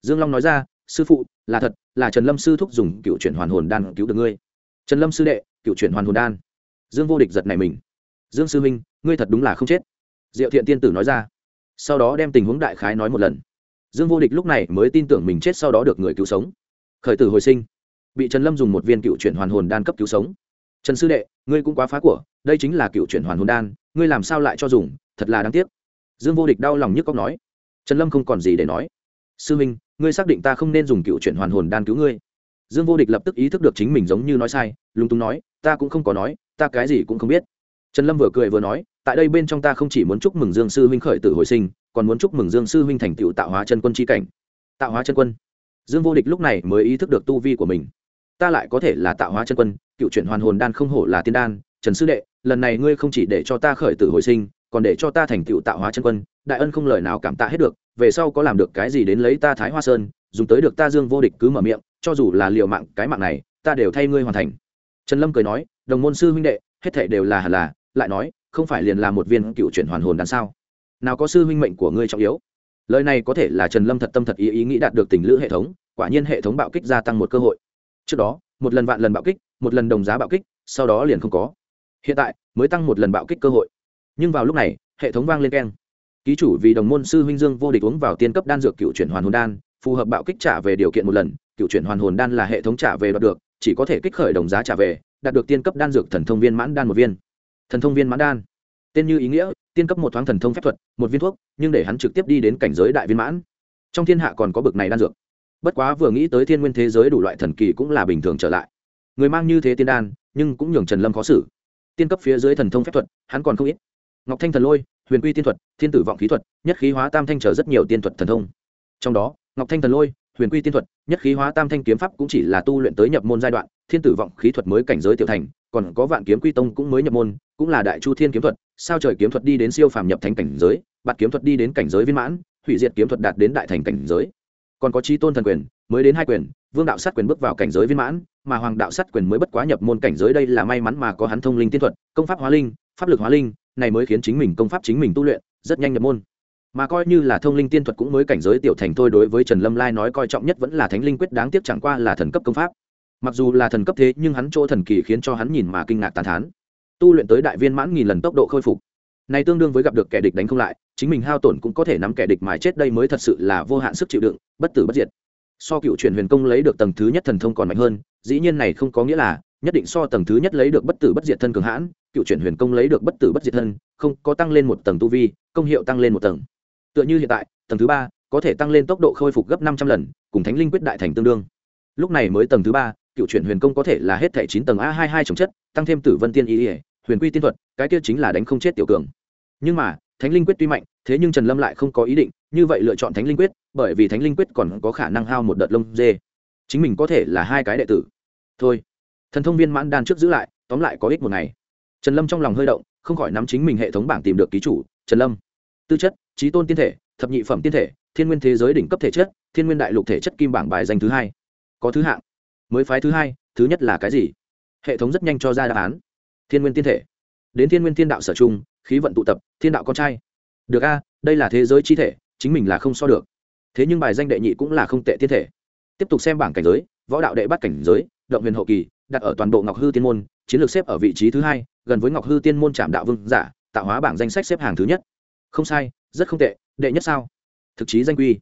Dương long nói ra, sư phụ, là thật, là trần lâm sư thúc dùng cựu chuyển hoàn hồn đan cứu được ngươi. Trần lâm sư đệ, cựu chuyển hoàn hồn đan. Dương vô địch giật này mình. Dương sư minh ngươi thật đúng là không chết. Diệu thiện tiên tử nói ra sau đó đem tình huống đại khái nói một lần. Dương vô địch lúc này mới tin tưởng mình chết sau đó được người cứu sống. Khởi tử hồi sinh. Bị trần lâm dùng một viên cựu chuyển hoàn hồn đan cấp cứu sống. Trần sư đệ, ngươi cũng quá phá của, đây chính là cựu chuyển hoàn hồn đan, ngươi làm sao lại cho dùng, thật là đáng tiếc. Dương vô địch đau lòng nhức cóc nói. Trần lâm không còn gì để nói. Sư minh, ngươi xác định ta không nên dùng cựu chuyển hoàn hồn đan cứu ngươi. Dương vô địch lập tức ý thức được chính mình giống như nói sai, lúng túng nói, ta cũng không có nói, ta cái gì cũng không biết. Trần lâm vừa cười vừa nói tại đây bên trong ta không chỉ muốn chúc mừng dương sư huynh khởi tử hồi sinh, còn muốn chúc mừng dương sư huynh thành tựu tạo hóa chân quân chi cảnh. Tạo hóa chân quân? Dương vô địch lúc này mới ý thức được tu vi của mình. Ta lại có thể là tạo hóa chân quân, cựu chuyển hoàn hồn đan không hổ là tiên đan, trần sư đệ, lần này ngươi không chỉ để cho ta khởi tử hồi sinh, còn để cho ta thành tựu tạo hóa chân quân, đại ân không lời nào cảm tạ hết được, về sau có làm được cái gì đến lấy ta thái hoa sơn, dùng tới được ta dương vô địch cứ mở miệng, cho dù là liều mạng, cái mạng này, ta đều thay ngươi hoàn thành. Trần lâm cười nói, đồng môn sư huynh đệ, hết thảy đều là hẳn là, lại nói không phải liền là một viên cựu chuyển hoàn hồn đằng sao? Nào có sư huynh mệnh của ngươi trọng yếu? Lời này có thể là trần lâm thật tâm thật ý ý nghĩ đạt được tình lữ hệ thống, quả nhiên hệ thống bạo kích gia tăng một cơ hội. Trước đó, một lần vạn lần bạo kích, một lần đồng giá bạo kích, sau đó liền không có. Hiện tại, mới tăng một lần bạo kích cơ hội. Nhưng vào lúc này, hệ thống vang lên keng. Ký chủ vì đồng môn sư huynh dương vô địch uống vào tiên cấp đan dược cựu chuyển hoàn hồn đan, phù hợp bạo kích trả về điều kiện một lần, cựu chuyển hoàn hồn đan là hệ thống trả về đoạt được, chỉ có thể kích khởi đồng giá trả về, đạt được tiên cấp đan dược thần thông viên mãn đan một viên thần thông viên mãn đan. Tên như ý nghĩa, tiên cấp một thoáng thần thông phép thuật, một viên thuốc, nhưng để hắn trực tiếp đi đến cảnh giới đại viên mãn. Trong thiên hạ còn có bực này đan dược. Bất quá vừa nghĩ tới thiên nguyên thế giới đủ loại thần kỳ cũng là bình thường trở lại. Người mang như thế tiên đan, nhưng cũng nhường trần lâm khó xử. Tiên cấp phía dưới thần thông phép thuật, hắn còn không ít. Ngọc thanh thần lôi, huyền quy tiên thuật, thiên tử vọng khí thuật, nhất khí hóa tam thanh trở rất nhiều tiên thuật thần thông. Trong đó, ngọc thanh thần lôi huyền quy tiên thuật, nhất khí hóa tam thanh kiếm pháp cũng chỉ là tu luyện tới nhập môn giai đoạn, thiên tử vọng khí thuật mới cảnh giới tiểu thành, còn có vạn kiếm quy tông cũng mới nhập môn, cũng là đại chu thiên kiếm thuật, sao trời kiếm thuật đi đến siêu phàm nhập thành cảnh giới, bạt kiếm thuật đi đến cảnh giới viên mãn, hủy diệt kiếm thuật đạt đến đại thành cảnh giới. Còn có chi tôn thần quyền, mới đến hai quyền, vương đạo sát quyền bước vào cảnh giới viên mãn, mà hoàng đạo sát quyền mới bất quá nhập môn cảnh giới đây là may mắn mà có hắn thông linh tiên thuật, công pháp hóa linh, pháp lực hóa linh, này mới khiến chính mình công pháp chính mình tu luyện, rất nhanh nhập môn mà coi như là thông linh tiên thuật cũng mới cảnh giới tiểu thành thôi đối với trần lâm lai nói coi trọng nhất vẫn là thánh linh quyết đáng tiếc chẳng qua là thần cấp công pháp. Mặc dù là thần cấp thế, nhưng hắn chỗ thần kỳ khiến cho hắn nhìn mà kinh ngạc tàn thán. Tu luyện tới đại viên mãn nghìn lần tốc độ khôi phục. Này tương đương với gặp được kẻ địch đánh không lại, chính mình hao tổn cũng có thể nắm kẻ địch mà chết đây mới thật sự là vô hạn sức chịu đựng, bất tử bất diệt. So cựu truyền huyền công lấy được tầng thứ nhất thần thông còn mạnh hơn, dĩ nhiên này không có nghĩa là, nhất định so tầng thứ nhất lấy được bất tử bất diệt thân cường hãn, cựu truyền huyền công lấy được bất tử bất diệt thân, không có tăng lên một tầng tu vi, công hiệu tăng lên một tầng tựa như hiện tại, tầng thứ ba có thể tăng lên tốc độ khôi phục gấp năm trăm lần, cùng thánh linh quyết đại thành tương đương. Lúc này mới tầng thứ ba, cựu chuyển huyền công có thể là hết thẻ chín tầng a hai hai trồng chất, tăng thêm tử vân tiên ý ỉa huyền quy tiên thuật, cái kia chính là đánh không chết tiểu cường. Nhưng mà, thánh linh quyết tuy mạnh, thế nhưng trần lâm lại không có ý định, như vậy lựa chọn thánh linh quyết, bởi vì thánh linh quyết còn có khả năng hao một đợt lông dê. Chính mình có thể là hai cái đệ tử. Thôi. Thần thông viên mãn đan trước giữ lại, tóm lại có ích một ngày. Trần lâm trong lòng hơi động, không khỏi nắm chính mình hệ thống bảng tìm được ký chủ, trần lâm. Tư chất trí tôn tiên thể, thập nhị phẩm tiên thể, thiên nguyên thế giới đỉnh cấp thể chất, thiên nguyên đại lục thể chất kim bảng bài danh thứ hai. Có thứ hạng. Mới phái thứ hai, thứ nhất là cái gì? Hệ thống rất nhanh cho ra đáp án. Thiên nguyên tiên thể. Đến thiên nguyên tiên đạo sở trung, khí vận tụ tập, thiên đạo con trai. Được a, đây là thế giới chi thể, chính mình là không so được. Thế nhưng bài danh đệ nhị cũng là không tệ tiên thể. Tiếp tục xem bảng cảnh giới, võ đạo đệ bắt cảnh giới, động huyền hậu kỳ, đặt ở toàn bộ ngọc hư tiên môn, chiến lược xếp ở vị trí thứ hai, gần với ngọc hư tiên môn trạm đạo vương giả, tạo hóa bảng danh sách xếp hàng thứ nhất không sai, rất không tệ, đệ nhất sao? Thực chí danh quy.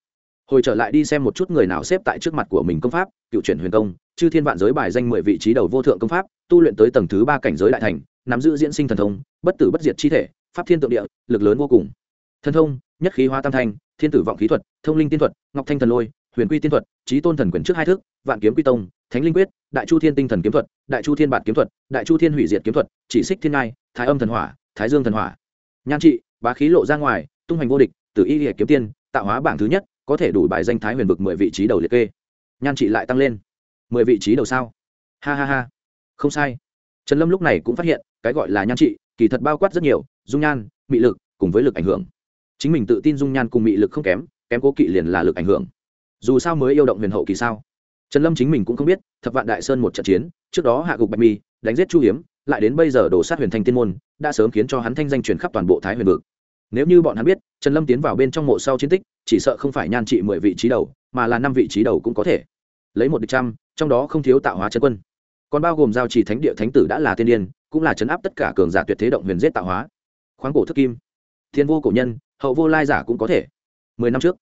Hồi trở lại đi xem một chút người nào xếp tại trước mặt của mình công pháp, cựu chuyển huyền công, chư thiên vạn giới bài danh mười vị trí đầu vô thượng công pháp, tu luyện tới tầng thứ ba cảnh giới đại thành, nắm giữ diễn sinh thần thông, bất tử bất diệt chi thể, pháp thiên tượng địa, lực lớn vô cùng. Thần thông, nhất khí hoa tam thanh, thiên tử vọng khí thuật, thông linh tiên thuật, ngọc thanh thần lôi, huyền quy tiên thuật trí tôn thần quyền trước hai thước, vạn kiếm quy tông, thánh linh quyết, đại chu thiên tinh thần kiếm thuật, đại chu thiên bản kiếm thuật, đại chu thiên hủy diệt kiếm thuật, chỉ xích thiên ngai, thái âm thần hỏa, thái dương thần hỏa. Nhan trị bá khí lộ ra ngoài, tung hoành vô địch, từ y hệ kiếm tiên, tạo hóa bảng thứ nhất, có thể đủ bài danh thái huyền vực mười vị trí đầu liệt kê. Nhan trị lại tăng lên. Mười vị trí đầu sao? Ha ha ha. Không sai. Trần lâm lúc này cũng phát hiện, cái gọi là nhan trị, kỳ thật bao quát rất nhiều, dung nhan, mị lực, cùng với lực ảnh hưởng. Chính mình tự tin dung nhan cùng mị lực không kém kém cố kỵ liền là lực ảnh hưởng. Dù sao mới yêu động huyền hậu kỳ sao? Trần lâm chính mình cũng không biết, thập vạn đại sơn một trận chiến, trước đó hạ gục bạch mi đánh giết chu hiếm, lại đến bây giờ đổ sát huyền thanh tiên môn, đã sớm khiến cho hắn thanh danh truyền khắp toàn bộ thái huyền vực. Nếu như bọn hắn biết, trần lâm tiến vào bên trong mộ sau chiến tích, chỉ sợ không phải nhan trị mười vị trí đầu, mà là năm vị trí đầu cũng có thể. Lấy một địch trăm, trong đó không thiếu tạo hóa chân quân. Còn bao gồm giao chỉ thánh địa thánh tử đã là tiên điên, cũng là chấn áp tất cả cường giả tuyệt thế động huyền giết tạo hóa. Khoáng cổ thức kim, thiên vô cổ nhân, hậu vô lai giả cũng có thể. Mười năm trước,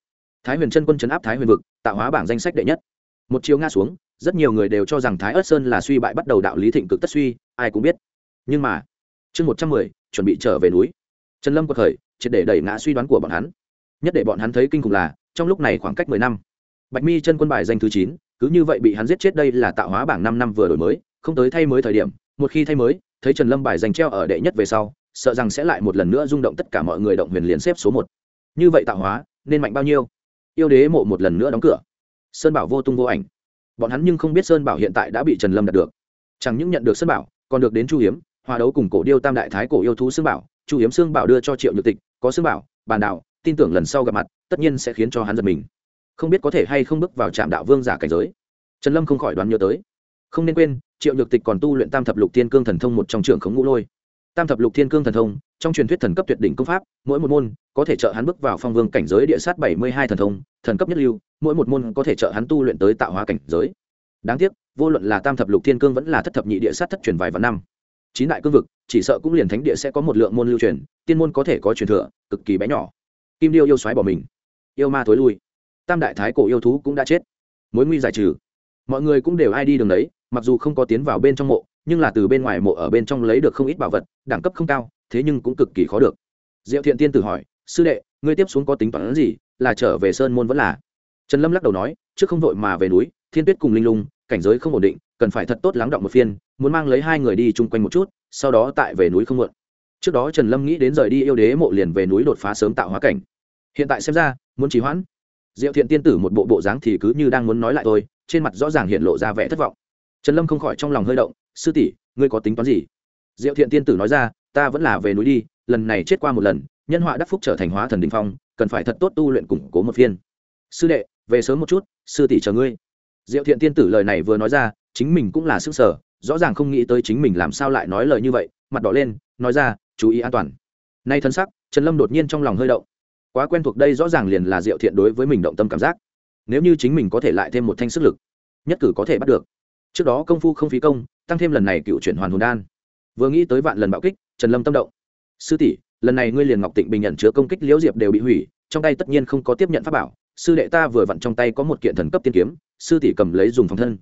thái huyền chân quân chấn áp thái huyền vực, tạo hóa bảng danh sách đệ nhất một chiều nga xuống, rất nhiều người đều cho rằng thái ớt sơn là suy bại bắt đầu đạo lý thịnh cực tất suy, ai cũng biết. Nhưng mà, chương một trăm mười, chuẩn bị trở về núi. Trần lâm có khởi, triệt để đẩy ngã suy đoán của bọn hắn. Nhất để bọn hắn thấy kinh khủng là, trong lúc này khoảng cách mười năm, bạch mi chân quân bài danh thứ chín, cứ như vậy bị hắn giết chết đây là tạo hóa bảng năm năm vừa đổi mới, không tới thay mới thời điểm, một khi thay mới, thấy trần lâm bài danh treo ở đệ nhất về sau, sợ rằng sẽ lại một lần nữa rung động tất cả mọi người động huyền liền xếp số một. Như vậy tạo hóa, nên mạnh bao nhiêu? Yêu đế mộ một lần nữa đóng cửa sơn bảo vô tung vô ảnh. Bọn hắn nhưng không biết sơn bảo hiện tại đã bị trần lâm đạt được. Chẳng những nhận được sơn bảo, còn được đến chu hiếm hòa đấu cùng cổ điêu tam đại thái cổ yêu thú xương bảo. Chu hiếm xương bảo đưa cho triệu nhược tịch, có xương bảo, bàn đạo, tin tưởng lần sau gặp mặt, tất nhiên sẽ khiến cho hắn giật mình. Không biết có thể hay không bước vào trạm đạo vương giả cảnh giới. Trần lâm không khỏi đoán nhớ tới. Không nên quên, triệu nhược tịch còn tu luyện tam thập lục Tiên cương thần thông một trong trường khống ngũ lôi tam thập lục thiên cương thần thông, trong truyền thuyết thần cấp tuyệt đỉnh công pháp, mỗi một môn có thể trợ hắn bước vào phong vương cảnh giới địa sát bảy mươi hai thần thông, thần cấp nhất lưu, mỗi một môn có thể trợ hắn tu luyện tới tạo hóa cảnh giới. Đáng tiếc, vô luận là tam thập lục thiên cương vẫn là thất thập nhị địa sát thất truyền vài vạn năm. Chín đại cương vực, chỉ sợ cũng liền thánh địa sẽ có một lượng môn lưu truyền, tiên môn có thể có truyền thừa, cực kỳ bé nhỏ. Kim điêu yêu xoáy bỏ mình, yêu ma thối lui. Tam đại thái cổ yêu thú cũng đã chết. Mối nguy giải trừ. Mọi người cũng đều ai đi đường đấy, mặc dù không có tiến vào bên trong mộ nhưng là từ bên ngoài mộ ở bên trong lấy được không ít bảo vật, đẳng cấp không cao, thế nhưng cũng cực kỳ khó được. Diệu thiện tiên tử hỏi, sư đệ, ngươi tiếp xuống có tính toán gì, là trở về sơn môn vẫn là? Trần lâm lắc đầu nói, trước không vội mà về núi, thiên tuyết cùng linh lung, cảnh giới không ổn định, cần phải thật tốt lắng động một phiên, muốn mang lấy hai người đi chung quanh một chút, sau đó tại về núi không muộn. Trước đó trần lâm nghĩ đến rời đi yêu đế mộ liền về núi đột phá sớm tạo hóa cảnh. Hiện tại xem ra, muốn trì hoãn. Diệu thiện tiên tử một bộ bộ dáng thì cứ như đang muốn nói lại tôi trên mặt rõ ràng hiện lộ ra vẻ thất vọng. Trần lâm không khỏi trong lòng hơi động sư tỷ, ngươi có tính toán gì? Diệu thiện tiên tử nói ra, ta vẫn là về núi đi, lần này chết qua một lần, nhân họa đắc phúc trở thành hóa thần đình phong, cần phải thật tốt tu luyện củng cố một phiên. Sư đệ, về sớm một chút, sư tỷ chờ ngươi. Diệu thiện tiên tử lời này vừa nói ra, chính mình cũng là sức sở, rõ ràng không nghĩ tới chính mình làm sao lại nói lời như vậy, mặt đỏ lên, nói ra, chú ý an toàn. Nay thân sắc, trần lâm đột nhiên trong lòng hơi động. Quá quen thuộc đây rõ ràng liền là diệu thiện đối với mình động tâm cảm giác. Nếu như chính mình có thể lại thêm một thanh sức lực, nhất cử có thể bắt được trước đó công phu không phí công, tăng thêm lần này cựu chuyển hoàn hồn đan. Vừa nghĩ tới vạn lần bạo kích, trần lâm tâm động. Sư tỷ, lần này ngươi liền ngọc tịnh bình nhận chứa công kích liễu diệp đều bị hủy, trong tay tất nhiên không có tiếp nhận pháp bảo. Sư đệ ta vừa vặn trong tay có một kiện thần cấp tiên kiếm, sư tỷ cầm lấy dùng phòng thân.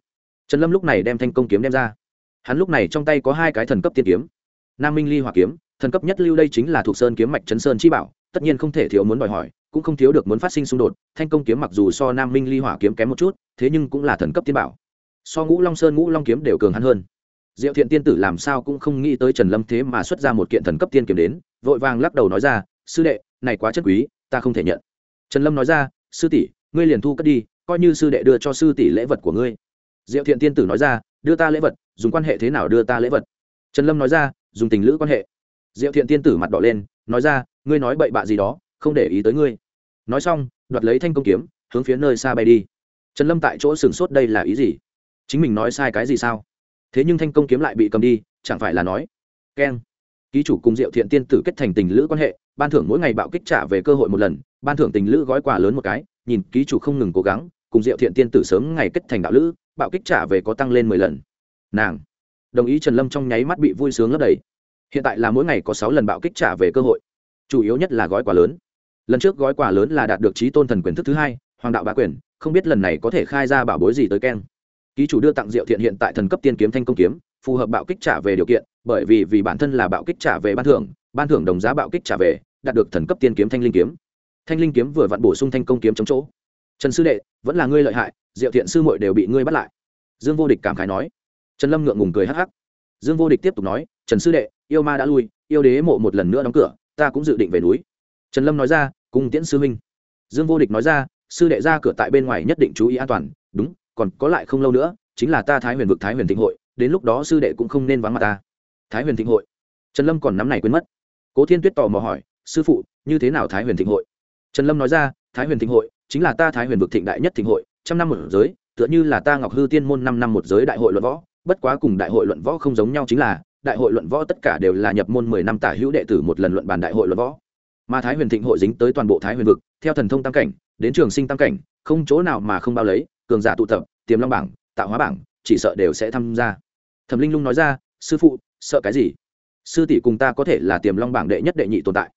Trần lâm lúc này đem thanh công kiếm đem ra. Hắn lúc này trong tay có hai cái thần cấp tiên kiếm. Nam minh ly hỏa kiếm, thần cấp nhất lưu đây chính là thuộc sơn kiếm mạch trấn sơn chi bảo, tất nhiên không thể thiếu muốn đòi hỏi, cũng không thiếu được muốn phát sinh xung đột. Thanh công kiếm mặc dù so nam minh ly hỏa kiếm kém một chút, thế nhưng cũng là thần cấp tiên bảo so ngũ long sơn ngũ long kiếm đều cường hắn hơn. Diệu thiện tiên tử làm sao cũng không nghĩ tới trần lâm thế mà xuất ra một kiện thần cấp tiên kiếm đến, vội vàng lắc đầu nói ra, sư đệ, này quá chất quý, ta không thể nhận. Trần lâm nói ra, sư tỷ, ngươi liền thu cất đi, coi như sư đệ đưa cho sư tỷ lễ vật của ngươi. Diệu thiện tiên tử nói ra, đưa ta lễ vật, dùng quan hệ thế nào đưa ta lễ vật? Trần lâm nói ra, dùng tình lữ quan hệ. Diệu thiện tiên tử mặt đỏ lên, nói ra, ngươi nói bậy bạ gì đó, không để ý tới ngươi. Nói xong, đoạt lấy thanh công kiếm, hướng phía nơi xa bay đi. Trần lâm tại chỗ sửng sốt đây là ý gì? Chính mình nói sai cái gì sao? Thế nhưng thanh công kiếm lại bị cầm đi, chẳng phải là nói, keng. Ký chủ cùng diệu thiện tiên tử kết thành tình lữ quan hệ, ban thưởng mỗi ngày bạo kích trả về cơ hội một lần, ban thưởng tình lữ gói quà lớn một cái, nhìn ký chủ không ngừng cố gắng, cùng diệu thiện tiên tử sớm ngày kết thành đạo lữ, bạo kích trả về có tăng lên mười lần. Nàng, đồng ý trần lâm trong nháy mắt bị vui sướng lấp đầy. Hiện tại là mỗi ngày có sáu lần bạo kích trả về cơ hội, chủ yếu nhất là gói quà lớn. Lần trước gói quà lớn là đạt được trí tôn thần quyền thức thứ hai, hoàng đạo bá quyền, không biết lần này có thể khai ra bảo bối gì tới keng ký chủ đưa tặng diệu thiện hiện tại thần cấp tiên kiếm thanh công kiếm, phù hợp bạo kích trả về điều kiện, bởi vì vì bản thân là bạo kích trả về ban thưởng ban thưởng đồng giá bạo kích trả về, đạt được thần cấp tiên kiếm thanh linh kiếm. Thanh linh kiếm vừa vặn bổ sung thanh công kiếm chống chỗ. Trần sư đệ, vẫn là ngươi lợi hại, diệu thiện sư muội đều bị ngươi bắt lại. Dương vô địch cảm khái nói. Trần lâm ngượng ngùng cười hắc hắc. Dương vô địch tiếp tục nói, trần sư đệ, yêu ma đã lui, yêu đế mộ một lần nữa đóng cửa, ta cũng dự định về núi. Trần lâm nói ra, cùng tiễn sư huynh. dương vô địch nói ra, sư đệ ra cửa tại bên ngoài nhất định chú ý an toàn. Đúng còn có lại không lâu nữa, chính là ta thái huyền vực thái huyền thịnh hội, đến lúc đó sư đệ cũng không nên vắng mặt ta. Thái huyền thịnh hội? Trần lâm còn nắm này quên mất. Cố thiên tuyết tò mò hỏi, sư phụ, như thế nào thái huyền thịnh hội? Trần lâm nói ra, thái huyền thịnh hội chính là ta thái huyền vực thịnh đại nhất thịnh hội, trăm năm một giới, tựa như là ta ngọc hư tiên môn năm năm một giới đại hội luận võ, bất quá cùng đại hội luận võ không giống nhau chính là, đại hội luận võ tất cả đều là nhập môn mười năm tả hữu đệ tử một lần luận bàn đại hội luận võ. Mà thái huyền thịnh hội dính tới toàn bộ thái huyền vực, theo thần thông tam cảnh, đến trường sinh tam cảnh, không chỗ nào mà không bao lấy cường giả tụ tập, tiềm long bảng, tạo hóa bảng, chỉ sợ đều sẽ tham gia. Thẩm linh lung nói ra, sư phụ, sợ cái gì? Sư tỷ cùng ta có thể là tiềm long bảng đệ nhất đệ nhị tồn tại.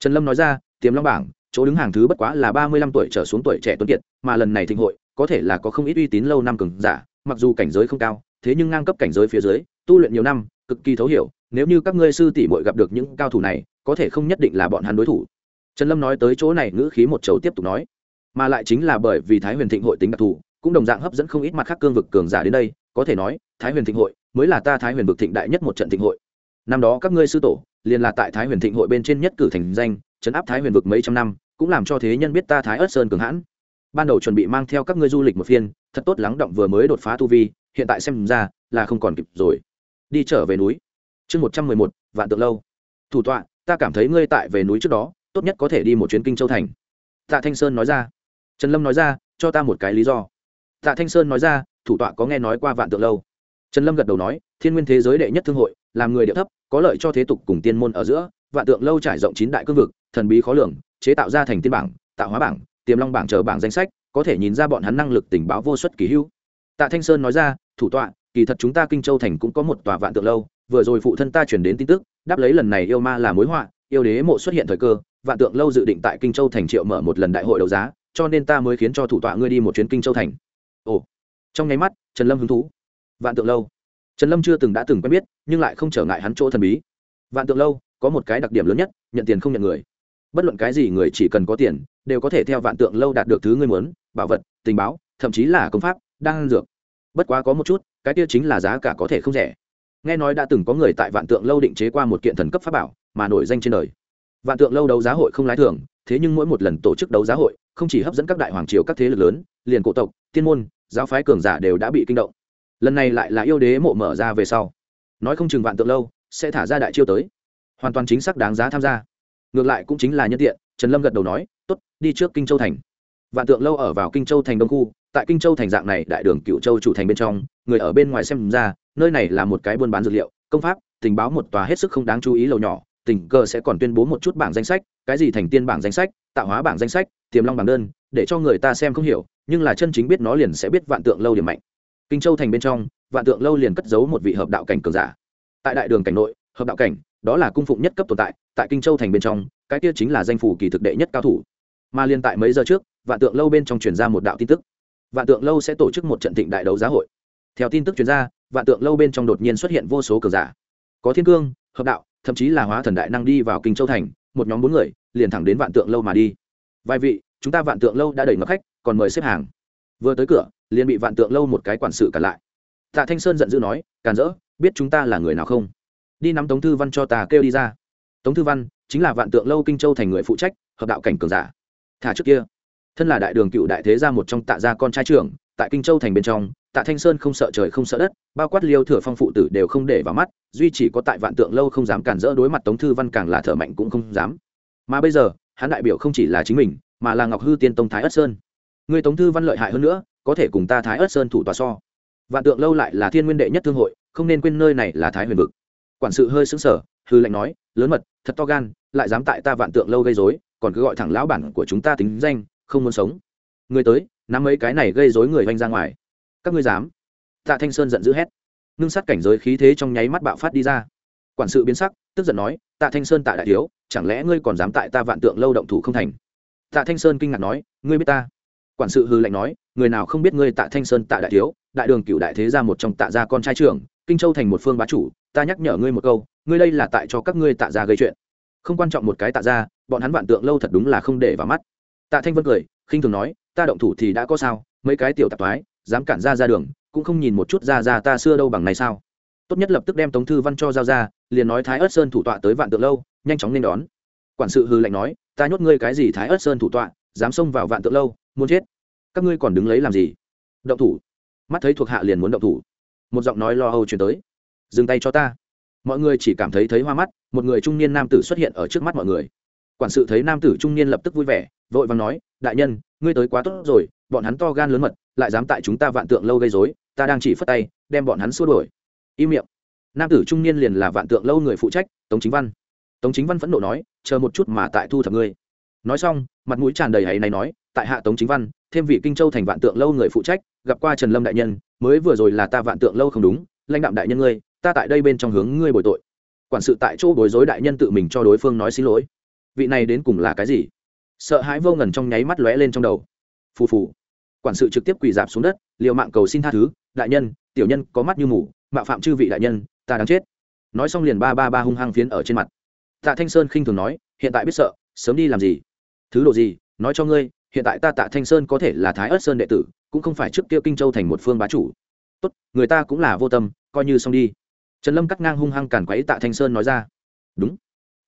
Trần lâm nói ra, tiềm long bảng, chỗ đứng hàng thứ bất quá là ba mươi lăm tuổi trở xuống tuổi trẻ tuấn kiệt, mà lần này thịnh hội, có thể là có không ít uy tín lâu năm cường giả, mặc dù cảnh giới không cao, thế nhưng ngang cấp cảnh giới phía dưới, tu luyện nhiều năm, cực kỳ thấu hiểu, nếu như các ngươi sư tỷ muội gặp được những cao thủ này, có thể không nhất định là bọn hắn đối thủ. Trần lâm nói tới chỗ này, ngữ khí một chầu tiếp tục nói, mà lại chính là bởi vì thái huyền thịnh hội tính đặc thù cũng đồng dạng hấp dẫn không ít mặt khác cương vực cường giả đến đây, có thể nói, thái huyền thịnh hội mới là ta thái huyền vực thịnh đại nhất một trận thịnh hội. Năm đó các ngươi sư tổ liền là tại thái huyền thịnh hội bên trên nhất cử thành danh, chấn áp thái huyền vực mấy trăm năm, cũng làm cho thế nhân biết ta thái ớt sơn cường hãn. Ban đầu chuẩn bị mang theo các ngươi du lịch một phiên, thật tốt lắng động vừa mới đột phá tu vi, hiện tại xem ra là không còn kịp rồi. Đi trở về núi. Chương một trăm mười một, vạn tượng lâu. Thủ tọa, ta cảm thấy ngươi tại về núi trước đó, tốt nhất có thể đi một chuyến kinh châu thành. Tạ thanh sơn nói ra. Trần lâm nói ra, cho ta một cái lý do tạ thanh sơn nói ra, thủ tọa có nghe nói qua vạn tượng lâu. Trần lâm gật đầu nói, thiên nguyên thế giới đệ nhất thương hội, làm người địa thấp, có lợi cho thế tục cùng tiên môn ở giữa. Vạn tượng lâu trải rộng chín đại cương vực, thần bí khó lường, chế tạo ra thành tiên bảng, tạo hóa bảng, tiềm long bảng chờ bảng danh sách, có thể nhìn ra bọn hắn năng lực tình báo vô suất kỳ hưu tạ thanh sơn nói ra, thủ tọa, kỳ thật chúng ta kinh châu thành cũng có một tòa vạn tượng lâu, vừa rồi phụ thân ta chuyển đến tin tức, đáp lấy lần này yêu ma là mối họa, yêu đế mộ xuất hiện thời cơ, vạn tượng lâu dự định tại kinh châu thành triệu mở một lần đại hội đấu giá, cho nên ta mới khiến cho thủ tọa ngươi đi một chuyến kinh châu thành ồ. Trong nháy mắt, trần lâm hứng thú. Vạn tượng lâu. Trần lâm chưa từng đã từng quen biết, nhưng lại không trở ngại hắn chỗ thần bí. Vạn tượng lâu, có một cái đặc điểm lớn nhất, nhận tiền không nhận người. Bất luận cái gì người chỉ cần có tiền, đều có thể theo vạn tượng lâu đạt được thứ người muốn, bảo vật, tình báo, thậm chí là công pháp đang dược. Bất quá có một chút, cái kia chính là giá cả có thể không rẻ. Nghe nói đã từng có người tại vạn tượng lâu định chế qua một kiện thần cấp pháp bảo, mà nổi danh trên đời. Vạn tượng lâu đấu giá hội không lái thường, thế nhưng mỗi một lần tổ chức đấu giá hội, không chỉ hấp dẫn các đại hoàng triều các thế lực lớn, liền cổ tộc, tiên môn giáo phái cường giả đều đã bị kinh động. Lần này lại là yêu đế mộ mở ra về sau. Nói không chừng vạn tượng lâu sẽ thả ra đại chiêu tới. Hoàn toàn chính xác đáng giá tham gia. Ngược lại cũng chính là nhân tiện, trần lâm gật đầu nói t ố t đi trước kinh châu thành. Vạn tượng lâu ở vào kinh châu thành đông khu, tại kinh châu thành dạng này đại đường cựu châu chủ thành bên trong, người ở bên ngoài xem ra, nơi này là một cái buôn bán dược liệu, công pháp, tình báo một tòa hết sức không đáng chú ý lầu nhỏ, tình cờ sẽ còn tuyên bố một chút bảng danh sách, cái gì thành tiên bảng danh sách, tạo hóa bảng danh sách, tiềm long bảng đơn để cho người ta xem không hiểu, nhưng là chân chính biết nó liền sẽ biết vạn tượng lâu điểm mạnh. Kinh châu thành bên trong, vạn tượng lâu liền cất giấu một vị hợp đạo cảnh cường giả. Tại đại đường cảnh nội, hợp đạo cảnh, đó là cung phụng nhất cấp tồn tại tại kinh châu thành bên trong, cái kia chính là danh phủ kỳ thực đệ nhất cao thủ. Mà liên tại mấy giờ trước, vạn tượng lâu bên trong truyền ra một đạo tin tức. Vạn tượng lâu sẽ tổ chức một trận thịnh đại đấu giá hội. Theo tin tức chuyên ra, vạn tượng lâu bên trong đột nhiên xuất hiện vô số cờ giả. Có thiên cương, hợp đạo, thậm chí là hóa thần đại năng đi vào kinh châu thành, một nhóm bốn người liền thẳng đến vạn tượng lâu mà đi. Vài vị chúng ta vạn tượng lâu đã đẩy ngập khách, còn mời xếp hàng. Vừa tới cửa, liền bị vạn tượng lâu một cái quản sự cản lại. Tạ thanh sơn giận dữ nói, càn rỡ, biết chúng ta là người nào không? Đi nắm tống thư văn cho ta kêu đi ra. Tống thư văn chính là vạn tượng lâu kinh châu thành người phụ trách, hợp đạo cảnh cường giả. Thả trước kia. Thân là đại đường cựu đại thế gia một trong tạ gia con trai trưởng, tại kinh châu thành bên trong, tạ thanh sơn không sợ trời không sợ đất, bao quát liêu thừa phong phụ tử đều không để vào mắt, duy chỉ có tại vạn tượng lâu không dám cản rỡ đối mặt tống thư văn càng là thở mạnh cũng không dám. Mà bây giờ, hắn đại biểu không chỉ là chính mình mà là ngọc hư tiên tông thái ất sơn. Người tống thư văn lợi hại hơn nữa, có thể cùng ta thái ất sơn thủ tòa so. Vạn tượng lâu lại là thiên nguyên đệ nhất thương hội, không nên quên nơi này là thái huyền vực. Quản sự hơi xứng sở hư lệnh nói, lớn mật, thật to gan, lại dám tại ta vạn tượng lâu gây dối còn cứ gọi thẳng lão bản của chúng ta tính danh, không muốn sống. Người tới, nắm mấy cái này gây dối người oanh ra ngoài. Các ngươi dám? Tạ thanh sơn giận dữ hét. Ngưng sát cảnh giới khí thế trong nháy mắt bạo phát đi ra. Quản sự biến sắc, tức giận nói, tạ thanh sơn tạ đại thiếu, chẳng lẽ ngươi còn dám tại ta vạn tượng lâu động thủ không thành? Tạ thanh sơn kinh ngạc nói, ngươi biết ta? Quản sự hư lệnh nói, người nào không biết ngươi tạ thanh sơn tạ đại thiếu, đại đường cựu đại thế ra một trong tạ gia con trai trưởng, kinh châu thành một phương bá chủ, ta nhắc nhở ngươi một câu, ngươi đây là tại cho các ngươi tạ gia gây chuyện. Không quan trọng một cái tạ gia, bọn hắn vạn tượng lâu thật đúng là không để vào mắt. Tạ thanh vân cười, khinh thường nói, ta động thủ thì đã có sao, mấy cái tiểu tạp thoái, dám cản ra ra đường, cũng không nhìn một chút ra ra ta xưa đâu bằng này sao? Tốt nhất lập tức đem tống thư văn cho giao ra, liền nói thái ớt sơn thủ tọa tới vạn tượng lâu, nhanh chóng nên đón. Quản sự hư lệnh nói ta nhốt ngươi cái gì thái ớt sơn thủ tọa, dám xông vào vạn tượng lâu, muốn chết. Các ngươi còn đứng lấy làm gì? Động thủ. Mắt thấy thuộc hạ liền muốn động thủ. Một giọng nói lo âu chuyển tới. Dừng tay cho ta. Mọi người chỉ cảm thấy thấy hoa mắt, một người trung niên nam tử xuất hiện ở trước mắt mọi người. Quản sự thấy nam tử trung niên lập tức vui vẻ, vội vàng nói, đại nhân, ngươi tới quá tốt rồi, bọn hắn to gan lớn mật, lại dám tại chúng ta vạn tượng lâu gây dối ta đang chỉ phất tay, đem bọn hắn xua đuổi. Im miệng. Nam tử trung niên liền là vạn tượng lâu người phụ trách, tống chính văn tống chính văn phẫn nộ nói, chờ một chút mà tại thu thập ngươi. Nói xong, mặt mũi tràn đầy hay này nói, tại hạ tống chính văn, thêm vị kinh châu thành vạn tượng lâu người phụ trách, gặp qua trần lâm đại nhân, mới vừa rồi là ta vạn tượng lâu không đúng, lãnh đạo đại nhân ngươi, ta tại đây bên trong hướng ngươi bồi tội. Quản sự tại chỗ bối rối đại nhân tự mình cho đối phương nói xin lỗi. Vị này đến cùng là cái gì? Sợ hãi vô ngần trong nháy mắt lóe lên trong đầu. Phù phù. Quản sự trực tiếp quỳ dạp xuống đất, liều mạng cầu xin tha thứ, đại nhân, tiểu nhân có mắt như mù, mạo phạm chư vị đại nhân, ta đáng chết. Nói xong liền ba ba ba hung hăng phiến ở trên mặt tạ thanh sơn khinh thường nói, hiện tại biết sợ, sớm đi làm gì? Thứ đồ gì? Nói cho ngươi, hiện tại ta tạ thanh sơn có thể là thái ớt sơn đệ tử, cũng không phải trước kia kinh châu thành một phương bá chủ. Tốt, người ta cũng là vô tâm, coi như xong đi. Trần lâm cắt ngang hung hăng càn quấy tạ thanh sơn nói ra. Đúng.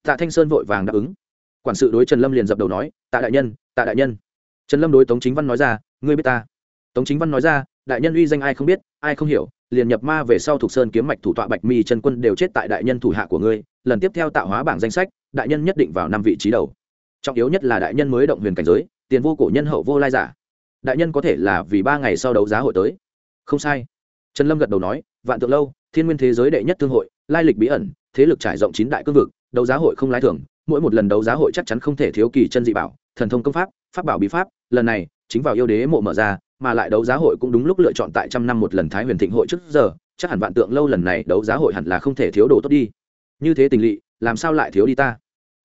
Tạ thanh sơn vội vàng đáp ứng. Quản sự đối trần lâm liền dập đầu nói, tạ đại nhân, tạ đại nhân. Trần lâm đối tống chính văn nói ra, ngươi biết ta. Tống chính văn nói ra, đại nhân uy danh ai không biết, ai không hiểu liền nhập ma về sau thuộc sơn kiếm mạch thủ tọa bạch mi chân quân đều chết tại đại nhân thủ hạ của ngươi, lần tiếp theo tạo hóa bảng danh sách, đại nhân nhất định vào năm vị trí đầu. Trọng yếu nhất là đại nhân mới động huyền cảnh giới, tiền vô cổ nhân hậu vô lai giả. Đại nhân có thể là vì ba ngày sau đấu giá hội tới. Không sai. Trần lâm gật đầu nói, vạn tượng lâu, thiên nguyên thế giới đệ nhất thương hội, lai lịch bí ẩn, thế lực trải rộng chín đại cương vực, đấu giá hội không lái thưởng, mỗi một lần đấu giá hội chắc chắn không thể thiếu kỳ chân dị bảo, thần thông công pháp pháp bảo bí pháp, lần này, chính vào yêu đế mộ mở ra mà lại đấu giá hội cũng đúng lúc lựa chọn tại trăm năm một lần thái huyền thịnh hội trước giờ, chắc hẳn vạn tượng lâu lần này đấu giá hội hẳn là không thể thiếu đồ tốt đi. Như thế tình lỵ, làm sao lại thiếu đi ta?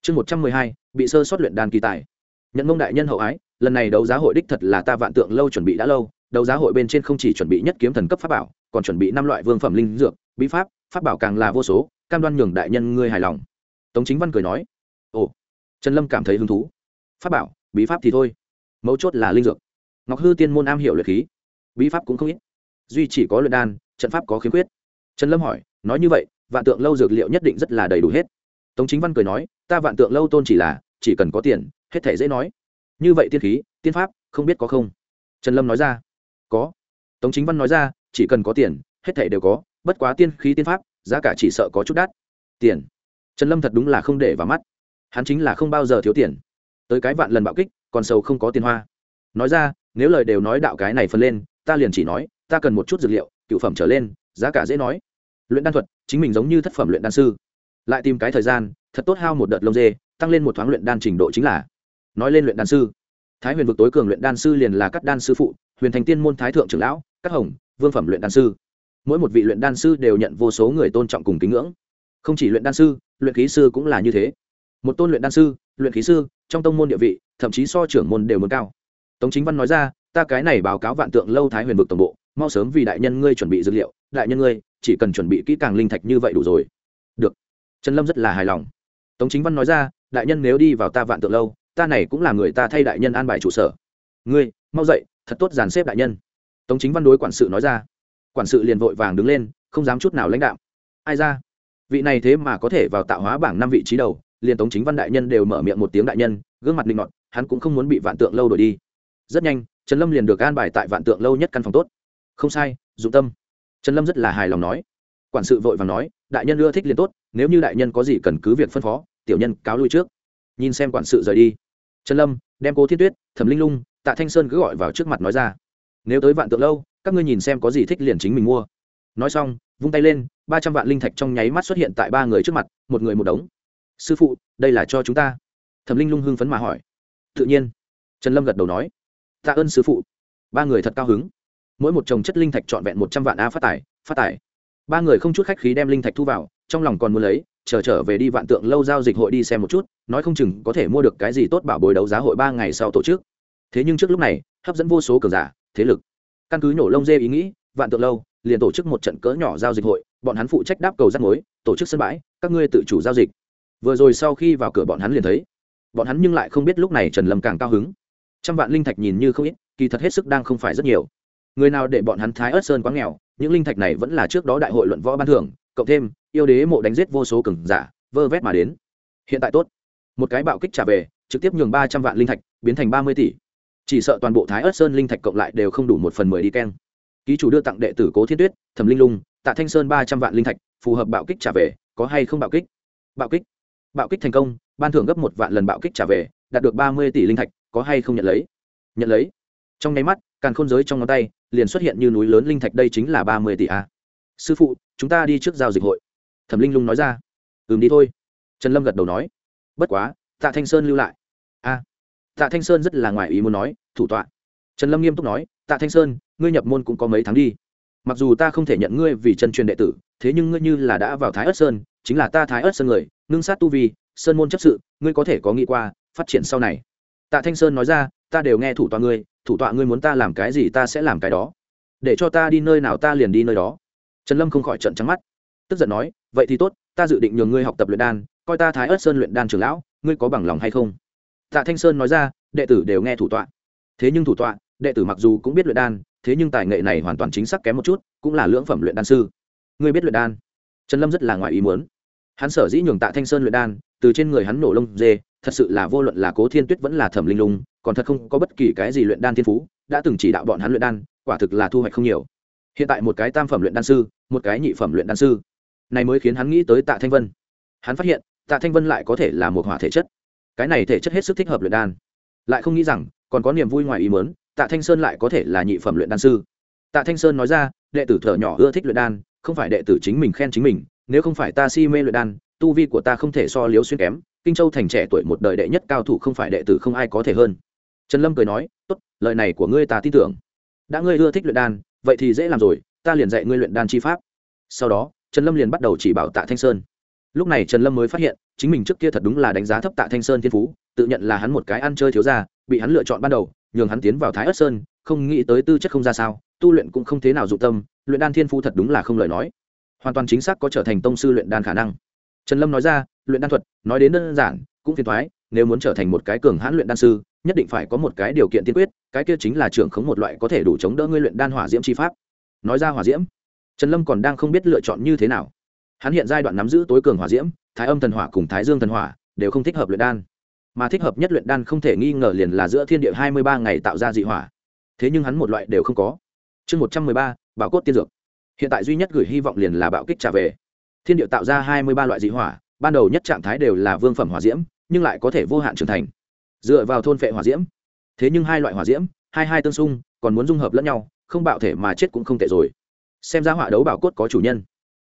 Chương một trăm mười hai, bị sơ xuất luyện đàn kỳ tài. Nhận mông đại nhân hậu ái, lần này đấu giá hội đích thật là ta vạn tượng lâu chuẩn bị đã lâu, đấu giá hội bên trên không chỉ chuẩn bị nhất kiếm thần cấp pháp bảo, còn chuẩn bị năm loại vương phẩm linh dược, bí pháp pháp bảo càng là vô số, cam đoan nhường đại nhân ngươi hài lòng. Tống chính văn cười nói, ồ, trần lâm cảm thấy hứng thú. Pháp bảo, bí pháp thì thôi. Mấu chốt là linh dược ngọc hư tiên môn am hiểu luyện khí, bí pháp cũng không ít. Duy chỉ có luyện đan, trận pháp có khiếm khuyết. Trần lâm hỏi, nói như vậy, vạn tượng lâu dược liệu nhất định rất là đầy đủ hết. Tống chính văn cười nói, ta vạn tượng lâu tôn chỉ là, chỉ cần có tiền, hết thể dễ nói. Như vậy tiên khí, tiên pháp, không biết có không? Trần lâm nói ra, có. Tống chính văn nói ra, chỉ cần có tiền, hết thể đều có, bất quá tiên khí tiên pháp, giá cả chỉ sợ có chút đắt. Tiền. Trần lâm thật đúng là không để vào mắt. Hắn chính là không bao giờ thiếu tiền. Tới cái vạn lần bạo kích, còn sâu không có tiền hoa. Nói ra nếu lời đều nói đạo cái này phân lên, ta liền chỉ nói, ta cần một chút dược liệu, cựu phẩm trở lên, giá cả dễ nói. Luyện đan thuật, chính mình giống như thất phẩm luyện đan sư. Lại tìm cái thời gian, thật tốt hao một đợt lông dê, tăng lên một thoáng luyện đan trình độ chính là. Nói lên luyện đan sư. Thái huyền vực tối cường luyện đan sư liền là các đan sư phụ, huyền thành tiên môn thái thượng trưởng lão, các hồng, vương phẩm luyện đan sư. Mỗi một vị luyện đan sư đều nhận vô số người tôn trọng cùng kính ngưỡng. Không chỉ luyện đan sư, luyện khí sư cũng là như thế. Một tôn luyện đan sư, luyện khí sư, trong tông môn địa vị, thậm chí so trưởng môn đều muốn cao tống chính văn nói ra, ta cái này báo cáo vạn tượng lâu thái huyền vực tổng bộ, mau sớm vì đại nhân ngươi chuẩn bị dữ liệu, đại nhân ngươi, chỉ cần chuẩn bị kỹ càng linh thạch như vậy đủ rồi. Được. Trần lâm rất là hài lòng. Tống chính văn nói ra, đại nhân nếu đi vào ta vạn tượng lâu, ta này cũng là người ta thay đại nhân an bài trụ sở. Ngươi, mau dậy, thật tốt dàn xếp đại nhân. Tống chính văn đối quản sự nói ra. Quản sự liền vội vàng đứng lên, không dám chút nào lãnh đạo ai ra? Vị này thế mà có thể vào tạo hóa bảng năm vị trí đầu, liền tống chính văn đại nhân đều mở miệng một tiếng đại nhân, gương mặt linh ngọt hắn cũng không muốn bị vạn tượng lâu đổi đi rất nhanh, trần lâm liền được an bài tại vạn tượng lâu nhất căn phòng tốt. Không sai, dụng tâm. Trần lâm rất là hài lòng nói. Quản sự vội vàng nói, đại nhân ưa thích liền tốt, nếu như đại nhân có gì cần cứ việc phân phó, tiểu nhân cáo lui trước. Nhìn xem quản sự rời đi, trần lâm đem cố thiên tuyết, thẩm linh lung, tạ thanh sơn cứ gọi vào trước mặt nói ra. Nếu tới vạn tượng lâu, các ngươi nhìn xem có gì thích liền chính mình mua. Nói xong, vung tay lên, ba trăm vạn linh thạch trong nháy mắt xuất hiện tại ba người trước mặt, một người một đống. Sư phụ, đây là cho chúng ta. Thẩm linh lung hưng phấn mà hỏi. Tự nhiên. Trần lâm gật đầu nói tạ ơn sư phụ. Ba người thật cao hứng. Mỗi một chồng chất linh thạch trọn vẹn một trăm vạn a phát tài phát tài. Ba người không chút khách khí đem linh thạch thu vào trong lòng còn muốn lấy chờ trở, trở về đi vạn tượng lâu giao dịch hội đi xem một chút nói không chừng có thể mua được cái gì tốt bảo bồi đấu giá hội ba ngày sau tổ chức. Thế nhưng trước lúc này hấp dẫn vô số cường giả thế lực. Căn cứ nhổ lông dê ý nghĩ vạn tượng lâu liền tổ chức một trận cỡ nhỏ giao dịch hội bọn hắn phụ trách đáp cầu rắt mối tổ chức sân bãi các ngươi tự chủ giao dịch. Vừa rồi sau khi vào cửa bọn hắn liền thấy bọn hắn nhưng lại không biết lúc này trần lâm càng cao hứng trăm vạn linh thạch nhìn như không ít, kỳ thật hết sức đang không phải rất nhiều. Người nào để bọn hắn thái ớt sơn quá nghèo, những linh thạch này vẫn là trước đó đại hội luận võ ban thưởng, cộng thêm, yêu đế mộ đánh giết vô số cường giả, vơ vét mà đến. Hiện tại tốt. Một cái bạo kích trả về, trực tiếp nhường ba trăm vạn linh thạch, biến thành ba mươi tỷ. Chỉ sợ toàn bộ thái ớt sơn linh thạch cộng lại đều không đủ một phần mười đi keng. Ký chủ đưa tặng đệ tử cố thiên tuyết, thẩm linh lung, tạ thanh sơn ba trăm vạn linh thạch, phù hợp bạo kích trả về, có hay không bạo kích? Bạo kích. Bạo kích thành công, ban thưởng gấp một vạn lần bạo kích trả về, đạt được ba mươi tỷ linh thạch có hay không nhận lấy? Nhận lấy. Trong nháy mắt, càn khôn giới trong ngón tay liền xuất hiện như núi lớn linh thạch, đây chính là ba mươi tỷ a. Sư phụ, chúng ta đi trước giao dịch hội. Thẩm linh lung nói ra. Ừm, đi thôi. Trần lâm gật đầu nói. Bất quá, tạ thanh sơn lưu lại. A. Tạ thanh sơn rất là ngoài ý muốn nói, thủ tọa. Trần lâm nghiêm túc nói, tạ thanh sơn, ngươi nhập môn cũng có mấy tháng đi. Mặc dù ta không thể nhận ngươi vì chân truyền đệ tử, thế nhưng ngươi như là đã vào thái ất sơn, chính là ta thái ất sơn người, ngưng sát tu vi, sơn môn chấp sự, ngươi có thể có nghĩ qua phát triển sau này tạ thanh sơn nói ra, ta đều nghe thủ tọa ngươi, thủ tọa ngươi muốn ta làm cái gì ta sẽ làm cái đó. Để cho ta đi nơi nào ta liền đi nơi đó. Trần lâm không khỏi trận trắng mắt. Tức giận nói, vậy thì tốt, ta dự định nhường ngươi học tập luyện đan, coi ta thái ớt sơn luyện đan trường lão, ngươi có bằng lòng hay không? Tạ thanh sơn nói ra, đệ tử đều nghe thủ tọa. Thế nhưng thủ tọa, đệ tử mặc dù cũng biết luyện đan, thế nhưng tài nghệ này hoàn toàn chính xác kém một chút, cũng là lưỡng phẩm luyện đan sư. Ngươi biết luyện đan? Trần lâm rất là ngoài ý muốn. Hắn sở dĩ nhường tạ thanh sơn luyện đan, từ trên người hắn nổ lông dê thật sự là vô luận là cố thiên tuyết vẫn là thẩm linh lung, còn thật không có bất kỳ cái gì luyện đan thiên phú, đã từng chỉ đạo bọn hắn luyện đan, quả thực là thu hoạch không nhiều. Hiện tại một cái tam phẩm luyện đan sư, một cái nhị phẩm luyện đan sư, này mới khiến hắn nghĩ tới tạ thanh vân. Hắn phát hiện, tạ thanh vân lại có thể là một hỏa thể chất. Cái này thể chất hết sức thích hợp luyện đan. Lại không nghĩ rằng, còn có niềm vui ngoài ý mớn tạ thanh sơn lại có thể là nhị phẩm luyện đan sư. Tạ thanh sơn nói ra, đệ tử thở nhỏ ưa thích luyện đan, không phải đệ tử chính mình khen chính mình, nếu không phải ta si mê luyện đan, tu vi của ta không thể so liếu xuyên kém kinh châu thành trẻ tuổi một đời đệ nhất cao thủ không phải đệ tử không ai có thể hơn. Trần lâm cười nói, tốt, lời này của ngươi ta tin tưởng. Đã ngươi ưa thích luyện đan, vậy thì dễ làm rồi, ta liền dạy ngươi luyện đan chi pháp. Sau đó, trần lâm liền bắt đầu chỉ bảo tạ thanh sơn. Lúc này trần lâm mới phát hiện, chính mình trước kia thật đúng là đánh giá thấp tạ thanh sơn thiên phú, tự nhận là hắn một cái ăn chơi thiếu ra bị hắn lựa chọn ban đầu, nhường hắn tiến vào thái ất sơn, không nghĩ tới tư chất không ra sao, tu luyện cũng không thế nào dụng tâm, luyện đan thiên phú thật đúng là không lời nói. Hoàn toàn chính xác có trở thành tông sư luyện đan khả năng trần lâm nói ra, luyện đan thuật, nói đến đơn giản, cũng phiền thoái nếu muốn trở thành một cái cường hãn luyện đan sư, nhất định phải có một cái điều kiện tiên quyết, cái kia chính là trưởng khống một loại có thể đủ chống đỡ ngươi luyện đan hỏa diễm chi pháp. Nói ra hỏa diễm, trần lâm còn đang không biết lựa chọn như thế nào. Hắn hiện giai đoạn nắm giữ tối cường hỏa diễm, thái âm thần hỏa cùng thái dương thần hỏa, đều không thích hợp luyện đan. Mà thích hợp nhất luyện đan không thể nghi ngờ liền là giữa thiên địa hai mươi ba ngày tạo ra dị hỏa. Thế nhưng hắn một loại đều không có. Chương một trăm mười ba, bảo cốt tiên dược. Hiện tại duy nhất gửi hy vọng liền là bạo kích trả về thiên địa tạo ra hai mươi ba loại dị hỏa, ban đầu nhất trạng thái đều là vương phẩm hỏa diễm, nhưng lại có thể vô hạn trưởng thành. Dựa vào thôn phệ hỏa diễm, thế nhưng hai loại hỏa diễm, hai hai tương xung, còn muốn dung hợp lẫn nhau, không bạo thể mà chết cũng không tệ rồi. Xem ra hỏa đấu bảo cốt có chủ nhân.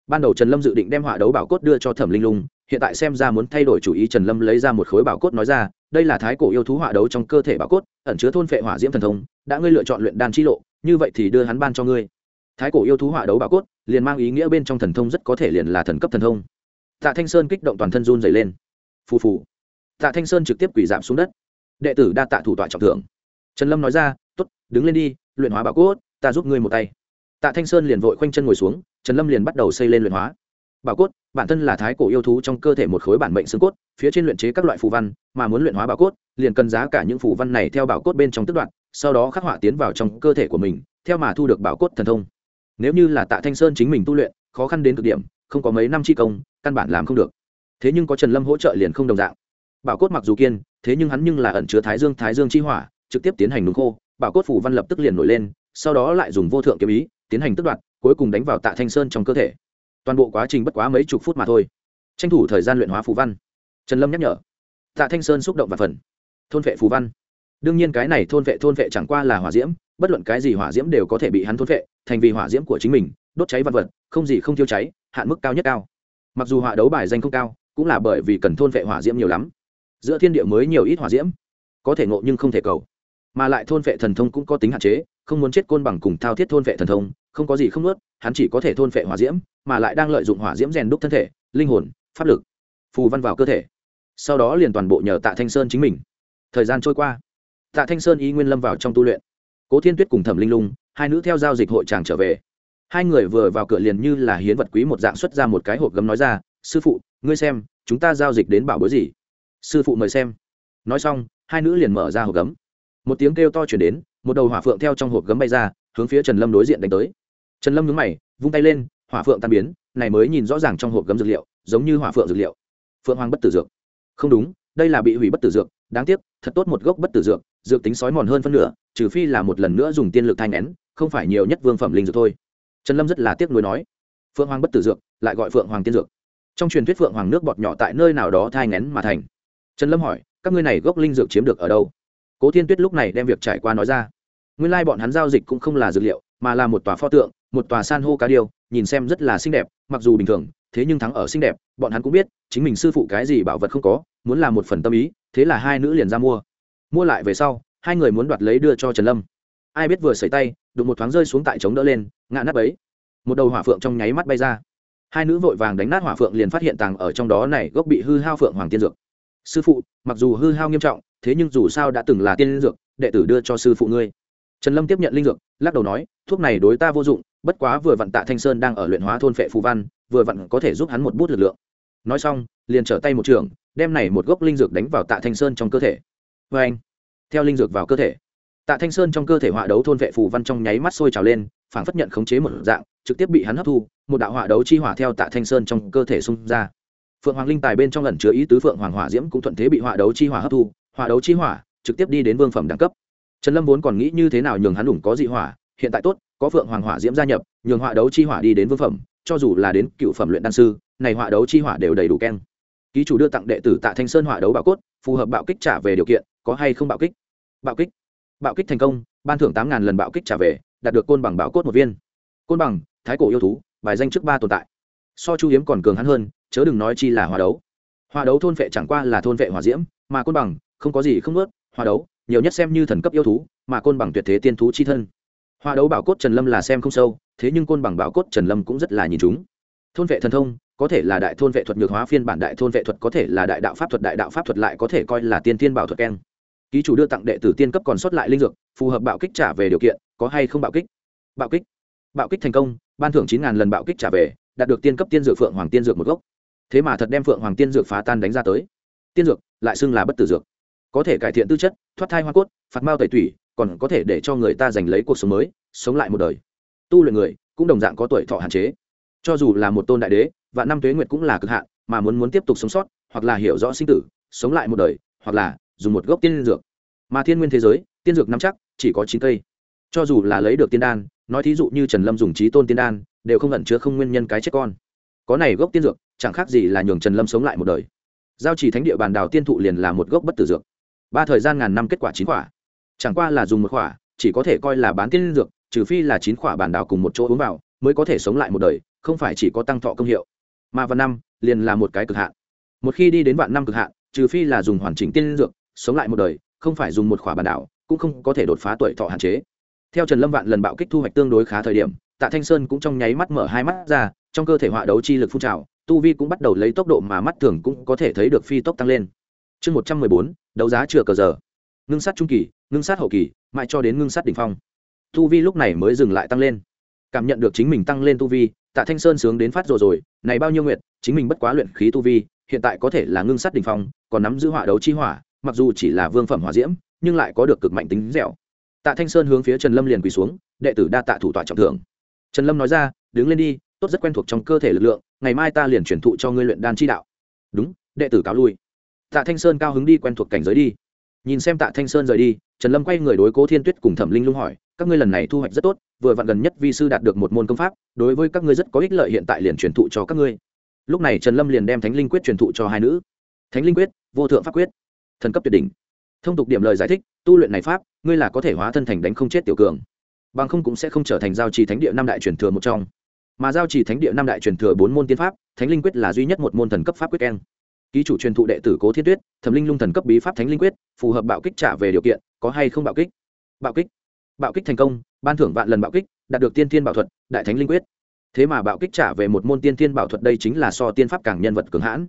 Ban đầu trần lâm dự định đem hỏa đấu bảo cốt đưa cho thẩm linh lung, hiện tại xem ra muốn thay đổi chủ ý trần lâm lấy ra một khối bảo cốt nói ra, đây là thái cổ yêu thú hỏa đấu trong cơ thể bảo cốt, ẩn chứa thôn phệ hỏa diễm thần thông, đã ngươi lựa chọn luyện đan chi lộ, như vậy thì đưa hắn ban cho ngươi thái cổ yêu thú hỏa đấu bảo cốt, liền mang ý nghĩa bên trong thần thông rất có thể liền là thần cấp thần thông. Tạ thanh sơn kích động toàn thân run dày lên. Phù phù. Tạ thanh sơn trực tiếp quỷ giảm xuống đất. Đệ tử đa tạ thủ tọa trọng thưởng. Trần lâm nói ra t ố t đứng lên đi, luyện hóa bảo cốt, ta giúp ngươi một tay. Tạ thanh sơn liền vội khoanh chân ngồi xuống, trần lâm liền bắt đầu xây lên luyện hóa. Bảo cốt, bản thân là thái cổ yêu thú trong cơ thể một khối bản mệnh xương cốt, phía trên luyện chế các loại phù văn, mà muốn luyện hóa bảo cốt, liền cần giá cả những phù văn này theo bảo cốt bên trong tức đoạn sau đó khắc họa tiến vào trong cơ thể của mình, theo mà thu được bảo cốt thần thông nếu như là tạ thanh sơn chính mình tu luyện, khó khăn đến cực điểm, không có mấy năm chi công, căn bản làm không được. Thế nhưng có trần lâm hỗ trợ liền không đồng dạng. Bảo cốt mặc dù kiên, thế nhưng hắn nhưng là ẩn chứa thái dương thái dương chi hỏa, trực tiếp tiến hành đúng khô, bảo cốt phủ văn lập tức liền nổi lên, sau đó lại dùng vô thượng kiếm ý, tiến hành tức đoạt, cuối cùng đánh vào tạ thanh sơn trong cơ thể. Toàn bộ quá trình bất quá mấy chục phút mà thôi. Tranh thủ thời gian luyện hóa phù văn. Trần lâm nhắc nhở. Tạ thanh sơn xúc động và phần. Thôn vệ phù văn. Đương nhiên cái này thôn vệ thôn vệ chẳng qua là hỏa diễm, bất luận cái gì hỏa diễm đều có thể bị hắn thôn vệ thành vì hỏa diễm của chính mình, đốt cháy vật vật, không gì không thiêu cháy, hạn mức cao nhất cao. Mặc dù họa đấu bài danh không cao, cũng là bởi vì cần thôn vệ hỏa diễm nhiều lắm. Giữa thiên địa mới nhiều ít hỏa diễm, có thể ngộ nhưng không thể cầu. Mà lại thôn vệ thần thông cũng có tính hạn chế, không muốn chết côn bằng cùng thao thiết thôn vệ thần thông, không có gì không nuốt, hắn chỉ có thể thôn vệ hỏa diễm, mà lại đang lợi dụng hỏa diễm rèn đúc thân thể, linh hồn, pháp lực, phù văn vào cơ thể. Sau đó liền toàn bộ nhờ tạ thanh sơn chính mình. Thời gian trôi qua. Tạ thanh sơn y nguyên lâm vào trong tu luyện. Cố thiên tuyết cùng thẩm linh lung hai nữ theo giao dịch hội chàng trở về. Hai người vừa vào cửa liền như là hiến vật quý một dạng xuất ra một cái hộp gấm nói ra, sư phụ, ngươi xem, chúng ta giao dịch đến bảo bối gì? Sư phụ mời xem. Nói xong, hai nữ liền mở ra hộp gấm. Một tiếng kêu to chuyển đến, một đầu hỏa phượng theo trong hộp gấm bay ra, hướng phía trần lâm đối diện đánh tới. Trần lâm nhúng mày, vung tay lên, hỏa phượng tan biến, này mới nhìn rõ ràng trong hộp gấm dược liệu, giống như hỏa phượng dược liệu. Phượng hoàng bất tử dược. Không đúng, đây là bị hủy bất tử dược, đáng tiếc, thật tốt một gốc bất tử dược dược tính sói mòn hơn phân nửa, trừ phi là một lần nữa dùng tiên lực thanh nén không phải nhiều nhất vương phẩm linh dược thôi. Trần lâm rất là tiếc nuối nói, phượng hoàng bất tử dược, lại gọi phượng hoàng tiên dược. Trong truyền thuyết phượng hoàng nước bọt nhỏ tại nơi nào đó thai ngén mà thành. Trần lâm hỏi, các ngươi này gốc linh dược chiếm được ở đâu? Cố thiên tuyết lúc này đem việc trải qua nói ra. Nguyên lai bọn hắn giao dịch cũng không là dược liệu, mà là một tòa pho tượng, một tòa san hô cá điêu, nhìn xem rất là xinh đẹp, mặc dù bình thường, thế nhưng thắng ở xinh đẹp, bọn hắn cũng biết, chính mình sư phụ cái gì bảo vật không có, muốn làm một phần tâm ý, thế là hai nữ liền ra mua. Mua lại về sau, hai người muốn đoạt lấy đưa cho trần lâm ai biết vừa xảy tay, đụng một thoáng rơi xuống tại trống đỡ lên, ngã nắp ấy. Một đầu hỏa phượng trong nháy mắt bay ra. Hai nữ vội vàng đánh nát hỏa phượng liền phát hiện tàng ở trong đó này gốc bị hư hao phượng hoàng tiên dược. Sư phụ, mặc dù hư hao nghiêm trọng, thế nhưng dù sao đã từng là tiên dược, đệ tử đưa cho sư phụ ngươi. Trần lâm tiếp nhận linh dược, lắc đầu nói, thuốc này đối ta vô dụng, bất quá vừa vặn tạ thanh sơn đang ở luyện hóa thôn phệ phù văn, vừa vặn có thể giúp hắn một bút lực lượng. Nói xong, liền trở tay một trường, đem này một gốc linh dược đánh vào tạ thanh sơn trong cơ thể. Vê anh theo linh dược vào cơ thể tạ thanh sơn trong cơ thể họa đấu thôn vệ phù văn trong nháy mắt sôi trào lên phản phất nhận khống chế một dạng, trực tiếp bị hắn hấp thu, một đạo họa đấu chi hỏa theo tạ thanh sơn trong cơ thể xung ra. Phượng hoàng linh tài bên trong lần chứa ý tứ phượng hoàng hỏa diễm cũng thuận thế bị họa đấu chi hỏa hấp thu, họa đấu chi hỏa trực tiếp đi đến vương phẩm đẳng cấp. Trần lâm vốn còn nghĩ như thế nào nhường hắn đủng có dị hỏa, hiện tại tốt, có phượng hoàng hỏa diễm gia nhập, nhường họa đấu chi hỏa đi đến vương phẩm, cho dù là đến cựu phẩm luyện đan sư, này họa đấu chi hỏa đều đầy đủ keng. Ký chủ đưa tặng đệ tử tạ thanh sơn họa đấu bạo cốt, phù hợp bạo kích trả về điều kiện, có hay không bạo kích? Bạo kích bạo kích thành công, ban thưởng tám lần bạo kích trả về, đạt được côn bằng bạo cốt một viên. Côn bằng, thái cổ yêu thú, bài danh trước ba tồn tại. So chu hiếm còn cường hắn hơn, chớ đừng nói chi là hòa đấu. Hòa đấu thôn vệ chẳng qua là thôn vệ hòa diễm, mà côn bằng, không có gì không ướt hòa đấu, nhiều nhất xem như thần cấp yêu thú, mà côn bằng tuyệt thế tiên thú chi thân. Hòa đấu bảo cốt trần lâm là xem không sâu, thế nhưng côn bằng bảo cốt trần lâm cũng rất là nhìn chúng. Thôn vệ thần thông, có thể là đại thôn vệ thuật nhược hóa phiên bản đại thôn vệ thuật, có thể là đại đạo pháp thuật, đại đạo pháp thuật lại có thể coi là tiên tiên bảo thuật keng ký chủ đưa tặng đệ tử tiên cấp còn sót lại linh dược, phù hợp bạo kích trả về điều kiện, có hay không bạo kích? Bạo kích. Bạo kích thành công, ban thưởng chín lần bạo kích trả về, đạt được tiên cấp tiên dược phượng hoàng tiên dược một gốc. Thế mà thật đem phượng hoàng tiên dược phá tan đánh ra tới. Tiên dược, lại xưng là bất tử dược. Có thể cải thiện tư chất, thoát thai hoa cốt, phạt mao tẩy tủy, còn có thể để cho người ta giành lấy cuộc sống mới, sống lại một đời. Tu luyện người, cũng đồng dạng có tuổi thọ hạn chế. Cho dù là một tôn đại đế và năm tuế nguyệt cũng là cực hạn, mà muốn muốn tiếp tục sống sót, hoặc là hiểu rõ sinh tử, sống lại một đời, hoặc là dùng một gốc tiên dược. Mà thiên nguyên thế giới, tiên dược nắm chắc, chỉ có chín cây. Cho dù là lấy được tiên đan, nói thí dụ như trần lâm dùng trí tôn tiên đan, đều không ẩn chứa không nguyên nhân cái chết con. Có này gốc tiên dược, chẳng khác gì là nhường trần lâm sống lại một đời. Giao chỉ thánh địa bàn đào tiên thụ liền là một gốc bất tử dược. Ba thời gian ngàn năm kết quả chín quả. Chẳng qua là dùng một quả, chỉ có thể coi là bán tiên dược, trừ phi là chín quả bàn đào cùng một chỗ uống vào, mới có thể sống lại một đời, không phải chỉ có tăng thọ công hiệu. Mà vạn năm, liền là một cái cực hạn. Một khi đi đến vạn năm cực hạn, trừ phi là dùng hoàn chỉnh tiên dược sống lại một đời, không phải dùng một khỏa bản đảo, cũng không có thể đột phá tuổi thọ hạn chế. Theo trần lâm vạn lần bạo kích thu hoạch tương đối khá thời điểm, tạ thanh sơn cũng trong nháy mắt mở hai mắt ra, trong cơ thể họa đấu chi lực phun trào, tu vi cũng bắt đầu lấy tốc độ mà mắt thường cũng có thể thấy được phi tốc tăng lên. Chương một trăm mười bốn, đấu giá chừa cờ giờ. Ngưng sát trung kỳ, ngưng sát hậu kỳ, mãi cho đến ngưng sát đ ỉ n h phong. Tu vi lúc này mới dừng lại tăng lên. Cảm nhận được chính mình tăng lên tu vi, tạ thanh sơn sướng đến phát rồi rồi, này bao nhiêu nguyện chính mình bất quá luyện khí tu vi, hiện tại có thể là ngưng sát đ ỉ n h phong, còn nắm giữ họa đấu chi hỏa mặc dù chỉ là vương phẩm hỏa diễm, nhưng lại có được cực mạnh tính dẻo. Tạ thanh sơn hướng phía trần lâm liền quỳ xuống, đệ tử đa tạ thủ tọa trọng thưởng. Trần lâm nói ra, đứng lên đi, tốt rất quen thuộc trong cơ thể lực lượng, ngày mai ta liền chuyển thụ cho ngươi luyện đan chi đạo. Đúng, đệ tử cáo lui. Tạ thanh sơn cao hứng đi quen thuộc cảnh giới đi. Nhìn xem tạ thanh sơn rời đi, trần lâm quay người đối cố thiên tuyết cùng thẩm linh lung hỏi, các ngươi lần này thu hoạch rất tốt, vừa vặn gần nhất vi sư đạt được một môn công pháp, đối với các ngươi rất có ích lợi, hiện tại liền truyền thụ cho các ngươi. Lúc này trần lâm liền đem thánh linh quyết truyền thụ cho hai nữ. Thánh linh quyết, vô thượng pháp quyết thần cấp tuyệt đỉnh. Thông tục điểm lời giải thích, tu luyện này pháp, ngươi là có thể hóa thân thành đánh không chết tiểu cường. Bằng không cũng sẽ không trở thành giao trì thánh địa năm đại truyền thừa một trong. Mà giao chỉ thánh địa năm đại truyền thừa bốn môn tiên pháp, thánh linh quyết là duy nhất một môn thần cấp pháp quyết keng. Ký chủ truyền thụ đệ tử cố thiên tuyết, thẩm linh lung thần cấp bí pháp thánh linh quyết, phù hợp bạo kích trả về điều kiện, có hay không bạo kích? Bạo kích. Bạo kích thành công, ban thưởng vạn lần bạo kích, đạt được tiên thiên bảo thuật, đại thánh linh quyết. Thế mà bạo kích trả về một môn tiên thiên bảo thuật đây chính là so tiên pháp càng nhân vật cường hãn.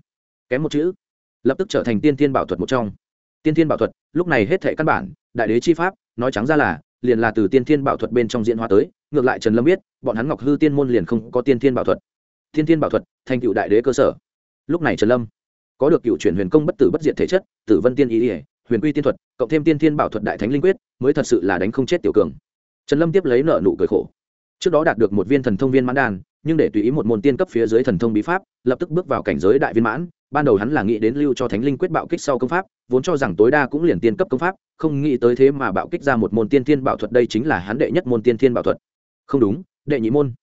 Kém một chữ lập tức trở thành tiên thiên bảo thuật một trong. Tiên thiên bảo thuật, lúc này hết thể căn bản, đại đế chi pháp, nói trắng ra là, liền là từ tiên thiên bảo thuật bên trong diễn hóa tới, ngược lại trần lâm biết, bọn hắn ngọc hư tiên môn liền không có tiên thiên bảo thuật. Tiên thiên bảo thuật, thành cựu đại đế cơ sở. Lúc này trần lâm, có được cựu chuyển huyền công bất tử bất diệt thể chất, tử vân tiên ý ỉa huyền quy tiên thuật, cộng thêm tiên thiên bảo thuật đại thánh linh quyết, mới thật sự là đánh không chết tiểu cường. Trần lâm tiếp lấy nợ nụ cười khổ. Trước đó đạt được một viên thần thông viên mãn đàn nhưng để tùy ý một môn tiên cấp phía dưới thần thông bí pháp, lập tức bước vào cảnh giới đại viên mãn ban đầu hắn là nghĩ đến lưu cho thánh linh quyết bạo kích sau công pháp, vốn cho rằng tối đa cũng liền tiên cấp công pháp, không nghĩ tới thế mà bạo kích ra một môn tiên thiên bảo thuật, đây chính là hắn đệ nhất môn tiên thiên bảo thuật. Không đúng, đệ nhị môn.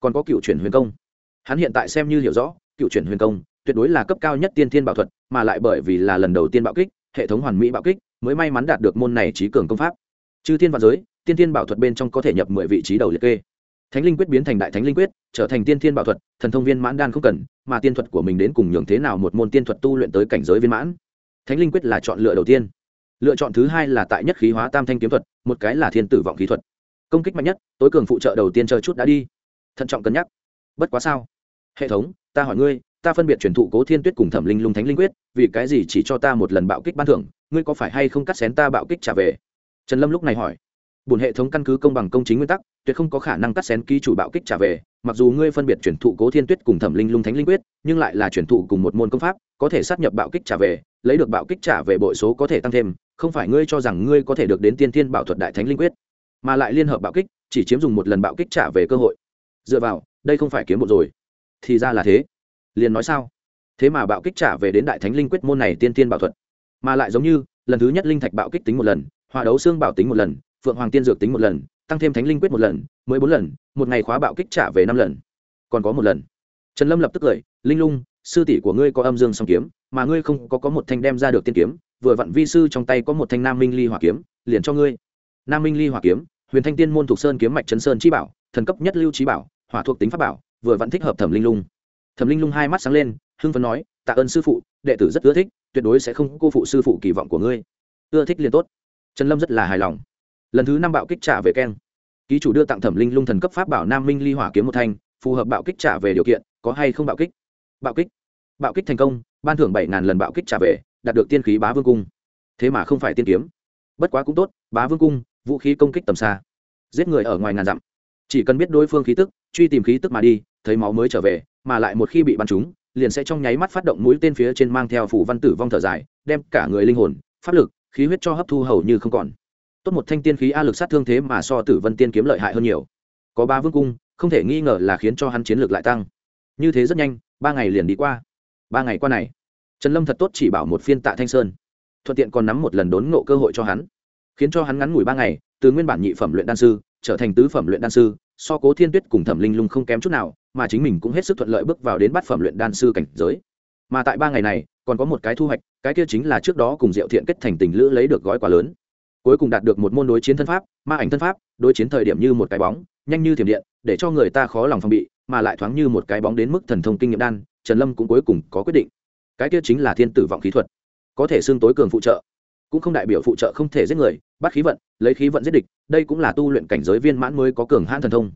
Còn có cựu chuyển huyền công. Hắn hiện tại xem như hiểu rõ, cựu chuyển huyền công tuyệt đối là cấp cao nhất tiên thiên bảo thuật, mà lại bởi vì là lần đầu tiên bạo kích, hệ thống hoàn mỹ bạo kích, mới may mắn đạt được môn này trí cường công pháp. Chư thiên và giới, tiên thiên bảo thuật bên trong có thể nhập mười vị trí đầu liệt kê. Thánh linh quyết biến thành đại thánh linh quyết, trở thành tiên thiên bảo thuật, thần thông viên mãn đan không cần mà tiên thuật của mình đến cùng nhường thế nào một môn tiên thuật tu luyện tới cảnh giới viên mãn. Thánh linh quyết là chọn lựa đầu tiên. Lựa chọn thứ hai là tại nhất khí hóa tam thanh kiếm thuật, một cái là thiên tử vọng khí thuật. Công kích mạnh nhất, tối cường phụ trợ đầu tiên chờ chút đã đi. Thận trọng cân nhắc. Bất quá sao? Hệ thống, ta hỏi ngươi, ta phân biệt truyền thụ cố thiên tuyết cùng thẩm linh lung thánh linh quyết, vì cái gì chỉ cho ta một lần bạo kích ban thưởng, ngươi có phải hay không cắt xén ta bạo kích trả về? Trần lâm lúc này hỏi. Bùn hệ thống căn cứ công bằng công chính nguyên tắc, tuyệt không có khả năng cắt xén ký chủ bạo kích trả về mặc dù ngươi phân biệt chuyển thụ cố thiên tuyết cùng thẩm linh lung thánh linh quyết, nhưng lại là chuyển thụ cùng một môn công pháp, có thể sát nhập bạo kích trả về, lấy được bạo kích trả về bội số có thể tăng thêm, không phải ngươi cho rằng ngươi có thể được đến tiên thiên bảo thuật đại thánh linh quyết, mà lại liên hợp bạo kích, chỉ chiếm dùng một lần bạo kích trả về cơ hội. Dựa vào, đây không phải kiếm một rồi. Thì ra là thế. Liền nói sao? Thế mà bạo kích trả về đến đại thánh linh quyết môn này tiên thiên bảo thuật, mà lại giống như, lần thứ nhất linh thạch bạo kích tính một lần hòa đấu xương bảo tính một lần, phượng hoàng tiên dược tính một lần tăng thêm thánh linh quyết một lần, mới bốn lần, một ngày khóa bạo kích trả về năm lần. Còn có một lần. Trần lâm lập tức cười, linh lung, sư tỷ của ngươi có âm dương song kiếm, mà ngươi không có có một thanh đem ra được tiên kiếm, vừa vặn vi sư trong tay có một thanh nam minh ly hỏa kiếm, liền cho ngươi. Nam minh ly hỏa kiếm, huyền thanh tiên môn thuộc sơn kiếm mạch trấn sơn chi bảo, thần cấp nhất lưu trí bảo, hỏa thuộc tính pháp bảo, vừa vặn thích hợp thẩm linh lung. Thẩm linh lung hai mắt sáng lên, hưng phấn nói, tạ ơn sư phụ, đệ tử rất ưa thích, tuyệt đối sẽ không cô phụ sư phụ kỳ vọng của ngươi. Ưa thích liền tốt. Trần lâm rất là hài lòng lần thứ năm bạo kích trả về keng. Ký chủ đưa tặng thẩm linh lung thần cấp pháp bảo nam minh ly hỏa kiếm một thanh, phù hợp bạo kích trả về điều kiện, có hay không bạo kích? Bạo kích. Bạo kích thành công, ban thưởng bảy ngàn lần bạo kích trả về, đạt được tiên khí bá vương cung. Thế mà không phải tiên kiếm. Bất quá cũng tốt, bá vương cung, vũ khí công kích tầm xa. Giết người ở ngoài ngàn dặm. Chỉ cần biết đối phương khí tức, truy tìm khí tức mà đi, thấy máu mới trở về, mà lại một khi bị bắn trúng, liền sẽ trong nháy mắt phát động mũi tên phía trên mang theo phủ văn tử vong thở dài, đem cả người linh hồn, pháp lực, khí huyết cho hấp thu hầu như không còn tốt một thanh tiên khí a lực sát thương thế mà so tử vân tiên kiếm lợi hại hơn nhiều. Có ba vương cung, không thể nghi ngờ là khiến cho hắn chiến lược lại tăng. Như thế rất nhanh, ba ngày liền đi qua. Ba ngày qua này, trần lâm thật tốt chỉ bảo một phiên tạ thanh sơn. Thuận tiện còn nắm một lần đốn ngộ cơ hội cho hắn. Khiến cho hắn ngắn ngủi ba ngày, từ nguyên bản nhị phẩm luyện đan sư, trở thành tứ phẩm luyện đan sư, so cố thiên tuyết cùng thẩm linh lung không kém chút nào, mà chính mình cũng hết sức thuận lợi bước vào đến bát phẩm luyện đan sư cảnh giới. Mà tại ba ngày này, còn có một cái thu hoạch, cái kia chính là trước đó cùng diệu thiện kết thành tình lữ lấy được gói quà lớn cuối cùng đạt được một môn đối chiến thân pháp, ma ảnh thân pháp, đối chiến thời điểm như một cái bóng, nhanh như thiểm điện, để cho người ta khó lòng phòng bị, mà lại thoáng như một cái bóng đến mức thần thông kinh nghiệm đan, trần lâm cũng cuối cùng có quyết định. Cái kia chính là thiên tử vọng khí thuật. Có thể xương tối cường phụ trợ, cũng không đại biểu phụ trợ không thể giết người, bắt khí vận, lấy khí vận giết địch, đây cũng là tu luyện cảnh giới viên mãn mới có cường hãn thần thông.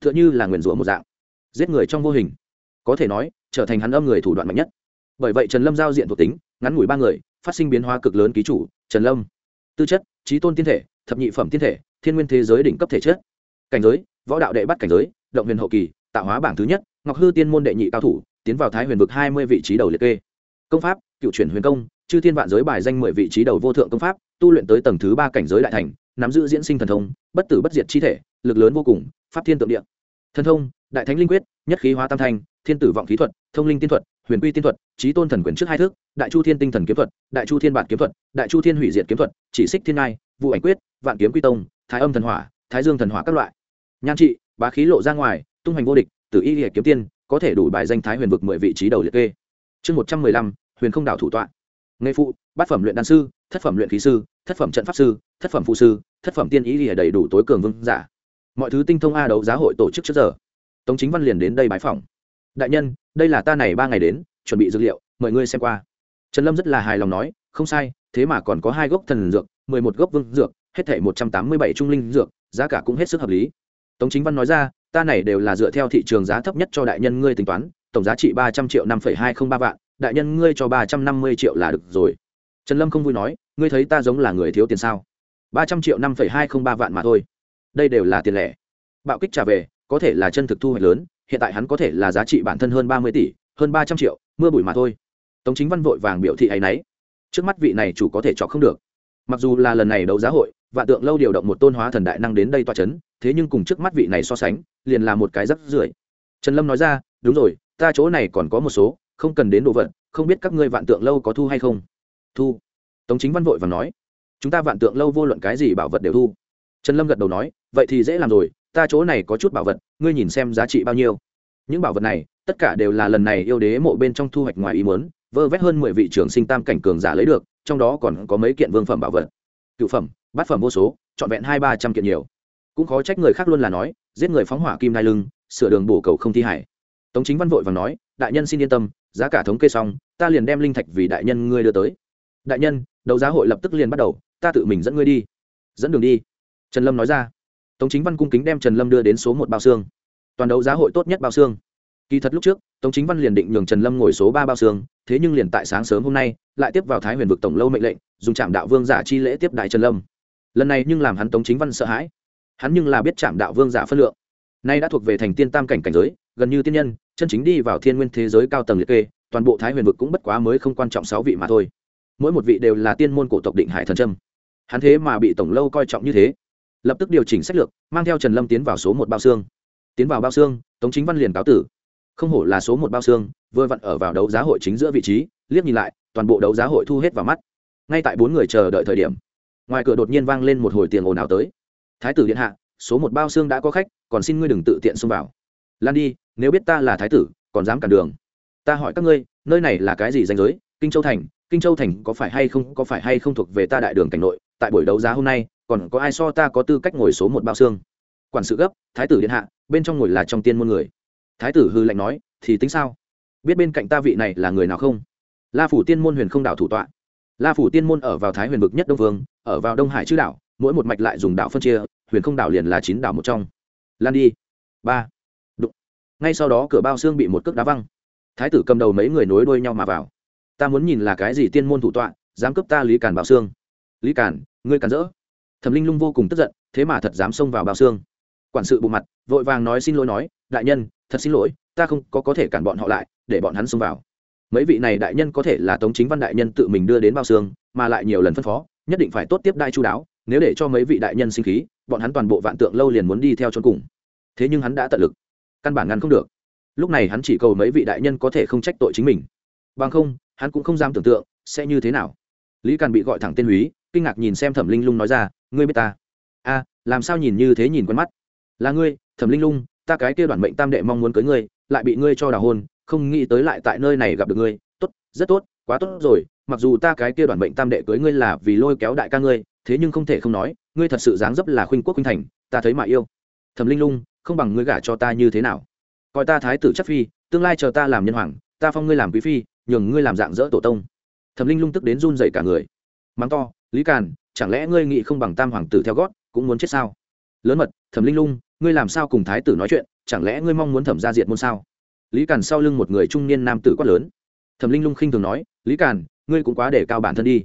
T h ư ợ n h ư là nguyền rủa một dạng. Giết người trong vô hình. Có thể nói, trở thành hắn âm người thủ đoạn mạnh nhất. Bởi vậy trần lâm giao diện thuộc tính, ngắn ngủi ba người, phát sinh biến hóa cực lớn ký chủ, trần lâm. Tư chất trí tôn tiên thể, thập nhị phẩm tiên thể, thiên nguyên thế giới đỉnh cấp thể chất. Cảnh giới, võ đạo đệ bắt cảnh giới, động huyền hậu kỳ, tạo hóa bảng thứ nhất, ngọc hư tiên môn đệ nhị cao thủ, tiến vào thái huyền vực hai mươi vị trí đầu liệt kê. Công pháp, cựu chuyển huyền công, chư thiên vạn giới bài danh mười vị trí đầu vô thượng công pháp, tu luyện tới tầng thứ ba cảnh giới đại thành, nắm giữ diễn sinh thần thông, bất tử bất diệt chi thể, lực lớn vô cùng, pháp thiên tượng địa. Thần thông, đại thánh linh quyết, nhất khí hóa tam thanh, thiên tử vọng khí thuật, thông linh tiên thuật huyền quy tiên thuật, trí tôn thần quyền trước hai thước, đại chu thiên tinh thần kiếm thuật, đại chu thiên bản kiếm thuật, đại chu thiên hủy diệt kiếm thuật, chỉ xích thiên ngai, vụ ảnh quyết, vạn kiếm quy tông, thái âm thần hỏa, thái dương thần hỏa các loại. Nhan trị, bá khí lộ ra ngoài, tung hoành vô địch, từ y hệ kiếm tiên, có thể đủ bài danh thái huyền vực mười vị trí đầu liệt kê. Chương một trăm mười lăm, huyền không đảo thủ tọa. Nghề phụ, bát phẩm luyện đan sư, thất phẩm luyện khí sư, thất phẩm trận pháp sư, thất phẩm phụ sư, thất phẩm tiên ý lìa đầy đủ tối cường vương giả. Mọi thứ tinh thông a đấu giá hội tổ chức trước giờ. Tống chính văn liền đến đây bãi phòng đại nhân, đây là ta này ba ngày đến, chuẩn bị dược liệu, mời ngươi xem qua. Trần lâm rất là hài lòng nói, không sai, thế mà còn có hai gốc thần dược, mười một gốc vương dược, hết thể một trăm tám mươi bảy trung linh dược, giá cả cũng hết sức hợp lý. Tống chính văn nói ra, ta này đều là dựa theo thị trường giá thấp nhất cho đại nhân ngươi tính toán, tổng giá trị ba trăm triệu năm phẩy hai không ba vạn, đại nhân ngươi cho ba trăm năm mươi triệu là được rồi. Trần lâm không vui nói, ngươi thấy ta giống là người thiếu tiền sao? ba trăm triệu năm phẩy hai không ba vạn mà thôi. Đây đều là tiền lẻ. Bạo kích trả về, có thể là chân thực thu hoạch lớn hiện tại hắn có thể là giá trị bản thân hơn ba mươi tỷ, hơn ba trăm triệu, mưa bụi mà thôi. Tống chính văn vội vàng biểu thị ấy y trước mắt vị này chủ có thể chọn không được. Mặc dù là lần này đấu giá hội, vạn tượng lâu điều động một tôn hóa thần đại năng đến đây toa c h ấ n thế nhưng cùng trước mắt vị này so sánh, liền là một cái rắc rưởi. Trần lâm nói ra, đúng rồi, ta chỗ này còn có một số, không cần đến đồ vật, không biết các ngươi vạn tượng lâu có thu hay không? Thu. Tống chính văn vội và nói. Chúng ta vạn tượng lâu vô luận cái gì bảo vật đều thu. Trần lâm gật đầu nói, vậy thì dễ làm rồi ta chỗ này có chút bảo vật, ngươi nhìn xem giá trị bao nhiêu. Những bảo vật này, tất cả đều là lần này yêu đế mộ bên trong thu hoạch ngoài ý muốn, vơ vét hơn mười vị trưởng sinh tam cảnh cường giả lấy được, trong đó còn có mấy kiện vương phẩm bảo vật. Cựu phẩm, bát phẩm vô số, trọn vẹn hai ba trăm kiện nhiều. Cũng khó trách người khác luôn là nói, giết người phóng hỏa kim nai lưng, sửa đường bổ cầu không thi hải tống chính văn vội và nói, đại nhân xin yên tâm, giá cả thống kê xong, ta liền đem linh thạch vì đại nhân ngươi đưa tới. Đại nhân, đấu giá hội lập tức liền bắt đầu, ta tự mình dẫn ngươi đi. Dẫn đường đi. Trần lâm nói ra tống chính văn cung kính đem trần lâm đưa đến số một bao xương. Toàn đấu giá hội tốt nhất bao xương. Kỳ thật lúc trước, tống chính văn liền định nhường trần lâm ngồi số ba bao xương, thế nhưng liền tại sáng sớm hôm nay, lại tiếp vào thái huyền vực tổng lâu mệnh lệnh, dùng trạm đạo vương giả chi lễ tiếp đại trần lâm. Lần này nhưng làm hắn tống chính văn sợ hãi. Hắn nhưng là biết trạm đạo vương giả phân lượng. Nay đã thuộc về thành tiên tam cảnh cảnh giới, gần như tiên nhân, chân chính đi vào thiên nguyên thế giới cao tầng liệt kê, toàn bộ thái huyền vực cũng bất quá mới không quan trọng sáu vị mà thôi. Mỗi một vị đều là tiên môn cổ tộc định hải thần trâm hắn thế mà bị tổng lâu coi trọng như thế lập tức điều chỉnh sách lược, mang theo trần lâm tiến vào số một bao xương. Tiến vào bao xương, tống chính văn liền cáo tử. Không hổ là số một bao xương, vừa vặn ở vào đấu giá hội chính giữa vị trí, liếc nhìn lại, toàn bộ đấu giá hội thu hết vào mắt. Ngay tại bốn người chờ đợi thời điểm, ngoài cửa đột nhiên vang lên một hồi tiền ồn ào tới. Thái tử điện hạ, số một bao xương đã có khách, còn xin ngươi đừng tự tiện xông vào. Lan đi, nếu biết ta là thái tử, còn dám cản đường. Ta hỏi các ngươi, nơi này là cái gì danh giới? Kinh châu thành, kinh châu thành có phải hay không, có phải hay không thuộc về ta đại đường cảnh nội? Tại buổi đấu giá hôm nay còn có ai so ta có tư cách ngồi số một bao xương? Quản sự gấp, thái tử điện hạ, bên trong ngồi là trong tiên môn người. Thái tử hư lệnh nói, thì tính sao? Biết bên cạnh ta vị này là người nào không? La phủ tiên môn huyền không đảo thủ tọa. La phủ tiên môn ở vào thái huyền vực nhất đông vương, ở vào đông hải chữ đảo mỗi một mạch lại dùng đảo phân chia, huyền không đảo liền là chín đảo một trong. Lan đi. Ba. Đụng. Ngay sau đó cửa bao xương bị một cước đá văng. Thái tử cầm đầu mấy người nối đuôi nhau mà vào. Ta muốn nhìn là cái gì tiên môn thủ tọa, dám cướp ta lý cản bao xương? Lý cản ngươi cản rỡ thẩm linh lung vô cùng tức giận, thế mà thật dám xông vào bao xương. Quản sự bộ mặt, vội vàng nói xin lỗi nói, đại nhân, thật xin lỗi, ta không có có thể cản bọn họ lại, để bọn hắn xông vào. Mấy vị này đại nhân có thể là tống chính văn đại nhân tự mình đưa đến bao xương, mà lại nhiều lần phân phó, nhất định phải tốt tiếp đai chu đáo, nếu để cho mấy vị đại nhân sinh khí, bọn hắn toàn bộ vạn tượng lâu liền muốn đi theo chốn cùng. Thế nhưng hắn đã tận lực, căn bản ngăn không được. Lúc này hắn chỉ cầu mấy vị đại nhân có thể không trách tội chính mình. Bằng không, hắn cũng không dám tưởng tượng sẽ như thế nào. Lý càn bị gọi thẳng tên húy, kinh ngạc nhìn xem thẩm linh lung nói ra ngươi biết ta. A, làm sao nhìn như thế nhìn quen mắt? Là ngươi, thẩm linh lung, ta cái kia đoàn mệnh tam đệ mong muốn cưới ngươi, lại bị ngươi cho đào hôn, không nghĩ tới lại tại nơi này gặp được ngươi. Tốt, rất tốt, quá tốt rồi. Mặc dù ta cái kia đoàn mệnh tam đệ cưới ngươi là vì lôi kéo đại ca ngươi, thế nhưng không thể không nói, ngươi thật sự dáng dấp là khuynh quốc khuynh thành, ta thấy mà yêu. Thẩm linh lung, không bằng ngươi gả cho ta như thế nào? Coi ta thái tử chắc phi, tương lai chờ ta làm nhân hoàng, ta phong ngươi làm quý phi, nhường ngươi làm dạng dỡ tổ tông. Thẩm linh lung tức đến run dậy cả người. Mắng to, lý càn chẳng lẽ ngươi nghĩ không bằng tam hoàng tử theo gót, cũng muốn chết sao? Lớn mật, thẩm linh lung, ngươi làm sao cùng thái tử nói chuyện, chẳng lẽ ngươi mong muốn thẩm ra diệt môn sao? Lý càn sau lưng một người trung niên nam tử quát lớn. Thẩm linh lung khinh thường nói, lý càn, ngươi cũng quá để cao bản thân đi.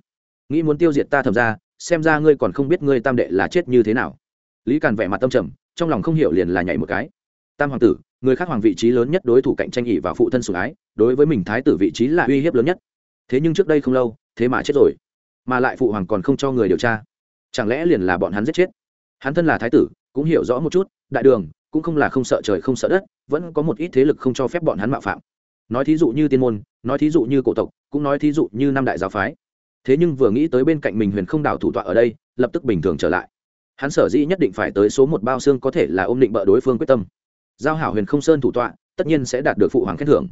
Nghĩ muốn tiêu diệt ta thẩm ra xem ra ngươi còn không biết ngươi tam đệ là chết như thế nào. Lý càn vẻ mặt tâm trầm, trong lòng không hiểu liền là nhảy một cái. Tam hoàng tử, người khác hoàng vị trí lớn nhất đối thủ cạnh tranh ỉ và phụ thân sủng ái, đối với mình thái tử vị trí là uy hiếp lớn nhất. Thế nhưng trước đây không lâu, thế mà chết rồi mà lại phụ hoàng còn không cho người điều tra. Chẳng lẽ liền là bọn hắn giết chết? Hắn thân là thái tử, cũng hiểu rõ một chút, đại đường, cũng không là không sợ trời không sợ đất, vẫn có một ít thế lực không cho phép bọn hắn mạo phạm. Nói thí dụ như tiên môn, nói thí dụ như cổ tộc, cũng nói thí dụ như năm đại giáo phái. Thế nhưng vừa nghĩ tới bên cạnh mình huyền không đào thủ tọa ở đây, lập tức bình thường trở lại. Hắn sở dĩ nhất định phải tới số một bao xương có thể là ôm định bợ đối phương quyết tâm. Giao hảo huyền không sơn thủ tọa, tất nhiên sẽ đạt được phụ hoàng khen thưởng.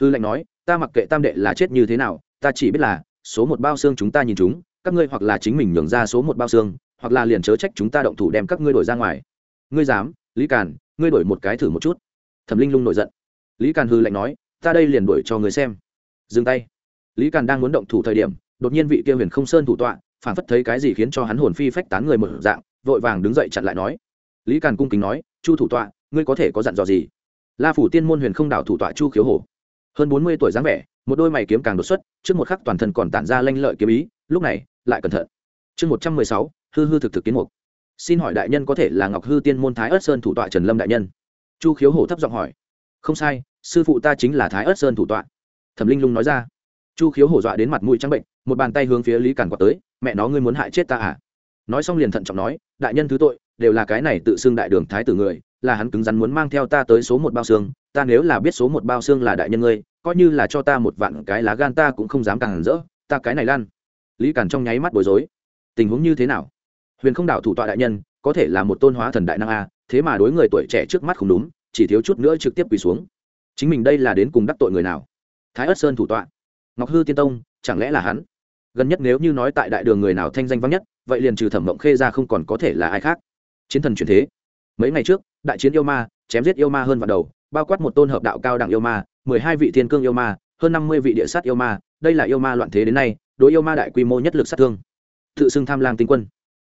Hư lệnh nói, ta mặc kệ tam đệ là chết như thế nào, ta chỉ biết là số một bao xương chúng ta nhìn chúng, các ngươi hoặc là chính mình nhường ra số một bao xương, hoặc là liền chớ trách chúng ta động thủ đem các ngươi đổi ra ngoài. Ngươi dám, lý càn, ngươi đổi một cái thử một chút. Thẩm linh lung nổi giận. Lý càn hư lạnh nói, ta đây liền đổi cho người xem. Dừng tay. Lý càn đang muốn động thủ thời điểm, đột nhiên vị kia huyền không sơn thủ tọa, phản phất thấy cái gì khiến cho hắn hồn phi phách tán người một dạng, vội vàng đứng dậy chặn lại nói. Lý càn cung kính nói, chu thủ tọa, ngươi có thể có dặn dò gì? La phủ tiên môn huyền không đảo thủ tọa chu khiếu hổ. Hơn bốn mươi tuổi dáng vẻ một đôi mày kiếm càng đột xuất, trước một khắc toàn thân còn tản ra lanh lợi kiếm ý, lúc này, lại cẩn thận. Chương một trăm mười sáu, hư hư thực thực kiến mục. Xin hỏi đại nhân có thể là ngọc hư tiên môn thái ất sơn thủ tọa trần lâm đại nhân? Chu khiếu hổ thấp giọng hỏi. Không sai, sư phụ ta chính là thái ất sơn thủ tọa. Thẩm linh lung nói ra. Chu khiếu hổ dọa đến mặt mũi trắng bệnh, một bàn tay hướng phía lý càn quạt tới, mẹ nó, ngươi muốn hại chết ta à? Nói xong liền thận trọng nói, đại nhân thứ tội, đều là cái này tự xưng đại đường thái tử người, là hắn cứng rắn muốn mang theo ta tới số một bao xương, ta nếu là biết số một bao xương là đại nhân ngươi coi như là cho ta một vạn cái lá gan ta cũng không dám càng hẳn rỡ, ta cái này lan. Lý càn trong nháy mắt bối rối. Tình huống như thế nào? Huyền không đảo thủ tọa đại nhân, có thể là một tôn hóa thần đại năng a, thế mà đối người tuổi trẻ trước mắt không đúng, chỉ thiếu chút nữa trực tiếp quỳ xuống. Chính mình đây là đến cùng đắc tội người nào? Thái ất sơn thủ tọa. Ngọc hư tiên tông, chẳng lẽ là hắn? Gần nhất nếu như nói tại đại đường người nào thanh danh vắng nhất, vậy liền trừ thẩm mộng khê ra không còn có thể là ai khác. Chiến thần truyền thế. Mấy ngày trước, đại chiến yêu ma, chém giết yêu ma hơn vào đầu, bao quát một tôn hợp đạo cao đẳng yêu ma mười hai vị thiên cương yêu ma, hơn năm mươi vị địa sát yêu ma, đây là yêu ma loạn thế đến nay, đối yêu ma đại quy mô nhất lực sát thương. Tự xưng tham lang tinh quân.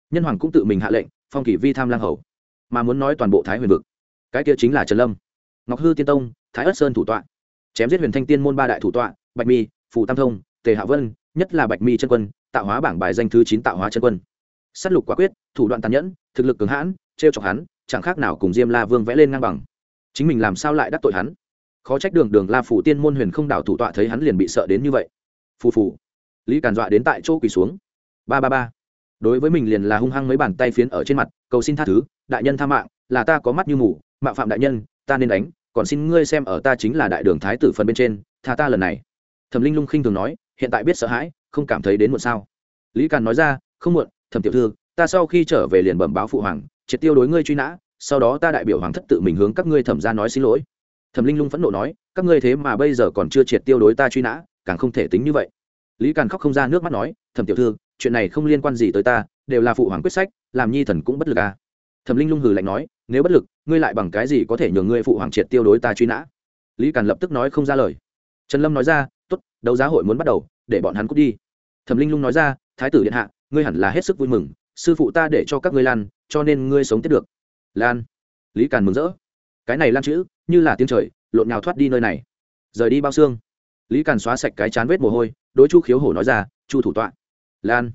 Nhân hoàng cũng tự mình hạ lệnh, phong kỷ vi tham lang hầu. Mà muốn nói toàn bộ thái huyền vực, cái kia chính là trần lâm, ngọc hư tiên tông, thái ất sơn thủ tọa. Chém giết huyền thanh tiên môn ba đại thủ tọa, bạch mi, phù tam thông, tề hạ vân, nhất là bạch mi chân quân, tạo hóa bảng bài danh thứ chín tạo hóa chân quân. S á t lục quả quyết, thủ đoạn tàn nhẫn, thực lực cường hãn t r e o chọc hắn, chẳng khác nào cùng diêm la vương vẽ lên ngang bằng. Chính mình làm sao lại đắc tội hắn? Khó trách đường đường la phủ tiên môn huyền không đảo thủ tọa thấy hắn liền bị sợ đến như vậy. Phù phù. Lý càn dọa đến tại chỗ quỳ xuống. Ba ba ba. Đối với mình liền là hung hăng mấy bàn tay phiến ở trên mặt, cầu xin tha thứ, đại nhân tha mạng, là ta có mắt như mù, mạo phạm đại nhân, ta nên đánh, còn xin ngươi xem ở ta chính là đại đường thái tử phần bên trên, tha ta lần này. Thẩm linh lung khinh thường nói, hiện tại biết sợ hãi, không cảm thấy đến muộn sao. Lý càn nói ra, không muộn, thẩm tiểu thư, ta sau khi trở về liền bẩm báo phụ hoàng, triệt tiêu đối ngươi truy nã, sau đó ta đại biểu hoàng thất tự mình hướng các ngươi thẩm ra nói xin lỗi thẩm linh lung phẫn nộ nói, các ngươi thế mà bây giờ còn chưa triệt tiêu đối ta truy nã, càng không thể tính như vậy. Lý càn khóc không ra nước mắt nói, thẩm tiểu thư, chuyện này không liên quan gì tới ta, đều là phụ hoàng quyết sách, làm nhi thần cũng bất lực à. Thẩm linh lung hừ lạnh nói, nếu bất lực, ngươi lại bằng cái gì có thể nhường ngươi phụ hoàng triệt tiêu đối ta truy nã? Lý càn lập tức nói không ra lời. Trần lâm nói ra t ố t đấu giá hội muốn bắt đầu, để bọn hắn cút đi. Thẩm linh lung nói ra, thái tử điện hạ, ngươi hẳn là hết sức vui mừng, sư phụ ta để cho các ngươi lan, cho nên ngươi sống tiếp được. Lan. Lý càn mừng rỡ cái này lan chữ, như là tiếng trời, lộn nhào thoát đi nơi này. Rời đi bao xương. Lý càn xóa sạch cái chán vết mồ hôi, đối chu khiếu hổ nói ra, chu thủ tọa. Lan.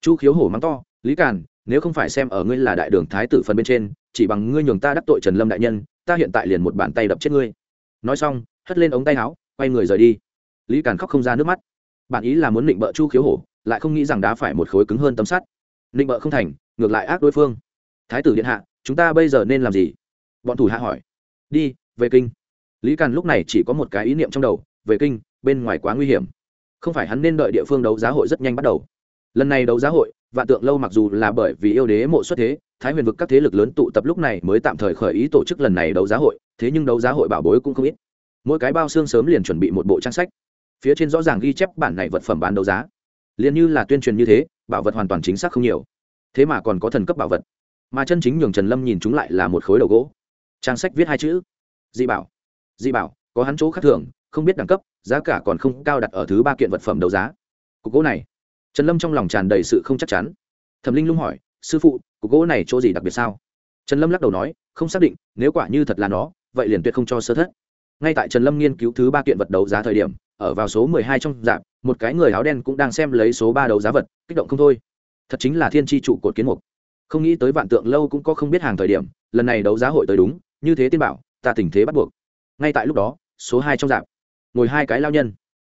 Chu khiếu hổ mắng to, lý càn, nếu không phải xem ở ngươi là đại đường thái tử phần bên trên, chỉ bằng ngươi nhường ta đắc tội trần lâm đại nhân, ta hiện tại liền một bàn tay đập chết ngươi. Nói xong, hất lên ống tay áo, quay người rời đi. Lý càn khóc không ra nước mắt. Bản ý là muốn định bợ chu khiếu hổ, lại không nghĩ rằng đá phải một khối cứng hơn tấm sắt. Định bợ không thành, ngược lại ác đối phương. Thái tử điện hạ, chúng ta bây giờ nên làm gì? Bọn thủ hạ hỏi đi, về kinh. Lý càn lúc này chỉ có một cái ý niệm trong đầu, về kinh, bên ngoài quá nguy hiểm. Không phải hắn nên đợi địa phương đấu giá hội rất nhanh bắt đầu. Lần này đấu giá hội, vạn tượng lâu mặc dù là bởi vì yêu đế mộ xuất thế, thái huyền vực các thế lực lớn tụ tập lúc này mới tạm thời khởi ý tổ chức lần này đấu giá hội, thế nhưng đấu giá hội bảo bối cũng không ít. Mỗi cái bao xương sớm liền chuẩn bị một bộ trang sách. Phía trên rõ ràng ghi chép bản này vật phẩm bán đấu giá. Liền như là tuyên truyền như thế, bảo vật hoàn toàn chính xác không nhiều. Thế mà còn có thần cấp bảo vật. Mà chân chính nhường trần lâm nhìn chúng lại là một khối đầu gỗ trang sách viết hai chữ. Di bảo. Di bảo, có hắn chỗ khác thường, không biết đẳng cấp, giá cả còn không cao đặt ở thứ ba kiện vật phẩm đấu giá. Cục gỗ này. Trần lâm trong lòng tràn đầy sự không chắc chắn. Thẩm linh lung hỏi, sư phụ, cục gỗ này chỗ gì đặc biệt sao? Trần lâm lắc đầu nói, không xác định, nếu quả như thật là nó, vậy liền tuyệt không cho sơ thất. Ngay tại trần lâm nghiên cứu thứ ba kiện vật đấu giá thời điểm, ở vào số mười hai trong dạp một cái người áo đen cũng đang xem lấy số ba đấu giá vật, kích động không thôi. Thật chính là thiên tri trụ cột kiến mục. Không nghĩ tới vạn tượng lâu cũng có không biết hàng thời điểm, lần này đấu giá hội tới đúng như thế tiên bảo, ta tình thế bắt buộc. Ngay tại lúc đó, số hai trong dạp, ngồi hai cái lao nhân.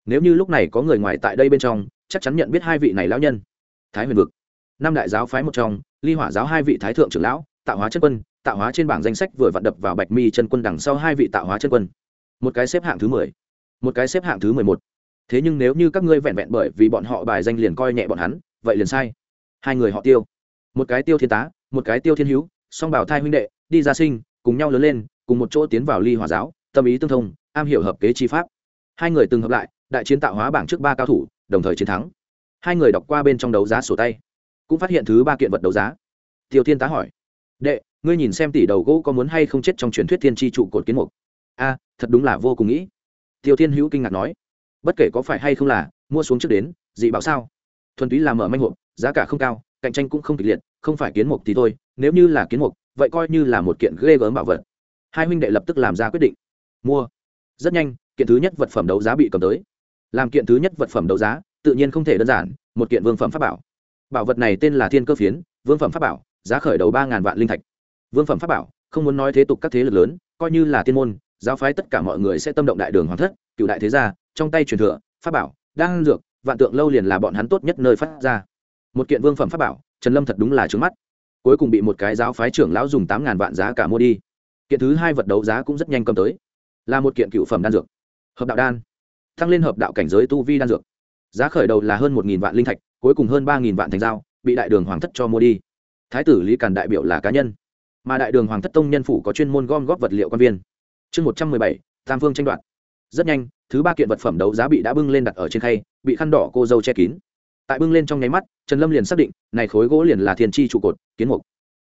Nếu như lúc này có người ngoài tại đây bên trong, chắc chắn nhận biết hai vị này lao nhân. Thái huyền vực. Năm đại giáo phái một trong, ly hỏa giáo hai vị thái thượng trưởng lão, tạo hóa chân quân, tạo hóa trên bảng danh sách vừa vặn đập vào bạch mi chân quân đằng sau hai vị tạo hóa chân quân. Một cái xếp hạng thứ mười, một cái xếp hạng thứ mười một. Thế nhưng nếu như các ngươi vẹn vẹn bởi vì bọn họ bài danh liền coi nhẹ bọn hắn, vậy liền sai. Hai người họ tiêu. Một cái tiêu thiên tá, một cái tiêu thiên hữu, song bảo thai huynh đệ, đi ra sinh cùng nhau lớn lên, cùng một chỗ tiến vào ly hòa giáo, tâm ý tương thông, am hiểu hợp kế chi pháp. Hai người từng hợp lại, đại chiến tạo hóa bảng trước ba cao thủ, đồng thời chiến thắng. Hai người đọc qua bên trong đấu giá sổ tay, cũng phát hiện thứ ba kiện vật đấu giá. Tiêu thiên tá hỏi, đệ, ngươi nhìn xem tỷ đầu gỗ có muốn hay không chết trong truyền thuyết thiên tri trụ cột kiến mục? A, thật đúng là vô cùng nghĩ. Tiêu thiên hữu kinh ngạc nói, bất kể có phải hay không là, mua xuống trước đến, dị bảo sao? Thuần túy là mở manh hộp, giá cả không cao, cạnh tranh cũng không kịch liệt, không phải kiến mục thì thôi, nếu như là kiến mục vậy coi như là một kiện ghê gớm bảo vật. Hai huynh đệ lập tức làm ra quyết định. Mua. Rất nhanh, kiện thứ nhất vật phẩm đấu giá bị cầm tới. Làm kiện thứ nhất vật phẩm đấu giá, tự nhiên không thể đơn giản, một kiện vương phẩm pháp bảo. Bảo vật này tên là thiên cơ phiến, vương phẩm pháp bảo, giá khởi đầu ba ngàn vạn linh thạch. Vương phẩm pháp bảo, không muốn nói thế tục các thế lực lớn, coi như là tiên môn, giáo phái tất cả mọi người sẽ tâm động đại đường hoàng thất, cựu đại thế gia, trong tay truyền thừa, pháp bảo đang dược, vạn tượng lâu liền là bọn hắn tốt nhất nơi phát ra. Một kiện vương phẩm pháp bảo, trần lâm thật đúng là trướng mắt cuối cùng bị một cái giáo phái trưởng lão dùng tám ngàn vạn giá cả mua đi. Kiện thứ hai vật đấu giá cũng rất nhanh cầm tới. Là một kiện cựu phẩm đan dược. Hợp đạo đan. Tăng lên hợp đạo cảnh giới tu vi đan dược. Giá khởi đầu là hơn một vạn linh thạch, cuối cùng hơn ba vạn thành giao bị đại đường hoàng thất cho mua đi. Thái tử lý càn đại biểu là cá nhân. Mà đại đường hoàng thất tông nhân phủ có chuyên môn gom góp vật liệu quan viên. Chương một trăm mười bảy, tam phương tranh đoạt. Rất nhanh, thứ ba kiện vật phẩm đấu giá bị đã bưng lên đặt ở trên khay, bị khăn đỏ cô dâu che kín tại bưng lên trong nháy mắt, trần lâm liền xác định, này khối gỗ liền là thiên tri trụ cột, kiến mục.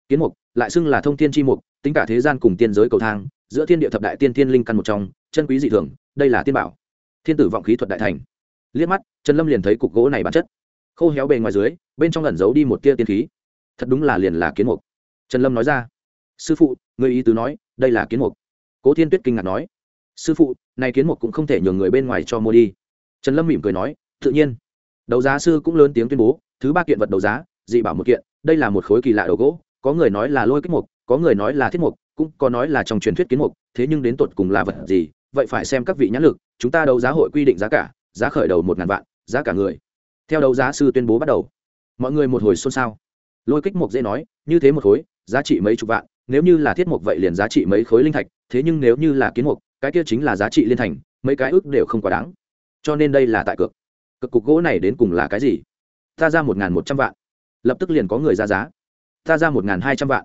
Kiến mục, lại xưng là thông thiên tri mục, tính cả thế gian cùng tiên giới cầu thang, giữa thiên địa thập đại tiên thiên linh căn một trong, chân quý dị thường, đây là tiên bảo. Thiên tử vọng khí thuật đại thành. Liếc mắt, trần lâm liền thấy cục gỗ này bản chất. Khô héo bề ngoài dưới, bên trong lẩn giấu đi một tia tiên khí. Thật đúng là liền là kiến mục. Trần lâm nói ra. Sư phụ, người ý tứ nói, đây là kiến mục. Cố thiên tuyết kinh ngạc nói. Sư phụ, này kiến mục cũng không thể nhường người bên ngoài cho mua đi. Trần lâm mỉm cười nói, tự nhiên đấu giá sư cũng lớn tiếng tuyên bố, thứ ba kiện vật đấu giá, dị bảo một kiện, đây là một khối kỳ lạ đầu gỗ, có người nói là lôi kích mục, có người nói là thiết mục, cũng có nói là trong truyền thuyết kiến mục, thế nhưng đến tột cùng là vật gì, vậy phải xem các vị nhãn lực, chúng ta đấu giá hội quy định giá cả, giá khởi đầu một ngàn vạn, giá cả người. Theo đấu giá sư tuyên bố bắt đầu. Mọi người một hồi xôn xao. Lôi kích mục dễ nói, như thế một khối, giá trị mấy chục vạn, nếu như là thiết mục vậy liền giá trị mấy khối linh thạch, thế nhưng nếu như là kiến mục, cái kia chính là giá trị liên thành, mấy cái ước đều không quá đáng. Cho nên đây là tại cược cực cục gỗ này đến cùng là cái gì? Ta ra một n g h n một trăm vạn. Lập tức liền có người ra giá. Ta ra một n g h n hai trăm vạn.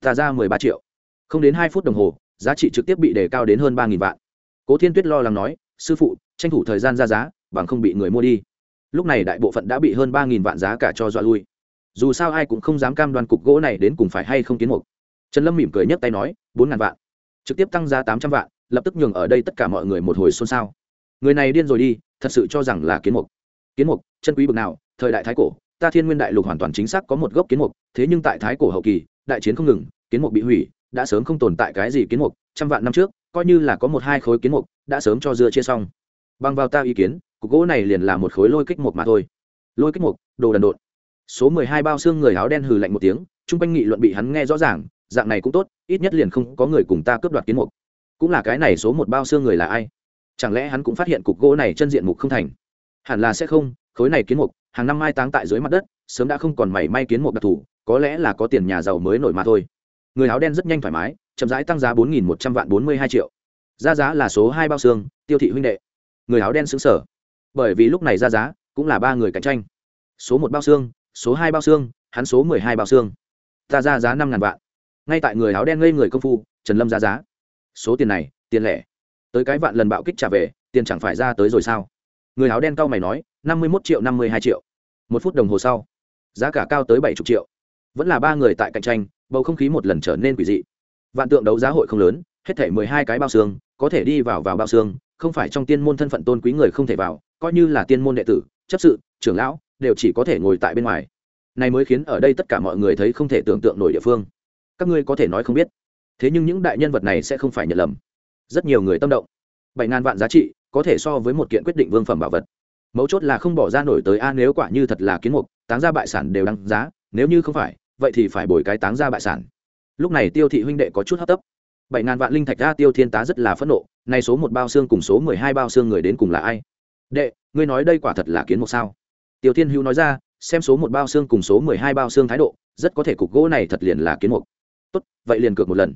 Ta ra mười ba triệu. Không đến hai phút đồng hồ, giá trị trực tiếp bị đề cao đến hơn ba nghìn vạn. Cố thiên tuyết lo lắng nói, sư phụ, tranh thủ thời gian ra giá, bằng không bị người mua đi. Lúc này đại bộ phận đã bị hơn ba nghìn vạn giá cả cho dọa lui. Dù sao ai cũng không dám cam đoan cục gỗ này đến cùng phải hay không kiến mục. Trần lâm mỉm cười nhấc tay nói, bốn ngàn vạn. Trực tiếp tăng giá tám trăm vạn, lập tức nhường ở đây tất cả mọi người một hồi xôn xao người này điên rồi đi, thật sự cho rằng là kiến mục. Kiến mục, chân quý bực nào, thời đại thái cổ, ta thiên nguyên đại lục hoàn toàn chính xác có một gốc kiến mục, thế nhưng tại thái cổ hậu kỳ, đại chiến không ngừng, kiến mục bị hủy, đã sớm không tồn tại cái gì kiến mục, trăm vạn năm trước, coi như là có một hai khối kiến mục, đã sớm cho dưa chia xong. Bằng vào ta ý kiến, cục gỗ này liền là một khối lôi kích mục mà thôi. Lôi kích mục, đồ đần độn. Số mười hai bao xương người áo đen hừ lạnh một tiếng, chung quanh nghị luận bị hắn nghe rõ ràng, dạng này cũng tốt, ít nhất liền không có người cùng ta cướp đoạt kiến mục. Cũng là cái này số một bao xương người là ai? Chẳng lẽ hắn cũng phát hiện cục gỗ này chân diện mục không thành? Hẳn là sẽ không, khối này kiến mục, hàng năm mai táng tại dưới mặt đất, sớm đã không còn mảy may kiến mục đặc thù, có lẽ là có tiền nhà giàu mới nổi mà thôi. Người áo đen rất nhanh thoải mái, chậm rãi tăng giá bốn nghìn một trăm vạn bốn mươi hai triệu. Ra giá là số hai bao xương, tiêu thị huynh đệ. Người áo đen xứng sở bởi vì lúc này ra giá cũng là ba người cạnh tranh. Số một bao xương, số hai bao xương, hắn số mười hai bao xương. Ta ra giá năm ngàn vạn. Ngay tại người áo đen ngây người công phu, trần lâm ra giá. Số tiền này, tiền lẻ tới cái vạn lần bạo kích trả về, tiền chẳng phải ra tới rồi sao? Người áo đen cao mày nói, năm mươi một triệu, năm mươi hai triệu. Một phút đồng hồ sau, giá cả cao tới bảy chục triệu. Vẫn là ba người tại cạnh tranh, bầu không khí một lần trở nên quỷ dị. Vạn tượng đấu giá hội không lớn, hết thể mười hai cái bao xương, có thể đi vào vào bao xương, không phải trong tiên môn thân phận tôn quý người không thể vào, coi như là tiên môn đệ tử, chấp sự, trưởng lão, đều chỉ có thể ngồi tại bên ngoài. Này mới khiến ở đây tất cả mọi người thấy không thể tưởng tượng nổi địa phương. Các ngươi có thể nói không biết. Thế nhưng những đại nhân vật này sẽ không phải nhận lầm rất nhiều người tâm động. Bảy ngàn vạn giá trị, có thể so với một kiện quyết định vương phẩm bảo vật. Mấu chốt là không bỏ ra nổi tới a, nếu quả như thật là kiến mục, táng ra bại sản đều đăng giá, nếu như không phải, vậy thì phải bồi cái táng ra bại sản. Lúc này tiêu thị huynh đệ có chút hấp tấp. Bảy ngàn vạn linh thạch ra tiêu thiên tá rất là phẫn nộ, nay số một bao xương cùng số mười hai bao xương người đến cùng là ai? Đệ, ngươi nói đây quả thật là kiến mục sao? Tiêu thiên hữu nói ra, xem số một bao xương cùng số mười hai bao xương thái độ, rất có thể cục gỗ này thật liền là kiến mục. Tốt, vậy liền cược một lần.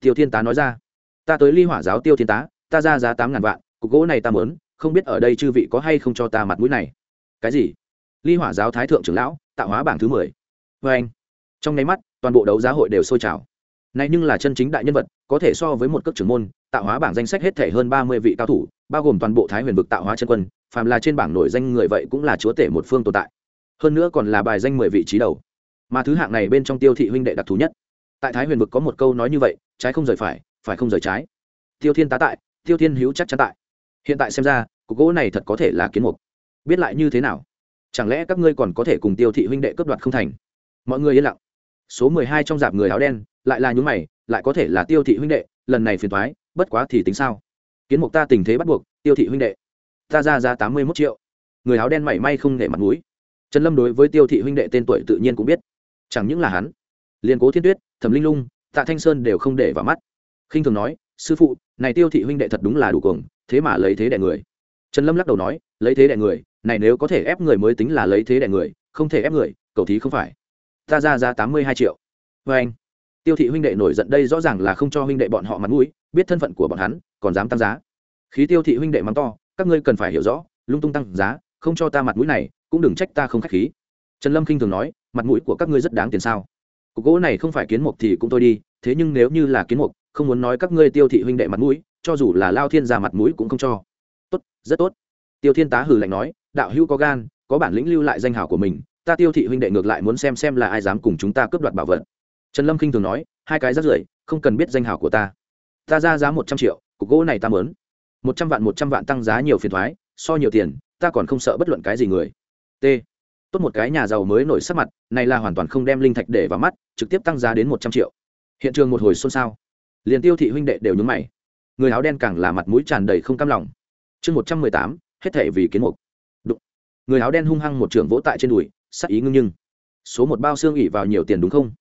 Tiêu thiên tá nói ra ta tới ly hỏa giáo tiêu thiên tá, ta ra giá tám ngàn vạn, cục gỗ này ta mớn không biết ở đây chư vị có hay không cho ta mặt mũi này. Cái gì? Ly hỏa giáo thái thượng trưởng lão, tạo hóa bảng thứ mười. Vê anh, trong nháy mắt, toàn bộ đấu giá hội đều sôi trào. Này nhưng là chân chính đại nhân vật, có thể so với một cước trưởng môn, tạo hóa bảng danh sách hết thể hơn ba mươi vị cao thủ, bao gồm toàn bộ thái huyền vực tạo hóa chân quân, phàm là trên bảng nổi danh người vậy cũng là chúa tể một phương tồn tại. Hơn nữa còn là bài danh mười vị trí đầu. Mà thứ hạng này bên trong tiêu thị huynh đệ đặc thù nhất. Tại thái huyền vực có một câu nói như vậy, trái không rời phải phải không rời trái? Tiêu thiên tá tại, tiêu thiên hữu chắc chắn tại. Hiện tại xem ra, cục gỗ này thật có thể là kiến mục. Biết lại như thế nào? Chẳng lẽ các ngươi còn có thể cùng tiêu thị huynh đệ cướp đoạt không thành? Mọi người yên lặng. Số mười hai trong dạp người áo đen, lại là nhúm mày, lại có thể là tiêu thị huynh đệ, lần này phiền thoái bất quá thì tính sao? Kiến mục ta tình thế bắt buộc, tiêu thị huynh đệ. Ta ra ra tám mươi mốt triệu. Người áo đen mảy may không để mặt mũi. Trần lâm đối với tiêu thị huynh đệ tên tuổi tự nhiên cũng biết. Chẳng những là hắn, liền cố thiên tuyết, thẩm linh lung, tạ thanh sơn đều không để vào mắt khinh thường nói, sư phụ, này tiêu thị huynh đệ thật đúng là đủ cuồng, thế mà lấy thế đẻ người. Trần lâm lắc đầu nói, lấy thế đẻ người, này nếu có thể ép người mới tính là lấy thế đẻ người, không thể ép người, cầu thí không phải. Ta ra ra tám mươi hai triệu. Vê anh, tiêu thị huynh đệ nổi giận đây rõ ràng là không cho huynh đệ bọn họ mặt mũi, biết thân phận của bọn hắn, còn dám tăng giá. Khí tiêu thị huynh đệ mắng to, các ngươi cần phải hiểu rõ, lung tung tăng giá, không cho ta mặt mũi này, cũng đừng trách ta không k h á c h khí. Trần lâm k i n h thường nói, mặt mũi của các ngươi rất đáng tiền sao? Cục gỗ này không phải kiến mục thì cũng thôi đi, thế nhưng nếu như là kiến mục không muốn nói các ngươi tiêu thị huynh đệ mặt mũi, cho dù là lao thiên ra mặt mũi cũng không cho. Tốt, rất tốt. Tiêu thiên tá hử lạnh nói, đạo hữu có gan, có bản lĩnh lưu lại danh hào của mình, ta tiêu thị huynh đệ ngược lại muốn xem xem là ai dám cùng chúng ta cướp đoạt bảo vật. Trần lâm k i n h thường nói, hai cái rắt rưởi, không cần biết danh hào của ta. Ta ra giá một trăm triệu, cục gỗ này ta mớn. Một trăm vạn, một trăm vạn tăng giá nhiều phiền thoái, so nhiều tiền, ta còn không sợ bất luận cái gì người. T. Tốt một cái nhà giàu mới nổi sắc mặt, này là hoàn toàn không đem linh thạch để vào mắt, trực tiếp tăng giá đến một trăm triệu. Hiện trường một hồi xôn xao liền tiêu thị huynh đệ đều nhúng mày. Người áo đen càng là mặt mũi tràn đầy không cam lòng. Chương một trăm mười tám, hết thể vì kiến mục. Đụng. người áo đen hung hăng một trường vỗ tại trên đùi, sắc ý ngưng nhưng. Số một bao xương ỉ vào nhiều tiền đúng không?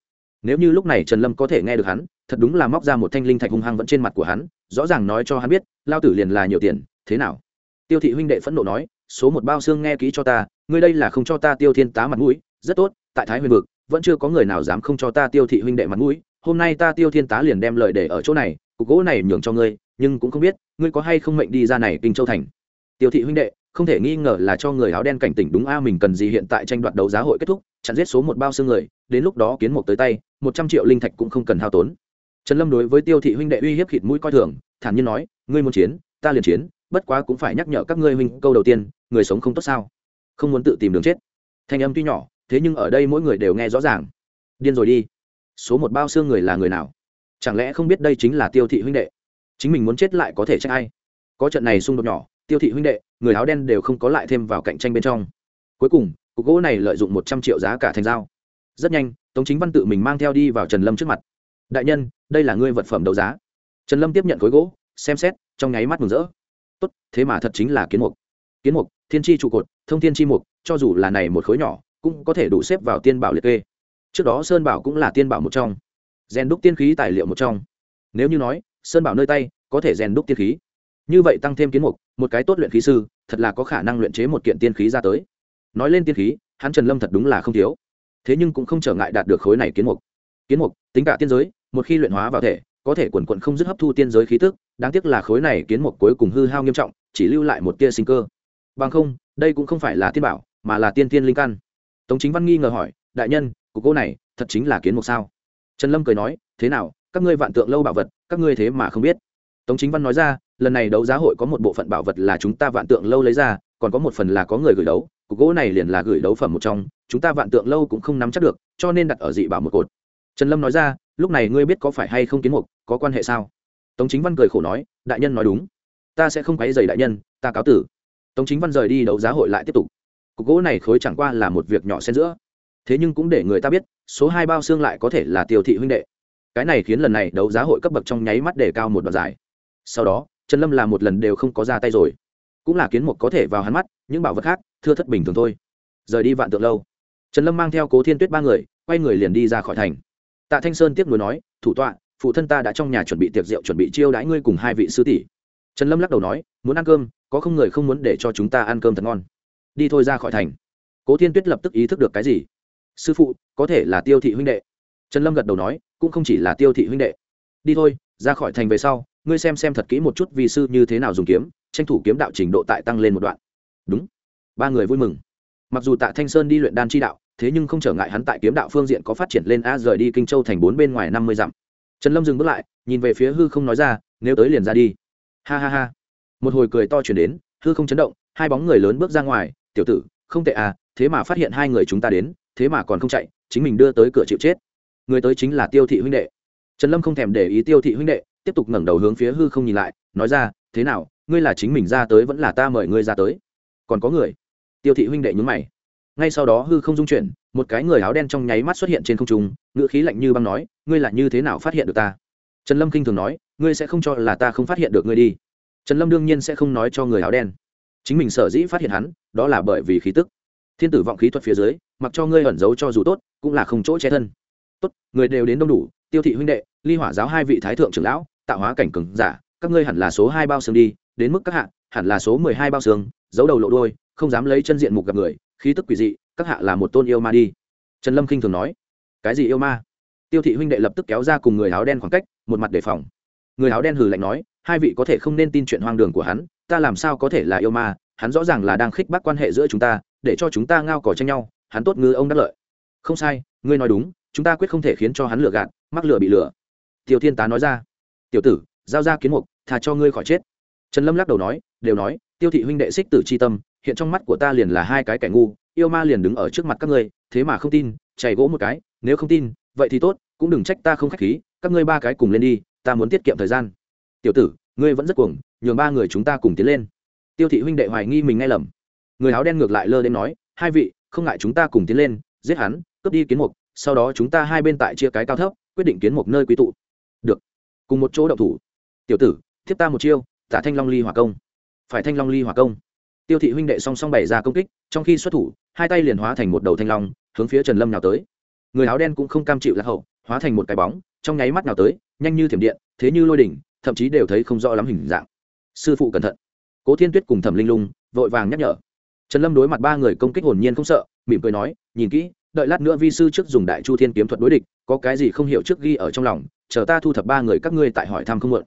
Nếu như lúc này trần lâm có thể nghe được hắn, thật đúng là móc ra một thanh linh thạch hung hăng vẫn trên mặt của hắn, rõ ràng nói cho hắn biết, lao tử liền là nhiều tiền, thế nào? Tiêu thị huynh đệ phẫn nộ nói, số một bao xương nghe kỹ cho ta, ngươi đây là không cho ta tiêu thiên tá mặt mũi, rất tốt, tại thái huyền vực, vẫn chưa có người nào dám không cho ta tiêu thị huynh đệ mặt mũi hôm nay ta tiêu thiên tá liền đem lời để ở chỗ này, cục gỗ này nhường cho ngươi, nhưng cũng không biết, ngươi có hay không mệnh đi ra này kinh châu thành. Tiêu thị huynh đệ, không thể nghi ngờ là cho người áo đen cảnh tỉnh đúng a, mình cần gì hiện tại tranh đoạt đấu giá hội kết thúc, chặn giết số một bao xương người, đến lúc đó kiến một tới tay, một trăm triệu linh thạch cũng không cần hao tốn. Trần lâm đối với tiêu thị huynh đệ uy hiếp khịt mũi coi thường, thản nhiên nói, ngươi muốn chiến, ta liền chiến, bất quá cũng phải nhắc nhở các ngươi huynh câu đầu tiên, người sống không tốt sao? Không muốn tự tìm đường chết. Thanh âm tuy nhỏ, thế nhưng ở đây mỗi người đều nghe rõ ràng. Điên rồi đi số một bao xương người là người nào? Chẳng lẽ không biết đây chính là tiêu thị huynh đệ? Chính mình muốn chết lại có thể trách ai? Có trận này xung đột nhỏ, tiêu thị huynh đệ, người áo đen đều không có lại thêm vào cạnh tranh bên trong. Cuối cùng, cục gỗ này lợi dụng một trăm triệu giá cả thành dao. Rất nhanh, tống chính văn tự mình mang theo đi vào trần lâm trước mặt. Đại nhân, đây là ngươi vật phẩm đấu giá. Trần lâm tiếp nhận khối gỗ, xem xét, trong nháy mắt mừng rỡ. Tốt, thế mà thật chính là kiến mục. Kiến mục, thiên tri trụ cột, thông thiên tri mục, cho dù là này một khối nhỏ, cũng có thể đủ xếp vào tiên bảo liệt kê trước đó sơn bảo cũng là tiên bảo một trong. Rèn đúc tiên khí tài liệu một trong. Nếu như nói, sơn bảo nơi tay, có thể rèn đúc tiên khí. Như vậy tăng thêm kiến mục, một cái tốt luyện khí sư, thật là có khả năng luyện chế một kiện tiên khí ra tới. Nói lên tiên khí, hắn trần lâm thật đúng là không thiếu. Thế nhưng cũng không trở ngại đạt được khối này kiến mục. Kiến mục, tính cả tiên giới, một khi luyện hóa vào thể, có thể quần quận không dứt hấp thu tiên giới khí tức, đáng tiếc là khối này kiến mục cuối cùng hư hao nghiêm trọng, chỉ lưu lại một tia sinh cơ. Bằng không, đây cũng không phải là tiên bảo, mà là tiên tiên linh căn. Tống chính văn nghi ngờ hỏi, đại nhân cục gỗ này thật chính là kiến mục sao? Trần lâm cười nói, thế nào, các ngươi vạn tượng lâu bảo vật, các ngươi thế mà không biết? Tống chính văn nói ra, lần này đấu giá hội có một bộ phận bảo vật là chúng ta vạn tượng lâu lấy ra, còn có một phần là có người gửi đấu, cục gỗ này liền là gửi đấu phẩm một trong, chúng ta vạn tượng lâu cũng không nắm chắc được, cho nên đặt ở dị bảo một cột. Trần lâm nói ra, lúc này ngươi biết có phải hay không kiến mục, có quan hệ sao? Tống chính văn cười khổ nói, đại nhân nói đúng, ta sẽ không quấy dày đại nhân, ta cáo tử. Tống chính văn rời đi đấu giá hội lại tiếp tục. Cục gỗ này khối chẳng qua là một việc nhỏ xen giữa thế nhưng cũng để người ta biết, số hai bao xương lại có thể là tiêu thị huynh đệ. Cái này khiến lần này đấu giá hội cấp bậc trong nháy mắt để cao một đoạn dài. Sau đó, trần lâm làm một lần đều không có ra tay rồi. Cũng là kiến mục có thể vào hắn mắt, những bảo vật khác, thưa thất bình thường thôi. Rời đi vạn tượng lâu. Trần lâm mang theo cố thiên tuyết ba người, quay người liền đi ra khỏi thành. Tạ thanh sơn tiếp nối nói, thủ tọa, phụ thân ta đã trong nhà chuẩn bị tiệc rượu chuẩn bị chiêu đãi ngươi cùng hai vị sư tỷ. Trần lâm lắc đầu nói, muốn ăn cơm, có không người không muốn để cho chúng ta ăn cơm thật ngon. Đi thôi ra khỏi thành. Cố thiên tuyết lập tức ý thức được cái gì? Sư phụ, có thể là tiêu thị huynh đệ. Trần lâm gật đầu nói, cũng không chỉ là tiêu thị huynh đệ. Đi thôi, ra khỏi thành về sau, ngươi xem xem thật kỹ một chút vì sư như thế nào dùng kiếm, tranh thủ kiếm đạo trình độ tại tăng lên một đoạn. Đúng. Ba người vui mừng. Mặc dù tạ thanh sơn đi luyện đan chi đạo, thế nhưng không trở ngại hắn tại kiếm đạo phương diện có phát triển lên a rời đi kinh châu thành bốn bên ngoài năm mươi dặm. Trần lâm dừng bước lại, nhìn về phía hư không nói ra, nếu tới liền ra đi. Ha ha ha. Một hồi cười to chuyển đến, hư không chấn động, hai bóng người lớn bước ra ngoài, tiểu tử, không tệ à thế mà phát hiện hai người chúng ta đến thế mà còn không chạy, chính mình đưa tới cửa chịu chết. Người tới chính là tiêu thị huynh đệ. Trần lâm không thèm để ý tiêu thị huynh đệ, tiếp tục ngẩng đầu hướng phía hư không nhìn lại, nói ra, thế nào, ngươi là chính mình ra tới vẫn là ta mời ngươi ra tới? Còn có người. Tiêu thị huynh đệ nhúng mày. Ngay sau đó hư không dung chuyển, một cái người áo đen trong nháy mắt xuất hiện trên không trung ngựa khí lạnh như băng nói, ngươi là như thế nào phát hiện được ta? Trần lâm kinh thường nói, ngươi sẽ không cho là ta không phát hiện được ngươi đi. Trần lâm đương nhiên sẽ không nói cho người áo đen. Chính mình sở dĩ phát hiện hắn, đó là bởi vì khí tức. Thiên tử vọng khí thuật phía dưới mặc cho ngươi ẩn giấu cho dù tốt, cũng là không chỗ che thân. Tốt, người đều đến đông đủ, tiêu thị huynh đệ, ly hỏa giáo hai vị thái thượng trưởng lão, tạo hóa cảnh cường giả, các ngươi hẳn là số hai bao xương đi, đến mức các hạ, hẳn là số mười hai bao xương, giấu đầu lộ đôi không dám lấy chân diện mục gặp người, khí tức quỷ dị, các hạ là một tôn yêu ma đi. Trần lâm k i n h thường nói. Cái gì yêu ma? Tiêu thị huynh đệ lập tức kéo ra cùng người áo đen khoảng cách, một mặt đề phòng. Người áo đen hừ lạnh nói, hai vị có thể không nên tin chuyện hoang đường của hắn, ta làm sao có thể là yêu ma, hắn rõ ràng là đang khích bác quan hệ giữa chúng ta, để cho chúng ta ngao cỏ tranh nhau hắn tốt ngư ông đắc lợi. Không sai, ngươi nói đúng, chúng ta quyết không thể khiến cho hắn lừa gạt, mắc lừa bị lừa. Tiêu thiên tá nói ra. Tiểu tử, giao ra kiến mục thà cho ngươi khỏi chết. Trần lâm lắc đầu nói, đều nói, tiêu thị huynh đệ xích tử c h i tâm, hiện trong mắt của ta liền là hai cái kẻ ngu, yêu ma liền đứng ở trước mặt các ngươi, thế mà không tin, chảy gỗ một cái, nếu không tin, vậy thì tốt, cũng đừng trách ta không khách khí, các ngươi ba cái cùng lên đi, ta muốn tiết kiệm thời gian. Tiểu tử, ngươi vẫn rất cuồng, nhường ba người chúng ta cùng tiến lên. Tiêu thị huynh đệ hoài nghi mình nghe lầm. Người áo đen ngược lại lơ đến nói, hai vị không ngại chúng ta cùng tiến lên, giết hắn, cướp đi kiến mục, sau đó chúng ta hai bên tại chia cái cao thấp, quyết định kiến mục nơi quý tụ. Được. Cùng một chỗ đậu thủ. Tiểu tử, thiếp ta một chiêu, tả thanh long ly hỏa công. Phải thanh long ly hỏa công. Tiêu thị huynh đệ song song bày ra công kích, trong khi xuất thủ, hai tay liền hóa thành một đầu thanh long, hướng phía trần lâm nào tới. Người áo đen cũng không cam chịu lạc hậu, hóa thành một cái bóng, trong nháy mắt nào tới, nhanh như thiểm điện, thế như lôi đỉnh, thậm chí đều thấy không rõ lắm hình dạng. Sư phụ cẩn thận. Cố thiên tuyết cùng thẩm linh lung, vội vàng nhắc nhở trần lâm đối mặt ba người công kích hồn nhiên không sợ, mỉm cười nói, nhìn kỹ, đợi lát nữa vi sư trước dùng đại chu thiên kiếm thuật đối địch, có cái gì không hiểu trước ghi ở trong lòng, chờ ta thu thập ba người các ngươi tại hỏi thăm không mượn